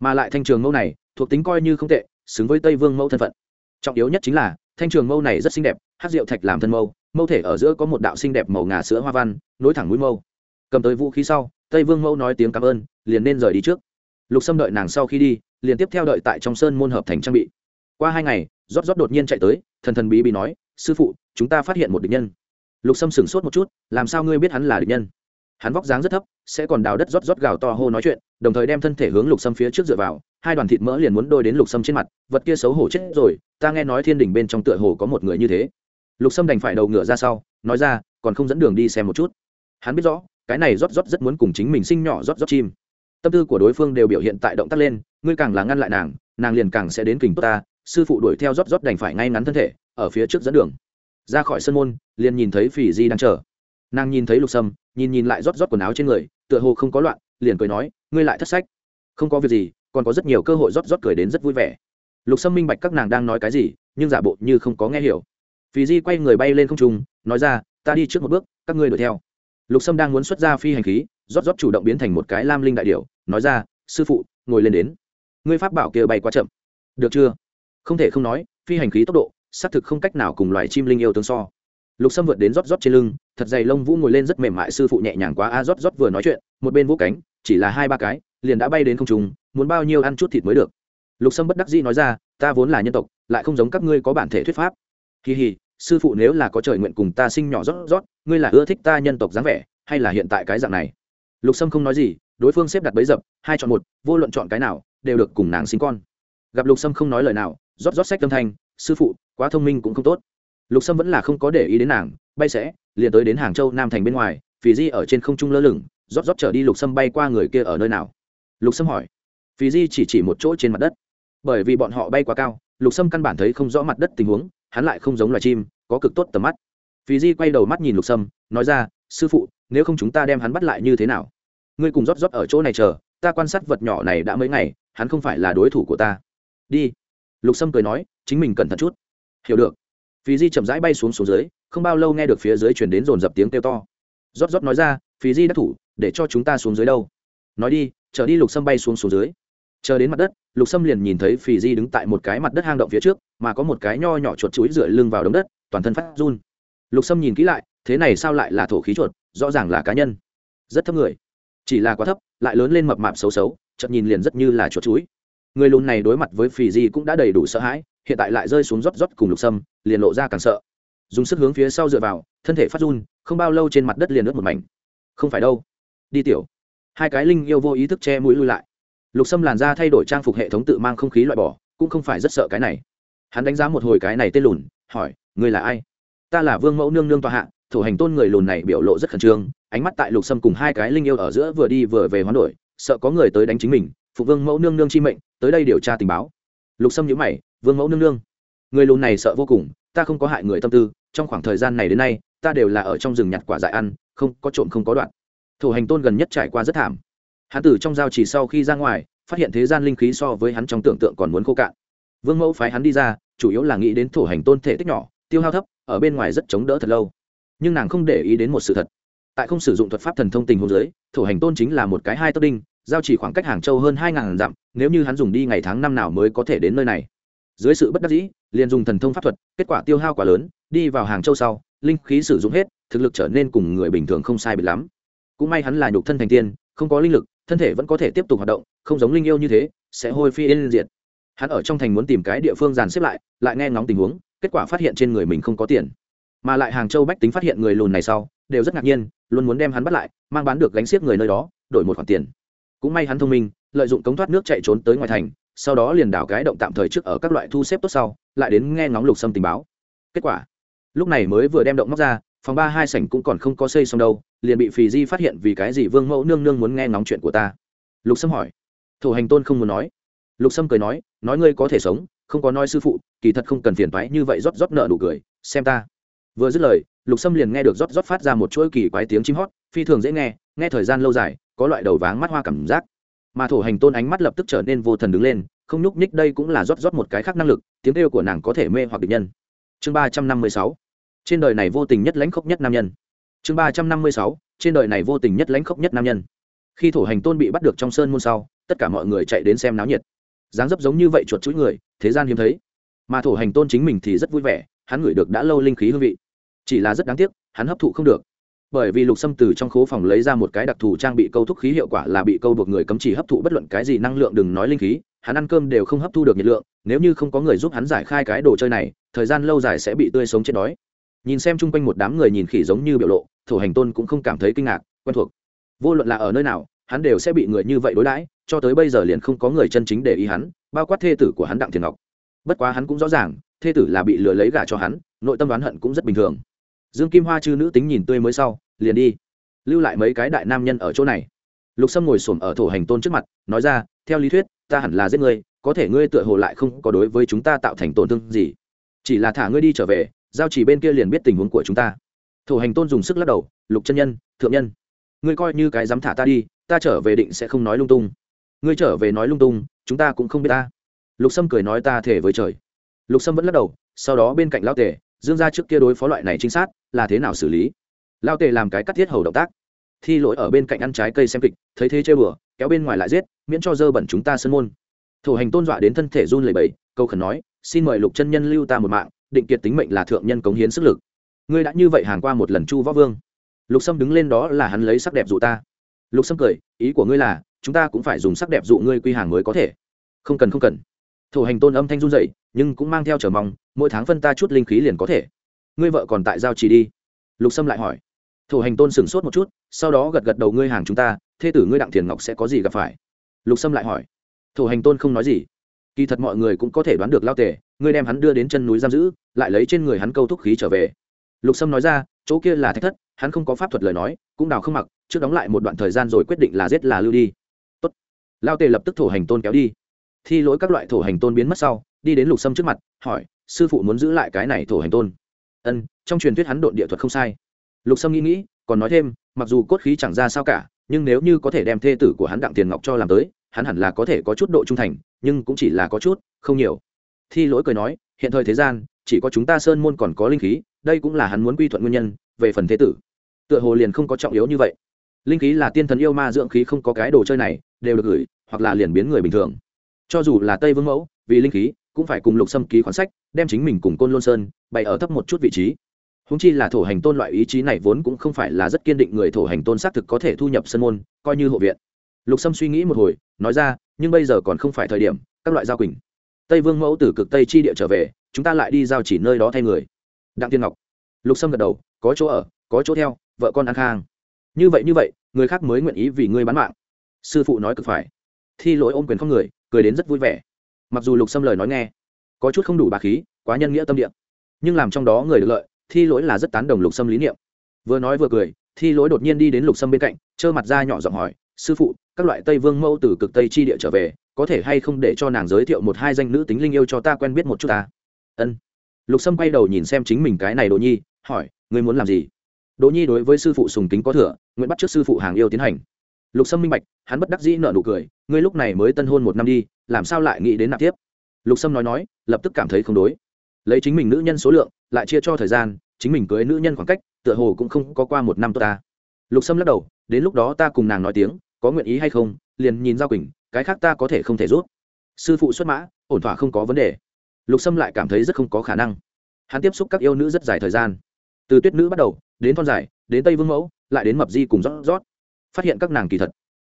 Mà lại thanh trường mâu này, thuộc tính coi như không tệ, xứng với tây vương mâu thân phận. Trọng yếu nhất chính là, thanh trường mâu này rất xinh đẹp hát rượu thạch làm thân mâu mâu thể ở giữa có một đạo xinh đẹp màu ngà sữa hoa văn, nối thẳng mũi mâu. Cầm tới vũ khí sau, tây vương mâu nói tiếng cảm ơn, liền nên rời đi trước. Lục sâm đợi nàng sau khi đi liền tiếp theo đợi tại trong sơn môn hợp thành trang bị. Qua hai ngày, rót rót đột nhiên chạy tới, thần thần bí bí nói, sư phụ, chúng ta phát hiện một địch nhân. Lục sâm sửng sốt một chút, làm sao ngươi biết hắn là địch nhân? Hắn vóc dáng rất thấp, sẽ còn đào đất rót rót gào to hô nói chuyện, đồng thời đem thân thể hướng lục sâm phía trước dựa vào, hai đoàn thịt mỡ liền muốn đôi đến lục sâm trên mặt, vật kia xấu hổ chết rồi, ta nghe nói thiên đình bên trong tựa hồ có một người như thế. Lục sâm đành phải đầu ngựa ra sau, nói ra, còn không dẫn đường đi xem một chút. Hắn biết rõ, cái này rót rót rất muốn cùng chính mình sinh nhỏ rót rót chim tâm tư của đối phương đều biểu hiện tại động tác lên, ngươi càng là ngăn lại nàng nàng liền càng sẽ đến kình tốt ta, sư phụ đuổi theo rót rót đành phải ngay ngắn thân thể, ở phía trước dẫn đường. Ra khỏi sân môn, liền nhìn thấy phỉ di đang chờ. Nàng nhìn thấy lục sâm, nhìn nhìn lại rót rót quần áo trên người, tựa hồ không có loạn, liền cười nói, ngươi lại thất sách. Không có việc gì, còn có rất nhiều cơ hội rót rót cười đến rất vui vẻ. Lục sâm minh bạch các nàng đang nói cái gì, nhưng giả bộ như không có nghe hiểu. Phì di quay người bay lên không trung, nói ra, ta đi trước một bước, các ngươi đuổi theo. Lục sâm đang muốn xuất ra phi hành khí rót rót chủ động biến thành một cái lam linh đại điểu, nói ra sư phụ ngồi lên đến. Ngươi pháp bảo kia bay quá chậm. Được chưa? Không thể không nói phi hành khí tốc độ xác thực không cách nào cùng loài chim linh yêu tương so. Lục sâm vượt đến rót rót trên lưng thật dày lông vũ ngồi lên rất mềm mại sư phụ nhẹ nhàng quá a rót rót vừa nói chuyện một bên vũ cánh chỉ là hai ba cái liền đã bay đến không trùng muốn bao nhiêu ăn chút thịt mới được. Lục sâm bất đắc dĩ nói ra ta vốn là nhân tộc lại không giống các ngươi có bản thể thuyết pháp. Kỳ hì sư phụ nếu là có trời nguyện cùng ta sinh nhỏ rót rót ngươi là ưa thích ta nhân tộc dáng vẻ hay là hiện tại cái dạng này? Lục sâm không nói gì, đối phương xếp đặt bấy dập, hai chọn một, vô luận chọn cái nào, đều được cùng nàng sinh con. Gặp lục sâm không nói lời nào, rót rót sách tâm thanh, sư phụ, quá thông minh cũng không tốt. Lục sâm vẫn là không có để ý đến nàng, bay sẽ, liền tới đến hàng châu nam thành bên ngoài, phì di ở trên không trung lơ lửng, rót rót trở đi lục sâm bay qua người kia ở nơi nào? Lục sâm hỏi. Phì di chỉ chỉ một chỗ trên mặt đất. Bởi vì bọn họ bay quá cao, lục sâm căn bản thấy không rõ mặt đất tình huống, hắn lại không giống loài chim, có cực tốt tầm mắt. Phì di quay đầu mắt nhìn lục sâm, nói ra, sư phụ, nếu không chúng ta đem hắn bắt lại như thế nào? Ngươi cùng rót rót ở chỗ này chờ, ta quan sát vật nhỏ này đã mấy ngày, hắn không phải là đối thủ của ta. Đi. Lục sâm cười nói, chính mình cẩn thận chút. Hiểu được. Phí di chậm rãi bay xuống xuống dưới, không bao lâu nghe được phía dưới chuyển đến dồn dập tiếng kêu to. Rót rót nói ra, phí di đắc thủ, để cho chúng ta xuống dưới đâu. Nói đi chờ đi lục sâm bay xuống xuống dưới. Chờ đến mặt đất, lục sâm liền nhìn thấy phì di đứng tại một cái mặt đất hang động phía trước, mà có một cái nho nhỏ chuột chuối dựa lưng vào đống đất, toàn thân phát run. Lục sâm nhìn kỹ lại, thế này sao lại là thổ khí chuột, rõ ràng là cá nhân. Rất thấp người chỉ là quá thấp, lại lớn lên mập mạp xấu xấu chậm nhìn liền rất như là chuột chuối. Người lùn này đối mặt với phì di cũng đã đầy đủ sợ hãi, hiện tại lại rơi xuống rót rót cùng lục sâm, liền lộ ra càng sợ. Dùng sức hướng phía sau dựa vào, thân thể phát run, không bao lâu trên mặt đất liền ướt một mảnh. Không phải đâu. Đi tiểu. Hai cái linh yêu vô ý thức che mũi lui lại. Lục sâm làn ra thay đổi trang phục hệ thống tự mang không khí loại bỏ, cũng không phải rất sợ cái này. Hắn đánh giá một hồi cái này tên lùn, hỏi người là ai? Ta là vương mẫu nương nương tòa hạ thủ hành tôn người lùn này biểu lộ rất khẩn trương ánh mắt tại lục sâm cùng hai cái linh yêu ở giữa vừa đi vừa về hoán đổi, sợ có người tới đánh chính mình, phụ vương mẫu nương nương chi mệnh, tới đây điều tra tình báo. Lục sâm nhữ mày, vương mẫu nương nương, người lùn này sợ vô cùng, ta không có hại người tâm tư, trong khoảng thời gian này đến nay, ta đều là ở trong rừng nhặt quả dại ăn, không, có trộm không có đoạn. Thủ hành tôn gần nhất trải qua rất thảm. Hắn tử trong giao chỉ sau khi ra ngoài, phát hiện thế gian linh khí so với hắn trong tưởng tượng còn muốn khô cạn. Vương mẫu phái hắn đi ra, chủ yếu là nghĩ đến thủ hành tôn thể tích nhỏ, tiêu hao thấp, ở bên ngoài rất chống đỡ thật lâu. Nhưng nàng không để ý đến một sự thật tại không sử dụng thuật pháp thần thông tình hôn giới thủ hành tôn chính là một cái hai tấc đinh, giao chỉ khoảng cách hàng châu hơn hai ngàn dặm, nếu như hắn dùng đi ngày tháng năm nào mới có thể đến nơi này. Dưới sự bất đắc dĩ, liền dùng thần thông pháp thuật, kết quả tiêu hao quá lớn, đi vào hàng châu sau, linh khí sử dụng hết, thực lực trở nên cùng người bình thường không sai biệt lắm. Cũng may hắn là nhục thân thành tiên, không có linh lực, thân thể vẫn có thể tiếp tục hoạt động, không giống linh yêu như thế, sẽ hôi phi yên diệt. Hắn ở trong thành muốn tìm cái địa phương dàn xếp lại lại nghe ngóng tình huống, kết quả phát hiện trên người mình không có tiền. Mà lại hàng châu bách tính phát hiện người lùn này sau, đều rất ngạc nhiên luôn muốn đem hắn bắt lại, mang bán được gánh xiếc người nơi đó, đổi một khoản tiền. Cũng may hắn thông minh, lợi dụng cống thoát nước chạy trốn tới ngoài thành, sau đó liền đảo cái động tạm thời trước ở các loại thu xếp tốt sau, lại đến nghe ngóng lục sâm tình báo. Kết quả, lúc này mới vừa đem động móc ra, phòng ba hai sảnh cũng còn không có xây xong đâu, liền bị phì di phát hiện vì cái gì vương mẫu nương nương muốn nghe ngóng chuyện của ta. Lục sâm hỏi. Thủ hành tôn không muốn nói. Lục sâm cười nói nói ngươi có thể sống, không có nói sư phụ, kỳ thật không cần phiền thoái như vậy rót rót nợ đủ cười, xem ta. Vừa dứt lời lục sâm liền nghe được rót rót phát ra một chuỗi kỳ quái tiếng chim hót, phi thường dễ nghe nghe thời gian lâu dài, có loại đầu váng mắt hoa cảm giác. Mà thổ hành tôn ánh mắt lập tức trở nên vô thần đứng lên, không nhúc nhích đây cũng là rót rót một cái khác năng lực, tiếng kêu của nàng có thể mê hoặc địch nhân. Chương ba trăm năm mươi sáu, trên đời này vô tình nhất lãnh khốc nhất nam nhân. Chương ba trăm năm mươi sáu, trên đời này vô tình nhất lãnh khốc nhất nam nhân. Khi thổ hành tôn bị bắt được trong sơn môn sau, tất cả mọi người chạy đến xem náo nhiệt. Dáng dấp giống như vậy chuột chuỗi người, thế gian hiếm thấy. Mà thổ hành tôn chính mình thì rất vui vẻ, hắn ngửi được đã lâu linh khí hương vị chỉ là rất đáng tiếc, hắn hấp thụ không được. Bởi vì lục xâm từ trong khố phòng lấy ra một cái đặc thù trang bị câu thúc khí hiệu quả là bị câu buộc người cấm chỉ hấp thụ bất luận cái gì năng lượng đừng nói linh khí, hắn ăn cơm đều không hấp thu được nhiệt lượng, nếu như không có người giúp hắn giải khai cái đồ chơi này, thời gian lâu dài sẽ bị tươi sống chết đói. Nhìn xem chung quanh một đám người nhìn khỉ giống như biểu lộ thủ hành tôn cũng không cảm thấy kinh ngạc, quen thuộc. Vô luận là ở nơi nào, hắn đều sẽ bị người như vậy đối đãi, cho tới bây giờ liền không có người chân chính để ý hắn, bao quát thê tử của hắn đặng thiền ngọc. Bất quá hắn cũng rõ ràng, thê tử là bị lừa lấy gả cho hắn, nội tâm đoán hận cũng rất bình thường dương kim hoa chư nữ tính nhìn tươi mới sau, liền đi. Lưu lại mấy cái đại nam nhân ở chỗ này. Lục sâm ngồi s ổ m ở thổ hành tôn trước mặt, nói ra, theo lý thuyết, ta hẳn là giết ngươi, có thể ngươi tựa hồ lại không có đối với chúng ta tạo thành tổn thương gì. Chỉ là thả ngươi đi trở về, giao chỉ bên kia liền biết tình huống của chúng ta. Thổ hành tôn dùng sức lắc đầu, lục chân nhân, thượng nhân, ngươi coi như cái dám thả ta đi, ta trở về định sẽ không nói lung tung. Ngươi trở về nói lung tung, chúng ta cũng không biết ta. Lục sâm cười nói, ta thể với trời. Lục sâm vẫn lắc đầu, sau đó bên cạnh lao tề dương gia trước kia đối phó loại này trinh sát là thế nào xử lý? Lao tề làm cái cắt thiết hầu động tác. Thi lỗi ở bên cạnh ăn trái cây xem kịch, thấy thế chơi bừa, kéo bên ngoài lại giết, miễn cho dơ bẩn chúng ta sân môn. Thủ hành tôn dọa đến thân thể run lẩy bẩy câu khẩn nói, xin mời lục chân nhân lưu ta một mạng, định kiệt tính mệnh là thượng nhân cống hiến sức lực. Ngươi đã như vậy hàng qua một lần chu võ vương. Lục sâm đứng lên đó là hắn lấy sắc đẹp dụ ta. Lục sâm cười, ý của ngươi là, chúng ta cũng phải dùng sắc đẹp dụ ngươi quy hàng mới có thể. Không cần không cần. Thủ hành tôn âm thanh run dậy nhưng cũng mang theo trở mong mỗi tháng phân ta chút linh khí liền có thể. Ngươi vợ còn tại giao trì đi. Lục sâm lại hỏi. Thủ hành tôn sửng sốt một chút, sau đó gật gật đầu ngươi hàng chúng ta thê tử ngươi đặng thiền ngọc sẽ có gì gặp phải? Lục sâm lại hỏi. Thủ hành tôn không nói gì. Kỳ thật mọi người cũng có thể đoán được lao tề, ngươi đem hắn đưa đến chân núi giam giữ, lại lấy trên người hắn câu thúc khí trở về. Lục sâm nói ra, chỗ kia là thách thất, hắn không có pháp thuật lời nói, cũng đào không mặc, trước đóng lại một đoạn thời gian rồi quyết định là giết là lưu đi. Tốt. lao tề lập tức thổ hành tôn kéo đi. Thi lỗi các loại thổ hành tôn biến mất sau, đi đến lục sâm trước mặt, hỏi sư phụ muốn giữ lại cái này thổ hành tôn. Ân, trong truyền thuyết hắn độn địa thuật không sai. Lục sâm nghĩ nghĩ, còn nói thêm, mặc dù cốt khí chẳng ra sao cả, nhưng nếu như có thể đem thê tử của hắn đặng tiền ngọc cho làm tới, hắn hẳn là có thể có chút độ trung thành, nhưng cũng chỉ là có chút, không nhiều. Thi lỗi cười nói, hiện thời thế gian, chỉ có chúng ta sơn môn còn có linh khí, đây cũng là hắn muốn quy thuận nguyên nhân, về phần thế tử. Tựa hồ liền không có trọng yếu như vậy. Linh khí là tiên thần yêu ma, dưỡng khí không có cái đồ chơi này, đều được gửi, hoặc là liền biến người bình thường. Cho dù là tây vương mẫu, vì linh khí cũng phải cùng lục xâm ký khoản sách, đem chính mình cùng côn lôn sơn bày ở thấp một chút vị trí. Húng chi là thổ hành tôn loại ý chí này vốn cũng không phải là rất kiên định người thổ hành tôn xác thực có thể thu nhập sân môn, coi như hộ viện. Lục sâm suy nghĩ một hồi, nói ra, nhưng bây giờ còn không phải thời điểm, các loại giao quỳnh. Tây vương mẫu từ cực tây chi địa trở về, chúng ta lại đi giao chỉ nơi đó thay người. Đặng tiên ngọc. Lục sâm gật đầu, có chỗ ở, có chỗ theo, vợ con an khang. Như vậy như vậy, người khác mới nguyện ý vì ngươi bán mạng. Sư phụ nói cực phải. Thi lỗi ôm quyền không người, cười đến rất vui vẻ mặc dù lục xâm lời nói nghe, có chút không đủ bà khí, quá nhân nghĩa tâm địa. Nhưng làm trong đó người được lợi, thi lỗi là rất tán đồng lục xâm lý niệm. Vừa nói vừa cười, thi lỗi đột nhiên đi đến lục xâm bên cạnh, trơ mặt ra nhỏ giọng hỏi, sư phụ, các loại tây vương mẫu từ cực tây chi địa trở về, có thể hay không để cho nàng giới thiệu một hai danh nữ tính linh yêu cho ta quen biết một chút ta? Ân. Lục sâm quay đầu nhìn xem chính mình cái này đồ nhi, hỏi, ngươi muốn làm gì? Đỗ nhi đối với sư phụ sùng kính có thừa, nguyện bắt trước sư phụ hàng yêu tiến hành. Lục sâm minh bạch, hắn bất đắc dĩ nợ nụ cười, ngươi lúc này mới tân hôn một năm đi làm sao lại nghĩ đến nạp tiếp? Lục sâm nói nói, lập tức cảm thấy không đối. Lấy chính mình nữ nhân số lượng, lại chia cho thời gian, chính mình cưới nữ nhân khoảng cách, tựa hồ cũng không có qua một năm tốt ta. Lục sâm lắc đầu, đến lúc đó ta cùng nàng nói tiếng, có nguyện ý hay không, liền nhìn giao quỳnh, cái khác ta có thể không thể rút sư phụ xuất mã, ổn thỏa không có vấn đề. Lục sâm lại cảm thấy rất không có khả năng. Hắn tiếp xúc các yêu nữ rất dài thời gian. Từ tuyết nữ bắt đầu, đến thon dài, đến tây vương mẫu, lại đến mập di cùng rót rót. Phát hiện các nàng kỳ thật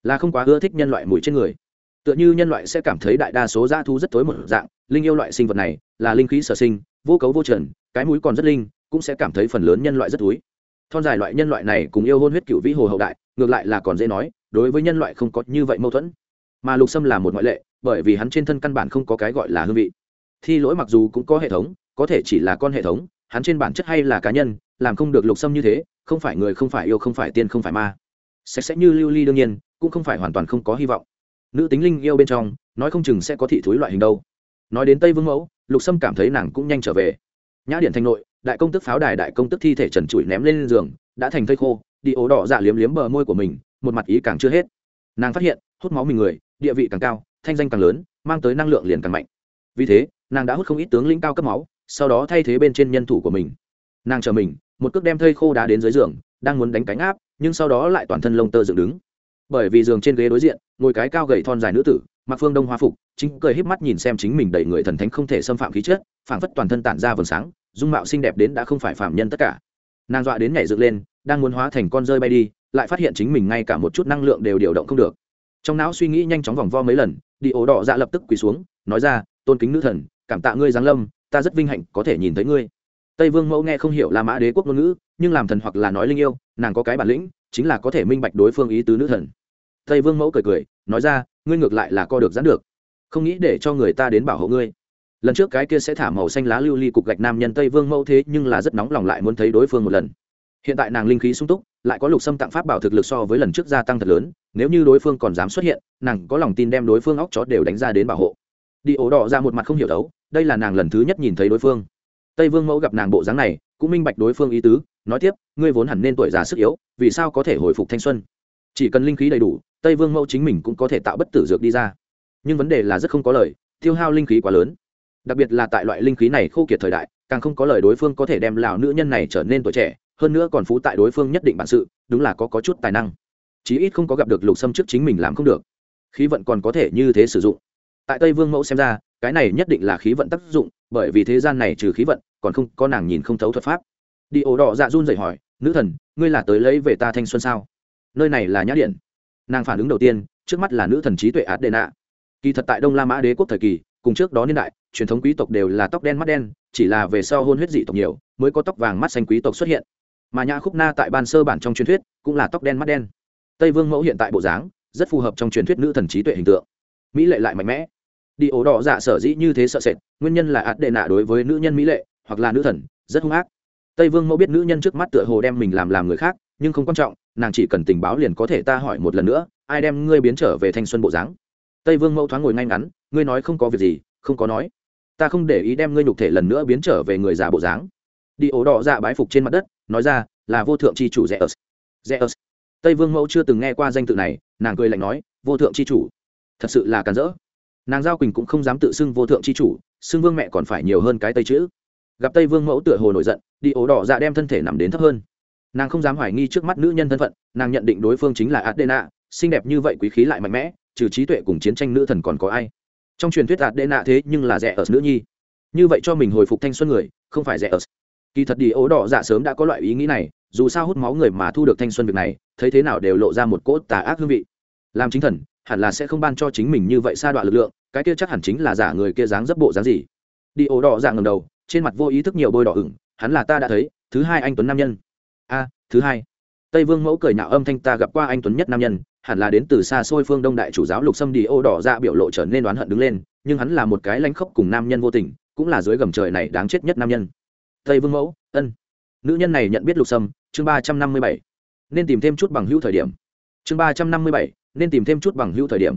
là không quá ưa thích nhân loại mùi trên người tựa như nhân loại sẽ cảm thấy đại đa số dã thu rất tối một dạng, linh yêu loại sinh vật này là linh khí sở sinh, vô cấu vô trần, cái mũi còn rất linh, cũng sẽ cảm thấy phần lớn nhân loại rất thúi thon dài loại nhân loại này cùng yêu hôn huyết cựu vĩ hồ hậu đại, ngược lại là còn dễ nói, đối với nhân loại không có như vậy mâu thuẫn. Mà lục sâm là một ngoại lệ, bởi vì hắn trên thân căn bản không có cái gọi là hương vị. Thi lỗi mặc dù cũng có hệ thống, có thể chỉ là con hệ thống, hắn trên bản chất hay là cá nhân, làm không được lục sâm như thế, không phải người không phải yêu không phải tiên không phải ma. Sạch sẽ như lưu ly đương nhiên, cũng không phải hoàn toàn không có hy vọng nữ tính linh yêu bên trong, nói không chừng sẽ có thị thúi loại hình đâu. Nói đến tây vương mẫu, lục sâm cảm thấy nàng cũng nhanh trở về. Nhã điện thành nội, đại công tức pháo đài, đại công tức thi thể trần trụi ném lên giường, đã thành thây khô, đi ố đỏ dạ liếm liếm bờ môi của mình, một mặt ý càng chưa hết. Nàng phát hiện, hút máu mình người, địa vị càng cao, thanh danh càng lớn, mang tới năng lượng liền càng mạnh. Vì thế, nàng đã hút không ít tướng lĩnh cao cấp máu, sau đó thay thế bên trên nhân thủ của mình. Nàng chờ mình, một cước đem thây khô đá đến dưới giường, đang muốn đánh cánh áp, nhưng sau đó lại toàn thân lông tơ dựng đứng. Bởi vì giường trên ghế đối diện ngồi cái cao gầy thon dài nữ tử, mặc phương đông hoa phục, chính cười híp mắt nhìn xem chính mình đầy người thần thánh không thể xâm phạm khí chất, phảng phất toàn thân tản ra vầng sáng, dung mạo xinh đẹp đến đã không phải phạm nhân tất cả. Nàng dọa đến nhảy dựng lên, đang muốn hóa thành con rơi bay đi, lại phát hiện chính mình ngay cả một chút năng lượng đều điều động không được. Trong não suy nghĩ nhanh chóng vòng vo mấy lần, đi ổ đỏ dạ lập tức quỳ xuống, nói ra, tôn kính nữ thần, cảm tạ ngươi giáng lâm, ta rất vinh hạnh có thể nhìn thấy ngươi. Tây vương mẫu nghe không hiểu là mã đế quốc ngôn ngữ, nhưng làm thần hoặc là nói linh yêu, nàng có cái bản lĩnh, chính là có thể minh bạch đối phương ý tứ nữ thần tây vương mẫu cười cười, nói ra, ngươi ngược lại là co được giãn được. Không nghĩ để cho người ta đến bảo hộ ngươi. Lần trước cái kia sẽ thả màu xanh lá lưu ly cục gạch nam nhân tây vương mẫu thế nhưng là rất nóng lòng lại muốn thấy đối phương một lần. Hiện tại nàng linh khí sung túc, lại có lục xâm tặng pháp bảo thực lực so với lần trước gia tăng thật lớn, nếu như đối phương còn dám xuất hiện, nàng có lòng tin đem đối phương óc chó đều đánh ra đến bảo hộ. Đi ổ đỏ ra một mặt không hiểu đấu, đây là nàng lần thứ nhất nhìn thấy đối phương. Tây vương mẫu gặp nàng bộ dáng này, cũng minh bạch đối phương ý tứ, nói tiếp, ngươi vốn hẳn nên tuổi già sức yếu, vì sao có thể hồi phục thanh xuân? Chỉ cần linh khí đầy đủ tây vương mẫu chính mình cũng có thể tạo bất tử dược đi ra. Nhưng vấn đề là rất không có lời tiêu hao linh khí quá lớn. Đặc biệt là tại loại linh khí này khô kiệt thời đại càng không có lời đối phương có thể đem lào nữ nhân này trở nên tuổi trẻ hơn nữa còn phú tại đối phương nhất định bản sự đúng là có, có chút tài năng. Chí ít không có gặp được lục xâm trước chính mình làm không được. Khí vận còn có thể như thế sử dụng. Tại tây vương mẫu xem ra cái này nhất định là khí vận tác dụng bởi vì thế gian này trừ khí vận còn không có nàng nhìn không thấu thuật pháp. Đi ổ đỏ dạ run dậy hỏi nữ thần ngươi là tới lấy về ta thanh xuân sao? Nơi này là nhã điện nàng phản ứng đầu tiên trước mắt là nữ thần trí tuệ át đệ nạ. Kỳ thật tại đông la mã đế quốc thời kỳ, cùng trước đó niên đại, truyền thống quý tộc đều là tóc đen mắt đen, chỉ là về sau hôn huyết dị tộc nhiều, mới có tóc vàng mắt xanh quý tộc xuất hiện. Mà nhã khúc na tại ban sơ bản trong truyền thuyết cũng là tóc đen mắt đen. Tây vương mẫu hiện tại bộ dáng, rất phù hợp trong truyền thuyết nữ thần trí tuệ hình tượng. Mỹ lệ lại mạnh mẽ. Đi ổ đỏ dạ sở dĩ như thế sợ sệt, nguyên nhân là ạt đệ nạ đối với nữ nhân mỹ lệ, hoặc là nữ thần, rất hung ác. Tây vương mẫu biết nữ nhân trước mắt tựa hồ đem mình làm làm người khác, nhưng không quan trọng nàng chỉ cần tình báo liền có thể ta hỏi một lần nữa, ai đem ngươi biến trở về thanh xuân bộ dáng? Tây vương mẫu thoáng ngồi ngay ngắn, ngươi nói không có việc gì, không có nói. Ta không để ý đem ngươi nhục thể lần nữa biến trở về người già bộ dáng. Đi ổ đỏ dạ bái phục trên mặt đất, nói ra, là vô thượng c h i chủ rẽ ớt rẽ ớt tây vương mẫu chưa từng nghe qua danh tự này, nàng cười lạnh nói, vô thượng c h i chủ. Thật sự là càn rỡ. Nàng giao quỳnh cũng không dám tự xưng vô thượng c h i chủ, xưng vương mẹ còn phải nhiều hơn cái tây chữ. Gặp tây vương mẫu tựa hồ nổi giận, đi ổ đỏ dạ đem thân thể nằm đến thấp hơn nàng không dám hoài nghi trước mắt nữ nhân thân phận, nàng nhận định đối phương chính là adena, xinh đẹp như vậy quý khí lại mạnh mẽ, trừ trí tuệ cùng chiến tranh nữ thần còn có ai? Trong truyền thuyết adena thế nhưng là rẻ ở nữ nhi. Như vậy cho mình hồi phục thanh xuân người, không phải rẻ ở kỳ thật đi ố đỏ dạ sớm đã có loại ý nghĩ này, dù sao hút máu người mà thu được thanh xuân việc này, thấy thế nào đều lộ ra một cỗ tà ác hương vị. Làm chính thần, hẳn là sẽ không ban cho chính mình như vậy xa đoạn lực lượng, cái kia chắc hẳn chính là giả người kia dáng dấp bộ dáng gì. Đi ố đỏ dạ ngầm đầu, trên mặt vô ý thức nhiều bôi đỏ ửng, hắn là ta đã thấy, thứ hai anh tuấn nam nhân a, thứ hai. Tây vương mẫu cười nhạo âm thanh ta gặp qua anh tuấn nhất nam nhân, hẳn là đến từ xa xôi phương đông đại chủ giáo lục sâm đi ô đỏ ra biểu lộ trở nên oán hận đứng lên, nhưng hắn là một cái lanh khốc cùng nam nhân vô tình, cũng là dưới gầm trời này đáng chết nhất nam nhân. Tây vương mẫu, ân. Nữ nhân này nhận biết lục sâm, chương ba trăm năm mươi bảy. Nên tìm thêm chút bằng hữu thời điểm. Chương ba trăm năm mươi bảy, nên tìm thêm chút bằng hữu thời điểm.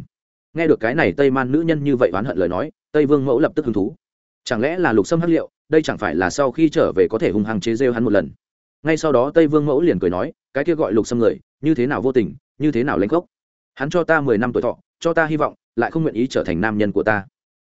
Nghe được cái này tây man nữ nhân như vậy oán hận lời nói, tây vương mẫu lập tức hứng thú. Chẳng lẽ là lục sâm hắc liệu, đây chẳng phải là sau khi trở về có thể hung hăng chế rêu hắn một lần? Ngay sau đó tây vương mẫu liền cười nói, cái kia gọi lục xâm người, như thế nào vô tình, như thế nào lãnh gốc? Hắn cho ta mười năm tuổi thọ, cho ta hy vọng, lại không nguyện ý trở thành nam nhân của ta.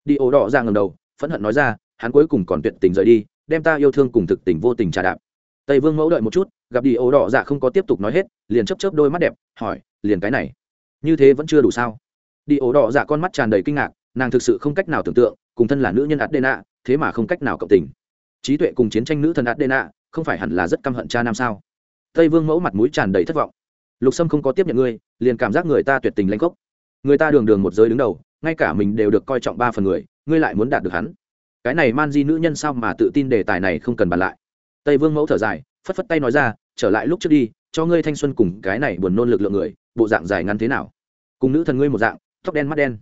Đi ổ đỏ ra ngầm đầu, phẫn hận nói ra, hắn cuối cùng còn tuyệt tình rời đi, đem ta yêu thương cùng thực tình vô tình trà đạp. Tây vương mẫu đợi một chút, gặp đi ổ đỏ dạ không có tiếp tục nói hết, liền chấp chớp đôi mắt đẹp, hỏi, liền cái này, như thế vẫn chưa đủ sao? Đi ổ đỏ dạ con mắt tràn đầy kinh ngạc, nàng thực sự không cách nào tưởng tượng, cùng thân là nữ nhân adena, thế mà không cách nào cộng tình. Trí tuệ cùng chiến tranh nữ thần adena không phải hẳn là rất căm hận cha nam sao? Tây vương mẫu mặt mũi tràn đầy thất vọng. Lục sâm không có tiếp nhận ngươi, liền cảm giác người ta tuyệt tình lanh gốc người ta đường đường một giới đứng đầu, ngay cả mình đều được coi trọng ba phần người, ngươi lại muốn đạt được hắn. Cái này man di nữ nhân sao mà tự tin đề tài này không cần bàn lại. Tây vương mẫu thở dài, phất phất tay nói ra, trở lại lúc trước đi, cho ngươi thanh xuân cùng cái này buồn nôn lực lượng người, bộ dạng dài ngắn thế nào? Cùng nữ thần ngươi một dạng, tóc đen mắt đen.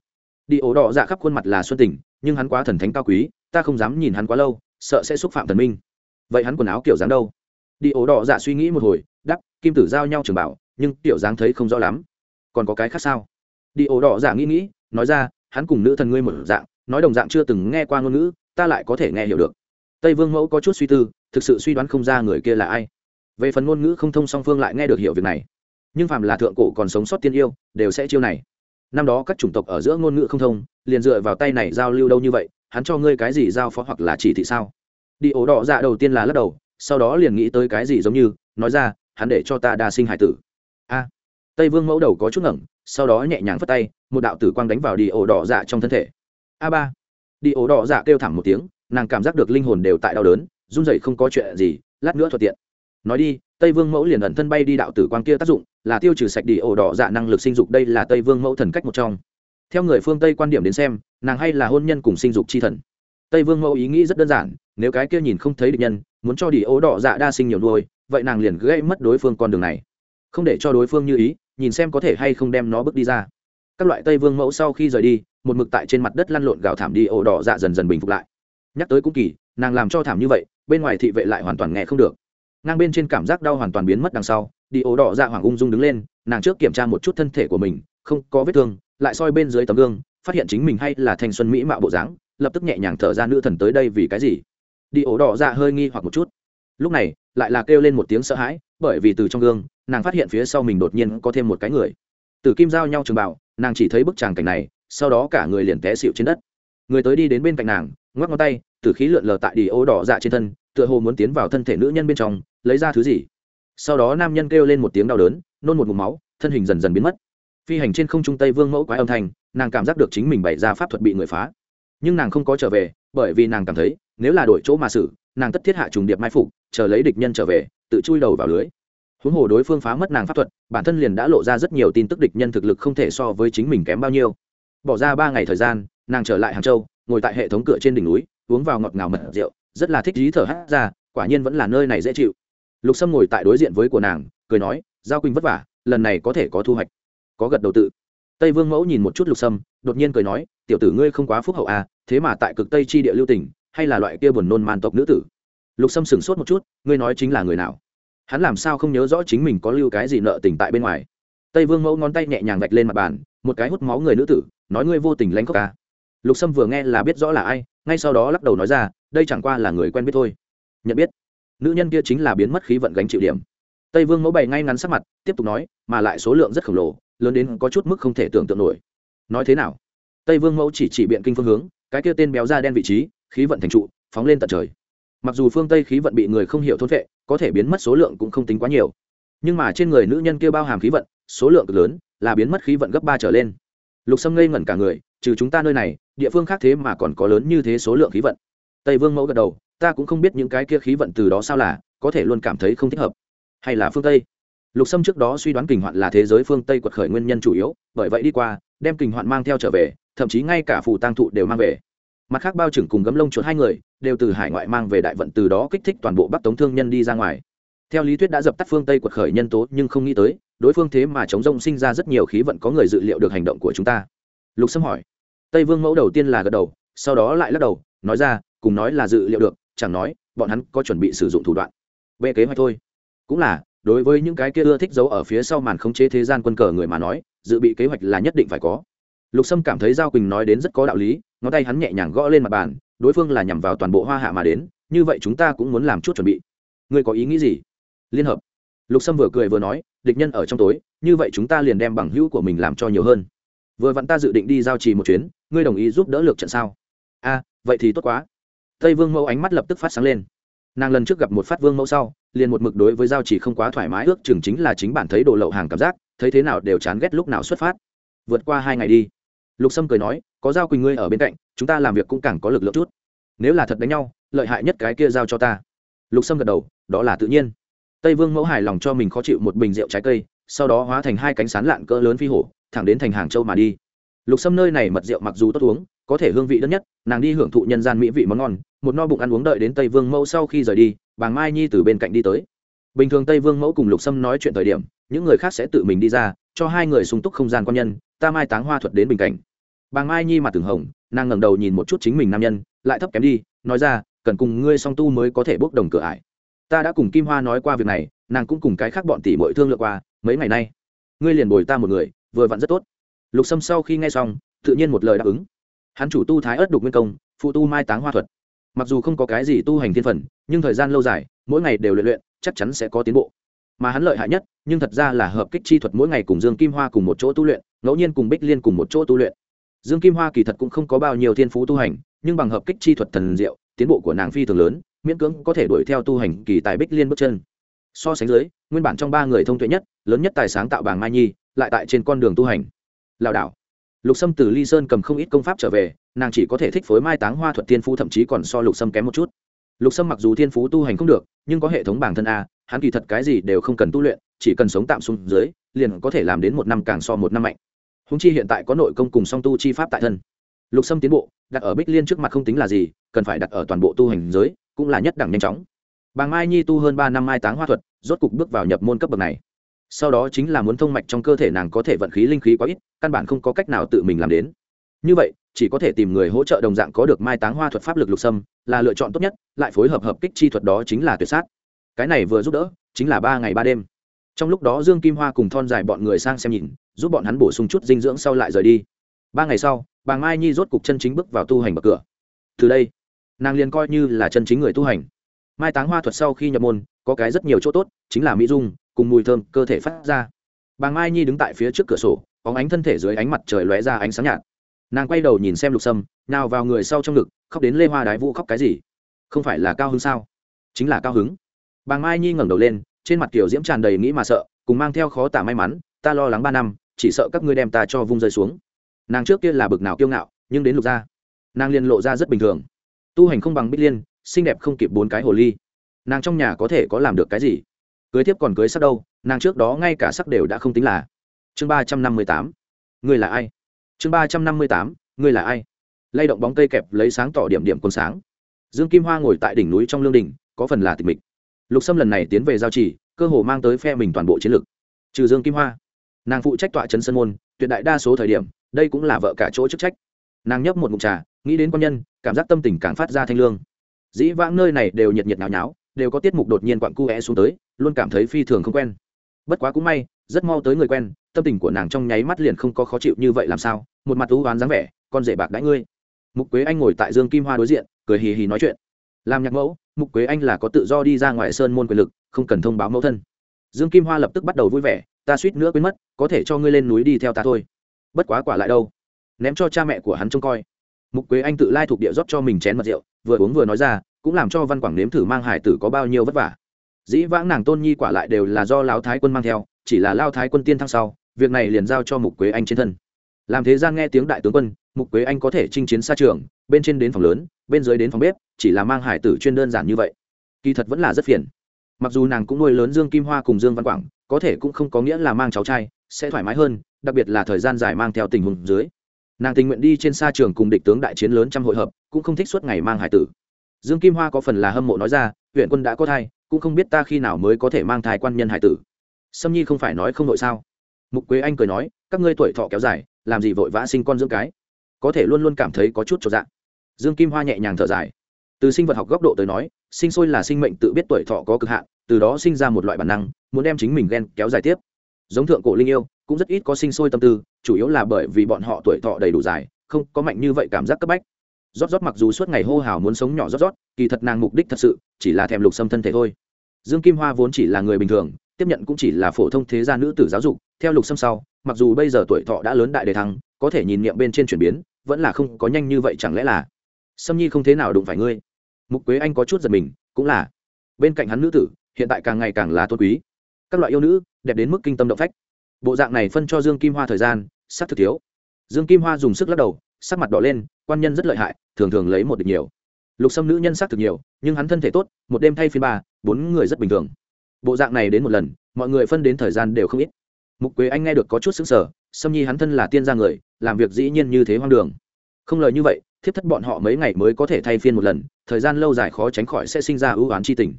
Đi ổ đỏ dạ khắp khuôn mặt là xuân tình, nhưng hắn quá thần thánh cao quý, ta không dám nhìn hắn quá lâu, sợ sẽ xúc phạm thần minh vậy hắn quần áo kiểu dáng đâu? Đi ổ đỏ dạ suy nghĩ một hồi đắp kim tử giao nhau trường bảo, nhưng kiểu dáng thấy không rõ lắm. Còn có cái khác sao? Đi ổ đỏ dạ nghĩ nghĩ, nói ra, hắn cùng nữ thần ngươi một dạng, nói đồng dạng chưa từng nghe qua ngôn ngữ, ta lại có thể nghe hiểu được. Tây vương mẫu có chút suy tư, thực sự suy đoán không ra người kia là ai. Về phần ngôn ngữ không thông song phương lại nghe được hiểu việc này. Nhưng phàm là thượng cổ còn sống sót tiên yêu, đều sẽ chiêu này. Năm đó các chủng tộc ở giữa ngôn ngữ không thông, liền dựa vào tay này giao lưu đâu như vậy, hắn cho ngươi cái gì giao phó hoặc là chỉ thị sao? Đi ổ đỏ dạ đầu tiên là lắc đầu, sau đó liền nghĩ tới cái gì giống như, nói ra, hắn để cho ta đa sinh hải tử. A. Tây vương mẫu đầu có chút ngẩng, sau đó nhẹ nhàng phất tay, một đạo tử quang đánh vào đi ổ đỏ dạ trong thân thể. A ba. Đi ổ đỏ dạ kêu thảm một tiếng, nàng cảm giác được linh hồn đều tại đau đớn, run rẩy không có chuyện gì, lát nữa thuận tiện. Nói đi, tây vương mẫu liền ẩn thân bay đi đạo tử quang kia tác dụng, là tiêu trừ sạch đi ổ đỏ dạ năng lực sinh dục, đây là tây vương mẫu thần cách một trong. Theo người phương tây quan điểm đến xem, nàng hay là hôn nhân cùng sinh dục chi thần. Tây vương mẫu ý nghĩ rất đơn giản nếu cái kia nhìn không thấy địch nhân, muốn cho đi ố đỏ dạ đa sinh nhiều đuôi vậy nàng liền gây mất đối phương con đường này. Không để cho đối phương như ý, nhìn xem có thể hay không đem nó bước đi ra. Các loại tây vương mẫu sau khi rời đi, một mực tại trên mặt đất lăn lộn gào thảm đi ổ đỏ dạ dần dần bình phục lại. Nhắc tới cũng kỳ, nàng làm cho thảm như vậy, bên ngoài thị vệ lại hoàn toàn nghe không được. Ngang bên trên cảm giác đau hoàn toàn biến mất đằng sau, đi ổ đỏ dạ hoàng ung dung đứng lên, nàng trước kiểm tra một chút thân thể của mình, không có vết thương, lại soi bên dưới tấm gương, phát hiện chính mình hay là thanh xuân mỹ mạo bộ dáng, lập tức nhẹ nhàng thở ra nữ thần tới đây vì cái gì? Đi ổ đỏ dạ hơi nghi hoặc một chút. Lúc này, lại là kêu lên một tiếng sợ hãi, bởi vì từ trong gương, nàng phát hiện phía sau mình đột nhiên có thêm một cái người. Từ kim giao nhau trường bảo, nàng chỉ thấy bức tràng cảnh này, sau đó cả người liền té xịu trên đất. Người tới đi đến bên cạnh nàng, ngoắc ngón tay, từ khí lượn lờ tại đi ố đỏ dạ trên thân, tựa hồ muốn tiến vào thân thể nữ nhân bên trong, lấy ra thứ gì. Sau đó nam nhân kêu lên một tiếng đau đớn, nôn một mục máu, thân hình dần dần biến mất. Phi hành trên không trung tây vương mẫu quái âm thanh, nàng cảm giác được chính mình bày ra pháp thuật bị người phá. Nhưng nàng không có trở về, bởi vì nàng cảm thấy nếu là đổi chỗ mà xử, nàng tất thiết hạ trùng điệp mai phục, chờ lấy địch nhân trở về, tự chui đầu vào lưới. Huống hồ đối phương phá mất nàng pháp thuật, bản thân liền đã lộ ra rất nhiều tin tức địch nhân thực lực không thể so với chính mình kém bao nhiêu. Bỏ ra ba ngày thời gian, nàng trở lại hàng châu, ngồi tại hệ thống cửa trên đỉnh núi, uống vào ngọt ngào mật rượu, rất là thích dí thở hát ra, quả nhiên vẫn là nơi này dễ chịu. Lục sâm ngồi tại đối diện với của nàng, cười nói, giao quỳnh vất vả, lần này có thể có thu hoạch. Có gật đầu tự. Tây vương mẫu nhìn một chút lục sâm, đột nhiên cười nói, tiểu tử ngươi không quá phúc hậu à thế mà tại cực tây chi địa lưu tỉnh hay là loại kia buồn nôn man tộc nữ tử? Lục sâm sửng sốt một chút, ngươi nói chính là người nào? Hắn làm sao không nhớ rõ chính mình có lưu cái gì nợ tình tại bên ngoài? Tây vương mẫu ngón tay nhẹ nhàng gạch lên mặt bàn, một cái hút máu người nữ tử, nói ngươi vô tình lanh khóc ca à? lục sâm vừa nghe là biết rõ là ai, ngay sau đó lắc đầu nói ra, đây chẳng qua là người quen biết thôi. Nhận biết. Nữ nhân kia chính là biến mất khí vận gánh chịu điểm. Tây vương mẫu bày ngay ngắn sắc mặt, tiếp tục nói, mà lại số lượng rất khổng lồ, lớn đến có chút mức không thể tưởng tượng nổi. Nói thế nào? Tây vương mẫu chỉ chỉ biện kinh phương hướng, cái kia tên béo da đen vị trí khí vận thành trụ, phóng lên tận trời. Mặc dù phương tây khí vận bị người không hiểu thôn vệ, có thể biến mất số lượng cũng không tính quá nhiều. Nhưng mà trên người nữ nhân kia bao hàm khí vận, số lượng cực lớn, là biến mất khí vận gấp ba trở lên. Lục sâm ngây ngẩn cả người, trừ chúng ta nơi này, địa phương khác thế mà còn có lớn như thế số lượng khí vận. Tây vương mẫu gật đầu, ta cũng không biết những cái kia khí vận từ đó sao là, có thể luôn cảm thấy không thích hợp. Hay là phương tây? Lục sâm trước đó suy đoán kình hoạn là thế giới phương tây quật khởi nguyên nhân chủ yếu, bởi vậy đi qua, đem kình hoạn mang theo trở về, thậm chí ngay cả phù tăng thụ đều mang về mặt khác bao trưởng cùng gấm lông chuột hai người đều từ hải ngoại mang về đại vận từ đó kích thích toàn bộ bắc tống thương nhân đi ra ngoài theo lý thuyết đã dập tắt phương tây quật khởi nhân tố nhưng không nghĩ tới đối phương thế mà chống rông sinh ra rất nhiều khí vận có người dự liệu được hành động của chúng ta lục sâm hỏi tây vương mẫu đầu tiên là gật đầu sau đó lại lắc đầu nói ra cùng nói là dự liệu được chẳng nói bọn hắn có chuẩn bị sử dụng thủ đoạn bê kế hoạch thôi cũng là đối với những cái kia ưa thích giấu ở phía sau màn khống chế thế gian quân cờ người mà nói dự bị kế hoạch là nhất định phải có lục sâm cảm thấy giao quỳnh nói đến rất có đạo lý, ngón tay hắn nhẹ nhàng gõ lên mặt bàn, đối phương là nhằm vào toàn bộ hoa hạ mà đến, như vậy chúng ta cũng muốn làm chút chuẩn bị. Ngươi có ý nghĩ gì? Liên hợp. Lục sâm vừa cười vừa nói, địch nhân ở trong tối, như vậy chúng ta liền đem bằng hữu của mình làm cho nhiều hơn. Vừa vặn ta dự định đi giao trì một chuyến, ngươi đồng ý giúp đỡ lược trận sao? A, vậy thì tốt quá. Tây vương mẫu ánh mắt lập tức phát sáng lên. Nàng lần trước gặp một phát vương mẫu sau, liền một mực đối với giao chỉ không quá thoải mái, ước chừng chính là chính bản thấy đồ lậu hàng cảm giác, thấy thế nào đều chán ghét lúc nào xuất phát. Vượt qua hai ngày đi lục sâm cười nói, có giao quỳnh ngươi ở bên cạnh, chúng ta làm việc cũng càng có lực lượng chút. Nếu là thật đánh nhau, lợi hại nhất cái kia giao cho ta. Lục sâm gật đầu, đó là tự nhiên. Tây vương mẫu hài lòng cho mình khó chịu một bình rượu trái cây, sau đó hóa thành hai cánh sán lạn cỡ lớn phi hổ, thẳng đến thành hàng châu mà đi. Lục sâm nơi này mật rượu mặc dù tốt uống, có thể hương vị đơn nhất, nàng đi hưởng thụ nhân gian mỹ vị món ngon, một no bụng ăn uống đợi đến tây vương mẫu sau khi rời đi, bàng mai nhi từ bên cạnh đi tới. Bình thường tây vương mẫu cùng lục sâm nói chuyện thời điểm, những người khác sẽ tự mình đi ra, cho hai người sung túc không gian quan nhân, ta mai táng hoa thuật đến bình cảnh bàng mai nhi mặt từng hồng, nàng ngẩng đầu nhìn một chút chính mình nam nhân, lại thấp kém đi, nói ra, cần cùng ngươi song tu mới có thể bốc đồng cửa ải. Ta đã cùng kim hoa nói qua việc này, nàng cũng cùng cái khác bọn tỷ mọi thương lượng qua, mấy ngày nay, ngươi liền bồi ta một người, vừa vặn rất tốt. Lục sâm sau khi nghe xong, tự nhiên một lời đáp ứng. Hắn chủ tu thái ớt đục nguyên công, phụ tu mai táng hoa thuật. Mặc dù không có cái gì tu hành thiên phần nhưng thời gian lâu dài, mỗi ngày đều luyện luyện, chắc chắn sẽ có tiến bộ. Mà hắn lợi hại nhất, nhưng thật ra là hợp kích chi thuật mỗi ngày cùng dương kim hoa cùng một chỗ tu luyện, ngẫu nhiên cùng bích liên cùng một chỗ tu luyện dương kim hoa kỳ thật cũng không có bao nhiêu thiên phú tu hành, nhưng bằng hợp kích chi thuật thần diệu, tiến bộ của nàng phi thường lớn, miễn cưỡng có thể đuổi theo tu hành kỳ tài bích liên bước chân. So sánh dưới, nguyên bản trong ba người thông tuệ nhất, lớn nhất tài sáng tạo bảng mai nhi, lại tại trên con đường tu hành. Lảo đảo. Lục sâm từ ly sơn cầm không ít công pháp trở về, nàng chỉ có thể thích phối mai táng hoa thuật thiên phú, thậm chí còn so lục sâm kém một chút. Lục sâm mặc dù thiên phú tu hành không được, nhưng có hệ thống bản thân a, hắn kỳ thật cái gì đều không cần tu luyện, chỉ cần sống tạm xuống dưới, liền có thể làm đến một năm càng so một năm mạnh húng chi hiện tại có nội công cùng song tu chi pháp tại thân. Lục sâm tiến bộ, đặt ở bích liên trước mặt không tính là gì, cần phải đặt ở toàn bộ tu hành giới, cũng là nhất đẳng nhanh chóng. Bàng mai nhi tu hơn ba năm mai táng hoa thuật, rốt cục bước vào nhập môn cấp bậc này. Sau đó chính là muốn thông mạch trong cơ thể nàng có thể vận khí linh khí quá ít, căn bản không có cách nào tự mình làm đến. Như vậy, chỉ có thể tìm người hỗ trợ đồng dạng có được mai táng hoa thuật pháp lực lục sâm, là lựa chọn tốt nhất, lại phối hợp hợp kích chi thuật đó chính là tuyệt sát. Cái này vừa giúp đỡ, chính là ba ngày ba đêm. Trong lúc đó dương kim hoa cùng thon dài bọn người sang xem nhìn giúp bọn hắn bổ sung chút dinh dưỡng sau lại rời đi. Ba ngày sau, bà mai nhi rốt cục chân chính bước vào tu hành bậc cửa. Từ đây, nàng liền coi như là chân chính người tu hành. Mai táng hoa thuật sau khi nhập môn, có cái rất nhiều chỗ tốt, chính là mỹ dung, cùng mùi thơm, cơ thể phát ra. Bà mai nhi đứng tại phía trước cửa sổ có ánh thân thể dưới ánh mặt trời lóe ra ánh sáng nhạt. Nàng quay đầu nhìn xem lục sâm, nào vào người sau trong ngực, khóc đến lê hoa đái vũ khóc cái gì? Không phải là cao hứng sao? Chính là cao hứng. Bà mai nhi ngẩng đầu lên, trên mặt kiểu diễm tràn đầy nghĩ mà sợ, cùng mang theo khó tả may mắn, ta lo lắng ba năm chỉ sợ các ngươi đem ta cho vung rơi xuống. Nàng trước kia là bực nào kiêu ngạo, nhưng đến lục gia, nàng liền lộ ra rất bình thường. Tu hành không bằng bích liên, xinh đẹp không kịp bốn cái hồ ly. Nàng trong nhà có thể có làm được cái gì? Cưới tiếp còn cưới sắc đâu, nàng trước đó ngay cả sắc đều đã không tính là. Chương ba trăm năm mươi tám, ngươi là ai? Chương ba trăm năm mươi tám, ngươi là ai? Lay động bóng cây kẹp lấy sáng tỏ điểm điểm quân sáng. Dương kim hoa ngồi tại đỉnh núi trong lương đình có phần là tịch mịch. Lục sâm lần này tiến về giao chỉ cơ hồ mang tới phe mình toàn bộ chiến lược trừ dương kim hoa nàng phụ trách tọa trấn sân môn, tuyệt đại đa số thời điểm, đây cũng là vợ cả chỗ chức trách. Nàng nhấp một mục trà, nghĩ đến quan nhân, cảm giác tâm tình càng phát ra thanh lương. Dĩ vãng nơi này đều nhiệt nhiệt nháo nháo, đều có tiết mục đột nhiên quặn cu é xuống tới, luôn cảm thấy phi thường không quen. Bất quá cũng may, rất mau tới người quen, tâm tình của nàng trong nháy mắt liền không có khó chịu như vậy làm sao, một mặt thú oán dáng vẻ, con rể bạc đãi ngươi. Mục quế anh ngồi tại dương kim hoa đối diện, cười hì hì nói chuyện. Làm nhạc mẫu, mục quế anh là có tự do đi ra ngoài sơn môn quyền lực, không cần thông báo mẫu thân. Dương kim hoa lập tức bắt đầu vui vẻ ta suýt nữa quên mất, có thể cho ngươi lên núi đi theo ta thôi. Bất quá quả lại đâu? Ném cho cha mẹ của hắn trông coi. Mục quế anh tự lai thuộc địa rót cho mình chén mật rượu, vừa uống vừa nói ra, cũng làm cho văn quảng nếm thử mang hải tử có bao nhiêu vất vả. Dĩ vãng nàng tôn nhi quả lại đều là do lao thái quân mang theo, chỉ là lao thái quân tiên thăng sau, việc này liền giao cho mục quế anh trên thân. Làm thế gian nghe tiếng đại tướng quân, mục quế anh có thể chinh chiến xa trường, bên trên đến phòng lớn, bên dưới đến phòng bếp, chỉ là mang hải tử chuyên đơn giản như vậy. Kỳ thật vẫn là rất phiền mặc dù nàng cũng nuôi lớn dương kim hoa cùng dương văn quảng, có thể cũng không có nghĩa là mang cháu trai, sẽ thoải mái hơn, đặc biệt là thời gian dài mang theo tình huống dưới. Nàng tình nguyện đi trên xa trường cùng địch tướng đại chiến lớn trăm hội hợp, cũng không thích suốt ngày mang hải tử. Dương kim hoa có phần là hâm mộ nói ra, huyện quân đã có thai, cũng không biết ta khi nào mới có thể mang thai quan nhân hải tử. Sâm nhi không phải nói không nội sao? Mục quế anh cười nói, các ngươi tuổi thọ kéo dài, làm gì vội vã sinh con dưỡng cái? Có thể luôn luôn cảm thấy có chút cho dạng dương kim hoa nhẹ nhàng thở dài từ sinh vật học góc độ tới nói, sinh sôi là sinh mệnh tự biết tuổi thọ có cực hạn, từ đó sinh ra một loại bản năng, muốn đem chính mình ghen kéo dài tiếp. Giống thượng cổ linh yêu, cũng rất ít có sinh sôi tâm tư, chủ yếu là bởi vì bọn họ tuổi thọ đầy đủ dài, không có mạnh như vậy cảm giác cấp bách. Rót rót mặc dù suốt ngày hô hào muốn sống nhỏ rót rót, kỳ thật nàng mục đích thật sự chỉ là thèm lục xâm thân thể thôi. Dương kim hoa vốn chỉ là người bình thường, tiếp nhận cũng chỉ là phổ thông thế gia nữ tử giáo dục, theo lục xâm sau, mặc dù bây giờ tuổi thọ đã lớn đại đề thăng, có thể nhìn niệm bên trên chuyển biến, vẫn là không có nhanh như vậy chẳng lẽ là. Sâm nhi không thế nào đụng phải ngươi mục quế anh có chút giật mình, cũng là. Bên cạnh hắn nữ tử, hiện tại càng ngày càng là tôn quý. Các loại yêu nữ, đẹp đến mức kinh tâm động phách. Bộ dạng này phân cho dương kim hoa thời gian, sắc thực thiếu. Dương kim hoa dùng sức lắc đầu, sắc mặt đỏ lên, quan nhân rất lợi hại, thường thường lấy một địch nhiều. Lục sâm nữ nhân sắc thực nhiều, nhưng hắn thân thể tốt, một đêm thay phiên ba bốn người rất bình thường. Bộ dạng này đến một lần, mọi người phân đến thời gian đều không ít. Mục quế anh nghe được có chút xứng sở sâm nhi hắn thân là tiên gia người, làm việc dĩ nhiên như thế hoang đường. Không lời như vậy thiếp thất bọn họ mấy ngày mới có thể thay phiên một lần, thời gian lâu dài khó tránh khỏi sẽ sinh ra ưu oán chi tình.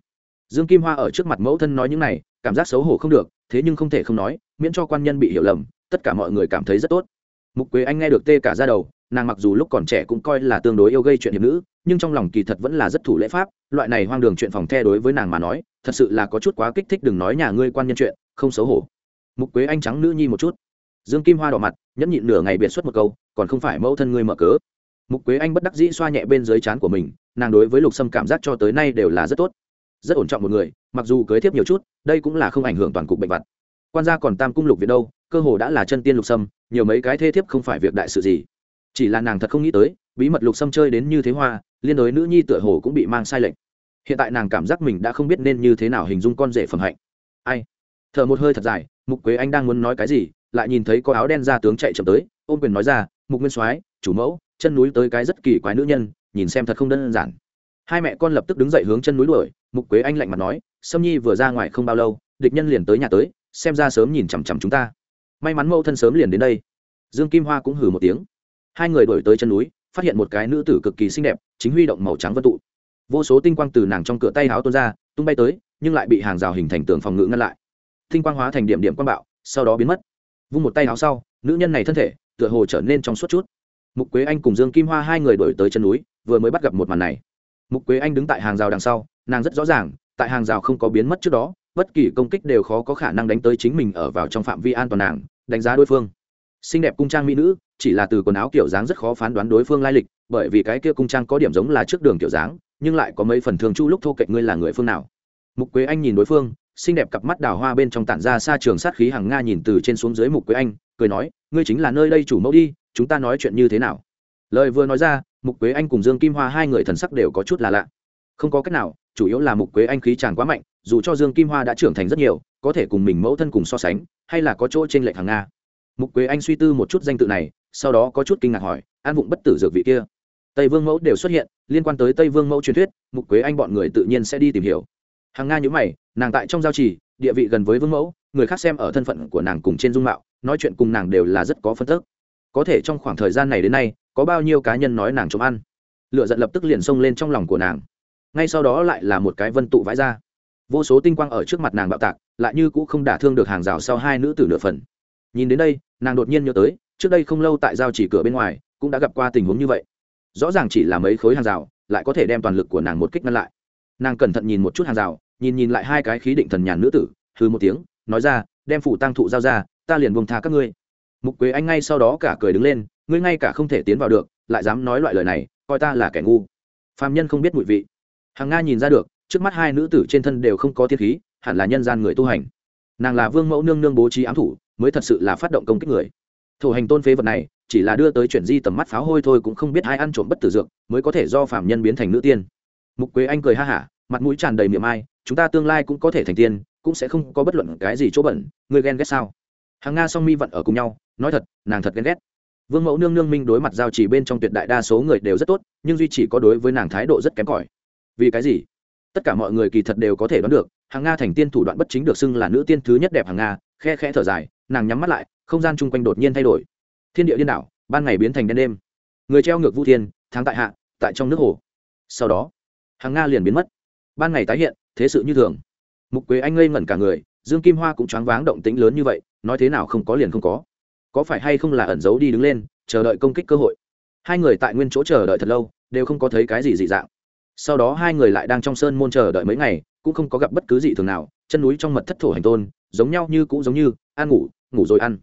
Dương kim hoa ở trước mặt mẫu thân nói những này, cảm giác xấu hổ không được, thế nhưng không thể không nói, miễn cho quan nhân bị hiểu lầm, tất cả mọi người cảm thấy rất tốt. Mục quế anh nghe được tê cả ra đầu, nàng mặc dù lúc còn trẻ cũng coi là tương đối yêu gây chuyện hiệp nữ, nhưng trong lòng kỳ thật vẫn là rất thủ lễ pháp, loại này hoang đường chuyện phòng the đối với nàng mà nói, thật sự là có chút quá kích thích đừng nói nhà ngươi quan nhân chuyện, không xấu hổ. Mục quế anh trắng nữ nhi một chút. Dương kim hoa đỏ mặt, nhẫn nhịn nửa ngày biệt xuất một câu, còn không phải mẫu thân ngươi mở cớ mục quế anh bất đắc dĩ xoa nhẹ bên dưới trán của mình, nàng đối với lục sâm cảm giác cho tới nay đều là rất tốt. Rất ổn trọng một người, mặc dù cưới thiếp nhiều chút, đây cũng là không ảnh hưởng toàn cục bệnh vặt. Quan gia còn tam cung lục viện đâu, cơ hồ đã là chân tiên lục sâm, nhiều mấy cái thê thiếp không phải việc đại sự gì. Chỉ là nàng thật không nghĩ tới, bí mật lục sâm chơi đến như thế hoa, liên đối nữ nhi tựa hồ cũng bị mang sai lệch. Hiện tại nàng cảm giác mình đã không biết nên như thế nào hình dung con rể phẩm hạnh. Ai? Thở một hơi thật dài, mục quế anh đang muốn nói cái gì, lại nhìn thấy có áo đen ra tướng chạy chậm tới, ôm quyền nói ra mục nguyên soái, chủ mẫu, chân núi tới cái rất kỳ quái nữ nhân, nhìn xem thật không đơn giản. Hai mẹ con lập tức đứng dậy hướng chân núi đuổi, mục quế anh lạnh mặt nói, sâm nhi vừa ra ngoài không bao lâu, địch nhân liền tới nhà tới, xem ra sớm nhìn chằm chằm chúng ta. May mắn mẫu thân sớm liền đến đây. Dương kim hoa cũng hừ một tiếng. Hai người đuổi tới chân núi, phát hiện một cái nữ tử cực kỳ xinh đẹp, chính huy động màu trắng vân tụ. Vô số tinh quang từ nàng trong cửa tay háo tuôn ra, tung bay tới, nhưng lại bị hàng rào hình thành tường phòng ngự ngăn lại. Tinh quang hóa thành điểm điểm quang bạo, sau đó biến mất. Vung một tay háo sau, nữ nhân này thân thể tựa hồ trở nên trong suốt chút. Mục quế anh cùng dương kim hoa hai người đổi tới chân núi, vừa mới bắt gặp một màn này. Mục quế anh đứng tại hàng rào đằng sau, nàng rất rõ ràng, tại hàng rào không có biến mất trước đó, bất kỳ công kích đều khó có khả năng đánh tới chính mình ở vào trong phạm vi an toàn nàng, đánh giá đối phương. Xinh đẹp cung trang mỹ nữ, chỉ là từ quần áo kiểu dáng rất khó phán đoán đối phương lai lịch, bởi vì cái kia cung trang có điểm giống là trước đường kiểu dáng, nhưng lại có mấy phần thường chu lúc thô kệch ngươi là người phương nào. Mục quế anh nhìn đối phương xinh đẹp cặp mắt đào hoa bên trong tản ra xa trường sát khí hàng nga nhìn từ trên xuống dưới mục quế anh, cười nói, ngươi chính là nơi đây chủ mẫu đi, chúng ta nói chuyện như thế nào? Lời vừa nói ra, mục quế anh cùng dương kim hoa hai người thần sắc đều có chút là lạ. Không có cách nào, chủ yếu là mục quế anh khí tràn quá mạnh, dù cho dương kim hoa đã trưởng thành rất nhiều, có thể cùng mình mẫu thân cùng so sánh, hay là có chỗ trên lệch hàng nga. Mục quế anh suy tư một chút danh tự này, sau đó có chút kinh ngạc hỏi, an vụng bất tử dược vị kia? Tây vương mẫu đều xuất hiện, liên quan tới tây vương mẫu truyền thuyết, mục quế anh bọn người tự nhiên sẽ đi tìm hiểu hàng nga nhữ mày, nàng tại trong giao trì, địa vị gần với vương mẫu, người khác xem ở thân phận của nàng cùng trên dung mạo, nói chuyện cùng nàng đều là rất có phân tức. Có thể trong khoảng thời gian này đến nay, có bao nhiêu cá nhân nói nàng chống ăn? Lựa giận lập tức liền xông lên trong lòng của nàng. Ngay sau đó lại là một cái vân tụ vãi ra. Vô số tinh quang ở trước mặt nàng bạo tạc, lại như cũng không đả thương được hàng rào sau hai nữ tử nửa phần. Nhìn đến đây, nàng đột nhiên nhớ tới, trước đây không lâu tại giao chỉ cửa bên ngoài, cũng đã gặp qua tình huống như vậy. Rõ ràng chỉ là mấy khối hàng rào, lại có thể đem toàn lực của nàng một kích ngăn lại nàng cẩn thận nhìn một chút hàng rào, nhìn nhìn lại hai cái khí định thần nhàn nữ tử hư một tiếng, nói ra, đem phủ tăng thụ giao ra, ta liền buông tha các ngươi. Mục quế anh ngay sau đó cả cười đứng lên, ngươi ngay cả không thể tiến vào được, lại dám nói loại lời này, coi ta là kẻ ngu. Phạm nhân không biết mùi vị. Hàng nga nhìn ra được, trước mắt hai nữ tử trên thân đều không có thiên khí, hẳn là nhân gian người tu hành. Nàng là vương mẫu nương nương bố trí ám thủ, mới thật sự là phát động công kích người. Thủ hành tôn phế vật này, chỉ là đưa tới chuyển di tầm mắt pháo hôi thôi cũng không biết ai ăn trộm bất tử dược, mới có thể do phạm nhân biến thành nữ tiên mục quế anh cười ha hả, mặt mũi tràn đầy miệng ai chúng ta tương lai cũng có thể thành tiên, cũng sẽ không có bất luận cái gì chỗ bẩn người ghen ghét sao? Hàng nga song mi vận ở cùng nhau, nói thật, nàng thật ghen ghét. Vương mẫu nương nương minh đối mặt giao chỉ bên trong tuyệt đại đa số người đều rất tốt, nhưng duy chỉ có đối với nàng thái độ rất kém cỏi. Vì cái gì? Tất cả mọi người kỳ thật đều có thể đoán được, hàng nga thành tiên thủ đoạn bất chính được xưng là nữ tiên thứ nhất đẹp hàng nga, khe khẽ thở dài, nàng nhắm mắt lại, không gian chung quanh đột nhiên thay đổi. Thiên địa điên đảo, ban ngày biến thành đen đêm. Người treo ngược vũ thiên, tháng tại hạ, tại trong nước hồ. Sau đó hàng nga liền biến mất. Ban ngày tái hiện, thế sự như thường. Mục quế anh ngây ngẩn cả người, dương kim hoa cũng choáng váng động tĩnh lớn như vậy, nói thế nào không có liền không có. Có phải hay không là ẩn giấu đi đứng lên, chờ đợi công kích cơ hội? Hai người tại nguyên chỗ chờ đợi thật lâu, đều không có thấy cái gì dị dạng. Sau đó hai người lại đang trong sơn môn chờ đợi mấy ngày, cũng không có gặp bất cứ gì thường nào, chân núi trong mật thất thổ hành tôn, giống nhau như cũ giống như, ăn ngủ ngủ rồi ăn.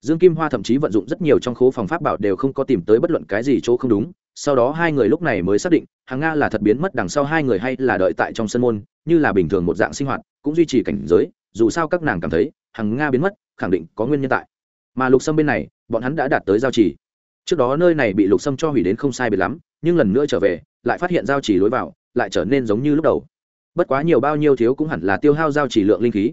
Dương kim hoa thậm chí vận dụng rất nhiều trong khố phòng pháp bảo đều không có tìm tới bất luận cái gì chỗ không đúng sau đó hai người lúc này mới xác định, hàng nga là thật biến mất đằng sau hai người hay là đợi tại trong sân môn, như là bình thường một dạng sinh hoạt, cũng duy trì cảnh giới, dù sao các nàng cảm thấy, hàng nga biến mất, khẳng định có nguyên nhân tại. Mà lục sâm bên này, bọn hắn đã đạt tới giao trì. Trước đó nơi này bị lục sâm cho hủy đến không sai biệt lắm, nhưng lần nữa trở về, lại phát hiện giao trì lối vào, lại trở nên giống như lúc đầu. Bất quá nhiều bao nhiêu thiếu cũng hẳn là tiêu hao giao trì lượng linh khí.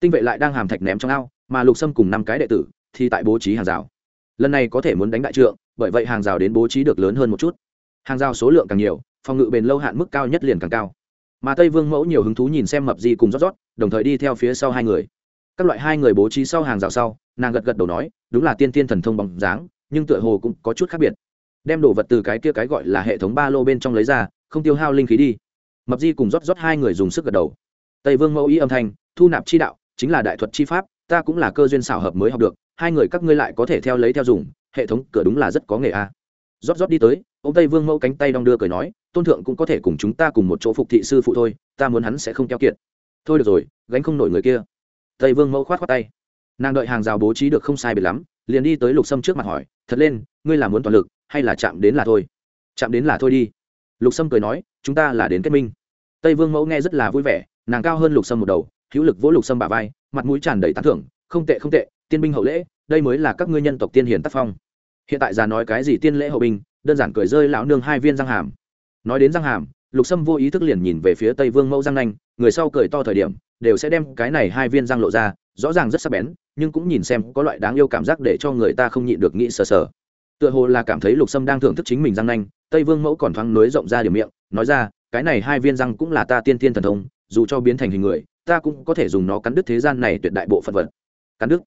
Tinh vệ lại đang hàm thạch ném trong ao, mà lục sâm cùng năm cái đệ tử thì tại bố trí hàng rào. Lần này có thể muốn đánh đại trượng bởi vậy hàng rào đến bố trí được lớn hơn một chút. Hàng rào số lượng càng nhiều, phòng ngự bền lâu hạn mức cao nhất liền càng cao. Mà tây vương mẫu nhiều hứng thú nhìn xem mập di cùng rót rót, đồng thời đi theo phía sau hai người. Các loại hai người bố trí sau hàng rào sau, nàng gật gật đầu nói, đúng là tiên tiên thần thông bóng dáng, nhưng tựa hồ cũng có chút khác biệt. Đem đồ vật từ cái kia cái gọi là hệ thống ba lô bên trong lấy ra, không tiêu hao linh khí đi. Mập di cùng rót rót hai người dùng sức gật đầu. Tây vương mẫu ý âm thanh, thu nạp chi đạo, chính là đại thuật chi pháp, ta cũng là cơ duyên xảo hợp mới học được, hai người các ngươi lại có thể theo lấy theo dùng hệ thống cửa đúng là rất có nghề a. À. rót rót đi tới, ông tây vương mẫu cánh tay đong đưa cười nói, tôn thượng cũng có thể cùng chúng ta cùng một chỗ phục thị sư phụ thôi, ta muốn hắn sẽ không keo kiệt. Thôi được rồi, gánh không nổi người kia. Tây vương mẫu khoát khoát tay. Nàng đợi hàng rào bố trí được không sai biệt lắm, liền đi tới lục sâm trước mặt hỏi, thật lên, ngươi là muốn toàn lực, hay là chạm đến là thôi? Chạm đến là thôi đi. Lục sâm cười nói, chúng ta là đến kết minh. Tây vương mẫu nghe rất là vui vẻ, nàng cao hơn lục sâm một đầu, hữu lực vỗ lục sâm bà vai, mặt mũi tràn đầy tán thưởng, không tệ không tệ, tiên binh hậu lễ đây mới là các ngươi nhân tộc tiên hiền tác phong. Hiện tại già nói cái gì tiên lễ hậu binh, đơn giản cười rơi lão nương hai viên răng hàm. Nói đến răng hàm, lục sâm vô ý thức liền nhìn về phía tây vương mẫu răng nanh, người sau cười to thời điểm, đều sẽ đem cái này hai viên răng lộ ra, rõ ràng rất sắc bén, nhưng cũng nhìn xem có loại đáng yêu cảm giác để cho người ta không nhịn được nghĩ sờ sờ. Tựa hồ là cảm thấy lục sâm đang thưởng thức chính mình răng nanh, tây vương mẫu còn thoáng nối rộng ra điểm miệng, nói ra, cái này hai viên răng cũng là ta tiên tiên thần thông, dù cho biến thành hình người, ta cũng có thể dùng nó cắn đứt thế gian này tuyệt đại bộ phận vật. Cắn đứt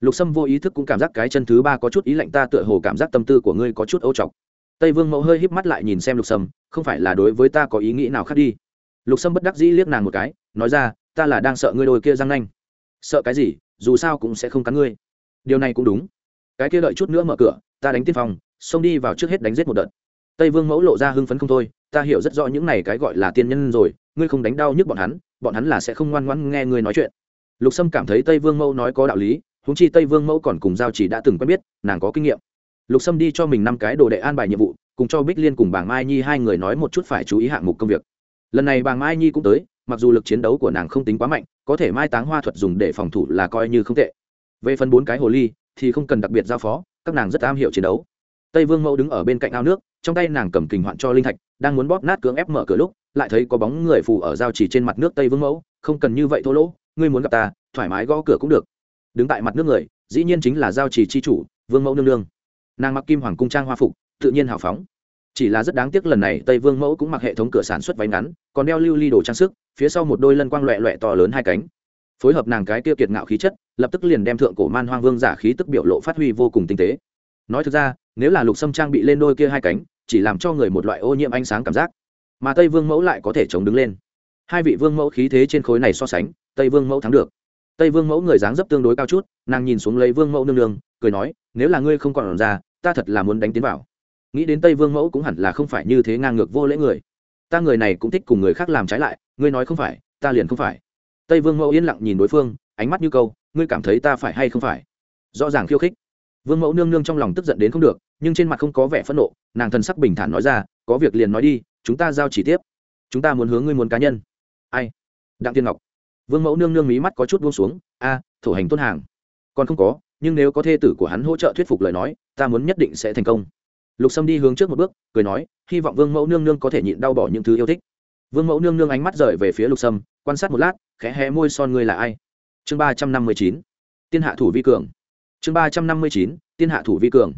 lục sâm vô ý thức cũng cảm giác cái chân thứ ba có chút ý lạnh, ta tựa hồ cảm giác tâm tư của ngươi có chút âu trọc tây vương mẫu hơi híp mắt lại nhìn xem lục sâm, không phải là đối với ta có ý nghĩ nào khác đi. Lục sâm bất đắc dĩ liếc nàng một cái, nói ra, ta là đang sợ ngươi đôi kia răng nanh. Sợ cái gì, dù sao cũng sẽ không cắn ngươi. Điều này cũng đúng. Cái kia đợi chút nữa mở cửa, ta đánh tiên phong, xông đi vào trước hết đánh giết một đợt. Tây vương mẫu lộ ra hưng phấn không thôi, ta hiểu rất rõ những này cái gọi là tiên nhân rồi, ngươi không đánh đau nhức bọn hắn bọn hắn là sẽ không ngoan ngoãn nghe ngươi nói chuyện. Lục sâm cảm thấy tây vương mẫu nói có đạo lý húng chi tây vương mẫu còn cùng giao chỉ đã từng quen biết, nàng có kinh nghiệm. Lục sâm đi cho mình năm cái đồ đệ an bài nhiệm vụ, cùng cho bích liên cùng bảng mai nhi hai người nói một chút phải chú ý hạng mục công việc. Lần này bảng mai nhi cũng tới, mặc dù lực chiến đấu của nàng không tính quá mạnh, có thể mai táng hoa thuật dùng để phòng thủ là coi như không tệ. Về phần bốn cái hồ ly, thì không cần đặc biệt giao phó, các nàng rất am hiểu chiến đấu. Tây vương mẫu đứng ở bên cạnh ao nước, trong tay nàng cầm kình hoạn cho linh thạch, đang muốn bóp nát cưỡng ép mở cửa lúc, lại thấy có bóng người phù ở giao chỉ trên mặt nước tây vương mẫu, không cần như vậy thô lỗ, ngươi muốn gặp ta, thoải mái gõ cửa cũng được đứng tại mặt nước người, dĩ nhiên chính là giao chỉ chi chủ, vương mẫu nương nương. Nàng mặc kim hoàng cung trang hoa phục, tự nhiên hào phóng. Chỉ là rất đáng tiếc lần này, tây vương mẫu cũng mặc hệ thống cửa sản xuất váy ngắn, còn đeo lưu ly đồ trang sức, phía sau một đôi lân quang loẹ loẹ to lớn hai cánh. Phối hợp nàng cái tiêu kiệt ngạo khí chất, lập tức liền đem thượng cổ man hoang vương giả khí tức biểu lộ phát huy vô cùng tinh tế. Nói thực ra, nếu là lục sâm trang bị lên đôi kia hai cánh, chỉ làm cho người một loại ô nhiễm ánh sáng cảm giác. Mà tây vương mẫu lại có thể chống đứng lên. Hai vị vương mẫu khí thế trên khối này so sánh, tây vương mẫu thắng được tây vương mẫu người dáng dấp tương đối cao chút, nàng nhìn xuống lấy vương mẫu nương nương, cười nói, nếu là ngươi không còn ra, ta thật là muốn đánh tiến vào. Nghĩ đến tây vương mẫu cũng hẳn là không phải như thế ngang ngược vô lễ người. Ta người này cũng thích cùng người khác làm trái lại, ngươi nói không phải, ta liền không phải. Tây vương mẫu yên lặng nhìn đối phương, ánh mắt như câu, ngươi cảm thấy ta phải hay không phải? Rõ ràng khiêu khích. Vương mẫu nương nương trong lòng tức giận đến không được, nhưng trên mặt không có vẻ phẫn nộ, nàng thần sắc bình thản nói ra, có việc liền nói đi, chúng ta giao chỉ tiếp. Chúng ta muốn hướng ngươi muốn cá nhân. Ai? Đặng tiên ngọc vương mẫu nương nương mí mắt có chút buông xuống, a, thổ hành tôn hàng. Còn không có, nhưng nếu có thê tử của hắn hỗ trợ thuyết phục lời nói, ta muốn nhất định sẽ thành công. Lục sâm đi hướng trước một bước, cười nói, hy vọng vương mẫu nương nương có thể nhịn đau bỏ những thứ yêu thích. Vương mẫu nương nương ánh mắt rời về phía lục sâm, quan sát một lát, khẽ hé môi, son ngươi là ai? Chương ba trăm năm mươi chín, tiên hạ thủ vi cường. Chương ba trăm năm mươi chín, tiên hạ thủ vi cường.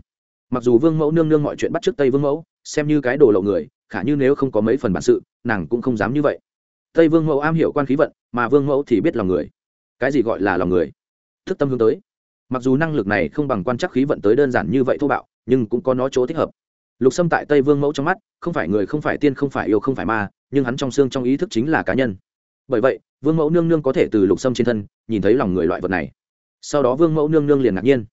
Mặc dù vương mẫu nương nương mọi chuyện bắt trước tây vương mẫu, xem như cái đồ lậu người, khả như nếu không có mấy phần bản sự, nàng cũng không dám như vậy tây vương mẫu am hiểu quan khí vận, mà vương mẫu thì biết lòng người. Cái gì gọi là lòng người? Thức tâm hướng tới. Mặc dù năng lực này không bằng quan chắc khí vận tới đơn giản như vậy thô bạo, nhưng cũng có nó chỗ thích hợp. Lục xâm tại tây vương mẫu trong mắt, không phải người không phải tiên, không phải yêu, không phải ma, nhưng hắn trong xương trong ý thức chính là cá nhân. Bởi vậy, vương mẫu nương nương có thể từ lục sâm trên thân nhìn thấy lòng người loại vật này. Sau đó vương mẫu nương nương liền ngạc nhiên.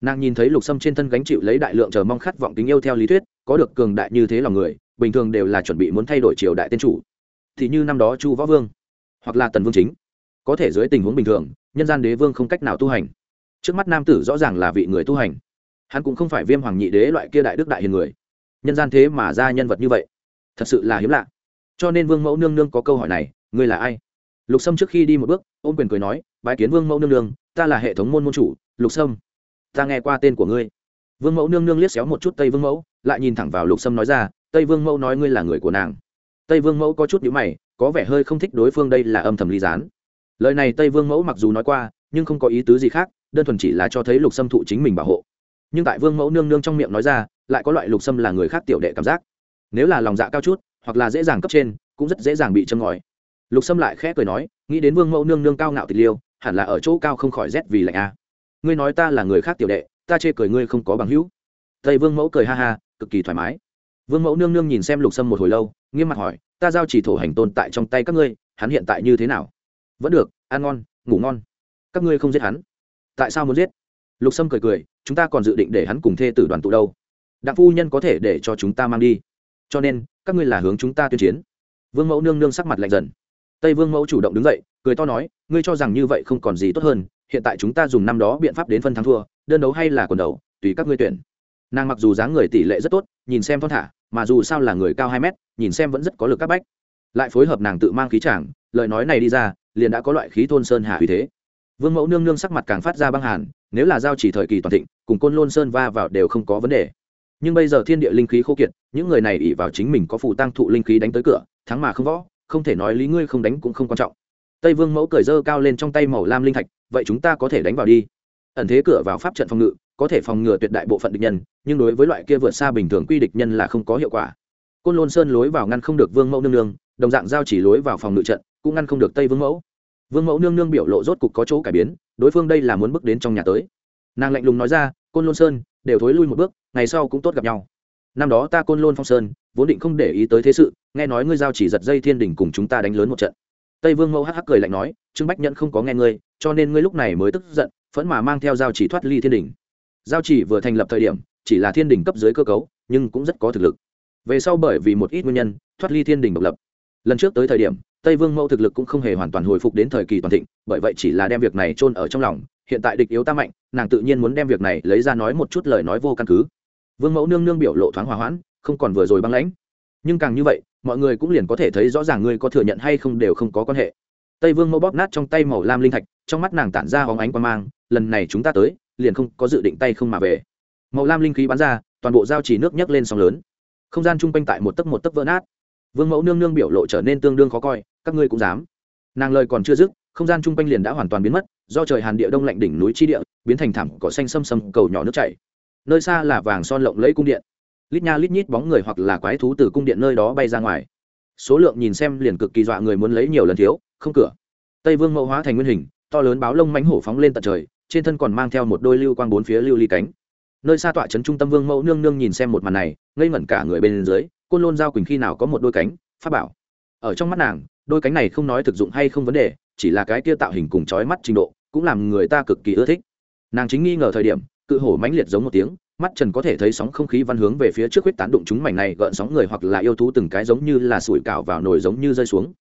Nàng nhìn thấy lục sâm trên thân gánh chịu lấy đại lượng chờ mong khát vọng tình yêu theo lý thuyết, có được cường đại như thế lòng người, bình thường đều là chuẩn bị muốn thay đổi triều đại tên chủ thì như năm đó chu võ vương, hoặc là tần vương chính. Có thể dưới tình huống bình thường, nhân gian đế vương không cách nào tu hành. Trước mắt nam tử rõ ràng là vị người tu hành. Hắn cũng không phải viêm hoàng nhị đế loại kia đại đức đại hiền người. Nhân gian thế mà ra nhân vật như vậy, thật sự là hiếm lạ. Cho nên vương mẫu nương nương có câu hỏi này, ngươi là ai? Lục sâm trước khi đi một bước, ôm quyền cười nói, bái kiến vương mẫu nương nương, ta là hệ thống môn môn chủ, lục sâm. Ta nghe qua tên của ngươi. Vương mẫu nương nương liếc xéo một chút tây vương mẫu, lại nhìn thẳng vào lục sâm nói ra, tây vương mẫu nói ngươi là người của nàng tây vương mẫu có chút nhữ mày, có vẻ hơi không thích đối phương đây là âm thầm ly gián. Lời này tây vương mẫu mặc dù nói qua, nhưng không có ý tứ gì khác, đơn thuần chỉ là cho thấy lục sâm thụ chính mình bảo hộ. Nhưng tại vương mẫu nương nương trong miệng nói ra, lại có loại lục sâm là người khác tiểu đệ cảm giác. Nếu là lòng dạ cao chút, hoặc là dễ dàng cấp trên, cũng rất dễ dàng bị châm ngòi. Lục sâm lại khẽ cười nói, nghĩ đến vương mẫu nương nương cao ngạo tịch liêu, hẳn là ở chỗ cao không khỏi rét vì lạnh a ngươi nói ta là người khác tiểu đệ, ta chê cười ngươi không có bằng hữu. Tây vương mẫu cười ha ha, cực kỳ thoải mái vương mẫu nương nương nhìn xem lục sâm một hồi lâu, nghiêm mặt hỏi, ta giao chỉ thổ hành tồn tại trong tay các ngươi, hắn hiện tại như thế nào? Vẫn được, ăn ngon, ngủ ngon. Các ngươi không giết hắn? Tại sao muốn giết? Lục sâm cười cười, chúng ta còn dự định để hắn cùng thê tử đoàn tụ đâu. Đặng phu nhân có thể để cho chúng ta mang đi. Cho nên, các ngươi là hướng chúng ta tuyên chiến. Vương mẫu nương nương sắc mặt lạnh dần. Tây vương mẫu chủ động đứng dậy, cười to nói, ngươi cho rằng như vậy không còn gì tốt hơn, hiện tại chúng ta dùng năm đó biện pháp đến phân thắng thua, đơn đấu hay là quần đấu tùy các ngươi tuyển nàng mặc dù dáng người tỷ lệ rất tốt, nhìn xem thon thả, mà dù sao là người cao hai mét, nhìn xem vẫn rất có lực các bách. Lại phối hợp nàng tự mang khí chàng, lời nói này đi ra, liền đã có loại khí thôn sơn hà uy thế. Vương mẫu nương nương sắc mặt càng phát ra băng hàn, nếu là giao chỉ thời kỳ toàn thịnh, cùng côn lôn sơn va vào đều không có vấn đề. Nhưng bây giờ thiên địa linh khí khô kiệt, những người này ỉ vào chính mình có phù tăng thụ linh khí đánh tới cửa, thắng mà không võ, không thể nói lý ngươi không đánh cũng không quan trọng. Tây vương mẫu cởi dơ cao lên trong tay màu lam linh thạch, vậy chúng ta có thể đánh vào đi ẩn thế cửa vào pháp trận phòng ngự, có thể phòng ngừa tuyệt đại bộ phận địch nhân, nhưng đối với loại kia vượt xa bình thường quy địch nhân là không có hiệu quả. Côn lôn sơn lối vào ngăn không được vương mẫu nương nương, đồng dạng giao chỉ lối vào phòng ngự trận, cũng ngăn không được tây vương mẫu. Vương mẫu nương nương biểu lộ rốt cục có chỗ cải biến, đối phương đây là muốn bước đến trong nhà tới. Nàng lạnh lùng nói ra, côn lôn sơn, đều thối lui một bước, ngày sau cũng tốt gặp nhau. Năm đó ta côn lôn phong sơn, vốn định không để ý tới thế sự, nghe nói ngươi giao chỉ giật dây thiên đình cùng chúng ta đánh lớn một trận. Tây vương mẫu hắc hắc cười lạnh nói, trương bách nhẫn không có nghe ngươi, cho nên ngươi lúc này mới tức giận phẫn mà mang theo giao chỉ thoát ly thiên đỉnh. giao chỉ vừa thành lập thời điểm, chỉ là thiên đỉnh cấp dưới cơ cấu, nhưng cũng rất có thực lực. Về sau bởi vì một ít nguyên nhân, thoát ly thiên đỉnh độc lập. Lần trước tới thời điểm, tây vương mẫu thực lực cũng không hề hoàn toàn hồi phục đến thời kỳ toàn thịnh, bởi vậy chỉ là đem việc này chôn ở trong lòng, hiện tại địch yếu ta mạnh, nàng tự nhiên muốn đem việc này lấy ra nói một chút lời nói vô căn cứ. Vương mẫu nương nương biểu lộ thoáng hòa hoãn, không còn vừa rồi băng lãnh. Nhưng càng như vậy, mọi người cũng liền có thể thấy rõ ràng ngươi có thừa nhận hay không đều không có quan hệ tây vương mẫu bóp nát trong tay màu lam linh thạch, trong mắt nàng tản ra hóng ánh quan mang, lần này chúng ta tới, liền không có dự định tay không mà về. Màu lam linh khí bắn ra, toàn bộ giao chỉ nước nhấc lên sóng lớn. Không gian chung quanh tại một tấc một tấc vỡ nát. Vương mẫu nương nương biểu lộ trở nên tương đương khó coi, các ngươi cũng dám. Nàng lời còn chưa dứt, không gian chung quanh liền đã hoàn toàn biến mất, do trời hàn địa đông lạnh đỉnh núi chi địa, biến thành thảm cỏ xanh xâm xâm, cầu nhỏ nước chảy. Nơi xa là vàng son lộng lẫy cung điện. Lít nha lít nhít bóng người hoặc là quái thú từ cung điện nơi đó bay ra ngoài. Số lượng nhìn xem liền cực kỳ dọa người muốn lấy nhiều lần thiếu không cửa. Tây vương mẫu hóa thành nguyên hình, to lớn báo lông mánh hổ phóng lên tận trời, trên thân còn mang theo một đôi lưu quang bốn phía lưu ly cánh. Nơi xa tọa trấn trung tâm vương mẫu nương nương nhìn xem một màn này, ngây ngẩn cả người bên dưới, côn lôn giao quỳnh khi nào có một đôi cánh, pháp bảo. Ở trong mắt nàng, đôi cánh này không nói thực dụng hay không vấn đề, chỉ là cái kia tạo hình cùng chói mắt trình độ, cũng làm người ta cực kỳ ưa thích. Nàng chính nghi ngờ thời điểm, cự hổ mãnh liệt giống một tiếng, mắt trần có thể thấy sóng không khí văn hướng về phía trước huyết tán đụng chúng mảnh này gợn sóng người hoặc là yêu thú từng cái giống như là sủi cảo vào nồi giống như rơi xuống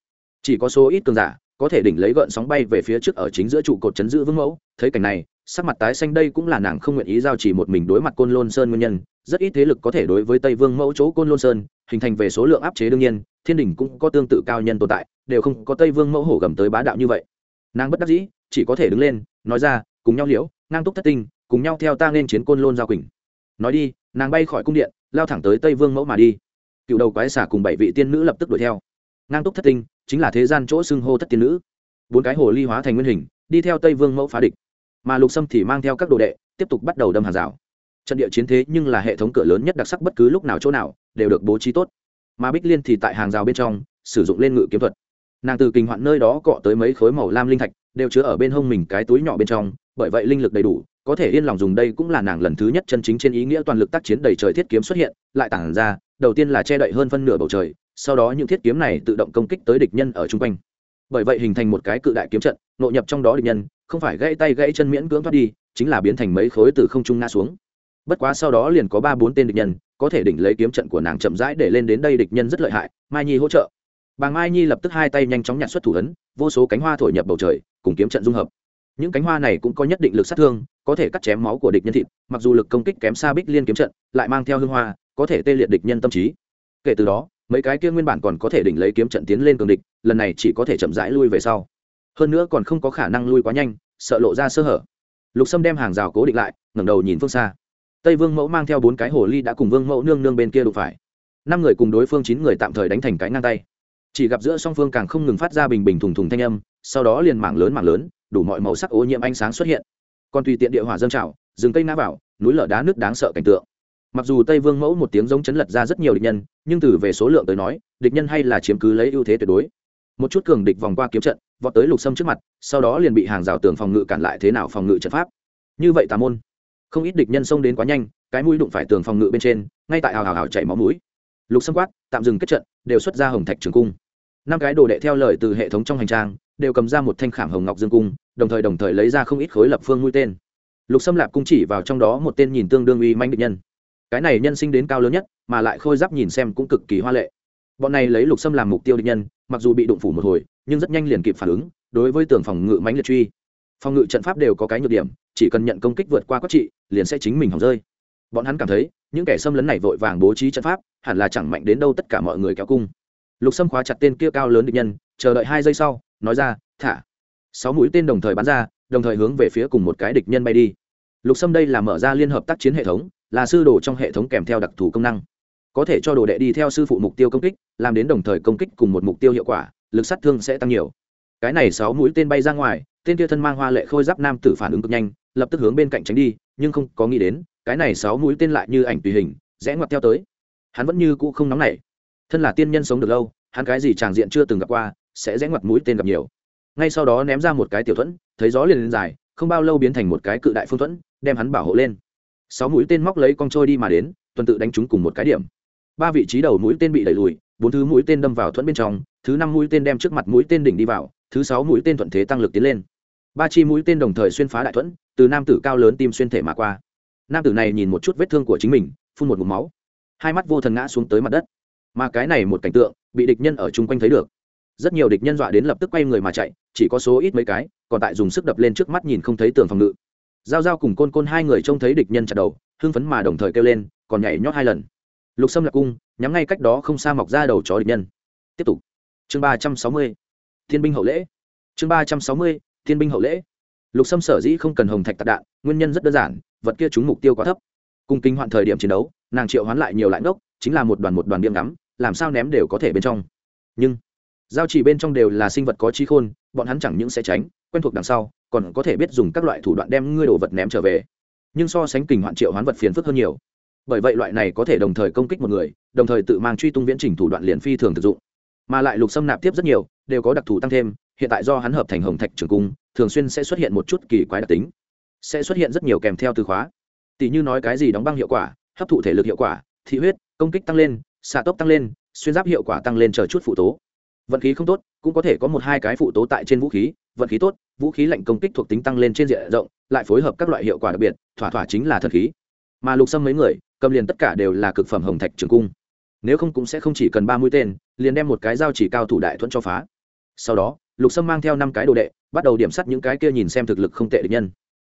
chỉ có số ít cường giả có thể đỉnh lấy gợn sóng bay về phía trước ở chính giữa trụ cột chấn giữ vững mẫu. Thấy cảnh này, sắc mặt tái xanh đây cũng là nàng không nguyện ý giao chỉ một mình đối mặt côn lôn sơn nguyên nhân. Rất ít thế lực có thể đối với tây vương mẫu chỗ côn lôn sơn hình thành về số lượng áp chế đương nhiên, thiên đình cũng có tương tự cao nhân tồn tại, đều không có tây vương mẫu hổ gầm tới bá đạo như vậy. Nàng bất đắc dĩ, chỉ có thể đứng lên, nói ra, cùng nhau liễu, ngang túc thất tinh, cùng nhau theo ta nên chiến côn lôn giao quỳnh. Nói đi, nàng bay khỏi cung điện, lao thẳng tới tây vương mẫu mà đi. Cựu đầu quái xả cùng bảy vị tiên nữ lập tức đuổi theo. Ngang túc thất tinh chính là thế gian chỗ xưng hô thất tiên nữ. Bốn cái hồ ly hóa thành nguyên hình, đi theo tây vương mẫu phá địch. Mà lục sâm thì mang theo các đồ đệ, tiếp tục bắt đầu đâm hàng rào. Trận địa chiến thế nhưng là hệ thống cửa lớn nhất đặc sắc bất cứ lúc nào chỗ nào, đều được bố trí tốt. Mà bích liên thì tại hàng rào bên trong, sử dụng lên ngự kiếm thuật. Nàng từ kinh hoạn nơi đó cọ tới mấy khối màu lam linh thạch, đều chứa ở bên hông mình cái túi nhỏ bên trong, bởi vậy linh lực đầy đủ, có thể yên lòng dùng đây cũng là nàng lần thứ nhất chân chính trên ý nghĩa toàn lực tác chiến đầy trời thiết kiếm xuất hiện, lại tản ra, đầu tiên là che đậy hơn phân nửa bầu trời sau đó những thiết kiếm này tự động công kích tới địch nhân ở chung quanh. Bởi vậy hình thành một cái cự đại kiếm trận nội nhập trong đó địch nhân, không phải gãy tay gãy chân miễn cưỡng thoát đi, chính là biến thành mấy khối từ không trung nga xuống. Bất quá sau đó liền có ba bốn tên địch nhân, có thể đỉnh lấy kiếm trận của nàng chậm rãi để lên đến đây địch nhân rất lợi hại, mai nhi hỗ trợ. Bà mai nhi lập tức hai tay nhanh chóng nhặt xuất thủ ấn, vô số cánh hoa thổi nhập bầu trời, cùng kiếm trận dung hợp. Những cánh hoa này cũng có nhất định lực sát thương, có thể cắt chém máu của địch nhân thịt, mặc dù lực công kích kém xa bích liên kiếm trận, lại mang theo hương hoa, có thể tê liệt địch nhân tâm trí. Kể từ đó mấy cái kia nguyên bản còn có thể đỉnh lấy kiếm trận tiến lên cường địch, lần này chỉ có thể chậm rãi lui về sau. Hơn nữa còn không có khả năng lui quá nhanh, sợ lộ ra sơ hở. Lục sâm đem hàng rào cố định lại, ngẩng đầu nhìn phương xa. Tây vương mẫu mang theo bốn cái hồ ly đã cùng vương mẫu nương nương bên kia đụng phải. Năm người cùng đối phương chín người tạm thời đánh thành cái ngang tay. Chỉ gặp giữa song phương càng không ngừng phát ra bình bình thùng thùng thanh âm, sau đó liền mảng lớn mảng lớn, đủ mọi màu sắc ô nhiễm ánh sáng xuất hiện. Còn tùy tiện địa hỏa dâng trào, rừng cây ngã vào, núi lở đá nước đáng sợ cảnh tượng mặc dù tây vương mẫu một tiếng giống chấn lật ra rất nhiều địch nhân, nhưng từ về số lượng tới nói, địch nhân hay là chiếm cứ lấy ưu thế tuyệt đối. Một chút cường địch vòng qua kiếm trận, vọt tới lục sâm trước mặt, sau đó liền bị hàng rào tường phòng ngự cản lại thế nào phòng ngự trận pháp. Như vậy tà môn. Không ít địch nhân xông đến quá nhanh, cái mũi đụng phải tường phòng ngự bên trên, ngay tại hào hào hào chảy máu mũi. Lục sâm quát, tạm dừng kết trận, đều xuất ra hồng thạch trường cung. Năm cái đồ đệ theo lời từ hệ thống trong hành trang, đều cầm ra một thanh khảm hồng ngọc dương cung, đồng thời đồng thời lấy ra không ít khối lập phương mũi tên. Lục sâm lạp cung chỉ vào trong đó một tên nhìn tương đương uy manh địch nhân cái này nhân sinh đến cao lớn nhất, mà lại khôi giáp nhìn xem cũng cực kỳ hoa lệ. Bọn này lấy lục sâm làm mục tiêu địch nhân, mặc dù bị đụng phủ một hồi, nhưng rất nhanh liền kịp phản ứng, đối với tường phòng ngự mánh liệt truy. Phòng ngự trận pháp đều có cái nhược điểm, chỉ cần nhận công kích vượt qua các trị, liền sẽ chính mình hỏng rơi. Bọn hắn cảm thấy, những kẻ xâm lấn này vội vàng bố trí trận pháp, hẳn là chẳng mạnh đến đâu tất cả mọi người kéo cung. Lục sâm khóa chặt tên kia cao lớn địch nhân, chờ đợi hai giây sau, nói ra, thả. Sáu mũi tên đồng thời bắn ra, đồng thời hướng về phía cùng một cái địch nhân bay đi. Lục sâm đây là mở ra liên hợp tác chiến hệ thống là sư đồ trong hệ thống kèm theo đặc thù công năng. Có thể cho đồ đệ đi theo sư phụ mục tiêu công kích, làm đến đồng thời công kích cùng một mục tiêu hiệu quả, lực sát thương sẽ tăng nhiều. Cái này sáu mũi tên bay ra ngoài, tên kia thân mang hoa lệ khôi giáp nam tử phản ứng cực nhanh, lập tức hướng bên cạnh tránh đi, nhưng không có nghĩ đến, cái này sáu mũi tên lại như ảnh tùy hình, rẽ ngoặt theo tới. Hắn vẫn như cũ không nóng nảy. Thân là tiên nhân sống được lâu, hắn cái gì tràng diện chưa từng gặp qua, sẽ rẽ ngoặt mũi tên gặp nhiều. Ngay sau đó ném ra một cái tiểu thuẫn, thấy gió liền lên dài, không bao lâu biến thành một cái cự đại phương thuẫn, đem hắn bảo hộ lên sáu mũi tên móc lấy con trôi đi mà đến, tuần tự đánh chúng cùng một cái điểm. Ba vị trí đầu mũi tên bị đẩy lùi, bốn thứ mũi tên đâm vào thuẫn bên trong, thứ năm mũi tên đem trước mặt mũi tên đỉnh đi vào, thứ sáu mũi tên thuận thế tăng lực tiến lên. Ba chi mũi tên đồng thời xuyên phá đại thuẫn, từ nam tử cao lớn tim xuyên thể mà qua. Nam tử này nhìn một chút vết thương của chính mình, phun một mục máu. Hai mắt vô thần ngã xuống tới mặt đất. Mà cái này một cảnh tượng, bị địch nhân ở chung quanh thấy được. Rất nhiều địch nhân dọa đến lập tức quay người mà chạy, chỉ có số ít mấy cái, còn tại dùng sức đập lên trước mắt nhìn không thấy tường phòng ngự giao giao cùng côn côn hai người trông thấy địch nhân chặt đầu, hưng phấn mà đồng thời kêu lên, còn nhảy nhót hai lần. Lục sâm lạc cung, nhắm ngay cách đó không xa mọc ra đầu chó địch nhân. Tiếp tục. Chương ba trăm sáu mươi. Thiên binh hậu lễ. Chương ba trăm sáu mươi, thiên binh hậu lễ. Lục sâm sở dĩ không cần hồng thạch tạc đạn, nguyên nhân rất đơn giản, vật kia trúng mục tiêu quá thấp. Cùng kinh hoạn thời điểm chiến đấu, nàng triệu hoán lại nhiều lại ngốc, chính là một đoàn một đoàn điểm ngắm, làm sao ném đều có thể bên trong. Nhưng, giao chỉ bên trong đều là sinh vật có trí khôn, bọn hắn chẳng những sẽ tránh, quen thuộc đằng sau còn có thể biết dùng các loại thủ đoạn đem ngươi đồ vật ném trở về. Nhưng so sánh kình hoạn triệu hoán vật phiền phức hơn nhiều. Bởi vậy loại này có thể đồng thời công kích một người, đồng thời tự mang truy tung viễn trình thủ đoạn liền phi thường thực dụng. Mà lại lục xâm nạp tiếp rất nhiều, đều có đặc thù tăng thêm, hiện tại do hắn hợp thành hồng thạch trường cung, thường xuyên sẽ xuất hiện một chút kỳ quái đặc tính. Sẽ xuất hiện rất nhiều kèm theo từ khóa. Tỷ như nói cái gì đóng băng hiệu quả, hấp thụ thể lực hiệu quả, thị huyết, công kích tăng lên, xạ tốc tăng lên, xuyên giáp hiệu quả tăng lên chờ chút phụ tố. Vận khí không tốt, cũng có thể có một hai cái phụ tố tại trên vũ khí vận khí tốt, vũ khí lạnh công kích thuộc tính tăng lên trên diện rộng, lại phối hợp các loại hiệu quả đặc biệt, thỏa thỏa chính là thật khí. Mà lục xâm mấy người, cầm liền tất cả đều là cực phẩm hồng thạch trường cung. Nếu không cũng sẽ không chỉ cần ba mũi tên, liền đem một cái dao chỉ cao thủ đại thuẫn cho phá. Sau đó, lục sâm mang theo năm cái đồ đệ, bắt đầu điểm sắt những cái kia nhìn xem thực lực không tệ địch nhân.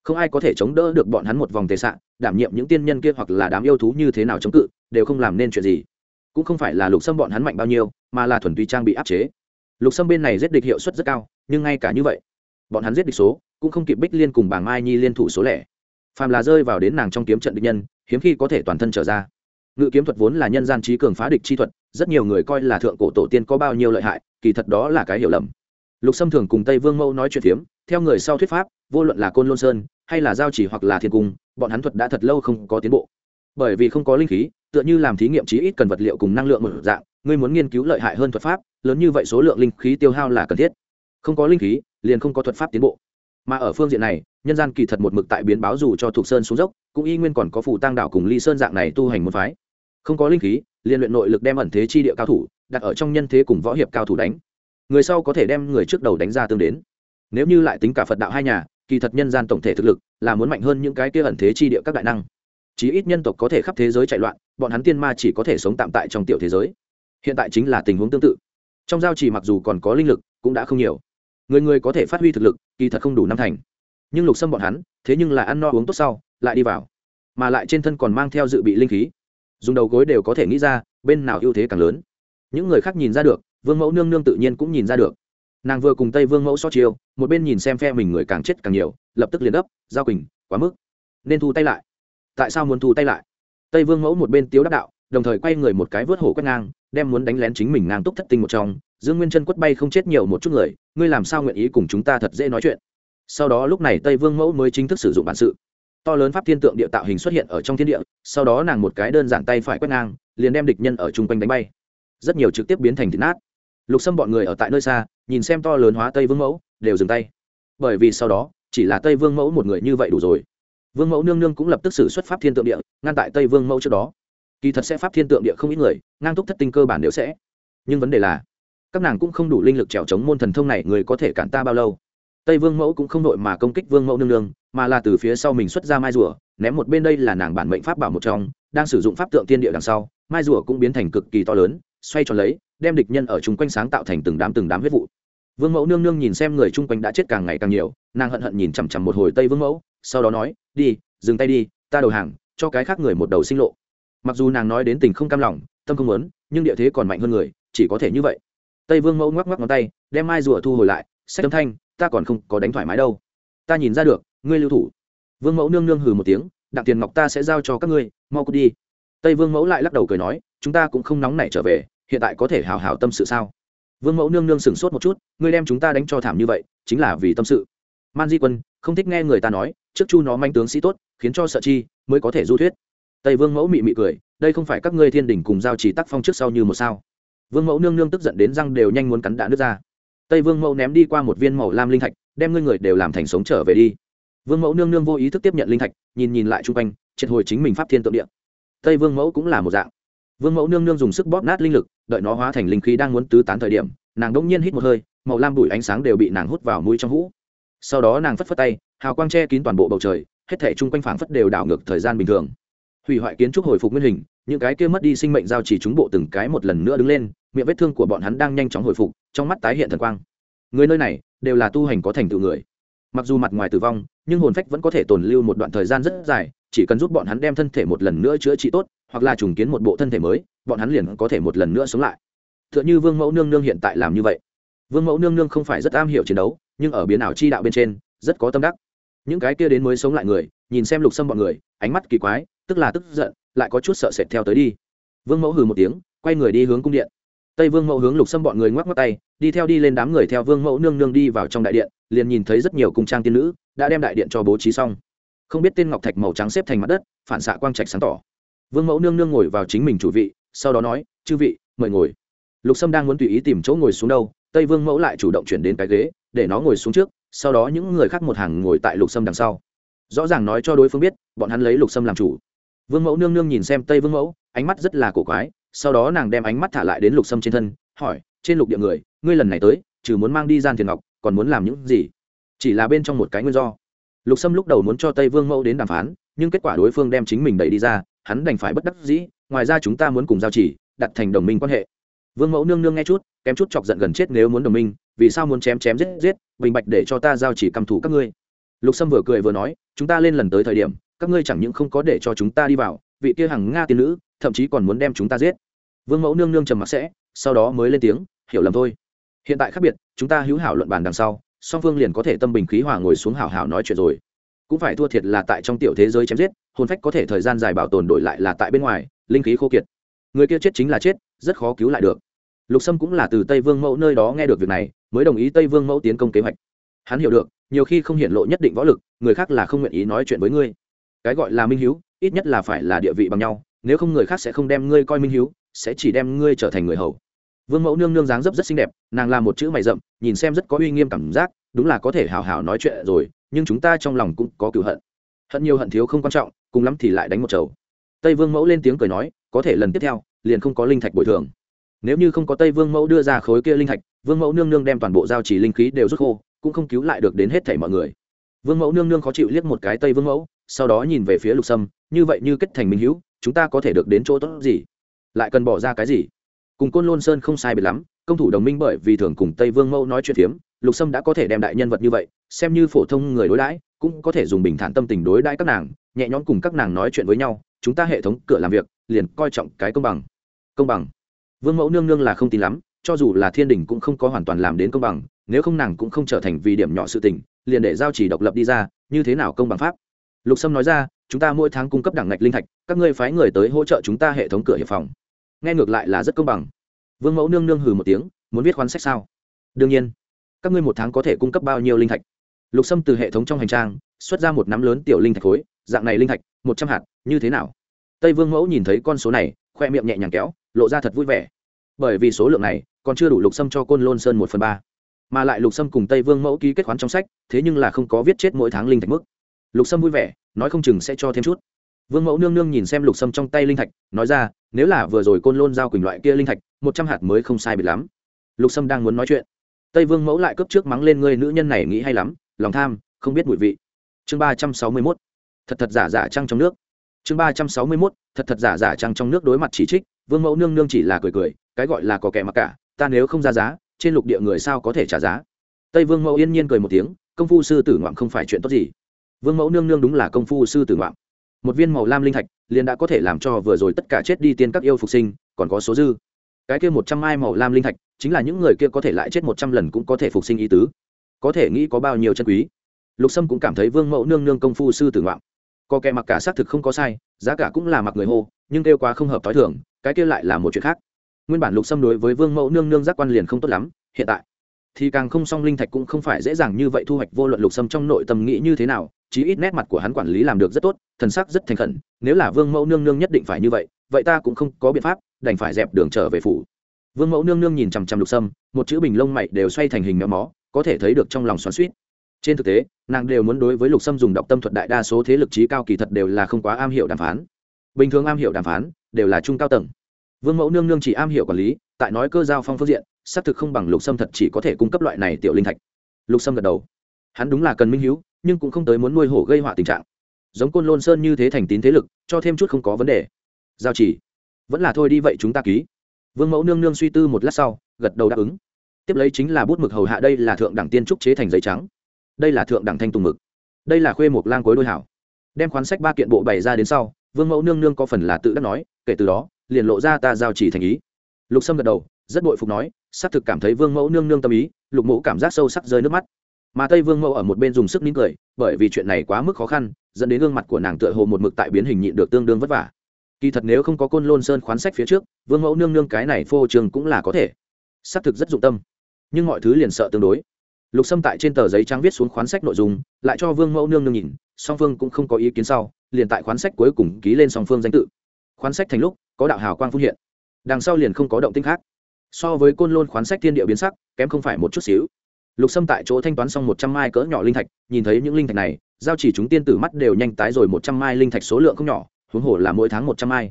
Không ai có thể chống đỡ được bọn hắn một vòng tệ xạ đảm nhiệm những tiên nhân kia hoặc là đám yêu thú như thế nào chống cự, đều không làm nên chuyện gì. Cũng không phải là lục sâm bọn hắn mạnh bao nhiêu, mà là thuần túy trang bị áp chế lục sâm bên này giết địch hiệu suất rất cao, nhưng ngay cả như vậy, bọn hắn giết địch số cũng không kịp bích liên cùng bảng mai nhi liên thủ số lẻ. Phàm là rơi vào đến nàng trong kiếm trận địch nhân, hiếm khi có thể toàn thân trở ra. Ngự kiếm thuật vốn là nhân gian trí cường phá địch chi thuật, rất nhiều người coi là thượng cổ tổ tiên có bao nhiêu lợi hại, kỳ thật đó là cái hiểu lầm. Lục sâm thường cùng tây vương mẫu nói chuyện phiếm, theo người sau thuyết pháp, vô luận là côn lôn sơn hay là giao chỉ hoặc là thiên cung, bọn hắn thuật đã thật lâu không có tiến bộ. Bởi vì không có linh khí, tựa như làm thí nghiệm chí ít cần vật liệu cùng năng lượng một dạng ngươi muốn nghiên cứu lợi hại hơn thuật pháp, lớn như vậy số lượng linh khí tiêu hao là cần thiết. Không có linh khí, liền không có thuật pháp tiến bộ. Mà ở phương diện này, nhân gian kỳ thật một mực tại biến báo dù cho thuộc sơn xuống dốc, cũng y nguyên còn có phủ tăng đảo cùng ly sơn dạng này tu hành một phái. Không có linh khí, liền luyện nội lực đem ẩn thế chi địa cao thủ, đặt ở trong nhân thế cùng võ hiệp cao thủ đánh. Người sau có thể đem người trước đầu đánh ra tương đến. Nếu như lại tính cả phật đạo hai nhà, kỳ thật nhân gian tổng thể thực lực là muốn mạnh hơn những cái kia ẩn thế chi địa các đại năng. Chí ít nhân tộc có thể khắp thế giới chạy loạn, bọn hắn tiên ma chỉ có thể sống tạm tại trong tiểu thế giới hiện tại chính là tình huống tương tự. Trong giao chỉ mặc dù còn có linh lực, cũng đã không nhiều. Người người có thể phát huy thực lực, kỳ thật không đủ năm thành. Nhưng lục xâm bọn hắn, thế nhưng là ăn no uống tốt sau, lại đi vào. Mà lại trên thân còn mang theo dự bị linh khí. Dùng đầu gối đều có thể nghĩ ra, bên nào ưu thế càng lớn. Những người khác nhìn ra được, vương mẫu nương nương tự nhiên cũng nhìn ra được. Nàng vừa cùng tây vương mẫu so chiêu, một bên nhìn xem phe mình người càng chết càng nhiều, lập tức liền ấp giao quỳnh, quá mức. Nên thu tay lại. Tại sao muốn thu tay lại? Tây vương mẫu một bên tiếu đắc đạo, đồng thời quay người một cái vớt hổ quét ngang đem muốn đánh lén chính mình ngang túc thất tinh một trong, dương nguyên chân quất bay không chết nhiều một chút người, ngươi làm sao nguyện ý cùng chúng ta thật dễ nói chuyện? Sau đó lúc này tây vương mẫu mới chính thức sử dụng bản sự. To lớn pháp thiên tượng địa tạo hình xuất hiện ở trong thiên địa, sau đó nàng một cái đơn giản tay phải quét ngang, liền đem địch nhân ở chung quanh đánh bay. Rất nhiều trực tiếp biến thành thịt nát. Lục xâm bọn người ở tại nơi xa, nhìn xem to lớn hóa tây vương mẫu, đều dừng tay. Bởi vì sau đó, chỉ là tây vương mẫu một người như vậy đủ rồi. Vương mẫu nương nương cũng lập tức xử xuất pháp thiên tượng địa, ngăn tại tây vương mẫu trước đó kỳ thật sẽ pháp thiên tượng địa không ít người, ngang túc thất tinh cơ bản đều sẽ. Nhưng vấn đề là, các nàng cũng không đủ linh lực trèo chống môn thần thông này, người có thể cản ta bao lâu? Tây vương mẫu cũng không đội mà công kích vương mẫu nương nương, mà là từ phía sau mình xuất ra mai rùa, ném một bên đây là nàng bản mệnh pháp bảo một trong, đang sử dụng pháp tượng tiên địa đằng sau, mai rùa cũng biến thành cực kỳ to lớn, xoay tròn lấy, đem địch nhân ở chung quanh sáng tạo thành từng đám từng đám huyết vụ. Vương mẫu nương nương nhìn xem người chung quanh đã chết càng ngày càng nhiều, nàng hận hận nhìn chằm chằm một hồi tây vương mẫu, sau đó nói, đi, dừng tay đi, ta đầu hàng, cho cái khác người một đầu sinh lộ mặc dù nàng nói đến tình không cam lòng, tâm không muốn, nhưng địa thế còn mạnh hơn người, chỉ có thể như vậy. Tây vương mẫu ngoắc ngoắc ngón tay, đem mai rùa thu hồi lại, sách âm thanh, ta còn không có đánh thoải mái đâu. Ta nhìn ra được, ngươi lưu thủ. Vương mẫu nương nương hừ một tiếng, đặng tiền ngọc ta sẽ giao cho các ngươi, mau cút đi. Tây vương mẫu lại lắc đầu cười nói, chúng ta cũng không nóng nảy trở về, hiện tại có thể hào hào tâm sự sao? Vương mẫu nương nương sửng sốt một chút, ngươi đem chúng ta đánh cho thảm như vậy, chính là vì tâm sự. Man di quân, không thích nghe người ta nói, trước chu nó manh tướng sĩ tốt, khiến cho sợ chi, mới có thể du thuyết tây vương mẫu mị mị cười, đây không phải các ngươi thiên đình cùng giao chỉ tác phong trước sau như một sao. Vương mẫu nương nương tức giận đến răng đều nhanh muốn cắn đạn nước ra. Tây vương mẫu ném đi qua một viên màu lam linh thạch, đem ngươi người đều làm thành sống trở về đi. Vương mẫu nương nương vô ý thức tiếp nhận linh thạch, nhìn nhìn lại chung quanh, triệt hồi chính mình pháp thiên tượng địa. Tây vương mẫu cũng là một dạng. Vương mẫu nương nương dùng sức bóp nát linh lực, đợi nó hóa thành linh khí đang muốn tứ tán thời điểm, nàng đông nhiên hít một hơi, màu lam bụi ánh sáng đều bị nàng hút vào mũi trong hũ. Sau đó nàng phất phất tay, hào quang che kín toàn bộ bầu trời, hết thể chung quanh phảng phất đều đảo ngược thời gian bình thường hủy hoại kiến trúc hồi phục nguyên hình, những cái kia mất đi sinh mệnh giao chỉ chúng bộ từng cái một lần nữa đứng lên, miệng vết thương của bọn hắn đang nhanh chóng hồi phục, trong mắt tái hiện thần quang. Người nơi này, đều là tu hành có thành tựu người. Mặc dù mặt ngoài tử vong, nhưng hồn phách vẫn có thể tồn lưu một đoạn thời gian rất dài, chỉ cần giúp bọn hắn đem thân thể một lần nữa chữa trị tốt, hoặc là trùng kiến một bộ thân thể mới, bọn hắn liền có thể một lần nữa sống lại. T h ư ợ n h ư vương mẫu nương nương hiện tại làm như vậy. Vương mẫu nương nương không phải rất am hiểu chiến đấu, nhưng ở biến ảo chi đạo bên trên, rất có tâm đắc. Những cái kia đến mới sống lại người, nhìn xem lục xâm bọn người, ánh mắt kỳ quái tức là tức giận, lại có chút sợ sệt theo tới đi. Vương mẫu hừ một tiếng, quay người đi hướng cung điện. Tây vương mẫu hướng lục xâm bọn người ngoắc ngoắc tay, đi theo đi lên đám người theo vương mẫu nương nương đi vào trong đại điện, liền nhìn thấy rất nhiều cung trang tiên nữ, đã đem đại điện cho bố trí xong. Không biết tên ngọc thạch màu trắng xếp thành mặt đất, phản xạ quang trạch sáng tỏ. Vương mẫu nương nương ngồi vào chính mình chủ vị, sau đó nói, chư vị, mời ngồi. Lục sâm đang muốn tùy ý tìm chỗ ngồi xuống đâu, tây vương mẫu lại chủ động chuyển đến cái ghế, để nó ngồi xuống trước, sau đó những người khác một hàng ngồi tại lục sâm đằng sau. Rõ ràng nói cho đối phương biết, bọn hắn lấy lục sâm làm chủ vương mẫu nương nương nhìn xem tây vương mẫu, ánh mắt rất là cổ quái, sau đó nàng đem ánh mắt thả lại đến lục sâm trên thân, hỏi, trên lục địa người, ngươi lần này tới, trừ muốn mang đi gian thiền ngọc, còn muốn làm những gì? Chỉ là bên trong một cái nguyên do. Lục sâm lúc đầu muốn cho tây vương mẫu đến đàm phán, nhưng kết quả đối phương đem chính mình đẩy đi ra, hắn đành phải bất đắc dĩ, ngoài ra chúng ta muốn cùng giao chỉ, đặt thành đồng minh quan hệ. Vương mẫu nương nương nghe chút, kém chút chọc giận gần chết nếu muốn đồng minh, vì sao muốn chém chém giết giết, bình bạch để cho ta giao chỉ cầm thủ các ngươi. Lục sâm vừa cười vừa nói, chúng ta lên lần tới thời điểm các ngươi chẳng những không có để cho chúng ta đi vào, vị kia hằng nga tiên nữ, thậm chí còn muốn đem chúng ta giết. Vương mẫu nương nương trầm mặc sẽ, sau đó mới lên tiếng, hiểu lầm thôi. Hiện tại khác biệt, chúng ta hữu hảo luận bàn đằng sau, song phương liền có thể tâm bình khí hòa ngồi xuống hảo hảo nói chuyện rồi. Cũng phải thua thiệt là tại trong tiểu thế giới chém giết, hồn phách có thể thời gian dài bảo tồn đổi lại là tại bên ngoài, linh khí khô kiệt. Người kia chết chính là chết, rất khó cứu lại được. Lục sâm cũng là từ tây vương mẫu nơi đó nghe được việc này, mới đồng ý tây vương mẫu tiến công kế hoạch. Hắn hiểu được, nhiều khi không hiện lộ nhất định võ lực, người khác là không nguyện ý nói chuyện với ngươi cái gọi là minh hiếu, ít nhất là phải là địa vị bằng nhau, nếu không người khác sẽ không đem ngươi coi minh hiếu, sẽ chỉ đem ngươi trở thành người hầu. Vương mẫu nương nương dáng dấp rất xinh đẹp, nàng làm một chữ mày rậm, nhìn xem rất có uy nghiêm cảm giác, đúng là có thể hào hào nói chuyện rồi, nhưng chúng ta trong lòng cũng có cựu hận. Hận nhiều hận thiếu không quan trọng, cùng lắm thì lại đánh một chầu. Tây vương mẫu lên tiếng cười nói, có thể lần tiếp theo, liền không có linh thạch bồi thường. Nếu như không có tây vương mẫu đưa ra khối kia linh thạch, vương mẫu nương nương đem toàn bộ giao chỉ linh khí đều rút khô, cũng không cứu lại được đến hết thảy mọi người. Vương mẫu nương nương khó chịu liếc một cái tây vương mẫu sau đó nhìn về phía lục sâm, như vậy như kết thành minh hữu, chúng ta có thể được đến chỗ tốt gì? Lại cần bỏ ra cái gì? Cùng côn lôn sơn không sai biệt lắm, công thủ đồng minh bởi vì thường cùng tây vương mẫu nói chuyện phiếm, lục sâm đã có thể đem đại nhân vật như vậy, xem như phổ thông người đối đãi, cũng có thể dùng bình thản tâm tình đối đãi các nàng, nhẹ nhõm cùng các nàng nói chuyện với nhau, chúng ta hệ thống cửa làm việc, liền coi trọng cái công bằng. Công bằng? Vương mẫu nương nương là không tin lắm, cho dù là thiên đình cũng không có hoàn toàn làm đến công bằng, nếu không nàng cũng không trở thành vì điểm nhỏ sự tình, liền để giao chỉ độc lập đi ra, như thế nào công bằng pháp? Lục sâm nói ra, chúng ta mỗi tháng cung cấp đẳng ngạch linh thạch, các ngươi phái người tới hỗ trợ chúng ta hệ thống cửa hiệp phòng. Nghe ngược lại là rất công bằng. Vương mẫu nương nương hừ một tiếng, muốn viết khoán sách sao? Đương nhiên. Các ngươi một tháng có thể cung cấp bao nhiêu linh thạch? Lục sâm từ hệ thống trong hành trang, xuất ra một nắm lớn tiểu linh thạch khối, dạng này linh thạch, một trăm hạt, như thế nào? Tây vương mẫu nhìn thấy con số này, khoe miệng nhẹ nhàng kéo, lộ ra thật vui vẻ. Bởi vì số lượng này, còn chưa đủ lục sâm cho côn lôn sơn một phần ba. Mà lại lục sâm cùng tây vương mẫu ký kết khoán trong sách, thế nhưng là không có viết chết mỗi tháng linh thạch mức lục sâm vui vẻ, nói không chừng sẽ cho thêm chút. Vương mẫu nương nương nhìn xem lục sâm trong tay linh thạch, nói ra, nếu là vừa rồi côn lôn giao quỳnh loại kia linh thạch, một trăm hạt mới không sai biệt lắm. Lục sâm đang muốn nói chuyện. Tây vương mẫu lại cấp trước mắng lên người nữ nhân này nghĩ hay lắm, lòng tham, không biết mùi vị. Chương ba trăm sáu mươi mốt. Thật thật giả giả trăng trong nước. Chương ba trăm sáu mươi mốt. Thật thật giả giả trăng trong nước đối mặt chỉ trích, vương mẫu nương nương chỉ là cười cười, cái gọi là có kẻ mặc cả, ta nếu không ra giá, trên lục địa người sao có thể trả giá? Tây vương mẫu yên nhiên cười một tiếng, công phu sư tử ngoạm không phải chuyện tốt gì vương mẫu nương nương đúng là công phu sư tử ngoạm. Một viên màu lam linh thạch, liền đã có thể làm cho vừa rồi tất cả chết đi tiên các yêu phục sinh, còn có số dư. Cái kia một trăm mai màu lam linh thạch, chính là những người kia có thể lại chết một trăm lần cũng có thể phục sinh ý tứ. Có thể nghĩ có bao nhiêu chân quý. Lục sâm cũng cảm thấy vương mẫu nương nương công phu sư tử ngoạm. Có kẻ mặc cả xác thực không có sai, giá cả cũng là mặc người hô, nhưng kêu quá không hợp t h o i thưởng cái kia lại là một chuyện khác. Nguyên bản lục sâm đối với vương mẫu nương nương giác quan liền không tốt lắm, hiện tại thì càng không song linh thạch cũng không phải dễ dàng như vậy thu hoạch vô luận lục sâm trong nội tâm nghĩ như thế nào, chí ít nét mặt của hắn quản lý làm được rất tốt, thần sắc rất thành khẩn, nếu là vương mẫu nương nương nhất định phải như vậy vậy ta cũng không có biện pháp, đành phải dẹp đường trở về phủ. Vương mẫu nương nương nhìn chằm chằm lục sâm, một chữ bình lông mày đều xoay thành hình méo mó, có thể thấy được trong lòng xoắn suýt trên thực tế, nàng đều muốn đối với lục sâm dùng đọc tâm thuật đại đa số thế lực trí cao kỳ thật đều là không quá am hiểu đàm phán. Bình thường am hiểu đàm phán, đều là trung cao tầng. Vương mẫu nương nương chỉ am hiểu quản lý, tại nói cơ giao phong phương diện xác thực không bằng lục sâm thật chỉ có thể cung cấp loại này tiểu linh thạch. Lục sâm gật đầu. Hắn đúng là cần minh hữu nhưng cũng không tới muốn nuôi hổ gây họa tình trạng. Giống côn lôn sơn như thế thành tín thế lực, cho thêm chút không có vấn đề. Giao chỉ. Vẫn là thôi đi vậy chúng ta ký. Vương mẫu nương nương suy tư một lát sau, gật đầu đáp ứng. Tiếp lấy chính là bút mực hầu hạ đây là thượng đẳng tiên trúc chế thành giấy trắng. Đây là thượng đẳng thanh tùng mực. Đây là khuê một lang cối đôi hảo. Đem khoán sách ba kiện bộ bày ra đến sau, vương mẫu nương nương có phần là tự đắc nói, kể từ đó, liền lộ ra ta giao chỉ thành ý. Lục sâm gật đầu rất bội phục nói xác thực cảm thấy vương mẫu nương nương tâm ý, lục mẫu cảm giác sâu sắc rơi nước mắt. Mà tây vương mẫu ở một bên dùng sức nín cười, bởi vì chuyện này quá mức khó khăn, dẫn đến gương mặt của nàng tựa hồ một mực tại biến hình nhịn được tương đương vất vả. Kỳ thật nếu không có côn lôn sơn khoán sách phía trước, vương mẫu nương nương cái này phô trường cũng là có thể. Xác thực rất dụng tâm. Nhưng mọi thứ liền sợ tương đối. Lục sâm tại trên tờ giấy trắng viết xuống khoán sách nội dung, lại cho vương mẫu nương nương nhìn, song phương cũng không có ý kiến sau, liền tại khoán sách cuối cùng ký lên song phương danh tự. Khoán sách thành lúc, có đạo hào quang phun hiện. Đằng sau liền không có động tinh khác so với côn lôn khoán sách thiên địa biến sắc, kém không phải một chút xíu. Lục sâm tại chỗ thanh toán xong một trăm mai cỡ nhỏ linh thạch, nhìn thấy những linh thạch này, giao chỉ chúng tiên tử mắt đều nhanh tái rồi một trăm mai linh thạch số lượng không nhỏ, huống hồ là mỗi tháng một trăm mai.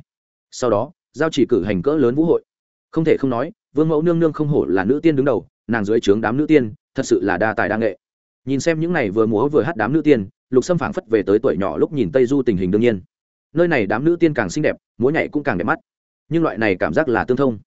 Sau đó, giao chỉ cử hành cỡ lớn vũ hội. Không thể không nói, vương mẫu nương nương không hổ là nữ tiên đứng đầu, nàng dưới trướng đám nữ tiên, thật sự là đa tài đa nghệ. Nhìn xem những này vừa múa vừa hát đám nữ tiên, lục sâm phảng phất về tới tuổi nhỏ lúc nhìn tây du tình hình đương nhiên. Nơi này đám nữ tiên càng xinh đẹp, múa nhảy cũng càng đẹp mắt. Nhưng loại này cảm giác là tương thông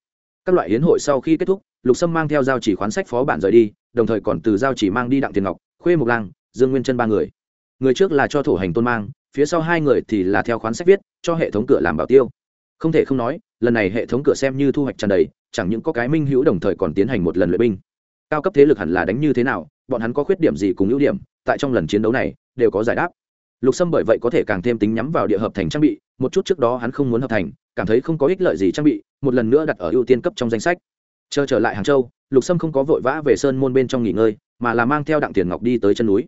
các loại hiến hội sau khi kết thúc, lục sâm mang theo giao chỉ khoán sách phó bản rời đi, đồng thời còn từ giao chỉ mang đi đặng tiền ngọc, khuê mộc lang, dương nguyên chân ba người. Người trước là cho thổ hành tôn mang, phía sau hai người thì là theo khoán sách viết, cho hệ thống cửa làm bảo tiêu. Không thể không nói, lần này hệ thống cửa xem như thu hoạch tràn đầy, chẳng những có cái minh hữu đồng thời còn tiến hành một lần luyện binh. Cao cấp thế lực hẳn là đánh như thế nào, bọn hắn có khuyết điểm gì cùng ưu điểm, tại trong lần chiến đấu này, đều có giải đáp lục sâm bởi vậy có thể càng thêm tính nhắm vào địa hợp thành trang bị, một chút trước đó hắn không muốn hợp thành, cảm thấy không có ích lợi gì trang bị, một lần nữa đặt ở ưu tiên cấp trong danh sách. Chờ trở lại hàng châu, lục sâm không có vội vã về sơn môn bên trong nghỉ ngơi, mà là mang theo đặng tiền ngọc đi tới chân núi.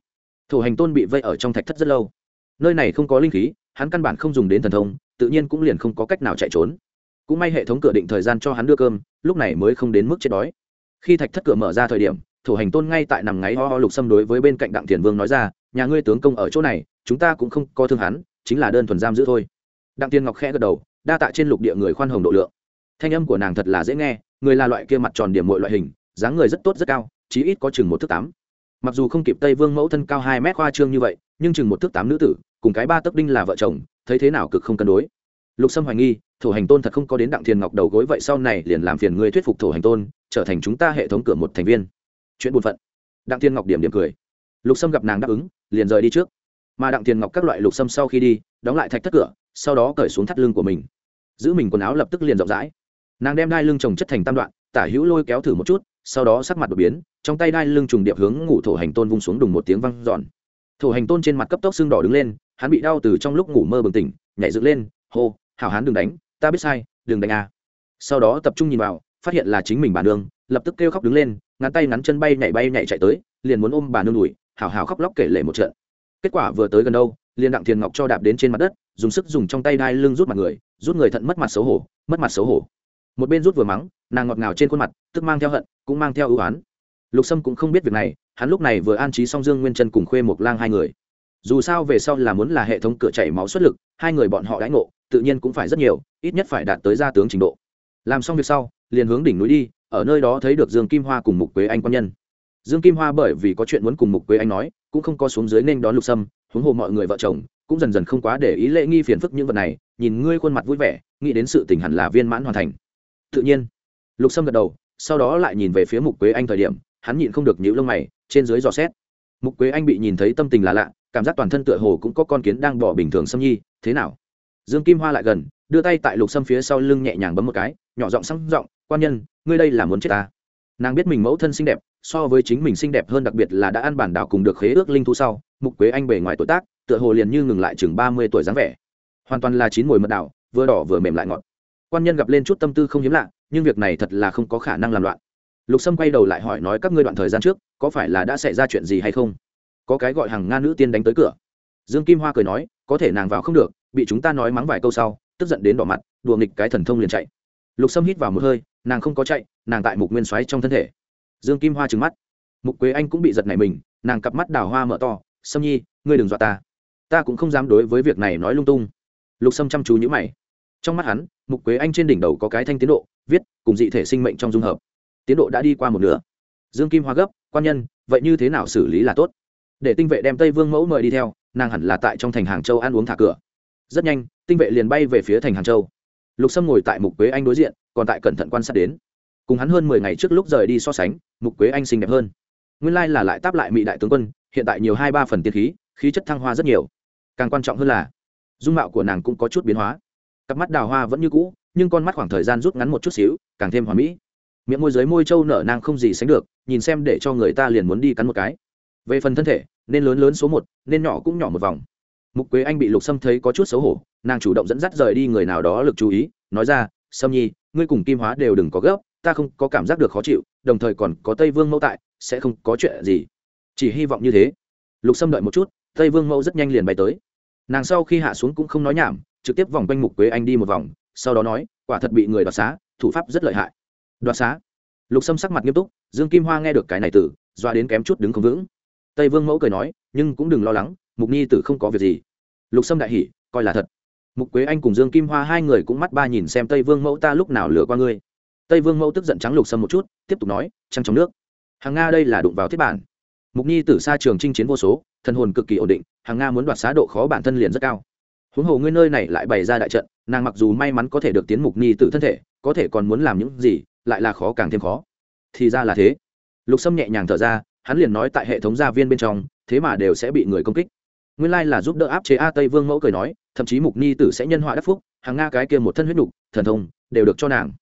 Thủ hành tôn bị vây ở trong thạch thất rất lâu. Nơi này không có linh khí, hắn căn bản không dùng đến thần thông, tự nhiên cũng liền không có cách nào chạy trốn. Cũng may hệ thống cửa định thời gian cho hắn đưa cơm, lúc này mới không đến mức chết đói. Khi thạch thất cửa mở ra thời điểm, thủ hành tôn ngay tại nằm ngáy ho ho lục xâm đối với bên cạnh đặng thiền vương nói ra nhà ngươi tướng công ở chỗ này, chúng ta cũng không có thương hắn, chính là đơn thuần giam giữ thôi. Đặng tiên ngọc khẽ gật đầu, đa tạ trên lục địa người khoan hồng độ lượng. Thanh âm của nàng thật là dễ nghe, người là loại kia mặt tròn điểm mọi loại hình, dáng người rất tốt rất cao, chí ít có chừng một thước tám. Mặc dù không kịp tây vương mẫu thân cao hai mét khoa trương như vậy, nhưng chừng một thước tám nữ tử, cùng cái ba tấc đinh là vợ chồng, thấy thế nào cực không cân đối. Lục sâm hoài nghi, thổ hành tôn thật không có đến đặng thiền ngọc đầu gối vậy sau này liền làm phiền ngươi thuyết phục thổ hành tôn, trở thành chúng ta hệ thống cửa một thành viên. Chuyện buồn phận. Đặng thiên ngọc điểm điểm cười. Lục sâm gặp nàng đáp ứng liền rời đi trước. Mà đặng tiền ngọc các loại lục sâm sau khi đi, đóng lại thạch thất cửa, sau đó cởi xuống thắt lưng của mình. Giữ mình quần áo lập tức liền rộng rãi. Nàng đem đai lưng trồng chất thành tam đoạn, tả hữu lôi kéo thử một chút, sau đó sắc mặt đột biến, trong tay đai lưng trùng điệp hướng ngủ thổ hành tôn vung xuống đùng một tiếng văng giòn thổ hành tôn trên mặt cấp tốc xương đỏ đứng lên, hắn bị đau từ trong lúc ngủ mơ bừng tỉnh, nhảy dựng lên, hô, hảo hán đừng đánh, ta biết sai, đừng đánh a. Sau đó tập trung nhìn vào, phát hiện là chính mình bà nương, lập tức kêu khóc đứng lên ngắn tay ngắn chân bay nhảy bay nhảy chạy tới, liền muốn ôm bà nương đùi hảo hào khóc lóc kể lể một trận. Kết quả vừa tới gần đâu, liền đặng thiền ngọc cho đạp đến trên mặt đất, dùng sức dùng trong tay đai lưng rút mặt người, rút người thận mất mặt xấu hổ, mất mặt xấu hổ. Một bên rút vừa mắng, nàng ngọt ngào trên khuôn mặt, tức mang theo hận, cũng mang theo ưu oán. Lục sâm cũng không biết việc này, hắn lúc này vừa an trí song dương nguyên chân cùng khuê một lang hai người. Dù sao về sau là muốn là hệ thống cửa chảy máu xuất lực, hai người bọn họ đãi ngộ, tự nhiên cũng phải rất nhiều, ít nhất phải đạt tới gia tướng trình độ. Làm xong việc sau, liền hướng đỉnh núi đi, ở nơi đó thấy được dương kim hoa cùng mục quế anh quan nhân dương kim hoa bởi vì có chuyện muốn cùng mục quế anh nói, cũng không có xuống dưới nên đón lục sâm, huống hồ mọi người vợ chồng cũng dần dần không quá để ý lễ nghi phiền phức những vật này, nhìn ngươi khuôn mặt vui vẻ, nghĩ đến sự tình hẳn là viên mãn hoàn thành. Tự nhiên, lục sâm gật đầu, sau đó lại nhìn về phía mục quế anh thời điểm, hắn nhịn không được nhíu lông mày, trên dưới dò xét. Mục quế anh bị nhìn thấy tâm tình là lạ, cảm giác toàn thân tựa hồ cũng có con kiến đang bỏ bình thường xâm nhi, thế nào? Dương kim hoa lại gần, đưa tay tại lục sâm phía sau lưng nhẹ nhàng bấm một cái, nhỏ giọng sang giọng, quan nhân, ngươi đây là muốn chết ta? Nàng biết mình mẫu thân xinh đẹp, so với chính mình xinh đẹp hơn đặc biệt là đã ăn bản đảo cùng được khế ước linh thu sau, mục quế anh bề ngoài tuổi tác, tựa hồ liền như ngừng lại chừng ba mươi tuổi dáng vẻ. Hoàn toàn là chín mùi mật đảo, vừa đỏ vừa mềm lại ngọt. Quan nhân gặp lên chút tâm tư không hiếm lạ, nhưng việc này thật là không có khả năng làm loạn. Lục sâm quay đầu lại hỏi nói các ngươi đoạn thời gian trước, có phải là đã xảy ra chuyện gì hay không? Có cái gọi hàng nga nữ tiên đánh tới cửa. Dương kim hoa cười nói, có thể nàng vào không được, bị chúng ta nói mắng vài câu sau, tức giận đến đỏ mặt, đùa nghịch cái thần thông liền chạy. Lục sâm hít vào một hơi, nàng không có chạy nàng tại mục nguyên xoáy trong thân thể. Dương kim hoa trừng mắt. Mục quế anh cũng bị giật nảy mình, nàng cặp mắt đào hoa mở to, sâm nhi, ngươi đừng dọa ta. Ta cũng không dám đối với việc này nói lung tung. Lục sâm chăm chú nhữ mày. Trong mắt hắn, mục quế anh trên đỉnh đầu có cái thanh tiến độ, viết, cùng dị thể sinh mệnh trong dung hợp. Tiến độ đã đi qua một nửa. Dương kim hoa gấp, quan nhân, vậy như thế nào xử lý là tốt? Để tinh vệ đem tây vương mẫu mời đi theo, nàng hẳn là tại trong thành hàng châu ăn uống thả cửa. Rất nhanh, tinh vệ liền bay về phía thành hàng châu. Lục sâm ngồi tại mục quế anh đối diện, còn tại cẩn thận quan sát đến cùng hắn hơn mười ngày trước lúc rời đi so sánh, mục quế anh xinh đẹp hơn. Nguyên lai là lại táp lại mỹ đại tướng quân, hiện tại nhiều hai ba phần tiên khí khí chất thăng hoa rất nhiều. Càng quan trọng hơn là, dung mạo của nàng cũng có chút biến hóa. Cặp mắt đào hoa vẫn như cũ, nhưng con mắt khoảng thời gian rút ngắn một chút xíu, càng thêm hòa mỹ. Miệng môi dưới môi trâu nở nang không gì sánh được, nhìn xem để cho người ta liền muốn đi cắn một cái. Về phần thân thể, nên lớn lớn số một, nên nhỏ cũng nhỏ một vòng. Mục quế anh bị lục sâm thấy có chút xấu hổ, nàng chủ động dẫn dắt rời đi người nào đó lực chú ý, nói ra, sâm nhi, ngươi cùng kim hóa đều đừng có gấp ta không có cảm giác được khó chịu, đồng thời còn có tây vương mẫu tại, sẽ không có chuyện gì. Chỉ hy vọng như thế. Lục sâm đợi một chút, tây vương mẫu rất nhanh liền bay tới. Nàng sau khi hạ xuống cũng không nói nhảm, trực tiếp vòng quanh mục quế anh đi một vòng, sau đó nói, quả thật bị người đoạt xá, thủ pháp rất lợi hại. Đoạt xá. Lục sâm sắc mặt nghiêm túc, dương kim hoa nghe được cái này tử doa đến kém chút đứng không vững. Tây vương mẫu cười nói, nhưng cũng đừng lo lắng, mục nhi tử không có việc gì. Lục sâm đại hỉ, coi là thật. Mục quế anh cùng dương kim hoa hai người cũng mắt ba nhìn xem tây vương mẫu ta lúc nào lừa qua ngươi tây vương mẫu tức giận trắng lục sâm một chút, tiếp tục nói, trăng trong nước, hàng nga đây là đụng vào thiết bản. Mục nhi tử xa trường chinh chiến vô số, thần hồn cực kỳ ổn định, hàng nga muốn đoạt xá độ khó bản thân liền rất cao. Huống hồ ngươi nơi này lại bày ra đại trận, nàng mặc dù may mắn có thể được tiến mục nhi tử thân thể, có thể còn muốn làm những gì, lại là khó càng thêm khó. Thì ra là thế. Lục sâm nhẹ nhàng thở ra, hắn liền nói tại hệ thống gia viên bên trong, thế mà đều sẽ bị người công kích. Nguyên lai là giúp đỡ áp chế a tây vương mẫu cười nói, thậm chí mục Nhi tử sẽ nhân họa đắc phúc, hàng nga cái kia một thân huyết nục, thần thông, đều được cho nàng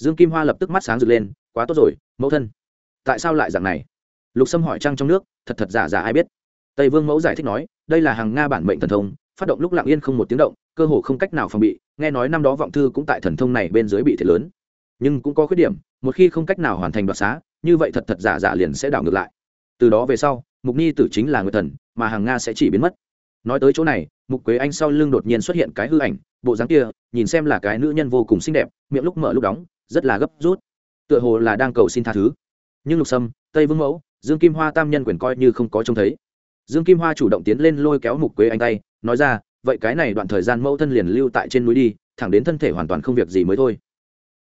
dương kim hoa lập tức mắt sáng rực lên, quá tốt rồi, mẫu thân. Tại sao lại dạng này? Lục sâm hỏi trăng trong nước, thật thật giả giả ai biết? Tây vương mẫu giải thích nói, đây là hàng nga bản mệnh thần thông, phát động lúc lặng yên không một tiếng động, cơ hồ không cách nào phòng bị, nghe nói năm đó vọng thư cũng tại thần thông này bên dưới bị thiệt lớn. Nhưng cũng có khuyết điểm, một khi không cách nào hoàn thành đoạt xá, như vậy thật thật giả giả liền sẽ đảo ngược lại. Từ đó về sau, mục ni tử chính là người thần, mà hàng nga sẽ chỉ biến mất. Nói tới chỗ này, mục quế anh sau lưng đột nhiên xuất hiện cái hư ảnh, bộ dáng kia, nhìn xem là cái nữ nhân vô cùng xinh đẹp, miệng lúc mở lúc đóng rất là gấp rút. Tựa hồ là đang cầu xin tha thứ. Nhưng lục sâm, tây vương mẫu, dương kim hoa tam nhân quyền coi như không có trông thấy. Dương kim hoa chủ động tiến lên lôi kéo mục quế anh tay, nói ra, vậy cái này đoạn thời gian mẫu thân liền lưu tại trên núi đi, thẳng đến thân thể hoàn toàn không việc gì mới thôi.